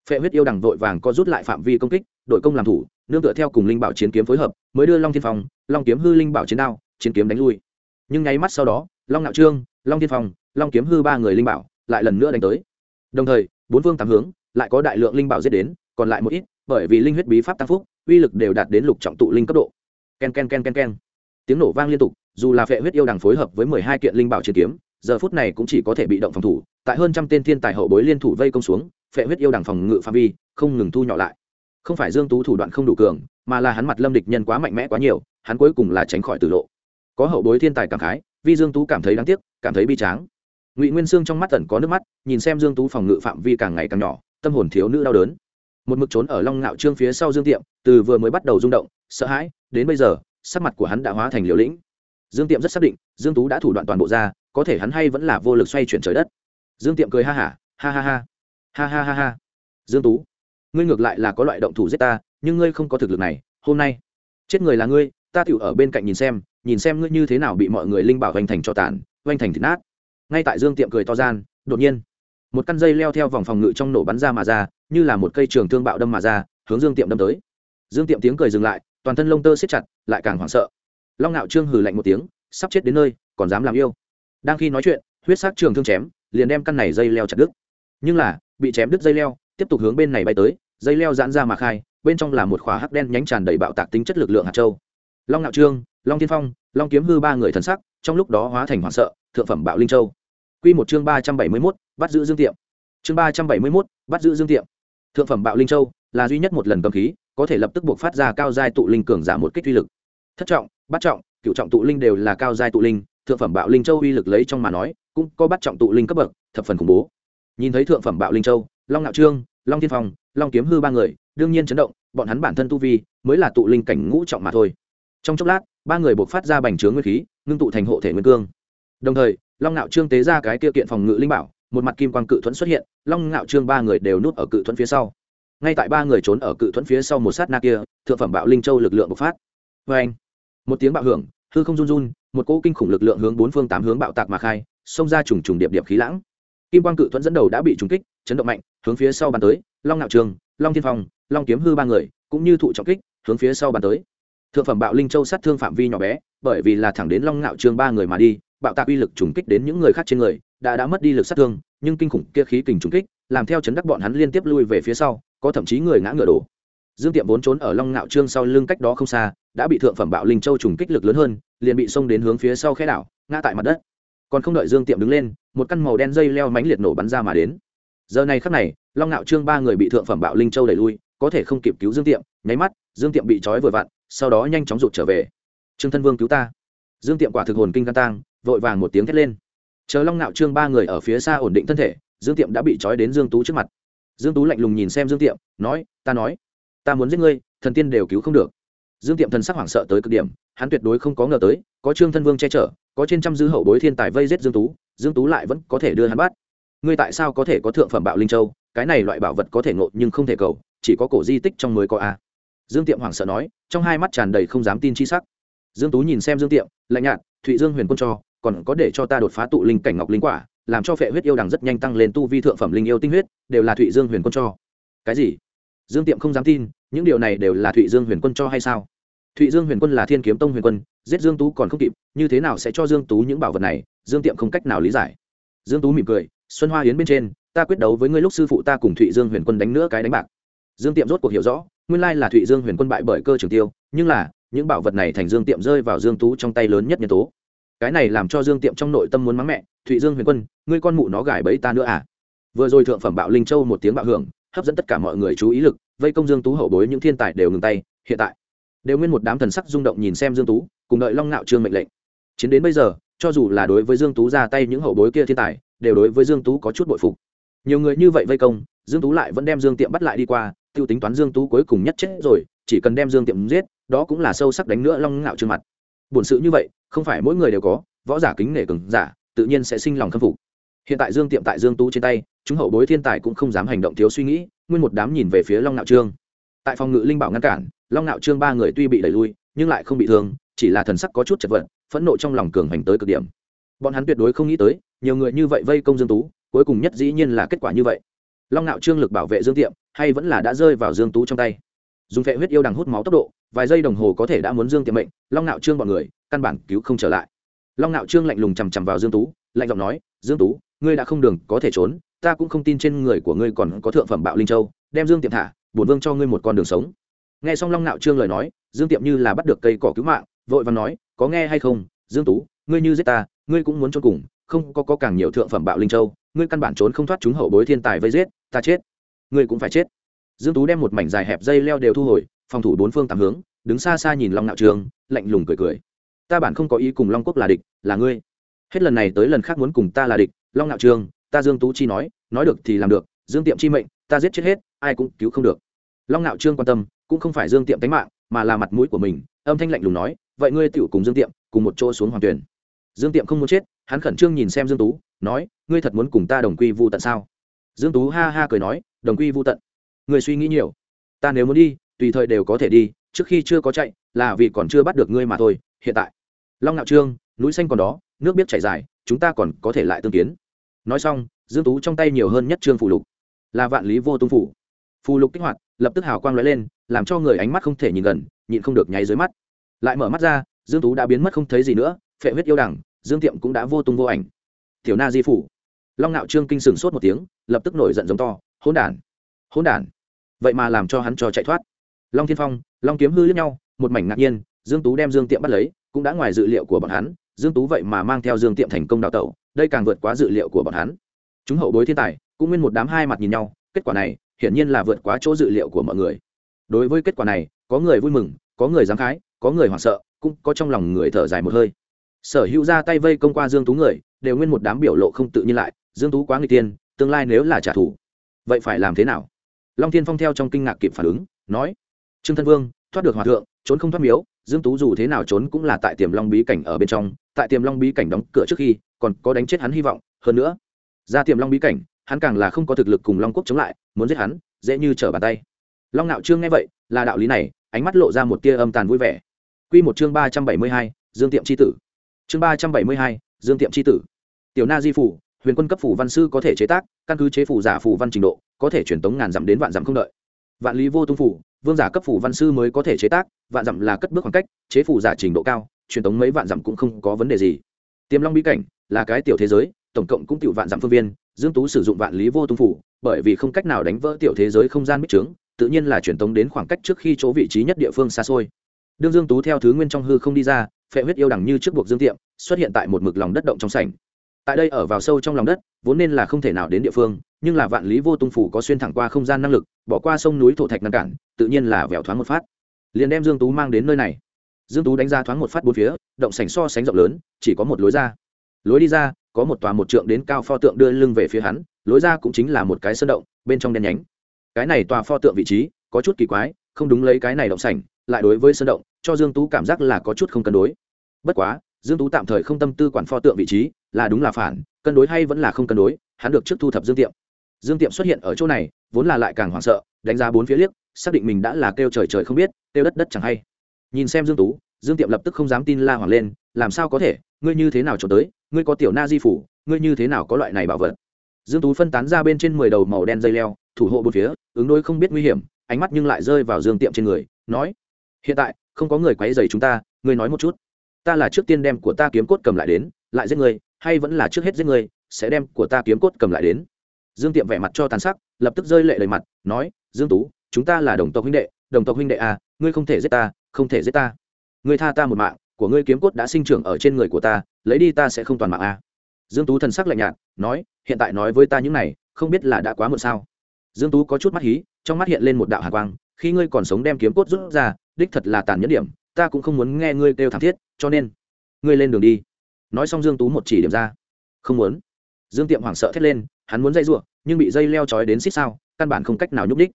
Phệ huyết yêu đằng vội vàng có rút lại phạm vi công kích, đội công làm thủ, nương tựa theo cùng linh bảo chiến kiếm phối hợp, mới đưa long thiên phong, long kiếm hư linh bảo chiến đao chiến kiếm đánh lui. Nhưng nháy mắt sau đó, long nạo trương, long thiên phong, long kiếm hư ba người linh bảo lại lần nữa đánh tới. Đồng thời, bốn phương tám hướng lại có đại lượng linh bảo giết đến, còn lại một ít, bởi vì linh huyết bí pháp tăng phúc, uy lực đều đạt đến lục trọng tụ linh cấp độ. Ken ken ken ken ken. Tiếng nổ vang liên tục, dù là phệ huyết yêu đằng phối hợp với mười hai kiện linh bảo chiến kiếm, giờ phút này cũng chỉ có thể bị động phòng thủ, tại hơn trăm tên thiên tài hậu bối liên thủ vây công xuống, phệ huyết yêu đằng phòng ngự phạm vi không ngừng thu nhỏ lại. Không phải dương tú thủ đoạn không đủ cường, mà là hắn mặt lâm địch nhân quá mạnh mẽ quá nhiều, hắn cuối cùng là tránh khỏi tử lộ có hậu bối thiên tài cảm khái vi dương tú cảm thấy đáng tiếc cảm thấy bi tráng. Ngụy nguyên sương trong mắt tẩn có nước mắt nhìn xem dương tú phòng ngự phạm vi càng ngày càng nhỏ tâm hồn thiếu nữ đau đớn. Một mực trốn ở long ngạo trương phía sau dương tiệm từ vừa mới bắt đầu rung động sợ hãi đến bây giờ sắc mặt của hắn đã hóa thành liều lĩnh. Dương tiệm rất xác định dương tú đã thủ đoạn toàn bộ ra có thể hắn hay vẫn là vô lực xoay chuyển trời đất. Dương tiệm cười ha hả ha, ha ha ha ha ha ha ha. Dương tú ngươi ngược lại là có loại động thủ giết ta nhưng ngươi không có thực lực này hôm nay chết người là ngươi ta tiểu ở bên cạnh nhìn xem nhìn xem ngươi như thế nào bị mọi người linh bảo hoành thành cho tàn, hoành thành thịt nát. Ngay tại dương tiệm cười to gian, đột nhiên, một căn dây leo theo vòng phòng ngự trong nổ bắn ra mà ra, như là một cây trường thương bạo đâm mà ra, hướng dương tiệm đâm tới. Dương tiệm tiếng cười dừng lại, toàn thân lông tơ siết chặt, lại càng hoảng sợ. Long ngạo trương hừ lạnh một tiếng, sắp chết đến nơi, còn dám làm yêu. Đang khi nói chuyện, huyết sắc trường thương chém, liền đem căn này dây leo chặt đứt. Nhưng là, bị chém đứt dây leo, tiếp tục hướng bên này bay tới, dây leo giãn ra mà khai, bên trong là một khóa hắc đen nhánh tràn đầy bạo tạc tính chất lực lượng hạt châu long ngạo trương long thiên phong long kiếm hư ba người thần sắc trong lúc đó hóa thành hoảng sợ thượng phẩm bạo linh châu. Quy một chương ba trăm bảy mươi 371, bắt giữ dương tiệm. Chương ba trăm bảy mươi 371, bắt giữ dương tiệm. Thượng phẩm bạo linh châu là duy nhất một lần cầm khí có thể lập tức buộc phát ra cao giai tụ linh cường giả một kích uy lực. Thất trọng bắt trọng cựu trọng tụ linh đều là cao giai tụ linh thượng phẩm bạo linh châu uy lực lấy trong mà nói cũng có bắt trọng tụ linh cấp bậc thập phần khủng bố. Nhìn thấy thượng phẩm bạo linh châu long nạo trương long thiên phong long kiếm hư ba người đương nhiên chấn động bọn hắn bản thân tu vi mới là tụ linh cảnh ngũ trọng mà thôi trong chốc lát, ba người buộc phát ra bành trướng nguyên khí, ngưng tụ thành hộ thể nguyên cương. Đồng thời, long ngạo trương tế ra cái kia kiện phòng ngự linh bảo, một mặt kim quang cự thuẫn xuất hiện, long ngạo trương ba người đều núp ở cự thuẫn phía sau. Ngay tại ba người trốn ở cự thuẫn phía sau một sát na kia, thượng phẩm bạo linh châu lực lượng bộc phát. Vê anh một tiếng bạo hưởng, hư không run run, một cỗ kinh khủng lực lượng hướng bốn phương tám hướng bạo tạc mà khai, xông ra trùng trùng điệp điệp khí lãng. Kim quang cự thuẫn dẫn đầu đã bị trúng kích, chấn động mạnh, hướng phía sau bàn tới, long ngạo trường long thiên phong, long kiếm hư ba người, cũng như thụ trọng kích, hướng phía sau bàn tới thượng phẩm bạo linh châu sát thương phạm vi nhỏ bé, bởi vì là thẳng đến long nạo trương ba người mà đi, bạo tạc uy lực trùng kích đến những người khác trên người, đã đã mất đi lực sát thương, nhưng kinh khủng kia khí kình trùng kích, làm theo chấn đắc bọn hắn liên tiếp lui về phía sau, có thậm chí người ngã ngựa đổ. Dương tiệm vốn trốn ở long ngạo trương sau lưng cách đó không xa, đã bị thượng phẩm bạo linh châu trùng kích lực lớn hơn, liền bị xông đến hướng phía sau khe đảo, ngã tại mặt đất. Còn không đợi dương tiệm đứng lên, một căn màu đen dây leo mánh liệt nổ bắn ra mà đến. Giờ này khắc này, long ngạo trương ba người bị thượng phẩm bạo linh châu đẩy lui, có thể không kịp cứu dương tiệm, nháy mắt, dương tiệm bị trói vừa vặn sau đó nhanh chóng rụt trở về. Trương thân vương cứu ta. Dương tiệm quả thực hồn kinh gan tang, vội vàng một tiếng thét lên. Chờ long nạo trương ba người ở phía xa ổn định thân thể, dương tiệm đã bị trói đến dương tú trước mặt. Dương tú lạnh lùng nhìn xem dương tiệm, nói, ta nói, ta muốn giết ngươi, thần tiên đều cứu không được. Dương tiệm thần sắc hoảng sợ tới cực điểm, hắn tuyệt đối không có ngờ tới, có trương thân vương che chở, có trên trăm dư hậu bối thiên tài vây giết dương tú dương tú lại vẫn có thể đưa hắn bắt. Ngươi tại sao có thể có thượng phẩm bạo linh châu? Cái này loại bảo vật có thể ngộ nhưng không thể cầu, chỉ có cổ di tích trong mới có a dương tiệm hoảng sợ nói, trong hai mắt tràn đầy không dám tin chi sắc. Dương tú nhìn xem dương tiệm, lạnh nhạt, thụy dương huyền quân cho, còn có để cho ta đột phá tụ linh cảnh ngọc linh quả, làm cho phệ huyết yêu đằng rất nhanh tăng lên tu vi thượng phẩm linh yêu tinh huyết, đều là thụy dương huyền quân cho. Cái gì? Dương tiệm không dám tin, những điều này đều là thụy dương huyền quân cho hay sao? Thụy dương huyền quân là thiên kiếm tông huyền quân, giết dương tú còn không kịp, như thế nào sẽ cho dương tú những bảo vật này? Dương tiệm không cách nào lý giải. Dương tú mỉm cười, xuân hoa yến bên trên, ta quyết đấu với ngươi lúc sư phụ ta cùng thụy dương huyền quân đánh nữa cái đánh bạc dương tiệm rốt cuộc hiểu rõ, nguyên lai là thụy dương huyền quân bại bởi cơ trường tiêu, nhưng là, những bảo vật này thành dương tiệm rơi vào dương tú trong tay lớn nhất nhân tố. Cái này làm cho dương tiệm trong nội tâm muốn mắng mẹ, thụy dương huyền quân, ngươi con mụ nó gài bẫy ta nữa à? Vừa rồi thượng phẩm bạo linh châu một tiếng bạo hưởng, hấp dẫn tất cả mọi người chú ý lực, vây công dương tú hậu bối những thiên tài đều ngừng tay, hiện tại, đều nguyên một đám thần sắc rung động nhìn xem dương tú, cùng đợi long ngạo trương mệnh lệnh. Chiến đến bây giờ, cho dù là đối với dương tú ra tay những hậu bối kia thiên tài, đều đối với dương tú có chút bội phục. Nhiều người như vậy vây công, dương tú lại vẫn đem dương tiệm bắt lại đi qua tiêu tính toán dương tú cuối cùng nhất chết rồi, chỉ cần đem dương tiệm giết, đó cũng là sâu sắc đánh nữa long ngạo trương mặt. Buồn sự như vậy, không phải mỗi người đều có, võ giả kính nể cường giả, tự nhiên sẽ sinh lòng khâm phục. Hiện tại dương tiệm tại dương tú trên tay, chúng hậu bối thiên tài cũng không dám hành động thiếu suy nghĩ, nguyên một đám nhìn về phía long ngạo trương. Tại phòng ngự linh bảo ngăn cản, long ngạo trương ba người tuy bị đẩy lui, nhưng lại không bị thương, chỉ là thần sắc có chút chật vật, phẫn nộ trong lòng cường hành tới cực điểm. Bọn hắn tuyệt đối không nghĩ tới, nhiều người như vậy vây công dương tú, cuối cùng nhất dĩ nhiên là kết quả như vậy long ngạo trương lực bảo vệ dương tiệm, hay vẫn là đã rơi vào dương tú trong tay. Dùng vệ huyết yêu đằng hút máu tốc độ, vài giây đồng hồ có thể đã muốn dương tiệm mệnh, long ngạo trương bọn người, căn bản cứu không trở lại. Long ngạo trương lạnh lùng chằm chằm vào dương tú, lạnh giọng nói, dương tú, ngươi đã không đường có thể trốn, ta cũng không tin trên người của ngươi còn có thượng phẩm bạo linh châu, đem dương tiệm thả, bổn vương cho ngươi một con đường sống. Nghe xong long ngạo trương lời nói, dương tiệm như là bắt được cây cỏ cứu mạng, vội và nói, có nghe hay không, dương tú, ngươi như giết ta, ngươi cũng muốn trốn cùng không có, có càng nhiều thượng phẩm bạo linh châu ngươi căn bản trốn không thoát chúng hậu bối thiên tài vây giết ta chết. Ngươi cũng phải chết. Dương tú đem một mảnh dài hẹp dây leo đều thu hồi phòng thủ bốn phương tám hướng đứng xa xa nhìn long nạo trường lạnh lùng cười cười. Ta bản không có ý cùng long quốc là địch là ngươi. Hết lần này tới lần khác muốn cùng ta là địch long nạo trường ta dương tú chi nói nói được thì làm được dương tiệm chi mệnh ta giết chết hết ai cũng cứu không được. Long nạo trương quan tâm cũng không phải dương tiệm tánh mạng mà là mặt mũi của mình âm thanh lạnh lùng nói vậy ngươi tựu cùng dương tiệm cùng một chỗ xuống hoàng tuyển dương tiệm không muốn chết, hắn khẩn trương nhìn xem dương tú, nói, ngươi thật muốn cùng ta đồng quy vu tận sao? Dương tú ha ha cười nói, đồng quy vu tận. Người suy nghĩ nhiều. Ta nếu muốn đi, tùy thời đều có thể đi, trước khi chưa có chạy, là vì còn chưa bắt được ngươi mà thôi, hiện tại. Long ngạo trương, núi xanh còn đó, nước biết chảy dài, chúng ta còn có thể lại tương kiến. Nói xong, dương tú trong tay nhiều hơn nhất trương phù lục. Là vạn lý vô tung phủ. Phù lục kích hoạt, lập tức hào quang lóe lên, làm cho người ánh mắt không thể nhìn gần, nhịn không được nháy dưới mắt. Lại mở mắt ra, dương tú đã biến mất không thấy gì nữa, phệ huyết yêu đẳng dương tiệm cũng đã vô tung vô ảnh. Tiểu na di phủ. Long ngạo trương kinh sừng sốt một tiếng, lập tức nổi giận giống to, hỗn đản! Hỗn đản! Vậy mà làm cho hắn cho chạy thoát. Long thiên phong, long kiếm hư lướt nhau, một mảnh ngạc nhiên, dương tú đem dương tiệm bắt lấy, cũng đã ngoài dự liệu của bọn hắn, dương tú vậy mà mang theo dương tiệm thành công đào tẩu, đây càng vượt quá dự liệu của bọn hắn. Chúng hậu bối thiên tài, cũng nguyên một đám hai mặt nhìn nhau, kết quả này, hiển nhiên là vượt quá chỗ dự liệu của mọi người. Đối với kết quả này, có người vui mừng, có người dám khái, có người hoảng sợ, cũng có trong lòng người thở dài một hơi sở hữu ra tay vây công qua dương tú người đều nguyên một đám biểu lộ không tự nhiên lại dương tú quá người tiên tương lai nếu là trả thù vậy phải làm thế nào? Long thiên phong theo trong kinh ngạc kịp phản ứng nói trương thân vương thoát được hòa thượng trốn không thoát miếu dương tú dù thế nào trốn cũng là tại tiềm long bí cảnh ở bên trong tại tiềm long bí cảnh đóng cửa trước khi còn có đánh chết hắn hy vọng hơn nữa ra tiềm long bí cảnh hắn càng là không có thực lực cùng long quốc chống lại muốn giết hắn dễ như trở bàn tay. Long nạo trương nghe vậy là đạo lý này ánh mắt lộ ra một tia âm tàn vui vẻ. Quy một chương ba trăm bảy mươi hai, dương tiệm chi tử chương ba trăm bảy mươi hai, dương tiệm chi tử. Tiểu na di phủ huyền quân cấp phủ văn sư có thể chế tác căn cứ chế phủ giả phủ văn trình độ có thể truyền tống ngàn dặm đến vạn dặm không đợi. Vạn lý vô tung phủ vương giả cấp phủ văn sư mới có thể chế tác vạn dặm là cất bước khoảng cách chế phủ giả trình độ cao truyền tống mấy vạn dặm cũng không có vấn đề gì. Tiềm long bí cảnh là cái tiểu thế giới tổng cộng cũng tiểu vạn dặm phương viên dương tú sử dụng vạn lý vô tung phủ bởi vì không cách nào đánh vỡ tiểu thế giới không gian bích trướng tự nhiên là truyền tống đến khoảng cách trước khi chỗ vị trí nhất địa phương xa xôi. Đương dương tú theo thứ nguyên trong hư không đi ra phệ huyết yêu đằng như trước buộc dương tiệm, xuất hiện tại một mực lòng đất động trong sảnh. Tại đây ở vào sâu trong lòng đất, vốn nên là không thể nào đến địa phương, nhưng là vạn lý vô tung phủ có xuyên thẳng qua không gian năng lực, bỏ qua sông núi thổ thạch ngăn cản, tự nhiên là vẻo thoáng một phát. Liền đem dương tú mang đến nơi này. Dương tú đánh ra thoáng một phát bốn phía, động sảnh so sánh rộng lớn, chỉ có một lối ra. Lối đi ra, có một tòa một trượng đến cao pho tượng đưa lưng về phía hắn, lối ra cũng chính là một cái sơn động, bên trong đen nhánh. Cái này tòa pho tượng vị trí, có chút kỳ quái, không đúng lấy cái này động sảnh, lại đối với sơn động, cho dương tú cảm giác là có chút không cân đối bất quá, dương tú tạm thời không tâm tư quản pho tượng vị trí, là đúng là phản, cân đối hay vẫn là không cân đối, hắn được trước thu thập dương tiệm. Dương tiệm xuất hiện ở chỗ này, vốn là lại càng hoảng sợ, đánh giá bốn phía liếc, xác định mình đã là kêu trời trời không biết, kêu đất đất chẳng hay. Nhìn xem dương tú, dương tiệm lập tức không dám tin la hoàng lên, làm sao có thể, ngươi như thế nào trốn tới, ngươi có tiểu na di phủ, ngươi như thế nào có loại này bảo vật. Dương tú phân tán ra bên trên mười đầu màu đen dây leo, thủ hộ bốn phía, ứng đối không biết nguy hiểm, ánh mắt nhưng lại rơi vào dương tiệm trên người, nói, hiện tại, không có người quấy rầy chúng ta, ngươi nói một chút ta là trước tiên đem của ta kiếm cốt cầm lại đến, lại giết ngươi, hay vẫn là trước hết giết ngươi, sẽ đem của ta kiếm cốt cầm lại đến. Dương tiệm vẻ mặt cho tàn sắc, lập tức rơi lệ lời mặt, nói, dương tú, chúng ta là đồng tộc huynh đệ, đồng tộc huynh đệ à ngươi không thể giết ta, không thể giết ta. Ngươi tha ta một mạng, của ngươi kiếm cốt đã sinh trưởng ở trên người của ta, lấy đi ta sẽ không toàn mạng à. Dương tú thần sắc lạnh nhạt, nói, hiện tại nói với ta những này, không biết là đã quá muộn sao. Dương tú có chút mắt hí, trong mắt hiện lên một đạo hà quang, khi ngươi còn sống đem kiếm cốt rút ra, đích thật là tàn nhẫn điểm, ta cũng không muốn nghe ngươi kêu thảm thiết cho nên, ngươi lên đường đi. Nói xong dương tú một chỉ điểm ra. Không muốn. Dương tiệm hoảng sợ thét lên, hắn muốn dây r nhưng bị dây leo trói đến xích sao, căn bản không cách nào nhúc đích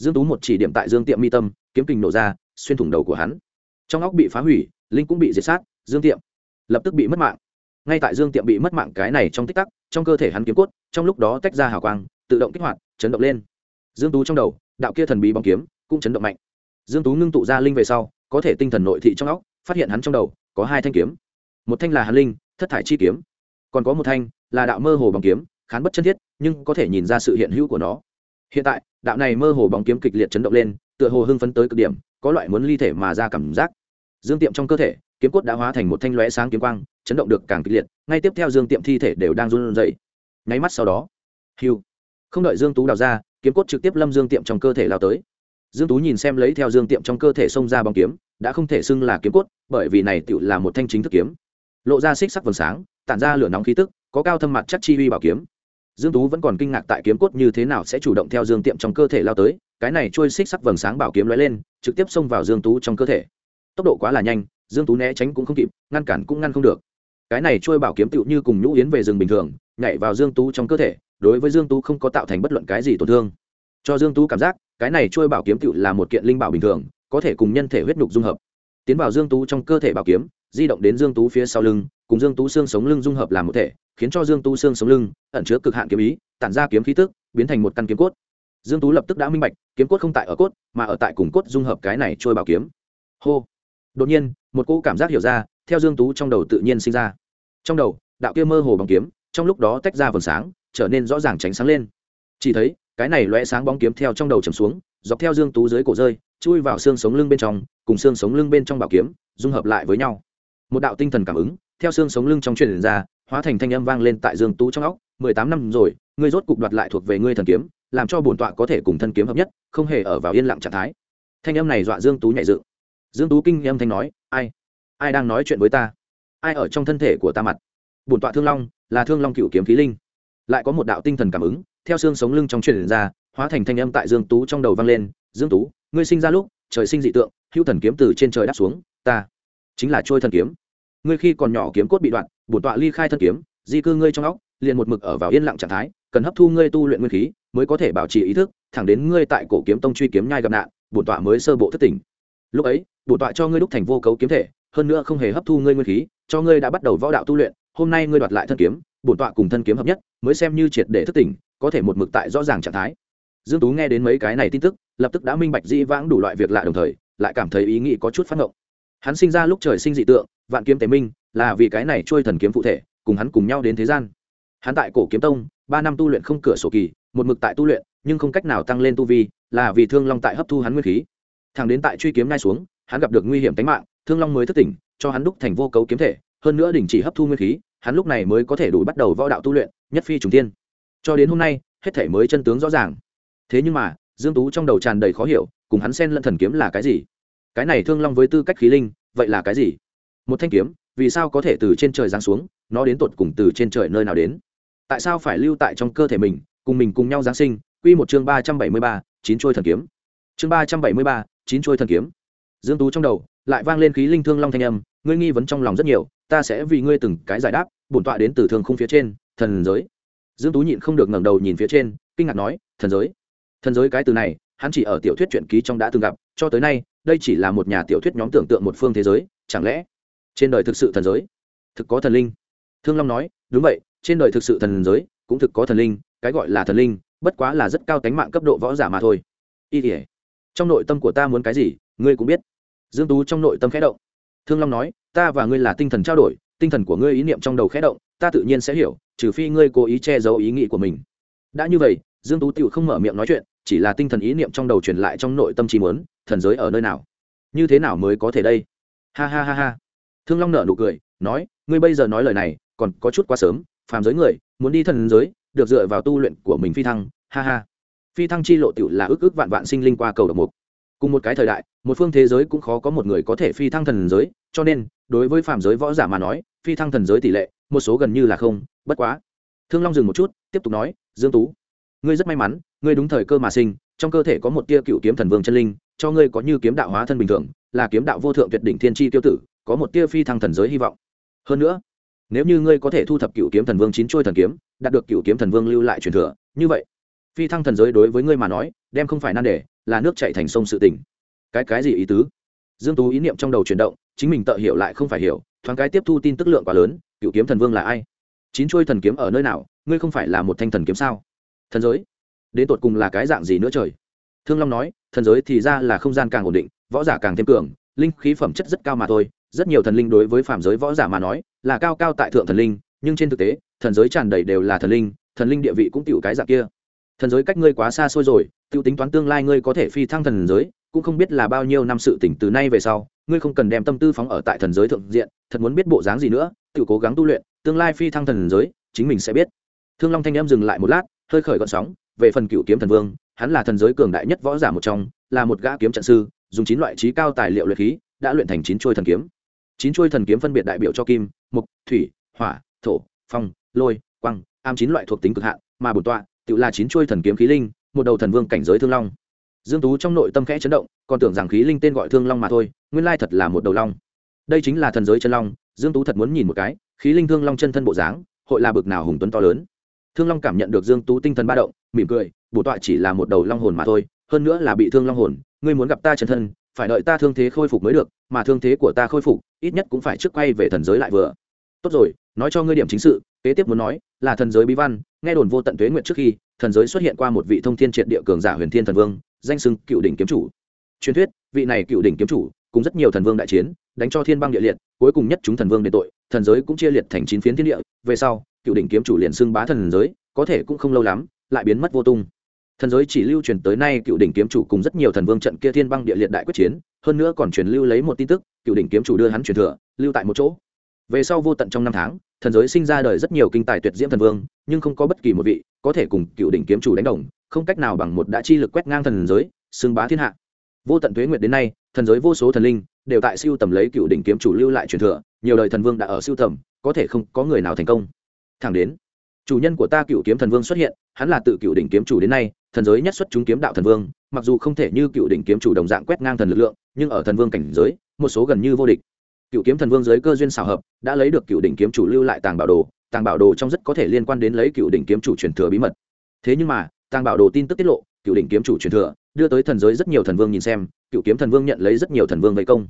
dương tú một chỉ điểm tại dương tiệm mi tâm, kiếm kình nổ ra, xuyên thủng đầu của hắn. Trong óc bị phá hủy, linh cũng bị diệt sát, dương tiệm lập tức bị mất mạng. Ngay tại dương tiệm bị mất mạng cái này trong tích tắc, trong cơ thể hắn kiếm cốt, trong lúc đó tách ra hào quang, tự động kích hoạt, chấn động lên. Dương tú trong đầu, đạo kia thần bí bóng kiếm cũng chấn động mạnh. Dương tú ngưng tụ ra linh về sau, có thể tinh thần nội thị trong óc, phát hiện hắn trong đầu có hai thanh kiếm. Một thanh là hàn linh, thất thải chi kiếm. Còn có một thanh là đạo mơ hồ bóng kiếm, khán bất chân thiết, nhưng có thể nhìn ra sự hiện hữu của nó. Hiện tại, đạo này mơ hồ bóng kiếm kịch liệt chấn động lên, tựa hồ hưng phấn tới cực điểm, có loại muốn ly thể mà ra cảm giác. Dương tiệm trong cơ thể, kiếm cốt đã hóa thành một thanh lóe sáng kiếm quang, chấn động được càng kịch liệt, ngay tiếp theo dương tiệm thi thể đều đang run rẩy. Nháy mắt sau đó, hiu, không đợi dương tú đào ra, kiếm cốt trực tiếp lâm dương tiệm trong cơ thể lao tới dương tú nhìn xem lấy theo dương tiệm trong cơ thể xông ra bóng kiếm, đã không thể xưng là kiếm cốt, bởi vì này tựu là một thanh chính thức kiếm. Lộ ra xích sắc vầng sáng, tản ra lửa nóng khí tức, có cao thâm mặt chắc chi uy bảo kiếm. Dương tú vẫn còn kinh ngạc tại kiếm cốt như thế nào sẽ chủ động theo dương tiệm trong cơ thể lao tới, cái này trôi xích sắc vầng sáng bảo kiếm lóe lên, trực tiếp xông vào dương tú trong cơ thể. Tốc độ quá là nhanh, dương tú né tránh cũng không kịp, ngăn cản cũng ngăn không được. Cái này trôi bảo kiếm tựu như cùng nhũ yến về rừng bình thường, nhảy vào dương tú trong cơ thể, đối với dương tú không có tạo thành bất luận cái gì tổn thương. Cho dương tú cảm giác cái này trôi bảo kiếm tựu là một kiện linh bảo bình thường, có thể cùng nhân thể huyết nhục dung hợp. Tiến vào dương tú trong cơ thể bảo kiếm, di động đến dương tú phía sau lưng, cùng dương tú xương sống lưng dung hợp làm một thể, khiến cho dương tú xương sống lưng ẩn chứa cực hạn kiếm ý, tản ra kiếm khí tức, biến thành một căn kiếm cốt. Dương tú lập tức đã minh bạch, kiếm cốt không tại ở cốt, mà ở tại cùng cốt dung hợp cái này trôi bảo kiếm. Hô. Đột nhiên, một cỗ cảm giác hiểu ra, theo dương tú trong đầu tự nhiên sinh ra. Trong đầu, đạo kia mơ hồ bằng kiếm, trong lúc đó tách ra vầng sáng, trở nên rõ ràng tránh sáng lên. Chỉ thấy cái này lóe sáng bóng kiếm theo trong đầu trầm xuống, dọc theo dương tú dưới cổ rơi, chui vào xương sống lưng bên trong, cùng xương sống lưng bên trong bảo kiếm, dung hợp lại với nhau. Một đạo tinh thần cảm ứng, theo xương sống lưng trong truyền ra, hóa thành thanh âm vang lên tại dương tú trong óc, mười tám năm rồi, ngươi rốt cục đoạt lại thuộc về ngươi thần kiếm, làm cho bổn tọa có thể cùng thân kiếm hợp nhất, không hề ở vào yên lặng trạng thái. Thanh âm này dọa dương tú nhảy dựng. Dương tú kinh âm thanh nói, ai ai đang nói chuyện với ta? Ai ở trong thân thể của ta mặt? Bổn tọa thương long, là thương long cựu kiếm khí linh lại có một đạo tinh thần cảm ứng, theo xương sống lưng trong truyền ra, hóa thành thanh âm tại dương tú trong đầu vang lên, dương tú, ngươi sinh ra lúc, trời sinh dị tượng, hữu thần kiếm từ trên trời đáp xuống, ta chính là trôi thần kiếm. Ngươi khi còn nhỏ kiếm cốt bị đoạn, bổn tọa ly khai thân kiếm, di cư ngươi trong óc, liền một mực ở vào yên lặng trạng thái, cần hấp thu ngươi tu luyện nguyên khí, mới có thể bảo trì ý thức, thẳng đến ngươi tại cổ kiếm tông truy kiếm nhai gặp nạn, bổn tọa mới sơ bộ thất tỉnh. Lúc ấy, bổn tọa cho ngươi đúc thành vô cấu kiếm thể, hơn nữa không hề hấp thu ngươi nguyên khí, cho ngươi đã bắt đầu võ đạo tu luyện, hôm nay ngươi đoạt lại thân kiếm, bổn tọa cùng thân kiếm hợp nhất mới xem như triệt để thất tỉnh, có thể một mực tại rõ ràng trạng thái. Dương tú nghe đến mấy cái này tin tức, lập tức đã minh bạch dĩ vãng đủ loại việc lạ đồng thời, lại cảm thấy ý nghĩ có chút phát ngộng. Hắn sinh ra lúc trời sinh dị tượng, vạn kiếm tế minh, là vì cái này trôi thần kiếm phụ thể, cùng hắn cùng nhau đến thế gian. Hắn tại cổ kiếm tông, ba năm tu luyện không cửa sổ kỳ, một mực tại tu luyện, nhưng không cách nào tăng lên tu vi, là vì thương long tại hấp thu hắn nguyên khí. Thằng đến tại truy kiếm ngay xuống, hắn gặp được nguy hiểm tính mạng, thương long mới thức tỉnh, cho hắn đúc thành vô cấu kiếm thể, hơn nữa đình chỉ hấp thu nguyên khí, hắn lúc này mới có thể đủ bắt đầu võ đạo tu luyện nhất phi trùng tiên cho đến hôm nay, hết thể mới chân tướng rõ ràng. Thế nhưng mà, dương tú trong đầu tràn đầy khó hiểu, cùng hắn xen lẫn thần kiếm là cái gì? Cái này thương long với tư cách khí linh, vậy là cái gì? Một thanh kiếm, vì sao có thể từ trên trời giáng xuống, nó đến tột cùng từ trên trời nơi nào đến? Tại sao phải lưu tại trong cơ thể mình, cùng mình cùng nhau giáng sinh? Quy một chương ba trăm bảy mươi ba, chín trôi thần kiếm. Chương ba trăm bảy mươi ba, chín trôi thần kiếm. Dương tú trong đầu, lại vang lên khí linh thương long thanh âm, ngươi nghi vấn trong lòng rất nhiều, ta sẽ vì ngươi từng cái giải đáp, bổn tọa đến từ thương khung phía trên thần giới. Dương tú nhịn không được ngẩng đầu nhìn phía trên, kinh ngạc nói, thần giới? Thần giới cái từ này, hắn chỉ ở tiểu thuyết truyện ký trong đã từng gặp, cho tới nay, đây chỉ là một nhà tiểu thuyết nhóm tưởng tượng một phương thế giới, chẳng lẽ trên đời thực sự thần giới? Thực có thần linh? Thương long nói, đúng vậy, trên đời thực sự thần giới, cũng thực có thần linh, cái gọi là thần linh, bất quá là rất cao tánh mạng cấp độ võ giả mà thôi. Y tỉa trong nội tâm của ta muốn cái gì, ngươi cũng biết. Dương tú trong nội tâm khẽ động. Thương long nói, ta và ngươi là tinh thần trao đổi, tinh thần của ngươi ý niệm trong đầu khẽ động ta tự nhiên sẽ hiểu, trừ phi ngươi cố ý che giấu ý nghĩ của mình. Đã như vậy, dương tú tựu không mở miệng nói chuyện, chỉ là tinh thần ý niệm trong đầu truyền lại trong nội tâm trí muốn, thần giới ở nơi nào? Như thế nào mới có thể đây? Ha ha ha ha. Thương long nở nụ cười, nói, ngươi bây giờ nói lời này, còn có chút quá sớm, phàm giới người, muốn đi thần giới, được dựa vào tu luyện của mình phi thăng, ha ha. Phi thăng chi lộ tiểu là ước ước vạn vạn sinh linh qua cầu độc mục. Cùng một cái thời đại, một phương thế giới cũng khó có một người có thể phi thăng thần giới, cho nên đối với phàm giới võ giả mà nói, phi thăng thần giới tỷ lệ, một số gần như là không, bất quá. Thương long dừng một chút, tiếp tục nói, dương tú, ngươi rất may mắn, ngươi đúng thời cơ mà sinh, trong cơ thể có một tia cựu kiếm thần vương chân linh, cho ngươi có như kiếm đạo hóa thân bình thường, là kiếm đạo vô thượng tuyệt đỉnh thiên chi tiêu tử, có một tia phi thăng thần giới hy vọng. Hơn nữa, nếu như ngươi có thể thu thập cựu kiếm thần vương chín trôi thần kiếm, đạt được cựu kiếm thần vương lưu lại truyền thừa, như vậy, phi thăng thần giới đối với ngươi mà nói, đem không phải nan đề, là nước chạy thành sông sự tỉnh cái cái gì ý tứ? Dương tú ý niệm trong đầu chuyển động, chính mình tự hiểu lại không phải hiểu, thoáng cái tiếp thu tin tức lượng quá lớn, cựu kiếm thần vương là ai? Chín trôi thần kiếm ở nơi nào? Ngươi không phải là một thanh thần kiếm sao? Thần giới? Đến tột cùng là cái dạng gì nữa trời? Thương long nói, thần giới thì ra là không gian càng ổn định, võ giả càng thêm cường, linh khí phẩm chất rất cao mà thôi. Rất nhiều thần linh đối với phạm giới võ giả mà nói, là cao cao tại thượng thần linh, nhưng trên thực tế, thần giới tràn đầy đều là thần linh thần linh địa vị cũng tựu cái dạng kia. Thần giới cách ngươi quá xa xôi rồi tựu tính toán tương lai ngươi có thể phi thăng thần giới cũng không biết là bao nhiêu năm sự tỉnh từ nay về sau, ngươi không cần đem tâm tư phóng ở tại thần giới thượng diện, thật muốn biết bộ dáng gì nữa, tự cố gắng tu luyện, tương lai phi thăng thần giới, chính mình sẽ biết. Thương long thanh em dừng lại một lát, hơi khởi gọn sóng, về phần cựu kiếm thần vương, hắn là thần giới cường đại nhất võ giả một trong, là một gã kiếm trận sư, dùng chín loại trí cao tài liệu luyện khí, đã luyện thành chín chuôi thần kiếm. Chín chuôi thần kiếm phân biệt đại biểu cho kim mục thủy, hỏa, thổ, phong, lôi quăng am chín loại thuộc tính cực hạn, mà bổn tọa, tự là chín chuôi thần kiếm khí linh, một đầu thần vương cảnh giới thương long dương tú trong nội tâm khẽ chấn động, còn tưởng rằng khí linh tên gọi thương long mà thôi, nguyên lai thật là một đầu long. Đây chính là thần giới chân long, dương tú thật muốn nhìn một cái, khí linh thương long chân thân bộ dáng, hội là bực nào hùng tuấn to lớn. Thương long cảm nhận được dương tú tinh thần ba động, mỉm cười, bổ tọa chỉ là một đầu long hồn mà thôi, hơn nữa là bị thương long hồn, ngươi muốn gặp ta chân thân, phải đợi ta thương thế khôi phục mới được, mà thương thế của ta khôi phục, ít nhất cũng phải trước quay về thần giới lại vừa. Tốt rồi, nói cho ngươi điểm chính sự, kế tiếp muốn nói, là thần giới bí văn, nghe đồn vô tận tuế nguyện trước khi, thần giới xuất hiện qua một vị thông thiên triệt địa cường giả huyền thiên thần vương danh xưng cựu đỉnh kiếm chủ. Truyền thuyết, vị này cựu đỉnh kiếm chủ, cùng rất nhiều thần vương đại chiến, đánh cho thiên băng địa liệt, cuối cùng nhất chúng thần vương đền tội, thần giới cũng chia liệt thành chín phiến thiên địa, về sau, cựu đỉnh kiếm chủ liền xưng bá thần giới, có thể cũng không lâu lắm, lại biến mất vô tung. Thần giới chỉ lưu truyền tới nay cựu đỉnh kiếm chủ cùng rất nhiều thần vương trận kia thiên băng địa liệt đại quyết chiến, hơn nữa còn truyền lưu lấy một tin tức, cựu đỉnh kiếm chủ đưa hắn truyền thừa, lưu tại một chỗ. Về sau vô tận trong năm tháng, thần giới sinh ra đời rất nhiều kinh tài tuyệt diễm thần vương, nhưng không có bất kỳ một vị có thể cùng cựu đỉnh kiếm chủ đánh đồng không cách nào bằng một đã chi lực quét ngang thần giới, xưng bá thiên hạ. Vô tận tuế nguyệt đến nay, thần giới vô số thần linh đều tại siêu tầm lấy cựu đỉnh kiếm chủ lưu lại truyền thừa, nhiều đời thần vương đã ở siêu tầm, có thể không có người nào thành công. Thẳng đến, chủ nhân của ta cựu kiếm thần vương xuất hiện, hắn là tự cựu đỉnh kiếm chủ đến nay, thần giới nhất xuất chúng kiếm đạo thần vương, mặc dù không thể như cựu đỉnh kiếm chủ đồng dạng quét ngang thần lực lượng, nhưng ở thần vương cảnh giới, một số gần như vô địch. Cựu kiếm thần vương giới cơ duyên xào hợp, đã lấy được cựu đỉnh kiếm chủ lưu lại tàng bảo đồ, tàng bảo đồ trong rất có thể liên quan đến lấy cựu đỉnh kiếm chủ truyền thừa bí mật. Thế nhưng mà tàng bảo đồ tin tức tiết lộ cựu đỉnh kiếm chủ truyền thừa, đưa tới thần giới rất nhiều thần vương nhìn xem cựu kiếm thần vương nhận lấy rất nhiều thần vương vây công.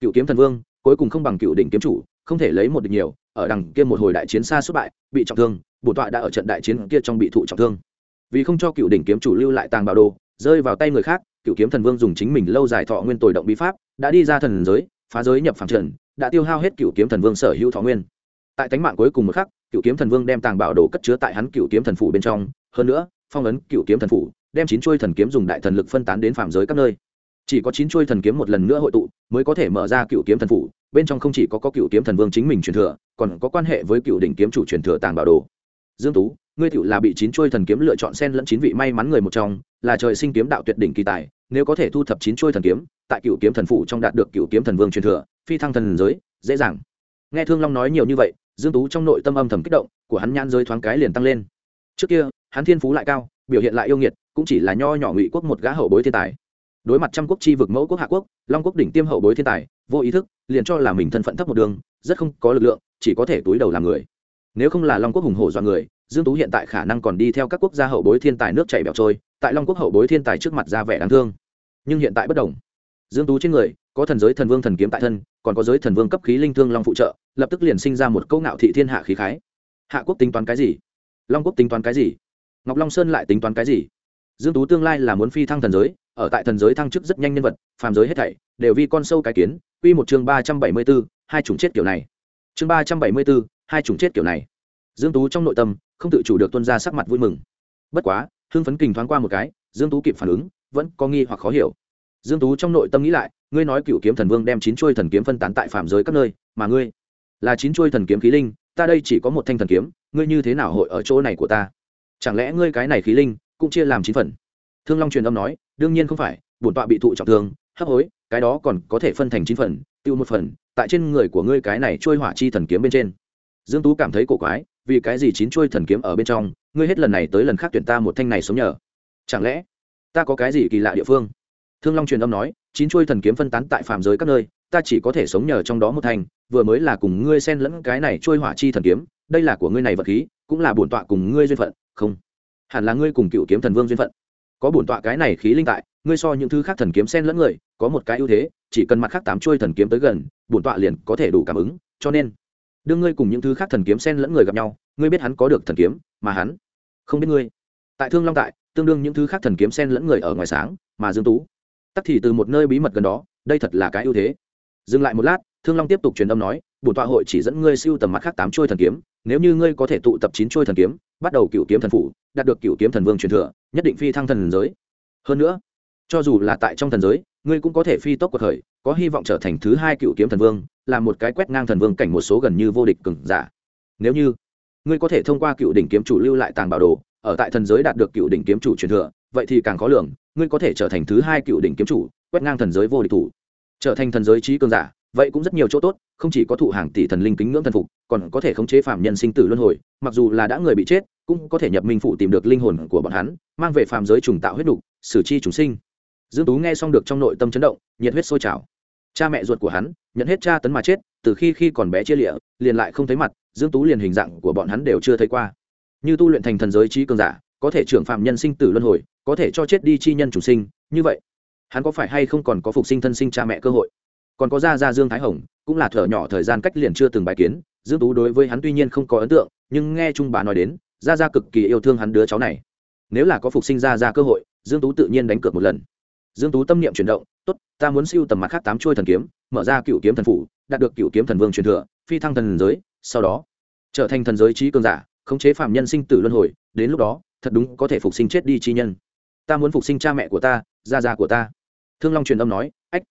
Cựu kiếm thần vương, cuối cùng không bằng cựu đỉnh kiếm chủ, không thể lấy một được nhiều, ở đằng kia một hồi đại chiến xa xuất bại, bị trọng thương, bổ tọa đã ở trận đại chiến kia trong bị thụ trọng thương. Vì không cho cựu đỉnh kiếm chủ lưu lại tàng bảo đồ, rơi vào tay người khác cựu kiếm thần vương dùng chính mình lâu dài thọ nguyên tồi động bí pháp, đã đi ra thần giới, phá giới nhập phẳng trần, đã tiêu hao hết cựu kiếm thần vương sở hữu thọ nguyên. Tại tánh mạng cuối cùng một khắc cựu kiếm thần vương đem tàng bảo đồ cất chứa tại hắn cựu kiếm thần phủ bên trong. Hơn nữa phong ấn cựu kiếm thần phủ đem chín chuôi thần kiếm dùng đại thần lực phân tán đến phạm giới các nơi. Chỉ có chín chuôi thần kiếm một lần nữa hội tụ mới có thể mở ra cựu kiếm thần phủ bên trong không chỉ có, có cựu kiếm thần vương chính mình truyền thừa còn có quan hệ với cựu đỉnh kiếm chủ truyền thừa tàng bảo đồ. Dương tú ngươi cựu là bị chín chuôi thần kiếm lựa chọn xen lẫn chín vị may mắn người một trong là trời sinh kiếm đạo tuyệt đỉnh kỳ tài nếu có thể thu thập chín chuôi thần kiếm tại cựu kiếm thần phủ trong đạt được cựu kiếm thần vương truyền thừa phi thăng thần giới dễ dàng. Nghe thương long nói nhiều như vậy dương tú trong nội tâm âm thầm kích động của hắn nhãn giới thoáng cái liền tăng lên trước kia, hắn thiên phú lại cao, biểu hiện lại yêu nghiệt, cũng chỉ là nho nhỏ ngụy quốc một gã hậu bối thiên tài. Đối mặt trăm quốc chi vực mẫu quốc, hạ quốc, long quốc đỉnh tiêm hậu bối thiên tài, vô ý thức, liền cho là mình thân phận thấp một đường, rất không có lực lượng, chỉ có thể túi đầu làm người. Nếu không là long quốc hùng hổ do người, dương tú hiện tại khả năng còn đi theo các quốc gia hậu bối thiên tài nước chảy bẹo trôi, tại long quốc hậu bối thiên tài trước mặt ra vẻ đáng thương. Nhưng hiện tại bất đồng. Dương tú trên người, có thần giới thần vương thần kiếm tại thân, còn có giới thần vương cấp khí linh thương long phụ trợ, lập tức liền sinh ra một câu ngạo thị thiên hạ khí khái. Hạ quốc tính toán cái gì? Long quốc tính toán cái gì? Ngọc long sơn lại tính toán cái gì? Dương tú tương lai là muốn phi thăng thần giới ở tại thần giới thăng chức rất nhanh nhân vật phàm giới hết thảy đều vì con sâu cái kiến quy một chương ba trăm bảy mươi 374, hai chủng chết kiểu này. Chương ba trăm bảy mươi 374, hai chủng chết kiểu này. Dương tú trong nội tâm không tự chủ được tuân ra sắc mặt vui mừng. Bất quá hưng phấn kình thoáng qua một cái dương tú kịp phản ứng vẫn có nghi hoặc khó hiểu. Dương tú trong nội tâm nghĩ lại ngươi nói cựu kiếm thần vương đem chín chuôi thần kiếm phân tán tại phạm giới các nơi mà ngươi là chín chuôi thần kiếm khí linh ta đây chỉ có một thanh thần kiếm, ngươi như thế nào hội ở chỗ này của ta? Chẳng lẽ ngươi cái này khí linh cũng chia làm chín phần? Thương long truyền âm nói, đương nhiên không phải, bổn tọa bị thụ trọng thương, hấp hối, cái đó còn có thể phân thành chín phần, tiêu một phần, tại trên người của ngươi cái này trôi hỏa chi thần kiếm bên trên. Dương tú cảm thấy cổ quái, vì cái gì chín trôi thần kiếm ở bên trong, ngươi hết lần này tới lần khác tuyển ta một thanh này sống nhờ? Chẳng lẽ ta có cái gì kỳ lạ địa phương? Thương long truyền âm nói chín chuôi thần kiếm phân tán tại phàm giới các nơi, ta chỉ có thể sống nhờ trong đó một thành. vừa mới là cùng ngươi xen lẫn cái này trôi hỏa chi thần kiếm, đây là của ngươi này vật khí, cũng là bổn tọa cùng ngươi duyên phận, không hẳn là ngươi cùng cựu kiếm thần vương duyên phận có bổn tọa cái này khí linh tại, ngươi so những thứ khác thần kiếm xen lẫn người, có một cái ưu thế, chỉ cần mặt khác tám chuôi thần kiếm tới gần, bổn tọa liền có thể đủ cảm ứng, cho nên đương ngươi cùng những thứ khác thần kiếm xen lẫn người gặp nhau, ngươi biết hắn có được thần kiếm, mà hắn không biết ngươi tại thương long tại, tương đương những thứ khác thần kiếm xen lẫn người ở ngoài sáng, mà dương tú tắc thì từ một nơi bí mật gần đó, đây thật là cái ưu thế. Dừng lại một lát, thương long tiếp tục truyền âm nói, bổn tọa hội chỉ dẫn ngươi siêu tầm mặt khác tám trôi thần kiếm, nếu như ngươi có thể tụ tập chín trôi thần kiếm, bắt đầu cựu kiếm thần phủ, đạt được cựu kiếm thần vương truyền thừa, nhất định phi thăng thần giới. Hơn nữa, cho dù là tại trong thần giới, ngươi cũng có thể phi tốc cuộc khởi, có hy vọng trở thành thứ hai cựu kiếm thần vương, là một cái quét ngang thần vương cảnh một số gần như vô địch cừng giả. Nếu như ngươi có thể thông qua cựu đỉnh kiếm chủ lưu lại tàng bảo đồ, ở tại thần giới đạt được cựu đỉnh kiếm chủ truyền thừa vậy thì càng khó lường, ngươi có thể trở thành thứ hai cựu đỉnh kiếm chủ, quét ngang thần giới vô địch thủ. Trở thành thần giới trí cường giả, vậy cũng rất nhiều chỗ tốt, không chỉ có thụ hàng tỷ thần linh kính ngưỡng thần phục, còn có thể khống chế phạm nhân sinh tử luân hồi, mặc dù là đã người bị chết, cũng có thể nhập minh phụ tìm được linh hồn của bọn hắn, mang về phàm giới trùng tạo huyết đục, xử chi chúng sinh. Dương tú nghe xong được trong nội tâm chấn động, nhiệt huyết sôi trào. Cha mẹ ruột của hắn, nhận hết cha tấn mà chết, từ khi khi còn bé chia lịa, liền lại không thấy mặt, dương tú liền hình dạng của bọn hắn đều chưa thấy qua. Như tu luyện thành thần giới trí cường giả, có thể trưởng phạm nhân sinh tử luân hồi có thể cho chết đi chi nhân chủ sinh, như vậy, hắn có phải hay không còn có phục sinh thân sinh cha mẹ cơ hội? Còn có gia gia dương thái hồng, cũng là thở nhỏ thời gian cách liền chưa từng bài kiến, dương tú đối với hắn tuy nhiên không có ấn tượng, nhưng nghe trung bà nói đến, gia gia cực kỳ yêu thương hắn đứa cháu này. Nếu là có phục sinh gia gia cơ hội, dương tú tự nhiên đánh cược một lần. Dương tú tâm niệm chuyển động, tốt, ta muốn siêu tầm mặt khác tám chuôi thần kiếm, mở ra cựu kiếm thần phủ, đạt được cựu kiếm thần vương truyền thừa, phi thăng thần giới, sau đó trở thành thần giới trí cường giả, khống chế phạm nhân sinh tử luân hồi, đến lúc đó, thật đúng có thể phục sinh chết đi chi nhân ta muốn phục sinh cha mẹ của ta, gia gia của ta. Thương long truyền âm nói, ách,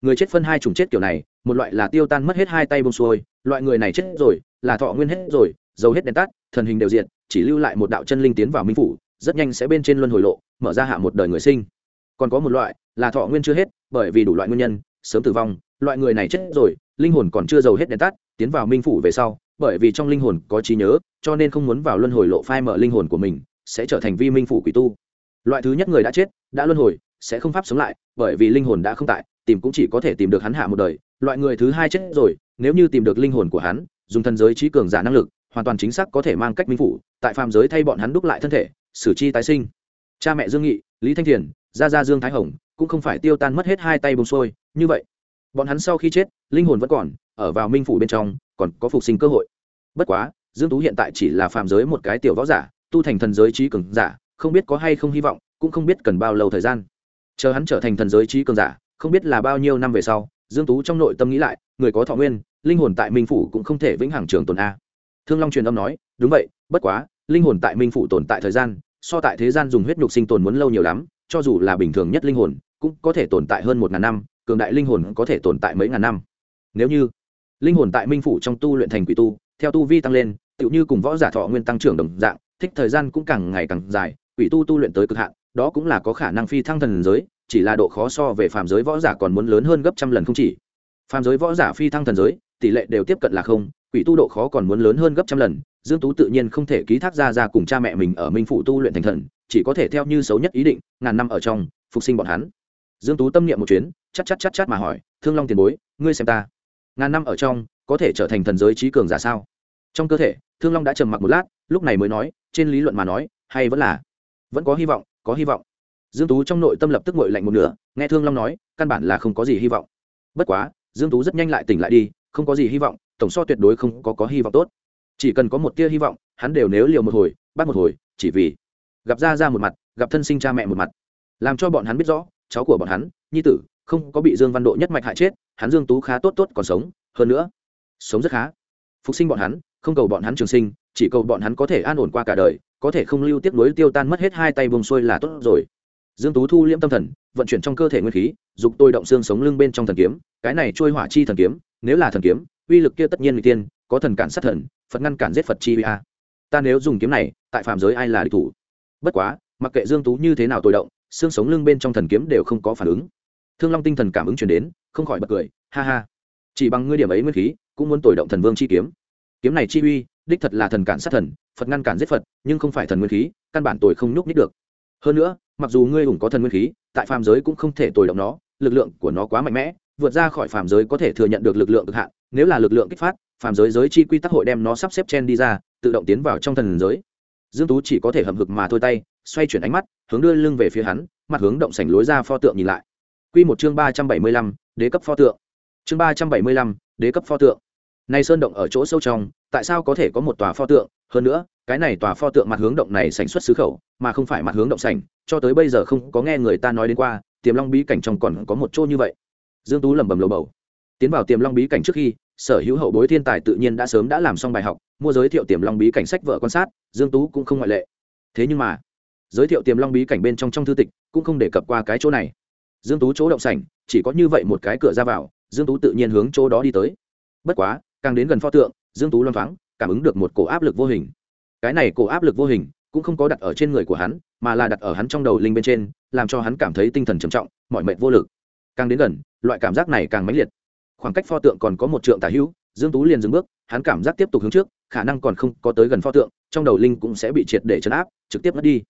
người chết phân hai chủng chết kiểu này, một loại là tiêu tan mất hết hai tay bông xuôi, loại người này chết rồi, là thọ nguyên hết rồi, dầu hết đèn tắt, thần hình đều diện chỉ lưu lại một đạo chân linh tiến vào minh phủ, rất nhanh sẽ bên trên luân hồi lộ, mở ra hạ một đời người sinh. Còn có một loại là thọ nguyên chưa hết, bởi vì đủ loại nguyên nhân, sớm tử vong, loại người này chết rồi, linh hồn còn chưa giàu hết đèn tắt, tiến vào minh phủ về sau, bởi vì trong linh hồn có trí nhớ, cho nên không muốn vào luân hồi lộ phai mở linh hồn của mình, sẽ trở thành vi minh phủ quỷ tu loại thứ nhất người đã chết, đã luân hồi, sẽ không pháp sống lại, bởi vì linh hồn đã không tại, tìm cũng chỉ có thể tìm được hắn hạ một đời. Loại người thứ hai chết rồi, nếu như tìm được linh hồn của hắn, dùng thần giới trí cường giả năng lực, hoàn toàn chính xác có thể mang cách minh phủ, tại phàm giới thay bọn hắn đúc lại thân thể, xử chi tái sinh. Cha mẹ dương nghị, lý thanh thiền, gia gia dương thái hồng, cũng không phải tiêu tan mất hết hai tay bông sôi như vậy, bọn hắn sau khi chết, linh hồn vẫn còn, ở vào minh phủ bên trong, còn có phục sinh cơ hội. Bất quá, dương tú hiện tại chỉ là phàm giới một cái tiểu võ giả, tu thành thần giới trí cường giả không biết có hay không hy vọng, cũng không biết cần bao lâu thời gian. Chờ hắn trở thành thần giới trí cường giả, không biết là bao nhiêu năm về sau, dương tú trong nội tâm nghĩ lại, người có thọ nguyên, linh hồn tại minh phủ cũng không thể vĩnh hằng trường tồn a. Thương long truyền âm nói, đúng vậy, bất quá, linh hồn tại minh phủ tồn tại thời gian, so tại thế gian dùng huyết nhục sinh tồn muốn lâu nhiều lắm, cho dù là bình thường nhất linh hồn, cũng có thể tồn tại hơn một ngàn năm, cường đại linh hồn có thể tồn tại mấy ngàn năm. Nếu như linh hồn tại minh phủ trong tu luyện thành quỷ tu, theo tu vi tăng lên, tựu như cùng võ giả thọ nguyên tăng trưởng đồng dạng, thích thời gian cũng càng ngày càng dài quỷ tu tu luyện tới cực hạn, đó cũng là có khả năng phi thăng thần giới, chỉ là độ khó so về phàm giới võ giả còn muốn lớn hơn gấp trăm lần không chỉ. Phàm giới võ giả phi thăng thần giới, tỷ lệ đều tiếp cận là không, quỷ tu độ khó còn muốn lớn hơn gấp trăm lần, dương tú tự nhiên không thể ký thác ra ra cùng cha mẹ mình ở minh phủ tu luyện thành thần, chỉ có thể theo như xấu nhất ý định, ngàn năm ở trong, phục sinh bọn hắn. Dương tú tâm niệm một chuyến chắc chắc chắc chắc mà hỏi, thương long tiền bối, ngươi xem ta, ngàn năm ở trong, có thể trở thành thần giới trí cường giả sao? Trong cơ thể, thương long đã trầm mặc một lát, lúc này mới nói, trên lý luận mà nói, hay vẫn là vẫn có hy vọng, có hy vọng. Dương tú trong nội tâm lập tức ngội lạnh một nửa, nghe thương long nói, căn bản là không có gì hy vọng. Bất quá, dương tú rất nhanh lại tỉnh lại đi, không có gì hy vọng, tổng so tuyệt đối không có có hy vọng tốt. Chỉ cần có một tia hy vọng, hắn đều nếu liều một hồi, bắt một hồi, chỉ vì gặp ra ra một mặt, gặp thân sinh cha mẹ một mặt. Làm cho bọn hắn biết rõ, cháu của bọn hắn, nhi tử, không có bị dương văn độ nhất mạch hại chết, hắn dương tú khá tốt tốt còn sống, hơn nữa, sống rất khá. Phục sinh bọn hắn, không cầu bọn hắn trường sinh chỉ cầu bọn hắn có thể an ổn qua cả đời, có thể không lưu tiếp nối tiêu tan mất hết hai tay buông xuôi là tốt rồi. Dương tú thu liễm tâm thần, vận chuyển trong cơ thể nguyên khí, dục tôi động xương sống lưng bên trong thần kiếm, cái này trôi hỏa chi thần kiếm, nếu là thần kiếm, uy lực kia tất nhiên người tiên, có thần cản sát thần, phật ngăn cản giết phật chi uy a. Ta nếu dùng kiếm này, tại phạm giới ai là địch thủ? Bất quá, mặc kệ dương tú như thế nào tôi động, xương sống lưng bên trong thần kiếm đều không có phản ứng. Thương long tinh thần cảm ứng truyền đến, không khỏi bật cười, ha ha. Chỉ bằng ngươi điểm ấy nguyên khí, cũng muốn tồi động thần vương chi kiếm. Kiếm này chi uy đích thật là thần cản sát thần phật ngăn cản giết phật nhưng không phải thần nguyên khí căn bản tội không nhúc nít được. Hơn nữa mặc dù ngươi hùng có thần nguyên khí tại phàm giới cũng không thể tồi động nó lực lượng của nó quá mạnh mẽ vượt ra khỏi phàm giới có thể thừa nhận được lực lượng cực hạn nếu là lực lượng kích phát phàm giới giới chi quy tắc hội đem nó sắp xếp chen đi ra tự động tiến vào trong thần giới. Dương tú chỉ có thể hầm hực mà thôi tay xoay chuyển ánh mắt hướng đưa lưng về phía hắn mặt hướng động sảnh lối ra pho tượng nhìn lại. Quy một chương ba trăm bảy mươi lăm, đế cấp pho tượng. Chương ba trăm bảy mươi lăm, đế cấp pho tượng này sơn động ở chỗ sâu trong, tại sao có thể có một tòa pho tượng? Hơn nữa, cái này tòa pho tượng mặt hướng động này sảnh xuất xứ khẩu, mà không phải mặt hướng động sảnh, cho tới bây giờ không có nghe người ta nói đến qua, tiềm long bí cảnh trong còn có một chỗ như vậy. Dương tú lẩm bẩm lầu bầu. Tiến vào tiềm long bí cảnh trước khi, sở hữu hậu bối thiên tài tự nhiên đã sớm đã làm xong bài học, mua giới thiệu tiềm long bí cảnh sách vợ quan sát, dương tú cũng không ngoại lệ. Thế nhưng mà, giới thiệu tiềm long bí cảnh bên trong trong thư tịch, cũng không đề cập qua cái chỗ này. Dương tú chỗ động sảnh, chỉ có như vậy một cái cửa ra vào, dương tú tự nhiên hướng chỗ đó đi tới. Bất quá càng đến gần pho tượng, dương tú loan thoáng, cảm ứng được một cổ áp lực vô hình. Cái này cổ áp lực vô hình, cũng không có đặt ở trên người của hắn, mà là đặt ở hắn trong đầu linh bên trên, làm cho hắn cảm thấy tinh thần trầm trọng mọi mệnh vô lực. Càng đến gần, loại cảm giác này càng mãnh liệt. Khoảng cách pho tượng còn có một trượng tả hữu, dương tú liền dừng bước, hắn cảm giác tiếp tục hướng trước, khả năng còn không có tới gần pho tượng, trong đầu linh cũng sẽ bị triệt để chấn áp, trực tiếp mất đi.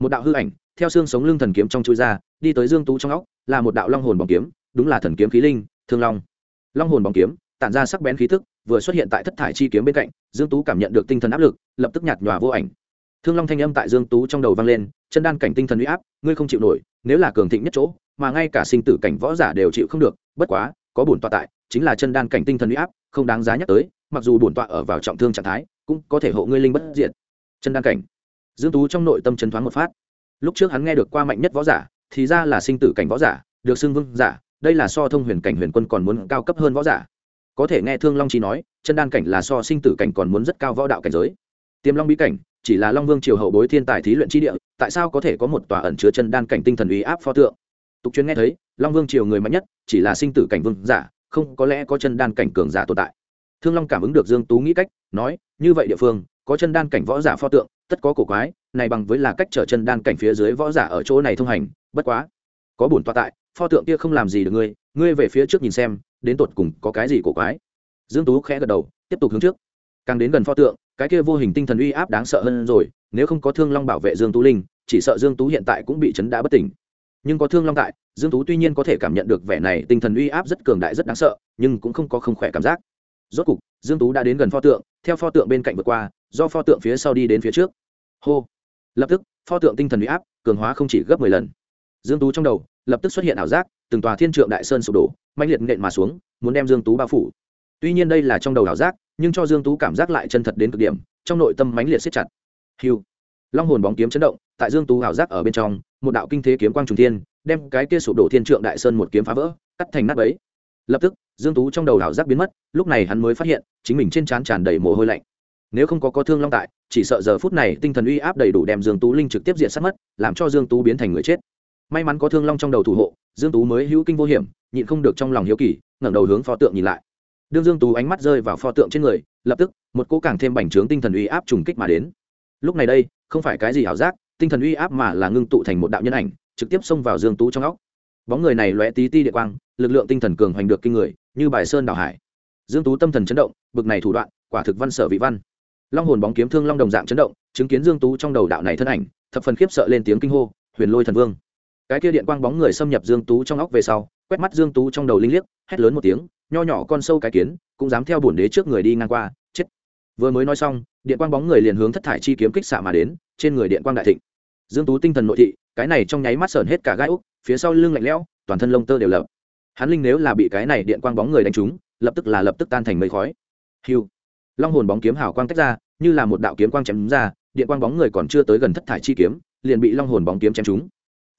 Một đạo hư ảnh, theo xương sống lưng thần kiếm trong chui ra, đi tới dương tú trong óc, là một đạo long hồn bóng kiếm, đúng là thần kiếm khí linh, thương long. Long hồn bóng kiếm tản ra sắc bén khí tức, vừa xuất hiện tại thất thải chi kiếm bên cạnh, dương tú cảm nhận được tinh thần áp lực, lập tức nhạt nhòa vô ảnh. Thương long thanh âm tại dương tú trong đầu vang lên, chân đan cảnh tinh thần uy áp, ngươi không chịu nổi, nếu là cường thịnh nhất chỗ, mà ngay cả sinh tử cảnh võ giả đều chịu không được, bất quá, có bổn tọa tại, chính là chân đan cảnh tinh thần uy áp, không đáng giá nhắc tới, mặc dù bổn tọa ở vào trọng thương trạng thái, cũng có thể hộ ngươi linh bất diệt. Chân đan cảnh. Dương tú trong nội tâm chấn thoáng một phát. Lúc trước hắn nghe được qua mạnh nhất võ giả, thì ra là sinh tử cảnh võ giả, được xưng vương giả, đây là so thông huyền cảnh huyền quân còn muốn cao cấp hơn võ giả có thể nghe thương long chi nói, chân đan cảnh là so sinh tử cảnh còn muốn rất cao võ đạo cảnh giới. Tiềm long bí cảnh, chỉ là long vương triều hậu bối thiên tài thí luyện chi địa, tại sao có thể có một tòa ẩn chứa chân đan cảnh tinh thần uy áp pho tượng? Tục chuyên nghe thấy, long vương triều người mạnh nhất, chỉ là sinh tử cảnh vương giả, không có lẽ có chân đan cảnh cường giả tồn tại. Thương long cảm ứng được dương tú nghĩ cách, nói, như vậy địa phương, có chân đan cảnh võ giả pho tượng, tất có cổ quái, này bằng với là cách trở chân đan cảnh phía dưới võ giả ở chỗ này thông hành, bất quá, có bổn tọa tại, pho tượng kia không làm gì được ngươi ngươi về phía trước nhìn xem đến tột cùng có cái gì cổ quái. Dương tú khẽ gật đầu, tiếp tục hướng trước. Càng đến gần pho tượng, cái kia vô hình tinh thần uy áp đáng sợ hơn rồi, nếu không có thương long bảo vệ dương tú linh, chỉ sợ dương tú hiện tại cũng bị chấn đã bất tỉnh. Nhưng có thương long tại, dương tú tuy nhiên có thể cảm nhận được vẻ này tinh thần uy áp rất cường đại rất đáng sợ, nhưng cũng không có không khỏe cảm giác. Rốt cục, dương tú đã đến gần pho tượng, theo pho tượng bên cạnh vượt qua, do pho tượng phía sau đi đến phía trước. Hô! Lập tức, pho tượng tinh thần uy áp, cường hóa không chỉ gấp 10 lần. Dương tú trong đầu, lập tức xuất hiện ảo giác từng tòa thiên trượng đại sơn sụp đổ mạnh liệt nện mà xuống, muốn đem dương tú bao phủ. Tuy nhiên đây là trong đầu ảo giác, nhưng cho dương tú cảm giác lại chân thật đến cực điểm, trong nội tâm mãnh liệt siết chặt. Hiu long hồn bóng kiếm chấn động, tại dương tú ảo giác ở bên trong, một đạo kinh thế kiếm quang trùng thiên, đem cái kia sụp đổ thiên trượng đại sơn một kiếm phá vỡ, cắt thành nát bấy. Lập tức, dương tú trong đầu ảo giác biến mất, lúc này hắn mới phát hiện, chính mình trên trán tràn đầy mồ hôi lạnh. Nếu không có có thương long tại, chỉ sợ giờ phút này tinh thần uy áp đầy đủ đem dương tú linh trực tiếp diện sát mất, làm cho dương tú biến thành người chết. May mắn có thương long trong đầu thủ hộ dương tú mới hữu kinh vô hiểm, nhịn không được trong lòng hiếu kỳ, ngẩng đầu hướng pho tượng nhìn lại. Đương dương tú ánh mắt rơi vào pho tượng trên người, lập tức, một cỗ càng thêm bành trướng tinh thần uy áp trùng kích mà đến. Lúc này đây, không phải cái gì ảo giác, tinh thần uy áp mà là ngưng tụ thành một đạo nhân ảnh, trực tiếp xông vào dương tú trong óc. Bóng người này lóe tí ti địa quang, lực lượng tinh thần cường hoành được kinh người, như bài sơn đảo hải. Dương tú tâm thần chấn động, bực này thủ đoạn, quả thực văn sở vị văn. Long hồn bóng kiếm thương long đồng dạng chấn động, chứng kiến dương tú trong đầu đạo này thân ảnh, thập phần khiếp sợ lên tiếng kinh hô, huyền lôi thần vương cái kia điện quang bóng người xâm nhập dương tú trong óc về sau, quét mắt dương tú trong đầu linh liếc, hét lớn một tiếng, nho nhỏ con sâu cái kiến, cũng dám theo bổn đế trước người đi ngang qua, chết. Vừa mới nói xong, điện quang bóng người liền hướng thất thải chi kiếm kích xạ mà đến, trên người điện quang đại thịnh. Dương tú tinh thần nội thị, cái này trong nháy mắt sờn hết cả gai úc, phía sau lưng lạnh lẽo, toàn thân lông tơ đều lập hắn linh nếu là bị cái này điện quang bóng người đánh trúng, lập tức là lập tức tan thành mây khói. Hiu. Long hồn bóng kiếm hào quang tách ra, như là một đạo kiếm quang chém ra, điện quang bóng người còn chưa tới gần thất thải chi kiếm, liền bị long hồn bóng kiếm chém trúng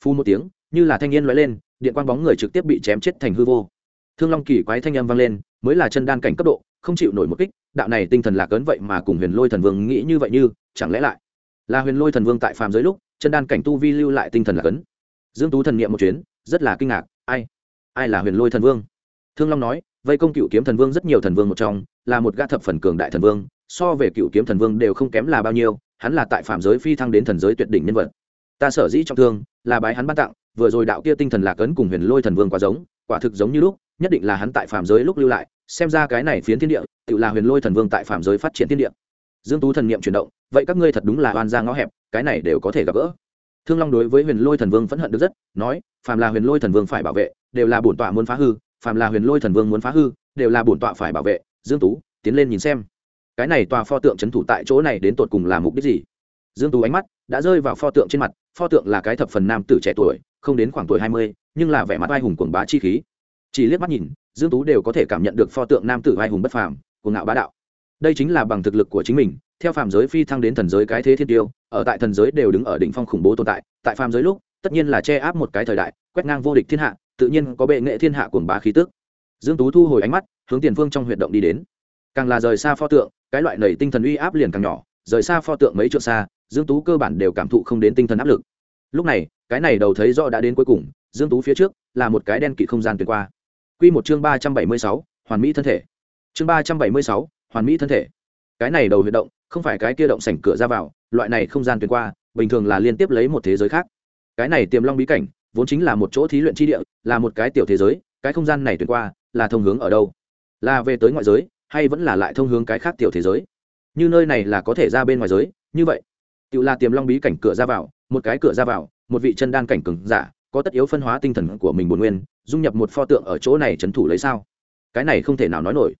phu một tiếng, như là thanh niên lóe lên, điện quang bóng người trực tiếp bị chém chết thành hư vô. Thương long kỳ quái thanh âm vang lên, mới là chân đan cảnh cấp độ, không chịu nổi một kích, đạo này tinh thần lạc ấn vậy mà cùng huyền lôi thần vương nghĩ như vậy như, chẳng lẽ lại là huyền lôi thần vương tại phàm giới lúc, chân đan cảnh tu vi lưu lại tinh thần lạc ấn? Dương tú thần niệm một chuyến, rất là kinh ngạc, ai ai là huyền lôi thần vương? Thương long nói, vây công cựu kiếm thần vương rất nhiều thần vương một trong, là một gã thập phần cường đại thần vương, so về cựu kiếm thần vương đều không kém là bao nhiêu, hắn là tại phạm giới phi thăng đến thần giới tuyệt đỉnh nhân vật ta sở dĩ trọng thương là bái hắn ban tặng, vừa rồi đạo kia tinh thần lạc ấn cùng huyền lôi thần vương quá giống, quả thực giống như lúc, nhất định là hắn tại phạm giới lúc lưu lại, xem ra cái này phiến thiên địa, tự là huyền lôi thần vương tại phạm giới phát triển thiên địa. Dương tú thần niệm chuyển động, vậy các ngươi thật đúng là oan ra ngõ hẹp, cái này đều có thể gặp gỡ. Thương long đối với huyền lôi thần vương phẫn hận được rất, nói, phàm là huyền lôi thần vương phải bảo vệ, đều là bổn tọa muốn phá hư, phàm là huyền lôi thần vương muốn phá hư, đều là bổn tọa phải bảo vệ. Dương tú, tiến lên nhìn xem. Cái này tòa pho tượng trấn thủ tại chỗ này đến tột cùng là mục đích gì? Dương tú ánh mắt đã rơi vào pho tượng trên mặt, pho tượng là cái thập phần nam tử trẻ tuổi, không đến khoảng tuổi hai mươi, nhưng là vẻ mặt vai hùng cuồng bá chi khí. Chỉ liếc mắt nhìn, dương tú đều có thể cảm nhận được pho tượng nam tử vai hùng bất phàm, cuồng ngạo bá đạo. Đây chính là bằng thực lực của chính mình, theo phàm giới phi thăng đến thần giới cái thế thiên tiêu, ở tại thần giới đều đứng ở đỉnh phong khủng bố tồn tại tại phàm giới lúc, tất nhiên là che áp một cái thời đại, quét ngang vô địch thiên hạ, tự nhiên có bệ nghệ thiên hạ cuồng bá khí tức. Dương tú thu hồi ánh mắt, hướng tiền phương trong huyệt động đi đến. Càng là rời xa pho tượng, cái loại nảy tinh thần uy áp liền càng nhỏ, rời xa pho tượng mấy trượng xa dương tú cơ bản đều cảm thụ không đến tinh thần áp lực. Lúc này cái này đầu thấy rõ đã đến cuối cùng dương tú phía trước là một cái đen kỵ không gian tuyệt qua. Quy một chương ba trăm bảy mươi sáu, hoàn mỹ thân thể. Chương ba trăm bảy mươi sáu, hoàn mỹ thân thể. Cái này đầu huyệt động không phải cái kia động sảnh cửa ra vào loại này không gian tuyệt qua bình thường là liên tiếp lấy một thế giới khác. Cái này tiềm long bí cảnh vốn chính là một chỗ thí luyện chi địa là một cái tiểu thế giới cái không gian này tuyệt qua là thông hướng ở đâu? Là về tới ngoại giới hay vẫn là lại thông hướng cái khác tiểu thế giới? Như nơi này là có thể ra bên ngoài giới như vậy tự là tiềm long bí cảnh cửa ra vào, một cái cửa ra vào, một vị chân đan cảnh cừng giả, có tất yếu phân hóa tinh thần của mình bồn nguyên, dung nhập một pho tượng ở chỗ này trấn thủ lấy sao? Cái này không thể nào nói nổi.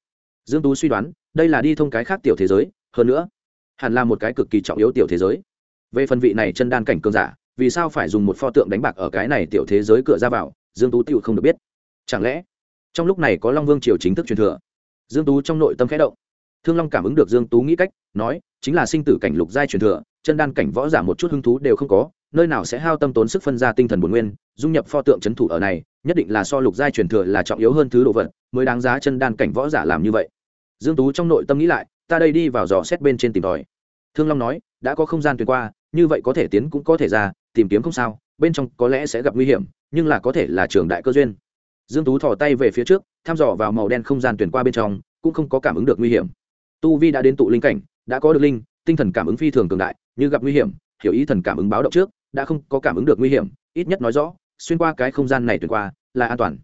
Dương tú suy đoán, đây là đi thông cái khác tiểu thế giới, hơn nữa, hẳn là một cái cực kỳ trọng yếu tiểu thế giới. Về phần vị này chân đan cảnh cường giả, vì sao phải dùng một pho tượng đánh bạc ở cái này tiểu thế giới cửa ra vào, dương tú tựu không được biết. Chẳng lẽ, trong lúc này có long vương triều chính thức truyền thừa? Dương tú trong nội tâm khẽ động. Thương long cảm ứng được dương tú nghĩ cách, nói, chính là sinh tử cảnh lục giai truyền thừa chân đan cảnh võ giả một chút hứng thú đều không có, nơi nào sẽ hao tâm tốn sức phân ra tinh thần bổn nguyên, dung nhập pho tượng c thủ ở này, nhất định là so lục giai truyền thừa là trọng yếu hơn thứ đồ vật, mới đáng giá chân đan cảnh võ giả làm như vậy. Dương tú trong nội tâm nghĩ lại, ta đây đi vào dò xét bên trên tìm tòi. Thương long nói, đã có không gian tuyệt qua, như vậy có thể tiến cũng có thể ra, tìm kiếm không sao, bên trong có lẽ sẽ gặp nguy hiểm, nhưng là có thể là trường đại cơ duyên. Dương tú thò tay về phía trước, thăm dò vào màu đen không gian tuyển qua bên trong, cũng không có cảm ứng được nguy hiểm. Tu vi đã đến tụ linh cảnh, đã có được linh tinh thần cảm ứng phi thường cường đại, như gặp nguy hiểm, hiểu ý thần cảm ứng báo động trước, đã không có cảm ứng được nguy hiểm, ít nhất nói rõ, xuyên qua cái không gian này tuyển qua, là an toàn.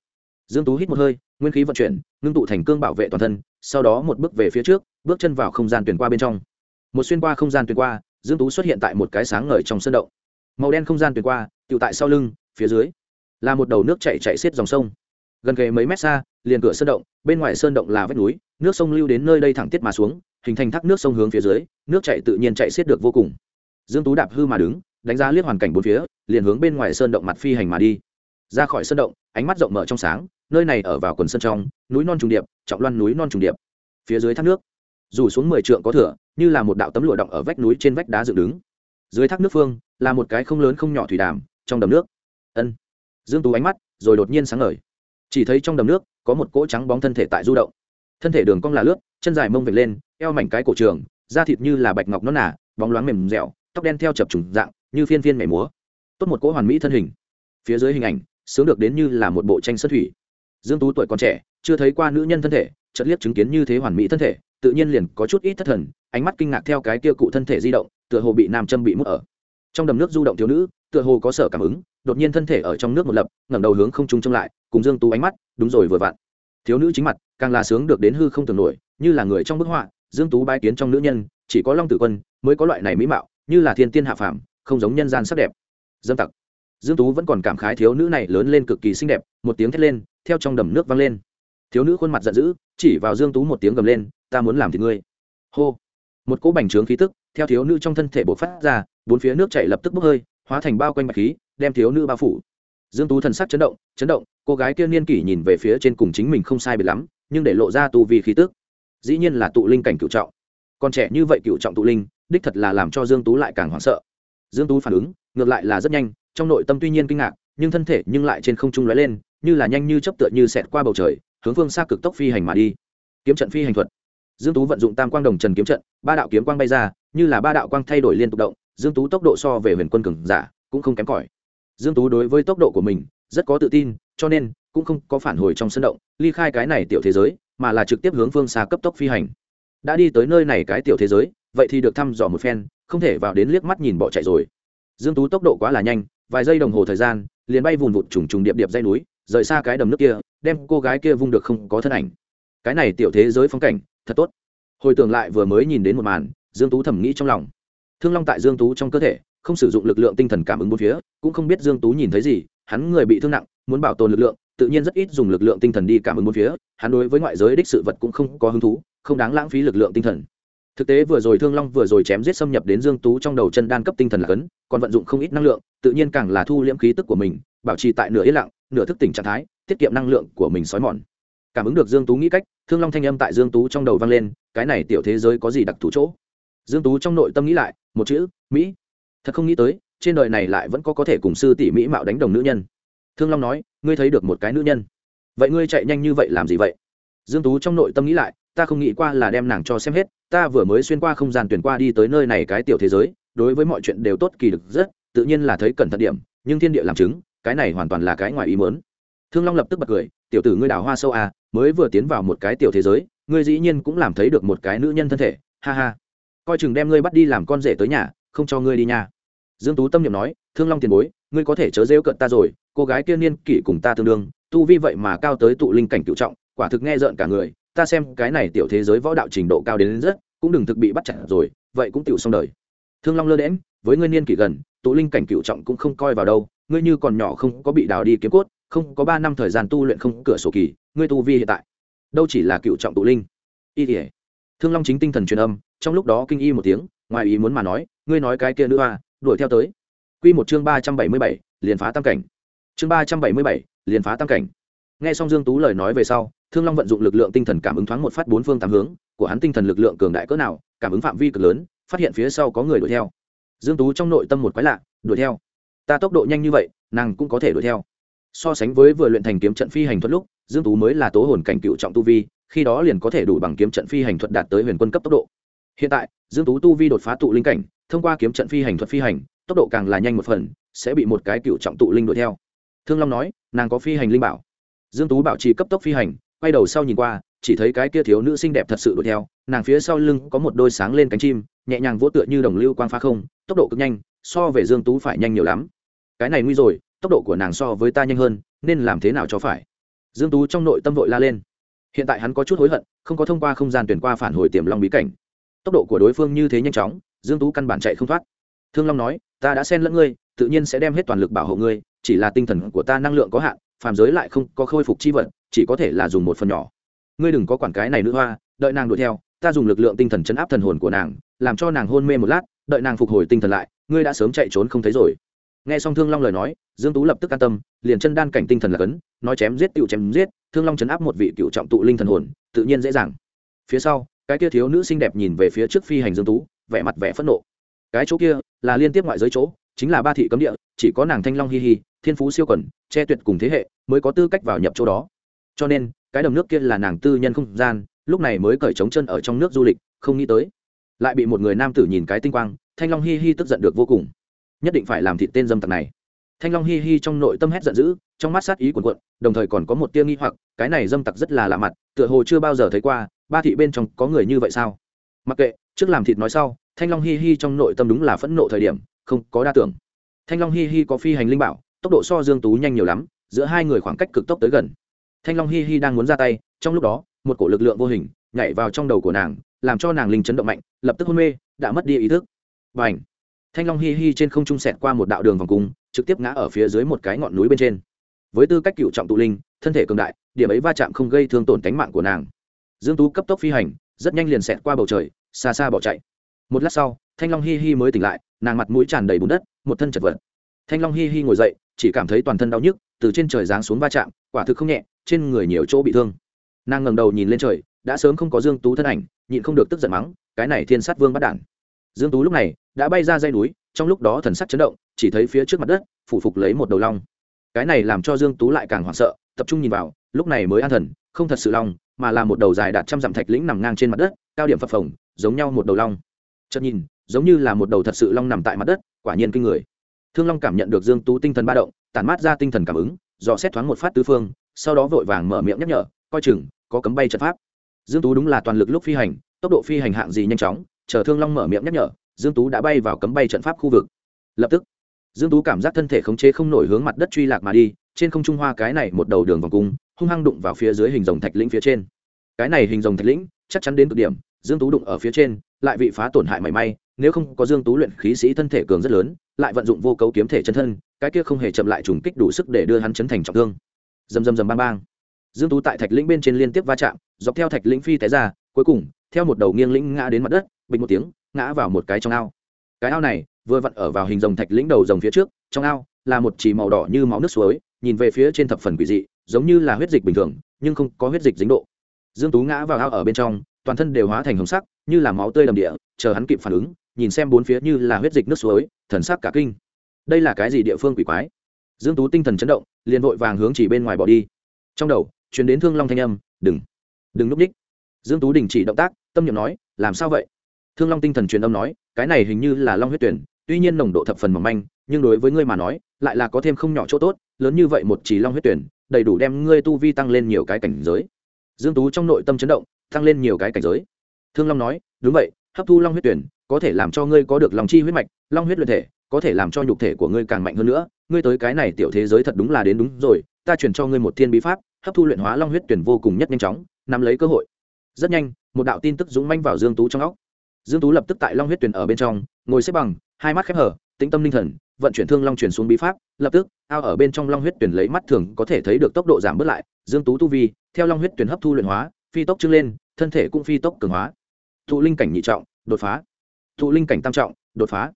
Dương tú hít một hơi, nguyên khí vận chuyển, ngưng tụ thành cương bảo vệ toàn thân, sau đó một bước về phía trước, bước chân vào không gian tuyển qua bên trong. Một xuyên qua không gian tuyển qua, dương tú xuất hiện tại một cái sáng ngời trong sân động. Màu đen không gian tuyển qua tự tại sau lưng, phía dưới, là một đầu nước chảy chảy xiết dòng sông. Gần kề mấy mét xa, liền cửa sơn động, bên ngoài sơn động là vách núi, nước sông lưu đến nơi đây thẳng tiết mà xuống hình thành thác nước sông hướng phía dưới, nước chảy tự nhiên chạy xiết được vô cùng. Dương tú đạp hư mà đứng, đánh giá liếc hoàn cảnh bốn phía, liền hướng bên ngoài sơn động mặt phi hành mà đi. Ra khỏi sơn động, ánh mắt rộng mở trong sáng, nơi này ở vào quần sơn trong, núi non trùng điệp, trọng loan núi non trùng điệp. Phía dưới thác nước, dù xuống mười trượng có thửa như là một đạo tấm lụa động ở vách núi trên vách đá dựng đứng. Dưới thác nước phương, là một cái không lớn không nhỏ thủy đàm, trong đầm nước. Ân. Dương tú ánh mắt, rồi đột nhiên sáng ngời. Chỉ thấy trong đầm nước, có một cỗ trắng bóng thân thể tại du động. Thân thể đường cong là lướt, chân dài mông vệt lên eo mảnh cái cổ trường, da thịt như là bạch ngọc non nà, bóng loáng mềm dẻo, tóc đen theo chập trùng dạng, như phiên phiên mẻ múa. Tốt một cỗ hoàn mỹ thân hình. Phía dưới hình ảnh, sướng được đến như là một bộ tranh sơn thủy. Dương tú tuổi còn trẻ, chưa thấy qua nữ nhân thân thể, chợt liếc chứng kiến như thế hoàn mỹ thân thể, tự nhiên liền có chút ít thất thần, ánh mắt kinh ngạc theo cái kia cụ thân thể di động, tựa hồ bị nam châm bị mất ở. Trong đầm nước du động thiếu nữ, tựa hồ có sở cảm ứng, đột nhiên thân thể ở trong nước một lập, ngẩng đầu hướng không trung trông lại, cùng dương tú ánh mắt, đúng rồi vừa vặn. Thiếu nữ chính mặt, càng là sướng được đến hư không tưởng nổi, như là người trong bức họa dương tú bái kiến trong nữ nhân, chỉ có long tử quân mới có loại này mỹ mạo, như là thiên tiên hạ phàm, không giống nhân gian sắc đẹp. Dâm tặc. Dương tú vẫn còn cảm khái thiếu nữ này lớn lên cực kỳ xinh đẹp, một tiếng thét lên, theo trong đầm nước vang lên. Thiếu nữ khuôn mặt giận dữ, chỉ vào dương tú một tiếng gầm lên, ta muốn làm thì ngươi. Hô. Một cỗ bành trướng khí tức, theo thiếu nữ trong thân thể bộc phát ra, bốn phía nước chảy lập tức bốc hơi, hóa thành bao quanh bạch khí, đem thiếu nữ bao phủ. Dương tú thần sắc chấn động chấn động, cô gái kia niên kỷ nhìn về phía trên cùng chính mình không sai biệt lắm, nhưng để lộ ra tu vi khí tức dĩ nhiên là tụ linh cảnh cựu trọng. Còn trẻ như vậy cựu trọng tụ linh, đích thật là làm cho dương tú lại càng hoảng sợ. Dương tú phản ứng, ngược lại là rất nhanh, trong nội tâm tuy nhiên kinh ngạc, nhưng thân thể nhưng lại trên không trung lóe lên, như là nhanh như chấp tựa như xẹt qua bầu trời, hướng phương xa cực tốc phi hành mà đi. Kiếm trận phi hành thuật. Dương tú vận dụng tam quang đồng trần kiếm trận, ba đạo kiếm quang bay ra, như là ba đạo quang thay đổi liên tục động, dương tú tốc độ so về huyền quân cường giả cũng không kém cỏi. Dương tú đối với tốc độ của mình rất có tự tin, cho nên cũng không có phản hồi trong sân động, ly khai cái này tiểu thế giới mà là trực tiếp hướng phương xa cấp tốc phi hành. Đã đi tới nơi này cái tiểu thế giới, vậy thì được thăm dò một phen, không thể vào đến liếc mắt nhìn bỏ chạy rồi. Dương tú tốc độ quá là nhanh, vài giây đồng hồ thời gian, liền bay vùn vụt trùng trùng điệp điệp dây núi, rời xa cái đầm nước kia, đem cô gái kia vung được không có thân ảnh. Cái này tiểu thế giới phong cảnh, thật tốt. Hồi tưởng lại vừa mới nhìn đến một màn, dương tú thầm nghĩ trong lòng. Thương long tại dương tú trong cơ thể, không sử dụng lực lượng tinh thần cảm ứng bốn phía, cũng không biết dương tú nhìn thấy gì, hắn người bị thương nặng, muốn bảo tồn lực lượng tự nhiên rất ít dùng lực lượng tinh thần đi cảm ứng bốn phía, hắn đối với ngoại giới đích sự vật cũng không có hứng thú, không đáng lãng phí lực lượng tinh thần. Thực tế vừa rồi thương long vừa rồi chém giết xâm nhập đến dương tú trong đầu chân đan cấp tinh thần là cấn, còn vận dụng không ít năng lượng, tự nhiên càng là thu liễm khí tức của mình, bảo trì tại nửa yên lặng, nửa thức tỉnh trạng thái, tiết kiệm năng lượng của mình sói mòn. Cảm ứng được dương tú nghĩ cách, thương long thanh âm tại dương tú trong đầu vang lên, cái này tiểu thế giới có gì đặc thù chỗ? Dương tú trong nội tâm nghĩ lại, một chữ, mỹ. Thật không nghĩ tới, trên đời này lại vẫn có có thể cùng sư tỷ mỹ mạo đánh đồng nữ nhân thương long nói, ngươi thấy được một cái nữ nhân. Vậy ngươi chạy nhanh như vậy làm gì vậy? Dương tú trong nội tâm nghĩ lại, ta không nghĩ qua là đem nàng cho xem hết, ta vừa mới xuyên qua không gian tuyển qua đi tới nơi này cái tiểu thế giới, đối với mọi chuyện đều tốt kỳ được rất, tự nhiên là thấy cẩn thận điểm, nhưng thiên địa làm chứng, cái này hoàn toàn là cái ngoài ý mớn thương long lập tức bật cười, tiểu tử ngươi đào hoa sâu à mới vừa tiến vào một cái tiểu thế giới, ngươi dĩ nhiên cũng làm thấy được một cái nữ nhân thân thể, ha ha. Coi chừng đem ngươi bắt đi làm con rể tới nhà, không cho ngươi đi nhà dương tú tâm niệm nói thương long tiền bối ngươi có thể chớ rêu cận ta rồi cô gái kia niên kỷ cùng ta tương đương tu vi vậy mà cao tới tụ linh cảnh cựu trọng quả thực nghe rợn cả người ta xem cái này tiểu thế giới võ đạo trình độ cao đến, đến rất cũng đừng thực bị bắt chặt rồi vậy cũng tiểu xong đời. Thương long lơ đễm với ngươi niên kỷ gần tụ linh cảnh cựu trọng cũng không coi vào đâu ngươi như còn nhỏ không có bị đào đi kiếm cốt không có ba năm thời gian tu luyện không cửa sổ kỳ ngươi tu vi hiện tại đâu chỉ là cựu trọng tụ linh. Y thể thương long chính tinh thần truyền âm trong lúc đó kinh y một tiếng ngoài ý muốn mà nói ngươi nói cái kia nữa à đuổi theo tới. Quy một chương ba trăm bảy mươi bảy, liền phá tam cảnh. Chương ba trăm bảy mươi bảy, liền phá tam cảnh. Nghe xong dương tú lời nói về sau, thương long vận dụng lực lượng tinh thần cảm ứng thoáng một phát bốn phương tám hướng, của hắn tinh thần lực lượng cường đại cỡ nào, cảm ứng phạm vi cực lớn, phát hiện phía sau có người đuổi theo. Dương tú trong nội tâm một quái lạ, đuổi theo. Ta tốc độ nhanh như vậy, nàng cũng có thể đuổi theo. So sánh với vừa luyện thành kiếm trận phi hành thuật lúc, dương tú mới là tố hồn cảnh cựu trọng tu vi, khi đó liền có thể đủ bằng kiếm trận phi hành thuật đạt tới huyền quân cấp tốc độ. Hiện tại, dương tú tu vi đột phá tụ linh cảnh thông qua kiếm trận phi hành thuật phi hành, tốc độ càng là nhanh một phần, sẽ bị một cái cựu trọng tụ linh đuổi theo. Thương long nói, nàng có phi hành linh bảo. Dương tú bảo trì cấp tốc phi hành, quay đầu sau nhìn qua, chỉ thấy cái kia thiếu nữ xinh đẹp thật sự đuổi theo, nàng phía sau lưng có một đôi sáng lên cánh chim, nhẹ nhàng vỗ tựa như đồng lưu quang phá không, tốc độ cực nhanh, so về dương tú phải nhanh nhiều lắm. Cái này nguy rồi, tốc độ của nàng so với ta nhanh hơn, nên làm thế nào cho phải? Dương tú trong nội tâm vội la lên. Hiện tại hắn có chút hối hận, không có thông qua không gian tuyển qua phản hồi tiềm long bí cảnh. Tốc độ của đối phương như thế nhanh chóng dương tú căn bản chạy không thoát. Thương long nói, ta đã xen lẫn ngươi, tự nhiên sẽ đem hết toàn lực bảo hộ ngươi, chỉ là tinh thần của ta năng lượng có hạn, phàm giới lại không có khôi phục chi vật, chỉ có thể là dùng một phần nhỏ. Ngươi đừng có quản cái này nữ hoa, đợi nàng đuổi theo, ta dùng lực lượng tinh thần chấn áp thần hồn của nàng, làm cho nàng hôn mê một lát, đợi nàng phục hồi tinh thần lại, ngươi đã sớm chạy trốn không thấy rồi. Nghe xong thương long lời nói, dương tú lập tức an tâm, liền chân đan cảnh tinh thần là cấn, nói chém giết tựu chém giết, thương long chấn áp một vị cựu trọng tụ linh thần hồn, tự nhiên dễ dàng. Phía sau, cái kia thiếu nữ xinh đẹp nhìn về phía trước phi hành dương tú vẻ mặt vẻ phẫn nộ. Cái chỗ kia là liên tiếp ngoại giới chỗ, chính là ba thị cấm địa, chỉ có nàng thanh long hi hi, thiên phú siêu quẩn che tuyệt cùng thế hệ mới có tư cách vào nhập chỗ đó. Cho nên, cái đầm nước kia là nàng tư nhân không gian, lúc này mới cởi trống chân ở trong nước du lịch, không nghĩ tới, lại bị một người nam tử nhìn cái tinh quang, thanh long hi hi tức giận được vô cùng. Nhất định phải làm thịt tên dâm tặc này. Thanh long hi hi trong nội tâm hét giận dữ, trong mắt sát ý cuồn cuộn, đồng thời còn có một tia nghi hoặc, cái này dâm tặc rất là lạ mặt, tựa hồ chưa bao giờ thấy qua, ba thị bên trong có người như vậy sao? Mặc kệ, trước làm thịt nói sau, thanh long hi hi trong nội tâm đúng là phẫn nộ thời điểm, không có đa tưởng. Thanh long hi hi có phi hành linh bảo, tốc độ so dương tú nhanh nhiều lắm, giữa hai người khoảng cách cực tốc tới gần. Thanh long hi hi đang muốn ra tay, trong lúc đó, một cổ lực lượng vô hình nhảy vào trong đầu của nàng, làm cho nàng linh chấn động mạnh, lập tức hôn mê, đã mất đi ý thức. Và ảnh thanh long hi hi trên không trung sẹt qua một đạo đường vòng cung, trực tiếp ngã ở phía dưới một cái ngọn núi bên trên. Với tư cách cựu trọng tụ linh, thân thể cường đại, điểm ấy va chạm không gây thương tổn cánh mạng của nàng. Dương tú cấp tốc phi hành rất nhanh liền xẹt qua bầu trời, xa xa bỏ chạy. Một lát sau, thanh long hi hi mới tỉnh lại, nàng mặt mũi tràn đầy bùn đất, một thân chật vật. Thanh long hi hi ngồi dậy, chỉ cảm thấy toàn thân đau nhức, từ trên trời giáng xuống va chạm, quả thực không nhẹ, trên người nhiều chỗ bị thương. Nàng ngẩng đầu nhìn lên trời, đã sớm không có dương tú thân ảnh, nhịn không được tức giận mắng, cái này thiên sát vương bắt đản dương tú lúc này đã bay ra dây núi, trong lúc đó thần sắc chấn động, chỉ thấy phía trước mặt đất, phủ phục lấy một đầu long. Cái này làm cho dương tú lại càng hoảng sợ, tập trung nhìn vào, lúc này mới an thần, không thật sự long mà là một đầu dài đạt trăm dặm thạch lĩnh nằm ngang trên mặt đất, cao điểm phập phồng, giống nhau một đầu long. Chợt nhìn, giống như là một đầu thật sự long nằm tại mặt đất, quả nhiên kinh người. Thương long cảm nhận được dương tú tinh thần ba động, tản mát ra tinh thần cảm ứng, dò xét thoáng một phát tứ phương, sau đó vội vàng mở miệng nhắc nhở, coi chừng, có cấm bay trận pháp. Dương tú đúng là toàn lực lúc phi hành, tốc độ phi hành hạng gì nhanh chóng, chờ thương long mở miệng nhắc nhở, dương tú đã bay vào cấm bay trận pháp khu vực. Lập tức, dương tú cảm giác thân thể khống chế không nổi hướng mặt đất truy lạc mà đi, trên không trung hoa cái này một đầu đường vòng cung hung hăng đụng vào phía dưới hình rồng thạch lĩnh phía trên. Cái này hình rồng thạch lĩnh chắc chắn đến cực điểm, dương tú đụng ở phía trên, lại bị phá tổn hại mảy may, nếu không có dương tú luyện khí sĩ thân thể cường rất lớn, lại vận dụng vô cấu kiếm thể chân thân, cái kia không hề chậm lại trùng kích đủ sức để đưa hắn chấn thành trọng thương. Dầm dầm dầm bang bang. Dương tú tại thạch lĩnh bên trên liên tiếp va chạm, dọc theo thạch lĩnh phi té ra, cuối cùng, theo một đầu nghiêng lĩnh ngã đến mặt đất, bình một tiếng, ngã vào một cái trong ao. Cái ao này, vừa vặn ở vào hình rồng thạch lĩnh đầu rồng phía trước, trong ao, là một chỉ màu đỏ như máu nước suối, nhìn về phía trên thập phần quỷ dị giống như là huyết dịch bình thường, nhưng không có huyết dịch dính độ. Dương tú ngã vào ao ở bên trong, toàn thân đều hóa thành hồng sắc, như là máu tươi đầm địa, chờ hắn kịp phản ứng, nhìn xem bốn phía như là huyết dịch nước suối, thần sắc cả kinh. Đây là cái gì địa phương quỷ quái? Dương tú tinh thần chấn động, liền vội vàng hướng chỉ bên ngoài bỏ đi. Trong đầu, truyền đến thương long thanh âm, đừng đừng núp ních. Dương tú đình chỉ động tác, tâm niệm nói, làm sao vậy? Thương long tinh thần truyền âm nói, cái này hình như là long huyết tuyển, tuy nhiên nồng độ thập phần mỏng manh, nhưng đối với ngươi mà nói, lại là có thêm không nhỏ chỗ tốt, lớn như vậy một chỉ long huyết tuyển đầy đủ đem ngươi tu vi tăng lên nhiều cái cảnh giới. Dương tú trong nội tâm chấn động, tăng lên nhiều cái cảnh giới. Thương long nói, đúng vậy, hấp thu long huyết tuyển, có thể làm cho ngươi có được lòng chi huyết mạch, long huyết luyện thể, có thể làm cho nhục thể của ngươi càng mạnh hơn nữa. Ngươi tới cái này tiểu thế giới thật đúng là đến đúng rồi, ta chuyển cho ngươi một thiên bí pháp, hấp thu luyện hóa long huyết tuyển vô cùng nhất nhanh chóng, nắm lấy cơ hội. Rất nhanh, một đạo tin tức dũng manh vào dương tú trong óc. Dương tú lập tức tại long huyết tuyển ở bên trong, ngồi xếp bằng, hai mắt khép hở, tĩnh tâm linh thần, vận chuyển thương long chuyển xuống bí pháp, lập tức ao ở bên trong long huyết tuyển lấy mắt thường có thể thấy được tốc độ giảm bớt lại, dương tú tu vi, theo long huyết tuyển hấp thu luyện hóa, phi tốc trưng lên, thân thể cũng phi tốc cường hóa. Thụ linh cảnh nhị trọng, đột phá. Thụ linh cảnh tam trọng, đột phá.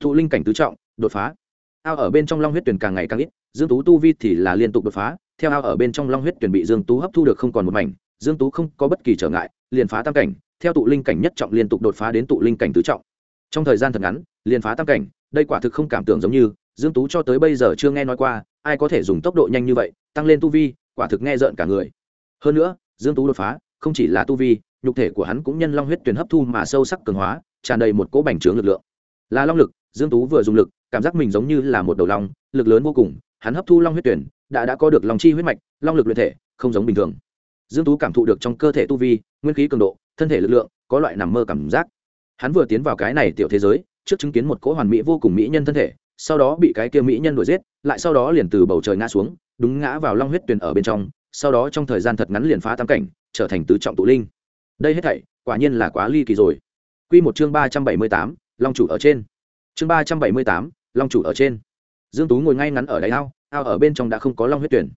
Thụ linh cảnh tứ trọng, đột phá. Ao ở bên trong long huyết tuyển càng ngày càng ít, dương tú tu vi thì là liên tục đột phá, theo ao ở bên trong long huyết tuyển bị dương tú hấp thu được không còn một mảnh, dương tú không có bất kỳ trở ngại, liền phá tam cảnh, theo tụ linh cảnh nhất trọng liên tục đột phá đến tụ linh cảnh tứ trọng. Trong thời gian thật ngắn, liền phá tam cảnh, đây quả thực không cảm tưởng giống như dương tú cho tới bây giờ chưa nghe nói qua, ai có thể dùng tốc độ nhanh như vậy, tăng lên tu vi, quả thực nghe rợn cả người. Hơn nữa, dương tú đột phá, không chỉ là tu vi, nhục thể của hắn cũng nhân long huyết tuyển hấp thu mà sâu sắc cường hóa, tràn đầy một cỗ bành trướng lực lượng. Là long lực, dương tú vừa dùng lực, cảm giác mình giống như là một đầu long, lực lớn vô cùng, hắn hấp thu long huyết tuyển, đã đã có được long chi huyết mạch, long lực luyện thể, không giống bình thường. Dương tú cảm thụ được trong cơ thể tu vi, nguyên khí cường độ, thân thể lực lượng, có loại nằm mơ cảm giác. Hắn vừa tiến vào cái này tiểu thế giới, trước chứng kiến một cỗ hoàn mỹ vô cùng mỹ nhân thân thể sau đó bị cái kia mỹ nhân đuổi giết, lại sau đó liền từ bầu trời ngã xuống, đúng ngã vào long huyết tuyền ở bên trong, sau đó trong thời gian thật ngắn liền phá tam cảnh, trở thành tứ trọng tụ linh. Đây hết thảy, quả nhiên là quá ly kỳ rồi. Quy một chương ba trăm bảy mươi tám, long chủ ở trên. Chương ba trăm bảy mươi tám, long chủ ở trên. Dương tú ngồi ngay ngắn ở đáy ao ao ở bên trong đã không có long huyết tuyển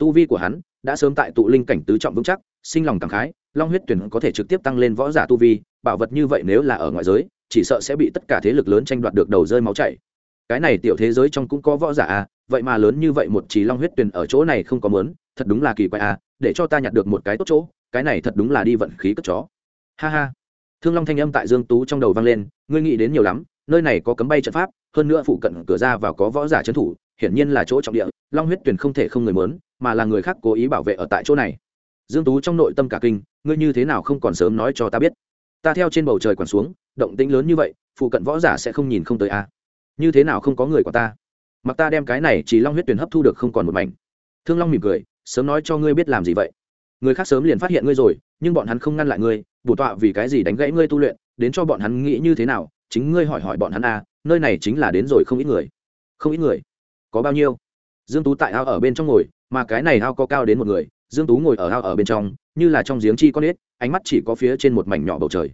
tu vi của hắn đã sớm tại tụ linh cảnh tứ trọng vững chắc, sinh lòng cảm khái, long huyết tuyển có thể trực tiếp tăng lên võ giả tu vi, bảo vật như vậy nếu là ở ngoại giới, chỉ sợ sẽ bị tất cả thế lực lớn tranh đoạt được đầu rơi máu chảy cái này tiểu thế giới trong cũng có võ giả à vậy mà lớn như vậy một chỉ long huyết tuyền ở chỗ này không có mớn, thật đúng là kỳ quái à để cho ta nhặt được một cái tốt chỗ, cái này thật đúng là đi vận khí cất chó. Ha ha. Thương long thanh âm tại dương tú trong đầu vang lên, ngươi nghĩ đến nhiều lắm, nơi này có cấm bay trận pháp, hơn nữa phụ cận cửa ra vào có võ giả trấn thủ, hiển nhiên là chỗ trọng địa, long huyết tuyền không thể không người mớn, mà là người khác cố ý bảo vệ ở tại chỗ này. Dương tú trong nội tâm cả kinh, ngươi như thế nào không còn sớm nói cho ta biết? Ta theo trên bầu trời quằn xuống, động tĩnh lớn như vậy, phụ cận võ giả sẽ không nhìn không tới a à như thế nào không có người của ta? Mặc ta đem cái này chỉ long huyết tuyển hấp thu được không còn một mảnh. Thương long mỉm cười sớm nói cho ngươi biết làm gì vậy. Người khác sớm liền phát hiện ngươi rồi nhưng bọn hắn không ngăn lại ngươi bổ tọa vì cái gì đánh gãy ngươi tu luyện đến cho bọn hắn nghĩ như thế nào chính ngươi hỏi hỏi bọn hắn a à, nơi này chính là đến rồi không ít người. Không ít người? Có bao nhiêu? Dương tú tại ao ở bên trong ngồi mà cái này ao có cao đến một người dương tú ngồi ở ao ở bên trong như là trong giếng chi con ếch ánh mắt chỉ có phía trên một mảnh nhỏ bầu trời.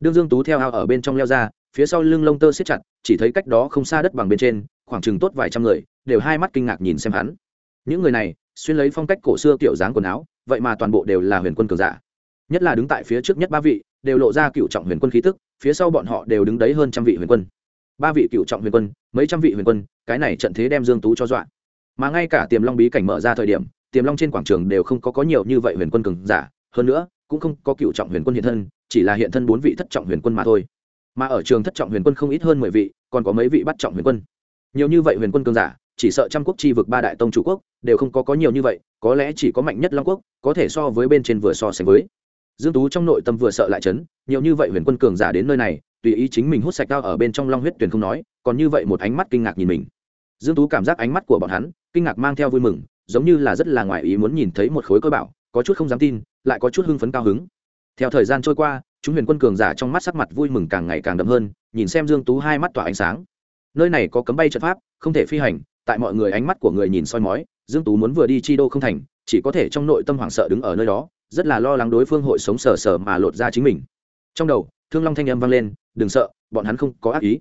Đương dương tú theo ao ở bên trong leo ra phía sau lưng lông tơ siết chặt, chỉ thấy cách đó không xa đất bằng bên trên, khoảng chừng tốt vài trăm người, đều hai mắt kinh ngạc nhìn xem hắn. Những người này, xuyên lấy phong cách cổ xưa kiểu dáng quần áo, vậy mà toàn bộ đều là huyền quân cường giả. Nhất là đứng tại phía trước nhất ba vị, đều lộ ra cựu trọng huyền quân khí tức, phía sau bọn họ đều đứng đấy hơn trăm vị huyền quân. Ba vị cựu trọng huyền quân, mấy trăm vị huyền quân, cái này trận thế đem dương tú cho dọa. Mà ngay cả tiềm long bí cảnh mở ra thời điểm, tiềm long trên quảng trường đều không có có nhiều như vậy huyền quân cường giả, hơn nữa, cũng không có cựu trọng huyền quân hiện thân, chỉ là hiện thân bốn vị thất trọng huyền quân mà thôi mà ở trường thất trọng huyền quân không ít hơn mười vị, còn có mấy vị bắt trọng huyền quân. Nhiều như vậy huyền quân cường giả, chỉ sợ trăm quốc chi vực ba đại tông chủ quốc, đều không có có nhiều như vậy, có lẽ chỉ có mạnh nhất long quốc, có thể so với bên trên vừa so sánh với. Dương tú trong nội tâm vừa sợ lại chấn, nhiều như vậy huyền quân cường giả đến nơi này, tùy ý chính mình hút sạch cao ở bên trong long huyết tuyển không nói, còn như vậy một ánh mắt kinh ngạc nhìn mình. Dương tú cảm giác ánh mắt của bọn hắn, kinh ngạc mang theo vui mừng, giống như là rất là ngoài ý muốn nhìn thấy một khối cơ bảo, có chút không dám tin, lại có chút hưng phấn cao hứng. Theo thời gian trôi qua chúng huyền quân cường giả trong mắt sắc mặt vui mừng càng ngày càng đậm hơn, nhìn xem dương tú hai mắt tỏa ánh sáng. Nơi này có cấm bay trận pháp, không thể phi hành, tại mọi người ánh mắt của người nhìn soi mói, dương tú muốn vừa đi chi đô không thành, chỉ có thể trong nội tâm hoảng sợ đứng ở nơi đó, rất là lo lắng đối phương hội sống sờ sờ mà lột ra chính mình. Trong đầu, thương long thanh âm vang lên, đừng sợ, bọn hắn không có ác ý.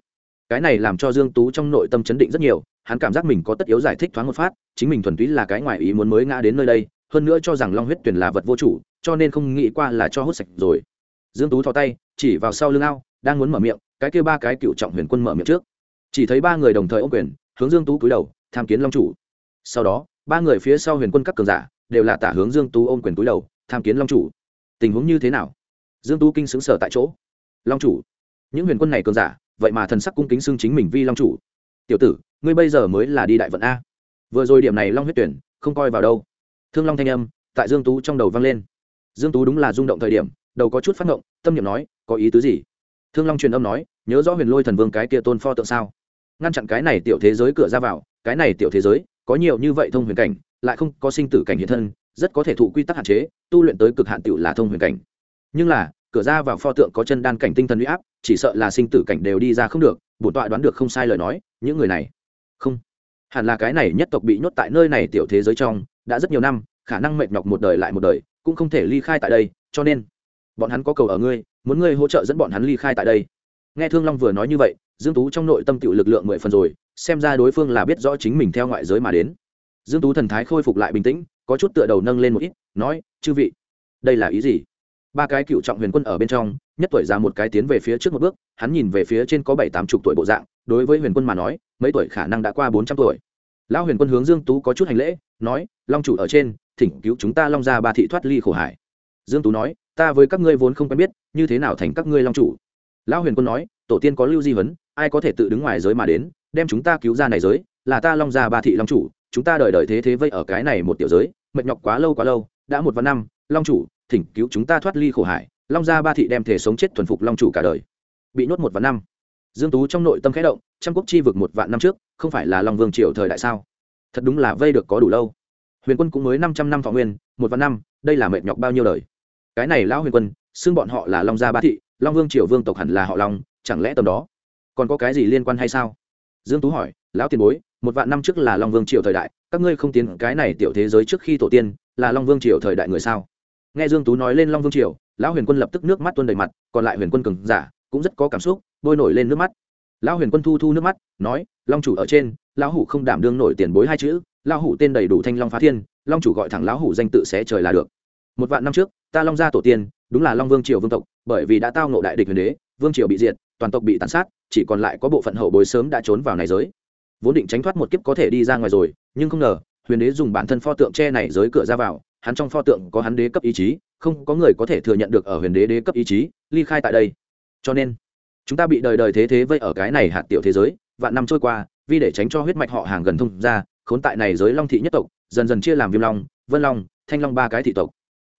Cái này làm cho dương tú trong nội tâm chấn định rất nhiều, hắn cảm giác mình có tất yếu giải thích thoáng một phát, chính mình thuần túy là cái ngoại ý muốn mới ngã đến nơi đây, hơn nữa cho rằng long huyết tuyển là vật vô chủ, cho nên không nghĩ qua là cho hút sạch rồi dương tú thò tay, chỉ vào sau lưng ao, đang muốn mở miệng, cái kia ba cái cựu trọng huyền quân mở miệng trước. Chỉ thấy ba người đồng thời ôm quyền, hướng dương tú cúi đầu, tham kiến long chủ. Sau đó, ba người phía sau huyền quân các cường giả đều là tả hướng dương tú ôm quyền cúi đầu, tham kiến long chủ. Tình huống như thế nào? Dương tú kinh xứng sở tại chỗ. Long chủ. Những huyền quân này cường giả, vậy mà thần sắc cung kính xưng chính mình vi long chủ. Tiểu tử, ngươi bây giờ mới là đi đại vận a. Vừa rồi điểm này long huyết tuyển, không coi vào đâu. Thương long thanh âm tại dương tú trong đầu vang lên. Dương tú đúng là rung động thời điểm đầu có chút phát ngộng, tâm niệm nói, có ý tứ gì? Thương long truyền âm nói, nhớ rõ huyền lôi thần vương cái kia tôn pho tượng sao? Ngăn chặn cái này tiểu thế giới cửa ra vào, cái này tiểu thế giới, có nhiều như vậy thông huyền cảnh, lại không có sinh tử cảnh hiện thân, rất có thể thụ quy tắc hạn chế, tu luyện tới cực hạn tiểu là thông huyền cảnh. Nhưng là, cửa ra vào pho tượng có chân đan cảnh tinh thần uy áp, chỉ sợ là sinh tử cảnh đều đi ra không được, bổn tọa đoán được không sai lời nói, những người này. Không. Hẳn là cái này nhất tộc bị nhốt tại nơi này tiểu thế giới trong, đã rất nhiều năm, khả năng mệt nhọc một đời lại một đời, cũng không thể ly khai tại đây, cho nên bọn hắn có cầu ở ngươi, muốn ngươi hỗ trợ dẫn bọn hắn ly khai tại đây. Nghe thương long vừa nói như vậy, dương tú trong nội tâm tiểu lực lượng mười phần rồi, xem ra đối phương là biết rõ chính mình theo ngoại giới mà đến. Dương tú thần thái khôi phục lại bình tĩnh, có chút tựa đầu nâng lên một ít, nói, chư vị, đây là ý gì? Ba cái cựu trọng huyền quân ở bên trong, nhất tuổi ra một cái tiến về phía trước một bước, hắn nhìn về phía trên có bảy tám chục tuổi bộ dạng, đối với huyền quân mà nói, mấy tuổi khả năng đã qua bốn trăm tuổi. Lão huyền quân hướng dương tú có chút hành lễ, nói, long chủ ở trên, thỉnh cứu chúng ta long ra ba thị thoát ly khổ hải. Dương tú nói ta với các ngươi vốn không quen biết, như thế nào thành các ngươi long chủ? Lão huyền quân nói, tổ tiên có lưu di vấn ai có thể tự đứng ngoài giới mà đến, đem chúng ta cứu ra này giới, là ta long gia ba thị long chủ, chúng ta đợi đợi thế thế vây ở cái này một tiểu giới, mệt nhọc quá lâu quá lâu, đã một vạn năm, long chủ, thỉnh cứu chúng ta thoát ly khổ hải, long gia ba thị đem thể sống chết thuần phục long chủ cả đời. Bị nhốt một vạn năm. Dương tú trong nội tâm khẽ động, trăm quốc chi vực một vạn năm trước, không phải là long vương triều thời đại sao? Thật đúng là vây được có đủ lâu. Huyền quân cũng mới 500 năm thọ nguyên, một vạn năm, đây là mệt nhọc bao nhiêu đời? Cái này lão huyền quân, xưng bọn họ là long gia ba thị, long vương triều vương tộc hẳn là họ long, chẳng lẽ tầm đó còn có cái gì liên quan hay sao? Dương tú hỏi, lão tiền bối, một vạn năm trước là long vương triều thời đại, các ngươi không tiến cái này tiểu thế giới trước khi tổ tiên, là long vương triều thời đại người sao? Nghe dương tú nói lên long vương triều, lão huyền quân lập tức nước mắt tuôn đầy mặt, còn lại huyền quân cường giả cũng rất có cảm xúc, bôi nổi lên nước mắt. Lão huyền quân thu thu nước mắt, nói, long chủ ở trên, lão hủ không đảm đương nổi tiền bối hai chữ, lão hủ tên đầy đủ thanh long phá thiên, long chủ gọi thẳng lão hủ danh tự xé trời là được. Một vạn năm trước ta long gia tổ tiên, đúng là long vương triều vương tộc, bởi vì đã tao ngộ đại địch huyền đế, vương triều bị diệt, toàn tộc bị tàn sát, chỉ còn lại có bộ phận hậu bối sớm đã trốn vào này giới. Vốn định tránh thoát một kiếp có thể đi ra ngoài rồi, nhưng không ngờ, huyền đế dùng bản thân pho tượng tre này giới cửa ra vào, hắn trong pho tượng có hắn đế cấp ý chí, không có người có thể thừa nhận được ở huyền đế đế cấp ý chí, ly khai tại đây. Cho nên, chúng ta bị đời đời thế thế vây ở cái này hạt tiểu thế giới, vạn năm trôi qua, vì để tránh cho huyết mạch họ hàng gần thông ra, khốn tại này giới long thị nhất tộc, dần dần chia làm viêm long, vân long, thanh long ba cái thị tộc.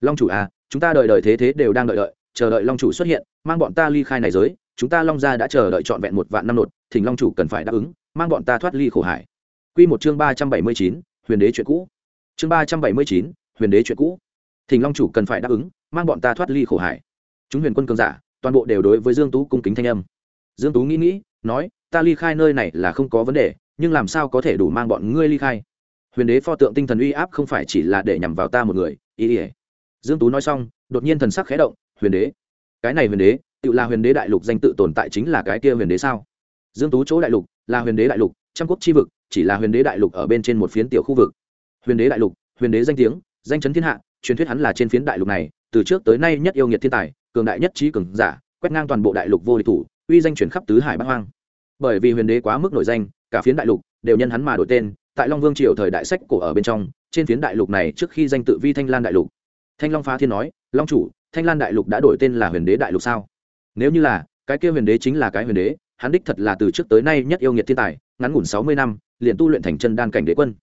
Long chủ à chúng ta đợi đợi thế thế đều đang đợi đợi, chờ đợi long chủ xuất hiện, mang bọn ta ly khai này giới, chúng ta long gia đã chờ đợi trọn vẹn một vạn năm nột, thỉnh long chủ cần phải đáp ứng, mang bọn ta thoát ly khổ hải. Quy một chương ba trăm bảy mươi chín, huyền đế chuyện cũ. Chương ba trăm bảy mươi chín, huyền đế chuyện cũ. Thỉnh long chủ cần phải đáp ứng, mang bọn ta thoát ly khổ hải. Chúng huyền quân cường giả, toàn bộ đều đối với dương tú cung kính thanh âm. Dương tú nghĩ nghĩ, nói, ta ly khai nơi này là không có vấn đề, nhưng làm sao có thể đủ mang bọn ngươi ly khai? Huyền đế pho tượng tinh thần uy áp không phải chỉ là để nhằm vào ta một người, ý ỉa dương tú nói xong, đột nhiên thần sắc khẽ động, huyền đế, cái này huyền đế tự là huyền đế đại lục danh tự tồn tại chính là cái kia huyền đế sao? Dương tú chỗ đại lục là huyền đế đại lục, trăm quốc chi vực, chỉ là huyền đế đại lục ở bên trên một phiến tiểu khu vực. Huyền đế đại lục, huyền đế danh tiếng, danh chấn thiên hạ, truyền thuyết hắn là trên phiến đại lục này, từ trước tới nay nhất yêu nghiệt thiên tài, cường đại nhất trí cường giả, quét ngang toàn bộ đại lục vô địch thủ, uy danh chuyển khắp tứ hải bắc hoang. Bởi vì huyền đế quá mức nổi danh, cả phiến đại lục đều nhân hắn mà đổi tên, tại long vương triều thời đại sách cổ ở bên trong, trên phiến đại lục này trước khi danh tự vi thanh lan đại lục thanh long phá thiên nói, long chủ, thanh lan đại lục đã đổi tên là huyền đế đại lục sao? Nếu như là, cái kia huyền đế chính là cái huyền đế, hắn đích thật là từ trước tới nay nhất yêu nghiệt thiên tài, ngắn ngủn sáu mươi năm, liền tu luyện thành chân đan cảnh đế quân.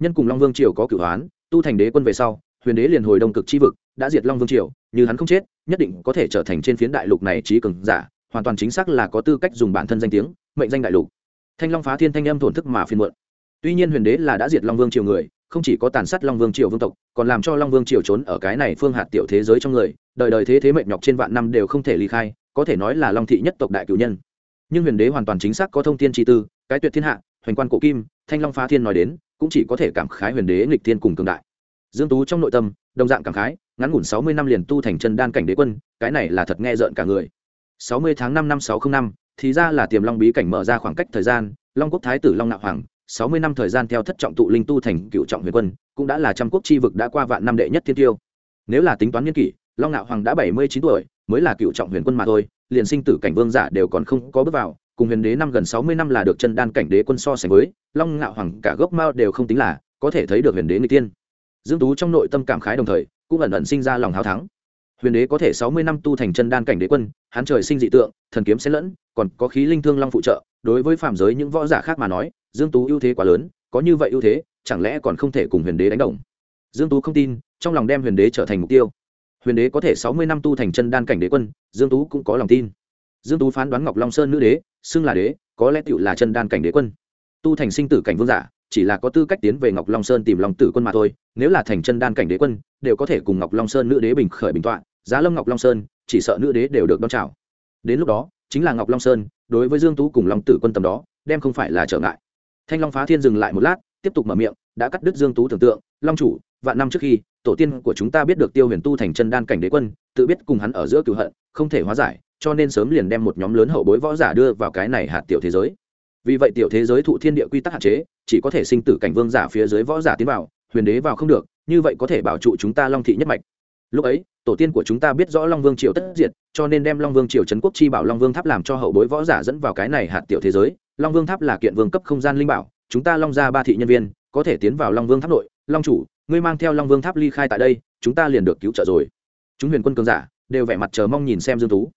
Nhân cùng long vương triều có cửu hoán tu thành đế quân về sau, huyền đế liền hồi đông cực chi vực, đã diệt long vương triều, như hắn không chết, nhất định có thể trở thành trên phiến đại lục này trí cường giả, hoàn toàn chính xác là có tư cách dùng bản thân danh tiếng, mệnh danh đại lục. Thanh long phá thiên thanh âm thổn thức mà phiên muộn. Tuy nhiên huyền đế là đã diệt long vương triều người không chỉ có tàn sát long vương triều vương tộc, còn làm cho long vương triều trốn ở cái này phương hạt tiểu thế giới trong người, đời đời thế thế mệnh nhọc trên vạn năm đều không thể ly khai, có thể nói là long thị nhất tộc đại cử nhân. Nhưng huyền đế hoàn toàn chính xác có thông tin tri tư, cái tuyệt thiên hạ, hoành quan cổ kim, thanh long phá thiên nói đến, cũng chỉ có thể cảm khái huyền đế nghịch thiên cùng cường đại. Dương tú trong nội tâm, đồng dạng cảm khái, ngắn ngủn sáu mươi năm liền tu thành chân đan cảnh đế quân, cái này là thật nghe rợn cả người. Sáu mươi tháng năm năm sáu không năm, thì ra là tiềm long bí cảnh mở ra khoảng cách thời gian, long quốc thái tử long nạo hoàng sáu mươi năm thời gian theo thất trọng tụ linh tu thành cựu trọng huyền quân, cũng đã là trăm quốc chi vực đã qua vạn năm đệ nhất thiên tiêu. Nếu là tính toán niên kỷ, long nạo hoàng đã bảy mươi chín tuổi, mới là cựu trọng huyền quân mà thôi, liền sinh tử cảnh vương giả đều còn không có bước vào, cùng huyền đế năm gần sáu mươi năm là được chân đan cảnh đế quân so sánh với, long nạo hoàng cả gốc mao đều không tính là có thể thấy được huyền đế người tiên dương tú trong nội tâm cảm khái đồng thời, cũng ẩn ẩn sinh ra lòng hào thắng. Huyền đế có thể sáu mươi năm tu thành chân đan cảnh đế quân, hắn trời sinh dị tượng, thần kiếm xen lẫn, còn có khí linh thương long phụ trợ, đối với phạm giới những võ giả khác mà nói dương tú ưu thế quá lớn, có như vậy ưu thế, chẳng lẽ còn không thể cùng huyền đế đánh đồng? Dương tú không tin, trong lòng đem huyền đế trở thành mục tiêu. Huyền đế có thể sáu mươi năm tu thành chân đan cảnh đế quân, dương tú cũng có lòng tin. Dương tú phán đoán ngọc long sơn nữ đế, xưng là đế, có lẽ tựu là chân đan cảnh đế quân. Tu thành sinh tử cảnh vương giả, chỉ là có tư cách tiến về ngọc long sơn tìm long tử quân mà thôi, nếu là thành chân đan cảnh đế quân, đều có thể cùng ngọc long sơn nữ đế bình khởi bình tọa, giá lâm ngọc long sơn, chỉ sợ nữ đế đều được đón chào. Đến lúc đó, chính là ngọc long sơn, đối với dương tú cùng long tử quân tầm đó, đem không phải là trở ngại thanh long phá thiên dừng lại một lát, tiếp tục mở miệng, đã cắt đứt dương tú tưởng tượng, long chủ, vạn năm trước khi, tổ tiên của chúng ta biết được tiêu huyền tu thành chân đan cảnh đế quân, tự biết cùng hắn ở giữa cựu hận, không thể hóa giải, cho nên sớm liền đem một nhóm lớn hậu bối võ giả đưa vào cái này hạt tiểu thế giới. Vì vậy tiểu thế giới thụ thiên địa quy tắc hạn chế, chỉ có thể sinh tử cảnh vương giả phía dưới võ giả tiến vào, huyền đế vào không được, như vậy có thể bảo trụ chúng ta long thị nhất mạch. Lúc ấy, tổ tiên của chúng ta biết rõ long vương triều tất diệt, cho nên đem long vương triều trấn quốc chi bảo long vương tháp làm cho hậu bối võ giả dẫn vào cái này hạt tiểu thế giới long vương tháp là kiện vương cấp không gian linh bảo, chúng ta long ra ba thị nhân viên, có thể tiến vào long vương tháp nội. Long chủ, ngươi mang theo long vương tháp ly khai tại đây, chúng ta liền được cứu trợ rồi. Chúng huyền quân cường giả, đều vẻ mặt chờ mong nhìn xem dương tú.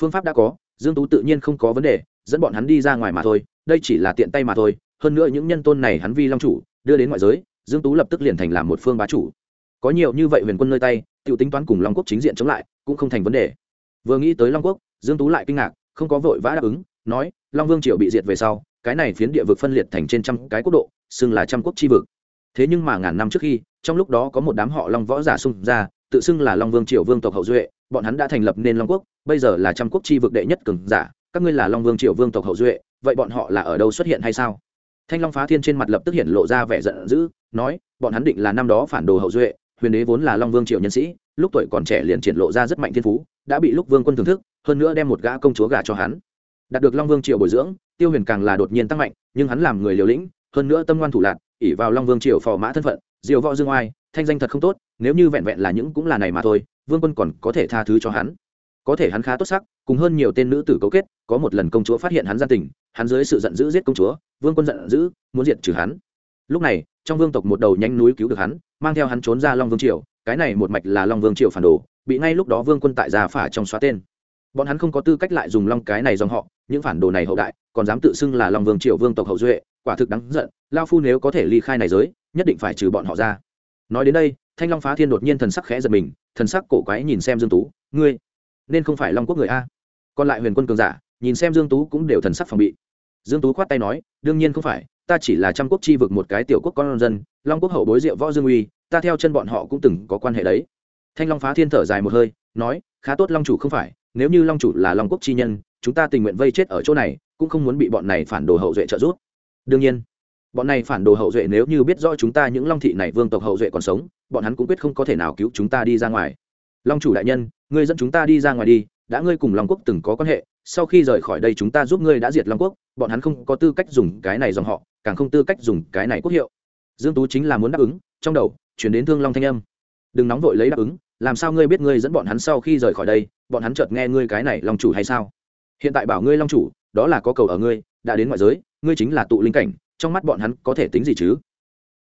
Phương pháp đã có, dương tú tự nhiên không có vấn đề, dẫn bọn hắn đi ra ngoài mà thôi, đây chỉ là tiện tay mà thôi. Hơn nữa những nhân tôn này hắn vi long chủ, đưa đến ngoại giới, dương tú lập tức liền thành làm một phương bá chủ. Có nhiều như vậy huyền quân nơi tay, Tiểu tính toán cùng long quốc chính diện chống lại, cũng không thành vấn đề. Vừa nghĩ tới long quốc, dương tú lại kinh ngạc, không có vội vã đáp ứng nói, long vương triều bị diệt về sau, cái này phiến địa vực phân liệt thành trên trăm cái quốc độ, xưng là trăm quốc chi vực. Thế nhưng mà ngàn năm trước khi, trong lúc đó có một đám họ long võ giả xung ra, tự xưng là long vương triều vương tộc hậu duệ, bọn hắn đã thành lập nên long quốc, bây giờ là trăm quốc chi vực đệ nhất cường giả, các ngươi là long vương triều vương tộc hậu duệ, vậy bọn họ là ở đâu xuất hiện hay sao? Thanh long phá thiên trên mặt lập tức hiện lộ ra vẻ giận dữ, nói, bọn hắn định là năm đó phản đồ hậu duệ, huyền đế vốn là long vương triều nhân sĩ, lúc tuổi còn trẻ liền triển lộ ra rất mạnh thiên phú, đã bị lúc vương quân thưởng thức, hơn nữa đem một gã công chúa gà cho hắn đạt được long vương triều bồi dưỡng, tiêu huyền càng là đột nhiên tăng mạnh, nhưng hắn làm người liều lĩnh, hơn nữa tâm ngoan thủ lạc ỉ vào long vương triều phò mã thân phận, diều võ dương oai, thanh danh thật không tốt, nếu như vẹn vẹn là những cũng là này mà thôi, vương quân còn có thể tha thứ cho hắn. Có thể hắn khá tốt sắc, cùng hơn nhiều tên nữ tử cấu kết, có một lần công chúa phát hiện hắn gian tình, hắn dưới sự giận dữ giết công chúa, vương quân giận dữ, muốn diệt trừ hắn. Lúc này, trong vương tộc một đầu nhanh núi cứu được hắn, mang theo hắn trốn ra long vương triều, cái này một mạch là long vương triều phản đồ, bị ngay lúc đó vương quân tại gia phả trong xóa tên. Bọn hắn không có tư cách lại dùng long cái này dòng họ những phản đồ này hậu đại, còn dám tự xưng là long vương triều vương tộc hậu duệ, quả thực đáng giận lao phu nếu có thể ly khai này giới, nhất định phải trừ bọn họ ra. Nói đến đây, thanh long phá thiên đột nhiên thần sắc khẽ giật mình, thần sắc cổ quái nhìn xem dương tú, ngươi nên không phải long quốc người a? Còn lại huyền quân cường giả, nhìn xem dương tú cũng đều thần sắc phòng bị. Dương tú khoát tay nói, đương nhiên không phải, ta chỉ là trăm quốc chi vực một cái tiểu quốc con dân, long quốc hậu bối diệu võ dương uy, ta theo chân bọn họ cũng từng có quan hệ đấy. Thanh long phá thiên thở dài một hơi, nói, khá tốt long chủ không phải, nếu như long chủ là long quốc chi nhân chúng ta tình nguyện vây chết ở chỗ này, cũng không muốn bị bọn này phản đồ hậu duệ trợ giúp. Đương nhiên, bọn này phản đồ hậu duệ nếu như biết rõ chúng ta những long thị này vương tộc hậu duệ còn sống, bọn hắn cũng quyết không có thể nào cứu chúng ta đi ra ngoài. Long chủ đại nhân, ngươi dẫn chúng ta đi ra ngoài đi, đã ngươi cùng long quốc từng có quan hệ, sau khi rời khỏi đây chúng ta giúp ngươi đã diệt long quốc, bọn hắn không có tư cách dùng cái này dòng họ, càng không tư cách dùng cái này quốc hiệu. Dương tú chính là muốn đáp ứng, trong đầu chuyển đến thương long thanh âm. Đừng nóng vội lấy đáp ứng, làm sao ngươi biết ngươi dẫn bọn hắn sau khi rời khỏi đây, bọn hắn chợt nghe ngươi cái này long chủ hay sao? Hiện tại bảo ngươi long chủ, đó là có cầu ở ngươi, đã đến ngoại giới, ngươi chính là tụ linh cảnh, trong mắt bọn hắn có thể tính gì chứ?